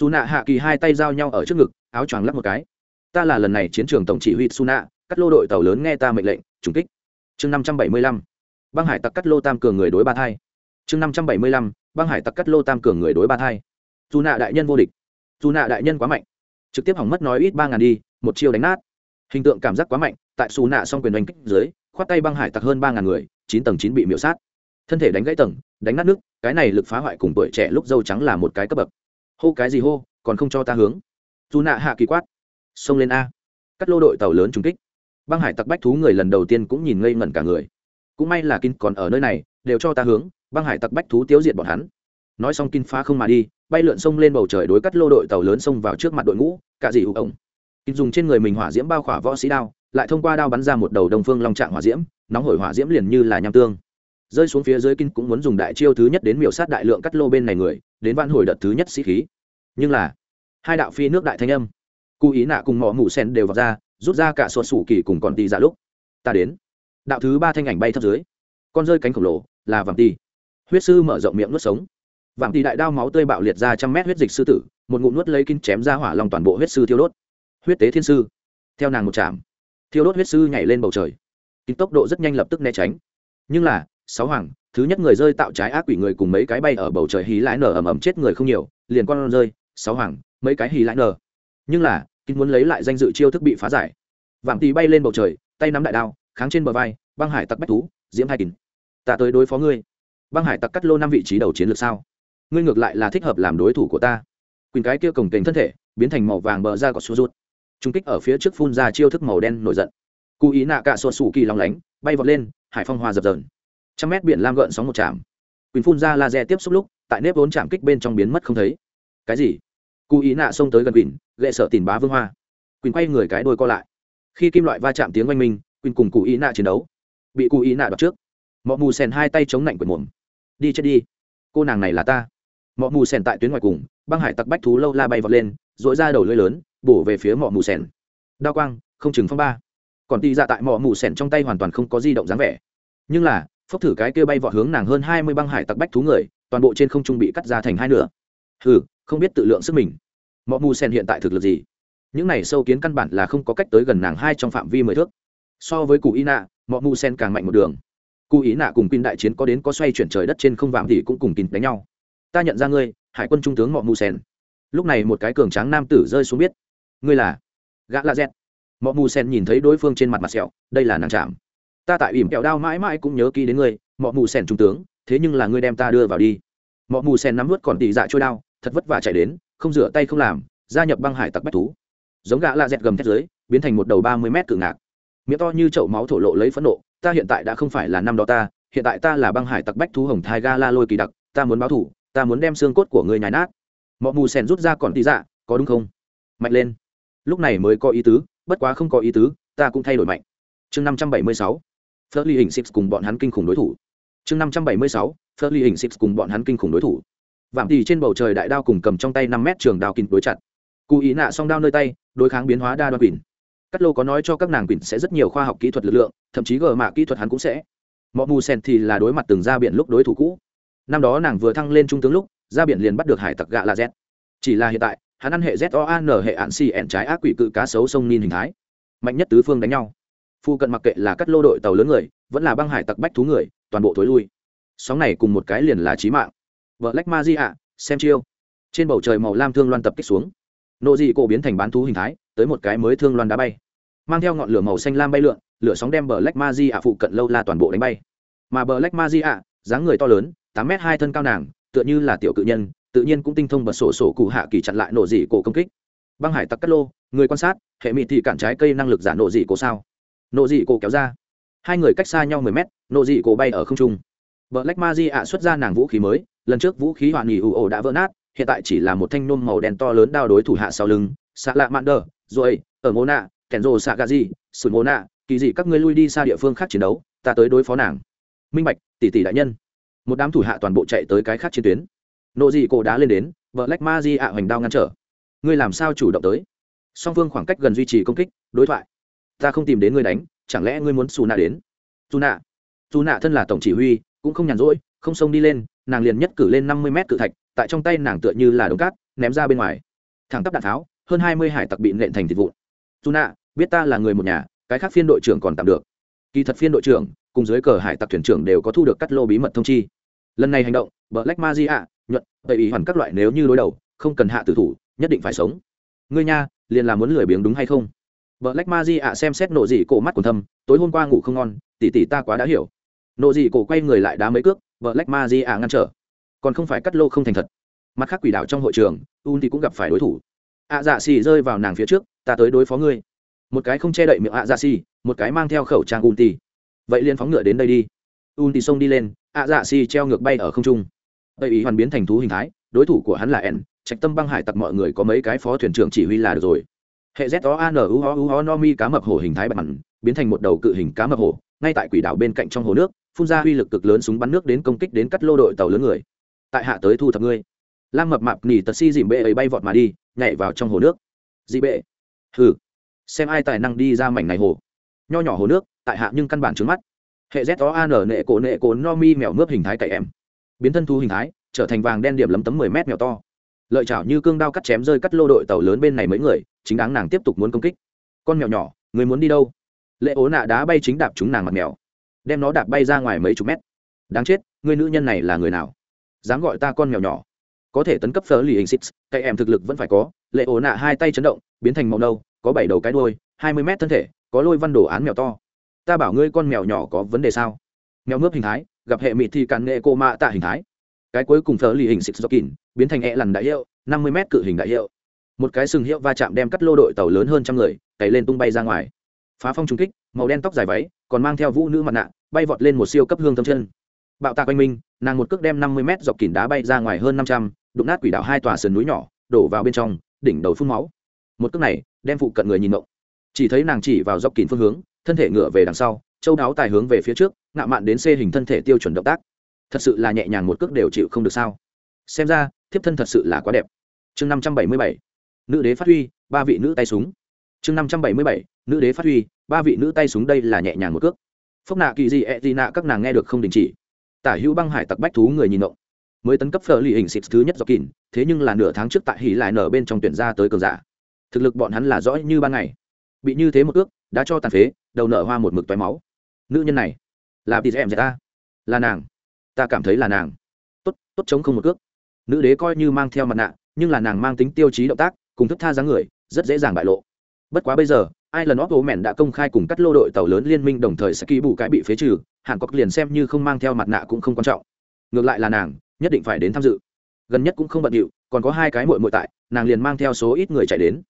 dù nạ hạ kỳ hai tay giao nhau ở trước ngực, áo choàng lắp một cái. Ta là lần này chiến trường tổng chỉ huy su nạ cắt lô đội tàu lớn nghe ta mệnh lệnh, trùng kích. Chương năm trăm bảy mươi lăm, băng hải tặc cắt lô tam cường người đối ba thai. Chương năm trăm bảy mươi lăm, băng hải tặc cắt lô tam cường người đối ba thai. Dù nạ đại nhân vô địch. Dù nạ đại nhân quá mạnh. Trực tiếp hỏng mất nói ít ba ngàn đi, một chiêu đánh nát. Hình tượng cảm giác quá mạnh, tại xù nạ xong quyền đánh kích dưới, khoát tay băng hải tặc hơn ba ngàn người, chín tầng chín bị miễu sát. Thân thể đánh gãy tầng, đánh nát nước, cái này lực phá hoại cùng tuổi trẻ lúc dâu trắng là một cái cấp bậc hô cái gì hô, còn không cho ta hướng. Dù nạ hạ kỳ quát. Xông lên a. Cắt lô đội tàu lớn trung kích. Băng hải tặc bách thú người lần đầu tiên cũng nhìn ngây ngẩn cả người. Cũng may là kinh còn ở nơi này, đều cho ta hướng, băng hải tặc bách thú tiêu diệt bọn hắn. Nói xong kinh phá không mà đi, bay lượn sông lên bầu trời đối cắt lô đội tàu lớn xông vào trước mặt đội ngũ, cả gì hụ ông. Kinh dùng trên người mình hỏa diễm bao khỏa võ sĩ đao, lại thông qua đao bắn ra một đầu đồng phương long trạng hỏa diễm, nóng hổi hỏa diễm liền như là nham tương. Rơi xuống phía dưới kinh cũng muốn dùng đại chiêu thứ nhất đến miểu sát đại lượng cắt lô bên này người đến vạn hồi đợt thứ nhất sĩ khí. Nhưng là, hai đạo phi nước đại thanh âm cụ ý nạ cùng mỏ mù sen đều vào ra, rút ra cả sột sủ kỳ cùng còn tì ra lúc. Ta đến. Đạo thứ ba thanh ảnh bay thấp dưới. Con rơi cánh khổng lồ, là vàng tì. Huyết sư mở rộng miệng nuốt sống. Vàng tì đại đao máu tươi bạo liệt ra trăm mét huyết dịch sư tử, một ngụm nuốt lấy kinh chém ra hỏa lòng toàn bộ huyết sư thiêu đốt. Huyết tế thiên sư. Theo nàng một chạm thiêu đốt huyết sư nhảy lên bầu trời. Kinh tốc độ rất nhanh lập tức né tránh. Nhưng là, sáu hoàng thứ nhất người rơi tạo trái ác quỷ người cùng mấy cái bay ở bầu trời hí lái nở ầm ầm chết người không nhiều, liền con rơi, sáu hoàng, mấy cái hí lái nở. Nhưng là kinh muốn lấy lại danh dự chiêu thức bị phá giải. Vạm tì bay lên bầu trời, tay nắm đại đao, kháng trên bờ vai, băng hải tặc bách thú, diễm hai kín. Ta tới đối phó ngươi. Băng hải tặc cắt lô năm vị trí đầu chiến lược sao? Ngươi ngược lại là thích hợp làm đối thủ của ta. Quỳnh cái kia cổng kềnh thân thể, biến thành màu vàng bờ ra có sút rút trung kích ở phía trước phun ra chiêu thức màu đen nổi giận. Cụ ý nạ cả sột sủ kỳ lóng lánh, bay vọt lên, hải phong hoa dập dờn trăm mét biển lam gợn sóng một chạm. Quỳnh phun ra laser tiếp xúc lúc, tại nếp vốn chạm kích bên trong biến mất không thấy. Cái gì? Cụ ý nạ xông tới gần quỳnh, gậy sợ tìm bá vương hoa. Quỳnh quay người cái đôi co lại. Khi kim loại va chạm tiếng oanh minh, quỳnh cùng cụ ý nạ chiến đấu. Bị cụ ý nạ đọc trước. Mọ mù sèn hai tay chống lạnh quần mồm. Đi chết đi. Cô nàng này là ta. Mọ mù sèn tại tuyến ngoài cùng, băng hải tặc bách thú lâu la bay vọt lên dội ra đầu lưỡi lớn, bổ về phía mọ mù sèn. Đao quang, không chừng phong ba. Còn tì ra tại mọ mù sèn trong tay hoàn toàn không có di động dáng vẻ. Nhưng là phốc thử cái kia bay vọt hướng nàng hơn hai mươi băng hải tặc bách thú người, toàn bộ trên không trung bị cắt ra thành hai nửa. Hừ, không biết tự lượng sức mình. Mọ mù Sen hiện tại thực lực gì? Những này sâu kiến căn bản là không có cách tới gần nàng hai trong phạm vi mười thước. So với cụ y nạ mọ mù sen càng mạnh một đường. Cụ ý nạ cùng pin đại chiến có đến có xoay chuyển trời đất trên không vạm thì cũng cùng kín đánh nhau. Ta nhận ra ngươi, hải quân trung tướng mọ mù sen. Lúc này một cái cường tráng nam tử rơi xuống biết. Ngươi là? Gã la z. Mọ mù sen nhìn thấy đối phương trên mặt mặt sẹo, đây là nàng chạm ta tại ỉm kẹo đao mãi mãi cũng nhớ kỹ đến ngươi, mọ mù sen trung tướng, thế nhưng là ngươi đem ta đưa vào đi. Mọ mù sen nắm vớt còn tỉ dạ trôi đao, thật vất vả chạy đến, không rửa tay không làm, gia nhập băng hải tặc bách thú. Giống gã la dẹt gầm thét dưới, biến thành một đầu ba mươi mét cự ngạc. Miệng to như chậu máu thổ lộ lấy phẫn nộ, ta hiện tại đã không phải là năm đó ta, hiện tại ta là băng hải tặc bách thú hồng thai ga la lôi kỳ đặc, ta muốn báo thủ, ta muốn đem xương cốt của người nhái nát. Mọi mù sèn rút ra còn tí dạ có đúng không? Mạnh lên. Lúc này mới có ý tứ, bất quá không có ý tứ, ta cũng thay đổi mạnh. Chương năm trăm bảy mươi sáu phớt hình six cùng bọn hắn kinh khủng đối thủ. Chương năm trăm bảy mươi sáu hình six cùng bọn hắn kinh khủng đối thủ. Vạm tỷ trên bầu trời đại đao cùng cầm trong tay năm mét trường đao kín đối chặt. Cú ý nạ song đao nơi tay, đối kháng biến hóa đa đoan quỷ. cắt lô có nói cho các nàng quỷ sẽ rất nhiều khoa học kỹ thuật lực lượng, thậm chí gờ mạ kỹ thuật hắn cũng sẽ. Mọ mù sen thì là đối mặt từng ra biển lúc đối thủ cũ. Năm đó nàng vừa thăng lên trung tướng lúc, ra biển liền bắt được hải tặc gạ là z. Chỉ là hiện tại, hắn ăn hệ z o a n hệ ạn xì ẻn trái ác quỷ cự cá sấu sông nin hình thái. Mạnh nhất tứ phương đánh nhau phu cận mặc kệ là cắt lô đội tàu lớn người, vẫn là băng hải tặc bách thú người, toàn bộ thối lui. Sóng này cùng một cái liền là trí mạng. Vợ lách ma di ạ, xem chiêu. Trên bầu trời màu lam thương loan tập kích xuống. Nộ dị cổ biến thành bán thú hình thái, tới một cái mới thương loan đá bay. Mang theo ngọn lửa màu xanh lam bay lượn, lửa sóng đem bờ lách ma di ạ phụ cận lâu la toàn bộ đánh bay. Mà bờ lách ma di ạ, dáng người to lớn, tám m hai thân cao nàng, tựa như là tiểu cự nhân, tự nhiên cũng tinh thông bật sổ sổ cụ hạ kỳ chặn lại nộ dị cổ công kích. Băng hải tặc cắt lô, người quan sát, hệ mị thị cản trái cây năng lực giả nộ dị cổ sao? Nộ dị cổ kéo ra. Hai người cách xa nhau mười mét, nộ dị cổ bay ở không trung. Vợ lách ma di ạ xuất ra nàng vũ khí mới, lần trước vũ khí hoạn nghỉ ủ ổ đã vỡ nát, hiện tại chỉ là một thanh nôm màu đen to lớn đao đối thủ hạ sau lưng xạ lạ mạn đờ rồi ở mô nạ, kèn rồ xạ gà gì sử mô nạ, kỳ dị các ngươi lui đi xa địa phương khác chiến đấu, ta tới đối phó nàng. Minh bạch, tỷ tỷ đại nhân. Một đám thủ hạ toàn bộ chạy tới cái khác chiến tuyến. Nộ dị cổ đá lên đến vợ lách ma di ạ hoành đao ngăn trở. Ngươi làm sao chủ động tới? Song phương khoảng cách gần duy trì công kích, đối thoại ta không tìm đến ngươi đánh, chẳng lẽ ngươi muốn xù nạ đến? Dù nạ. Dù nạ thân là tổng chỉ huy, cũng không nhàn rỗi, không xông đi lên, nàng liền nhất cử lên năm mươi mét cự thạch, tại trong tay nàng tựa như là đống cát, ném ra bên ngoài. Thẳng tắp đạn tháo, hơn hai mươi hải tặc bị nện thành thịt vụn. Dù nạ, biết ta là người một nhà, cái khác phiên đội trưởng còn tạm được. Kỳ thật phiên đội trưởng, cùng dưới cờ hải tặc thuyền trưởng đều có thu được cắt lô bí mật thông chi. Lần này hành động bờ lách ma di ạ, nhuận vậy ý hoàn các loại nếu như đối đầu, không cần hạ tử thủ, nhất định phải sống. Ngươi nha, liền là muốn lười biếng đúng hay không? Vợ lách ma di ạ xem xét nộ dị cổ mắt còn thâm, tối hôm qua ngủ không ngon tỉ tỉ ta quá đã hiểu. Nộ dị cổ quay người lại đá mấy cước vợ lách ma di ạ ngăn trở. Còn không phải cắt lô không thành thật. Mặt khác quỷ đạo trong hội trường un thì cũng gặp phải đối thủ. Ạ dạ xì rơi vào nàng phía trước, ta tới đối phó ngươi. Một cái không che đậy miệng ạ dạ xì, một cái mang theo khẩu trang un tì vậy liền phóng ngựa đến đây đi. Un tì xông đi lên ạ dạ xì treo ngược bay ở không trung. Tây ý hoàn biến thành thú hình thái, đối thủ của hắn là ẻn trạch tâm băng hải tặc mọi người có mấy cái phó thuyền trưởng chỉ huy là được rồi hệ z o a n u o u o no mi cá mập hổ hình thái bạch mặn, biến thành một đầu cự hình cá mập hổ, ngay tại quỷ đảo bên cạnh trong hồ nước, phun ra uy lực cực lớn súng bắn nước đến công kích đến cắt lô đội tàu lớn người. Tại hạ tới thu thập ngươi. Lam mập mạp nỉ tật si dìm bệ ấy bay vọt mà đi, nhảy vào trong hồ nước. Dị bệ. Hừ. Xem ai tài năng đi ra mảnh này hồ. Nho nhỏ hồ nước, tại hạ nhưng căn bản trứng mắt. Hệ z o an nệ cổ nệ cổ no mi mèo mướp hình thái cậy em. Biến thân thu hình thái, trở thành vàng đen điểm lấm tấm mười mét mèo to lợi chảo như cương đao cắt chém rơi cắt lô đội tàu lớn bên này mấy người, chính đáng nàng tiếp tục muốn công kích. Con mèo nhỏ, người muốn đi đâu? Lệ ố nạ đá bay chính đạp chúng nàng mặt mèo, đem nó đạp bay ra ngoài mấy chục mét. Đáng chết, người nữ nhân này là người nào? Dám gọi ta con mèo nhỏ. Có thể tấn cấp phở lì hình xích cậy em thực lực vẫn phải có. Lệ ố nạ hai tay chấn động, biến thành màu nâu, có bảy đầu cái đôi hai mươi mét thân thể, có lôi văn đồ án mèo to. Ta bảo ngươi con mèo nhỏ có vấn đề sao? Mèo mướp hình thái, gặp hệ mịt thì càn nghệ cô mạ tạ hình thái. Cái cuối cùng phở lì hình xích do kín biến thành e lằn đại hiệu, năm mươi mét cự hình đại hiệu. Một cái sừng hiệu va chạm đem cắt lô đội tàu lớn hơn trăm người, cày lên tung bay ra ngoài. Phá phong trung kích, màu đen tóc dài váy, còn mang theo vũ nữ mặt nạ, bay vọt lên một siêu cấp hương tâm chân. Bạo tạc oanh minh, nàng một cước đem năm mươi mét dọc kìn đá bay ra ngoài hơn năm trăm, đụng nát quỷ đạo hai tòa sườn núi nhỏ, đổ vào bên trong, đỉnh đầu phun máu. Một cước này, đem phụ cận người nhìn mộng chỉ thấy nàng chỉ vào dọc kìn phương hướng, thân thể ngựa về đằng sau, châu đáo tài hướng về phía trước, ngạo mạn đến xê hình thân thể tiêu chuẩn động tác. Thật sự là nhẹ nhàng một cước đều chịu không được sao? Xem ra thiếp thân thật sự là quá đẹp. Chương năm trăm bảy mươi bảy, nữ đế phát huy, ba vị nữ tay súng. Chương năm trăm bảy mươi bảy, nữ đế phát huy, ba vị nữ tay súng đây là nhẹ nhàng một cước. Phốc nạ kỳ gì ẹ gì nạ các nàng nghe được không đình chỉ. Tả hữu băng hải tặc bách thú người nhìn động mới tấn cấp phở lì hình xịt thứ nhất do kín, thế nhưng là nửa tháng trước tại hỉ lại nở bên trong tuyển ra tới cường giả. Thực lực bọn hắn là rõ như ban ngày. Bị như thế một ước đã cho tàn phế, đầu nở hoa một mực toái máu. Nữ nhân này, là tịt em ta là nàng. Ta cảm thấy là nàng. Tốt tốt chống không một cước nữ đế coi như mang theo mặt nạ, nhưng là nàng mang tính tiêu chí động tác, cùng thức tha dáng người, rất dễ dàng bại lộ. Bất quá bây giờ ai lần óc mẹn đã công khai cùng cắt lô đội tàu lớn liên minh đồng thời sẽ ký bù cái bị phế trừ, hàn cốc liền xem như không mang theo mặt nạ cũng không quan trọng. Ngược lại là nàng, nhất định phải đến tham dự. Gần nhất cũng không bận điệu, còn có hai cái mội mội tại, nàng liền mang theo số ít người chạy đến.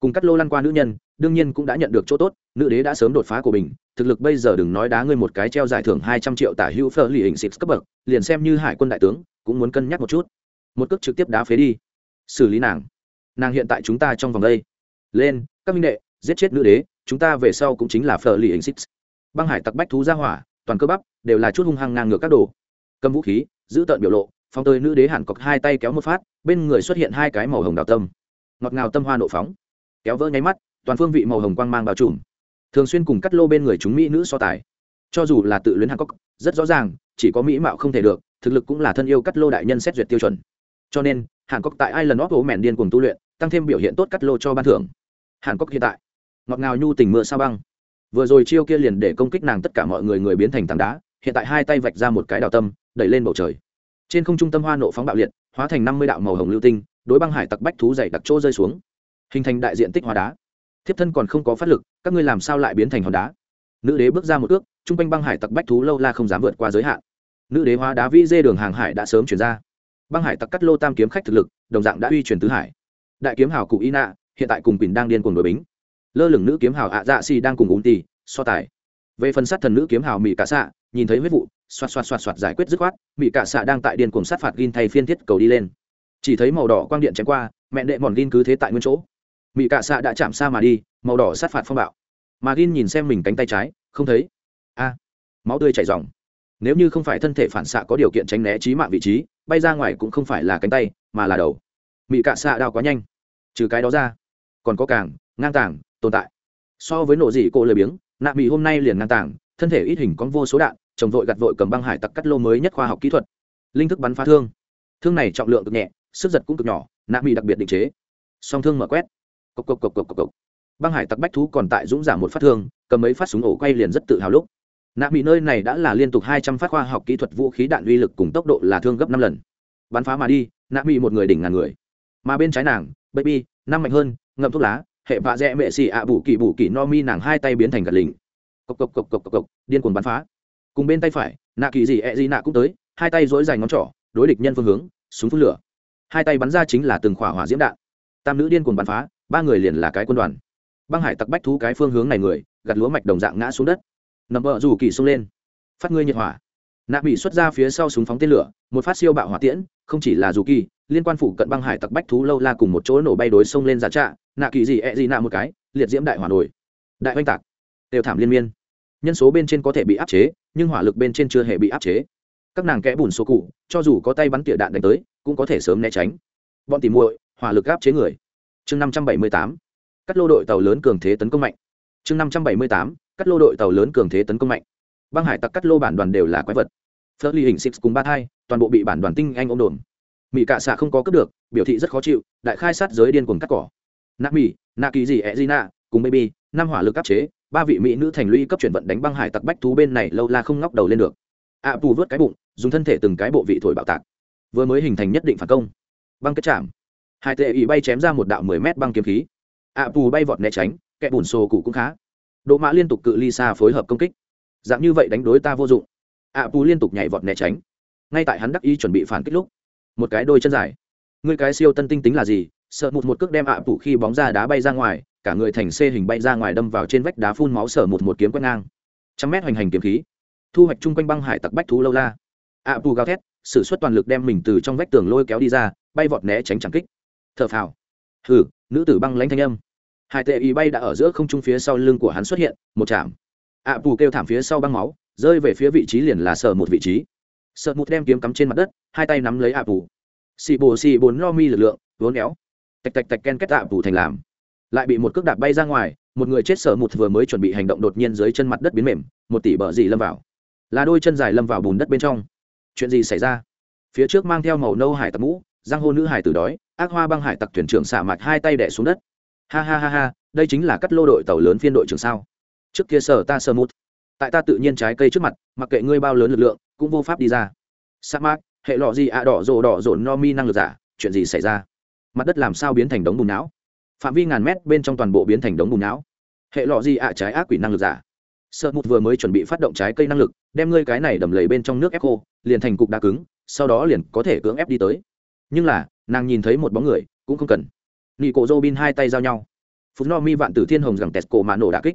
Cùng cắt lô lăn qua nữ nhân, đương nhiên cũng đã nhận được chỗ tốt, nữ đế đã sớm đột phá của mình, thực lực bây giờ đừng nói đá ngươi một cái treo giải thưởng hai trăm triệu tả hữu phơ lì hình xịt cấp bậc, liền xem như hải quân đại tướng, cũng muốn cân nhắc một chút một cước trực tiếp đá phế đi. Xử lý nàng. Nàng hiện tại chúng ta trong vòng đây. Lên, các minh đệ, giết chết nữ đế, chúng ta về sau cũng chính là phở lì hình xích băng hải tặc bách thú ra hỏa, toàn cơ bắp, đều là chút hung hăng ngang ngược các đồ. Cầm vũ khí, giữ tợn biểu lộ phong tơi nữ đế hẳn cọc hai tay kéo một phát, bên người xuất hiện hai cái màu hồng đào tâm. Ngọt ngào tâm hoa nộ phóng. Kéo vỡ nháy mắt, toàn phương vị màu hồng quang mang bao trùm. Thường xuyên cùng cắt lô bên người chúng mỹ nữ so tài. Cho dù là tự luyến hàn cốc rất rõ ràng, chỉ có mỹ mạo không thể được, thực lực cũng là thân yêu cắt lô đại nhân xét duyệt tiêu chuẩn cho nên, hàn cốc tại ai lần óc mèn điên cùng tu luyện, tăng thêm biểu hiện tốt cắt lô cho ban thưởng. Hàn cốc hiện tại, ngọt ngào nhu tình mưa sao băng. Vừa rồi chiêu kia liền để công kích nàng tất cả mọi người người biến thành tảng đá, hiện tại hai tay vạch ra một cái đào tâm, đẩy lên bầu trời. Trên không trung tâm hoa nộ phóng bạo liệt, hóa thành năm mươi đạo màu hồng lưu tinh, đối băng hải tặc bách thú dày đặc chỗ rơi xuống. Hình thành đại diện tích hóa đá. Thiếp thân còn không có phát lực, các ngươi làm sao lại biến thành hòn đá? Nữ đế bước ra một ước t r u n g quanh băng hải tặc bách thú lâu la không dám vượt qua giới hạn. Nữ đế hóa đá vĩ dê đường hàng hải đã sớm chuyển ra băng hải tặc cắt lô tam kiếm khách thực lực, đồng dạng đã uy truyền tứ hải. Đại kiếm hào cụ y nạ hiện tại cùng quỳnh đang điên cùng đội bính. Lơ lửng nữ kiếm hào ạ dạ xì đang cùng úng tì, so tài. Về phần sát thần nữ kiếm hào mỹ cả xạ nhìn thấy huyết vụ, xoạt xoạt xoạt xoạt giải quyết dứt khoát mỹ cả xạ đang tại điên cùng sát phạt gin thay phiên thiết cầu đi lên. Chỉ thấy màu đỏ quang điện chém qua, mẹ đệ mòn gin cứ thế tại nguyên chỗ. Mỹ cạ xạ đã chạm xa mà đi, màu đỏ sát phạt phong bạo. Mà gin nhìn xem mình cánh tay trái, không thấy. A, máu tươi chảy ròng. nếu như không phải thân thể phản xạ có điều kiện tránh né trí mạng vị trí bay ra ngoài cũng không phải là cánh tay, mà là đầu. Mỹ cạ xạ đao quá nhanh. Trừ cái đó ra, còn có càng, ngang tàng, tồn tại. So với nổ dị cô lười biếng, nạ mỹ hôm nay liền ngang tàng, thân thể ít hình con vô số đạn, chồng vội gặt vội cầm băng hải tặc cắt lô mới nhất khoa học kỹ thuật. Linh thức bắn phá thương. Thương này trọng lượng cực nhẹ, sức giật cũng cực nhỏ, nạ mỹ đặc biệt định chế. Song thương mở quét. Cộc cộc cộc cộc cộc cộc. Băng hải tặc bách thú còn tại dũng giảm một phát thương, cầm mấy phát súng ổ quay liền rất tự hào lúc nạ bị nơi này đã là liên tục hai trăm phát khoa học kỹ thuật vũ khí đạn uy lực cùng tốc độ là thương gấp năm lần. Bắn phá mà đi, nạ bị một người đỉnh ngàn người. Mà bên trái nàng, baby, năm mạnh hơn, ngậm thuốc lá, hệ vạ dẹ mệ xì ạ bù kỳ bù kỳ no mi nàng hai tay biến thành gật lính. cộc cộc cộc cộc cộc cộc, điên cuồng bắn phá. Cùng bên tay phải, nạ kỳ gì ẹ、e、gì gì nạ cũng tới, hai tay dối dài ngón trỏ, đối địch nhân phương hướng, súng phun lửa. Hai tay bắn ra chính là từng khỏa hỏa diễm đạn. Tam nữ điên cuồng bắn phá, ba người liền là cái quân đoàn. Băng hải tặc bách thú cái phương hướng này người gặt lúa mạch đồng dạng ngã xuống đất nằm vợ rủ kỳ xông lên. Phát ngươi nhiệt hỏa. Nạ bị xuất ra phía sau súng phóng tên lửa, một phát siêu bạo hỏa tiễn, không chỉ là dù kỳ, liên quan phụ cận băng hải tặc bách thú lâu la cùng một chỗ nổ bay đối sông lên giá trạ, nạ kỳ gì ẹ、e、gì gì nạ một cái, liệt diễm đại hỏa nổi. Đại oanh tạc. Đều thảm liên miên. Nhân số bên trên có thể bị áp chế, nhưng hỏa lực bên trên chưa hề bị áp chế. Các nàng kẽ bùn số cụ, cho dù có tay bắn tỉa đạn đánh tới, cũng có thể sớm né tránh. Bọn tìm muội, hỏa lực áp chế người. Chương năm trăm bảy mươi tám. Các lô đội tàu lớn cường thế tấn công mạnh. Chương năm trăm bảy mươi tám cắt lô đội tàu lớn cường thế tấn công mạnh. Băng hải tặc cắt lô bản đoàn đều là quái vật. Phớt ly hình six cùng ba thai toàn bộ bị bản đoàn tinh anh ôm đồn mỹ cạ xạ không có cướp được biểu thị rất khó chịu đại khai sát giới điên cuồng cắt cỏ. Nạ mỹ nạ kỳ gì ẹ di nạ cùng baby năm hỏa lực áp chế ba vị mỹ nữ thành lũy cấp chuyển vận đánh băng hải tặc bách thú bên này lâu la không ngóc đầu lên được. Ạ à, pù vớt cái bụng dùng thân thể từng cái bộ vị thổi bạo tạc. Vừa mới hình thành nhất định phản công. Băng kết chạm hai tệ ý bay chém ra một đạo mười mét băng kiếm khí. Ạ pù bay vọt né tránh kẻ bùn xô cụ cũng khá. Đỗ mã liên tục cự ly xa phối hợp công kích. Dạng như vậy đánh đối ta vô dụng. Ạ pù liên tục nhảy vọt né tránh. Ngay tại hắn đắc ý chuẩn bị phản kích lúc, một cái đôi chân dài. Ngươi cái siêu tân tinh tính là gì? Sợ một một cước đem ạ phủ khi bóng ra đá bay ra ngoài, cả người thành xê hình bay ra ngoài đâm vào trên vách đá phun máu sở một một kiếm quét ngang. Trăm mét hoành hành kiếm khí. Thu hoạch chung quanh băng hải tặc bách thú lâu la. Ạ phủ gào thét, sử xuất toàn lực đem mình từ trong vách tường lôi kéo đi ra, bay vọt né tránh chẳng kích. Thở phào. Hừ, nữ tử băng lãnh thanh âm. Hải tệ Y bay đã ở giữa không trung phía sau lưng của hắn xuất hiện, một chạm. Ạ phủ kêu thảm phía sau băng máu, rơi về phía vị trí liền là sở một vị trí. Sợ một đem kiếm cắm trên mặt đất, hai tay nắm lấy ạ phủ xì bồ xì bốn lo mi lực lượng, vốn éo. Tạch tạch tạch ken kết ạ phủ thành làm. Lại bị một cước đạp bay ra ngoài, một người chết sợ một vừa mới chuẩn bị hành động đột nhiên dưới chân mặt đất biến mềm, một tỷ bờ dì lâm vào. Là đôi chân dài lâm vào bùn đất bên trong. Chuyện gì xảy ra? Phía trước mang theo màu nâu hải tặc mũ giang hô nữ hải tử đói, ác hoa băng hải tặc thuyền trưởng xả mặt hai tay đẻ xuống đất ha ha ha ha, đây chính là cắt lô đội tàu lớn phiên đội trưởng sao? Trước kia sở ta sơ mút. Tại ta tự nhiên trái cây trước mặt, mặc kệ ngươi bao lớn lực lượng, cũng vô pháp đi ra. Sa mát hệ lọ gì ạ, đỏ rồ đỏ rồ, no mi năng lực giả, chuyện gì xảy ra? Mặt đất làm sao biến thành đống bùn não? Phạm vi ngàn mét bên trong toàn bộ biến thành đống bùn não. Hệ lọ gì ạ, trái ác quỷ năng lực giả. Sợ mụt vừa mới chuẩn bị phát động trái cây năng lực, đem ngươi cái này đầm lầy bên trong nước ép khô, liền thành cục đá cứng, sau đó liền có thể cưỡng ép đi tới. Nhưng là, nàng nhìn thấy một bóng người, cũng không cần nị cổ Robin hai tay giao nhau. Phút no mi vạn tử thiên hồng rằng tẹt cổ mà nổ đà kích.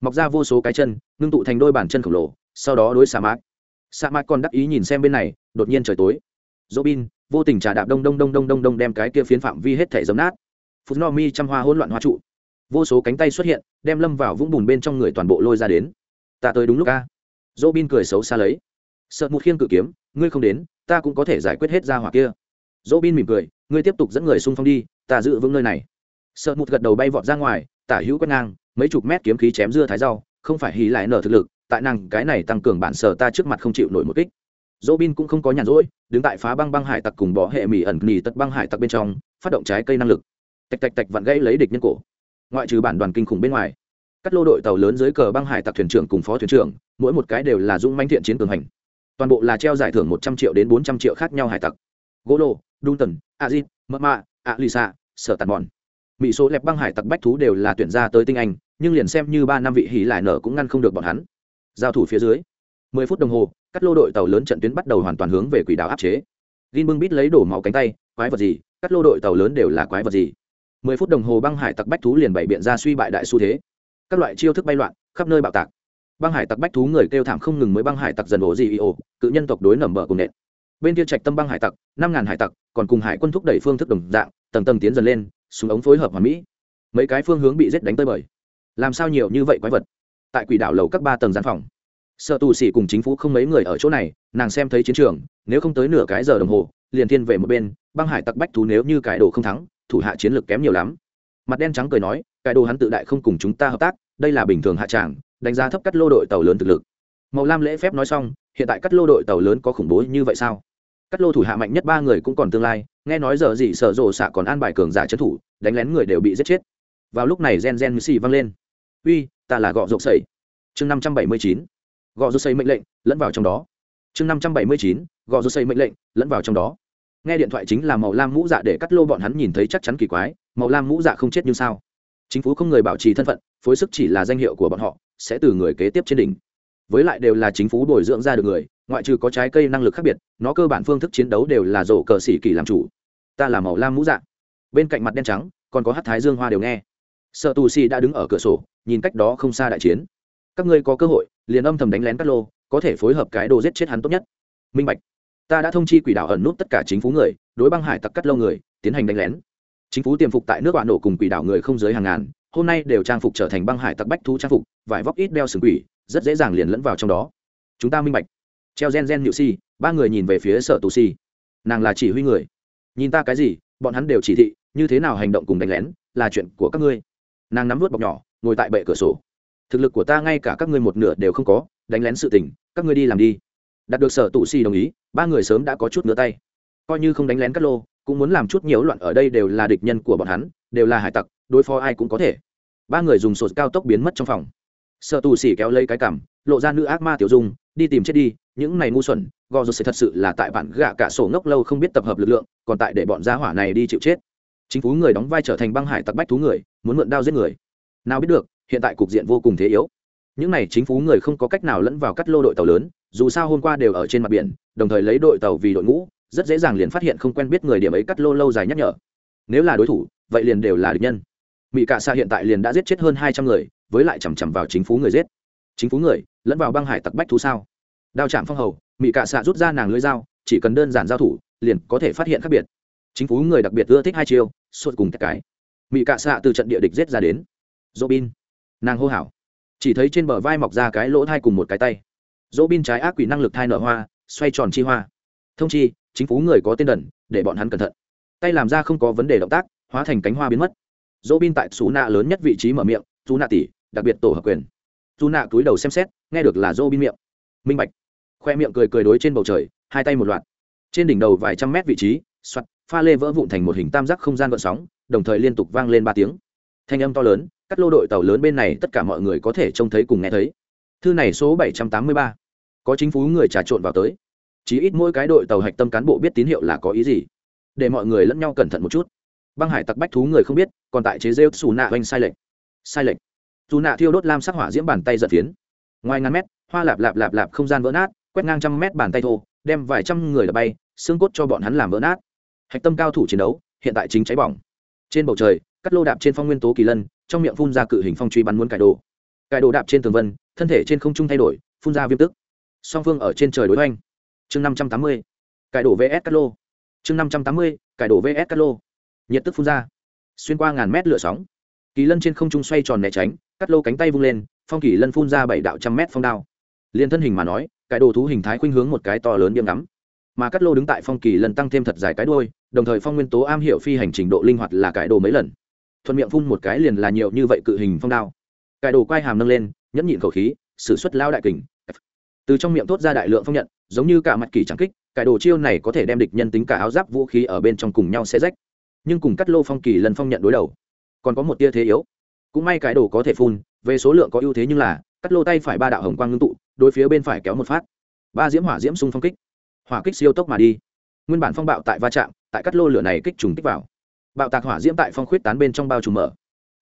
Mọc ra vô số cái chân, ngưng tụ thành đôi bàn chân khổng lồ, sau đó đối sa mát sa mát còn đắc ý nhìn xem bên này, đột nhiên trời tối. Robin vô tình trả đạp đông đông đông đông đông đông đem cái kia phiến phạm vi hết thể giấm nát. Phút no mi trăm hoa hỗn loạn hoa trụ. Vô số cánh tay xuất hiện, đem lâm vào vũng bùn bên trong người toàn bộ lôi ra đến. Ta tới đúng lúc ca Robin cười xấu xa lấy. Sợ một khiên cự kiếm, ngươi không đến, ta cũng có thể giải quyết hết ra hỏa kia. Dỗ bin mỉm cười, ngươi tiếp tục dẫn người xung phong đi ta giữ vững nơi này. Sợ mụt gật đầu bay vọt ra ngoài, tả hữu quét ngang, mấy chục mét kiếm khí chém dưa thái rau, không phải hí lại nở thực lực, tại năng cái này tăng cường bản sở ta trước mặt không chịu nổi một kích. Dỗ bin cũng không có nhàn rỗi, đứng tại phá băng băng hải tặc cùng bỏ hệ mỹ ẩn nỉ tật băng hải tặc bên trong, phát động trái cây năng lực. Tạch tạch tạch vặn gãy lấy địch nhân cổ. Ngoại trừ bản đoàn kinh khủng bên ngoài, các lô đội tàu lớn dưới cờ băng hải tặc thuyền trưởng cùng phó thuyền trưởng, mỗi một cái đều là dung manh thiện chiến cường hành. Toàn bộ là treo giải thưởng một trăm triệu đến bốn trăm triệu khác nhau hải tặc. Gỗ lô dunton azit mơ ma a lisa sở tàn mòn. Mỹ số lẹp băng hải tặc bách thú đều là tuyển ra tới tinh anh, nhưng liền xem như ba năm vị hỉ lại nở cũng ngăn không được bọn hắn. Giao thủ phía dưới, mười phút đồng hồ các lô đội tàu lớn trận tuyến bắt đầu hoàn toàn hướng về quỷ đảo áp chế. Gin bưng bít lấy đổ máu cánh tay, quái vật gì các lô đội tàu lớn đều là quái vật gì. Mười phút đồng hồ băng hải tặc bách thú liền bày biện ra suy bại đại xu thế. Các loại chiêu thức bay loạn, khắp nơi bạo tạc. Băng hải tặc bách thú người kêu thảm không ngừng mới băng hải tặc dần ổ gì ồ cự nhân tộc đối nẩm bờ cùng nện. Bên kia trạch tâm băng hải tặc, năm ngàn hải tặc, còn cùng hải quân thúc đẩy phương thức đồng dạng tầng tầng tiến dần lên, súng ống phối hợp hoàn mỹ. Mấy cái phương hướng bị rết đánh tới bời. Làm sao nhiều như vậy quái vật? Tại quỷ đảo lầu các ba tầng gian phòng. Sợ tù sĩ cùng chính phủ không mấy người ở chỗ này, nàng xem thấy chiến trường, nếu không tới nửa cái giờ đồng hồ, liền thiên về một bên, băng hải tặc bách thú nếu như cải đồ không thắng, thủ hạ chiến lược kém nhiều lắm. Mặt đen trắng cười nói cải đồ hắn tự đại không cùng chúng ta hợp tác, đây là bình thường hạ tràng, đánh giá thấp cắt lô đội tàu lớn thực lực. Màu lam lễ phép nói xong, hiện tại cắt lô đội tàu lớn có khủng bố như vậy sao? Cắt lô thủ hạ mạnh nhất ba người cũng còn tương lai, nghe nói giờ gì sở rộ xạ còn an bài cường giả trấn thủ, đánh lén người đều bị giết chết. Vào lúc này gen gen xì vang lên. Uy, ta là gọ rộp sẩy chương năm trăm bảy mươi chín. Gọ rộp sẩy mệnh lệnh, lẫn vào trong đó. Chương năm trăm bảy mươi chín. Gọ rộp sẩy mệnh lệnh, lẫn vào trong đó. Nghe điện thoại chính là màu lam mũ dạ để cắt lô bọn hắn nhìn thấy chắc chắn kỳ quái, màu lam mũ dạ không chết như sao. Chính phủ không người bảo trì thân phận, phối sức chỉ là danh hiệu của bọn họ, sẽ từ người kế tiếp trên đỉnh với lại đều là chính phủ bồi dưỡng ra được người, ngoại trừ có trái cây năng lực khác biệt, nó cơ bản phương thức chiến đấu đều là rổ cờ xỉ kỳ làm chủ. Ta là màu lam mũ dạng bên cạnh mặt đen trắng, còn có hát thái dương hoa đều nghe. Sợ tù xì đã đứng ở cửa sổ, nhìn cách đó không xa đại chiến. Các ngươi có cơ hội, liền âm thầm đánh lén cắt lô có thể phối hợp cái đồ giết chết hắn tốt nhất. Minh bạch. Ta đã thông chi quỷ đảo ẩn nút tất cả chính phủ người, đối băng hải tặc cắt lâu người, tiến hành đánh lén. Chính phủ tiềm phục tại nước bạn nổ cùng quỷ đảo người không dưới hàng ngàn, hôm nay đều trang phục trở thành băng hải tặc bách thú trang phục, vải vóc ít đeo sừng quỷ rất dễ dàng liền lẫn vào trong đó. Chúng ta minh bạch. Treo gen gen nhự si, ba người nhìn về phía sở tù si. Nàng là chỉ huy người. Nhìn ta cái gì, bọn hắn đều chỉ thị, như thế nào hành động cùng đánh lén, là chuyện của các ngươi. Nàng nắm vớt bọc nhỏ, ngồi tại bệ cửa sổ. Thực lực của ta ngay cả các ngươi một nửa đều không có, đánh lén sự tình, các ngươi đi làm đi. Đạt được sở tù si đồng ý, ba người sớm đã có chút ngửa tay. Coi như không đánh lén các lô, cũng muốn làm chút nhiễu loạn ở đây đều là địch nhân của bọn hắn, đều là hải tặc, đối phó ai cũng có thể. Ba người dùng sột cao tốc biến mất trong phòng sợ tù xỉ kéo lấy cái cảm, lộ ra nữ ác ma tiểu dung, đi tìm chết đi, những này ngu xuẩn gò rột sẽ thật sự là tại bản gạ cả sổ ngốc lâu không biết tập hợp lực lượng, còn tại để bọn gia hỏa này đi chịu chết. Chính phủ người đóng vai trở thành băng hải tặc bách thú người, muốn mượn đao giết người. Nào biết được, hiện tại cục diện vô cùng thế yếu. Những này chính phủ người không có cách nào lẫn vào cắt lô đội tàu lớn, dù sao hôm qua đều ở trên mặt biển, đồng thời lấy đội tàu vì đội ngũ, rất dễ dàng liền phát hiện không quen biết người điểm ấy cắt lô lâu dài nhắc nhở. Nếu là đối thủ, vậy liền đều là địch nhân mỹ cạ xạ hiện tại liền đã giết chết hơn hai trăm người, với lại chằm chằm vào chính phủ người giết. Chính phủ người, lẫn vào băng hải tặc bách thú sao? Đao chạm phong hầu mỹ cạ xạ rút ra nàng lưới dao, chỉ cần đơn giản giao thủ, liền có thể phát hiện khác biệt. Chính phủ người đặc biệt ưa thích hai chiêu sốt cùng cái. Mỹ cạ xạ từ trận địa địch giết ra đến. Dỗ bin nàng hô hào. Chỉ thấy trên bờ vai mọc ra cái lỗ thai cùng một cái tay. Dỗ bin trái ác quỷ năng lực thai nở hoa, xoay tròn chi hoa. Thông chi, chính phủ người có tên đần, để bọn hắn cẩn thận. Tay làm ra không có vấn đề động tác, hóa thành cánh hoa biến mất dỗ bin tại xú nạ lớn nhất vị trí mở miệng dù nạ tỷ, đặc biệt tổ hợp quyền. Dù nạ cúi đầu xem xét, nghe được là dỗ bin miệng. Minh bạch. Khoe miệng cười cười đối trên bầu trời, hai tay một loạt. Trên đỉnh đầu vài trăm mét vị trí, soạt, pha lê vỡ vụn thành một hình tam giác không gian gợn sóng, đồng thời liên tục vang lên ba tiếng. Thanh âm to lớn, các lô đội tàu lớn bên này tất cả mọi người có thể trông thấy cùng nghe thấy. Thư này số bảy trăm tám mươi ba. Có chính phủ người trà trộn vào tới. Chí ít mỗi cái đội tàu hạch tâm cán bộ biết tín hiệu là có ý gì. Để mọi người lẫn nhau cẩn thận một chút băng hải tặc bách thú người không biết, còn tại chế rêu xù nạ oanh sai lệch. Sai lệch. Dù nạ thiêu đốt lam sắc hỏa diễm bàn tay giật phiến. Ngoài ngàn mét, hoa lạp lạp lạp lạp không gian vỡ nát, quét ngang trăm mét bàn tay thô, đem vài trăm người đập bay, xương cốt cho bọn hắn làm vỡ nát. Hạch tâm cao thủ chiến đấu, hiện tại chính cháy bỏng. Trên bầu trời, cắt lô đạp trên phong nguyên tố kỳ lân, trong miệng phun ra cự hình phong truy bắn muốn cải đồ. Cải đồ đạp trên tường vân, thân thể trên không trung thay đổi, phun ra viêm tức. Song phương ở trên trời đối oanh chương năm trăm tám mươi, cải đồ vs cắt lô. Chương năm trăm tám mươi, cải đồ vs cắt lô nhiệt tức phun ra, xuyên qua ngàn mét lửa sóng. Kỳ lân trên không trung xoay tròn né tránh, cắt lô cánh tay vung lên, phong kỳ lân phun ra bảy đạo trăm mét phong đao. Liền thân hình mà nói, cái đồ thú hình thái khuynh hướng một cái to lớn điểm ngắm. Mà cắt lô đứng tại phong kỳ lân tăng thêm thật dài cái đuôi, đồng thời phong nguyên tố am hiểu phi hành trình độ linh hoạt là cải đồ mấy lần. Thuận miệng phun một cái liền là nhiều như vậy cự hình phong đao. Cải đồ quay hàm nâng lên, nhẫn nhịn khẩu khí s ử suất lao đại kình. Từ trong miệng thốt ra đại lượng phong nhận, giống như cả mặt kỳ trắng kích cải đồ chiêu này có thể đem địch nhân tính cả áo giáp vũ khí ở bên trong cùng nhau xe rách nhưng cùng cắt lô phong kỳ lần phong nhận đối đầu. Còn có một tia thế yếu. Cũng may cái đồ có thể phun, về số lượng có ưu thế nhưng là, cắt lô tay phải ba đạo hồng quang ngưng tụ, đối phía bên phải kéo một phát. Ba diễm hỏa diễm sung phong kích. Hỏa kích siêu tốc mà đi. Nguyên bản phong bạo tại va chạm, tại cắt lô lửa này kích trùng kích vào. Bạo tạc hỏa diễm tại phong khuyết tán bên trong bao trùm mở.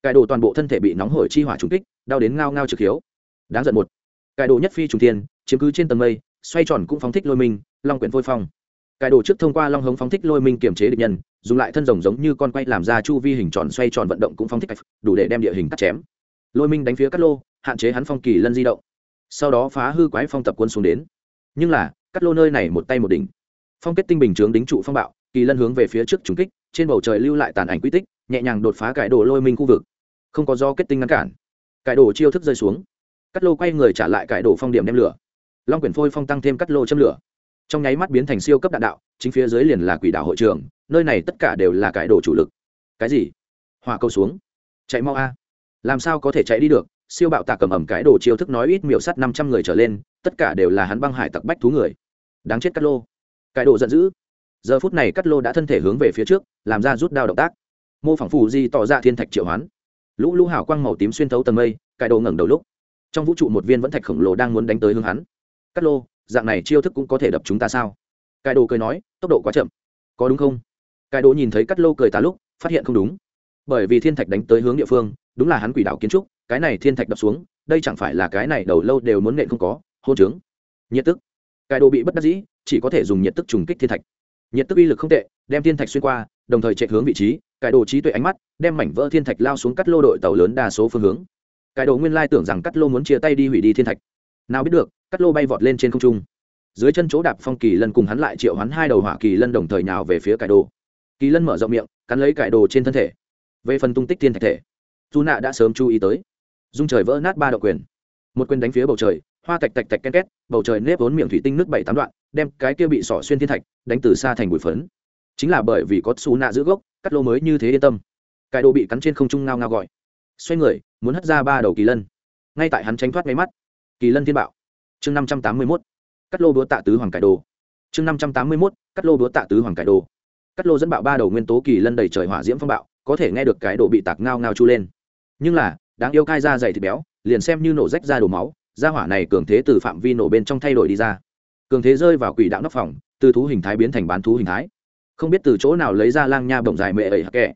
Cải đồ toàn bộ thân thể bị nóng hổi chi hỏa trùng kích, đau đến ngao ngao trực hiếu. Đáng giận một. Cải đồ nhất phi trùng tiên chiếm cứ trên tầng mây, xoay tròn cũng phóng thích lôi mình, long quyển phôi phong cải đồ trước thông qua long hống phóng thích lôi minh kiểm chế địch nhân, dùng lại thân rồng giống như con quay làm ra chu vi hình tròn xoay tròn vận động cũng phóng thích đủ để đem địa hình cắt chém. Lôi minh đánh phía cắt lô, hạn chế hắn phong kỳ lân di động. Sau đó phá hư quái phong tập quân xuống đến. Nhưng là cắt lô nơi này một tay một đỉnh. Phong kết tinh bình chướng đính trụ phong bạo, kỳ lân hướng về phía trước trúng kích, trên bầu trời lưu lại tàn ảnh quy tích, nhẹ nhàng đột phá cải đồ lôi minh khu vực. Không có do kết tinh ngăn cản. Cải đồ chiêu thức rơi xuống. Cắt lô quay người trả lại cải đồ phong điểm đem lửa. Long quyển phôi phong tăng thêm cắt lô châm lửa trong nháy mắt biến thành siêu cấp đạn đạo, chính phía dưới liền là quỷ đảo hội trường, nơi này tất cả đều là cải đồ chủ lực. Cái gì? Hòa câu xuống. Chạy mau a. Làm sao có thể chạy đi được? Siêu bạo tạc cầm ẩm cái đồ chiêu thức nói ít miểu sắt năm trăm người trở lên, tất cả đều là hắn băng hải tặc bách thú người. Đáng chết cắt lô. Cái đồ giận dữ. Giờ phút này cắt lô đã thân thể hướng về phía trước, làm ra rút đao động tác. Mô phỏng phù di tỏ ra thiên thạch triệu hoán. Lũ lũ hào quang màu tím xuyên thấu tầng mây, cái đồ ngẩng đầu lúc. Trong vũ trụ một viên vẫn thạch khổng lồ đang muốn đánh tới hướng hắn. Cắt lô dạng này chiêu thức cũng có thể đập chúng ta sao? Cái đồ cười nói, tốc độ quá chậm. Có đúng không? Cái đồ nhìn thấy cắt lô cười ta lúc, phát hiện không đúng. Bởi vì thiên thạch đánh tới hướng địa phương, đúng là hắn quỷ đạo kiến trúc, cái này thiên thạch đập xuống, đây chẳng phải là cái này đầu lâu đều muốn nện không có, Hôn trướng. Nhiệt tức. Cái đồ bị bất đắc dĩ, chỉ có thể dùng nhiệt tức trùng kích thiên thạch. Nhiệt tức uy lực không tệ, đem thiên thạch xuyên qua, đồng thời chạy hướng vị trí, cái đồ trí tuệ ánh mắt, đem mảnh vỡ thiên thạch lao xuống cắt lô đội tàu lớn đa số phương hướng. Cái đồ nguyên lai tưởng rằng cắt lô muốn chia tay đi hủy đi thiên thạch nào biết được, cắt lô bay vọt lên trên không trung. Dưới chân chỗ đạp phong kỳ lân cùng hắn lại triệu hắn hai đầu hỏa kỳ lân đồng thời nhào về phía cải đồ. Kỳ lân mở rộng miệng, cắn lấy cải đồ trên thân thể. Về phần tung tích thiên thạch thể dù nạ đã sớm chú ý tới. Dung trời vỡ nát ba đạo quyền. Một quyền đánh phía bầu trời, hoa tạch tạch tạch ken két, bầu trời nếp vốn miệng thủy tinh nước bảy tám đoạn, đem cái kia bị sỏ xuyên thiên thạch đánh từ xa thành bụi phấn. Chính là bởi vì có xù nạ giữ gốc, cắt lô mới như thế yên tâm. Cải đồ bị cắn trên không trung ngao ngao gọi. Xoay người, muốn hất ra ba đầu kỳ lân. Ngay tại hắn tránh thoát máy mắt kỳ lân thiên bạo. Chương năm trăm tám mươi mốt. Cắt lô búa tạ tứ hoàng cải đồ. Chương năm trăm tám mươi mốt. Cắt lô búa tạ tứ hoàng cải đồ. Cắt lô dẫn bạo ba đầu nguyên tố kỳ lân đầy trời hỏa diễm phong bạo, có thể nghe được cái đồ bị tạc ngao ngao chu lên. Nhưng là, đáng yêu cai ra dày thịt béo, liền xem như nổ rách ra đổ máu ra hỏa này cường thế từ phạm vi nổ bên trong thay đổi đi ra. Cường thế rơi vào quỷ đạo nóc phòng, từ thú hình thái biến thành bán thú hình thái. Không biết từ chỗ nào lấy ra lang nha bổng dài mệ ẩy hắc kẹ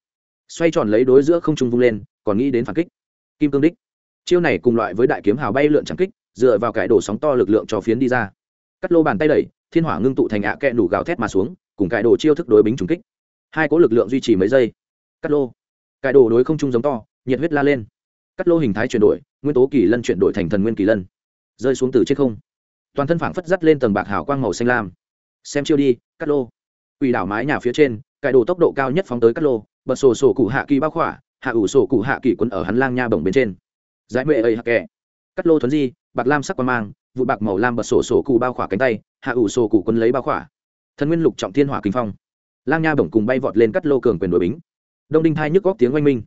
xoay tròn lấy đối giữa không trung vung lên, còn nghĩ đến phản kích. Kim cương đích. Chiêu này cùng loại với đại kiếm hào bay lượn chẳng kích dựa vào cải đổ sóng to lực lượng cho phiến đi ra. Cắt lô bàn tay đẩy, thiên hỏa ngưng tụ thành ạ à kẹ đủ gào thét mà xuống, cùng cải đồ chiêu thức đối bính trùng kích. Hai cố lực lượng duy trì mấy giây. Cắt lô. Cải đồ đối không trung giống to, nhiệt huyết la lên. Cắt lô hình thái chuyển đổi, nguyên tố kỳ lân chuyển đổi thành thần nguyên kỳ lân. Rơi xuống từ trên không. Toàn thân phảng phất dắt lên tầng bạc hào quang màu xanh lam. Xem chiêu đi, cắt lô. Quỷ đảo mái nhà phía trên cải đồ tốc độ cao nhất phóng tới cắt lô, bật sổ sổ cụ hạ kỳ bao khỏa, hạ ủ sổ cụ hạ kỳ quân ở hắn lang nha bồng bên trên. Giải mệ ấy hạ kẻ cắt lô thuấn di bạc lam sắc quan mang, vụ bạc màu lam bật sổ sổ cụ bao khỏa cánh tay, hạ ủ sổ cụ quân lấy bao khỏa. Thần nguyên lục trọng thiên hỏa kinh phong. Lang nha bổng cùng bay vọt lên cắt lô cường quyền đội bính. Đông đinh thai nhức góc tiếng oanh minh.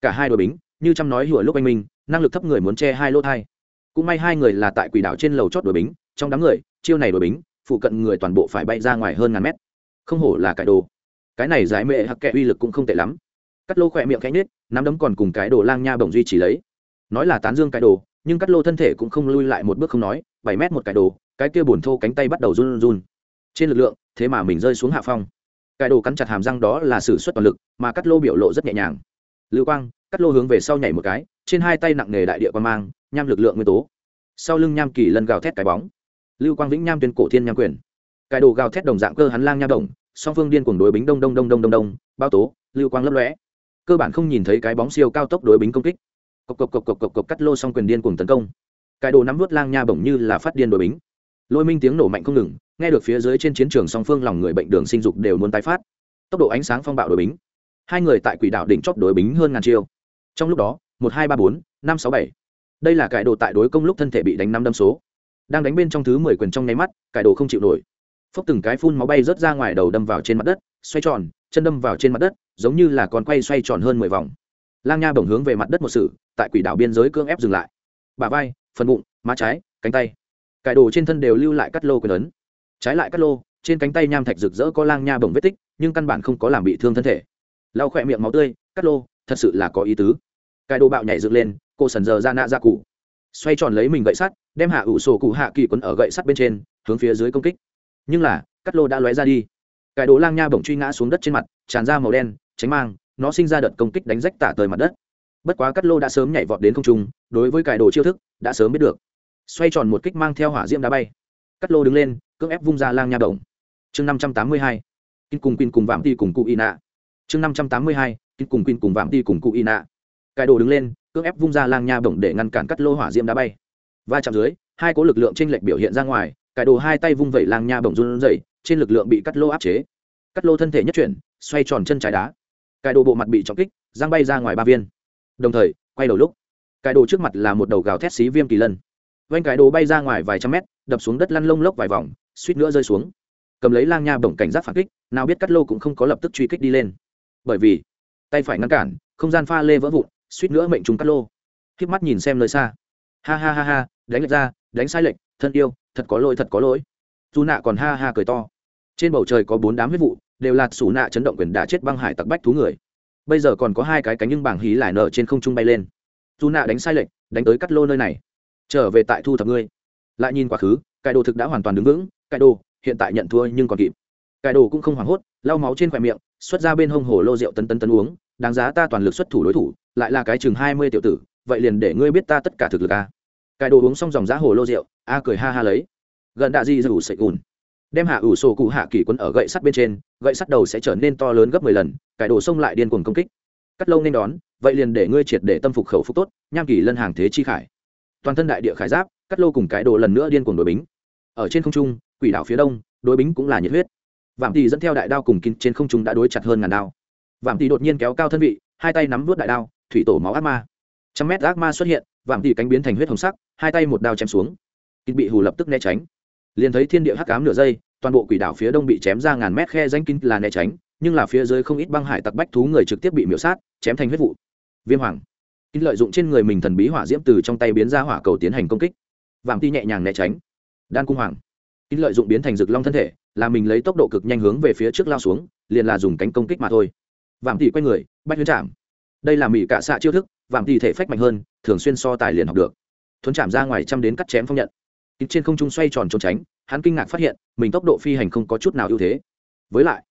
Cả hai đội bính, như chăm nói hủa lúc oanh minh, năng lực thấp người muốn che hai lô thai. Cũng may hai người là tại quỷ đảo trên lầu chót đội bính, trong đám người, chiêu này đội bính, phụ cận người toàn bộ phải bay ra ngoài hơn ngàn mét. Không hổ là cải đồ. Cái này giải mệ hặc kệ uy lực cũng không tệ lắm. Cắt lô khỏe miệng cánh nết nắm đấm còn cùng cái đồ lang nha bổng duy trì lấy. Nói là tán dương cái đồ nhưng cắt lô thân thể cũng không lui lại một bước không nói, bảy mét một cái đồ, cái kia bùn thô cánh tay bắt đầu run run. Trên lực lượng, thế mà mình rơi xuống hạ phong. Cái đồ cắn chặt hàm răng đó là sử xuất toàn lực, mà cắt lô biểu lộ rất nhẹ nhàng. Lưu quang, cắt lô hướng về sau nhảy một cái, trên hai tay nặng nề đại địa quan mang, nham lực lượng nguyên tố. Sau lưng nham kỳ lần gào thét cái bóng. Lưu quang vĩnh nham tuyên cổ thiên nham quyền. Cái đồ gào thét đồng dạng cơ hắn lang nham đồng song phương điên cuồng đối bính đông đông đông đông đông đông bao tố, lưu quang lấp lóe. Cơ bản không nhìn thấy cái bóng siêu cao tốc đối bính công kích cộc cộc cộc cộc cộc cộc cắt lô xong quyền điên cuồng tấn công. Cái đồ nắm vút lang nha bổng như là phát điên đội bính. Lôi minh tiếng nổ mạnh không ngừng, nghe được phía dưới trên chiến trường song phương lòng người bệnh đường sinh dục đều muốn tái phát. Tốc độ ánh sáng phong bạo đội bính. Hai người tại quỷ đạo đỉnh chóp đối bính hơn ngàn chiêu. Trong lúc đó, một, hai, ba, bốn, năm, sáu, bảy. Đây là cải đồ tại đối công lúc thân thể bị đánh năm đâm số. Đang đánh bên trong thứ mười quyền trong nháy mắt cải đồ không chịu nổi. Phốc từng cái phun máu bay rớt ra ngoài đầu đâm vào trên mặt đất, xoay tròn, chân đâm vào trên mặt đất, giống như là con quay xoay tròn hơn mười vòng lang nha bổng hướng về mặt đất một sự, tại quỷ đảo biên giới cương ép dừng lại. Bà vai, phần bụng, má trái, cánh tay. Cải đồ trên thân đều lưu lại cắt lô quyền ấn. Trái lại cắt lô, trên cánh tay nham thạch rực rỡ có lang nha bổng vết tích, nhưng căn bản không có làm bị thương thân thể. Lau khỏe miệng máu tươi, cắt lô, thật sự là có ý tứ. Cải đồ bạo nhảy dựng lên, cô sần giờ ra nạ ra cụ. Xoay tròn lấy mình gậy sắt, đem hạ ủ sổ cụ hạ kỳ quấn ở gậy sắt bên trên, hướng phía dưới công kích. Nhưng là, cắt lô đã lóe ra đi. Cải đồ lang nha bổng truy ngã xuống đất trên mặt, tràn ra màu đen, tránh mang nó sinh ra đợt công kích đánh rách tả tơi mặt đất. Bất quá cắt lô đã sớm nhảy vọt đến không trung, đối với cải đồ chiêu thức, đã sớm biết được. Xoay tròn một kích mang theo hỏa diễm đá bay. Cắt lô đứng lên, cưỡng ép vung ra lang nha động. chương năm trăm tám mươi hai, kinh cùng quin cùng vạm ti cùng cụ y nạ. Chương năm trăm tám mươi hai, kinh cùng quin cùng vạm ti cùng cụ y nạ. Cải đồ đứng lên, cưỡng ép vung ra lang nha động để ngăn cản cắt lô hỏa diễm đá bay. Va chạm dưới, hai có lực lượng t r ê n lệch biểu hiện ra ngoài cải đồ hai tay vung vẩy lang nha bổng run rẩy, trên lực lượng bị cắt lô áp chế. Cắt lô thân thể nhất chuyển, xoay tròn chân trái đá cải đồ bộ mặt bị trọng kích, giang bay ra ngoài ba viên. Đồng thời, quay đầu lúc cải đồ trước mặt là một đầu gào thét xí viêm kỳ lân. Vanh cải đồ bay ra ngoài vài trăm mét, đập xuống đất lăn lông lốc vài vòng, suýt nữa rơi xuống. Cầm lấy lang nha bổng cảnh giác phản kích, nào biết cắt lô cũng không có lập tức truy kích đi lên. Bởi vì, tay phải ngăn cản, không gian pha lê vỡ vụn, suýt nữa mệnh trúng cắt lô. K mắt nhìn xem nơi xa. Ha ha ha ha, đánh lệch ra, đánh sai lệch, thân yêu, thật có lỗi, thật có lỗi. Dù nạ còn ha ha cười to. Trên bầu trời có bốn đám huyết vụ đều là sủ nạ chấn động quyền đã chết băng hải tặc bách thú người. Bây giờ còn có hai cái cánh nhưng bảng hí lại nở trên không trung bay lên. Dù nạ đánh sai lệch, đánh tới cắt lô nơi này. Trở về tại thu thập ngươi. Lại nhìn quá khứ cải đồ thực đã hoàn toàn đứng vững cải đồ hiện tại nhận thua nhưng còn kịp. Cải đồ cũng không hoảng hốt, lau máu trên khoe miệng, xuất ra bên hông hồ lô rượu tấn tấn tấn uống, đáng giá ta toàn lực xuất thủ đối thủ, lại là cái chừng hai mươi tiểu tử, vậy liền để ngươi biết ta tất cả thực lực a. Cải đồ uống xong dòng giá hồ lô rượu, a cười ha ha lấy. Gần đạ di dù sậy ùn đem hạ ủ sổ cụ hạ kỷ quân ở gậy sắt bên trên, gậy sắt đầu sẽ trở nên to lớn gấp mười lần, cải đồ xông lại điên cuồng công kích. Cắt lâu nên đón, vậy liền để ngươi triệt để tâm phục khẩu phục tốt, nham kỳ lân hàng thế chi khải. Toàn thân đại địa khải giáp, cắt lô cùng cái đồ lần nữa điên cuồng đối bính. Ở trên không trung, quỷ đảo phía đông, đối bính cũng là nhiệt huyết. Vạm tỷ dẫn theo đại đao cùng kín trên không trung đã đối chặt hơn ngàn đao. Vạm tỷ đột nhiên kéo cao thân vị, hai tay nắm vút đại đao, thủy tổ máu ác ma. Trăm mét ác ma xuất hiện, vạm tỷ cánh biến thành huyết hồng sắc, hai tay một đao chém xuống. Kín bị hù lập tức né tránh liền thấy thiên địa hắc ám nửa giây, toàn bộ quỷ đảo phía đông bị chém ra ngàn mét khe danh kinh là né tránh, nhưng là phía dưới không ít băng hải tặc bách thú người trực tiếp bị miễu sát, chém thành huyết vụ. Viêm hoàng. Kinh lợi dụng trên người mình thần bí hỏa diễm từ trong tay biến ra hỏa cầu tiến hành công kích. Vàng ti nhẹ nhàng né tránh. Đan cung hoàng. Kinh lợi dụng biến thành rực long thân thể, là mình lấy tốc độ cực nhanh hướng về phía trước lao xuống, liền là dùng cánh công kích mà thôi. Vàng ti quay người, bách huyến chạm đây là mỹ cạ xạ chiêu thức vàng ti thể phách mạnh hơn, thường xuyên so tài liền học được. Thuấn chạm ra ngoài trăm đến cắt chém phong nhận kín trên không trung xoay tròn trốn tránh, hắn kinh ngạc phát hiện, mình tốc độ phi hành không có chút nào ưu thế. Với lại,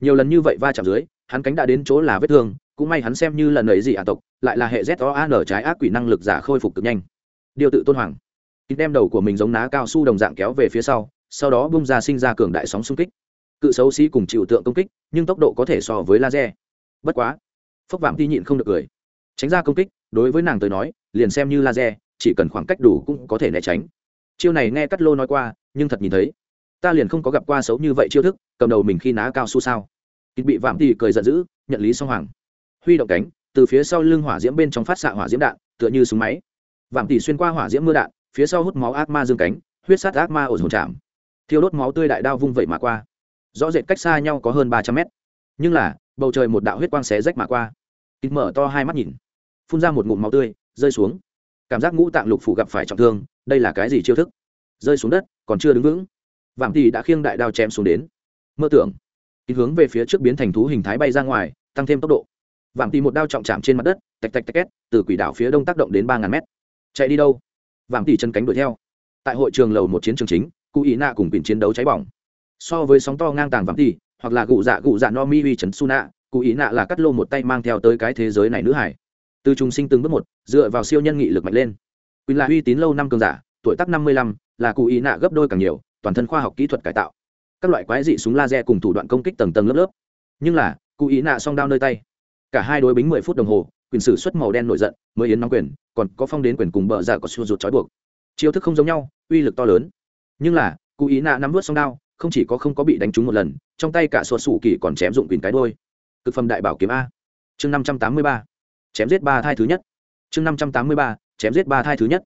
nhiều lần như vậy va chạm dưới, hắn cánh đã đến chỗ là vết thương, cũng may hắn xem như lần ấy gì ả tộc, lại là hệ z o N trái ác quỷ năng lực giả khôi phục cực nhanh. Điều tự tôn hoàng. Kín đem đầu của mình giống ná cao su đồng dạng kéo về phía sau sau đó bung ra sinh ra cường đại sóng xung kích. Cự xấu xí cùng chịu tượng công kích, nhưng tốc độ có thể so với laser. Bất quá phốc vạm ti nhịn không được cười. Tránh ra công kích, đối với nàng tới nói, liền xem như laser, chỉ cần khoảng cách đủ cũng có thể né tránh chiêu này nghe cắt lô nói qua, nhưng thật nhìn thấy. Ta liền không có gặp qua xấu như vậy chiêu thức, cầm đầu mình khi ná cao su sao. Kịch bị vạm tỉ cười giận dữ, nhận lý song hoàng. Huy động cánh, từ phía sau lưng hỏa diễm bên trong phát xạ hỏa diễm đạn, tựa như súng máy. Vạm tỉ xuyên qua hỏa diễm mưa đạn, phía sau hút máu ác ma dương cánh, huyết sát ác ma ổn hồn chạm. Thiêu đốt máu tươi đại đao vung vẩy mà qua. Rõ rệt cách xa nhau có hơn ba trăm mét. Nhưng là, bầu trời một đạo huyết quang xé rách mà qua. Kịch mở to hai mắt nhìn. Phun ra một ngụm máu tươi, rơi xuống cảm giác ngũ tạng lục phủ gặp phải trọng thương, đây là cái gì chiêu thức? Rơi xuống đất, còn chưa đứng vững. Vàng tỷ đã khiêng đại đao chém xuống đến. Mơ tưởng. Kịch hướng về phía trước biến thành thú hình thái bay ra ngoài, tăng thêm tốc độ. Vàng tỷ một đao trọng chạm trên mặt đất, tạch tạch tạch két, từ quỷ đảo phía đông tác động đến ba ngàn mét. Chạy đi đâu? Vàng tỷ chân cánh đuổi theo. Tại hội trường lầu một chiến trường chính, cụ ý nạ cùng biển chiến đấu cháy bỏng. So với sóng to ngang tàng vàng tỷ, hoặc là gụ dạ gụ dạ no mi uy trấn su nạ cụ ý nạ là cắt lô một tay mang theo tới cái thế giới này nữ hải từ trùng sinh từng bước một, dựa vào siêu nhân nghị lực mạnh lên. Quyền là uy tín lâu năm cường giả, tuổi tác năm mươi lăm, là cụ ý nạ gấp đôi càng nhiều, toàn thân khoa học kỹ thuật cải tạo. Các loại quái dị súng laser cùng thủ đoạn công kích tầng tầng lớp lớp. Nhưng là, cụ ý nạ song đao nơi tay. Cả hai đối bính mười phút đồng hồ, quyền sử xuất màu đen nổi giận, mới yến nóng quyền, còn có phong đến quyền cùng bờ giả có xua ruột trói buộc. Chiêu thức không giống nhau, uy lực to lớn. Nhưng là, cụ ý nạ nắm vớt song đao, không chỉ có không có bị đánh trúng một lần, trong tay cả sột sủ kỳ còn chém dụng quyền cái đôi. Cực phẩm đại bảo kiếm a. Chương năm trăm tám mươi ba chém giết ba thai thứ nhất. Chương năm trăm tám mươi ba chém giết ba thai thứ nhất.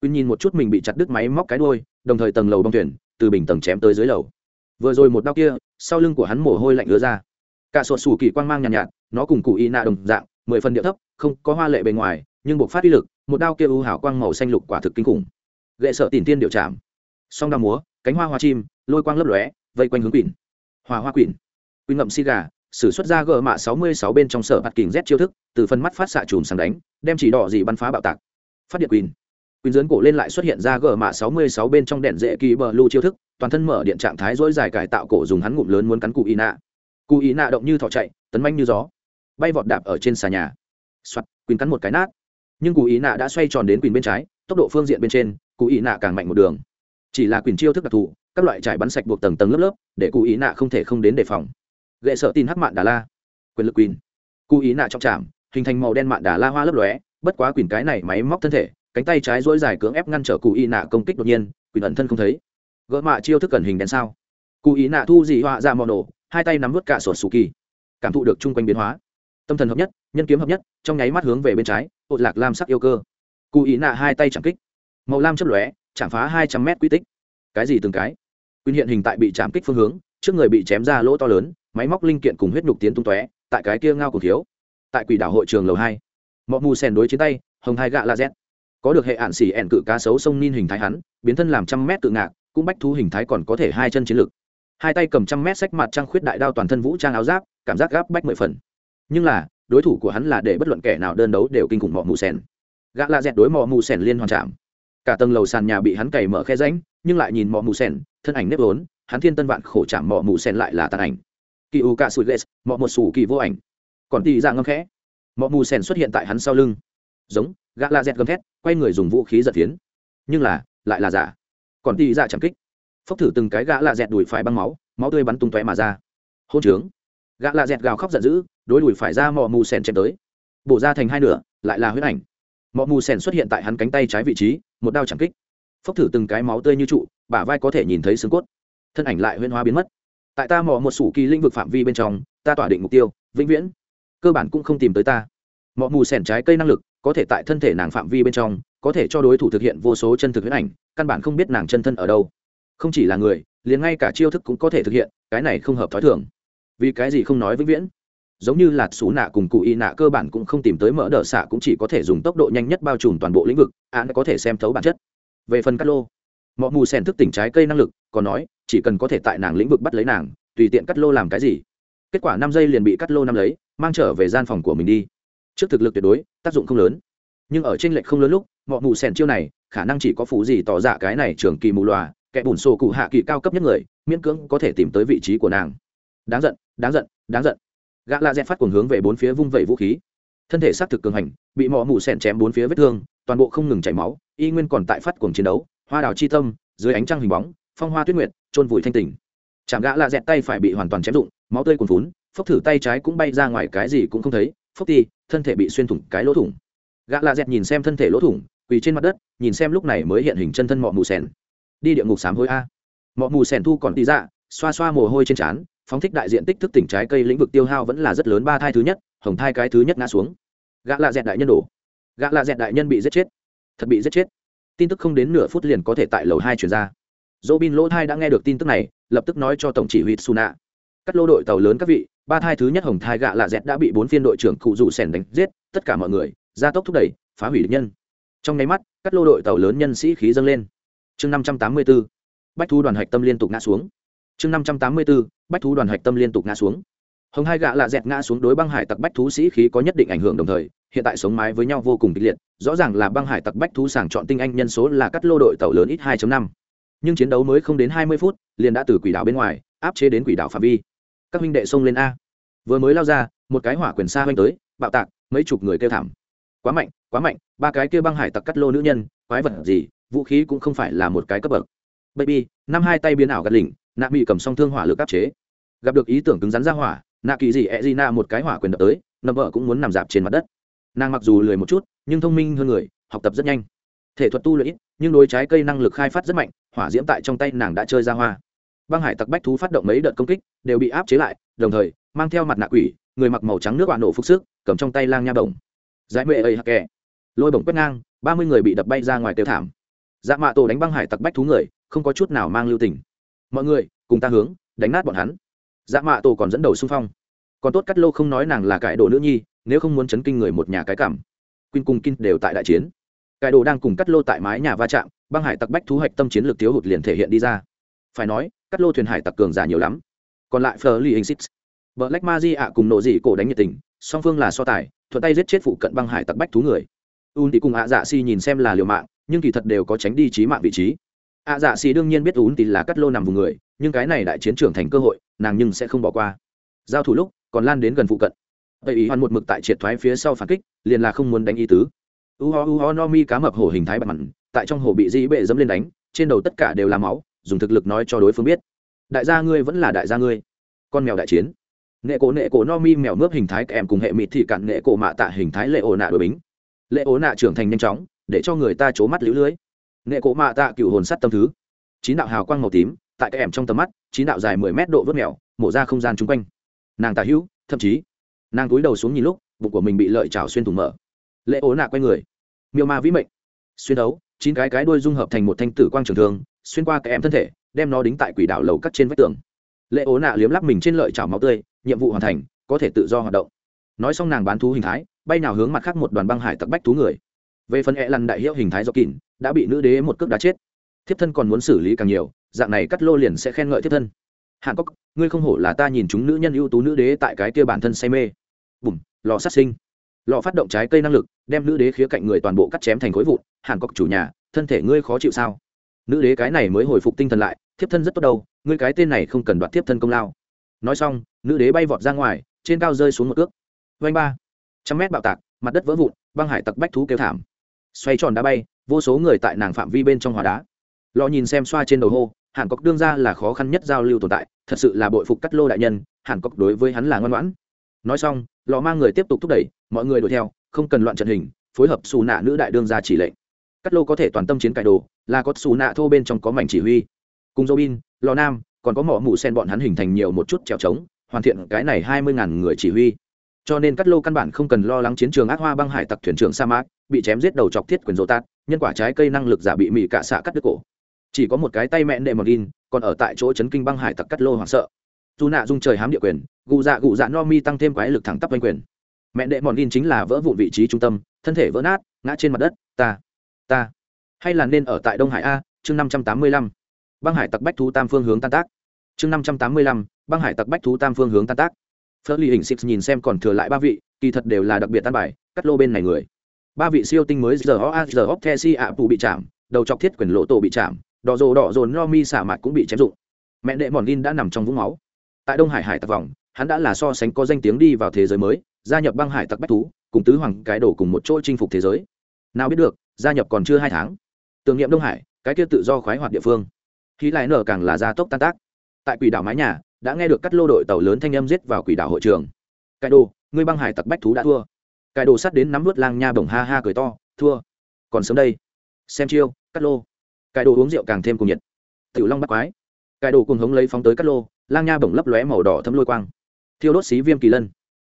Quyên nhìn một chút mình bị chặt đứt máy móc cái đôi đồng thời tầng lầu bong thuyền từ bình tầng chém tới dưới lầu. Vừa rồi một đau kia sau lưng của hắn mồ hôi lạnh ứa ra. Cả sột sủ kỳ quang mang nhàn nhạt, nhạt nó cùng cụ y nạ đồng dạng mười phần địa thấp không có hoa lệ bề ngoài nhưng buộc phát uy lực một đao kia u hảo quang màu xanh lục quả thực kinh khủng. Gậy sợ tìm tiên điệu chạm song đao múa cánh hoa hoa chim lôi quang lấp lóe vây quanh hướng quỷ hòa hoa quỷ, quỳnh ngậm xi gà sử xuất ra gờ mạ sáu mươi sáu bên trong sở bạt kình z chiêu thức, từ phần mắt phát xạ chùm sáng đánh, đem chỉ đỏ gì bắn phá bạo tạc. Phát điện quỳnh. Quỳnh dưỡng cổ lên lại xuất hiện ra gờ mạ sáu mươi sáu bên trong đèn dễ kỳ bờ lưu chiêu thức, toàn thân mở điện trạng thái dối dài cải tạo cổ dùng hắn ngụm lớn muốn cắn cụ y nạ. Cụ y nạ động như thỏ chạy, tấn manh như gió. Bay vọt đạp ở trên xà nhà. Soạt, quỳnh cắn một cái nát. Nhưng cụ ý nạ đã xoay tròn đến quỳnh bên trái, tốc độ phương diện bên trên, cụ ý nạ càng mạnh một đường. Chỉ là quỳnh chiêu thức đặc thù, các loại trải bắn sạch buộc tầng tầng lớp lớp, để cụ ý nạ không thể không đến đề phòng ghệ sợ tin hắc mạn đà la. Quyền lực quỳnh cụ ý nạ trong trạm hình thành màu đen mạn đà la hoa lấp lóe, bất quá quỳnh cái này máy móc thân thể, cánh tay trái dỗi dài cưỡng ép ngăn trở cụ ý nạ công kích đột nhiên, quỳnh ẩn thân không thấy. Gỡ mạ chiêu thức cần hình đèn sao? Cụ ý nạ thu dị họa ra mò nổ, hai tay nắm vớt cả sổ sù kỳ. Cảm thụ được chung quanh biến hóa. Tâm thần hợp nhất, nhân kiếm hợp nhất, trong nháy mắt hướng về bên trái ột lạc lam sắc yêu cơ. Cụ ý nạ hai tay chẳng kích. Màu lam chấp lóe, chạm phá hai trăm mét quy tích. Cái gì từng cái? Quyền hiện hình tại bị chạm kích phương hướng, trước người bị chém ra lỗ to lớn máy móc linh kiện cùng huyết nhục tiến tung tóe, tại cái kia ngao cổ thiếu. Tại quỷ đảo hội trường lầu hai mọi mù sen đối chiến tay, hồng hai gạ la z. Có được hệ ạn xỉ ẻn cự cá sấu sông nin hình thái hắn, biến thân làm trăm mét cự ngạc, cũng bách thú hình thái còn có thể hai chân chiến lực. Hai tay cầm trăm mét sách mặt trăng khuyết đại đao toàn thân vũ trang áo giáp, cảm giác gáp bách mười phần. Nhưng là, đối thủ của hắn là để bất luận kẻ nào đơn đấu đều kinh khủng mọ mù sen gã la dẹt đối mọ mù sen liên hoàn chạm. Cả tầng lầu sàn nhà bị hắn cày mở khe ránh nhưng lại nhìn mọ mù sen thân ảnh nếp vốn, hắn thiên tân vạn khổ chạm mọ mù sen lại là tàn ảnh kỳ u cạ sụi lệ mọ một sủ kỳ vô ảnh. Còn tì ra ngâm khẽ. Mọ mù sen xuất hiện tại hắn sau lưng. Giống, gã la dẹt gầm thét, quay người dùng vũ khí giật tiến. Nhưng là, lại là giả. Còn tì ra chẳng kích. Phốc thử từng cái gã la dẹt đùi phải băng máu máu tươi bắn tung tóe mà ra. Hôn trướng. Gã la dẹt gào khóc giận dữ, đối đùi phải ra mọ mù sèn chém tới. Bổ ra thành hai nửa, lại là huyết ảnh. Mọ mù sèn xuất hiện tại hắn cánh tay trái vị trí, một đao chẳng kích. Phốc thử từng cái máu tươi như trụ, bả vai có thể nhìn thấy xương cốt. Thân ảnh lại huyên hóa biến mất tại ta mò một sủ kỳ lĩnh vực phạm vi bên trong, ta tỏa định mục tiêu, vĩnh viễn. Cơ bản cũng không tìm tới ta. Mọi mù sẻn trái cây năng lực, có thể tại thân thể nàng phạm vi bên trong, có thể cho đối thủ thực hiện vô số chân thực huyết ảnh, căn bản không biết nàng chân thân ở đâu. Không chỉ là người, liền ngay cả chiêu thức cũng có thể thực hiện, cái này không hợp t h ó i thường. Vì cái gì không nói vĩnh viễn? Giống như lạt xú nạ cùng cụ y nạ cơ bản cũng không tìm tới mỡ đỡ xạ cũng chỉ có thể dùng tốc độ nhanh nhất bao trùm toàn bộ lĩnh vực, án có thể xem thấu bản chất. Về phần cát lô mọi mù sen thức tỉnh trái cây năng lực, còn nói, chỉ cần có thể tại nàng lĩnh vực bắt lấy nàng, tùy tiện cắt lô làm cái gì. Kết quả năm giây liền bị cắt lô năm lấy, mang trở về gian phòng của mình đi. Trước thực lực tuyệt đối, tác dụng không lớn. Nhưng ở trên lệch không lớn lúc mọi mù sen chiêu này, khả năng chỉ có phú gì tỏ dạ cái này trường kỳ mù loà, kẻ bùn sổ cụ hạ kỳ cao cấp nhất người, miễn cưỡng có thể tìm tới vị trí của nàng. Đáng giận đáng giận đáng giận. Gã la dẹt phát cuồng hướng về bốn phía vung vẩy vũ khí. Thân thể xác thực cường hành, bị mỏ mù sen chém bốn phía vết thương, toàn bộ không ngừng chảy máu, y nguyên còn tại phát cuồng chiến đấu hoa đào chi tâm, dưới ánh trăng hình bóng, phong hoa tuyết nguyệt trôn vùi thanh tỉnh chạm gã lạ dẹt tay phải bị hoàn toàn chém rụng, máu tươi cuồn phún phốc thử tay trái cũng bay ra ngoài cái gì cũng không thấy, phốc ti thân thể bị xuyên thủng cái lỗ thủng. Gã lạ dẹt nhìn xem thân thể lỗ thủng, quỳ trên mặt đất, nhìn xem lúc này mới hiện hình chân thân mọ mù sèn. Đi địa ngục sám hối a. Mọ mù sèn thu còn tí ra dạ, xoa xoa mồ hôi trên trán, phóng thích đại diện tích thức tỉnh trái cây lĩnh vực tiêu hao vẫn là rất lớn ba thai thứ nhất, hồng thai cái thứ nhất ngã xuống. Gã lạ dẹt đại nhân đổ. Gã lạ dẹt đại nhân bị giết chết. Thật bị giết chết tin tức không đến nửa phút liền có thể tại lầu hai chuyển ra. Dỗ bin lỗ thai đã nghe được tin tức này, lập tức nói cho tổng chỉ huy suna các lô đội tàu lớn các vị, ba thai thứ nhất hồng thai gạ lạ dẹt đã bị bốn phiên đội trưởng cụ rủ sẻn đánh giết, tất cả mọi người, gia tốc thúc đẩy, phá hủy địch nhân. Trong nháy mắt các lô đội tàu lớn nhân sĩ khí dâng lên. Chương năm trăm tám mươi b ố bách thu đoàn hạch tâm liên tục ngã xuống. Chương năm trăm tám mươi b ố bách thu đoàn hạch tâm liên tục ngã xuống hồng hai gạ lạ dẹt ngã xuống đối băng hải tặc bách thú sĩ khí có nhất định ảnh hưởng đồng thời, hiện tại sống mái với nhau vô cùng kịch liệt, rõ ràng là băng hải tặc bách thú sàng chọn tinh anh nhân số là cắt lô đội tàu lớn ít 2 năm. Nhưng chiến đấu mới không đến hai mươi phút, liền đã từ quỷ đảo bên ngoài, áp chế đến quỷ đảo phạm vi. Các huynh đệ xông lên a. Vừa mới lao ra, một cái hỏa quyền xa hoanh tới, bạo tạc, mấy chục người kêu thảm. Quá mạnh quá mạnh, ba cái kia băng hải tặc cắt lô nữ nhân, quái vật gì, vũ khí cũng không phải là một cái cấp bậc. Baby, năm hai tay biến ảo gạt lỉnh, nạ bị cầm song thương hỏa lực áp chế. Gặp được ý tưởng cứng rắn ra hỏa nạ kỳ gì e d na một cái hỏa quyền đập tới nằm vợ cũng muốn nằm dạp trên mặt đất. Nàng mặc dù lười một chút, nhưng thông minh hơn người, học tập rất nhanh. Thể thuật tu luyện nhưng đối trái cây năng lực khai phát rất mạnh, hỏa diễm tại trong tay nàng đã chơi ra hoa. Băng hải tặc bách thú phát động mấy đợt công kích, đều bị áp chế lại, đồng thời, mang theo mặt nạ quỷ, người mặc màu trắng nước bạo nổ phúc sức, cầm trong tay lang nha bổng. Giải mệ ây hạc kè lôi bổng quét ngang, ba mươi người bị đập bay ra ngoài tiêu thảm. Dạ mạ tổ đánh băng hải tặc bách thú người, không có chút nào mang lưu tình. Mọi người, cùng ta hướng, đánh nát bọn hắn dạ mạ tổ còn dẫn đầu xung phong. Còn tốt cắt lô không nói nàng là cải đồ nữ nhi, nếu không muốn chấn kinh người một nhà cái cảm. Quyên cung kinh đều tại đại chiến. Cải đồ đang cùng cắt lô tại mái nhà va chạm, băng hải tặc bách thú hạch tâm chiến lược thiếu hụt liền thể hiện đi ra. Phải nói cắt lô thuyền hải tặc cường giả nhiều lắm. Còn lại phờ li hình xích vợ lách ma di ạ cùng nộ dị cổ đánh nhiệt tình, song phương là so tài, thuận tay giết chết phụ cận băng hải tặc bách thú người. Un thì cùng ạ dạ si nhìn xem là liều mạng, nhưng kỳ thật đều có tránh đi trí mạng vị trí. Ạ dạ si đương nhiên biết un thì là cắt lô nằm vùng người nhưng cái này đại chiến trưởng thành cơ hội, nàng nhưng sẽ không bỏ qua. Giao thủ lúc, còn lan đến gần phụ cận. Vậy ý hoàn một mực tại triệt thoái phía sau phản kích, liền là không muốn đánh ý tứ. U ho u ho, no mi cá mập hổ hình thái bật mặn, tại trong hồ bị dĩ bệ dẫm lên đánh, trên đầu tất cả đều là máu, dùng thực lực nói cho đối phương biết. Đại gia ngươi vẫn là đại gia ngươi. Con mèo đại chiến. Nghệ cổ, nệ cổ, no mi mèo mướp hình thái kèm cùng hệ mịt thị cạn nghệ cổ mạ tạ hình thái lệ ổ nạ đội bính. Lệ ổ nạ trưởng thành nhanh chóng, để cho người ta c mắt lũ lưới. Nghệ cổ mạ tạ cựu hồn sắt tâm thứ. Chín đạo hào quang màu tím tại kèm trong tầm mắt, chín đạo dài mười mét độ vớt mèo, mổ ra không gian chung quanh. Nàng tà hữu, thậm chí, nàng cúi đầu xuống nhìn lúc, bụng của mình bị lợi trào xuyên thủng mở. Lệ ố nạ quay người. Miêu ma vĩ mệnh. Xuyên đấu, chín cái cái đuôi dung hợp thành một thanh tử quang trường thương xuyên qua cái em thân thể, đem nó đính tại quỷ đảo lầu cắt trên vách tường. Lệ ố nạ liếm lắp mình trên lợi chảo máu tươi, nhiệm vụ hoàn thành, có thể tự do hoạt động. Nói xong nàng bán thú hình thái, bay nào hướng mặt khác một đoàn băng hải tặc bách thú người. Về phần e lăn đại hiệu hình thái do kỳn đã bị nữ đế một cước đá chết. Thiếp thân còn muốn xử lý càng nhiều dạng này cắt lô liền sẽ khen ngợi thiếp thân. Hàn cốc, ngươi không hổ là ta nhìn chúng nữ nhân ưu tú nữ đế tại cái kia bản thân say mê. Bùm, lò sát sinh. Lò phát động trái cây năng lực, đem nữ đế khía cạnh người toàn bộ cắt chém thành khối vụn. Hàn cốc chủ nhà, thân thể ngươi khó chịu sao? Nữ đế cái này mới hồi phục tinh thần lại, thiếp thân rất tốt đâu, ngươi cái tên này không cần đoạt thiếp thân công lao. Nói xong, nữ đế bay vọt ra ngoài, trên cao rơi xuống một ước vanh ba. Trăm mét bạo tạc, mặt đất vỡ vụn, băng hải tặc bách thú kêu thảm. Xoay tròn đá bay, vô số người tại nàng phạm vi bên trong hòa đá. Lò nhìn xem xoa trên đầu hô hàn cốc đương ra là khó khăn nhất giao lưu tồn tại, thật sự là bội phục cắt lô đại nhân, hàn cốc đối với hắn là ngoan ngoãn. Nói xong lò mang người tiếp tục thúc đẩy, mọi người đuổi theo, không cần loạn trận hình, phối hợp xù nạ nữ đại đương ra chỉ lệnh. Cắt lô có thể toàn tâm chiến cải đồ, là có xù nạ thô bên trong có mảnh chỉ huy. Cùng dô bin lò nam, còn có mỏ mụ sen bọn hắn hình thành nhiều một chút trèo trống, hoàn thiện cái này hai mươi ngàn người chỉ huy. Cho nên cắt lô căn bản không cần lo lắng chiến trường ác hoa băng hải tặc thuyền trưởng sa mạc, bị chém giết đầu chọc thiết quyền dô tát, nhân quả trái cây năng lực giả bị mỹ cạ xạ cắt đứt cổ chỉ có một cái tay mẹ nệ mọt in, còn ở tại chỗ chấn kinh băng hải tặc cắt lô hoảng sợ. Dù nạ dung trời hám địa quyền, gù dạ gù dạ no mi tăng thêm quái lực thẳng tắp quanh quyền. Mẹ đệ mòn in chính là vỡ vụn vị trí trung tâm, thân thể vỡ nát, ngã trên mặt đất, ta ta. Hay là nên ở tại đông hải a, chương năm trăm tám mươi lăm. Băng hải tặc bách thú tam phương hướng tan tác. Chương năm trăm tám mươi lăm, băng hải tặc bách thú tam phương hướng tan tác. Phớt ly hình six nhìn xem còn thừa lại ba vị, kỳ thật đều là đặc biệt tan bài, cắt lô bên này người. Ba vị siêu tinh mới giờ ho a giờ hóc the si ạ pù bị chạm, đầu chọc thiết quyền lộ tổ bị chạm đỏ rồ đỏ rồn no mi xả mặt cũng bị chém dụng. Mẹ đệ mòn Lin đã nằm trong vũng máu. Tại đông hải hải tặc vòng, hắn đã là so sánh có danh tiếng đi vào thế giới mới, gia nhập băng hải tặc bách thú, cùng tứ hoàng cái đổ cùng một chỗ chinh phục thế giới. Nào biết được, gia nhập còn chưa hai tháng. Tưởng niệm đông hải, cái kia tự do khoái hoạt địa phương. Khí lại nở càng là gia tốc tan tác. Tại quỷ đảo mái nhà, đã nghe được cắt lô đội tàu lớn thanh âm giết vào quỷ đảo hội trường. Cái đồ, ngươi băng hải tặc bách thú đã thua. Cái đồ sát đến nắm vớt lang nha bổng ha ha cười to, thua. Còn sớm đây. Xem chiêu, cắt lô cải đồ uống rượu càng thêm cùng nhiệt. Tiểu long bắt quái. Cải đồ cùng hống lấy phóng tới cắt lô, lang nha bổng lấp lóe màu đỏ thấm lôi quang. Thiêu đốt xí viêm kỳ lân.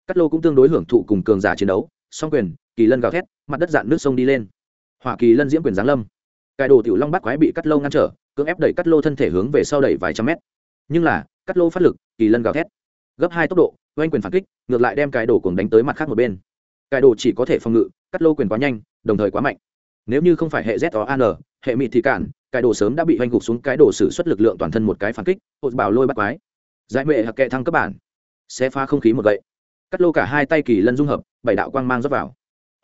Cắt lô cũng tương đối hưởng thụ cùng cường giả chiến đấu, song quyền, kỳ lân gào thét, mặt đất dạn nước sông đi lên. Hỏa kỳ lân diễm quyền giáng lâm. Cải đồ tiểu long bắt quái bị cắt lô ngăn trở, cưỡng ép đẩy cắt lô thân thể hướng về sau đẩy vài trăm mét. Nhưng là cắt lô phát lực, kỳ lân gào thét. Gấp hai tốc độ, oanh quyền phản kích, ngược lại đem cái đồ cùng đánh tới mặt khác một bên. Cái đồ chỉ có thể phòng ngự cắt lô quyền quá nhanh, đồng thời quá mạnh nếu như không phải hệ z o an hệ mị thì cản, cái đồ sớm đã bị oanh gục xuống cái đồ sử xuất lực lượng toàn thân một cái phản kích hột bảo lôi bắt quái. Giải mệ hạc kệ thăng cấp bản. Xe pha không khí một gậy. Cắt lô cả hai tay kỳ lân dung hợp, bảy đạo quang mang rót vào.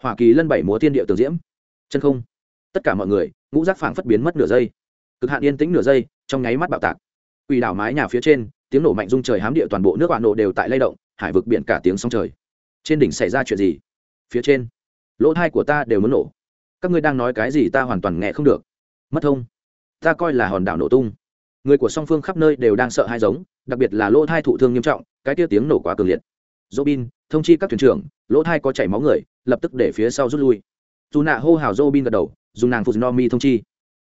Hỏa kỳ lân bảy múa thiên địa tường diễm. Chân không. Tất cả mọi người, ngũ giác phảng phất biến mất nửa giây. Cực hạn yên tĩnh nửa giây, trong nháy mắt bạo tạc. Quỷ đảo mái nhà phía trên, tiếng nổ mạnh rung trời hám địa toàn bộ nước bạn nổ đều tại lay động, hải vực biển cả tiếng sóng trời. Trên đỉnh xảy ra chuyện gì? Phía trên, lỗ thai của ta đều muốn nổ các ngươi đang nói cái gì ta hoàn toàn nghe không được. Mất thông. Ta coi là hòn đảo nổ tung. Người của song phương khắp nơi đều đang sợ hai giống, đặc biệt là lỗ thai thụ thương nghiêm trọng, cái tia tiếng nổ quá cường liệt. Robin, thông chi các thuyền trưởng, lỗ thai có chảy máu người, lập tức để phía sau rút lui. Dù nạ hô hào robin gật đầu, dùng nàng fuzinomi thông chi.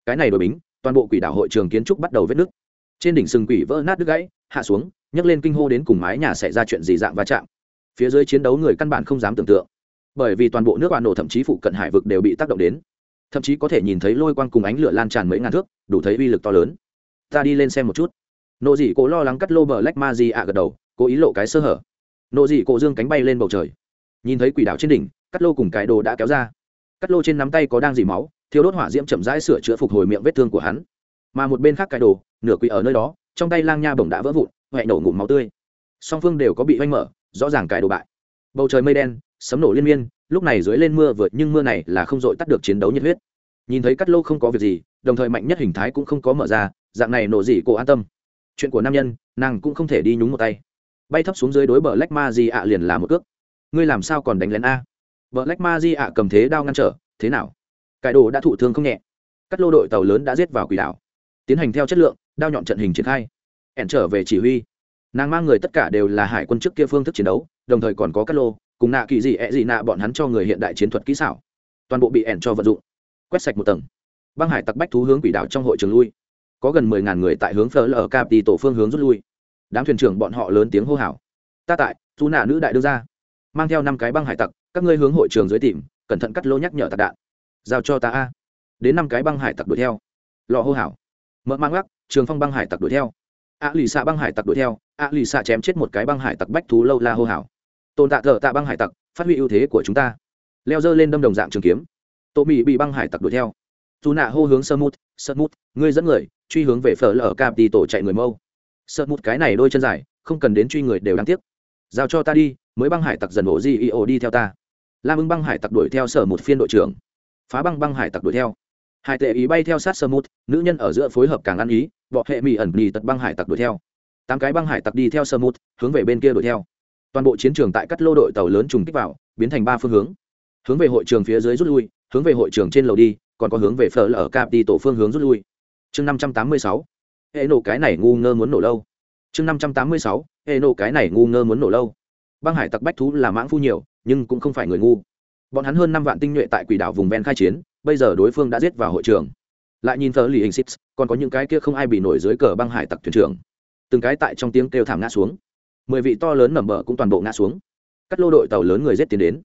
Cái này đổi bính, toàn bộ quỷ đảo hội trường kiến trúc bắt đầu vết nứt. Trên đỉnh sừng quỷ vỡ nát đứt gãy, hạ xuống, nhấc lên kinh hô đến cùng mái nhà xảy ra chuyện gì dạng va chạm. Phía dưới chiến đấu người căn bản không dám tưởng tượng bởi vì toàn bộ nước bạn nổ thậm chí phụ cận hải vực đều bị tác động đến. Thậm chí có thể nhìn thấy lôi quang cùng ánh lửa lan tràn mấy ngàn thước, đủ thấy uy lực to lớn. Ta đi lên xem một chút. Nộ dị cổ lo lắng cắt lô bờ lách ma di ạ gật đầu, cố ý lộ cái sơ hở. Nộ dị cổ dương cánh bay lên bầu trời. Nhìn thấy quỷ đảo trên đỉnh, cắt lô cùng cái đồ đã kéo ra. Cắt lô trên nắm tay có đang dì máu thiếu đốt hỏa diễm chậm rãi sửa chữa phục hồi miệng vết thương của hắn. Mà một bên khác cái đồ, nửa quỷ ở nơi đó, trong tay lang nha bổng đã vỡ vụn huệ nổ ngụm máu tươi. Song phương đều có bị oanh mở, rõ ràng cải đồ bại. Bầu trời mây đen sấm nổ liên miên, lúc này dưới lên mưa vượt nhưng mưa này là không dội tắt được chiến đấu nhiệt huyết. Nhìn thấy cắt lô không có việc gì, đồng thời mạnh nhất hình thái cũng không có mở ra, dạng này nổ gì cô an tâm. Chuyện của nam nhân, nàng cũng không thể đi nhúng một tay. Bay thấp xuống dưới đối bờ lách ma di ạ liền là một cước. Ngươi làm sao còn đánh lén a? Vợ lách ma di ạ cầm thế đao ngăn trở, thế nào? Cải đồ đã thụ thương không nhẹ. Cắt lô đội tàu lớn đã giết vào quỷ đảo. Tiến hành theo chất lượng, đao nhọn trận hình triển khai. Ẻn trở về chỉ huy. Nàng mang người tất cả đều là hải quân trước kia phương thức chiến đấu, đồng thời còn có cắt lô cùng nạ kỳ gì ẹ gì nạ bọn hắn cho người hiện đại chiến thuật kỹ xảo. Toàn bộ bị ẻn cho vận dụng. Quét sạch một tầng. Băng hải tặc bách thú hướng quỷ đảo trong hội trường lui. Có gần mười ngàn người tại hướng phở lờ cap đi tổ phương hướng rút lui. Đám thuyền trưởng bọn họ lớn tiếng hô hào. Ta tại chú nạ nữ đại đưa ra mang theo năm cái băng hải tặc, các ngươi hướng hội trường dưới tìm, cẩn thận cắt lô nhắc nhở tạc đạn. Giao cho ta a. Đến năm cái băng hải tặc đuổi theo. Lò hô hào. Mỡ mang gác trường phong băng hải tặc đuổi theo. A lì xạ băng hải tặc đuổi theo. A lì xạ chém chết một cái băng hải tặc bách thú lâu la hô hào tồn tạ thợ tạ băng hải tặc, phát huy ưu thế của chúng ta. Leo dơ lên đâm đồng dạng trường kiếm. Tô mỹ bị băng hải tặc đuổi theo. Dù nạ hô hướng sơ mút sơ mút, ngươi dẫn người, truy hướng về phở lở cap đi tổ chạy người mâu. Sơ mút cái này đôi chân dài, không cần đến truy người đều đáng tiếc. Giao cho ta đi, mới băng hải tặc dần ổ di ý ổ đi theo ta. Lam ưng băng hải tặc đuổi theo sở một phiên đội trưởng. Phá băng băng hải tặc đuổi theo. Hải tệ ý bay theo sát sơ mút, nữ nhân ở giữa phối hợp càng ăn ý, bọ hệ mỹ ẩn nhì tật băng hải tặc đuổi theo. Tám cái băng hải tặc đi theo sơ mút, hướng về bên kia đuổi theo toàn bộ chiến trường tại cắt lô đội tàu lớn trùng kích vào, biến thành ba phương hướng. Hướng về hội trường phía dưới rút lui, hướng về hội trường trên lầu đi, còn có hướng về phở lở cap đi tổ phương hướng rút lui. Chương năm trăm tám mươi sáu. Hệ nổ cái này ngu ngơ muốn nổ lâu. Chương năm trăm tám mươi sáu. Hệ nổ cái này ngu ngơ muốn nổ lâu. Băng hải tặc bách thú là mãng phu nhiều, nhưng cũng không phải người ngu. Bọn hắn hơn năm vạn tinh nhuệ tại quỷ đảo vùng ven khai chiến, bây giờ đối phương đã giết vào hội trường. Lại nhìn thờ lì hình xích, còn có những cái kia không ai bị nổi dưới cờ băng hải tặc thuyền trưởng. Từng cái tại trong tiếng kêu thảm ngã xuống mười vị to lớn mầm bờ cũng toàn bộ ngã xuống. Cắt lô đội tàu lớn người giết tiến đến.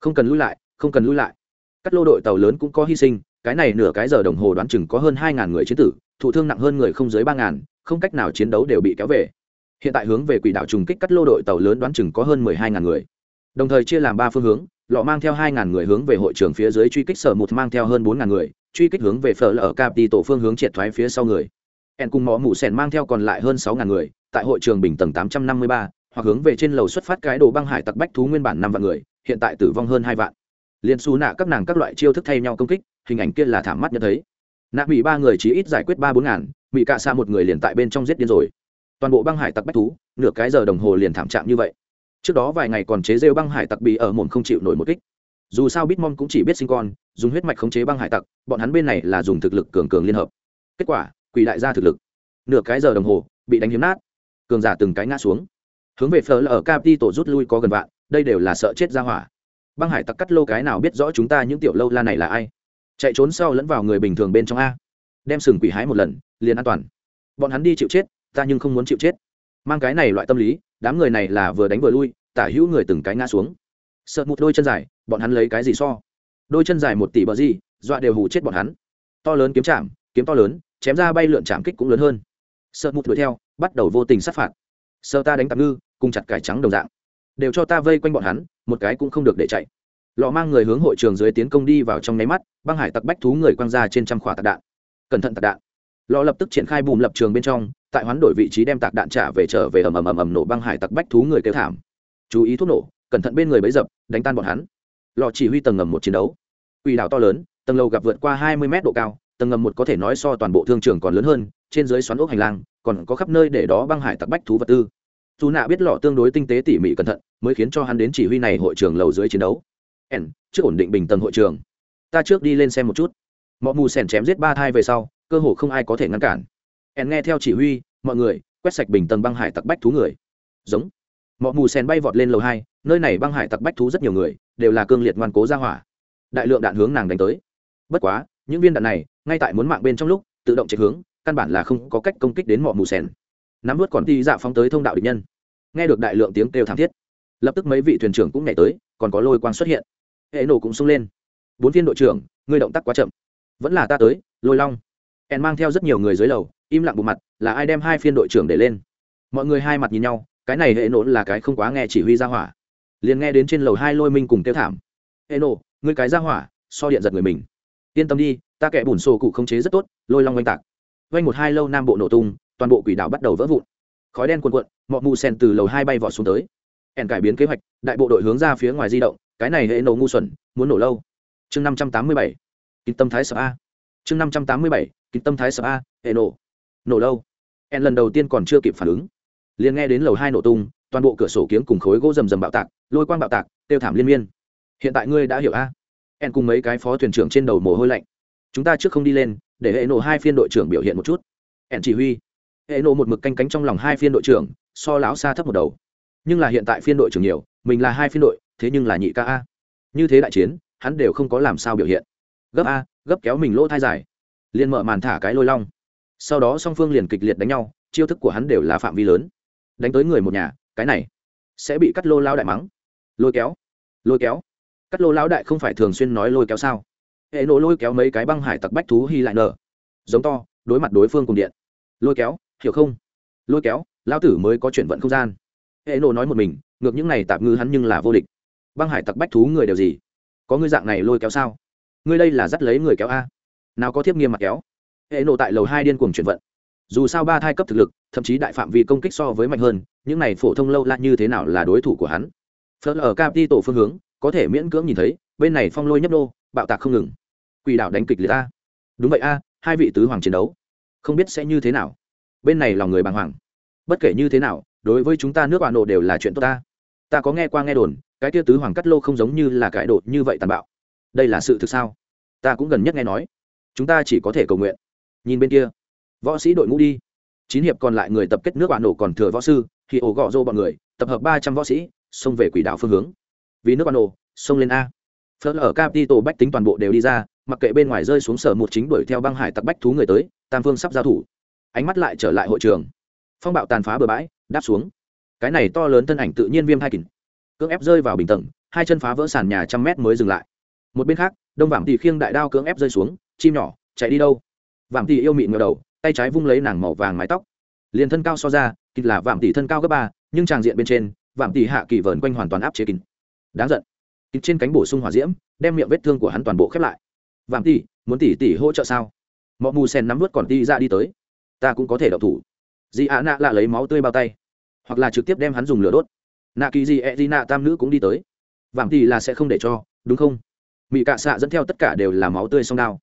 Không cần lui lại, không cần lui lại. Cắt lô đội tàu lớn cũng có hy sinh, cái này nửa cái giờ đồng hồ đoán chừng có hơn hai ngàn người chiến tử, thụ thương nặng hơn người không dưới ba ngàn, không cách nào chiến đấu đều bị kéo về. Hiện tại hướng về quỷ đảo trùng kích cắt lô đội tàu lớn đoán chừng có hơn mười hai ngàn người. Đồng thời chia làm ba phương hướng, lọ mang theo hai ngàn người hướng về hội trường phía dưới truy kích sở một mang theo hơn bốn ngàn người, truy kích hướng về phở lở cap đi tổ phương hướng triệt thoái phía sau người. En cùng mỏ mụ sẻn mang theo còn lại hơn sáu ngàn người tại hội trường bình tầng tám trăm năm mươi ba, hoặc hướng về trên lầu xuất phát cái đồ băng hải tặc bách thú nguyên bản năm vạn người, hiện tại tử vong hơn hai vạn. Liên xu nạ các nàng các loại chiêu thức thay nhau công kích, hình ảnh kia là thảm mắt nhận thấy. Nạ bị ba người chỉ ít giải quyết ba bốn ngàn bị cạ xa một người liền tại bên trong giết điên rồi. Toàn bộ băng hải tặc bách thú, nửa cái giờ đồng hồ liền thảm trạng như vậy. Trước đó vài ngày còn chế rêu băng hải tặc bị ở mồm không chịu nổi một kích. Dù sao bitmom cũng chỉ biết sinh con, dùng huyết mạch khống chế băng hải tặc, bọn hắn bên này là dùng thực lực cường cường liên hợp. Kết quả, quỷ đại gia thực lực. Nửa cái giờ đồng hồ, bị đánh hiếm nát cường giả từng cái ngã xuống. Hướng về phở là ở capi tổ rút lui có gần vạn, đây đều là sợ chết ra hỏa. Băng hải tặc cắt lô cái nào biết rõ chúng ta những tiểu lâu la này là ai? Chạy trốn sau lẫn vào người bình thường bên trong a. Đem sừng quỷ hái một lần, liền an toàn. Bọn hắn đi chịu chết, ta nhưng không muốn chịu chết. Mang cái này loại tâm lý, đám người này là vừa đánh vừa lui, tả hữu người từng cái ngã xuống. Sợ một đôi chân dài, bọn hắn lấy cái gì so? Đôi chân dài một tỷ bờ gì, dọa đều hù chết bọn hắn. To lớn kiếm chạm, kiếm to lớn, chém ra bay lượn chạm kích cũng lớn hơn. Sợ một đuổi theo bắt đầu vô tình sát phạt. Sợ ta đánh tạm ngư, cùng chặt cải trắng đồng dạng. Đều cho ta vây quanh bọn hắn, một cái cũng không được để chạy. Lọ mang người hướng hội trường dưới tiến công đi vào trong nháy mắt, băng hải tặc bách thú người quăng ra trên trăm khỏa tạc đạn. Cẩn thận tạc đạn. Lọ lập tức triển khai bùm lập trường bên trong, tại hoán đổi vị trí đem tạc đạn trả về trở về ầm ầm ầm ầm nổ băng hải tặc bách thú người kêu thảm. Chú ý thuốc nổ, cẩn thận bên người bấy dập, đánh tan bọn hắn. Lọ chỉ huy tầng ngầm một chiến đấu. Quỷ đảo to lớn, tầng lầu gặp vượt qua hai mươi mét độ cao, tầng ngầm một có thể nói so toàn bộ thương trường còn lớn hơn, trên dưới xoắn ốc hành lang còn có khắp nơi để đó băng hải tặc bách thú vật tư. Dù nạ biết lọ tương đối tinh tế tỉ mỉ cẩn thận, mới khiến cho hắn đến chỉ huy này hội trường lầu dưới chiến đấu. Ẻn trước ổn định bình tầng hội trường. Ta trước đi lên xem một chút. Mọi mù sẻn chém giết ba thai về sau, cơ hồ không ai có thể ngăn cản. Ẻn nghe theo chỉ huy, mọi người, quét sạch bình tầng băng hải tặc bách thú người. Giống. Mọi mù sẻn bay vọt lên lầu hai, nơi này băng hải tặc bách thú rất nhiều người, đều là cương liệt ngoan cố ra hỏa. Đại lượng đạn hướng nàng đánh tới. Bất quá, những viên đạn này, ngay tại muốn mạng bên trong lúc, tự động chạy hướng căn bản là không có cách công kích đến mọ mù sèn. Nắm vớt còn ti dạ phóng tới thông đạo địch nhân. Nghe được đại lượng tiếng kêu thảm thiết, lập tức mấy vị thuyền trưởng cũng nhảy tới, còn có lôi quang xuất hiện. Hệ nổ cũng sung lên. Bốn viên đội trưởng, ngươi động tác quá chậm. Vẫn là ta tới, lôi long. En mang theo rất nhiều người dưới lầu, im lặng bộ mặt, là ai đem hai phiên đội trưởng để lên? Mọi người hai mặt nhìn nhau, cái này hệ nổ là cái không quá nghe chỉ huy ra hỏa. Liền nghe đến trên lầu hai lôi minh cùng kêu thảm. Hệ nổ, ngươi cái ra hỏa, so điện giật người mình. Yên tâm đi, ta kẻ bùn sổ cụ không chế rất tốt, lôi long oanh tạc. Vây một hai lâu nam bộ nổ tung, toàn bộ quỷ đảo bắt đầu vỡ vụn. Khói đen cuồn cuộn mọi mù sen từ lầu hai bay vọt xuống tới. Ẻn cải biến kế hoạch, đại bộ đội hướng ra phía ngoài di động, cái này hệ nổ ngu xuẩn, muốn nổ lâu. Chương năm trăm tám mươi bảy kinh tâm thái sợ a. Chương năm trăm tám mươi bảy kinh tâm thái sợ a, hệ nổ. Nổ lâu. Ẻn lần đầu tiên còn chưa kịp phản ứng. Liền nghe đến lầu hai nổ tung, toàn bộ cửa sổ kiếng cùng khối gỗ rầm rầm bạo tạc, lôi quang bạo tạc, tiêu thảm liên miên. Hiện tại ngươi đã hiểu a. Ẻn cùng mấy cái phó thuyền trưởng trên đầu mồ hôi lạnh. Chúng ta trước không đi lên để hệ nổ hai phiên đội trưởng biểu hiện một chút. Ẻn chỉ huy. Hệ nổ một mực canh cánh trong lòng hai phiên đội trưởng, so lão xa thấp một đầu. Nhưng là hiện tại phiên đội trưởng nhiều, mình là hai phiên đội, thế nhưng là nhị ca a. Như thế đại chiến, hắn đều không có làm sao biểu hiện. Gấp a, gấp kéo mình lỗ thai dài. Liền mở màn thả cái lôi long. Sau đó song phương liền kịch liệt đánh nhau, chiêu thức của hắn đều là phạm vi lớn. Đánh tới người một nhà, cái này sẽ bị cắt lô lao đại mắng. Lôi kéo lôi kéo. Cắt lô lao đại không phải thường xuyên nói lôi kéo sao? Hệ nổ lôi kéo mấy cái băng hải tặc bách thú hy lại nở. Giống to, đối mặt đối phương cùng điện. Lôi kéo, hiểu không? Lôi kéo lao tử mới có chuyển vận không gian. Hệ nổ nói một mình, ngược những này tạm ngư hắn nhưng là vô địch. Băng hải tặc bách thú người đều gì? Có ngươi dạng này lôi kéo sao? Ngươi đây là dắt lấy người kéo a. Nào có thiếp nghiêm mặt kéo. Hệ nổ tại lầu hai điên cuồng chuyển vận. Dù sao ba thai cấp thực lực, thậm chí đại phạm vi công kích so với mạnh hơn, những này phổ thông lâu la như thế nào là đối thủ của hắn? Phớt ở capi tổ phương hướng, có thể miễn cưỡng nhìn thấy, bên này phong lôi nhấp đô bạo tạc không ngừng quỷ đảo đánh kịch liệt a đúng vậy a, hai vị tứ hoàng chiến đấu. Không biết sẽ như thế nào. Bên này lòng người bàng hoàng. Bất kể như thế nào, đối với chúng ta nước bạn nộ đều là chuyện tốt ta. Ta có nghe qua nghe đồn, cái tia tứ hoàng cắt lô không giống như là cải đột như vậy tàn bạo. Đây là sự thực sao? Ta cũng gần nhất nghe nói. Chúng ta chỉ có thể cầu nguyện. Nhìn bên kia. Võ sĩ đội ngũ đi. Chín hiệp còn lại người tập kết nước bạn nổ còn thừa võ sư, thì ổ gọ rô bọn người, tập hợp ba trăm võ sĩ, xông về quỷ đảo phương hướng. Vì nước bạn nổ xông lên a phớt ở capital bách tính toàn bộ đều đi ra mặc kệ bên ngoài rơi xuống sở một chính đuổi theo băng hải tặc bách thú người tới tam phương sắp giao thủ. Ánh mắt lại trở lại hội trường. Phong bạo tàn phá bờ bãi đáp xuống. Cái này to lớn thân ảnh tự nhiên viêm hai kình, cưỡng ép rơi vào bình tầng hai chân phá vỡ sàn nhà trăm mét mới dừng lại. Một bên khác đông vảm tỉ khiêng đại đao cưỡng ép rơi xuống chim nhỏ chạy đi đâu? Vảm tỉ yêu mịn ngờ đầu tay trái vung lấy nàng màu vàng mái tóc. Liền thân cao so ra kịch là vảm tỉ thân cao gấp ba nhưng tràng diện bên trên vảm tỉ hạ kỳ vờn quanh hoàn toàn áp chế kín đáng giận kịch trên cánh bổ sung hỏa diễm, đem miệng vết thương của hắn toàn bộ khép lại. Vảm tỉ muốn tỉ tỉ hỗ trợ sao? Mọi mù sen nắm vớt còn ti ra đi tới. Ta cũng có thể đậu thủ. Dị ạ nạ lạ lấy máu tươi bao tay. Hoặc là trực tiếp đem hắn dùng lửa đốt. Nạ kỳ dị ẹ e dị nạ tam nữ cũng đi tới. Vảm tỉ là sẽ không để cho, đúng không? Mỹ cạ xạ dẫn theo tất cả đều là máu tươi song đao.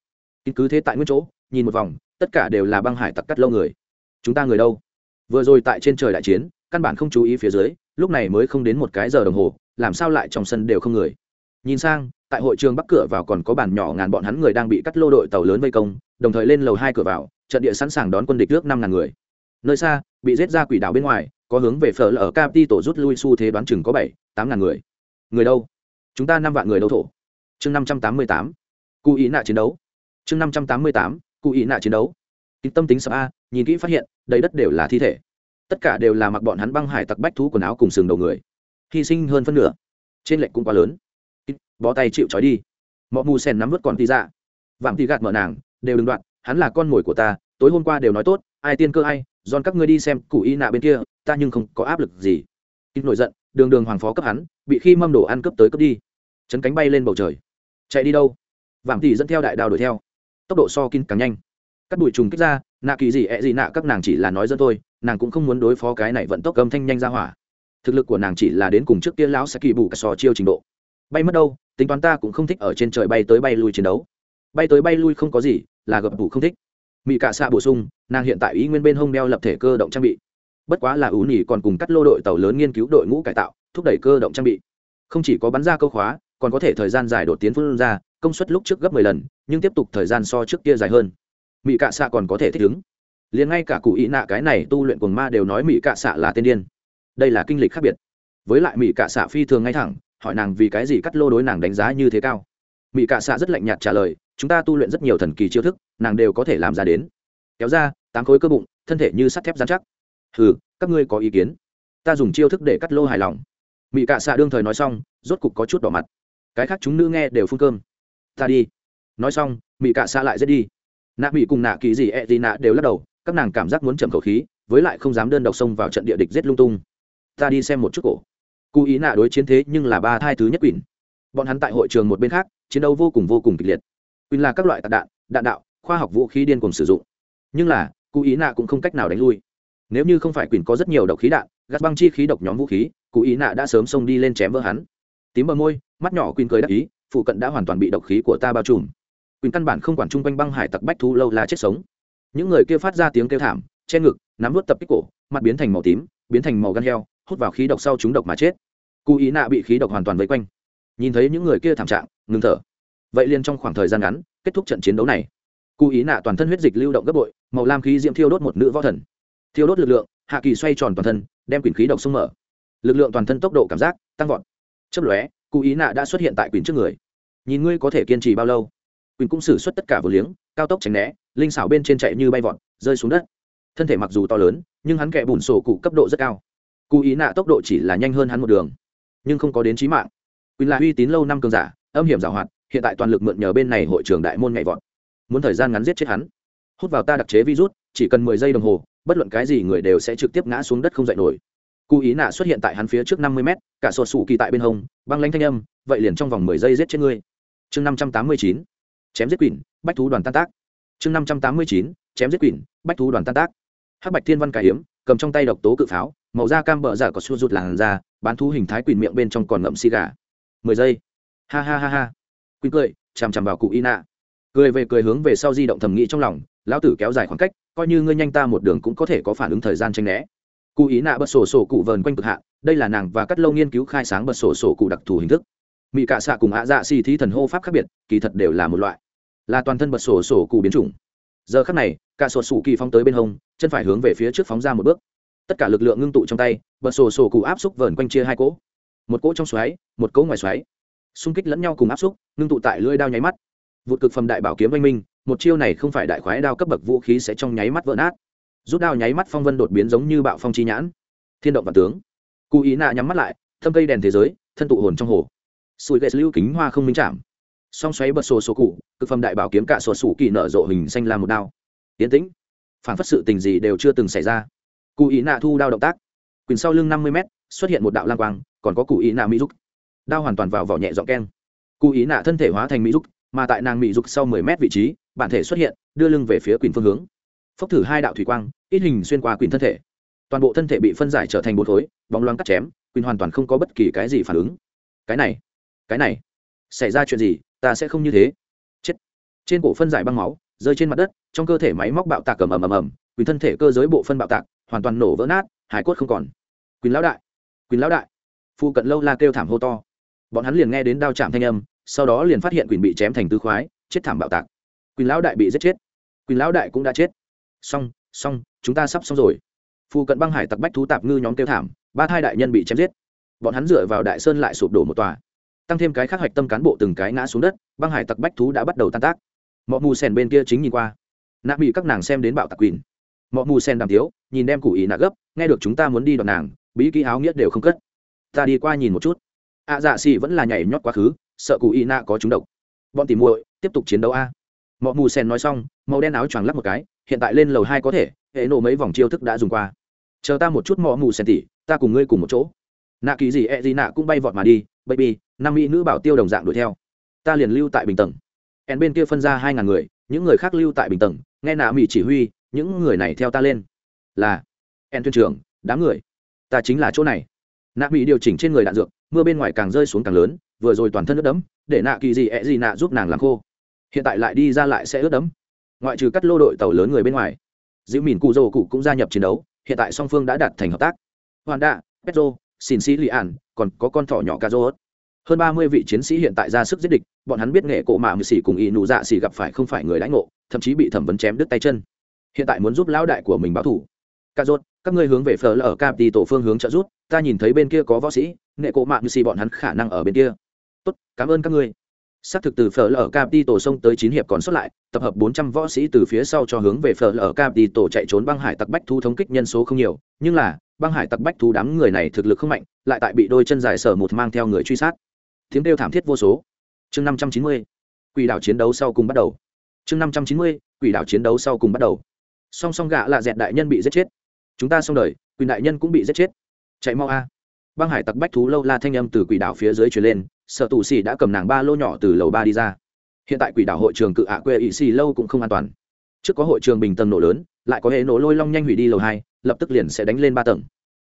Cứ thế tại nguyên chỗ, nhìn một vòng, tất cả đều là băng hải tặc cắt lâu người. Chúng ta người đâu? Vừa rồi tại trên trời đại chiến, căn bản không chú ý phía dưới, lúc này mới không đến một cái giờ đồng hồ làm sao lại trong sân đều không người? Nhìn sang, tại hội trường bắc cửa vào còn có bàn nhỏ ngàn bọn hắn người đang bị cắt lô đội tàu lớn vây công, đồng thời lên lầu hai cửa vào, trận địa sẵn sàng đón quân địch nước năm ngàn người. Nơi xa, bị giết ra quỷ đảo bên ngoài, có hướng về phở ở capi tổ rút lui xu thế đoán chừng có bảy, tám ngàn người. Người đâu? Chúng ta năm vạn người đâu thổ? Chương năm trăm tám mươi tám. Cụ ý nạ chiến đấu. Chương năm trăm tám mươi tám, cụ ý nạ chiến đấu. Kịp tâm tính sợ a, nhìn kỹ phát hiện, đầy đất đều là thi thể. Tất cả đều là mặc bọn hắn băng hải tặc bách thú quần áo cùng sừng đầu người hy sinh hơn phân nửa. Trên lệnh cũng quá lớn. Bó tay chịu trói đi. Mọi mù sen nắm vớt còn tí ra dạ. vạm tí gạt mở nàng, đều đừng đoạn, hắn là con mồi của ta, tối hôm qua đều nói tốt, ai tiên cơ ai, giòn các ngươi đi xem cụ y nạ bên kia, ta nhưng không có áp lực gì. Ít nổi giận, đường đường hoàng phó cấp hắn, bị khi mâm đồ ăn cấp tới cấp đi. Chấn cánh bay lên bầu trời. Chạy đi đâu? Vạm tỷ dẫn theo đại đào đuổi theo. Tốc độ so kín càng nhanh. Các bụi trùng kích ra, nạ kỳ gì, ẹ gì nạ, các nàng chỉ là nói dân thôi, nàng cũng không muốn đối phó cái này vận tốc âm thanh nhanh ra hỏa thực lực của nàng chỉ là đến cùng trước kia lão sẽ kỳ bù cả sò chiêu trình độ. Bay mất đâu, tính toán ta cũng không thích ở trên trời bay tới bay lui chiến đấu. Bay tới bay lui không có gì, là gập bù không thích. Mỹ cả xạ bổ sung, nàng hiện tại ý nguyên bên hông đeo lập thể cơ động trang bị. Bất quá là ú nhỉ còn cùng cắt lô đội tàu lớn nghiên cứu đội ngũ cải tạo, thúc đẩy cơ động trang bị. Không chỉ có bắn ra câu khóa, còn có thể thời gian dài đột tiến phương ra, công suất lúc trước gấp mười lần, nhưng tiếp tục thời gian so trước kia dài hơn. Mỹ cạ xạ còn có thể thích ứng. Liền ngay cả cụ ý nạ cái này tu luyện quần ma đều nói mỹ cạ xạ là tên điên đây là kinh lịch khác biệt. Với lại mỹ cạ xạ phi thường ngay thẳng, hỏi nàng vì cái gì cắt lô đối nàng đánh giá như thế cao. Mỹ cạ xạ rất lạnh nhạt trả lời, chúng ta tu luyện rất nhiều thần kỳ chiêu thức, nàng đều có thể làm ra đến. Kéo ra, tám khối cơ bụng, thân thể như sắt thép dán chắc. Hừ, các ngươi có ý kiến? Ta dùng chiêu thức để cắt lô hài lòng. Mỹ cạ xạ đương thời nói xong, rốt cục có chút đỏ mặt. Cái khác chúng nữ nghe đều phun cơm. Ta đi. Nói xong mỹ cạ xạ lại dễ đi. Nạ mỹ cùng nạ kỳ gì e gì nạ đều lắc đầu, các nàng cảm giác muốn chậm khẩu khí, với lại không dám đơn độc xông vào trận địa địch giết lung tung ta đi xem một chút cổ. Cụ ý nạ đối chiến thế nhưng là ba thai thứ nhất quỳnh. bọn hắn tại hội trường một bên khác, chiến đấu vô cùng vô cùng kịch liệt. Quỳnh là các loại tạc đạn đạn đạo, khoa học vũ khí điên cùng sử dụng. Nhưng là, cụ ý nạ cũng không cách nào đánh lui. Nếu như không phải quỳnh có rất nhiều độc khí đạn, gắt băng chi khí độc nhóm vũ khí, cụ ý nạ đã sớm xông đi lên chém vỡ hắn. Tím bờ môi, mắt nhỏ quỳnh cười đắc ý, phụ cận đã hoàn toàn bị độc khí của ta bao trùm. Quỳnh căn bản không quản chung quanh băng hải tặc bách thu lâu là chết sống. Những người kia phát ra tiếng kêu thảm, che ngực, nắm vút tập kích cổ, mặt biến thành màu tím, biến thành màu gan heo hút vào khí độc sau chúng độc mà chết. Cụ ý nạ bị khí độc hoàn toàn vây quanh. Nhìn thấy những người kia thảm trạng, ngừng thở. Vậy liền trong khoảng thời gian ngắn, kết thúc trận chiến đấu này. Cụ ý nạ toàn thân huyết dịch lưu động gấp bội, màu lam khí diễm thiêu đốt một nữ võ thần. Thiêu đốt lực lượng, hạ kỳ xoay tròn toàn thân, đem quyển khí độc xung mở. Lực lượng toàn thân tốc độ cảm giác, tăng vọt. Chấp lóe, cụ ý nạ đã xuất hiện tại quyển trước người. Nhìn ngươi có thể kiên trì bao lâu? Quyển cũng xử suất tất cả vừa liếng, cao tốc tránh né, linh xảo bên trên chạy như bay vọt, rơi xuống đất. Thân thể mặc dù to lớn, nhưng hắn kẻ bùn sổ cụ cấp độ rất cao cụ ý nạ tốc độ chỉ là nhanh hơn hắn một đường, nhưng không có đến trí mạng. Quyền là uy tín lâu năm cường giả, âm hiểm giảo hoạt, hiện tại toàn lực mượn nhờ bên này hội trường đại môn nhảy vọt. Muốn thời gian ngắn giết chết hắn, hút vào ta đặc chế virus, chỉ cần mười giây đồng hồ, bất luận cái gì người đều sẽ trực tiếp ngã xuống đất không dậy nổi. Cụ ý nạ xuất hiện tại hắn phía trước năm mươi mét, cả sột sủ kỳ tại bên hông, băng lanh thanh âm, vậy liền trong vòng mười giây giết chết ngươi. Chương năm trăm tám mươi chín, chém giết quỷ, bách thú đoàn tan tác. Chương năm trăm tám mươi chín, chém giết quỷ, bách thú đoàn tan tác. Hắc bạch thiên văn cải hiếm cầm trong tay độc tố cự pháo màu da cam bờ giả dạ có xua rụt làn da, bán thú hình thái quỳnh miệng bên trong còn ngậm xì gà. Mười giây. Ha ha ha ha. Quỳnh cười, chằm chằm vào cụ y nạ cười về cười hướng về sau di động thầm nghĩ trong lòng, lão tử kéo dài khoảng cách, coi như ngươi nhanh ta một đường cũng có thể có phản ứng thời gian tranh né. Cụ ý nạ bật sổ sổ cụ vờn quanh cực hạ, đây là nàng và cắt lâu nghiên cứu khai sáng bật sổ sổ cụ đặc thù hình thức. Mỹ cạ xạ cùng ạ dạ xì thí thần hô pháp khác biệt, kỳ thật đều là một loại, là toàn thân bật sổ sổ cụ biến chủng. Giờ khắc này cả sổ sủ kỳ phóng tới bên hông, chân phải hướng về phía trước phóng ra một bước tất cả lực lượng ngưng tụ trong tay bật sổ sổ cụ áp xúc vờn quanh chia hai cỗ. Một cỗ trong xoáy, một cỗ ngoài xoáy. Xung kích lẫn nhau cùng áp xúc, ngưng tụ tại lưỡi đao nháy mắt. Vụ cực phẩm đại bảo kiếm oanh minh, một chiêu này không phải đại khoái đao cấp bậc vũ khí sẽ trong nháy mắt vỡ nát. Rút đao nháy mắt phong vân đột biến giống như bạo phong chi nhãn. Thiên động và tướng. Cụ ý nạ nhắm mắt lại, thâm cây đèn thế giới, thân tụ hồn trong hồ. Sùi ghét lưu kính hoa không minh chạm. Song xoáy bật sổ sổ cụ, cực phẩm đại bảo kiếm cả sổ sủ kỳ nở rộ hình xanh làm một đao. Tiến tĩnh. Phản phất sự tình gì đều chưa từng xảy ra cụ ý nạ thu đao động tác. Quyền sau lưng năm mươi m xuất hiện một đạo lang quang, còn có cụ ý nạ mỹ giúp đao hoàn toàn vào vỏ nhẹ dọn keng. Cụ ý nạ thân thể hóa thành mỹ giúp mà tại nàng mỹ dục sau mười mét vị trí, bản thể xuất hiện, đưa lưng về phía quyền phương hướng. Phốc thử hai đạo thủy quang, ít hình xuyên qua quyền thân thể. Toàn bộ thân thể bị phân giải trở thành bốn khối, bóng loáng cắt chém, quyền hoàn toàn không có bất kỳ cái gì phản ứng. Cái này cái này, xảy ra chuyện gì, ta sẽ không như thế. Chết. Trên cổ phân giải băng máu, rơi trên mặt đất, trong cơ thể máy móc bạo tạc ầm ầm ầm ầm, quyền thân thể cơ giới bộ phân bạo tạc hoàn toàn nổ vỡ nát, hải cốt không còn. Quỳnh lão đại, Quỳnh lão đại. Phu cận lâu la kêu thảm hô to. Bọn hắn liền nghe đến đao chạm thanh âm, sau đó liền phát hiện Quỳnh bị chém thành tư khoái, chết thảm bạo tạc. Quỳnh lão đại bị giết chết. Quỳnh lão đại cũng đã chết. Xong xong, chúng ta sắp xong rồi. Phu cận băng hải tặc bách thú tạp ngư nhóm kêu thảm, ba thai đại nhân bị chém giết. Bọn hắn dựa vào đại sơn lại sụp đổ một tòa. Tăng thêm cái khắc hoạch tâm cán bộ từng cái ngã xuống đất, băng hải tặc bách thú đã bắt đầu tan tác. Mọi mù sèn bên kia chính nhìn qua. Nạ bị các nàng xem đến bạo tặc quỳnh mọ mù sen đàm tiếu, nhìn đem củ ý nạ gấp, nghe được chúng ta muốn đi đoạt nàng, bí kỹ áo nghĩa đều không cất. Ta đi qua nhìn một chút. Ạ dạ xì vẫn là nhảy nhót quá khứ, sợ cụ ý nạ có chúng độc. Bọn tìm muội, tiếp tục chiến đấu a. Mọ mù sen nói xong, màu đen áo choàng lắp một cái, hiện tại lên lầu hai có thể, hệ nổ mấy vòng chiêu thức đã dùng qua. Chờ ta một chút mọ mù sen tỉ, ta cùng ngươi cùng một chỗ. Nạ kỳ gì e gì nạ cũng bay vọt mà đi, baby, năm mỹ nữ bảo tiêu đồng dạng đuổi theo. Ta liền lưu tại bình tầng. En bên kia phân ra hai ngàn người, những người khác lưu tại bình tầng, nghe nạ mỹ chỉ huy những người này theo ta lên. Là, en thuyền trưởng, đám người. Ta chính là chỗ này. Nạ mỹ điều chỉnh trên người đạn dược, mưa bên ngoài càng rơi xuống càng lớn, vừa rồi toàn thân ướt đẫm, để nạ kỳ gì, ẹ gì nạ giúp nàng làm khô. Hiện tại lại đi ra lại sẽ ướt đẫm. Ngoại trừ cắt lô đội tàu lớn người bên ngoài dữ mìn cụ dô cụ cũng gia nhập chiến đấu, hiện tại song phương đã đạt thành hợp tác. Hoàn đạ petro xin sĩ lì an, còn có con thỏ nhỏ ca rô hơn ba mươi vị chiến sĩ hiện tại ra sức giết địch, bọn hắn biết nghệ cổ mà mười xỉ cùng y nụ dạ xỉ gặp phải không phải người lãnh ngộ, thậm chí bị thẩm vấn chém đứt tay chân hiện tại muốn giúp lão đại của mình báo thủ. Cà rốt, các ngươi hướng về phở ở cap đi tổ phương hướng trợ giúp, ta nhìn thấy bên kia có võ sĩ nghệ cổ mạng như xì bọn hắn khả năng ở bên kia. Tốt, cảm ơn các ngươi. Xác thực từ phở ở cap đi tổ sông tới chín hiệp còn xuất lại, tập hợp bốn trăm võ sĩ từ phía sau cho hướng về phở ở cap đi tổ chạy trốn băng hải tặc bách thu thống kích nhân số không nhiều, nhưng là, băng hải tặc bách thú đám người này thực lực không mạnh, lại tại bị đôi chân dài sở một mang theo người truy sát. Tiếng kêu thảm thiết vô số. Chương năm trăm chín mươi, quỷ đảo chiến đấu sau cùng bắt đầu. Chương năm trăm chín mươi, quỷ đảo chiến đấu sau cùng bắt đầu song song gạ lạ dẹt đại nhân bị giết chết. Chúng ta xong đời, quỷ đại nhân cũng bị giết chết. Chạy mau a. Băng hải tặc bách thú lâu la thanh âm từ quỷ đảo phía dưới truyền lên, sợ tù xì đã cầm nàng ba lô nhỏ từ lầu ba đi ra. Hiện tại quỷ đảo hội trường cự ạ quê ỵ xì lâu cũng không an toàn. Trước có hội trường bình tầng nổ lớn, lại có hệ nổ lôi long nhanh hủy đi lầu hai, lập tức liền sẽ đánh lên ba tầng.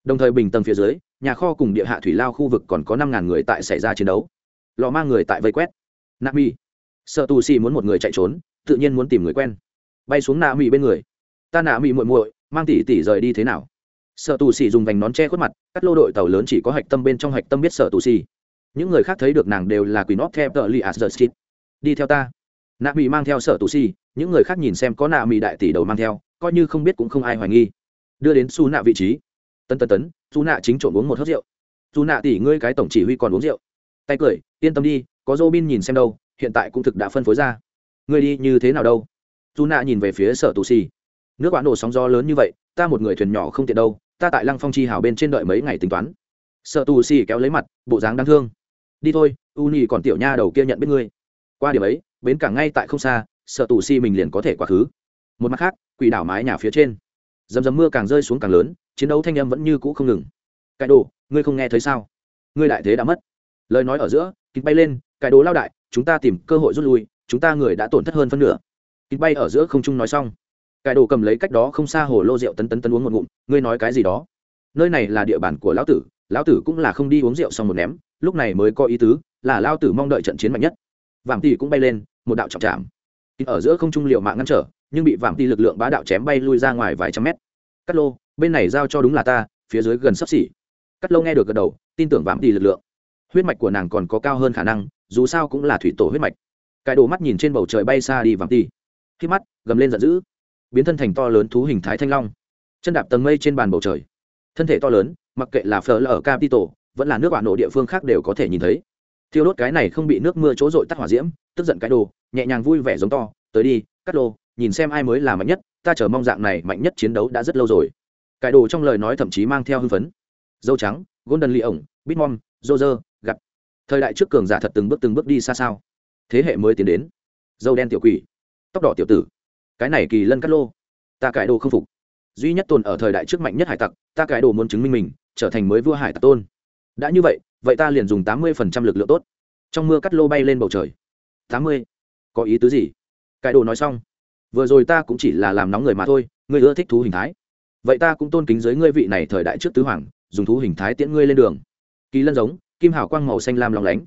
Đồng thời bình tầng phía dưới, nhà kho cùng địa hạ thủy lao khu vực còn có năm ngàn người tại xảy ra chiến đấu. Lò mang người tại vây quét. Nami sợ tù xì muốn một người chạy trốn, tự nhiên muốn tìm người quen. Bay xuống nạ mỹ bên người ta nạ mị muội muội, mang tỷ tỷ rời đi thế nào? Sợ tù xì dùng vành nón che khuất mặt, cắt lô đội tàu lớn chỉ có hạch tâm bên trong hạch tâm biết sợ tù xì. Những người khác thấy được nàng đều là quỷ nót theo tờ li as đi theo ta. Nạ mị mang theo sợ tù xì, những người khác nhìn xem có nạ mị đại tỷ đầu mang theo, coi như không biết cũng không ai hoài nghi. Đưa đến su nạ vị trí. Tân tân tấn, su nạ chính trộn uống một hớt rượu. Su nạ tỷ, ngươi cái tổng chỉ huy còn uống rượu. Tay cười, yên tâm đi, có dô bin nhìn xem đâu, hiện tại cũng thực đã phân phối ra. Ngươi đi như thế nào đâu? Su nạ nhìn về phía sở tù xì nước bạn nổ sóng gió lớn như vậy, ta một người thuyền nhỏ không tiện đâu, ta tại lăng phong chi hào bên trên đợi mấy ngày tính toán. Sợ tù xì kéo lấy mặt, bộ dáng đáng thương. Đi thôi, u nhì còn tiểu nha đầu kia nhận biết ngươi. Qua điểm ấy, bến cảng ngay tại không xa, sợ tù xì mình liền có thể quá khứ. Một mặt khác, quỷ đảo mái nhà phía trên. Dầm dầm mưa càng rơi xuống càng lớn, chiến đấu thanh âm vẫn như cũ không ngừng. Cải đồ, ngươi không nghe thấy sao? Ngươi đại thế đã mất. Lời nói ở giữa, kịch bay lên cải đồ lao đại, chúng ta tìm cơ hội rút lui, chúng ta người đã tổn thất hơn phân nửa. Kịch bay ở giữa không trung nói xong cải đồ cầm lấy cách đó không xa hồ lô rượu tấn tấn tấn uống một ngụm, ngươi nói cái gì đó? Nơi này là địa bàn của lão tử lão tử cũng là không đi uống rượu xong một ném, lúc này mới có ý tứ, là lao tử mong đợi trận chiến mạnh nhất. Vàng tỷ cũng bay lên, một đạo trọng chạm ở giữa không trung liệu mạng ngăn trở, nhưng bị vàng tỷ lực lượng bá đạo chém bay lui ra ngoài vài trăm mét. Cắt lô, bên này giao cho đúng là ta, phía dưới gần sấp xỉ. Cắt lô nghe được gật đầu, tin tưởng vàng tỷ lực lượng. Huyết mạch của nàng còn có cao hơn khả năng, dù sao cũng là thủy tổ huyết mạch. Cái đồ mắt nhìn trên bầu trời bay xa đi vàng tỷ. khi mắt, gầm lên giận dữ biến thân thành to lớn thú hình thái thanh long. Chân đạp tầng mây trên bàn bầu trời. Thân thể to lớn, mặc kệ là phở ở capital vẫn là nước bạn nổ địa phương khác đều có thể nhìn thấy. Thiêu đốt cái này không bị nước mưa chỗ rội tắt hỏa diễm, tức giận cái đồ, nhẹ nhàng vui vẻ giống to, tới đi, cắt lô, nhìn xem ai mới là mạnh nhất, ta chờ mong dạng này mạnh nhất chiến đấu đã rất lâu rồi. Cái đồ trong lời nói thậm chí mang theo hưng phấn. Dâu trắng, golden lee ổng bitmom dô dơ gặp. Thời đại trước cường giả thật từng bước từng bước đi xa sao. Thế hệ mới tiến đến. Dâu đen tiểu quỷ. Tóc đỏ tiểu tử cái này kỳ lân cắt lô. Ta cải đồ không phục. Duy nhất tồn ở thời đại trước mạnh nhất hải tặc, ta cải đồ muốn chứng minh mình, trở thành mới vua hải tặc tôn. Đã như vậy vậy ta liền dùng tám mươi phần trăm lực lượng tốt. Trong mưa cắt lô bay lên bầu trời. Tám mươi. Có ý tứ gì? Cải đồ nói xong. Vừa rồi ta cũng chỉ là làm nóng người mà thôi, ngươi ưa thích thú hình thái. Vậy ta cũng tôn kính giới ngươi vị này thời đại trước tứ hoàng, dùng thú hình thái tiễn ngươi lên đường. Kỳ lân giống, kim hảo quang màu xanh lam lòng lánh.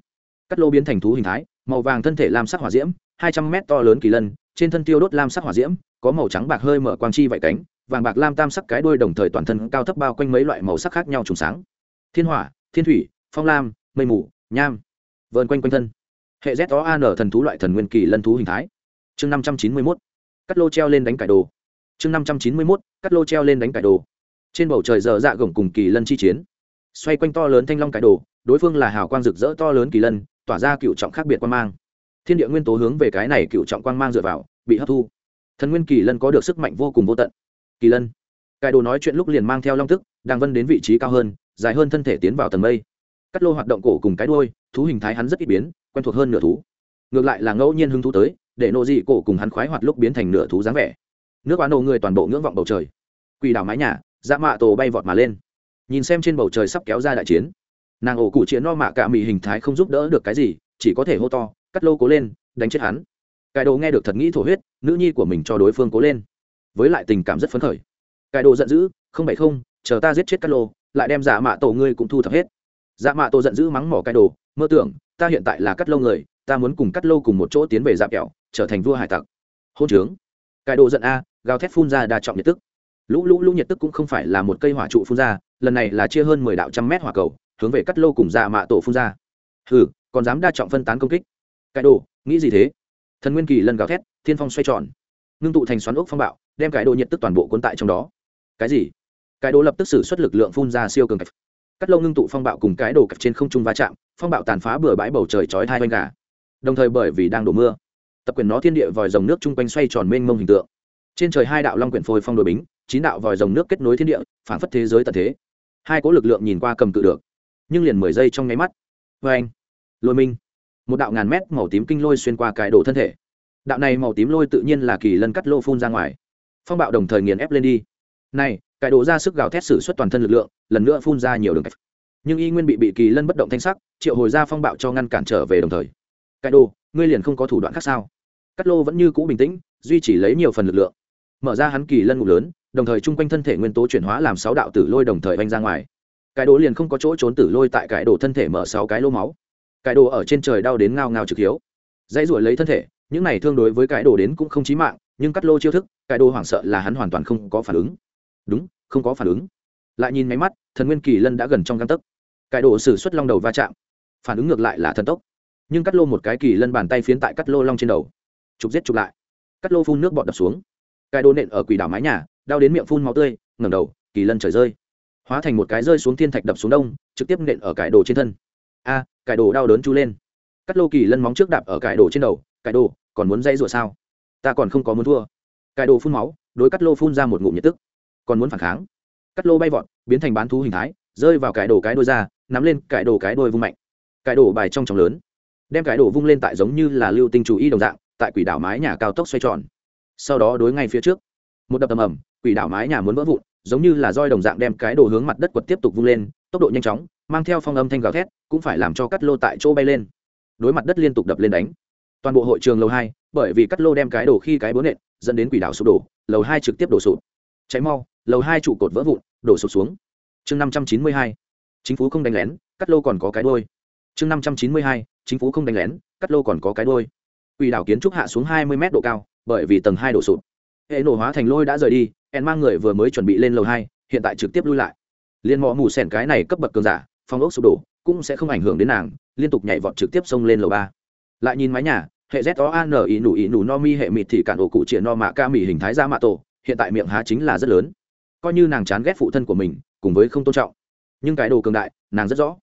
Cắt lô biến thành thú hình thái màu vàng thân thể lam sắc hỏa diễm, hai trăm mét to lớn kỳ lân, trên thân tiêu đốt lam sắc hỏa diễm, có màu trắng bạc hơi mở quang chi vạy cánh, vàng bạc lam tam sắc cái đuôi đồng thời toàn thân cao thấp bao quanh mấy loại màu sắc khác nhau trùng sáng. Thiên hỏa, thiên thủy, phong lam, mây mù, nham, vờn quanh quanh thân. Hệ z o an thần thú loại thần nguyên kỳ lân thú hình thái. Chương năm trăm chín mươi mốt, cắt lô treo lên đánh cải đồ. Chương năm trăm chín mươi mốt, cắt lô treo lên đánh cải đồ. Trên bầu trời giờ dạ gồng cùng kỳ lân chi chiến. Xoay quanh to lớn thanh long cải đồ, đối phương là hào quang rực rỡ to lớn kỳ lân tỏa ra cựu trọng khác biệt quan mang. Thiên địa nguyên tố hướng về cái này cựu trọng quang mang dựa vào, bị hấp thu. Thần nguyên kỳ lân có được sức mạnh vô cùng vô tận. Kỳ lân. Cải đồ nói chuyện lúc liền mang theo long tức đang vân đến vị trí cao hơn, dài hơn thân thể tiến vào tầng mây. Cắt lô hoạt động cổ cùng cái đuôi, thú hình thái hắn rất ít biến, quen thuộc hơn nửa thú. Ngược lại là ngẫu nhiên hứng thú tới, để nộ dị cổ cùng hắn khoái hoạt lúc biến thành nửa thú dáng vẻ. Nước bán nổ người toàn bộ ngưỡng vọng bầu trời. Quỳ đảo mái nhà dạ mạ tổ bay vọt mà lên. Nhìn xem trên bầu trời sắp kéo ra đại chiến nàng ổ cụ chiến no mạ cả mị hình thái không giúp đỡ được cái gì, chỉ có thể hô to, cắt lô cố lên, đánh chết hắn. Cải đồ nghe được thật nghĩ thổ huyết, nữ nhi của mình cho đối phương cố lên. Với lại tình cảm rất phấn khởi. Cải đồ giận dữ, không bảy không, chờ ta giết chết cắt lô, lại đem giả mạ tổ ngươi cũng thu thập hết. Giả mạ tổ giận dữ mắng mỏ cải đồ, mơ tưởng, ta hiện tại là cắt lô người, ta muốn cùng cắt lô cùng một chỗ tiến về dạp kẹo, trở thành vua hải tặc. Hôn trướng. Cải đồ giận a, gào thét phun ra đa trọng nhiệt tức. Lũ lũ lũ nhiệt tức cũng không phải là một cây hỏa trụ phun ra, lần này là chia hơn mười đạo trăm mét hỏa cầu hướng về cắt lô cùng dạ mạ tổ phun ra. Hừ, còn dám đa trọng phân tán công kích. Cải đồ, nghĩ gì thế? Thần nguyên kỳ lần gào thét, thiên phong xoay tròn. Ngưng tụ thành xoắn ốc phong bạo, đem cái đồ nhiệt tức toàn bộ quân tại trong đó. Cái gì? Cái đồ lập tức xử suất lực lượng phun ra siêu cường cạch cắt lô ngưng tụ phong bạo cùng cái đồ cạch trên không trung va chạm, phong bạo tàn phá bừa bãi bầu trời chói hai oanh gà. Đồng thời bởi vì đang đổ mưa, tập quyền nó thiên địa vòi dòng nước chung quanh xoay tròn mênh mông hình tượng. Trên trời hai đạo long quyển phôi phong đồi bính, chín đạo vòi dòng nước kết nối thiên địa phản phất thế giới tận thế. Hai cố lực lượng nhìn qua cầm cự được nhưng liền mười giây trong nháy mắt. Vê anh. Lôi minh. Một đạo ngàn mét màu tím kinh lôi xuyên qua cải đồ thân thể. Đạo này màu tím lôi tự nhiên là kỳ lân cắt lô phun ra ngoài. Phong bạo đồng thời nghiền ép lên đi. Này cải đồ ra sức gào thét sử xuất toàn thân lực lượng, lần nữa phun ra nhiều đường cách nhưng y nguyên bị bị kỳ lân bất động thanh sắc, triệu hồi ra phong bạo cho ngăn cản trở về đồng thời. Cải đồ, ngươi liền không có thủ đoạn khác sao? Cắt lô vẫn như cũ bình tĩnh, duy chỉ lấy nhiều phần lực lượng. Mở ra hắn kỳ lân ngục lớn, đồng thời chung quanh thân thể nguyên tố chuyển hóa làm sáu đạo tử lôi đồng thời oanh ra ngoài cải đồ liền không có chỗ trốn tử lôi tại cải đồ thân thể mở sáu cái lô máu. Cải đồ ở trên trời đau đến ngao ngao trực hiếu. Dãy ruổi lấy thân thể, những này thương đối với cải đồ đến cũng không chí mạng, nhưng cắt lô chiêu thức cải đồ hoảng sợ là hắn hoàn toàn không có phản ứng. Đúng, không có phản ứng. Lại nhìn máy mắt, thần nguyên kỳ lân đã gần trong găng tấc. Cải đồ xử suất long đầu va chạm. Phản ứng ngược lại là thần tốc. Nhưng cắt lô một cái kỳ lân bàn tay phiến tại cắt lô long trên đầu. Chụp giết chụp lại. Cắt lô phun nước bọt đập xuống. Cải đồ nện ở quỷ đảo mái nhà, đau đến miệng phun máu tươi, ngẩng đầu, kỳ lân trời rơi hóa thành một cái rơi xuống thiên thạch đập xuống đông, trực tiếp nện ở cải đồ trên thân. A, cải đồ đau đớn chu lên. Cắt lô kỳ lân móng trước đạp ở cải đồ trên đầu, cải đồ, còn muốn dây rủa sao? Ta còn không có muốn thua. Cải đồ phun máu, đối cắt lô phun ra một ngụm nhiệt tức. Còn muốn phản kháng? Cắt lô bay vọt, biến thành bán thú hình thái, rơi vào cải đồ cái đôi ra, nắm lên cải đồ cái đôi vung mạnh. Cải đồ bài trong tròng lớn, đem cải đồ vung lên tại giống như là lưu tinh chủ y đồng dạng, tại quỷ đảo mái nhà cao tốc xoay tròn. Sau đó đối ngay phía trước. Một đập tầm ẩm quỷ đảo mái nhà muốn vỡ vụn giống như là roi đồng dạng đem cái đồ hướng mặt đất quật tiếp tục vung lên, tốc độ nhanh chóng, mang theo phong âm thanh gào thét, cũng phải làm cho cắt lô tại chỗ bay lên. Đối mặt đất liên tục đập lên đánh. Toàn bộ hội trường lầu hai, bởi vì cắt lô đem cái đồ khi cái bố nện, dẫn đến quỷ đảo sụp đổ, lầu hai trực tiếp đổ sụp. Cháy mau, lầu hai trụ cột vỡ vụn, đổ sụp xuống. Chương năm trăm chín mươi hai, chính phủ không đánh lén, cắt lô còn có cái đôi chương năm trăm chín mươi hai, chính phủ không đánh lén, cắt lô còn có cái đôi quỷ đảo kiến trúc hạ xuống hai mươi mét độ cao, bởi vì tầng hai đổ sụp. Hệ nổ hóa thành lôi đã rời đi en mang người vừa mới chuẩn bị lên lầu hai hiện tại trực tiếp lui lại. Liên mọ mù sẻn cái này cấp bậc cường giả phong ốc sụp đổ cũng sẽ không ảnh hưởng đến nàng liên tục nhảy vọt trực tiếp xông lên lầu ba. Lại nhìn mái nhà hệ z o N ý nụ ý nụ no mi hệ mịt thì cản ổ cụ triển no mạ ca mỉ hình thái ra mạ tổ hiện tại miệng há chính là rất lớn. Coi như nàng chán ghét phụ thân của mình cùng với không tôn trọng. Nhưng cái đồ cường đại nàng rất rõ.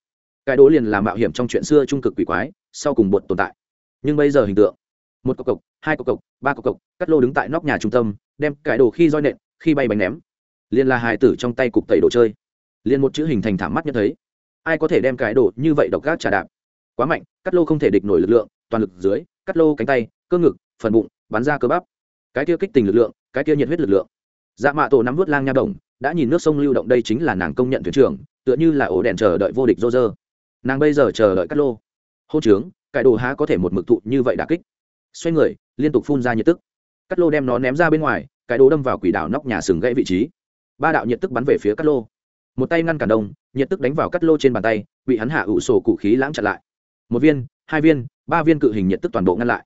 Cái đồ liền là mạo hiểm trong chuyện xưa trung cực quỷ quái sau cùng bột tồn tại. Nhưng bây giờ hình tượng một cục cục, hai cục cục, ba cục cục, cắt lô đứng tại nóc nhà trung tâm đem cái đồ khi roi nện khi bay bánh ném. Liền là hài tử trong tay cục tẩy đồ chơi. Liền một chữ hình thành thảm mắt nhận thấy. Ai có thể đem cái đồ như vậy độc gác trả đạp? Quá mạnh, cắt lô không thể địch nổi lực lượng, toàn lực dưới, cắt lô cánh tay, cơ ngực, phần bụng, bắn ra cơ bắp. Cái kia kích tình lực lượng, cái kia nhiệt huyết lực lượng. Dạ mạ tổ nắm vút lang nha đồng, đã nhìn nước sông lưu động đây chính là nàng công nhận thuyền trưởng, tựa như là ổ đèn chờ đợi vô địch rô rơ. Nàng bây giờ chờ đợi cắt lô. Hô trướng cải đồ há có thể một mực thụ như vậy đà kích. Xoay người, liên tục phun ra nhiệt tức. Cắt lô đem nó ném ra bên ngoài cái đồ đâm vào quỷ đảo nóc nhà sừng gãy vị trí. Ba đạo nhiệt tức bắn về phía cắt lô. Một tay ngăn cản đông, nhiệt tức đánh vào cắt lô trên bàn tay, bị hắn hạ ủ sổ cụ khí lãng chặn lại. Một viên, hai viên, ba viên cự hình nhiệt tức toàn bộ ngăn lại.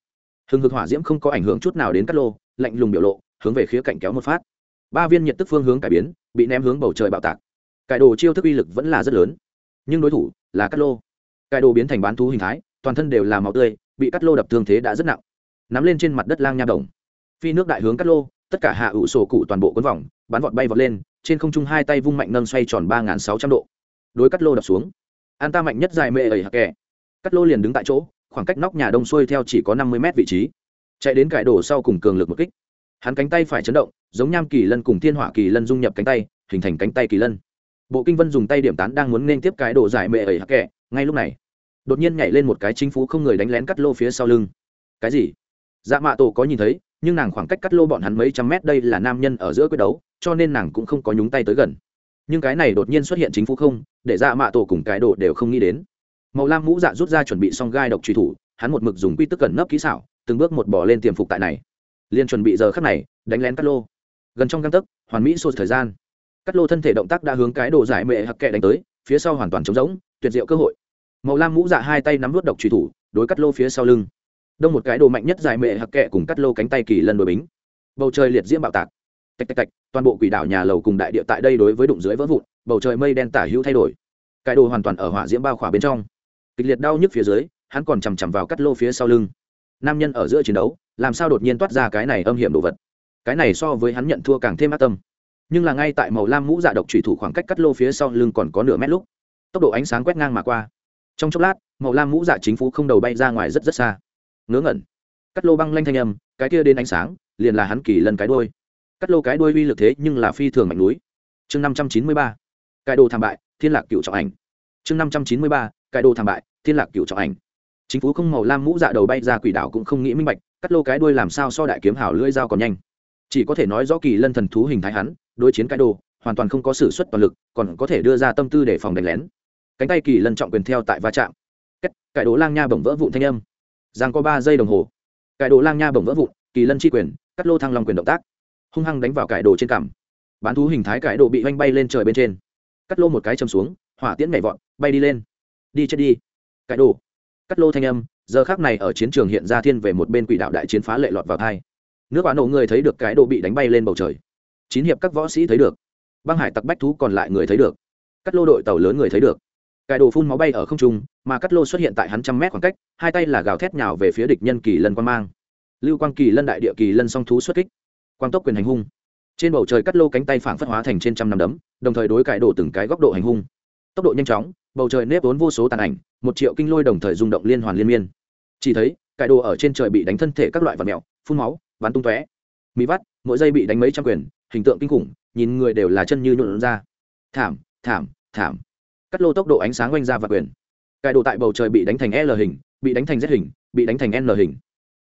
Hừng hực hỏa diễm không có ảnh hưởng chút nào đến cắt lô, lạnh lùng biểu lộ, hướng về khía cạnh kéo một phát. Ba viên nhiệt tức phương hướng cải biến, bị ném hướng bầu trời bạo tạc. Cải đồ chiêu thức uy lực vẫn là rất lớn. Nhưng đối thủ là cắt lô. Cải đồ biến thành bán thú hình thái, toàn thân đều là màu tươi, bị cắt lô đập thương thế đã rất nặng. Nắm lên trên mặt đất lang nha đồng. Phi nước đại hướng cắt lô tất cả hạ ủ sổ cụ toàn bộ cuốn vòng, bắn vọt bay vọt lên, trên không trung hai tay vung mạnh nâng xoay tròn ba nghìn sáu trăm độ. Đối cắt lô đập xuống. An ta mạnh nhất dài mệ ẩy hạ kẻ. Cắt lô liền đứng tại chỗ, khoảng cách nóc nhà đông xuôi theo chỉ có năm mươi mét vị trí. Chạy đến cải đổ sau cùng cường lực một kích. Hắn cánh tay phải chấn động, giống nham kỳ lân cùng thiên hỏa kỳ lân dung nhập cánh tay, hình thành cánh tay kỳ lân. Bộ kinh vân dùng tay điểm tán đang muốn nên tiếp cái đồ giải mệ ẩy hạ kẹ ngay lúc này, đột nhiên nhảy lên một cái chính phú không người đánh lén cắt lô phía sau lưng. Cái gì? Dạ mạ tổ có nhìn thấy nhưng nàng khoảng cách cắt lô bọn hắn mấy trăm mét đây là nam nhân ở giữa quyết đấu, cho nên nàng cũng không có nhúng tay tới gần. Nhưng cái này đột nhiên xuất hiện chính phủ không, để dạ mạ tổ cùng cái đồ đều không nghĩ đến. Màu lam mũ dạ rút ra chuẩn bị xong gai độc truy thủ, hắn một mực dùng quy tức cẩn nấp kỹ xảo, từng bước một bỏ lên tiềm phục tại này. Liền chuẩn bị giờ khắc này, đánh lén cắt lô. Gần trong găng tấc, hoàn mỹ sô thời gian. Cắt lô thân thể động tác đã hướng cái đồ giải mệ hặc kệ đánh tới, phía sau hoàn toàn trống rỗng, tuyệt diệu cơ hội. Màu lam mũ dạ hai tay nắm vút độc truy thủ, đối cắt lô phía sau lưng đông một cái đồ mạnh nhất dài mệ hặc kệ cùng cắt lô cánh tay kỳ lân đôi bính. Bầu trời liệt diễm bạo tạc. Tạch tạch tạch, toàn bộ quỷ đảo nhà lầu cùng đại địa tại đây đối với đụng dưới vỡ vụn, bầu trời mây đen tả hữu thay đổi. Cái đồ hoàn toàn ở hỏa diễm bao khỏa bên trong. Kịch liệt đau nhức phía dưới, hắn còn chằm chằm vào cắt lô phía sau lưng. Nam nhân ở giữa chiến đấu, làm sao đột nhiên toát ra cái này âm hiểm đồ vật? Cái này so với hắn nhận thua càng thêm ác tâm. Nhưng là ngay tại màu lam mũ dạ độc thủy thủ khoảng cách cắt lô phía sau lưng còn có nửa mét lúc, tốc độ ánh sáng quét ngang mà qua. Trong chốc lát, màu lam mũ dạ chính phủ không đầu bay ra ngoài rất rất xa ngớ ngẩn. Cắt lô băng lanh thanh âm, cái kia đến ánh sáng, liền là hắn kỳ lần cái đôi cắt lô cái đôi uy lực thế nhưng là phi thường mạnh núi. Chương năm trăm chín mươi ba cải đồ thảm bại, thiên lạc cựu trọng ảnh. Chương năm trăm chín mươi ba cải đồ thảm bại, thiên lạc cựu trọng ảnh. Chính phủ không màu lam mũ dạ đầu bay ra quỷ đảo cũng không nghĩ minh bạch, cắt lô cái đuôi làm sao so đại kiếm hảo lưỡi dao còn nhanh. Chỉ có thể nói rõ kỳ lân thần thú hình thái hắn, đối chiến cái đồ, hoàn toàn không có s ử suất toàn lực, còn có thể đưa ra tâm tư để phòng đánh lén. Cánh tay kỳ lân trọng quyền theo tại va chạm. Cách cải đồ lang nha bổng vỡ vụn thanh âm giang có ba giây đồng hồ. Cải đồ lang nha bổng vỡ vụn, kỳ lân chi quyền, cắt lô thăng long quyền động tác. Hung hăng đánh vào cải đồ trên cằm. Bán thú hình thái cải đồ bị oanh bay lên trời bên trên. Cắt lô một cái châm xuống, hỏa tiễn nhảy vọt, bay đi lên. Đi chết đi. Cải đồ. Cắt lô thanh âm, giờ khác này ở chiến trường hiện ra thiên về một bên quỷ đạo đại chiến phá lệ lọt vào thai. Nước quả nổ người thấy được cái đồ bị đánh bay lên bầu trời. Chín hiệp các võ sĩ thấy được. Băng hải tặc bách thú còn lại người thấy được. Cắt lô đội tàu lớn người thấy được cải đồ phun máu bay ở không trung mà cắt lô xuất hiện tại hắn trăm mét khoảng cách hai tay là gào thét nhào về phía địch nhân kỳ lân quan mang. Lưu quang kỳ lân đại địa kỳ lân song thú xuất kích. Quang tốc quyền hành hung. Trên bầu trời cắt lô cánh tay phảng phất hóa thành trên trăm năm đấm đồng thời đối cải đổ từng cái góc độ hành hung. Tốc độ nhanh chóng bầu trời nếp vốn vô số tàn ảnh một triệu kinh lôi đồng thời rung động liên hoàn liên miên. Chỉ thấy cải đồ ở trên trời bị đánh thân thể các loại vật mèo, phun máu bắn tung tóe. Mỹ vắt mỗi giây bị đánh mấy trăm quyền hình tượng kinh khủng nhìn người đều là chân như nhuộn ra. Thảm thảm thảm cắt lô tốc độ ánh sáng quanh ra và quyền. Cải đồ tại bầu trời bị đánh thành l hình, bị đánh thành z hình, bị đánh thành n hình.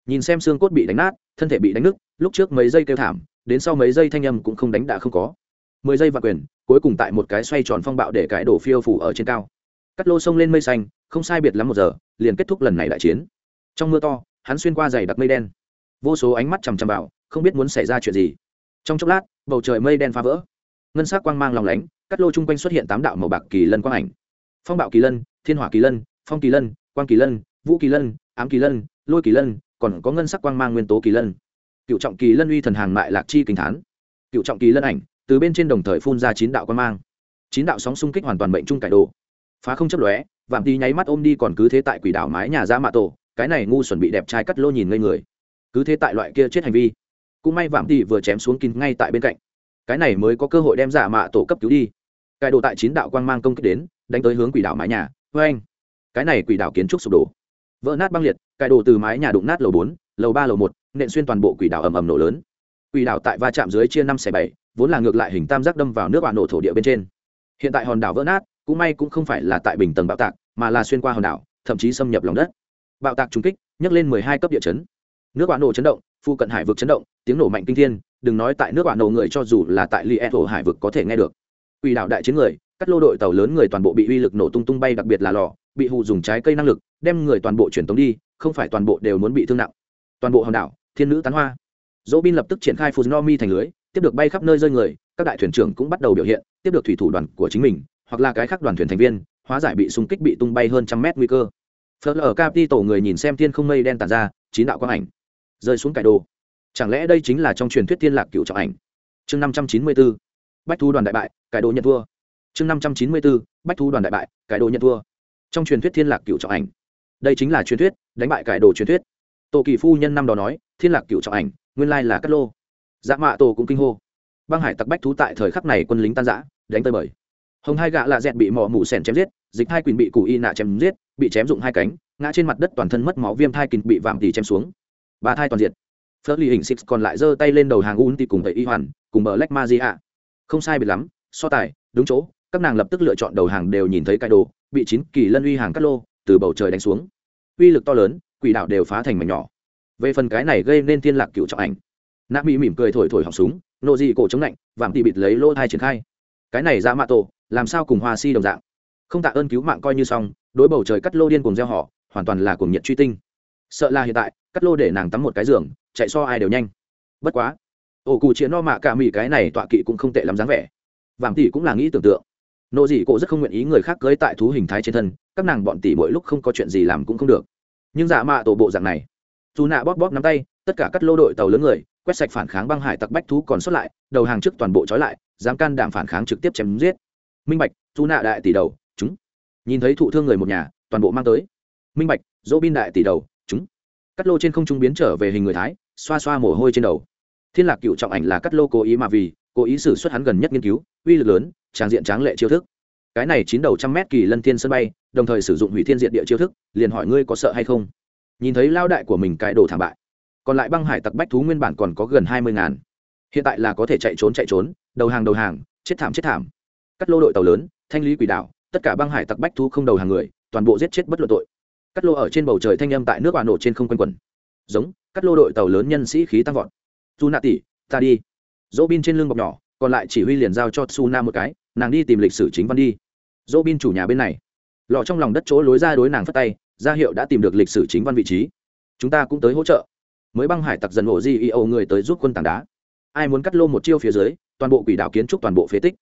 Nhìn xem xương cốt bị đánh nát, thân thể bị đánh nứt, lúc trước mấy giây kêu thảm, đến sau mấy giây thanh âm cũng không đánh đã không có. Mười giây và quyền, cuối cùng tại một cái xoay tròn phong bạo để cải đổ phiêu phủ ở trên cao. Cắt lô sông lên mây xanh, không sai biệt lắm một giờ, liền kết thúc lần này đại chiến. Trong mưa to, hắn xuyên qua dày đặc mây đen. Vô số ánh mắt chằm chằm vào, không biết muốn xảy ra chuyện gì. Trong chốc lát, bầu trời mây đen phá vỡ. Ngân sắc quang mang lòng lánh cắt lô chung quanh xuất hiện tám đạo màu bạc kỳ lân quang ảnh. Phong bạo kỳ lân, thiên hỏa kỳ lân, phong kỳ lân, quang kỳ lân, vũ kỳ lân, ám kỳ lân, lôi kỳ lân, còn có ngân sắc quang mang nguyên tố kỳ lân. Cựu trọng kỳ lân uy thần hàng mại lạc chi kinh thán. Cựu trọng kỳ lân ảnh, từ bên trên đồng thời phun ra chín đạo quang mang. Chín đạo sóng xung kích hoàn toàn bệnh chung cải đồ. Phá không chấp lóe, vạm tí nháy mắt ôm đi còn cứ thế tại quỷ đảo mái nhà ra mạ tổ, cái này ngu xuẩn bị đẹp trai cắt lô nhìn ngây người. Cứ thế tại loại kia chết hành vi. Cũng may vạm tí vừa chém xuống kín ngay tại bên cạnh. Cái này mới có cơ hội đem giả mạ tổ cấp cứu đi cải đồ tại chín đạo quang mang công kích đến, đánh tới hướng quỷ đảo mái nhà. Vê anh. Cái này quỷ đảo kiến trúc sụp đổ. Vỡ nát băng liệt cải đồ từ mái nhà đụng nát lầu bốn, lầu ba, lầu một, nện xuyên toàn bộ quỷ đảo ầm ầm nổ lớn. Quỷ đảo tại va chạm dưới chia năm xẻ bảy, vốn là ngược lại hình tam giác đâm vào nước bạn nổ thổ địa bên trên. Hiện tại hòn đảo vỡ nát, cũng may cũng không phải là tại bình tầng bạo tạc, mà là xuyên qua hòn đảo, thậm chí xâm nhập lòng đất. Bạo tạc trúng kích, nhấc lên mười hai cấp địa chấn. Nước bạn nổ chấn động, phu cận hải vực chấn động, tiếng nổ mạnh kinh thiên, đừng nói tại nước bạn nổ người cho dù là tại li eto hải vực có thể nghe được quỷ đảo đại chiến người, cắt lô đội tàu lớn người toàn bộ bị uy lực nổ tung tung bay đặc biệt là lò, bị hù dùng trái cây năng lực, đem người toàn bộ chuyển tống đi, không phải toàn bộ đều muốn bị thương nặng. Toàn bộ hòn đảo, thiên nữ tán hoa. Dỗ bin lập tức triển khai funomi thành lưới, tiếp được bay khắp nơi rơi người, các đại thuyền trưởng cũng bắt đầu biểu hiện, tiếp được thủy thủ đoàn của chính mình, hoặc là cái khác đoàn thuyền thành viên, hóa giải bị xung kích bị tung bay hơn trăm mét nguy cơ. Phớt ở capi tổ người nhìn xem thiên không mây đen tàn ra, chín đạo quang ảnh, rơi xuống cải đồ. Chẳng lẽ đây chính là trong truyền thuyết thiên lạc cựu trọng ảnh? Chương năm trăm chín mươi bốn bách thu đoàn đại bại, cải đồ nhận thua. Chương năm trăm chín mươi bốn bách thu đoàn đại bại, cải đồ nhận thua. Trong truyền thuyết thiên lạc cựu trọng ảnh. Đây chính là truyền thuyết, đánh bại cải đồ truyền thuyết. Tổ kỳ phu nhân năm đó nói, thiên lạc cựu trọng ảnh, nguyên lai là cát lô. Dạ mạ tổ cũng kinh hô. Băng hải tặc bách thú tại thời khắc này quân lính tan giã đánh tơi bời. Hồng hai gạ lạ dẹt bị mỏ mủ sèn chém giết, dịch hai quyền bị cụ y nạ chém giết, bị chém dụng hai cánh, ngã trên mặt đất toàn thân mất máu viêm thai kình bị vạm tỉ chém xuống. Ba thai toàn diệt. Phớt ly hình six còn lại giơ tay lên đầu hàng un thì cùng thầy y hoàn, cùng bờ lách ma di ạ không sai biệt lắm, so tài, đúng chỗ, các nàng lập tức lựa chọn đầu hàng đều nhìn thấy cái đồ, bị chín kỳ lân uy hàng cắt lô, từ bầu trời đánh xuống. Uy lực to lớn, quỷ đạo đều phá thành mảnh nhỏ. Về phần cái này gây nên thiên lạc cựu trọng ảnh. Nạ mỹ mỉm cười thổi thổi họng súng, nộ dị cổ chống lạnh, vạm tị bịt lấy lỗ thai triển khai. Cái này ra mạ tổ, làm sao cùng hoa si đồng dạng? Không tạ ơn cứu mạng coi như xong, đối bầu trời cắt lô điên cùng gieo họ, hoàn toàn là cùng nhiệt truy tinh. Sợ là hiện tại, cắt lô để nàng tắm một cái giường, chạy so ai đều nhanh. Bất quá ổ cụ chiến no mạ cả mỹ cái này tọa kỵ cũng không tệ lắm dáng vẻ. Vàm tỷ cũng là nghĩ tưởng tượng. Nộ dị cổ rất không nguyện ý người khác cưới tại thú hình thái trên thân, các nàng bọn tỷ mỗi lúc không có chuyện gì làm cũng không được. Nhưng dạ mạ tổ bộ dạng này. Dù nạ bóp bóp nắm tay, tất cả các lô đội tàu lớn người, quét sạch phản kháng băng hải tặc bách thú còn sót lại, đầu hàng trước toàn bộ trói lại, dám can đảm phản kháng trực tiếp chém giết. Minh bạch, dù nạ đại tỷ đầu, chúng. Nhìn thấy thụ thương người một nhà, toàn bộ mang tới. Minh bạch dỗ bin đại tỷ đầu, chúng. Cắt lô trên không trung biến trở về hình người thái, xoa xoa mồ hôi trên đầu thiên lạc cựu trọng ảnh là cắt lô cố ý mà vì, cố ý xử suất hắn gần nhất nghiên cứu, uy lực lớn tràng diện tráng lệ chiêu thức. Cái này chín đầu trăm mét kỳ lân thiên sân bay, đồng thời sử dụng hủy thiên diện địa chiêu thức, liền hỏi ngươi có sợ hay không? Nhìn thấy lao đại của mình cái đồ thảm bại. Còn lại băng hải tặc bách thú nguyên bản còn có gần hai mươi ngàn. Hiện tại là có thể chạy trốn chạy trốn, đầu hàng đầu hàng, chết thảm chết thảm. Cắt lô đội tàu lớn, thanh lý quỷ đảo, tất cả băng hải tặc bách thú không đầu hàng người, toàn bộ giết chết bất luận tội. Cắt lô ở trên bầu trời thanh âm tại nước bà nổ trên không quanh quần giống, cắt lô đội tàu lớn nhân sĩ khí tăng vọt dù nạ tỷ, ta đi. Dỗ bin trên lưng bọc nhỏ, còn lại chỉ huy liền giao cho su na một cái, nàng đi tìm lịch sử chính văn đi. Dỗ bin chủ nhà bên này. Lọ trong lòng đất chỗ lối ra đối nàng phất tay, ra hiệu đã tìm được lịch sử chính văn vị trí. Chúng ta cũng tới hỗ trợ. Mới băng hải tặc dần ổ di io người tới giúp quân tảng đá. Ai muốn cắt lô một chiêu phía dưới, toàn bộ quỷ đảo kiến trúc toàn bộ phế tích.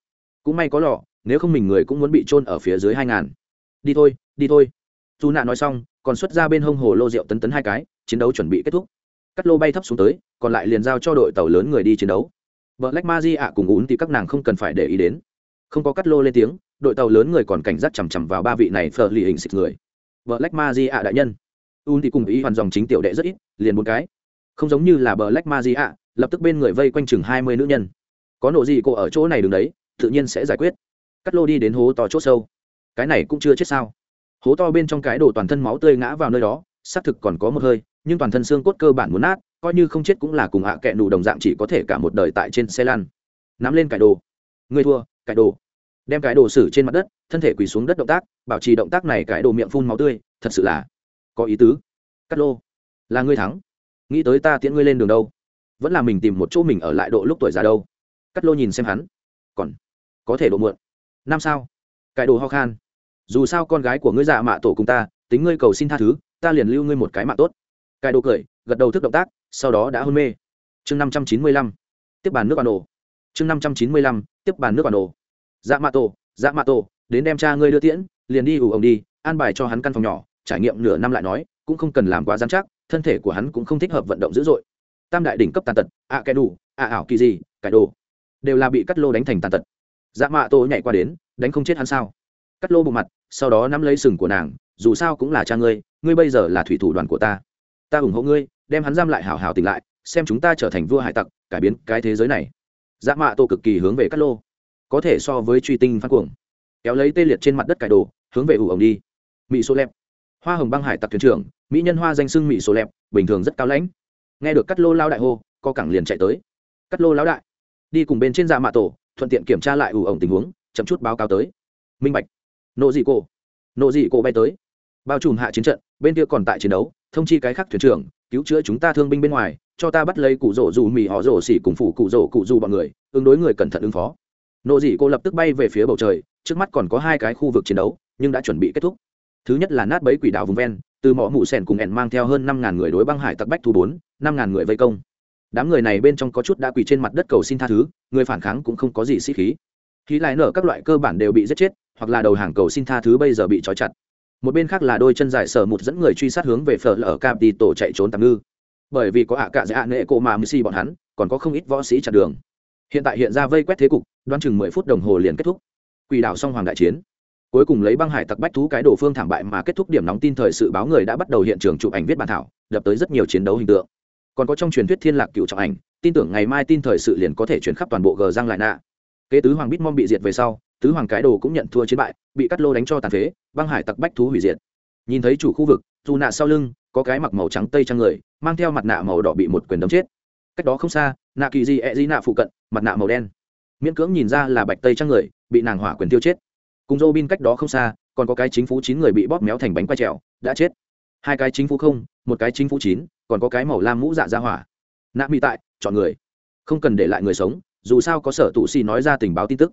Cũng may có lọ, nếu không mình người cũng muốn bị trôn ở phía dưới hai ngàn. Đi thôi đi thôi. Dù nạ nói xong, còn xuất ra bên hông hồ lô rượu tấn tấn hai cái, chiến đấu chuẩn bị kết thúc cắt lô bay thấp xuống tới, còn lại liền giao cho đội tàu lớn người đi chiến đấu. Vợ lách ma di ạ cùng ún thì các nàng không cần phải để ý đến. Không có cắt lô lên tiếng, đội tàu lớn người còn cảnh giác chằm chằm vào ba vị này phờ lì hình xịt người. Vợ lách ma di ạ đại nhân. Ún thì cùng ý hoàn dòng chính tiểu đệ rất ít, liền một cái. Không giống như là bờ lách ma di ạ, lập tức bên người vây quanh chừng hai mươi nữ nhân. Có nộ gì cô ở chỗ này đứng đấy, tự nhiên sẽ giải quyết. Cắt lô đi đến hố to c h ỗ sâu. Cái này cũng chưa chết sao? Hố to bên trong cái đồ toàn thân máu tươi ngã vào nơi đó, xác thực còn có một hơi nhưng toàn thân xương cốt cơ bản muốn nát, coi như không chết cũng là cùng hạ kẹ nù đồng dạng chỉ có thể cả một đời tại trên xe lăn. Nắm lên cải đồ. Người thua, cải đồ. Đem cái đồ xử trên mặt đất, thân thể quỳ xuống đất động tác, bảo trì động tác này cái đồ miệng phun máu tươi, thật sự là có ý tứ. Cắt lô. Là ngươi thắng. Nghĩ tới ta tiễn ngươi lên đường đâu? Vẫn là mình tìm một chỗ mình ở lại độ lúc tuổi già đâu? Cắt lô nhìn xem hắn. Còn có thể độ muộn. Năm sao? Cải đồ ho khan. Dù sao con gái của ngươi dạ mạ tổ cùng ta, tính ngươi cầu xin tha thứ, ta liền lưu ngươi một cái mạng tốt cài đồ cười, gật đầu thức động tác, sau đó đã hôn mê. Chương năm trăm chín mươi lăm, tiếp bàn nước bà đồ chương năm trăm chín mươi lăm, tiếp bàn nước bà đồ dạ mạ tổ dạ mạ tổ, đến đem cha ngươi đưa tiễn, liền đi ủ ông đi, an bài cho hắn căn phòng nhỏ, trải nghiệm nửa năm lại nói, cũng không cần làm quá giám chắc thân thể của hắn cũng không thích hợp vận động dữ dội. Tam đại đỉnh cấp tàn tật, ạ à cái đủ, ạ ảo kỳ gì, cải đồ, đều là bị cắt lô đánh thành tàn tật. Dạ mạ tổ nhảy qua đến, đánh không chết hắn sao? Cắt lô bộ mặt, sau đó nắm lấy sừng của nàng, dù sao cũng là cha ngươi ngươi bây giờ là thủy thủ đoàn của ta ta ủng hộ ngươi, đem hắn giam lại hảo hảo tỉnh lại, xem chúng ta trở thành vua hải tặc, cải biến cái thế giới này. Dạ mạ tổ cực kỳ hướng về cắt lô. Có thể so với truy tinh phát cuồng. Kéo lấy tê liệt trên mặt đất cải đồ, hướng về ủ ổng đi. Mỹ số lẹp. Hoa hồng băng hải tặc thuyền trưởng, mỹ nhân hoa danh sưng mỹ số lẹp, bình thường rất cao lãnh. Nghe được cắt lô lao đại hô, co cẳng liền chạy tới. Cắt lô lao đại, đi cùng bên trên dạ mạ tổ thuận tiện kiểm tra lại ủ ổng tình huống, chậm chút báo cáo tới. Minh bạch. Nộ dị cổ. Nộ dị cổ bay tới. Bao trùm hạ chiến trận, bên kia còn tại chiến đấu thông chi cái khác thuyền trưởng, cứu chữa chúng ta thương binh bên ngoài, cho ta bắt lấy cụ rổ dù mì họ rổ xỉ cùng phủ cụ rổ cụ dù bọn người, ứng đối người cẩn thận ứng phó. Nộ dị cô lập tức bay về phía bầu trời, trước mắt còn có hai cái khu vực chiến đấu, nhưng đã chuẩn bị kết thúc. Thứ nhất là nát bấy quỷ đảo vùng ven, từ mỏ mụ sẻn cùng ẻn mang theo hơn năm ngàn người đối băng hải tặc bách thu bốn, năm ngàn người vây công. Đám người này bên trong có chút đã quỳ trên mặt đất cầu xin tha thứ, người phản kháng cũng không có gì sĩ khí. Khí lại nở các loại cơ bản đều bị giết chết, hoặc là đầu hàng cầu xin tha thứ bây giờ bị trói chặt một bên khác là đôi chân dài sở một dẫn người truy sát hướng về phở lở cap đi tổ chạy trốn tạm ngư. Bởi vì có ạ cạ dạ nệ cổ mà mưu si bọn hắn, còn có không ít võ sĩ chặn đường. Hiện tại hiện ra vây quét thế cục, đoán chừng mười phút đồng hồ liền kết thúc. Quỷ đảo song hoàng đại chiến. Cuối cùng lấy băng hải tặc bách thú cái đồ phương thảm bại mà kết thúc điểm nóng tin thời sự báo người đã bắt đầu hiện trường chụp ảnh viết bản thảo, đập tới rất nhiều chiến đấu hình tượng. Còn có trong truyền thuyết thiên lạc cựu trọng ảnh, tin tưởng ngày mai tin thời sự liền có thể chuyển khắp toàn bộ gờ giang lại nạ kế tứ hoàng bitmom bị diệt về sau tứ hoàng cái đồ cũng nhận thua chiến bại, bị cắt lô đánh cho tàn phế, băng hải tặc bách thú hủy diệt. Nhìn thấy chủ khu vực, dù nạ sau lưng, có cái mặc màu trắng tây trang người, mang theo mặt nạ màu đỏ bị một quyền đấm chết. Cách đó không xa, nạ kỳ di e di nạ phụ cận, mặt nạ màu đen. Miễn cưỡng nhìn ra là bạch tây trang người, bị nàng hỏa quyền tiêu chết. Cùng dô bin cách đó không xa, còn có cái chính phủ chín người bị bóp méo thành bánh quay trèo, đã chết. Hai cái chính phủ không, một cái chính phủ chín, còn có cái màu lam mũ dạ ra hỏa. Nạ mỹ tại, chọn người. Không cần để lại người sống, dù sao có sở tụ xì nói ra tình báo tin tức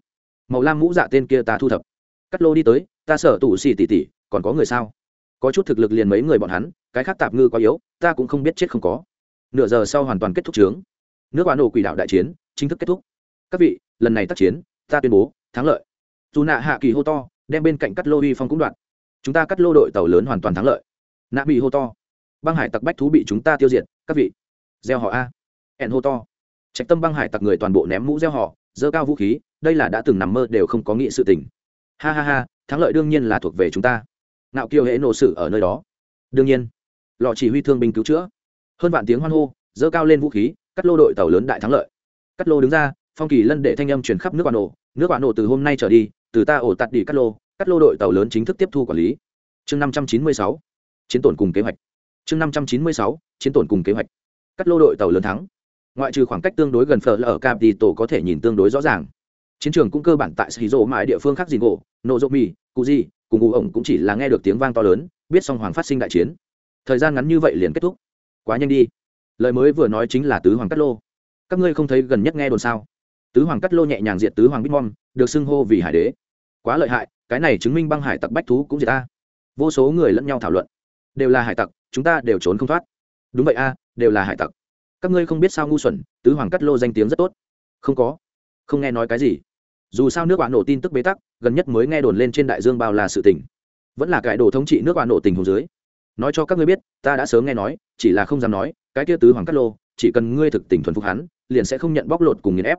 màu lam mũ dạ tên kia ta thu thập. Cắt lô đi tới, ta sở tụ xì tỉ tỉ, còn có người sao? Có chút thực lực liền mấy người bọn hắn, cái khác tạp ngư quá yếu, ta cũng không biết chết không có. Nửa giờ sau hoàn toàn kết thúc trướng nước bán ổ quỷ đạo đại chiến, chính thức kết thúc. Các vị, lần này tác chiến, ta tuyên bố, thắng lợi. Dù nạ hạ kỳ hô to, đem bên cạnh cắt lô uy phong cũng đoạn. Chúng ta cắt lô đội tàu lớn hoàn toàn thắng lợi. Nạ bị hô to. Băng hải tặc bách thú bị chúng ta tiêu diệt, các vị. Gieo họ a. Ẹn hô to. Trạch tâm băng hải tặc người toàn bộ ném mũ gieo họ dơ cao vũ khí đây là đã từng nằm mơ đều không có nghĩ sự tình. Ha ha ha, thắng lợi đương nhiên là thuộc về chúng ta. Nạo kiêu hễ nổ sự ở nơi đó. Đương nhiên lọ chỉ huy thương binh cứu chữa. Hơn vạn tiếng hoan hô, dơ cao lên vũ khí, cắt lô đội tàu lớn đại thắng lợi. Cắt lô đứng ra, phong kỳ lân để thanh âm truyền khắp nước quả nổ. Nước quả nổ từ hôm nay trở đi, từ ta ổ tạt đi cắt lô cắt lô đội tàu lớn chính thức tiếp thu quản lý. Chương năm trăm chín mươi sáu, chiến tổn cùng kế hoạch. Chương năm trăm chín mươi sáu, chiến tổn cùng kế hoạch. Cắt lô đội tàu lớn thắng. Ngoại trừ khoảng cách tương đối gần phở là ở cap thì tổ có thể nhìn tương đối rõ ràng chiến trường cũng cơ bản tại xì rộ mãi địa phương khác gì ngộ nộ rộ mì cụ di cùng ngụ ổng cũng chỉ là nghe được tiếng vang to lớn, biết song hoàng phát sinh đại chiến. Thời gian ngắn như vậy liền kết thúc. Quá nhanh đi. Lời mới vừa nói chính là tứ hoàng cắt lô. Các ngươi không thấy gần nhất nghe đồn sao? Tứ hoàng cắt lô nhẹ nhàng diện tứ hoàng bitmom được xưng hô vì hải đế. Quá lợi hại, cái này chứng minh băng hải tặc bách thú cũng diệt ta. Vô số người lẫn nhau thảo luận. Đều là hải tặc, chúng ta đều trốn không thoát. Đúng vậy a, đều là hải tặc. Các ngươi không biết sao ngu xuẩn, tứ hoàng cắt lô danh tiếng rất tốt. Không có. Không nghe nói cái gì dù sao nước bạn nổ tin tức bế tắc, gần nhất mới nghe đồn lên trên đại dương bao là sự tình. Vẫn là cải đồ thống trị nước bạn nổ tình hồ dưới. Nói cho các ngươi biết, ta đã sớm nghe nói, chỉ là không dám nói, cái kia tứ hoàng cắt lô, chỉ cần ngươi thực tình thuần phục hắn, liền sẽ không nhận bóc lột cùng nghiền ép.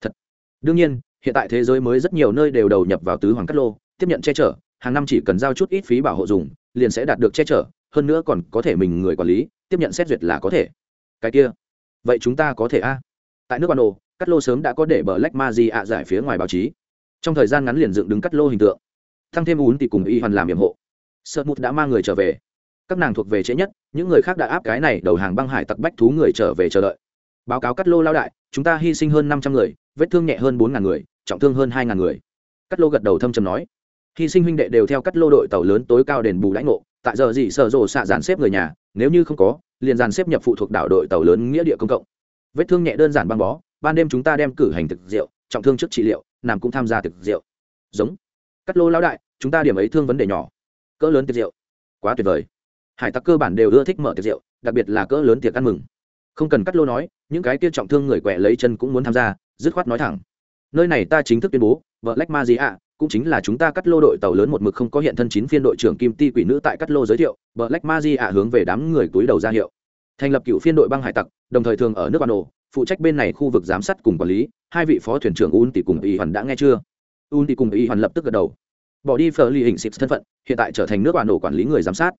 Thật. Đương nhiên, hiện tại thế giới mới rất nhiều nơi đều đầu nhập vào tứ hoàng cắt lô, tiếp nhận che chở, hàng năm chỉ cần giao chút ít phí bảo hộ dùng, liền sẽ đạt được che chở, hơn nữa còn có thể mình người quản lý, tiếp nhận xét duyệt là có thể. Cái kia. Vậy chúng ta có thể a? Tại nước bạn nổ cắt lô sớm đã có để bờ lách ma di ạ giải phía ngoài báo chí. Trong thời gian ngắn liền dựng đứng cắt lô hình tượng. Thăng thêm ún thì cùng y hoàn làm nhiệm hộ. Sợ mụt đã mang người trở về. Các nàng thuộc về trễ nhất, những người khác đã áp cái này đầu hàng băng hải tặc bách thú người trở về chờ đợi. Báo cáo cắt lô lao đại, chúng ta hy sinh hơn năm trăm người, vết thương nhẹ hơn bốn ngàn người, trọng thương hơn hai ngàn người. Cắt lô gật đầu thâm trầm nói. Hy sinh huynh đệ đều theo cắt lô đội tàu lớn tối cao đền bù lãnh ngộ, tại giờ gì sợ rộ xạ dàn xếp người nhà, nếu như không có, liền dàn xếp nhập phụ thuộc đảo đội tàu lớn nghĩa địa công cộng. Vết thương nhẹ đơn giản băng bó ban đêm chúng ta đem cử hành thực rượu, trọng thương trước trị liệu nam cũng tham gia thực rượu. Giống. Cắt lô lão đại, chúng ta điểm ấy thương vấn đề nhỏ. Cỡ lớn tiệc rượu. Quá tuyệt vời. Hải tặc cơ bản đều ưa thích mở tiệc rượu, đặc biệt là cỡ lớn tiệc ăn mừng. Không cần cắt lô nói, những cái kia trọng thương người quẹ lấy chân cũng muốn tham gia, dứt khoát nói thẳng. Nơi này ta chính thức tuyên bố, vợ lách ma gì ạ cũng chính là chúng ta cắt lô đội tàu lớn một mực không có hiện thân chín phiên đội trưởng kim ti quỷ nữ tại cắt lô giới thiệu, vợ lách ma gì ạ hướng về đám người túi đầu ra hiệu. Thành lập cựu phiên đội băng hải tặc, đồng thời thường ở nước bà ổ phụ trách bên này khu vực giám sát cùng quản lý hai vị phó thuyền trưởng un tỷ cùng y hoàn đã nghe chưa? Un tỷ cùng y hoàn lập tức gật đầu. Bỏ đi phở ly hình xịp thân phận hiện tại trở thành nước ban nổ quản lý người giám sát.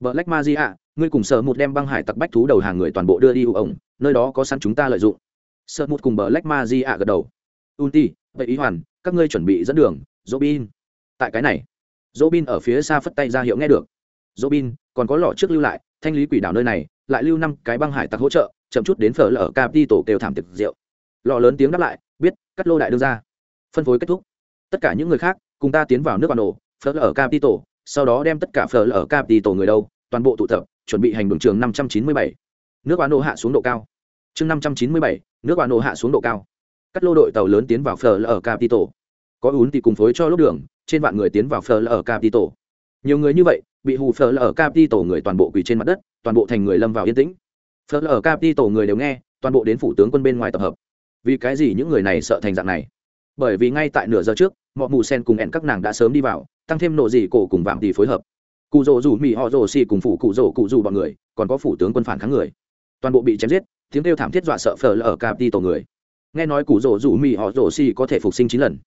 Vợ lách ma di ạ ngươi cùng sợ một đem băng hải tặc bách thú đầu hàng người toàn bộ đưa đi ưu ổng nơi đó có sẵn chúng ta lợi dụng. Sợ một cùng bờ lách ma di ạ gật đầu. Un ti vậy ý hoàn các ngươi chuẩn bị dẫn đường Robin. Tại cái này, Robin ở phía xa phất tay ra hiệu nghe được. Robin, còn có lọ trước lưu lại, thanh lý quỷ đảo nơi này, lại lưu năm cái băng hải tặc hỗ trợ, chậm chút đến phở lở Capi tổ kêu thảm tiệc rượu. Lọ lớn tiếng đáp lại, biết, cắt lô đại đưa ra. Phân phối kết thúc. Tất cả những người khác, cùng ta tiến vào nước ban nổ phở lở Capi tổ, sau đó đem tất cả phở lở Capi tổ người đâu, toàn bộ tụ tập, chuẩn bị hành đường trường năm trăm chín mươi bảy. Nước ban nổ hạ xuống độ cao. Chương năm trăm chín mươi bảy, nước ban nổ hạ xuống độ cao. Cắt lô đội tàu lớn tiến vào phở lở Capi tổ có ún thì cùng phối cho lốp đường trên vạn người tiến vào phở lở ở tổ nhiều người như vậy bị hù phở lở ở tổ người toàn bộ quỳ trên mặt đất toàn bộ thành người lâm vào yên tĩnh phờ Capi tổ người đều nghe, toàn bộ đến phủ tướng quân bên ngoài tập hợp. Vì cái gì những người này sợ thành dạng này? Bởi vì ngay tại nửa giờ trước mọi mù sen cùng ẹn các nàng đã sớm đi vào, tăng thêm nộ dị cổ cùng vạm tỷ phối hợp. Cụ rỗ rủ mì họ rồ xì cùng phủ cụ rỗ cụ rủ bọn người, còn có phủ tướng quân phản kháng người. Toàn bộ bị chém giết, tiếng kêu thảm thiết dọa sợ phở phờ Capi tổ người. Nghe nói cụ rỗ rủ mì họ rồ xì có thể phục sinh chín lần.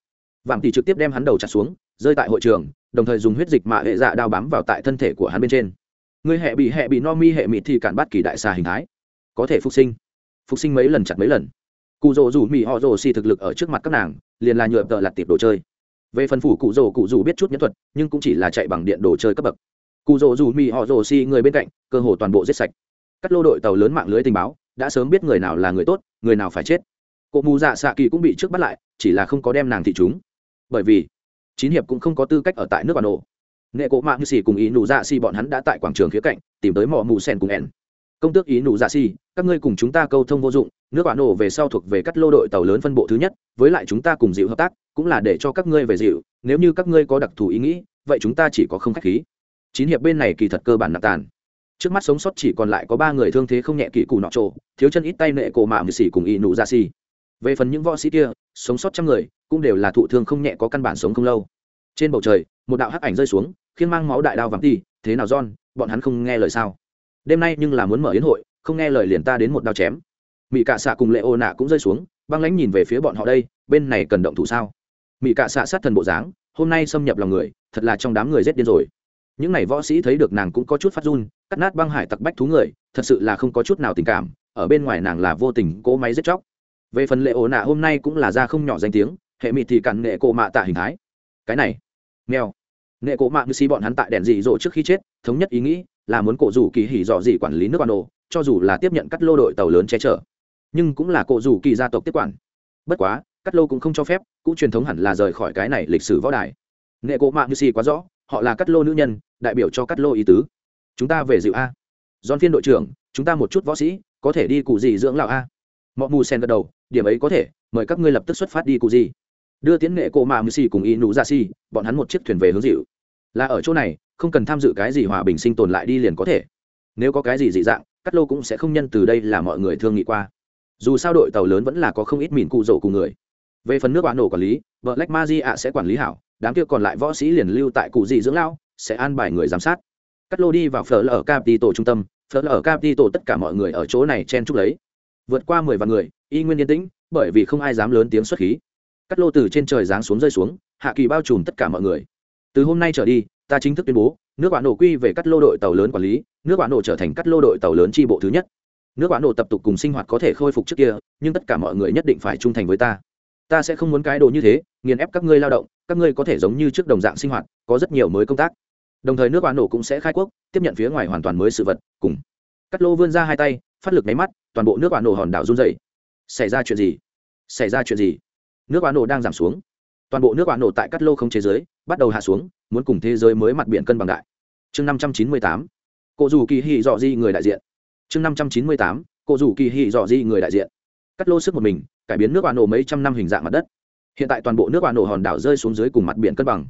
Vạm tỷ trực tiếp đem hắn đầu chặt xuống, rơi tại hội trường, đồng thời dùng huyết dịch mạ hệ dạ đao bám vào tại thân thể của hắn bên trên người hệ bị hệ bị no mi hệ mịt thì cản bắt kỳ đại xà hình thái. Có thể phục sinh. Phục sinh mấy lần chặt mấy lần. Cụ rỗ rủ mỹ họ rồ xì thực lực ở trước mặt các nàng, liền là nhựa tợ lặt tiệp đồ chơi. Về phần phủ cụ rỗ cụ rủ biết chút nhẫn thuật, nhưng cũng chỉ là chạy bằng điện đồ chơi cấp bậc. Cụ rỗ rủ mỹ họ rồ xì người bên cạnh, cơ hồ toàn bộ giết sạch. Các lô đội tàu lớn mạng lưới tình báo, đã sớm biết người nào là người tốt, người nào phải chết. Cụ mù dạ xạ kỳ cũng bị trước bắt lại, chỉ là không có đem nàng thị chúng. Bởi vì, chín hiệp cũng không có tư cách ở tại nước bà nổ nghệ cổ mạng như xì cùng ý nụ dạ xì bọn hắn đã tại quảng trường khía cạnh, tìm tới mỏ mù sen cùng ẻn. Công tước ý nụ dạ xì, các ngươi cùng chúng ta câu thông vô dụng, nước bạn nổ về sau thuộc về các lô đội tàu lớn phân bộ thứ nhất, với lại chúng ta cùng dịu hợp tác, cũng là để cho các ngươi về dịu, nếu như các ngươi có đặc thù ý nghĩ, vậy chúng ta chỉ có không khách khí. Chín hiệp bên này kỳ thật cơ bản nặng tàn. Trước mắt sống sót chỉ còn lại có ba người thương thế không nhẹ kỳ cụ nọ trộ thiếu chân ít tay nệ cổ mạ mười xỉ cùng ý nụ dạ xì. Về phần những võ sĩ kia, sống sót trăm người, cũng đều là thụ thương không nhẹ có căn bản sống không lâu. Trên bầu trời, một đạo hắc ảnh rơi xuống khiến mang máu đại đao vàng ti, thế nào john, bọn hắn không nghe lời sao? Đêm nay nhưng là muốn mở yến hội, không nghe lời liền ta đến một đao chém. Mỹ cạ xạ cùng lệ ô nạ cũng rơi xuống, băng lãnh nhìn về phía bọn họ đây, bên này cần động thủ sao? Mỹ cạ xạ sát thần bộ dáng, hôm nay xâm nhập lòng người, thật là trong đám người rét điên rồi. Những n à y võ sĩ thấy được nàng cũng có chút phát run, cắt nát băng hải tặc bách thú người, thật sự là không có chút nào tình cảm, ở bên ngoài nàng là vô tình cỗ máy giết chóc. Về phần lệ ổ nạ hôm nay cũng là ra không nhỏ danh tiếng, hệ mịt thì cặn nghệ cộ mạ tạ hình thái. Cái này nghèo nghệ cổ mạng như xì bọn hắn tại đèn dị dỗ trước khi chết, thống nhất ý nghĩ là muốn cổ rủ kỳ hỉ dọ dị quản lý nước Quan đồ cho dù là tiếp nhận cắt lô đội tàu lớn che chở. Nhưng cũng là cổ rủ kỳ gia tộc tiếp quản. Bất quá, cắt lô cũng không cho phép cũng truyền thống hẳn là rời khỏi cái này lịch sử võ đài. Nghệ cổ mạng như xì quá rõ, họ là cắt lô nữ nhân, đại biểu cho cắt lô ý tứ. Chúng ta về dịu a. Don phiên đội trưởng, chúng ta một chút võ sĩ, có thể đi cụ gì dưỡng lão a. Mọi mù sen gật đầu, điểm ấy có thể, mời các ngươi lập tức xuất phát đi cụ gì đưa tiến nghệ cổ mạ mưu xì cùng y nụ ra xì bọn hắn một chiếc thuyền về hướng dịu. Là ở chỗ này, không cần tham dự cái gì hòa bình sinh tồn lại đi liền có thể. Nếu có cái gì dị dạng, cắt lô cũng sẽ không nhân từ đây là mọi người thương nghị qua. Dù sao đội tàu lớn vẫn là có không ít mìn cụ rổ cùng người. Về phần nước bán nổ quản lý vợ lách ma di ạ sẽ quản lý hảo, đám kia còn lại võ sĩ liền lưu tại cụ dị dưỡng lao sẽ an bài người giám sát. Cắt lô đi vào phở lở tổ trung tâm phở lở tổ tất cả mọi người ở chỗ này chen chúc lấy. Vượt qua mười vạn người, y nguyên yên tĩnh, bởi vì không ai dám lớn tiếng xuất khí cắt lô từ trên trời giáng xuống rơi xuống, hạ kỳ bao trùm tất cả mọi người. Từ hôm nay trở đi, ta chính thức tuyên bố, nước quả nổ quy về cắt lô đội tàu lớn quản lý, nước quả nổ trở thành cắt lô đội tàu lớn tri bộ thứ nhất. Nước quả nổ tập tục cùng sinh hoạt có thể khôi phục trước kia, nhưng tất cả mọi người nhất định phải trung thành với ta. Ta sẽ không muốn cái đồ như thế, nghiền ép các ngươi lao động, các ngươi có thể giống như trước đồng dạng sinh hoạt, có rất nhiều mới công tác. Đồng thời nước quả nổ cũng sẽ khai quốc, tiếp nhận phía ngoài hoàn toàn mới sự vật, cùng cắt lô vươn ra hai tay, phát lực máy mắt, toàn bộ nước quả nổ hòn đảo run dày xảy ra chuyện gì? Xảy ra chuyện gì? Nước oán nổ đang giảm xuống. Toàn bộ nước oán nổ tại cắt lô không chế giới bắt đầu hạ xuống, muốn cùng thế giới mới mặt biển cân bằng đại. Chương năm trăm chín mươi tám cộ dù kỳ hì dọ di người đại diện. Chương năm trăm chín mươi tám cộ dù kỳ hì dọ di người đại diện. Cắt lô sức một mình, cải biến nước oán nổ mấy trăm năm hình dạng mặt đất. Hiện tại toàn bộ nước oán nổ hòn đảo rơi xuống dưới cùng mặt biển cân bằng.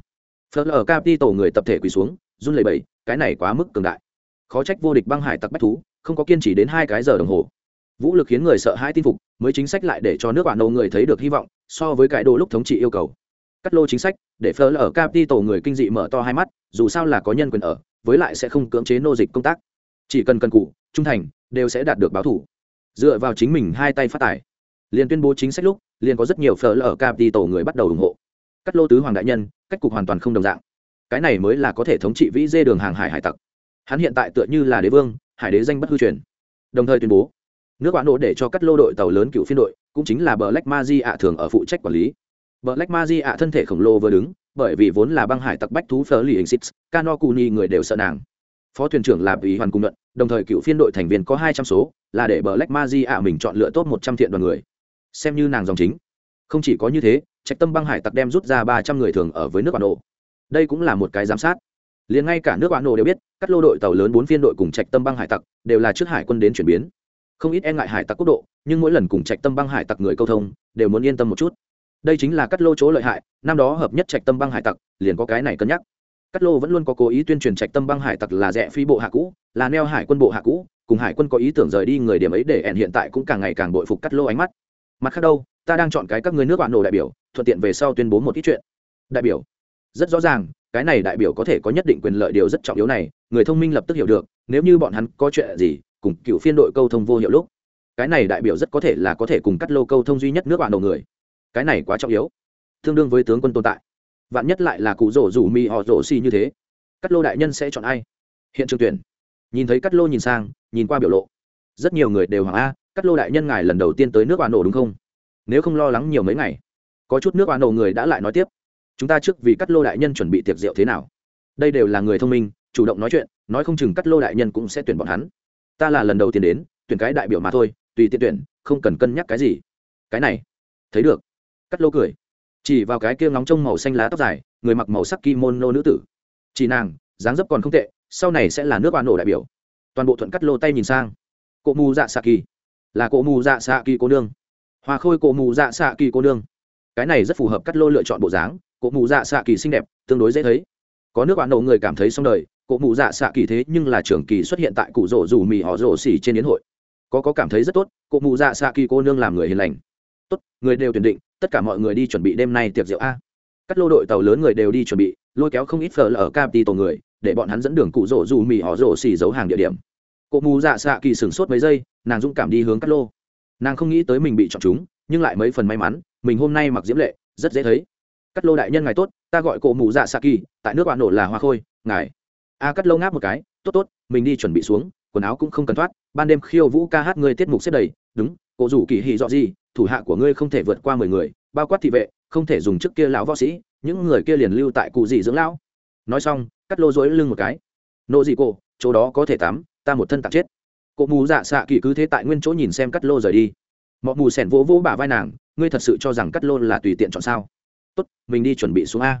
Phớt ở tổ người tập thể quỳ xuống, run lẩy bẩy, cái này quá mức cường đại. Khó trách vô địch băng hải tặc bách thú, không có kiên trì đến hai cái giờ đồng hồ. Vũ lực khiến người sợ hãi tin phục, mới chính sách lại để cho nước bạn nâu người thấy được hy vọng so với cái đồ lúc thống trị yêu cầu. Cắt lô chính sách, để phớt ở tổ người kinh dị mở to hai mắt, dù sao là có nhân quyền ở, với lại sẽ không cưỡng chế nô dịch công tác. Chỉ cần cần cụ trung thành, đều sẽ đạt được báo thủ. Dựa vào chính mình hai tay phát tài. Liền tuyên bố chính sách lúc, liền có rất nhiều phở ở tổ người bắt đầu ủng hộ. Cắt lô tứ hoàng đại nhân, cách cục hoàn toàn không đồng dạng. Cái này mới là có thể thống trị vĩ dê đường hàng hải hải tặc. Hắn hiện tại tựa như là đế vương, hải đế danh bất hư truyền. Đồng thời tuyên bố nước bạn nổ để cho cắt lô đội tàu lớn cựu phiên đội, cũng chính là bờ lách ma di ạ thường ở phụ trách quản lý. Bờ lách ma di ạ thân thể khổng lồ vừa đứng, bởi vì vốn là băng hải tặc bách thú phở lì hình xích cano cuni người đều sợ nàng. Phó thuyền trưởng là ý hoàn cung luận đồng thời cựu phiên đội thành viên có hai trăm số, là để bờ lách ma di ạ mình chọn lựa tốt một trăm thiện đoàn người. Xem như nàng dòng chính. Không chỉ có như thế, trạch tâm băng hải tặc đem rút ra ba trăm người thường ở với nước bạn nổ. Đây cũng là một cái giám sát. Liền ngay cả nước bạn nổ đều biết các lô đội tàu lớn bốn phiên đội cùng trạch tâm băng hải tặc, đều là trước hải quân đến chuyển biến không ít e ngại hải tặc quốc độ, nhưng mỗi lần cùng trạch tâm băng hải tặc người câu thông, đều muốn yên tâm một chút. Đây chính là cắt lô chỗ lợi hại, năm đó hợp nhất trạch tâm băng hải tặc, liền có cái này cân nhắc. Cắt lô vẫn luôn có cố ý tuyên truyền trạch tâm băng hải tặc là rẻ phi bộ hạ cũ, là neo hải quân bộ hạ cũ, cùng hải quân có ý tưởng rời đi người điểm ấy để ẻn hiện tại cũng càng ngày càng bội phục cắt lô ánh mắt. Mặt khác đâu, ta đang chọn cái các người nước bạn nổ đại biểu, thuận tiện về sau tuyên bố một ít chuyện. Đại biểu. Rất rõ ràng, cái này đại biểu có thể có nhất định quyền lợi, điều rất trọng yếu này, người thông minh lập tức hiểu được, nếu như bọn hắn có chuyện gì cùng cựu phiên đội câu thông vô hiệu lúc. Cái này đại biểu rất có thể là có thể cùng cắt lô câu thông duy nhất nước bạn đầu người. Cái này quá trọng yếu. Tương đương với tướng quân tồn tại. Vạn nhất lại là cụ rổ rủ mì họ rổ xì như thế, cắt lô đại nhân sẽ chọn ai? Hiện trường tuyển. Nhìn thấy cắt lô nhìn sang, nhìn qua biểu lộ. Rất nhiều người đều hoàng a, cắt lô đại nhân ngài lần đầu tiên tới nước bà nổ đúng không? Nếu không lo lắng nhiều mấy ngày. Có chút nước bà nổ người đã lại nói tiếp. Chúng ta trước vì cắt lô đại nhân chuẩn bị tiệc rượu thế nào? Đây đều là người thông minh, chủ động nói chuyện, nói không chừng cắt lô đại nhân cũng sẽ tuyển bọn hắn ta là lần đầu tiên đến, tuyển cái đại biểu mà thôi, tùy tiện tuyển, không cần cân nhắc cái gì. Cái này, thấy được. Cắt lô cười. Chỉ vào cái kia ngóng trông màu xanh lá tóc dài, người mặc màu sắc kimono nữ tử. Chỉ nàng, dáng dấp còn không tệ, sau này sẽ là nước oan nổ đại biểu. Toàn bộ thuận cắt lô tay nhìn sang. Cụ mù dạ xạ kỳ. Là cụ mù dạ xạ kỳ cô nương. Hòa khôi cụ mù dạ xạ kỳ cô nương. Cái này rất phù hợp cắt lô lựa chọn bộ dáng. Cụ mù dạ xạ kỳ xinh đẹp, tương đối dễ thấy. Có nước oan nổ người cảm thấy xong đời cụ mù dạ xạ kỳ thế nhưng là trưởng kỳ xuất hiện tại cụ rổ rủ mì họ rổ xỉ trên yến hội. Có có cảm thấy rất tốt cụ mù dạ xạ kỳ cô nương làm người hiền lành. Tốt, người đều tuyển định, tất cả mọi người đi chuẩn bị đêm nay tiệc rượu a. Các lô đội tàu lớn người đều đi chuẩn bị, lôi kéo không ít phở ở capi tổ người, để bọn hắn dẫn đường cụ rổ rủ mì họ rổ xỉ giấu hàng địa điểm. Cụ mù dạ xạ kỳ sửng sốt mấy giây, nàng dũng cảm đi hướng cắt lô. Nàng không nghĩ tới mình bị chọn chúng, nhưng lại mấy phần may mắn, mình hôm nay mặc diễm lệ, rất dễ thấy. Cắt lô đại nhân ngài tốt, ta gọi cụ mù dạ xạ kỳ, tại nước bạn nổ là hoa khôi, ngài a cắt lô ngáp một cái, tốt tốt, mình đi chuẩn bị xuống, quần áo cũng không cần thoát, ban đêm khiêu vũ ca hát ngươi tiết mục xếp đầy, đúng cổ rủ kỳ hì dọ gì, thủ hạ của ngươi không thể vượt qua mười người, bao quát thị vệ, không thể dùng trước kia lão võ sĩ, những người kia liền lưu tại cụ gì dưỡng lão. Nói xong cắt lô dối lưng một cái. Nộ gì cô, chỗ đó có thể tắm, ta một thân tạc chết. Cụ mù dạ xạ kỳ cứ thế tại nguyên chỗ nhìn xem cắt lô rời đi. Mọi mù sẻn vỗ vỗ bả vai nàng, ngươi thật sự cho rằng cắt lô là tùy tiện chọn sao? Tốt, mình đi chuẩn bị xuống a.